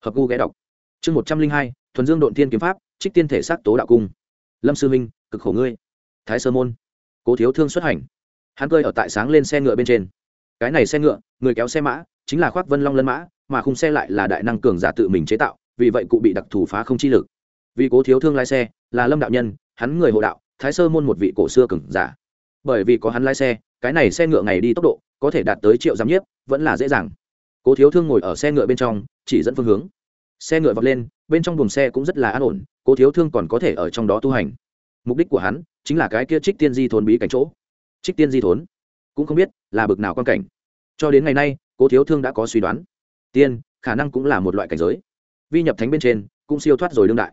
Hợp gu ghé đọc. Chương một trăm linh hai, thuần dương độn Thiên kiếm pháp, trích tiên thể xác tố đạo cung. Lâm sư minh, cực khổ ngươi. Thái sơ môn. Cố thiếu thương xuất hành. Hắn cơi ở tại sáng lên xe ngựa bên trên. Cái này xe ngựa, người kéo xe mã, chính là khoác vân long lân mã, mà khung xe lại là đại năng cường giả tự mình chế tạo vì vậy cụ bị đặc thù phá không chi lực. Vì cố thiếu thương lái xe, là lâm đạo nhân, hắn người hộ đạo, thái sơ môn một vị cổ xưa cừng giả. Bởi vì có hắn lái xe, cái này xe ngựa ngày đi tốc độ, có thể đạt tới triệu giám nhiếp, vẫn là dễ dàng. Cố thiếu thương ngồi ở xe ngựa bên trong, chỉ dẫn phương hướng. Xe ngựa vọt lên, bên trong buồng xe cũng rất là an ổn, cố thiếu thương còn có thể ở trong đó tu hành. Mục đích của hắn, chính là cái kia trích tiên di thốn bí cảnh chỗ. Trích tiên di thốn, cũng không biết là bực nào quan cảnh. Cho đến ngày nay, cố thiếu thương đã có suy đoán. Tiên, khả năng cũng là một loại cảnh giới vi nhập thánh bên trên, cũng siêu thoát rồi đương đại.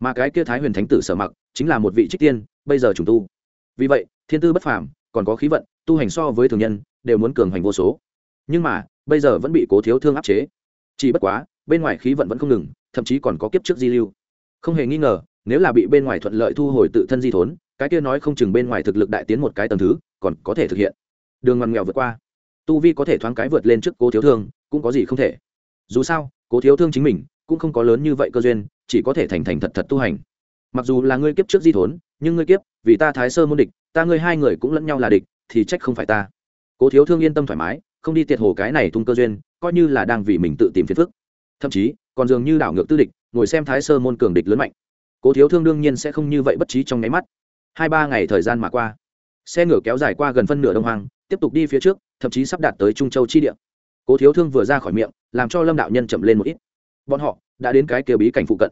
Mà cái kia thái huyền thánh tử sở mặc chính là một vị trích tiên, bây giờ trùng tu. Vì vậy, thiên tư bất phàm, còn có khí vận, tu hành so với thường nhân, đều muốn cường hành vô số. Nhưng mà, bây giờ vẫn bị cố thiếu thương áp chế. Chỉ bất quá, bên ngoài khí vận vẫn không ngừng, thậm chí còn có kiếp trước di lưu. Không hề nghi ngờ, nếu là bị bên ngoài thuận lợi thu hồi tự thân di thốn, cái kia nói không chừng bên ngoài thực lực đại tiến một cái tầm thứ, còn có thể thực hiện. Đường ngoằn nghèo vượt qua. Tu vi có thể thoáng cái vượt lên trước cố thiếu thương, cũng có gì không thể. Dù sao, cố thiếu thương chính mình cũng không có lớn như vậy cơ duyên, chỉ có thể thành thành thật thật tu hành. Mặc dù là ngươi kiếp trước di thốn, nhưng ngươi kiếp, vì ta thái sơ môn địch, ta ngươi hai người cũng lẫn nhau là địch, thì trách không phải ta. Cố thiếu thương yên tâm thoải mái, không đi tiệt hồ cái này tung cơ duyên, coi như là đang vì mình tự tìm phiền phức. Thậm chí, còn dường như đảo ngược tư địch, ngồi xem thái sơ môn cường địch lớn mạnh. Cố thiếu thương đương nhiên sẽ không như vậy bất trí trong nháy mắt. Hai ba ngày thời gian mà qua, xe ngựa kéo dài qua gần phân nửa đông hoàng tiếp tục đi phía trước, thậm chí sắp đạt tới trung châu chi địa. Cố thiếu thương vừa ra khỏi miệng, làm cho lâm đạo nhân chậm lên một ít bọn họ đã đến cái kia bí cảnh phụ cận.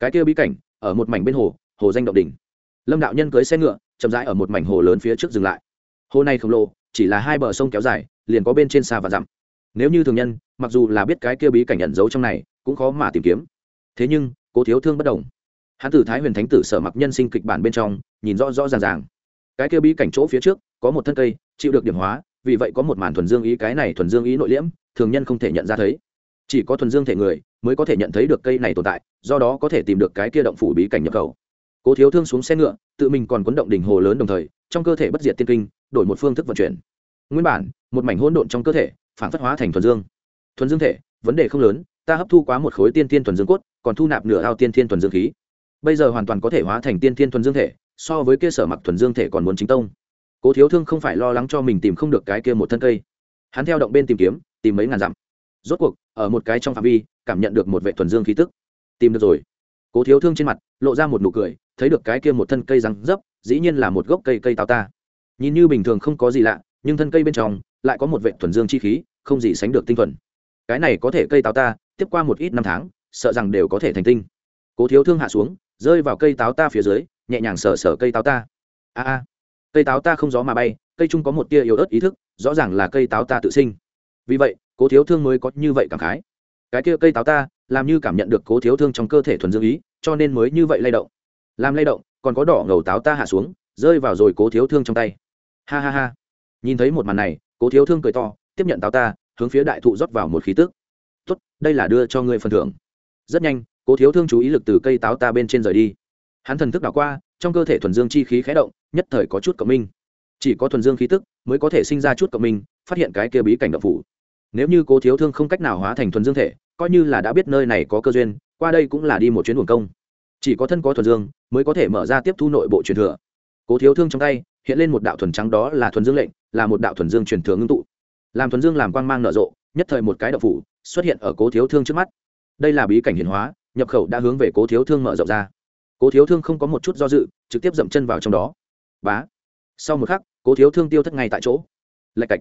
Cái kia bí cảnh, ở một mảnh bên hồ hồ danh động đỉnh. Lâm đạo nhân cưới xe ngựa, chậm rãi ở một mảnh hồ lớn phía trước dừng lại. Hồ này khổng lồ, chỉ là hai bờ sông kéo dài, liền có bên trên xa và dặm. Nếu như thường nhân, mặc dù là biết cái kia bí cảnh ẩn giấu trong này, cũng khó mà tìm kiếm. Thế nhưng, cố thiếu thương bất đồng. Hán tử thái huyền thánh tử sở mặc nhân sinh kịch bản bên trong, nhìn rõ rõ ràng ràng. Cái kia bí cảnh chỗ phía trước, có một thân cây, chịu được điểm hóa, vì vậy có một màn thuần dương ý, cái này thuần dương ý nội liễm, thường nhân không thể nhận ra thấy chỉ có thuần dương thể người mới có thể nhận thấy được cây này tồn tại, do đó có thể tìm được cái kia động phủ bí cảnh nhập khẩu. Cố thiếu thương xuống xe ngựa, tự mình còn quấn động đỉnh hồ lớn đồng thời, trong cơ thể bất diệt tiên kinh, đổi một phương thức vận chuyển. Nguyên bản, một mảnh hỗn độn trong cơ thể, phản phất hóa thành thuần dương. Thuần dương thể, vấn đề không lớn, ta hấp thu quá một khối tiên thiên thuần dương cốt, còn thu nạp nửa ao tiên thiên thuần dương khí. Bây giờ hoàn toàn có thể hóa thành tiên thiên thuần dương thể, so với kia sở mặc thuần dương thể còn muốn chính tông. Cố thiếu thương không phải lo lắng cho mình tìm không được cái kia một thân cây. Hắn theo động bên tìm kiếm, tìm mấy ngàn dặm rốt cuộc, ở một cái trong phạm vi, cảm nhận được một vệ thuần dương khí tức. Tìm được rồi. Cố thiếu thương trên mặt, lộ ra một nụ cười, thấy được cái kia một thân cây răng dấp, dĩ nhiên là một gốc cây cây táo ta. Nhìn như bình thường không có gì lạ, nhưng thân cây bên trong lại có một vệ thuần dương chi khí, không gì sánh được tinh thuần. Cái này có thể cây táo ta, tiếp qua một ít năm tháng, sợ rằng đều có thể thành tinh. Cố thiếu thương hạ xuống, rơi vào cây táo ta phía dưới, nhẹ nhàng sờ sờ cây táo ta. A a. Cây táo ta không gió mà bay, cây chung có một tia yếu ớt ý thức, rõ ràng là cây táo ta tự sinh. Vì vậy cố thiếu thương mới có như vậy cảm khái. Cái kia cây táo ta, làm như cảm nhận được cố thiếu thương trong cơ thể thuần dương ý, cho nên mới như vậy lay động. Làm lay động, còn có đỏ ngầu táo ta hạ xuống, rơi vào rồi cố thiếu thương trong tay. Ha ha ha. Nhìn thấy một màn này, cố thiếu thương cười to, tiếp nhận táo ta, hướng phía đại thụ rót vào một khí tức. Tốt, đây là đưa cho ngươi phần thưởng. Rất nhanh, cố thiếu thương chú ý lực từ cây táo ta bên trên rời đi. Hắn thần thức đảo qua, trong cơ thể thuần dương chi khí khé động, nhất thời có chút cộng minh. Chỉ có thuần dương khí tức mới có thể sinh ra chút cộng minh, phát hiện cái kia bí cảnh độc phủ nếu như cố thiếu thương không cách nào hóa thành thuần dương thể, coi như là đã biết nơi này có cơ duyên, qua đây cũng là đi một chuyến buồn công. Chỉ có thân có thuần dương, mới có thể mở ra tiếp thu nội bộ truyền thừa. Cố thiếu thương trong tay, hiện lên một đạo thuần trắng đó là thuần dương lệnh, là một đạo thuần dương truyền thừa ngưng tụ. Làm thuần dương làm quang mang nở rộ, nhất thời một cái đậu phủ xuất hiện ở cố thiếu thương trước mắt. Đây là bí cảnh hiển hóa, nhập khẩu đã hướng về cố thiếu thương mở rộng ra. Cố thiếu thương không có một chút do dự, trực tiếp dậm chân vào trong đó. Bá. Sau một khắc, cố thiếu thương tiêu thất ngay tại chỗ. Lạch cạch.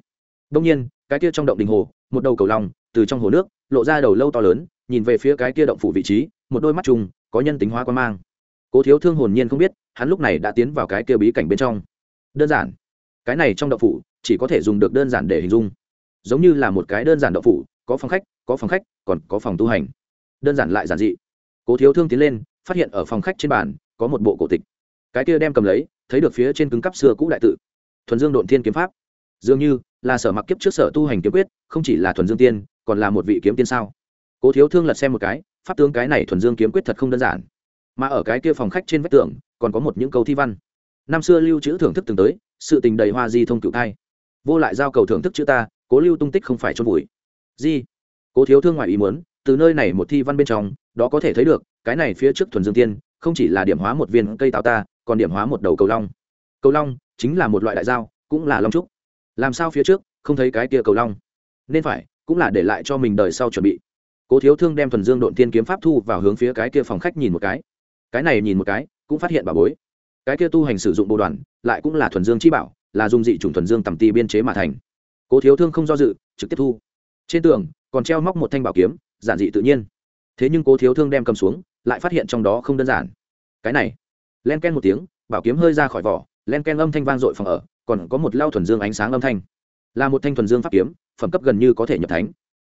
Đông nhiên cái kia trong động đình hồ, một đầu cầu lòng từ trong hồ nước, lộ ra đầu lâu to lớn, nhìn về phía cái kia động phủ vị trí, một đôi mắt trùng, có nhân tính hóa quan mang. Cố thiếu thương hồn nhiên không biết, hắn lúc này đã tiến vào cái kia bí cảnh bên trong. Đơn giản. Cái này trong động phủ, chỉ có thể dùng được đơn giản để hình dung. Giống như là một cái đơn giản động phủ, có phòng khách, có phòng khách, còn có phòng tu hành. Đơn giản lại giản dị. Cố thiếu thương tiến lên, phát hiện ở phòng khách trên bàn, có một bộ cổ tịch. Cái kia đem cầm lấy, thấy được phía trên cứng cắp xưa cũ đại tự. Thuần dương độn thiên kiếm pháp. Dường như là sở mặc kiếp trước sở tu hành kiếm quyết không chỉ là thuần dương tiên còn là một vị kiếm tiên sao? Cố thiếu thương lật xem một cái pháp tướng cái này thuần dương kiếm quyết thật không đơn giản. Mà ở cái kia phòng khách trên vách tường còn có một những câu thi văn. Năm xưa lưu trữ thưởng thức từng tới sự tình đầy hoa di thông cựu thai. Vô lại giao cầu thưởng thức chữ ta cố lưu tung tích không phải chôn vùi. Di. Cố thiếu thương ngoài ý muốn từ nơi này một thi văn bên trong đó có thể thấy được cái này phía trước thuần dương tiên không chỉ là điểm hóa một viên cây táo ta còn điểm hóa một đầu cầu long. Cầu long chính là một loại đại giao, cũng là long trúc làm sao phía trước, không thấy cái kia cầu long? Nên phải, cũng là để lại cho mình đời sau chuẩn bị. Cố thiếu thương đem thuần dương độn tiên kiếm pháp thu vào hướng phía cái kia phòng khách nhìn một cái. Cái này nhìn một cái, cũng phát hiện bà bối. Cái kia tu hành sử dụng bộ đoàn, lại cũng là thuần dương chi bảo, là dung dị chủng thuần dương tầm ti biên chế mà thành. Cố thiếu thương không do dự, trực tiếp thu. Trên tường, còn treo móc một thanh bảo kiếm, giản dị tự nhiên. Thế nhưng cố thiếu thương đem cầm xuống, lại phát hiện trong đó không đơn giản. Cái này, len ken một tiếng, bảo kiếm hơi ra khỏi vỏ len ken âm thanh vang dội phòng ở, còn có một lao thuần dương ánh sáng âm thanh. Là một thanh thuần dương pháp kiếm, phẩm cấp gần như có thể nhập thánh.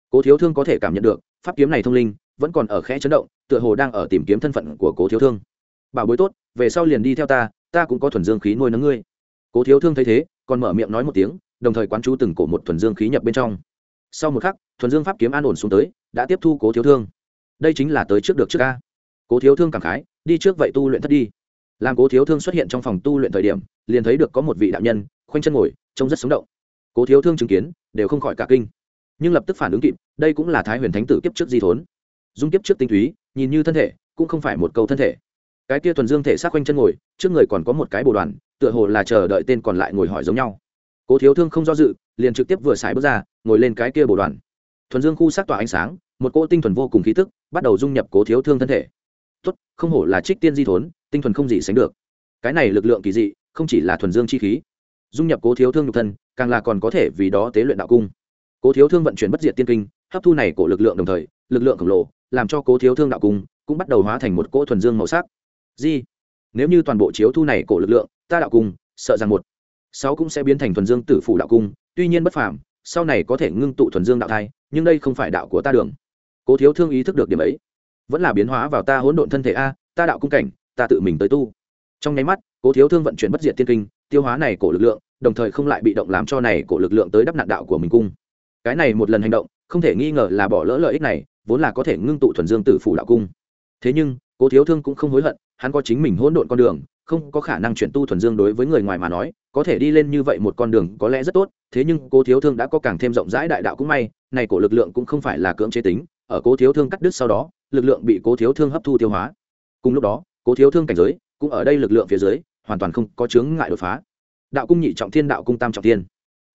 Cố thiếu thương có thể cảm nhận được, pháp kiếm này thông linh, vẫn còn ở khẽ chấn động, tựa hồ đang ở tìm kiếm thân phận của cố thiếu thương. Bảo bối tốt, về sau liền đi theo ta ta cũng có thuần dương khí nuôi nấng ngươi. Cố thiếu thương thấy thế, còn mở miệng nói một tiếng, đồng thời quán chú từng cổ một thuần dương khí nhập bên trong. Sau một khắc, thuần dương pháp kiếm an ổn xuống tới, đã tiếp thu cố thiếu thương. Đây chính là tới trước được trước ca cố thiếu thương cảm khái, đi trước vậy tu luyện thất đi làm cố thiếu thương xuất hiện trong phòng tu luyện thời điểm, liền thấy được có một vị đạo nhân, khoanh chân ngồi, trông rất sống động. Cố thiếu thương chứng kiến, đều không khỏi cả kinh. Nhưng lập tức phản ứng kịp, đây cũng là thái huyền thánh tử kiếp trước di thốn. Dung kiếp trước tinh túy, nhìn như thân thể, cũng không phải một câu thân thể. Cái kia thuần dương thể xác quanh chân ngồi, trước người còn có một cái bồ đoàn, tựa hồ là chờ đợi tên còn lại ngồi hỏi giống nhau. Cố thiếu thương không do dự, liền trực tiếp vừa xài bước ra, ngồi lên cái kia bồ đoàn. Thuần dương khu sắc tỏa ánh sáng, một cỗ tinh thuần vô cùng khí tức, bắt đầu dung nhập cố thiếu thương thân thể tốt, không hổ là trích tiên di thốn, tinh thuần không gì sánh được. Cái này lực lượng kỳ dị, không chỉ là thuần dương chi khí, dung nhập cố thiếu thương nhục thân, càng là còn có thể vì đó tế luyện đạo cung. Cố thiếu thương vận chuyển bất diệt tiên kinh, hấp thu này của lực lượng đồng thời, lực lượng khổng lồ, làm cho cố thiếu thương đạo cung cũng bắt đầu hóa thành một cỗ thuần dương màu sắc. Di, nếu như toàn bộ chiếu thu này cổ lực lượng, ta đạo cung, sợ rằng một, sáu cũng sẽ biến thành thuần dương tử phủ đạo cung, tuy nhiên bất phàm, sau này có thể ngưng tụ thuần dương đạo thai, nhưng đây không phải đạo của ta đường. Cố thiếu thương ý thức được điểm ấy vẫn là biến hóa vào ta hỗn độn thân thể a, ta đạo cung cảnh, ta tự mình tới tu. Trong nháy mắt, cố thiếu thương vận chuyển bất diệt tiên kinh, tiêu hóa này cổ lực lượng, đồng thời không lại bị động làm cho này cổ lực lượng tới đắp nạn đạo của mình cung. Cái này một lần hành động, không thể nghi ngờ là bỏ lỡ lợi ích này, vốn là có thể ngưng tụ thuần dương tử phủ đạo cung. Thế nhưng, cố thiếu thương cũng không hối hận, hắn có chính mình hỗn độn con đường, không có khả năng chuyển tu thuần dương đối với người ngoài mà nói, có thể đi lên như vậy một con đường có lẽ rất tốt, thế nhưng cố thiếu thương đã có càng thêm rộng rãi đại đạo cũng may, này cổ lực lượng cũng không phải là cưỡng chế tính, ở cố thiếu thương cắt đứt sau đó lực lượng bị cố thiếu thương hấp thu tiêu hóa. Cùng lúc đó, cố thiếu thương cảnh giới cũng ở đây lực lượng phía dưới hoàn toàn không có chướng ngại đột phá. Đạo cung nhị trọng thiên, đạo cung tam trọng thiên.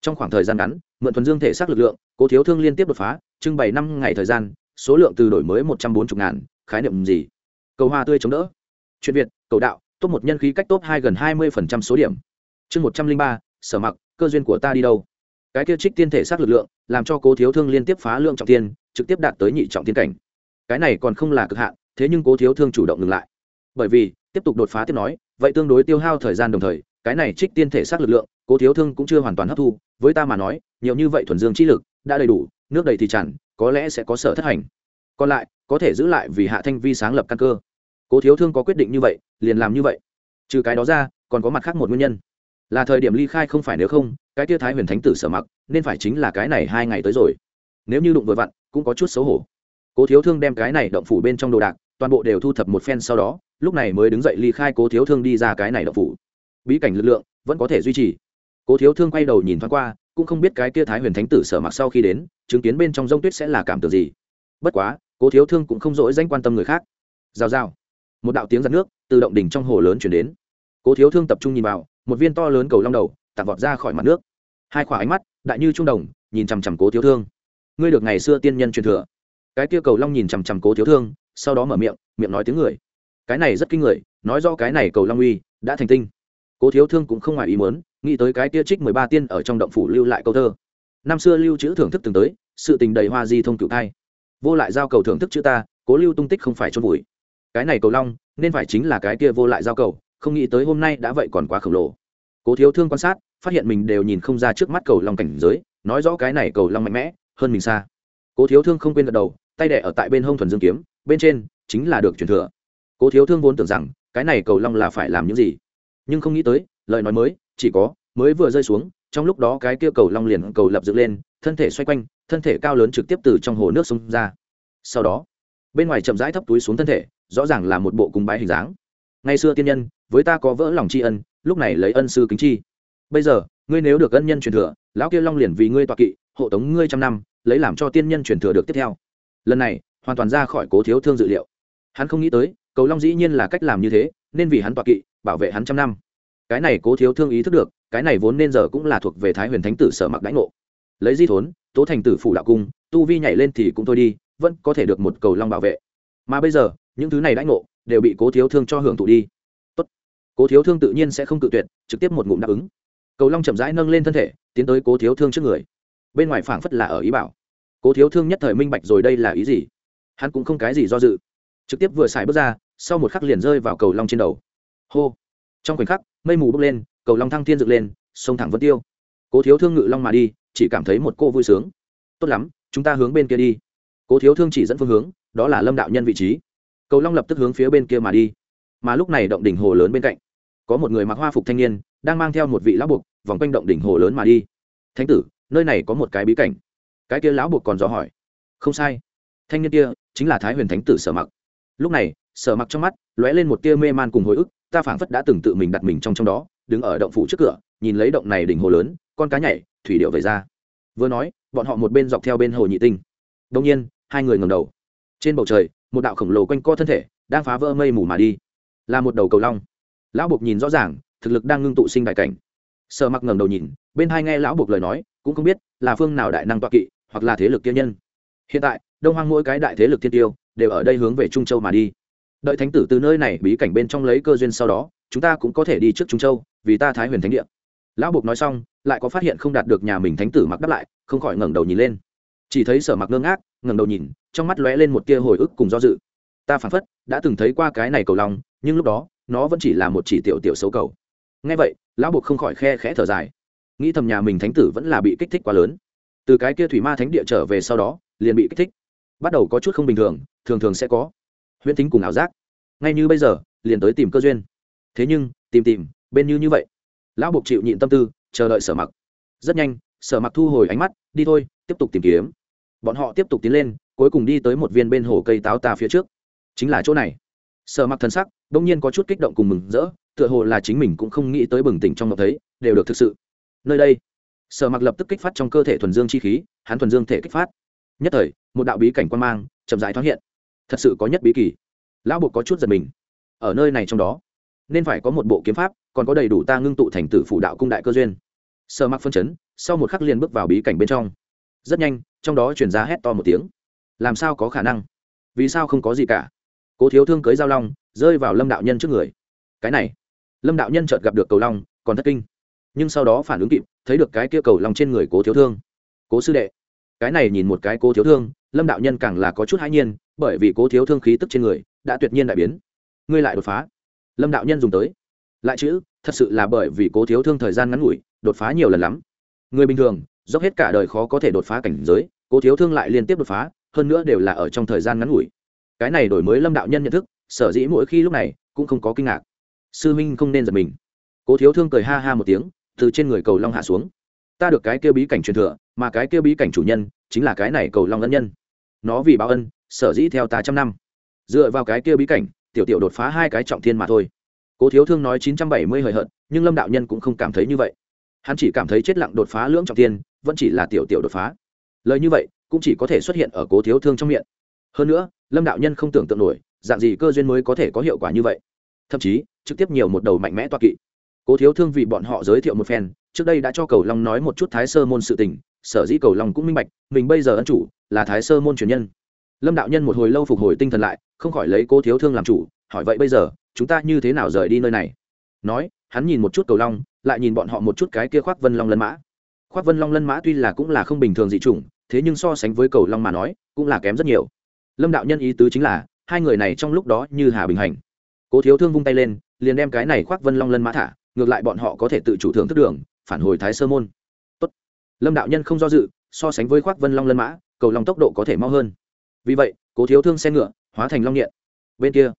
Trong khoảng thời gian ngắn, mượn thuần dương thể xác lực lượng, cố thiếu thương liên tiếp đột phá, trưng bày năm ngày thời gian, số lượng từ đổi mới một trăm bốn mươi ngàn, khái niệm gì? Cầu hoa tươi chống đỡ. Chuyện việt, cầu đạo, top một nhân khí cách top hai gần hai mươi phần trăm số điểm. Chương một trăm linh ba, sở mặc, cơ duyên của ta đi đâu? Cái kia trích tiên thể xác lực lượng, làm cho cố thiếu thương liên tiếp phá lượng trọng tiên trực tiếp đạt tới nhị trọng tiên cảnh cái này còn không là cực hạn, thế nhưng cố thiếu thương chủ động ngừng lại. Bởi vì, tiếp tục đột phá tiếp nói, vậy tương đối tiêu hao thời gian đồng thời, cái này trích tiên thể xác lực lượng, cố thiếu thương cũng chưa hoàn toàn hấp thu, với ta mà nói, nhiều như vậy thuần dương chi lực, đã đầy đủ, nước đầy thì chẳng, có lẽ sẽ có sở thất hành. Còn lại, có thể giữ lại vì hạ thanh vi sáng lập căn cơ. Cố thiếu thương có quyết định như vậy, liền làm như vậy. Trừ cái đó ra, còn có mặt khác một nguyên nhân. Là thời điểm ly khai không phải nếu không, cái tia thái huyền thánh tử sở mặc, nên phải chính là cái này hai ngày tới rồi. Nếu như đụng vừa vặn, cũng có chút xấu hổ cố thiếu thương đem cái này động phủ bên trong đồ đạc, toàn bộ đều thu thập một phen sau đó, lúc này mới đứng dậy ly khai cố thiếu thương đi ra cái này động phủ. Bí cảnh lực lượng vẫn có thể duy trì. Cố thiếu thương quay đầu nhìn thoáng qua, cũng không biết cái kia thái huyền thánh tử sở mặc sau khi đến, chứng kiến bên trong g tuyết sẽ là cảm tưởng gì. Bất quá, cố thiếu thương cũng không dỗi danh quan tâm người khác. Rào rào. Một đạo tiếng giặt nước từ động đỉnh trong hồ lớn chuyển đến. Cố thiếu thương tập trung nhìn vào, một viên to lớn cầu long đầu, tạt vọt ra khỏi mặt nước. Hai khỏa ánh mắt, đại như trung đồng, nhìn chằm chằm cố thiếu thương. Ngươi được ngày xưa tiên nhân truyền thừa cái kia cầu long nhìn chằm chằm cố thiếu thương, sau đó mở miệng miệng nói tiếng người. Cái này rất kinh người, nói do cái này cầu long uy đã thành tinh. Cố thiếu thương cũng không ngoài ý muốn, nghĩ tới cái kia trích mười ba tiên ở trong động phủ lưu lại câu thơ. Năm xưa lưu trữ thưởng thức từng tới, sự tình đầy hoa di thông cựu thai. Vô lại giao cầu thưởng thức chữ ta, cố lưu tung tích không phải chôn vùi. Cái này cầu long, nên phải chính là cái kia vô lại giao cầu, không nghĩ tới hôm nay đã vậy còn quá khổng lồ. Cố thiếu thương quan sát, phát hiện mình đều nhìn không ra trước mắt cầu long cảnh giới, nói rõ cái này cầu long mạnh mẽ, hơn mình xa. Cố thiếu thương không quên gật đầu tay đẻ ở tại bên hông thuần dương kiếm, bên trên chính là được truyền thừa. Cố thiếu thương vốn tưởng rằng, cái này cầu long là phải làm những gì? Nhưng không nghĩ tới, lời nói mới, chỉ có, mới vừa rơi xuống, trong lúc đó cái kia cầu long liền cầu lập dựng lên, thân thể xoay quanh, thân thể cao lớn trực tiếp từ trong hồ nước xông ra. Sau đó, bên ngoài chậm rãi thấp túi xuống thân thể, rõ ràng là một bộ cung bái hình dáng. Ngày xưa tiên nhân, với ta có vỡ lòng tri ân, lúc này lấy ân sư kính chi. Bây giờ, ngươi nếu được ân nhân truyền thừa, lão kia long liền vì ngươi tọa kỵ, hộ tống ngươi trăm năm, lấy làm cho tiên nhân truyền thừa được tiếp theo lần này hoàn toàn ra khỏi cố thiếu thương dự liệu. Hắn không nghĩ tới, cầu long dĩ nhiên là cách làm như thế, nên vì hắn tọa kỵ, bảo vệ hắn trăm năm. Cái này cố thiếu thương ý thức được, cái này vốn nên giờ cũng là thuộc về thái huyền thánh tử sở mặc đánh ngộ. Lấy di thốn, tố thành tử phủ đạo cung, tu vi nhảy lên thì cũng thôi đi, vẫn có thể được một cầu long bảo vệ. Mà bây giờ, những thứ này đánh ngộ, đều bị cố thiếu thương cho hưởng thụ đi. Tốt. cố thiếu thương tự nhiên sẽ không cự tuyệt, trực tiếp một ngụm đáp ứng. Cầu long chậm rãi nâng lên thân thể, tiến tới cố thiếu thương trước người. Bên ngoài phảng phất là ở ý bảo cố thiếu thương nhất thời minh bạch rồi đây là ý gì. Hắn cũng không cái gì do dự. Trực tiếp vừa xài bước ra, sau một khắc liền rơi vào cầu long trên đầu. Hô! Trong khoảnh khắc, mây mù bốc lên, cầu long thăng thiên dựng lên, sông thẳng vân tiêu. Cố thiếu thương ngự long mà đi, chỉ cảm thấy một cô vui sướng. Tốt lắm, chúng ta hướng bên kia đi. Cố thiếu thương chỉ dẫn phương hướng, đó là lâm đạo nhân vị trí. Cầu long lập tức hướng phía bên kia mà đi. Mà lúc này động đỉnh hồ lớn bên cạnh, có một người mặc hoa phục thanh niên, đang mang theo một vị lão buộc, vòng quanh động đỉnh hồ lớn mà đi. Thánh tử, nơi này có một cái bí cảnh cái kia lão buộc còn dò hỏi. Không sai. Thanh niên kia chính là thái huyền thánh tử sở mặc. Lúc này, sở mặc trong mắt lóe lên một tia mê man cùng hồi ức, ta phảng phất đã từng tự mình đặt mình trong trong đó, đứng ở động phủ trước cửa, nhìn lấy động này đỉnh hồ lớn, con cá nhảy, thủy điệu về ra. Vừa nói, bọn họ một bên dọc theo bên hồ nhị tinh. Đông nhiên, hai người ngầm đầu. Trên bầu trời, một đạo khổng lồ quanh co thân thể đang phá vỡ mây mù mà đi. Là một đầu cầu long. Lão buộc nhìn rõ ràng, thực lực đang ngưng tụ sinh đại cảnh sợ mặc ngẩng đầu nhìn, bên hai nghe lão buộc lời nói, cũng không biết là phương nào đại năng toa kỵ, hoặc là thế lực kiên nhân. Hiện tại, đông hoang mỗi cái đại thế lực thiên tiêu đều ở đây hướng về trung châu mà đi. Đợi thánh tử từ nơi này bí cảnh bên trong lấy cơ duyên sau đó, chúng ta cũng có thể đi trước trung châu, vì ta thái huyền thánh địa. Lão buộc nói xong, lại có phát hiện không đạt được nhà mình thánh tử mặc đáp lại, không khỏi ngẩng đầu nhìn lên. Chỉ thấy sở mặc ngơ ngác, ngẩng đầu nhìn, trong mắt lóe lên một tia hồi ức cùng do dự. Ta phản phất đã từng thấy qua cái này cầu long, nhưng lúc đó, nó vẫn chỉ là một chỉ tiểu tiểu xấu cầu ngay vậy, lão buộc không khỏi khe khẽ thở dài. Nghĩ thầm nhà mình thánh tử vẫn là bị kích thích quá lớn. Từ cái kia thủy ma thánh địa trở về sau đó, liền bị kích thích. Bắt đầu có chút không bình thường thường thường sẽ có huyễn tính cùng ảo giác. Ngay như bây giờ, liền tới tìm cơ duyên. Thế nhưng, tìm tìm, bên như như vậy. Lão buộc chịu nhịn tâm tư, chờ đợi sở mặc. Rất nhanh, sở mặc thu hồi ánh mắt, đi thôi, tiếp tục tìm kiếm. Bọn họ tiếp tục tiến lên, cuối cùng đi tới một viên bên hồ cây táo ta phía trước. Chính là chỗ này. Sở mặc thân sắc đ nhiên có chút kích động cùng mừng rỡ tựa hồ là chính mình cũng không nghĩ tới bừng tỉnh trong ngọc thấy, đều được thực sự. Nơi đây, sở mặc lập tức kích phát trong cơ thể thuần dương chi khí, hắn thuần dương thể kích phát. Nhất thời, một đạo bí cảnh quan mang, chậm rãi thoáng hiện. Thật sự có nhất bí kỳ. Lão buộc có chút giật mình. Ở nơi này trong đó, nên phải có một bộ kiếm pháp, còn có đầy đủ ta ngưng tụ thành tử phủ đạo cung đại cơ duyên. Sơ mặc phân chấn, sau một khắc liền bước vào bí cảnh bên trong. Rất nhanh, trong đó chuyển ra hét to một tiếng. Làm sao có khả năng? Vì sao không có gì cả? Cố thiếu thương cưới giao long, rơi vào lâm đạo nhân trước người. Cái này lâm đạo nhân chợt gặp được cầu long, còn thất kinh. Nhưng sau đó phản ứng kịp, thấy được cái kia cầu long trên người cố thiếu thương. Cố sư đệ, cái này nhìn một cái cố thiếu thương, lâm đạo nhân càng là có chút hãi nhiên, bởi vì cố thiếu thương khí tức trên người đã tuyệt nhiên đại biến. Ngươi lại đột phá. Lâm đạo nhân dùng tới. Lại chữ, thật sự là bởi vì cố thiếu thương thời gian ngắn ngủi, đột phá nhiều lần lắm. Người bình thường, dốc hết cả đời khó có thể đột phá cảnh giới, cố thiếu thương lại liên tiếp đột phá, hơn nữa đều là ở trong thời gian ngắn ngủi. Cái này đổi mới lâm đạo nhân nhận thức, sở dĩ mỗi khi lúc này cũng không có kinh ngạc sư minh không nên giật mình. Cố thiếu thương cười ha ha một tiếng, từ trên người cầu long hạ xuống. Ta được cái kia bí cảnh truyền thừa, mà cái kia bí cảnh chủ nhân, chính là cái này cầu long ân nhân. Nó vì báo ân, sở dĩ theo ta trăm năm. Dựa vào cái kia bí cảnh, tiểu tiểu đột phá hai cái trọng thiên mà thôi. Cố thiếu thương nói chín trăm bảy mươi hời hợt, nhưng lâm đạo nhân cũng không cảm thấy như vậy. Hắn chỉ cảm thấy chết lặng đột phá lưỡng trọng thiên, vẫn chỉ là tiểu tiểu đột phá. Lời như vậy, cũng chỉ có thể xuất hiện ở cố thiếu thương trong miệng. Hơn nữa, lâm đạo nhân không tưởng tượng nổi, dạng gì cơ duyên mới có thể có hiệu quả như vậy. Thậm chí trực tiếp nhiều một đầu mạnh mẽ toa kỵ. Cố thiếu thương vì bọn họ giới thiệu một phen, trước đây đã cho cầu long nói một chút thái sơ môn sự tình, sở dĩ cầu long cũng minh bạch, mình bây giờ ân chủ là thái sơ môn truyền nhân. Lâm đạo nhân một hồi lâu phục hồi tinh thần lại, không khỏi lấy cố thiếu thương làm chủ, hỏi vậy bây giờ, chúng ta như thế nào rời đi nơi này? Nói, hắn nhìn một chút cầu long, lại nhìn bọn họ một chút cái kia khoác vân long lân mã. Khoác vân long lân mã tuy là cũng là không bình thường dị chủng, thế nhưng so sánh với cầu long mà nói, cũng là kém rất nhiều. Lâm đạo nhân ý tứ chính là, hai người này trong lúc đó như hà bình hành cố thiếu thương vung tay lên, liền đem cái này khoác vân long lân mã thả, ngược lại bọn họ có thể tự chủ thưởng thức đường, phản hồi thái sơ môn. Tốt. lâm đạo nhân không do dự, so sánh với khoác vân long lân mã, cầu long tốc độ có thể mau hơn. Vì vậy, cố thiếu thương xe ngựa, hóa thành long nghiện bên kia,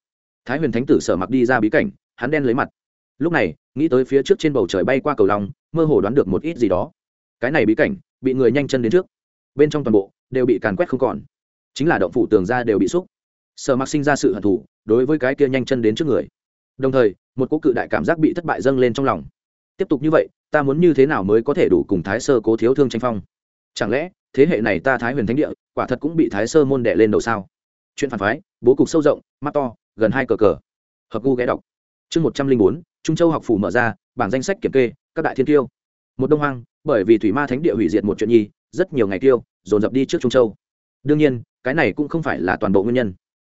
thái huyền thánh tử sở mặc đi ra bí cảnh, hắn đen lấy mặt. Lúc này, nghĩ tới phía trước trên bầu trời bay qua cầu long, mơ hồ đoán được một ít gì đó. Cái này bí cảnh, bị người nhanh chân đến trước. Bên trong toàn bộ, đều bị càn quét không còn. Chính là động phủ tường ra đều bị xúc sở mặc sinh ra sự hận thù đối với cái kia nhanh chân đến trước người. Đồng thời, một cỗ cự đại cảm giác bị thất bại dâng lên trong lòng. Tiếp tục như vậy, ta muốn như thế nào mới có thể đủ cùng thái sơ cố thiếu thương tranh phong? Chẳng lẽ, thế hệ này ta thái huyền thánh địa, quả thật cũng bị thái sơ môn đệ lên đầu sao? Chuyện phản phái, bố cục sâu rộng, mắt to, gần hai cờ cờ. Hợp gu ghé đọc. Chương một trăm linh bốn, trung châu học phủ mở ra, bảng danh sách kiểm kê, các đại thiên tiêu. Một đông hoang, bởi vì thủy ma thánh địa hủy diệt một chuyện nhi, rất nhiều ngày tiêu, dồn dập đi trước trung châu. Đương nhiên, cái này cũng không phải là toàn bộ nguyên nhân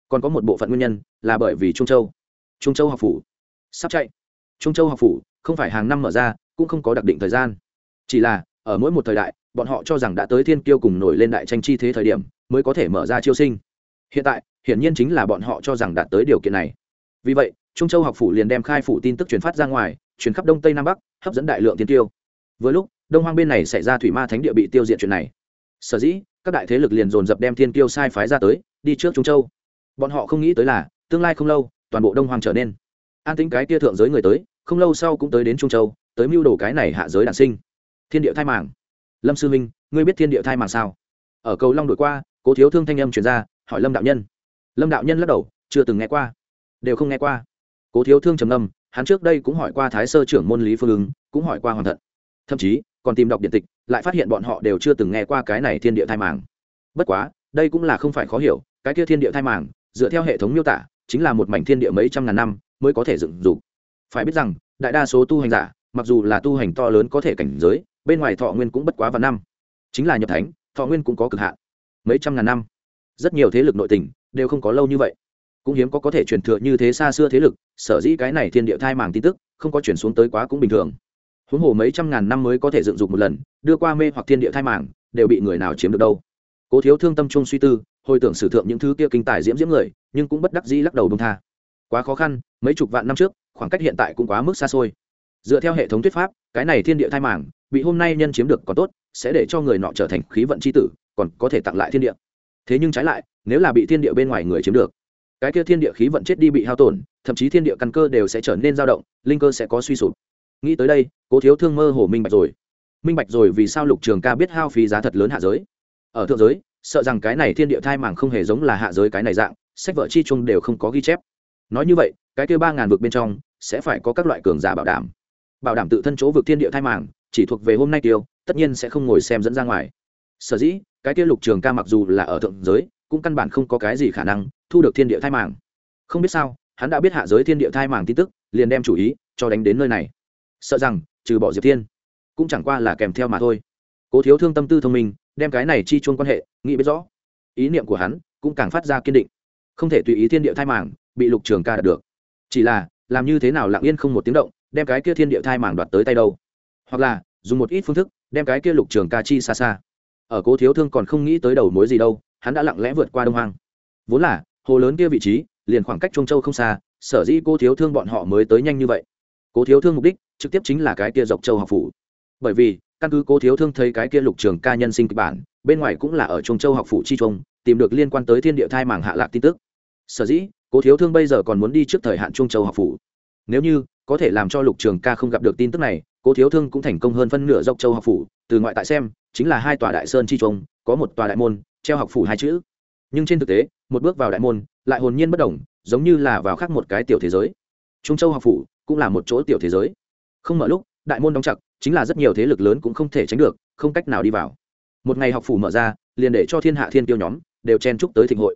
còn có một bộ phận nguyên nhân là bởi vì trung châu. Trung châu học phủ. Sắp chạy. Trung châu học phủ không phải hàng năm mở ra, cũng không có đặc định thời gian. Chỉ là, ở mỗi một thời đại, bọn họ cho rằng đã tới thiên kiêu cùng nổi lên đại tranh chi thế thời điểm mới có thể mở ra chiêu sinh. Hiện tại, hiển nhiên chính là bọn họ cho rằng đạt tới điều kiện này. Vì vậy, trung châu học phủ liền đem khai phủ tin tức truyền phát ra ngoài, truyền khắp đông tây nam bắc, hấp dẫn đại lượng thiên tiêu với lúc, đông hoang bên này xảy ra thủy ma thánh địa bị tiêu diệt chuyện này. Sở dĩ, các đại thế lực liền dồn dập đem thiên tiêu sai phái ra tới, đi trước trung châu bọn họ không nghĩ tới là, tương lai không lâu, toàn bộ đông hoang trở nên an tính cái tia thượng giới người tới, không lâu sau cũng tới đến trung châu, tới mưu đồ cái này hạ giới đản sinh. Thiên địa thai màng. Lâm sư minh, ngươi biết thiên địa thai màng sao? Ở cầu long đội qua, cố thiếu thương thanh âm chuyển ra, hỏi lâm đạo nhân. Lâm đạo nhân lắc đầu, chưa từng nghe qua. Đều không nghe qua. Cố thiếu thương trầm ngâm, hắn trước đây cũng hỏi qua thái sơ trưởng môn lý phương ứng, cũng hỏi qua hoàng thận. Thậm chí, còn tìm đọc điện tịch, lại phát hiện bọn họ đều chưa từng nghe qua cái này thiên địa thai màng. Bất quá, đây cũng là không phải khó hiểu, cái kia thiên địa thai màng dựa theo hệ thống miêu tả, chính là một mảnh thiên địa mấy trăm ngàn năm mới có thể dựng dục. Phải biết rằng, đại đa số tu hành giả, mặc dù là tu hành to lớn có thể cảnh giới, bên ngoài thọ nguyên cũng bất quá vài năm. Chính là nhập thánh, thọ nguyên cũng có cực hạn. Mấy trăm ngàn năm. Rất nhiều thế lực nội tình đều không có lâu như vậy. Cũng hiếm có có thể truyền thừa như thế xa xưa thế lực, sở dĩ cái này thiên địa thai màng tin tức không có chuyển xuống tới quá cũng bình thường. Huống hồ mấy trăm ngàn năm mới có thể dựng dục một lần, đưa qua mê hoặc thiên địa thai màng, đều bị người nào chiếm được đâu. Cố thiếu thương tâm chung suy tư hồi tưởng sử thượng những thứ kia kinh tài diễm diễm người, nhưng cũng bất đắc dĩ lắc đầu bông tha. Quá khó khăn, mấy chục vạn năm trước, khoảng cách hiện tại cũng quá mức xa xôi. Dựa theo hệ thống thuyết pháp, cái này thiên địa thai màng, bị hôm nay nhân chiếm được còn tốt, sẽ để cho người nọ trở thành khí vận c h i tử, còn có thể tặng lại thiên địa. Thế nhưng trái lại, nếu là bị thiên địa bên ngoài người chiếm được, cái kia thiên địa khí vận chết đi bị hao tổn, thậm chí thiên địa căn cơ đều sẽ trở nên dao động, linh cơ sẽ có suy sụp. Nghĩ tới đây, cố thiếu thương mơ hồ minh bạch rồi. Minh bạch rồi vì sao lục trường ca biết hao phí giá thật lớn hạ giới. Ở thượng giới sợ rằng cái này thiên địa thai màng không hề giống là hạ giới cái này dạng, sách vợ chi chung đều không có ghi chép. Nói như vậy, cái kia ba ngàn vực bên trong, sẽ phải có các loại cường giả bảo đảm. Bảo đảm tự thân chỗ vực thiên địa thai màng, chỉ thuộc về hôm nay tiêu, tất nhiên sẽ không ngồi xem dẫn ra ngoài. Sở dĩ, cái kia lục trường ca mặc dù là ở thượng giới, cũng căn bản không có cái gì khả năng thu được thiên địa thai màng. Không biết sao, hắn đã biết hạ giới thiên địa thai màng tin tức, liền đem chủ ý cho đánh đến nơi này. Sợ rằng, trừ bỏ diệp thiên, cũng chẳng qua là kèm theo mà thôi. Cố thiếu thương tâm tư thông minh đem cái này chi chuông quan hệ, nghĩ biết rõ. Ý niệm của hắn cũng càng phát ra kiên định. Không thể tùy ý thiên địa thai màng bị lục trường ca đạt được. Chỉ là, làm như thế nào lặng yên không một tiếng động, đem cái kia thiên địa thai màng đoạt tới tay đâu. Hoặc là, dùng một ít phương thức, đem cái kia lục trường ca chi xa xa. Ở cố thiếu thương còn không nghĩ tới đầu mối gì đâu, hắn đã lặng lẽ vượt qua đông hoang. Vốn là, hồ lớn kia vị trí, liền khoảng cách trung châu không xa, sở dĩ cô thiếu thương bọn họ mới tới nhanh như vậy. Cố thiếu thương mục đích trực tiếp chính là cái kia dọc châu học phủ. Bởi vì căn cứ cố thiếu thương thấy cái kia lục trường ca nhân sinh kịch bản, bên ngoài cũng là ở trung châu học phủ chi trung, tìm được liên quan tới thiên địa thai màng hạ lạc tin tức. Sở dĩ, cố thiếu thương bây giờ còn muốn đi trước thời hạn trung châu học phủ. Nếu như, có thể làm cho lục trường ca không gặp được tin tức này, cố thiếu thương cũng thành công hơn phân nửa dọc châu học phủ, từ ngoại tại xem, chính là hai tòa đại sơn chi trung, có một tòa đại môn, treo học phủ hai chữ. Nhưng trên thực tế, một bước vào đại môn, lại hồn nhiên bất đồng giống như là vào khác một cái tiểu thế giới. Trung châu học phủ cũng là một chỗ tiểu thế giới. Không mở lúc, đại môn đóng chặt chính là rất nhiều thế lực lớn cũng không thể tránh được, không cách nào đi vào. Một ngày học phủ mở ra, liền để cho thiên hạ thiên tiêu nhóm đều chen chúc tới thịnh hội.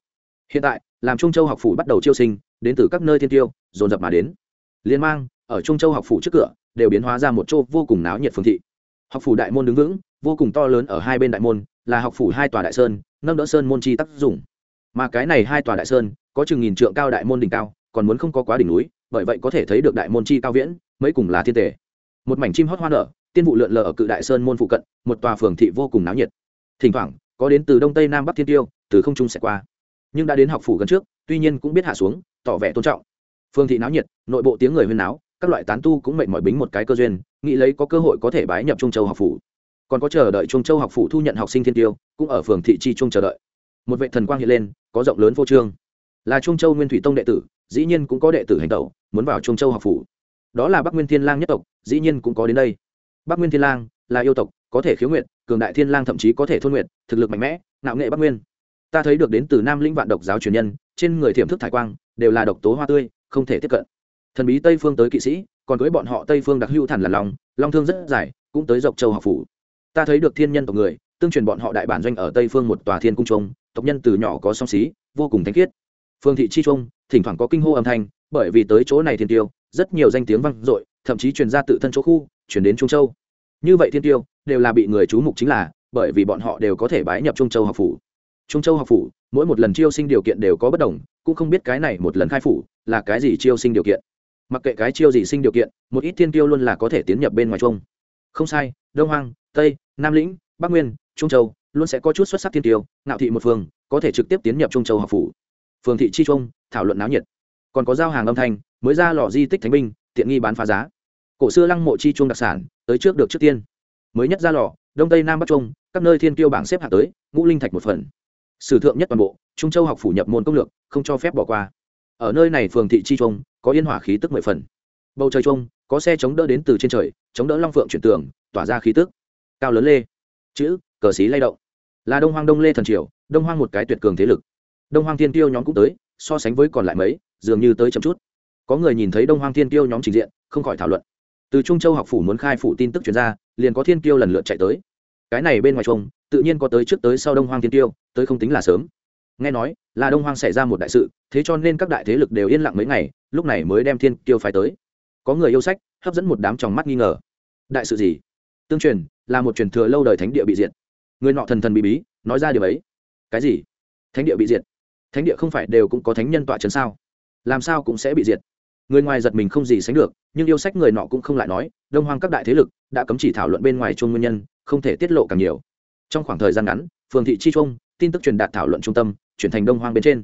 Hiện tại, làm trung châu học phủ bắt đầu chiêu sinh, đến từ các nơi thiên tiêu, dồn dập mà đến. Liên mang, ở trung châu học phủ trước cửa, đều biến hóa ra một chỗ vô cùng náo nhiệt phương thị. Học phủ đại môn đứng vững, vô cùng to lớn ở hai bên đại môn, là học phủ hai tòa đại sơn, nâng đỡ sơn môn chi tác dụng. Mà cái này hai tòa đại sơn, có chừng nghìn trượng cao đại môn đỉnh cao, còn muốn không có quá đỉnh núi, bởi vậy có thể thấy được đại môn chi cao viễn, mấy cùng là thiên tể một mảnh chim hót hoa nở, tiên vụ lượn lờ ở cự đại sơn môn phụ cận, một tòa phường thị vô cùng náo nhiệt. Thỉnh thoảng, có đến từ đông tây nam bắc thiên tiêu, từ không trung sẽ qua. Nhưng đã đến học phủ gần trước, tuy nhiên cũng biết hạ xuống, tỏ vẻ tôn trọng. Phương thị náo nhiệt, nội bộ tiếng người huyên náo, các loại tán tu cũng mệnh mỏi bính một cái cơ duyên, nghĩ lấy có cơ hội có thể bái nhập trung châu học phủ. Còn có chờ đợi trung châu học phủ thu nhận học sinh thiên tiêu, cũng ở phường thị chi trung chờ đợi. Một vệ thần quang hiện lên, có rộng lớn vô trương. Là trung châu nguyên thủy tông đệ tử, dĩ nhiên cũng có đệ tử hành tẩu, muốn vào trung châu học phủ đó là bắc nguyên thiên lang nhất tộc, dĩ nhiên cũng có đến đây. Bắc nguyên thiên lang là yêu tộc, có thể khiếu nguyện cường đại thiên lang thậm chí có thể thôn nguyện thực lực mạnh mẽ nạo nghệ bắc nguyên. Ta thấy được đến từ nam linh vạn độc giáo truyền nhân, trên người thiểm thức thải quang, đều là độc tố hoa tươi, không thể tiếp cận. Thần bí tây phương tới kỵ sĩ, còn cưới bọn họ tây phương đặc hữu thần là lòng long thương rất dài, cũng tới dọc châu học phủ. Ta thấy được thiên nhân tộc người, tương truyền bọn họ đại bản doanh ở tây phương một tòa thiên cung trung, tộc nhân từ nhỏ có song xí, vô cùng thánh khiết. Phương thị chi trung, thỉnh thoảng có kinh hô âm thanh, bởi vì tới chỗ này thiên tiêu rất nhiều danh tiếng vang dội, thậm chí truyền ra tự thân chỗ khu chuyển đến trung châu. Như vậy thiên tiêu, đều là bị người chú mục chính là, bởi vì bọn họ đều có thể bái nhập trung châu học phủ. Trung châu học phủ, mỗi một lần chiêu sinh điều kiện đều có bất đồng, cũng không biết cái này một lần khai phủ, là cái gì chiêu sinh điều kiện. Mặc kệ cái chiêu gì sinh điều kiện, một ít thiên tiêu luôn là có thể tiến nhập bên ngoài trung. Không sai, đông hoang, tây, nam lĩnh, bắc nguyên, trung châu luôn sẽ có chút xuất sắc thiên tiêu, ngạo thị một phương, có thể trực tiếp tiến nhập trung châu học phủ. Phường thị chi trung, thảo luận náo nhiệt còn có giao hàng âm thanh, mới ra lò di tích thánh binh, tiện nghi bán phá giá. Cổ xưa lăng mộ chi chuông đặc sản, tới trước được trước tiên. Mới nhất ra lò, đông tây nam bắc trung, các nơi thiên tiêu bảng xếp hạng tới, ngũ linh thạch một phần. Sử thượng nhất toàn bộ, trung châu học phủ nhập môn công lược, không cho phép bỏ qua. Ở nơi này phường thị chi trung có yên hỏa khí tức mười phần. Bầu trời trung có xe chống đỡ đến từ trên trời, chống đỡ long phượng chuyển tường, tỏa ra khí tức. Cao lớn lê. Chữ, cờ xí lay động. Là đông hoang đông lê thần triều, đông hoang một cái tuyệt cường thế lực. Đông hoang thiên tiêu nhóm cũng tới, so sánh với còn lại mấy dường như tới chậm chút. Có người nhìn thấy đông hoang thiên tiêu nhóm trình diện, không khỏi thảo luận. Từ trung châu học phủ muốn khai phủ tin tức chuyển ra, liền có thiên tiêu lần lượt chạy tới. Cái này bên ngoài trông, tự nhiên có tới trước tới sau đông hoang thiên tiêu tới không tính là sớm. Nghe nói, là đông hoang xảy ra một đại sự, thế cho nên các đại thế lực đều yên lặng mấy ngày, lúc này mới đem thiên tiêu phải tới. Có người yêu sách, hấp dẫn một đám tròng mắt nghi ngờ. Đại sự gì? Tương truyền, là một truyền thừa lâu đời thánh địa bị diệt. Người nọ thần thần bí bí, nói ra điều ấy. Cái gì? Thánh địa bị diệt. Thánh địa không phải đều cũng có thánh nhân tọa chấn sao? Làm sao cũng sẽ bị diệt. Người ngoài giật mình không gì sánh được, nhưng yêu sách người nọ cũng không lại nói, đông hoang các đại thế lực đã cấm chỉ thảo luận bên ngoài chung nguyên nhân, không thể tiết lộ càng nhiều. Trong khoảng thời gian ngắn, phường thị chi trung, tin tức truyền đạt thảo luận trung tâm, chuyển thành đông hoang bên trên.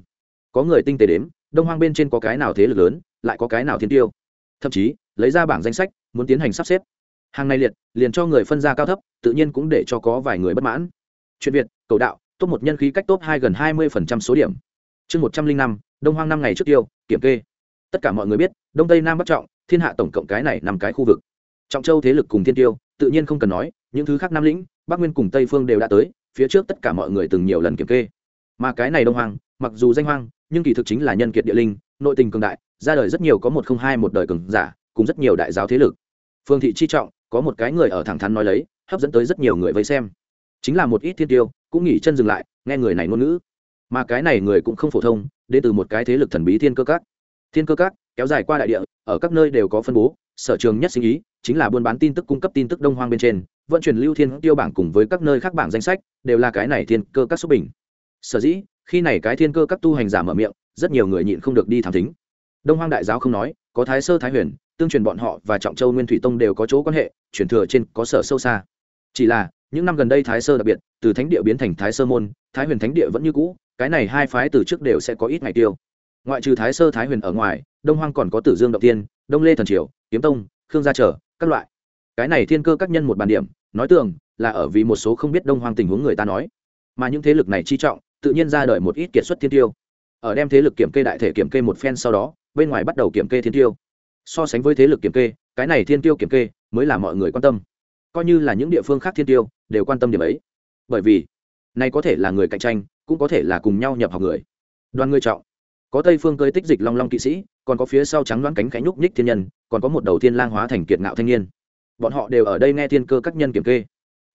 Có người tinh tế đếm, đông hoang bên trên có cái nào thế lực lớn, lại có cái nào thiên tiêu. Thậm chí, lấy ra bảng danh sách, muốn tiến hành sắp xếp. Hàng này liệt, liền cho người phân ra cao thấp, tự nhiên cũng để cho có vài người bất mãn. Chuyện việt, cầu đạo, top một nhân khí cách top hai gần hai mươi số điểm. Chương một trăm linh năm đông hoang năm ngày trước tiêu, kiểm kê. Tất cả mọi người biết, đông tây nam bắc trọng, thiên hạ tổng cộng cái này nằm cái khu vực. Trọng châu thế lực cùng thiên tiêu, tự nhiên không cần nói, những thứ khác nam lĩnh, bắc nguyên cùng tây phương đều đã tới, phía trước tất cả mọi người từng nhiều lần kiểm kê. Mà cái này đông hoang, mặc dù danh hoang, nhưng kỳ thực chính là nhân kiệt địa linh, nội tình cường đại, ra đời rất nhiều có một không hai một đời cường giả, cùng rất nhiều đại giáo thế lực. Phương thị chi trọng, có một cái người ở thẳng thắn nói lấy, hấp dẫn tới rất nhiều người vây xem. Chính là một ít thiên tiêu, cũng nghỉ chân dừng lại, nghe người này ngôn ngữ. Mà cái này người cũng không phổ thông đến từ một cái thế lực thần bí thiên cơ các. Thiên cơ các, kéo dài qua đại địa, ở các nơi đều có phân bố, sở trường nhất sinh ý chính là buôn bán tin tức cung cấp tin tức đông hoang bên trên, vận chuyển lưu thiên tiêu bảng cùng với các nơi khác bảng danh sách, đều là cái này thiên cơ các xúc bình. Sở dĩ, khi này cái thiên cơ các tu hành giả mở miệng, rất nhiều người nhịn không được đi thám thính. Đông hoang đại giáo không nói, có thái sơ thái huyền, tương truyền bọn họ và trọng châu nguyên thủy tông đều có chỗ quan hệ, truyền thừa trên có sở sâu xa. Chỉ là, những năm gần đây thái sơ đặc biệt, từ thánh địa biến thành thái sơ môn, thái huyền thánh địa vẫn như cũ cái này hai phái từ trước đều sẽ có ít ngày tiêu. Ngoại trừ thái sơ, thái huyền ở ngoài, đông hoang còn có tử dương động tiên đông lê thần triều, kiếm tông, khương gia trở, các loại. Cái này thiên cơ các nhân một bàn điểm, nói tường, là ở vì một số không biết đông hoang tình huống người ta nói. Mà những thế lực này chi trọng, tự nhiên ra đời một ít kiệt xuất thiên tiêu. Ở đem thế lực kiểm kê đại thể kiểm kê một phen sau đó, bên ngoài bắt đầu kiểm kê thiên tiêu. So sánh với thế lực kiểm kê, cái này thiên tiêu kiểm kê mới là mọi người quan tâm. Coi như là những địa phương khác thiên tiêu, đều quan tâm điểm ấy. Bởi vì, này có thể là người cạnh tranh cũng có thể là cùng nhau nhập học người. Đoàn người trọng. Có tây phương cơi tích dịch long long kỵ sĩ, còn có phía sau trắng đoán cánh cánh nhúc nhích thiên nhân, còn có một đầu thiên lang hóa thành kiệt ngạo thanh niên. Bọn họ đều ở đây nghe thiên cơ các nhân kiểm kê.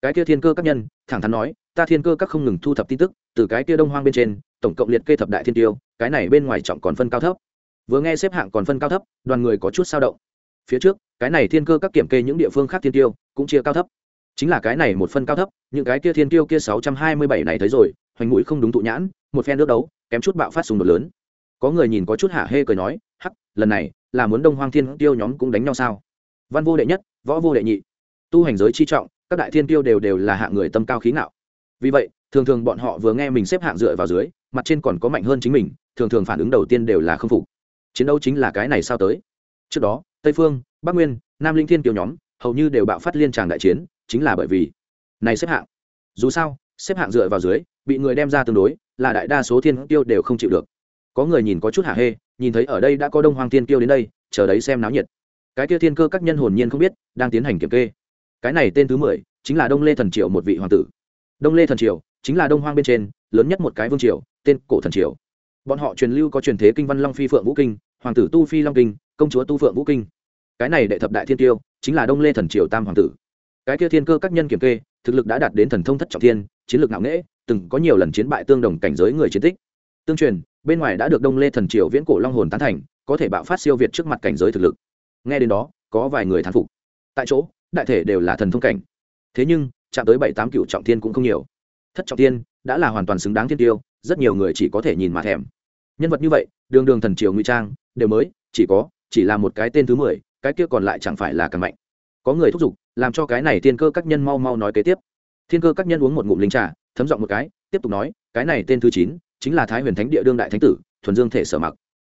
Cái kia thiên cơ các nhân, thẳng thắn nói, ta thiên cơ các không ngừng thu thập tin tức, từ cái kia đông hoang bên trên, tổng cộng liệt kê thập đại thiên tiêu, cái này bên ngoài trọng còn phân cao thấp. Vừa nghe xếp hạng còn phân cao thấp, đoàn người có chút sao động. Phía trước, cái này thiên cơ các kiểm kê những địa phương khác thiên tiêu cũng chia cao thấp. Chính là cái này một phân cao thấp, những cái kia thiên tiêu kia sáu trăm hai mươi bảy này thấy rồi hoành mũi không đúng tụ nhãn, một phen nước đấu, kém chút bạo phát xung đột lớn. Có người nhìn có chút hạ hê cười nói, hắc, lần này là muốn đông hoang thiên tiêu nhóm cũng đánh nhau sao? Văn vô đệ nhất, võ vô đệ nhị. Tu hành giới chi trọng, các đại thiên tiêu đều đều là hạng người tâm cao khí ngạo. Vì vậy, thường thường bọn họ vừa nghe mình xếp hạng dựa vào dưới, mặt trên còn có mạnh hơn chính mình, thường thường phản ứng đầu tiên đều là k phục. Chiến đấu chính là cái này sao tới? Trước đó, tây phương, bắc nguyên, nam linh thiên kiều nhóm, hầu như đều bạo phát liên tràng đại chiến, chính là bởi vì này xếp hạng. Dù sao, xếp hạng dựa vào dưới bị người đem ra tương đối, là đại đa số thiên tiêu đều không chịu được. Có người nhìn có chút hạ hê, nhìn thấy ở đây đã có đông hoàng thiên tiêu đến đây, chờ đấy xem náo nhiệt. Cái kia thiên cơ các nhân hồn nhiên không biết, đang tiến hành kiểm kê. Cái này tên thứ mười chính là đông lê thần triều một vị hoàng tử. Đông lê thần triều chính là đông hoang bên trên, lớn nhất một cái vương triều, tên cổ thần triều. Bọn họ truyền lưu có truyền thế kinh văn long phi phượng vũ kinh, hoàng tử tu phi long kinh, công chúa tu phượng vũ kinh. Cái này đệ thập đại thiên tiêu chính là đông lê thần triều tam hoàng tử cái kia thiên cơ các nhân kiểm kê, thực lực đã đạt đến thần thông thất trọng thiên, chiến lược nặng nghễ, từng có nhiều lần chiến bại tương đồng cảnh giới người chiến tích. Tương truyền, bên ngoài đã được đông lê thần triều viễn cổ long hồn tán thành, có thể bạo phát siêu việt trước mặt cảnh giới thực lực. Nghe đến đó, có vài người thán phục. Tại chỗ, đại thể đều là thần thông cảnh. Thế nhưng, chạm tới bảy tám cựu trọng thiên cũng không nhiều. Thất trọng thiên đã là hoàn toàn xứng đáng thiên tiêu, rất nhiều người chỉ có thể nhìn mà thèm. Nhân vật như vậy, đường đường thần triều ngụy trang, đều mới, chỉ có, chỉ là một cái tên thứ mười, cái kia còn lại chẳng phải là càng mạnh. Có người thúc giục làm cho cái này thiên cơ các nhân mau mau nói kế tiếp. Thiên cơ các nhân uống một ngụm linh trà, thấm giọng một cái, tiếp tục nói, cái này tên thứ chín chính là thái huyền thánh địa đương đại thánh tử, thuần dương thể sở mặc.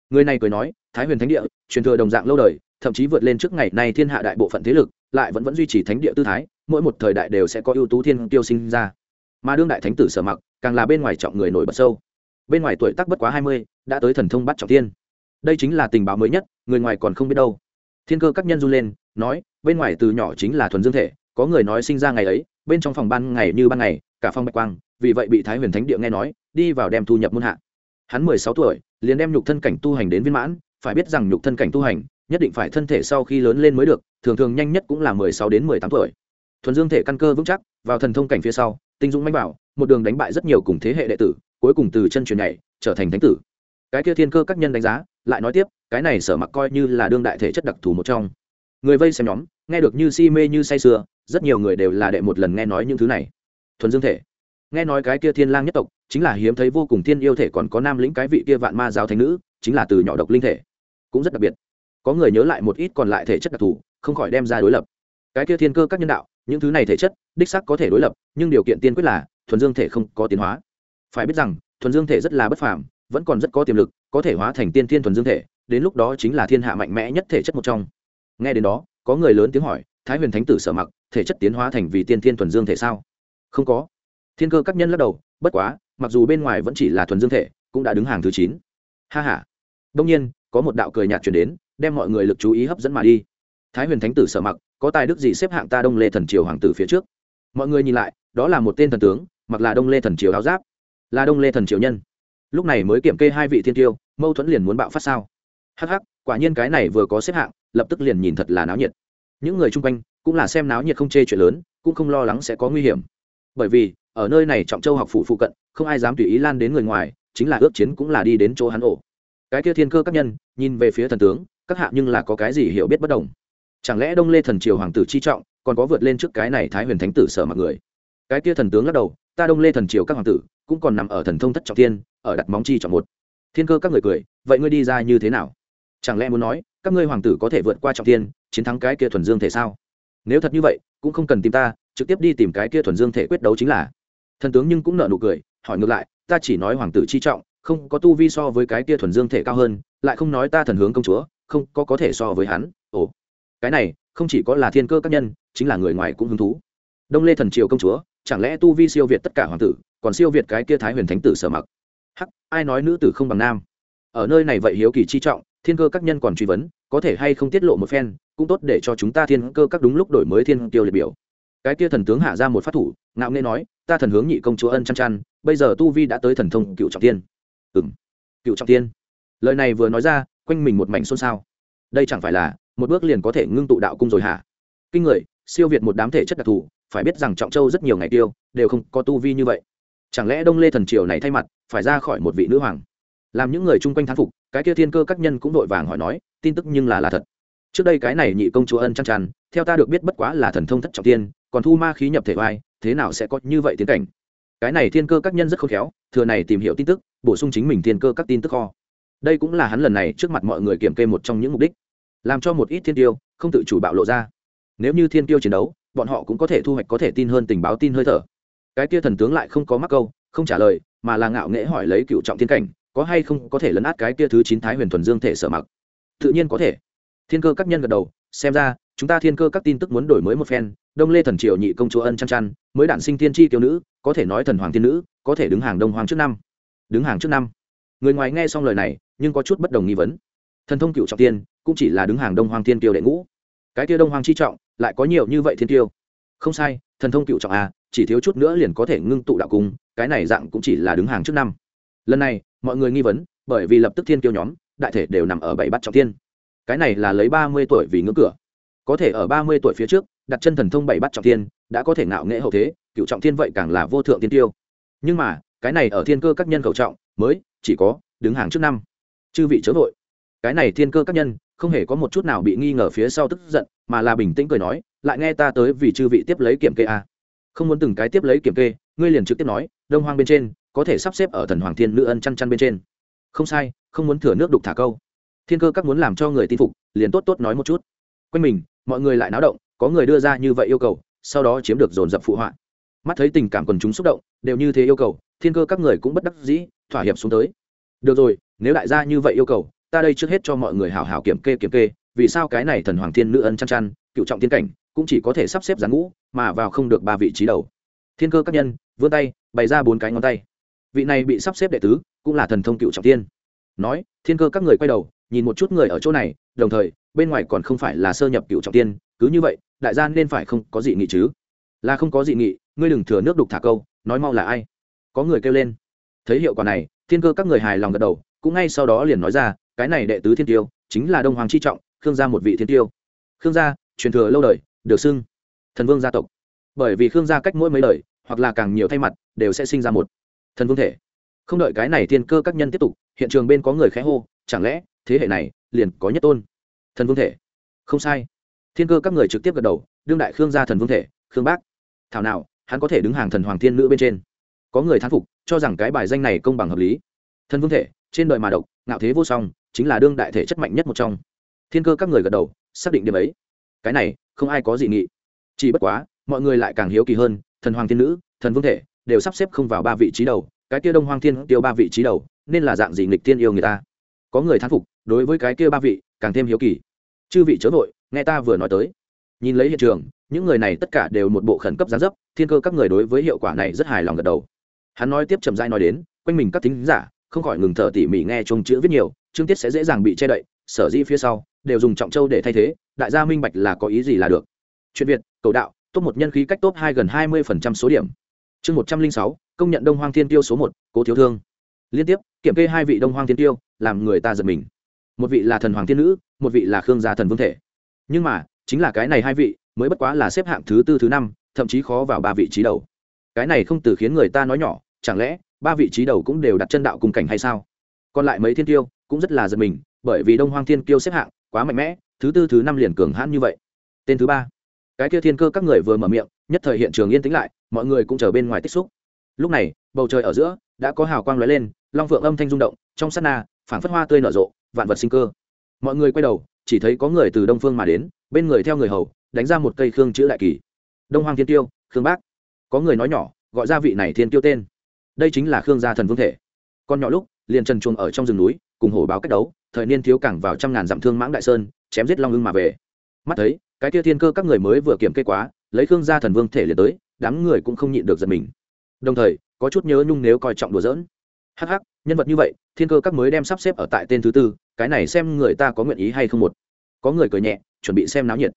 Người này cười nói, thái huyền thánh địa, truyền thừa đồng dạng lâu đời, thậm chí vượt lên trước ngày nay thiên hạ đại bộ phận thế lực, lại vẫn vẫn duy trì thánh địa tư thái, mỗi một thời đại đều sẽ có ưu tú thiên tiêu sinh ra. Mà đương đại thánh tử sở mặc, càng là bên ngoài trọng người nổi bật sâu. Bên ngoài tuổi tác bất quá hai mươi, đã tới thần thông bắt trọng thiên đây chính là tình báo mới nhất, người ngoài còn không biết đâu thiên cơ các nhân run lên, nói, bên ngoài từ nhỏ chính là thuần dương thể, có người nói sinh ra ngày ấy, bên trong phòng ban ngày như ban ngày, cả phong bạch quang, vì vậy bị thái huyền thánh địa nghe nói, đi vào đem thu nhập muôn hạ. Hắn mười sáu tuổi, liền đem nhục thân cảnh tu hành đến viên mãn, phải biết rằng nhục thân cảnh tu hành, nhất định phải thân thể sau khi lớn lên mới được, thường thường nhanh nhất cũng là mười sáu đến mười tám tuổi. Thuần dương thể căn cơ vững chắc, vào thần thông cảnh phía sau, tinh dũng manh bảo, một đường đánh bại rất nhiều cùng thế hệ đệ tử, cuối cùng từ chân truyền nhảy, trở thành thánh tử. Cái kia thiên cơ các nhân đánh giá lại nói tiếp, cái này sở mặc coi như là đương đại thể chất đặc thù một trong. Người vây xem nhóm, nghe được như si mê như say sưa, rất nhiều người đều là đệ một lần nghe nói những thứ này. Thuần dương thể. Nghe nói cái kia thiên lang nhất tộc, chính là hiếm thấy vô cùng thiên yêu thể còn có nam lĩnh cái vị kia vạn ma giáo thánh nữ, chính là từ nhỏ độc linh thể. Cũng rất đặc biệt. Có người nhớ lại một ít còn lại thể chất đặc thù, không khỏi đem ra đối lập. Cái kia thiên cơ các nhân đạo, những thứ này thể chất, đích sắc có thể đối lập, nhưng điều kiện tiên quyết là, thuần dương thể không có tiến hóa. Phải biết rằng, thuần dương thể rất là bất phàm vẫn còn rất có tiềm lực có thể hóa thành tiên thiên thuần dương thể đến lúc đó chính là thiên hạ mạnh mẽ nhất thể chất một trong. Nghe đến đó có người lớn tiếng hỏi thái huyền thánh tử sở mặc thể chất tiến hóa thành vì tiên thiên thuần dương thể sao? Không có. Thiên cơ các nhân lắc đầu bất quá mặc dù bên ngoài vẫn chỉ là thuần dương thể cũng đã đứng hàng thứ chín. Ha ha, đông nhiên có một đạo cười nhạt chuyển đến đem mọi người lực chú ý hấp dẫn mà đi. Thái huyền thánh tử sở mặc có tài đức gì xếp hạng ta đông lê thần triều hoàng tử phía trước? Mọi người nhìn lại đó là một tên thần tướng mặc là đông lê thần triều áo giáp. Là đông lê thần triều nhân lúc này mới kiểm kê hai vị thiên tiêu, mâu thuẫn liền muốn bạo phát sao? Hh quả nhiên cái này vừa có xếp hạng, lập tức liền nhìn thật là náo nhiệt. Những người chung quanh cũng là xem náo nhiệt không chê chuyện lớn, cũng không lo lắng sẽ có nguy hiểm. Bởi vì, ở nơi này trọng châu học phủ phụ cận, không ai dám tùy ý lan đến người ngoài, chính là ước chiến cũng là đi đến chỗ hắn ổ. Cái kia thiên cơ các nhân, nhìn về phía thần tướng, các hạ nhưng là có cái gì hiểu biết bất đồng? Chẳng lẽ đông lê thần triều hoàng tử chi trọng, còn có vượt lên trước cái này thái huyền thánh tử sở mặc người? Cái kia thần tướng lắc đầu, ta đông lê thần triều các hoàng tử cũng còn nằm ở thần thông thất trọng thiên, ở đặt móng chi trọng một. Thiên cơ các người cười vậy ngươi đi ra như thế nào? Chẳng lẽ muốn nói các ngươi hoàng tử có thể vượt qua trọng thiên, chiến thắng cái kia thuần dương thể sao? Nếu thật như vậy cũng không cần tìm ta trực tiếp đi tìm cái kia thuần dương thể quyết đấu chính là. Thần tướng nhưng cũng nợ nụ cười hỏi ngược lại ta chỉ nói hoàng tử chi trọng không có tu vi so với cái kia thuần dương thể cao hơn lại không nói ta thần hướng công chúa không có có thể so với hắn ồ. Cái này không chỉ có là thiên cơ các nhân chính là người ngoài cũng hứng thú. Đông lê thần triều công chúa chẳng lẽ tu vi siêu việt tất cả hoàng tử còn siêu việt cái kia thái huyền thánh tử sở mặc. Hắc, ai nói nữ tử không bằng nam? Ở nơi này vậy hiếu kỳ chi trọng, thiên cơ các nhân còn truy vấn, có thể hay không tiết lộ một phen, cũng tốt để cho chúng ta thiên cơ các đúng lúc đổi mới thiên tiêu liệt biểu. Cái kia thần tướng hạ ra một phát thủ, ngạo nghê nói, ta thần hướng nhị công chúa ân chăn chăn, bây giờ tu vi đã tới thần thông cựu trọng tiên. Ừ m cựu trọng tiên. Lời này vừa nói ra, quanh mình một mảnh xôn xao. Đây chẳng phải là một bước liền có thể ngưng tụ đạo cung rồi hả? Kinh người, siêu việt một đám thể chất đặc thù, phải biết rằng trọng châu rất nhiều ngày tiêu, đều không có tu vi như vậy chẳng lẽ đông lê thần triều này thay mặt, phải ra khỏi một vị nữ hoàng? Làm những người chung quanh thán phục, cái kia thiên cơ các nhân cũng vội vàng hỏi nói, tin tức nhưng là là thật. Trước đây cái này nhị công chúa ân chăn chăn, theo ta được biết bất quá là thần thông thất trọng tiên, còn thu ma khí nhập thể vai thế nào sẽ có như vậy tiến cảnh? Cái này thiên cơ các nhân rất khôn khéo, thừa này tìm hiểu tin tức, bổ sung chính mình thiên cơ các tin tức kho. Đây cũng là hắn lần này trước mặt mọi người kiểm kê một trong những mục đích. Làm cho một ít thiên tiêu, không tự chủ bạo lộ ra. Nếu như thiên tiêu chiến đấu, bọn họ cũng có thể thu hoạch có thể tin hơn tình báo tin hơi thở cái kia thần tướng lại không có mắc câu, không trả lời, mà là ngạo nghễ hỏi lấy cựu trọng thiên cảnh, có hay không có thể lấn át cái kia thứ chín thái huyền thuần dương thể sở mặc? Tự nhiên có thể. Thiên cơ các nhân gật đầu, xem ra, chúng ta thiên cơ các tin tức muốn đổi mới một phen, đông lê thần triều nhị công chúa ân chăn chăn, mới đản sinh thiên tri kiều nữ, có thể nói thần hoàng thiên nữ, có thể đứng hàng đông hoàng trước năm. Đứng hàng trước năm. Người ngoài nghe xong lời này, nhưng có chút bất đồng nghi vấn. Thần thông cựu trọng tiên, cũng chỉ là đứng hàng đông hoàng thiên kiều đệ ngũ. Cái kia đông hoàng chi trọng, lại có nhiều như vậy thiên tiêu không sai thần thông cựu trọng a chỉ thiếu chút nữa liền có thể ngưng tụ đạo cung cái này dạng cũng chỉ là đứng hàng trước năm. Lần này mọi người nghi vấn bởi vì lập tức thiên kiêu nhóm đại thể đều nằm ở bảy bát trọng thiên, cái này là lấy ba mươi tuổi vì ngưỡng cửa. Có thể ở ba mươi tuổi phía trước đặt chân thần thông bảy bát trọng thiên, đã có thể ngạo nghệ hậu thế cựu trọng thiên vậy càng là vô thượng tiên tiêu. Nhưng mà cái này ở thiên cơ các nhân cầu trọng mới chỉ có đứng hàng trước năm. Chư vị chớ vội. Cái này thiên cơ các nhân không hề có một chút nào bị nghi ngờ phía sau tức giận mà là bình tĩnh cười nói, lại nghe ta tới vì chư vị tiếp lấy kiểm kê a. Không muốn từng cái tiếp lấy kiểm kê, ngươi liền trực tiếp nói, đông hoang bên trên, có thể sắp xếp ở thần hoàng thiên nữ ân chăn chăn bên trên. Không sai, không muốn thừa nước đục thả câu. Thiên cơ các muốn làm cho người tin phục, liền tốt tốt nói một chút. Quanh mình, mọi người lại náo động, có người đưa ra như vậy yêu cầu, sau đó chiếm được dồn dập phụ họa. Mắt thấy tình cảm quần chúng xúc động, đều như thế yêu cầu, thiên cơ các người cũng bất đắc dĩ, thỏa hiệp xuống tới. Được rồi, nếu đại gia như vậy yêu cầu, ta đây trước hết cho mọi người hào hào kiểm kê kiểm kê vì sao cái này thần hoàng thiên nữ ân chăn chăn, cựu trọng tiên cảnh, cũng chỉ có thể sắp xếp gián ngũ, mà vào không được ba vị trí đầu. Thiên cơ các nhân, vươn tay, bày ra bốn cái ngón tay. Vị này bị sắp xếp đệ tứ, cũng là thần thông cựu trọng tiên nói, thiên cơ các người quay đầu, nhìn một chút người ở chỗ này, đồng thời, bên ngoài còn không phải là sơ nhập cựu trọng tiên cứ như vậy, đại gia nên phải không có dị nghị chứ? Là không có dị nghị, ngươi đừng thừa nước đục thả câu, nói mau là ai? Có người kêu lên. Thấy hiệu quả này, thiên cơ các người hài lòng gật đầu, cũng ngay sau đó liền nói ra, cái này đệ tứ thiên tiêu, chính là đông hoàng chi trọng khương gia một vị thiên tiêu. Khương gia, truyền thừa lâu đời, được xưng thần vương gia tộc. Bởi vì khương gia cách mỗi mấy đời, hoặc là càng nhiều thay mặt, đều sẽ sinh ra một thần vương thể. Không đợi cái này thiên cơ các nhân tiếp tục, hiện trường bên có người khẽ hô, chẳng lẽ, thế hệ này liền có nhất tôn thần vương thể? Không sai. Thiên cơ các người trực tiếp gật đầu, đương đại khương gia thần vương thể, khương bác. Thảo nào, hắn có thể đứng hàng thần hoàng thiên nữ bên trên? Có người thán phục, cho rằng cái bài danh này công bằng hợp lý. Thần vương thể, trên đời mà độc, ngạo thế vô song, chính là đương đại thể chất mạnh nhất một trong thiên cơ các người gật đầu, xác định điểm ấy. Cái này, không ai có gì nghị. Chỉ bất quá, mọi người lại càng hiếu kỳ hơn, thần hoàng thiên nữ, thần vương thể, đều sắp xếp không vào ba vị trí đầu, cái kia đông hoàng thiên tiêu ba vị trí đầu, nên là dạng gì nghịch tiên yêu người ta? Có người thán phục, đối với cái kia ba vị, càng thêm hiếu kỳ. Chư vị chớ vội, nghe ta vừa nói tới. Nhìn lấy hiện trường, những người này tất cả đều một bộ khẩn cấp gián dấp, thiên cơ các người đối với hiệu quả này rất hài lòng gật đầu. Hắn nói tiếp chậm dai nói đến, quanh mình các thính giả, không khỏi ngừng thở tỉ mỉ nghe chung chữ viết nhiều, chương tiết sẽ dễ dàng bị che đậy, sở dĩ phía sau đều dùng trọng châu để thay thế, đại gia minh bạch là có ý gì là được. Chuyện việt, cầu đạo top một nhân khí cách top hai gần hai mươi phần trăm số điểm. Chương một trăm linh sáu, công nhận đông hoang thiên tiêu số một, cố thiếu thương. Liên tiếp, kiểm kê hai vị đông hoang thiên tiêu, làm người ta giật mình. Một vị là thần hoàng thiên nữ, một vị là khương gia thần vương thể. Nhưng mà, chính là cái này hai vị, mới bất quá là xếp hạng thứ tư, thứ năm, thậm chí khó vào ba vị trí đầu. Cái này không từ khiến người ta nói nhỏ, chẳng lẽ ba vị trí đầu cũng đều đặt chân đạo cùng cảnh hay sao? Còn lại mấy thiên tiêu, cũng rất là giật mình bởi vì đông hoang thiên kiêu xếp hạng quá mạnh mẽ, thứ tư, thứ năm liền cường hãn như vậy. Tên thứ ba. Cái kia thiên cơ các người vừa mở miệng, nhất thời hiện trường yên tĩnh lại, mọi người cũng chờ bên ngoài tích xúc. Lúc này, bầu trời ở giữa đã có hào quang lóe lên, long phượng âm thanh rung động, trong sát na, phảng phất hoa tươi nở rộ, vạn vật sinh cơ. Mọi người quay đầu, chỉ thấy có người từ đông phương mà đến, bên người theo người hầu, đánh ra một cây khương chữ đại kỳ. Đông hoàng thiên tiêu khương bác. Có người nói nhỏ, gọi ra vị này thiên tiêu tên. Đây chính là khương gia thần vương thể. Con nhỏ lúc, liền trần chuồng ở trong rừng núi, cùng hổ báo cách đấu thời niên thiếu cảng vào trăm ngàn dặm thương mãng đại sơn, chém giết long ưng mà về. Mắt thấy, cái kia thiên cơ các người mới vừa kiểm kê quá, lấy khương gia thần vương thể liền tới, đám người cũng không nhịn được giật mình. Đồng thời, có chút nhớ nhung nếu coi trọng đùa dỡn hh nhân vật như vậy, thiên cơ các mới đem sắp xếp ở tại tên thứ tư, cái này xem người ta có nguyện ý hay không một. Có người cười nhẹ, chuẩn bị xem náo nhiệt.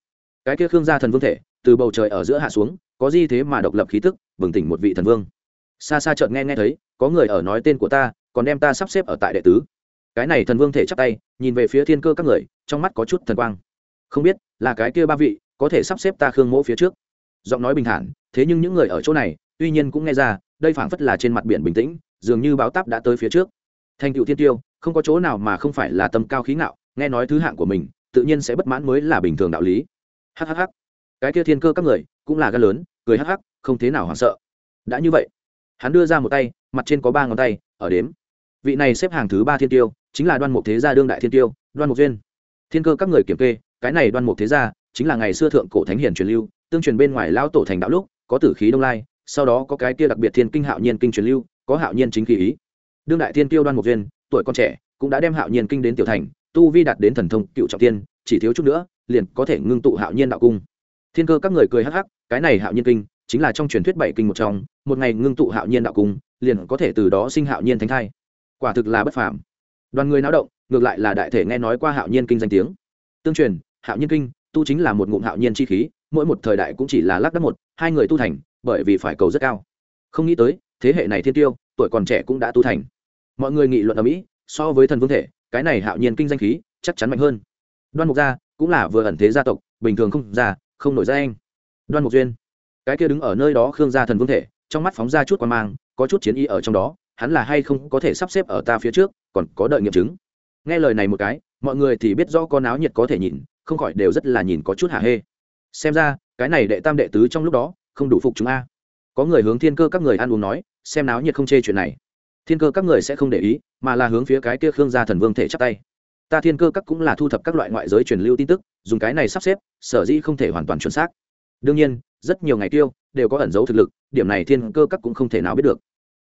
Cái kia khương gia thần vương thể, từ bầu trời ở giữa hạ xuống, có gì thế mà độc lập khí tức, bừng tỉnh một vị thần vương. Xa xa chợt nghe nghe thấy, có người ở nói tên của ta, còn đem ta sắp xếp ở tại đệ tứ cái này thần vương thể chắp tay, nhìn về phía thiên cơ các người, trong mắt có chút thần quang. Không biết là cái kia ba vị, có thể sắp xếp ta khương mỗ phía trước. Giọng nói bình thản, thế nhưng những người ở chỗ này, tuy nhiên cũng nghe ra, đây phảng phất là trên mặt biển bình tĩnh, dường như báo táp đã tới phía trước. Thành cựu thiên tiêu, không có chỗ nào mà không phải là tâm cao khí ngạo, nghe nói thứ hạng của mình, tự nhiên sẽ bất mãn mới là bình thường đạo lý. Hhh cái kia thiên cơ các người, cũng là gan lớn, cười hắc hắc, không thế nào hoảng sợ. Đã như vậy, hắn đưa ra một tay, mặt trên có ba ngón tay, ở đếm. Vị này xếp hàng thứ ba thiên tiêu chính là đoan mục thế gia đương đại thiên tiêu, đoan mục duyên. Thiên cơ các người kiểm kê, cái này đoan mục thế gia chính là ngày xưa thượng cổ thánh hiền truyền lưu, tương truyền bên ngoài lao tổ thành đạo lúc, có tử khí đông lai, sau đó có cái kia đặc biệt thiên kinh hạo nhiên kinh truyền lưu, có hạo nhiên chính khí ý. Đương đại thiên tiêu đoan mục duyên, tuổi con trẻ, cũng đã đem hạo nhiên kinh đến tiểu thành, tu vi đạt đến thần thông cựu trọng tiên, chỉ thiếu chút nữa, liền có thể ngưng tụ hạo nhiên đạo cung. Thiên cơ các người cười hắc hắc, cái này hạo nhiên kinh, chính là trong truyền thuyết bảy kinh một trong, một ngày ngưng tụ hạo nhiên đạo cung, liền có thể từ đó sinh hạo nhiên thánh thai. Quả thực là bất phàm đoàn người náo động ngược lại là đại thể nghe nói qua hạo nhiên kinh danh tiếng. Tương truyền hạo nhiên kinh tu chính là một ngụm hạo nhiên chi khí mỗi một thời đại cũng chỉ là lác đắc một hai người tu thành bởi vì phải cầu rất cao. Không nghĩ tới thế hệ này thiên tiêu tuổi còn trẻ cũng đã tu thành. Mọi người nghị luận ở mỹ so với thần vương thể cái này hạo nhiên kinh danh khí chắc chắn mạnh hơn. Đoan mục gia cũng là vừa ẩn thế gia tộc bình thường không già, không nổi ra anh. Đoan mục duyên cái kia đứng ở nơi đó khương gia thần vương thể trong mắt phóng ra chút quan mang có chút chiến ý ở trong đó hắn là hay không có thể sắp xếp ở ta phía trước, còn có đợi nghiệm chứng. Nghe lời này một cái, mọi người thì biết rõ con áo nhiệt có thể nhìn, không khỏi đều rất là nhìn có chút hả hê. Xem ra, cái này đệ tam đệ tứ trong lúc đó, không đủ phục chúng a. Có người hướng thiên cơ các người ăn uống nói, xem náo nhiệt không chê chuyện này. Thiên cơ các người sẽ không để ý, mà là hướng phía cái kia khương gia thần vương thể chắp tay. Ta thiên cơ các cũng là thu thập các loại ngoại giới truyền lưu tin tức, dùng cái này sắp xếp, sở dĩ không thể hoàn toàn chuẩn xác. Đương nhiên, rất nhiều ngày tiêu đều có ẩn dấu thực lực, điểm này thiên cơ các cũng không thể nào biết được.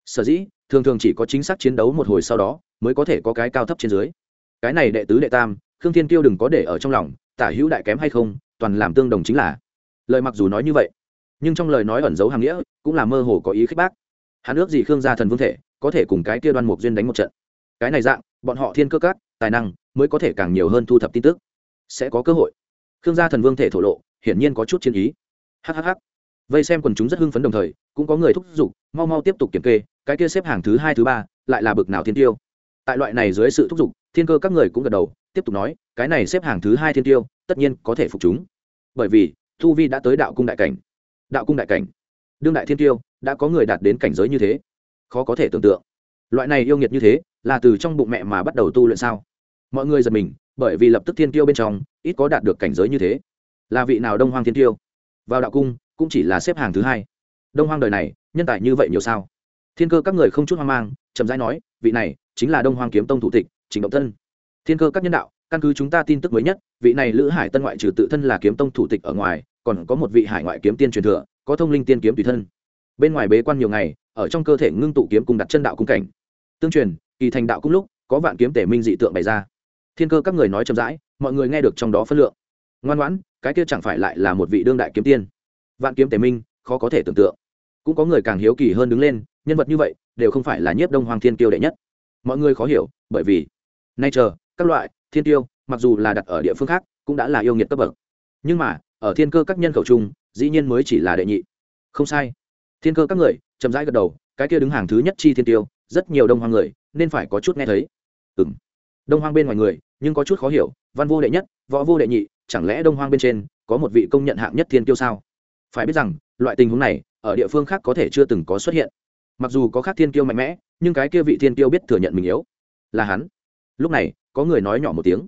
Sở dĩ thường thường chỉ có chính xác chiến đấu một hồi sau đó mới có thể có cái cao thấp trên dưới. Cái này đệ tứ đệ tam, khương thiên tiêu đừng có để ở trong lòng, tả hữu đại kém hay không, toàn làm tương đồng chính là. Lời mặc dù nói như vậy, nhưng trong lời nói ẩn giấu hàm nghĩa, cũng là mơ hồ có ý khích bác. Hắn ước gì khương gia thần vương thể có thể cùng cái kia đoan mục duyên đánh một trận. Cái này dạng, bọn họ thiên cơ cát tài năng mới có thể càng nhiều hơn thu thập tin tức. Sẽ có cơ hội. Khương gia thần vương thể thổ lộ, hiển nhiên có chút chiến ý. Hhh vây xem quần chúng rất hưng phấn đồng thời, cũng có người thúc giục, mau mau tiếp tục kiểm kê cái kia xếp hàng thứ hai, thứ ba, lại là bực nào thiên tiêu. Tại loại này dưới sự thúc giục, thiên cơ các người cũng gật đầu, tiếp tục nói, cái này xếp hàng thứ hai thiên tiêu, tất nhiên có thể phục chúng. Bởi vì, thu vi đã tới đạo cung đại cảnh. Đạo cung đại cảnh, đương đại thiên tiêu, đã có người đạt đến cảnh giới như thế. Khó có thể tưởng tượng. Loại này yêu nghiệt như thế, là từ trong bụng mẹ mà bắt đầu tu luyện sao? Mọi người giật mình, bởi vì lập tức thiên tiêu bên trong, ít có đạt được cảnh giới như thế. Là vị nào đông hoang thiên tiêu? Vào đạo cung, cũng chỉ là xếp hàng thứ hai. Đông hoang đời này, nhân tài như vậy nhiều sao? Thiên cơ các người không chút hoang mang, chậm rãi nói, vị này chính là đông hoang kiếm tông thủ tịch, trình động tân thiên cơ các nhân đạo, căn cứ chúng ta tin tức mới nhất, vị này lữ hải tân ngoại trừ tự thân là kiếm tông thủ tịch ở ngoài, còn có một vị hải ngoại kiếm tiên truyền thừa, có thông linh tiên kiếm tùy thân. Bên ngoài bế quan nhiều ngày, ở trong cơ thể ngưng tụ kiếm cùng đặt chân đạo cung cảnh. Tương truyền, kỳ thành đạo cung lúc, có vạn kiếm tể minh dị tượng bày ra. Thiên cơ các người nói chậm rãi, mọi người nghe được trong đó phân lượng. Ngoan ngoãn, cái kia chẳng phải lại là một vị đương đại kiếm tiên. Vạn kiếm tể minh, khó có thể tưởng tượng. Cũng có người càng hiếu kỳ hơn đứng lên nhân vật như vậy đều không phải là nhiếp đông hoàng thiên tiêu đệ nhất. Mọi người khó hiểu, bởi vì nay chờ, các loại thiên tiêu mặc dù là đặt ở địa phương khác, cũng đã là yêu nghiệt cấp bậc. Nhưng mà, ở thiên cơ các nhân khẩu chung dĩ nhiên mới chỉ là đệ nhị. Không sai. Thiên cơ các người, chậm rãi gật đầu, cái kia đứng hàng thứ nhất chi thiên tiêu rất nhiều đông hoang người, nên phải có chút nghe thấy. Ừng đông hoang bên ngoài người, nhưng có chút khó hiểu, văn vô đệ nhất, võ vô đệ nhị, chẳng lẽ đông hoang bên trên có một vị công nhận hạng nhất thiên tiêu sao? Phải biết rằng, loại tình huống này, ở địa phương khác có thể chưa từng có xuất hiện mặc dù có khác thiên tiêu mạnh mẽ, nhưng cái kia vị thiên tiêu biết thừa nhận mình yếu. Là hắn. Lúc này, có người nói nhỏ một tiếng.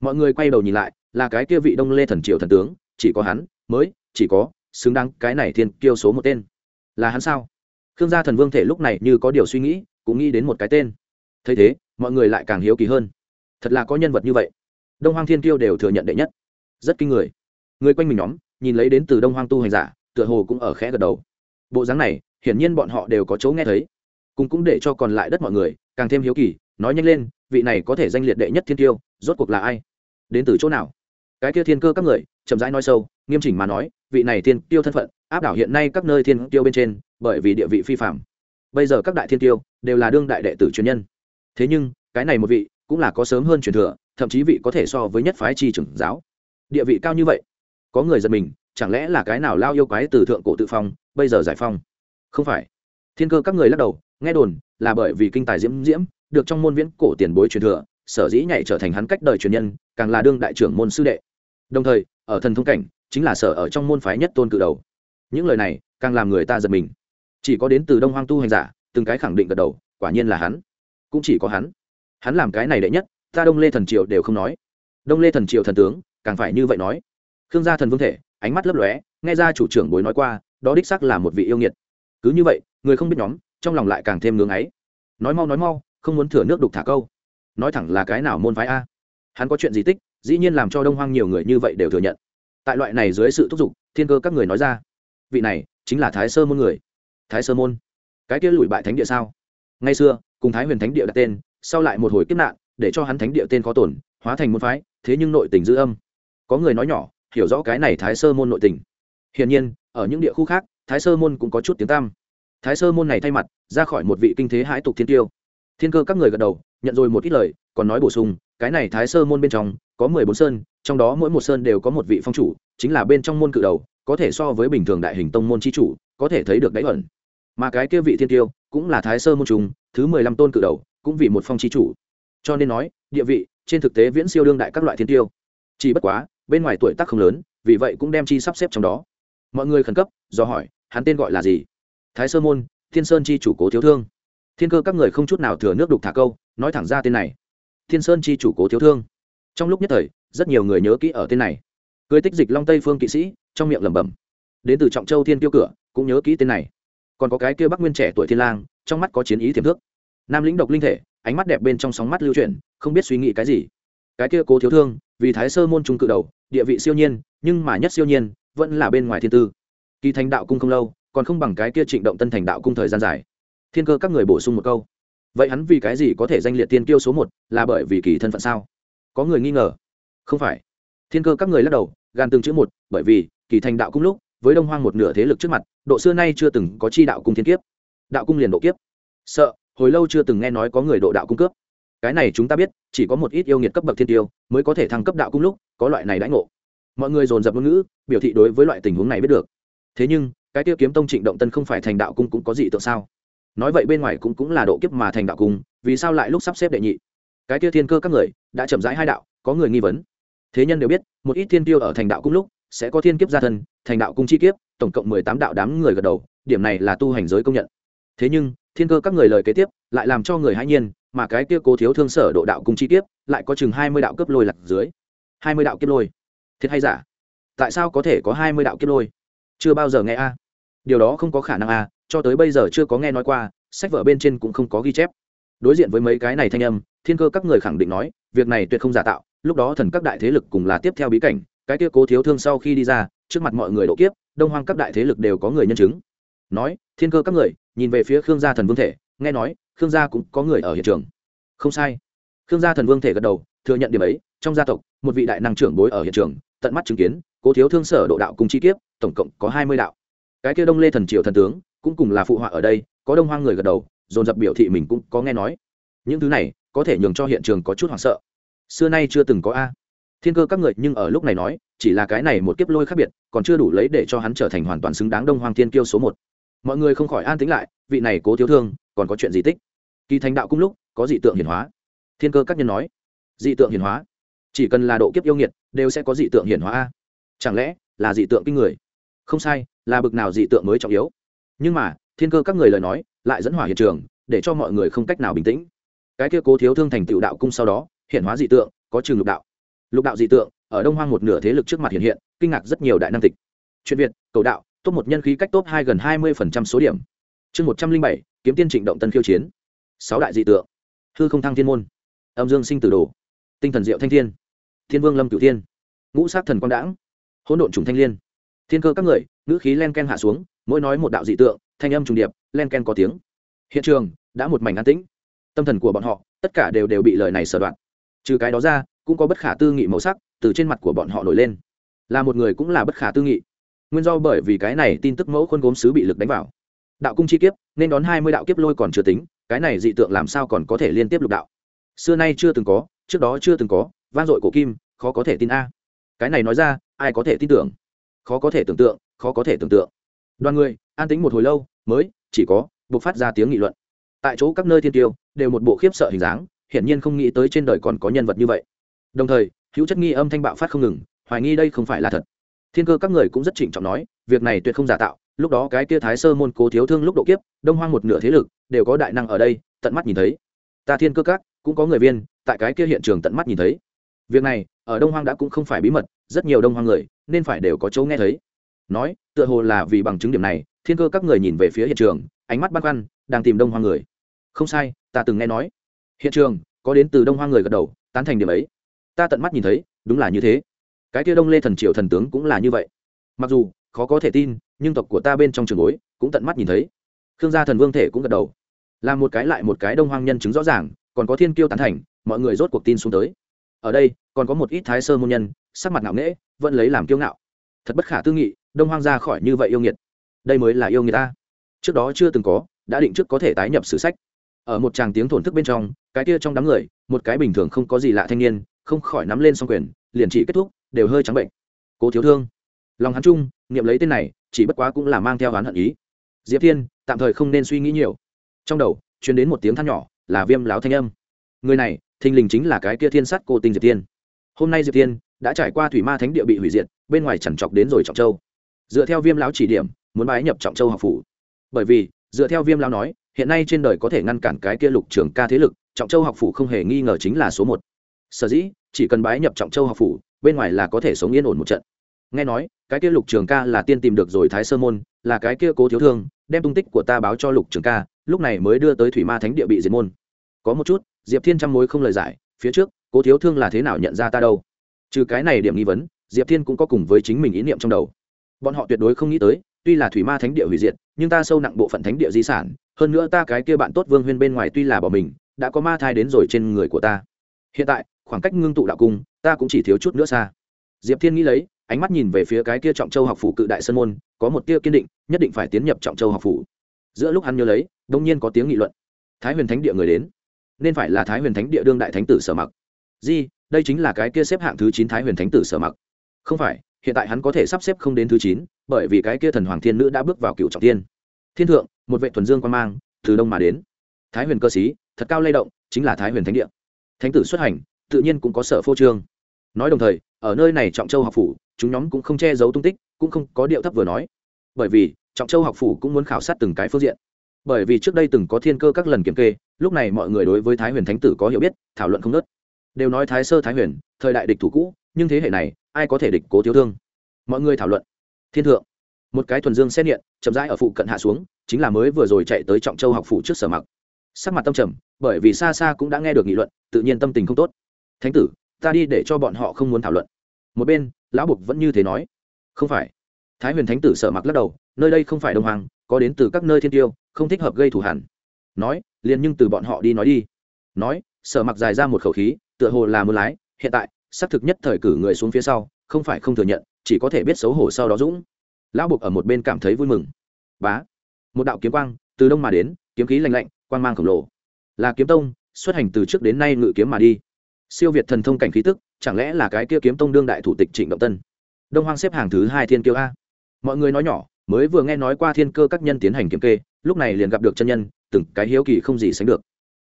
Mọi người quay đầu nhìn lại, là cái kia vị đông lê thần triều thần tướng, chỉ có hắn, mới, chỉ có, xứng đáng cái này thiên kiêu số một tên. Là hắn sao? Khương gia thần vương thể lúc này như có điều suy nghĩ, cũng nghĩ đến một cái tên. Thấy thế, mọi người lại càng hiếu kỳ hơn. Thật là có nhân vật như vậy. Đông hoang thiên kiêu đều thừa nhận đệ nhất. Rất kinh người. Người quanh mình nhóm, nhìn lấy đến từ đông hoang tu hành giả, tựa hồ cũng ở khẽ gật đầu bộ dáng này, hiển nhiên bọn họ đều có chỗ nghe thấy. Cùng cũng để cho còn lại đất mọi người, càng thêm hiếu kỳ, nói nhanh lên, vị này có thể danh liệt đệ nhất thiên tiêu, rốt cuộc là ai? Đến từ chỗ nào? Cái kia thiên cơ các người, chậm rãi nói sâu, nghiêm chỉnh mà nói, vị này thiên tiêu thân phận, áp đảo hiện nay các nơi thiên tiêu bên trên, bởi vì địa vị phi phạm bây giờ các đại thiên tiêu, đều là đương đại đệ tử truyền nhân. Thế nhưng, cái này một vị, cũng là có sớm hơn truyền thừa, thậm chí vị có thể so với nhất phái chi trưởng giáo. Địa vị cao như vậy, có người giật mình chẳng lẽ là cái nào lao yêu quái từ thượng cổ tự phong, bây giờ giải phong? Không phải. Thiên cơ các người lắc đầu, nghe đồn là bởi vì kinh tài diễm diễm, được trong môn viễn cổ tiền bối truyền thừa, sở dĩ nhảy trở thành hắn cách đời truyền nhân, càng là đương đại trưởng môn sư đệ. Đồng thời, ở thần thông cảnh, chính là sở ở trong môn phái nhất tôn cự đầu. Những lời này, càng làm người ta giật mình. Chỉ có đến từ đông hoang tu hành giả, từng cái khẳng định gật đầu, quả nhiên là hắn. Cũng chỉ có hắn. Hắn làm cái này đệ nhất, ta đông lê thần triều đều không nói. Đông lê thần triều thần tướng, càng phải như vậy nói. Khương gia thần vương thể ánh mắt lấp lóe, nghe ra chủ trưởng bối nói qua, đó đích xác là một vị yêu nghiệt. Cứ như vậy, người không biết nhóm, trong lòng lại càng thêm ngưng ấy. Nói mau nói mau, không muốn thừa nước đục thả câu. Nói thẳng là cái nào môn phái a? Hắn có chuyện gì tích, dĩ nhiên làm cho đông hoang nhiều người như vậy đều thừa nhận. Tại loại này dưới sự thúc giục, thiên cơ các người nói ra, vị này chính là thái sơ môn người. Thái sơ môn? Cái kia lùi bại thánh địa sao? Ngay xưa, cùng thái huyền thánh địa đặt tên, sau lại một hồi kiếp nạn, để cho hắn thánh địa tên có tổn, hóa thành môn phái, thế nhưng nội tình dư âm. Có người nói nhỏ hiểu rõ cái này thái sơ môn nội tình. Hiển nhiên, ở những địa khu khác, thái sơ môn cũng có chút tiếng tam thái sơ môn này thay mặt, ra khỏi một vị kinh thế hãi tục thiên tiêu. Thiên cơ các người gật đầu, nhận rồi một ít lời, còn nói bổ sung, cái này thái sơ môn bên trong, có mười bốn sơn, trong đó mỗi một sơn đều có một vị phong chủ, chính là bên trong môn cự đầu, có thể so với bình thường đại hình tông môn c h i chủ, có thể thấy được đáy ẩn. Mà cái kia vị thiên tiêu, cũng là thái sơ môn trùng, thứ mười lăm tôn cự đầu, cũng vì một phong c h i chủ. Cho nên nói, địa vị, trên thực tế viễn siêu đương đại các loại thiên tiêu. Chỉ bất quá bên ngoài tuổi tác không lớn, vì vậy cũng đem chi sắp xếp trong đó. Mọi người khẩn cấp, do hỏi, hắn tên gọi là gì? Thái sơ môn, thiên sơn chi chủ cố thiếu thương. Thiên cơ các người không chút nào thừa nước đục thả câu, nói thẳng ra tên này. Thiên sơn chi chủ cố thiếu thương. Trong lúc nhất thời, rất nhiều người nhớ kỹ ở tên này. Cưới tích dịch long tây phương kỵ sĩ, trong miệng lẩm bẩm. Đến từ trọng châu thiên tiêu cửa, cũng nhớ kỹ tên này. Còn có cái kia bắc nguyên trẻ tuổi thiên lang, trong mắt có chiến ý tiềm thức nam lĩnh độc linh thể, ánh mắt đẹp bên trong sóng mắt lưu chuyển, không biết suy nghĩ cái gì. Cái kia cố thiếu thương, vì thái sơ môn trung cự đầu địa vị siêu nhiên, nhưng mà nhất siêu nhiên vẫn là bên ngoài thiên tư. Kỳ thành đạo cung không lâu, còn không bằng cái kia trịnh động tân thành đạo cung thời gian dài. Thiên cơ các người bổ sung một câu. Vậy hắn vì cái gì có thể danh liệt tiên tiêu số một, là bởi vì kỳ thân phận sao? Có người nghi ngờ. Không phải. Thiên cơ các người lắc đầu, gan từng chữ một, bởi vì kỳ thành đạo cung lúc, với đông hoang một nửa thế lực trước mặt, độ xưa nay chưa từng có chi đạo cung thiên kiếp. Đạo cung liền độ kiếp. Sợ, hồi lâu chưa từng nghe nói có người độ đạo cung cướp cái này chúng ta biết, chỉ có một ít yêu nghiệt cấp bậc thiên tiêu mới có thể thăng cấp đạo cung lúc, có loại này đãi ngộ. Mọi người dồn dập ngôn ngữ, biểu thị đối với loại tình huống này biết được. Thế nhưng, cái tiêu kiếm tông trịnh động tân không phải thành đạo cung cũng có gì tượng sao? Nói vậy bên ngoài cũng cũng là độ kiếp mà thành đạo cung, vì sao lại lúc sắp xếp đệ nhị? Cái tiêu thiên cơ các người, đã chậm rãi hai đạo, có người nghi vấn. Thế nhân đều biết, một ít thiên tiêu ở thành đạo cung lúc, sẽ có thiên kiếp gia thân, thành đạo cung chi kiếp, tổng cộng mười tám đạo đám người gật đầu, điểm này là tu hành giới công nhận. Thế nhưng, thiên cơ các người lời kế tiếp, lại làm cho người hãy nhiên mà cái kia cố thiếu thương sở độ đạo cung chi tiếp lại có chừng hai mươi đạo cấp lôi lạc dưới. hai mươi đạo kiếp lôi. Thiệt hay giả? Tại sao có thể có hai mươi đạo kiếp lôi? Chưa bao giờ nghe a. Điều đó không có khả năng a, cho tới bây giờ chưa có nghe nói qua, sách vở bên trên cũng không có ghi chép. Đối diện với mấy cái này thanh âm, thiên cơ các người khẳng định nói, việc này tuyệt không giả tạo, lúc đó thần các đại thế lực cùng là tiếp theo bí cảnh, cái kia cố thiếu thương sau khi đi ra, trước mặt mọi người độ kiếp, đông hoang các đại thế lực đều có người nhân chứng. Nói, thiên cơ các người, nhìn về phía khương gia thần vương thể, nghe nói khương gia cũng có người ở hiện trường. Không sai. Khương gia thần vương thể gật đầu, thừa nhận điểm ấy, trong gia tộc, một vị đại năng trưởng bối ở hiện trường, tận mắt chứng kiến, cố thiếu thương sở độ đạo cùng chi kiếp, tổng cộng có hai mươi đạo. Cái kia đông lê thần triều thần tướng, cũng cùng là phụ họa ở đây, có đông hoang người gật đầu, dồn dập biểu thị mình cũng có nghe nói. Những thứ này, có thể nhường cho hiện trường có chút hoảng sợ. Xưa nay chưa từng có a. Thiên cơ các người nhưng ở lúc này nói, chỉ là cái này một kiếp lôi khác biệt, còn chưa đủ lấy để cho hắn trở thành hoàn toàn xứng đáng đông hoang thiên kiêu số một. Mọi người không khỏi an tính lại, vị này cố thiếu thương còn có chuyện gì tích? Kỳ thành đạo cung lúc, có dị tượng hiển hóa. Thiên cơ các nhân nói, dị tượng hiển hóa. Chỉ cần là độ kiếp yêu nghiệt, đều sẽ có dị tượng hiển hóa a. Chẳng lẽ là dị tượng kinh người? Không sai, là bực nào dị tượng mới trọng yếu. Nhưng mà, thiên cơ các người lời nói, lại dẫn hỏa hiện trường, để cho mọi người không cách nào bình tĩnh. Cái kia cố thiếu thương thành tựu đạo cung sau đó hiện hóa dị tượng, có trường lục đạo. Lục đạo dị tượng, ở đông hoang một nửa thế lực trước mặt hiện hiện, kinh ngạc rất nhiều đại năng tịch. Chuyện việt, cầu đạo, top một nhân khí cách top hai gần hai mươi số điểm chương một trăm linh bảy, kiếm tiên trịnh động tân khiêu chiến. Sáu đại dị tượng. Hư không thăng thiên môn. Âm dương sinh tử đồ. Tinh thần diệu thanh thiên. Thiên vương lâm cửu thiên. Ngũ sát thần quang đãng. Hỗn độn trùng thanh liên. Thiên cơ các người, ngữ khí len ken hạ xuống, mỗi nói một đạo dị tượng, thanh âm trùng điệp, len ken có tiếng. Hiện trường, đã một mảnh an tĩnh. Tâm thần của bọn họ, tất cả đều đều bị lời này sở đoạn. Trừ cái đó ra, cũng có bất khả tư nghị màu sắc từ trên mặt của bọn họ nổi lên. Là một người cũng là bất khả tư nghị. Nguyên do bởi vì cái này tin tức mẫu khuôn gốm sứ bị lực đánh vào đạo cung chi kiếp, nên đón hai mươi đạo kiếp lôi còn chưa tính, cái này dị tượng làm sao còn có thể liên tiếp lục đạo? Xưa nay chưa từng có, trước đó chưa từng có, vang dội cổ kim, khó có thể tin a. Cái này nói ra, ai có thể tin tưởng? Khó có thể tưởng tượng, khó có thể tưởng tượng. Đoàn người, an tính một hồi lâu, mới, chỉ có, buộc phát ra tiếng nghị luận. Tại chỗ các nơi thiên tiêu, đều một bộ khiếp sợ hình dáng, hiển nhiên không nghĩ tới trên đời còn có nhân vật như vậy. Đồng thời, hữu chất nghi âm thanh bạo phát không ngừng, hoài nghi đây không phải là thật. Thiên cơ các người cũng rất trịnh trọng nói, việc này tuyệt không giả tạo lúc đó cái kia thái sơ môn cố thiếu thương lúc độ kiếp, đông hoang một nửa thế lực đều có đại năng ở đây, tận mắt nhìn thấy. Ta thiên cơ các, cũng có người viên, tại cái kia hiện trường tận mắt nhìn thấy. Việc này, ở đông hoang đã cũng không phải bí mật, rất nhiều đông hoang người, nên phải đều có chỗ nghe thấy. Nói, tựa hồ là vì bằng chứng điểm này, thiên cơ các người nhìn về phía hiện trường, ánh mắt băn khoăn, đang tìm đông hoang người. Không sai, ta từng nghe nói. Hiện trường, có đến từ đông hoang người gật đầu, tán thành điểm ấy. Ta tận mắt nhìn thấy, đúng là như thế. Cái kia đông lê thần triều thần tướng cũng là như vậy. Mặc dù, khó có thể tin nhưng tộc của ta bên trong trường bối cũng tận mắt nhìn thấy. Khương gia thần vương thể cũng gật đầu. Là một cái lại một cái đông hoang nhân chứng rõ ràng, còn có thiên kiêu tán thành, mọi người rốt cuộc tin xuống tới. Ở đây, còn có một ít thái sơ môn nhân, sắc mặt ngạo nghễ, vẫn lấy làm kiêu ngạo. Thật bất khả tư nghị, đông hoang ra khỏi như vậy yêu nghiệt. Đây mới là yêu nghiệt ta. Trước đó chưa từng có, đã định trước có thể tái nhập sử sách. Ở một tràng tiếng thổn thức bên trong, cái kia trong đám người, một cái bình thường không có gì lạ thanh niên, không khỏi nắm lên song quyền, liền chỉ kết thúc, đều hơi trắng bệnh. Cố thiếu thương. Lòng hắn chung niệm lấy tên này chỉ bất quá cũng là mang theo oán hận ý. Diệp thiên, tạm thời không nên suy nghĩ nhiều. Trong đầu, truyền đến một tiếng than nhỏ, là viêm láo thanh âm. Người này, thình lình chính là cái kia thiên sát cô tinh diệp thiên. Hôm nay diệp thiên đã trải qua thủy ma thánh địa bị hủy diệt, bên ngoài chẳng chọc đến rồi trọng châu. Dựa theo viêm lão chỉ điểm, muốn bái nhập trọng châu học phủ. Bởi vì, dựa theo viêm lão nói, hiện nay trên đời có thể ngăn cản cái kia lục trường ca thế lực, trọng châu học phủ không hề nghi ngờ chính là số một. Sở dĩ, chỉ cần bái nhập trọng châu học phủ, bên ngoài là có thể sống yên ổn một trận nghe nói, cái kia lục trường ca là tiên tìm được rồi thái sơ môn, là cái kia cố thiếu thương, đem tung tích của ta báo cho lục trường ca, lúc này mới đưa tới thủy ma thánh địa bị diệt môn. Có một chút, diệp thiên trăm mối không lời giải, phía trước, cố thiếu thương là thế nào nhận ra ta đâu? Trừ cái này điểm nghi vấn, diệp thiên cũng có cùng với chính mình ý niệm trong đầu. Bọn họ tuyệt đối không nghĩ tới, tuy là thủy ma thánh địa hủy diệt, nhưng ta sâu nặng bộ phận thánh địa di sản, hơn nữa ta cái kia bạn tốt vương huyên bên ngoài tuy là bỏ mình, đã có ma thai đến rồi trên người của ta. Hiện tại, khoảng cách ngưng tụ đạo cung, ta cũng chỉ thiếu chút nữa xa. Diệp thiên nghĩ lấy ánh mắt nhìn về phía cái kia trọng châu học phủ cự đại sơn môn, có một tia kiên định, nhất định phải tiến nhập trọng châu học phủ. Giữa lúc hắn nhớ lấy, đông nhiên có tiếng nghị luận. Thái huyền thánh địa người đến. Nên phải là thái huyền thánh địa đương đại thánh tử sở mặc. Di, đây chính là cái kia xếp hạng thứ chín thái huyền thánh tử sở mặc. Không phải, hiện tại hắn có thể sắp xếp không đến thứ chín, bởi vì cái kia thần hoàng thiên nữ đã bước vào cựu trọng tiên. Thiên thượng, một vệ thuần dương quan mang, từ đông mà đến. Thái huyền cơ sĩ, thật cao lay động, chính là thái huyền thánh địa. Thánh tử xuất hành, tự nhiên cũng có sở phô trương. Nói đồng thời, ở nơi này trọng châu học phủ chúng nhóm cũng không che giấu tung tích, cũng không có điệu thấp vừa nói. Bởi vì, trọng châu học phủ cũng muốn khảo sát từng cái phương diện. Bởi vì trước đây từng có thiên cơ các lần kiểm kê, lúc này mọi người đối với thái huyền thánh tử có hiểu biết, thảo luận không nớt đều nói thái sơ thái huyền, thời đại địch thủ cũ, nhưng thế hệ này, ai có thể địch cố thiếu thương? Mọi người thảo luận. Thiên thượng. Một cái thuần dương xét điện chậm rãi ở phụ cận hạ xuống, chính là mới vừa rồi chạy tới trọng châu học phủ trước sở mặc. Sắc mặt tâm trầm, bởi vì xa xa cũng đã nghe được nghị luận, tự nhiên tâm tình không tốt. Thánh tử, ta đi để cho bọn họ không muốn thảo luận. Một bên lão bục vẫn như thế nói. Không phải. Thái huyền thánh tử sở mặc lắc đầu, nơi đây không phải đông hoàng có đến từ các nơi thiên tiêu, không thích hợp gây thù hẳn. Nói, liền nhưng từ bọn họ đi nói đi. Nói sở mặc dài ra một khẩu khí, tựa hồ là mưa lái, hiện tại, xác thực nhất thời cử người xuống phía sau, không phải không thừa nhận, chỉ có thể biết xấu hổ sau đó dũng. Lão buộc ở một bên cảm thấy vui mừng. Bá. Một đạo kiếm quang, từ đông mà đến, kiếm khí lạnh lạnh, quang mang khổng lồ. Là kiếm tông, xuất hành từ trước đến nay ngự kiếm mà đi siêu việt thần thông cảnh khí tức, chẳng lẽ là cái kia kiếm tông đương đại thủ tịch trịnh động tân? Đông hoang xếp hàng thứ hai thiên kiêu a. Mọi người nói nhỏ, mới vừa nghe nói qua thiên cơ các nhân tiến hành kiểm kê, lúc này liền gặp được chân nhân, từng cái hiếu kỳ không gì sánh được.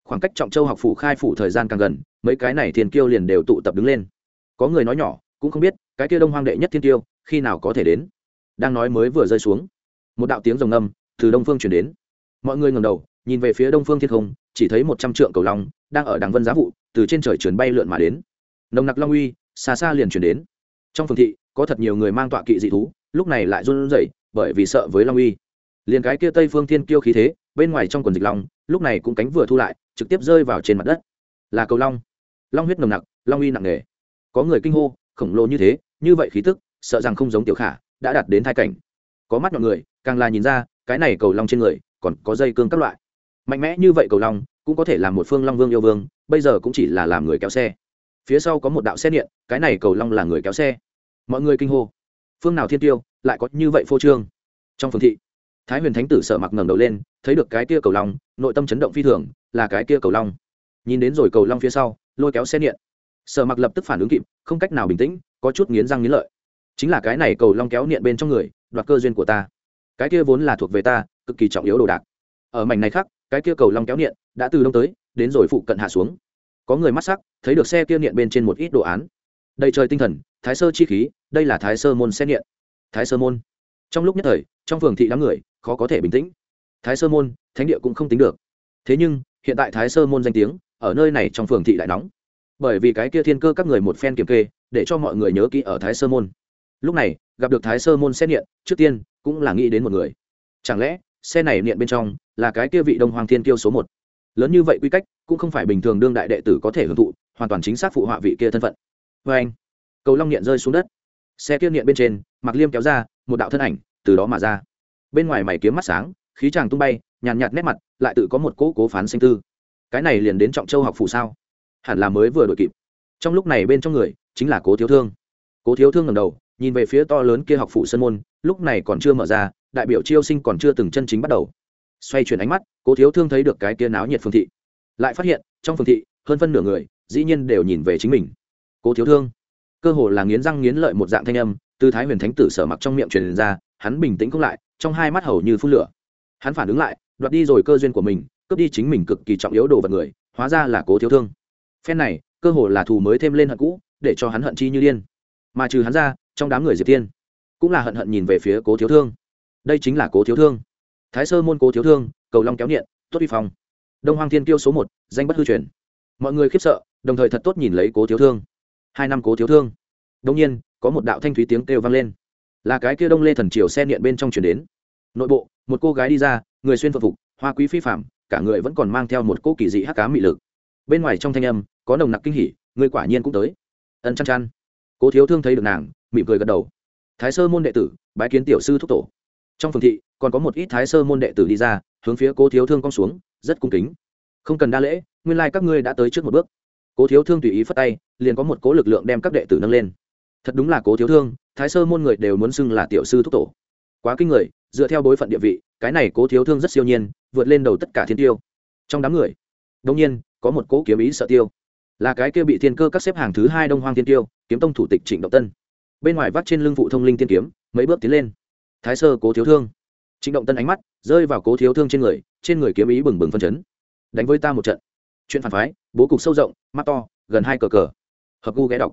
Khoảng cách trọng châu học phủ khai phủ thời gian càng gần, mấy cái này thiên kiêu liền đều tụ tập đứng lên. Có người nói nhỏ, cũng không biết, cái kia đông hoang đệ nhất thiên kiêu, khi nào có thể đến? Đang nói mới vừa rơi xuống, một đạo tiếng rồng ngâm từ đông phương chuyển đến. Mọi người ngầm đầu, nhìn về phía đông phương thiên không, chỉ thấy một trăm trượng cầu long đang ở đằng vân giá vụ, từ trên trời chuyển bay lượn mà đến. Nồng nặc long uy, xa xa liền chuyển đến. Trong phường thị, có thật nhiều người mang tọa kỵ dị thú, lúc này lại run rẩy, bởi vì sợ với long uy. Liền cái kia tây phương thiên kiêu khí thế, bên ngoài trong quần dịch long, lúc này cũng cánh vừa thu lại, trực tiếp rơi vào trên mặt đất. Là cầu long. Long huyết nồng nặc, long uy nặng nề. Có người kinh hô, khổng lồ như thế, như vậy khí tức, sợ rằng không giống tiểu khả, đã đạt đến thai cảnh. Có mắt nhọn người, càng là nhìn ra, cái này cầu long trên người, còn có dây cương các loại. Mạnh mẽ như vậy cầu long cũng có thể làm một phương long vương yêu vương, bây giờ cũng chỉ là làm người kéo xe. Phía sau có một đạo xe điện, cái này cầu long là người kéo xe. Mọi người kinh hô. Phương nào thiên tiêu, lại có như vậy phô trương. Trong phường thị, thái huyền thánh tử sợ mặc ngẩng đầu lên, thấy được cái kia cầu long, nội tâm chấn động phi thường, là cái kia cầu long. Nhìn đến rồi cầu long phía sau, lôi kéo xe điện. Sợ mặc lập tức phản ứng kịp, không cách nào bình tĩnh, có chút nghiến răng nghiến lợi. Chính là cái này cầu long kéo niệm bên trong người, đoạt cơ duyên của ta. Cái kia vốn là thuộc về ta, cực kỳ trọng yếu đồ đạc. Ở mảnh này khác cái kia cầu long kéo niệm đã từ đông tới, đến rồi phụ cận hạ xuống. Có người mắt sắc, thấy được xe kia niệm bên trên một ít đồ án. Đầy trời tinh thần, thái sơ chi khí, đây là thái sơ môn xe niệm thái sơ môn. Trong lúc nhất thời, trong phường thị đám người, khó có thể bình tĩnh. Thái sơ môn, thánh địa cũng không tính được. Thế nhưng, hiện tại thái sơ môn danh tiếng, ở nơi này trong phường thị lại nóng. Bởi vì cái kia thiên cơ các người một phen kiểm kê, để cho mọi người nhớ kỹ ở thái sơ môn. Lúc này, gặp được thái sơ môn xét nghiệm trước tiên, cũng là nghĩ đến một người. Chẳng lẽ xe này niệm bên trong là cái kia vị đông hoàng thiên tiêu số một. Lớn như vậy quy cách cũng không phải bình thường đương đại đệ tử có thể hưởng thụ, hoàn toàn chính xác phụ họa vị kia thân phận. Vê anh, cầu long niệm rơi xuống đất. Xe kia niệm bên trên, mặc liêm kéo ra, một đạo thân ảnh từ đó mà ra. Bên ngoài mày kiếm mắt sáng, khí tràng tung bay, nhàn nhạt nét mặt, lại tự có một cỗ cố phán sinh tư. Cái này liền đến trọng châu học phủ sao? Hẳn là mới vừa đội kịp. Trong lúc này bên trong người chính là cố thiếu thương. Cố thiếu thương ngầm đầu, nhìn về phía to lớn kia học phủ sân môn, lúc này còn chưa mở ra đại biểu chiêu sinh còn chưa từng chân chính bắt đầu. Xoay chuyển ánh mắt, cố thiếu thương thấy được cái kia náo nhiệt phương thị. Lại phát hiện, trong phương thị, hơn phân nửa người, dĩ nhiên đều nhìn về chính mình. Cố thiếu thương, cơ hồ là nghiến răng nghiến lợi một dạng thanh âm, từ thái huyền thánh tử sở mặc trong miệng truyền ra, hắn bình tĩnh cũng lại, trong hai mắt hầu như phun lửa. Hắn phản ứng lại, đoạt đi rồi cơ duyên của mình, cướp đi chính mình cực kỳ trọng yếu đồ vật người, hóa ra là cố thiếu thương. Phen này, cơ hồ là thù mới thêm lên hận cũ, để cho hắn hận chi như điên. Mà trừ hắn ra, trong đám người diệp tiên cũng là hận hận nhìn về phía cố thiếu thương đây chính là cố thiếu thương. Thái sơ môn cố thiếu thương, cầu long kéo niệm, tốt vi phong. Đông hoàng thiên kiêu số một, danh bất hư truyền. Mọi người khiếp sợ, đồng thời thật tốt nhìn lấy cố thiếu thương. Hai năm cố thiếu thương. Đông nhiên, có một đạo thanh thúy tiếng kêu vang lên. Là cái kia đông lê thần triều xe điện bên trong chuyển đến. Nội bộ, một cô gái đi ra, người xuyên phật phục, hoa quý phi phạm cả người vẫn còn mang theo một cô kỳ dị hắc cá mị lực. Bên ngoài trong thanh âm, có nồng nặc kinh hỉ, người quả nhiên cũng tới. Ân chăn chăn cố thiếu thương thấy được nàng, mỉm cười gật đầu. Thái sơ môn đệ tử, bái kiến tiểu sư thúc tổ trong phường thị, còn có một ít thái sơ môn đệ tử đi ra, hướng phía cố thiếu thương cong xuống, rất cung kính. Không cần đa lễ, nguyên lai các ngươi đã tới trước một bước. Cố thiếu thương tùy ý phất tay, liền có một cố lực lượng đem các đệ tử nâng lên. Thật đúng là cố thiếu thương, thái sơ môn người đều muốn xưng là tiểu sư thúc tổ. Quá kinh người, dựa theo bối phận địa vị, cái này cố thiếu thương rất siêu nhiên, vượt lên đầu tất cả thiên tiêu. Trong đám người đông nhiên, có một cố kiếm ý sợ tiêu. Là cái kia bị thiên cơ các xếp hàng thứ hai đông hoang thiên tiêu, kiếm tông thủ tịch trịnh động tân. Bên ngoài vắt trên lưng phụ thông linh tiên kiếm, mấy bước tiến lên thái sơ cố thiếu thương. Trịnh động tân ánh mắt rơi vào cố thiếu thương trên người trên người kiếm ý bừng bừng phân chấn. Đánh với ta một trận. Chuyện phản phái, bố cục sâu rộng, mắt to, gần hai cờ cờ. Hợp gu ghé đọc.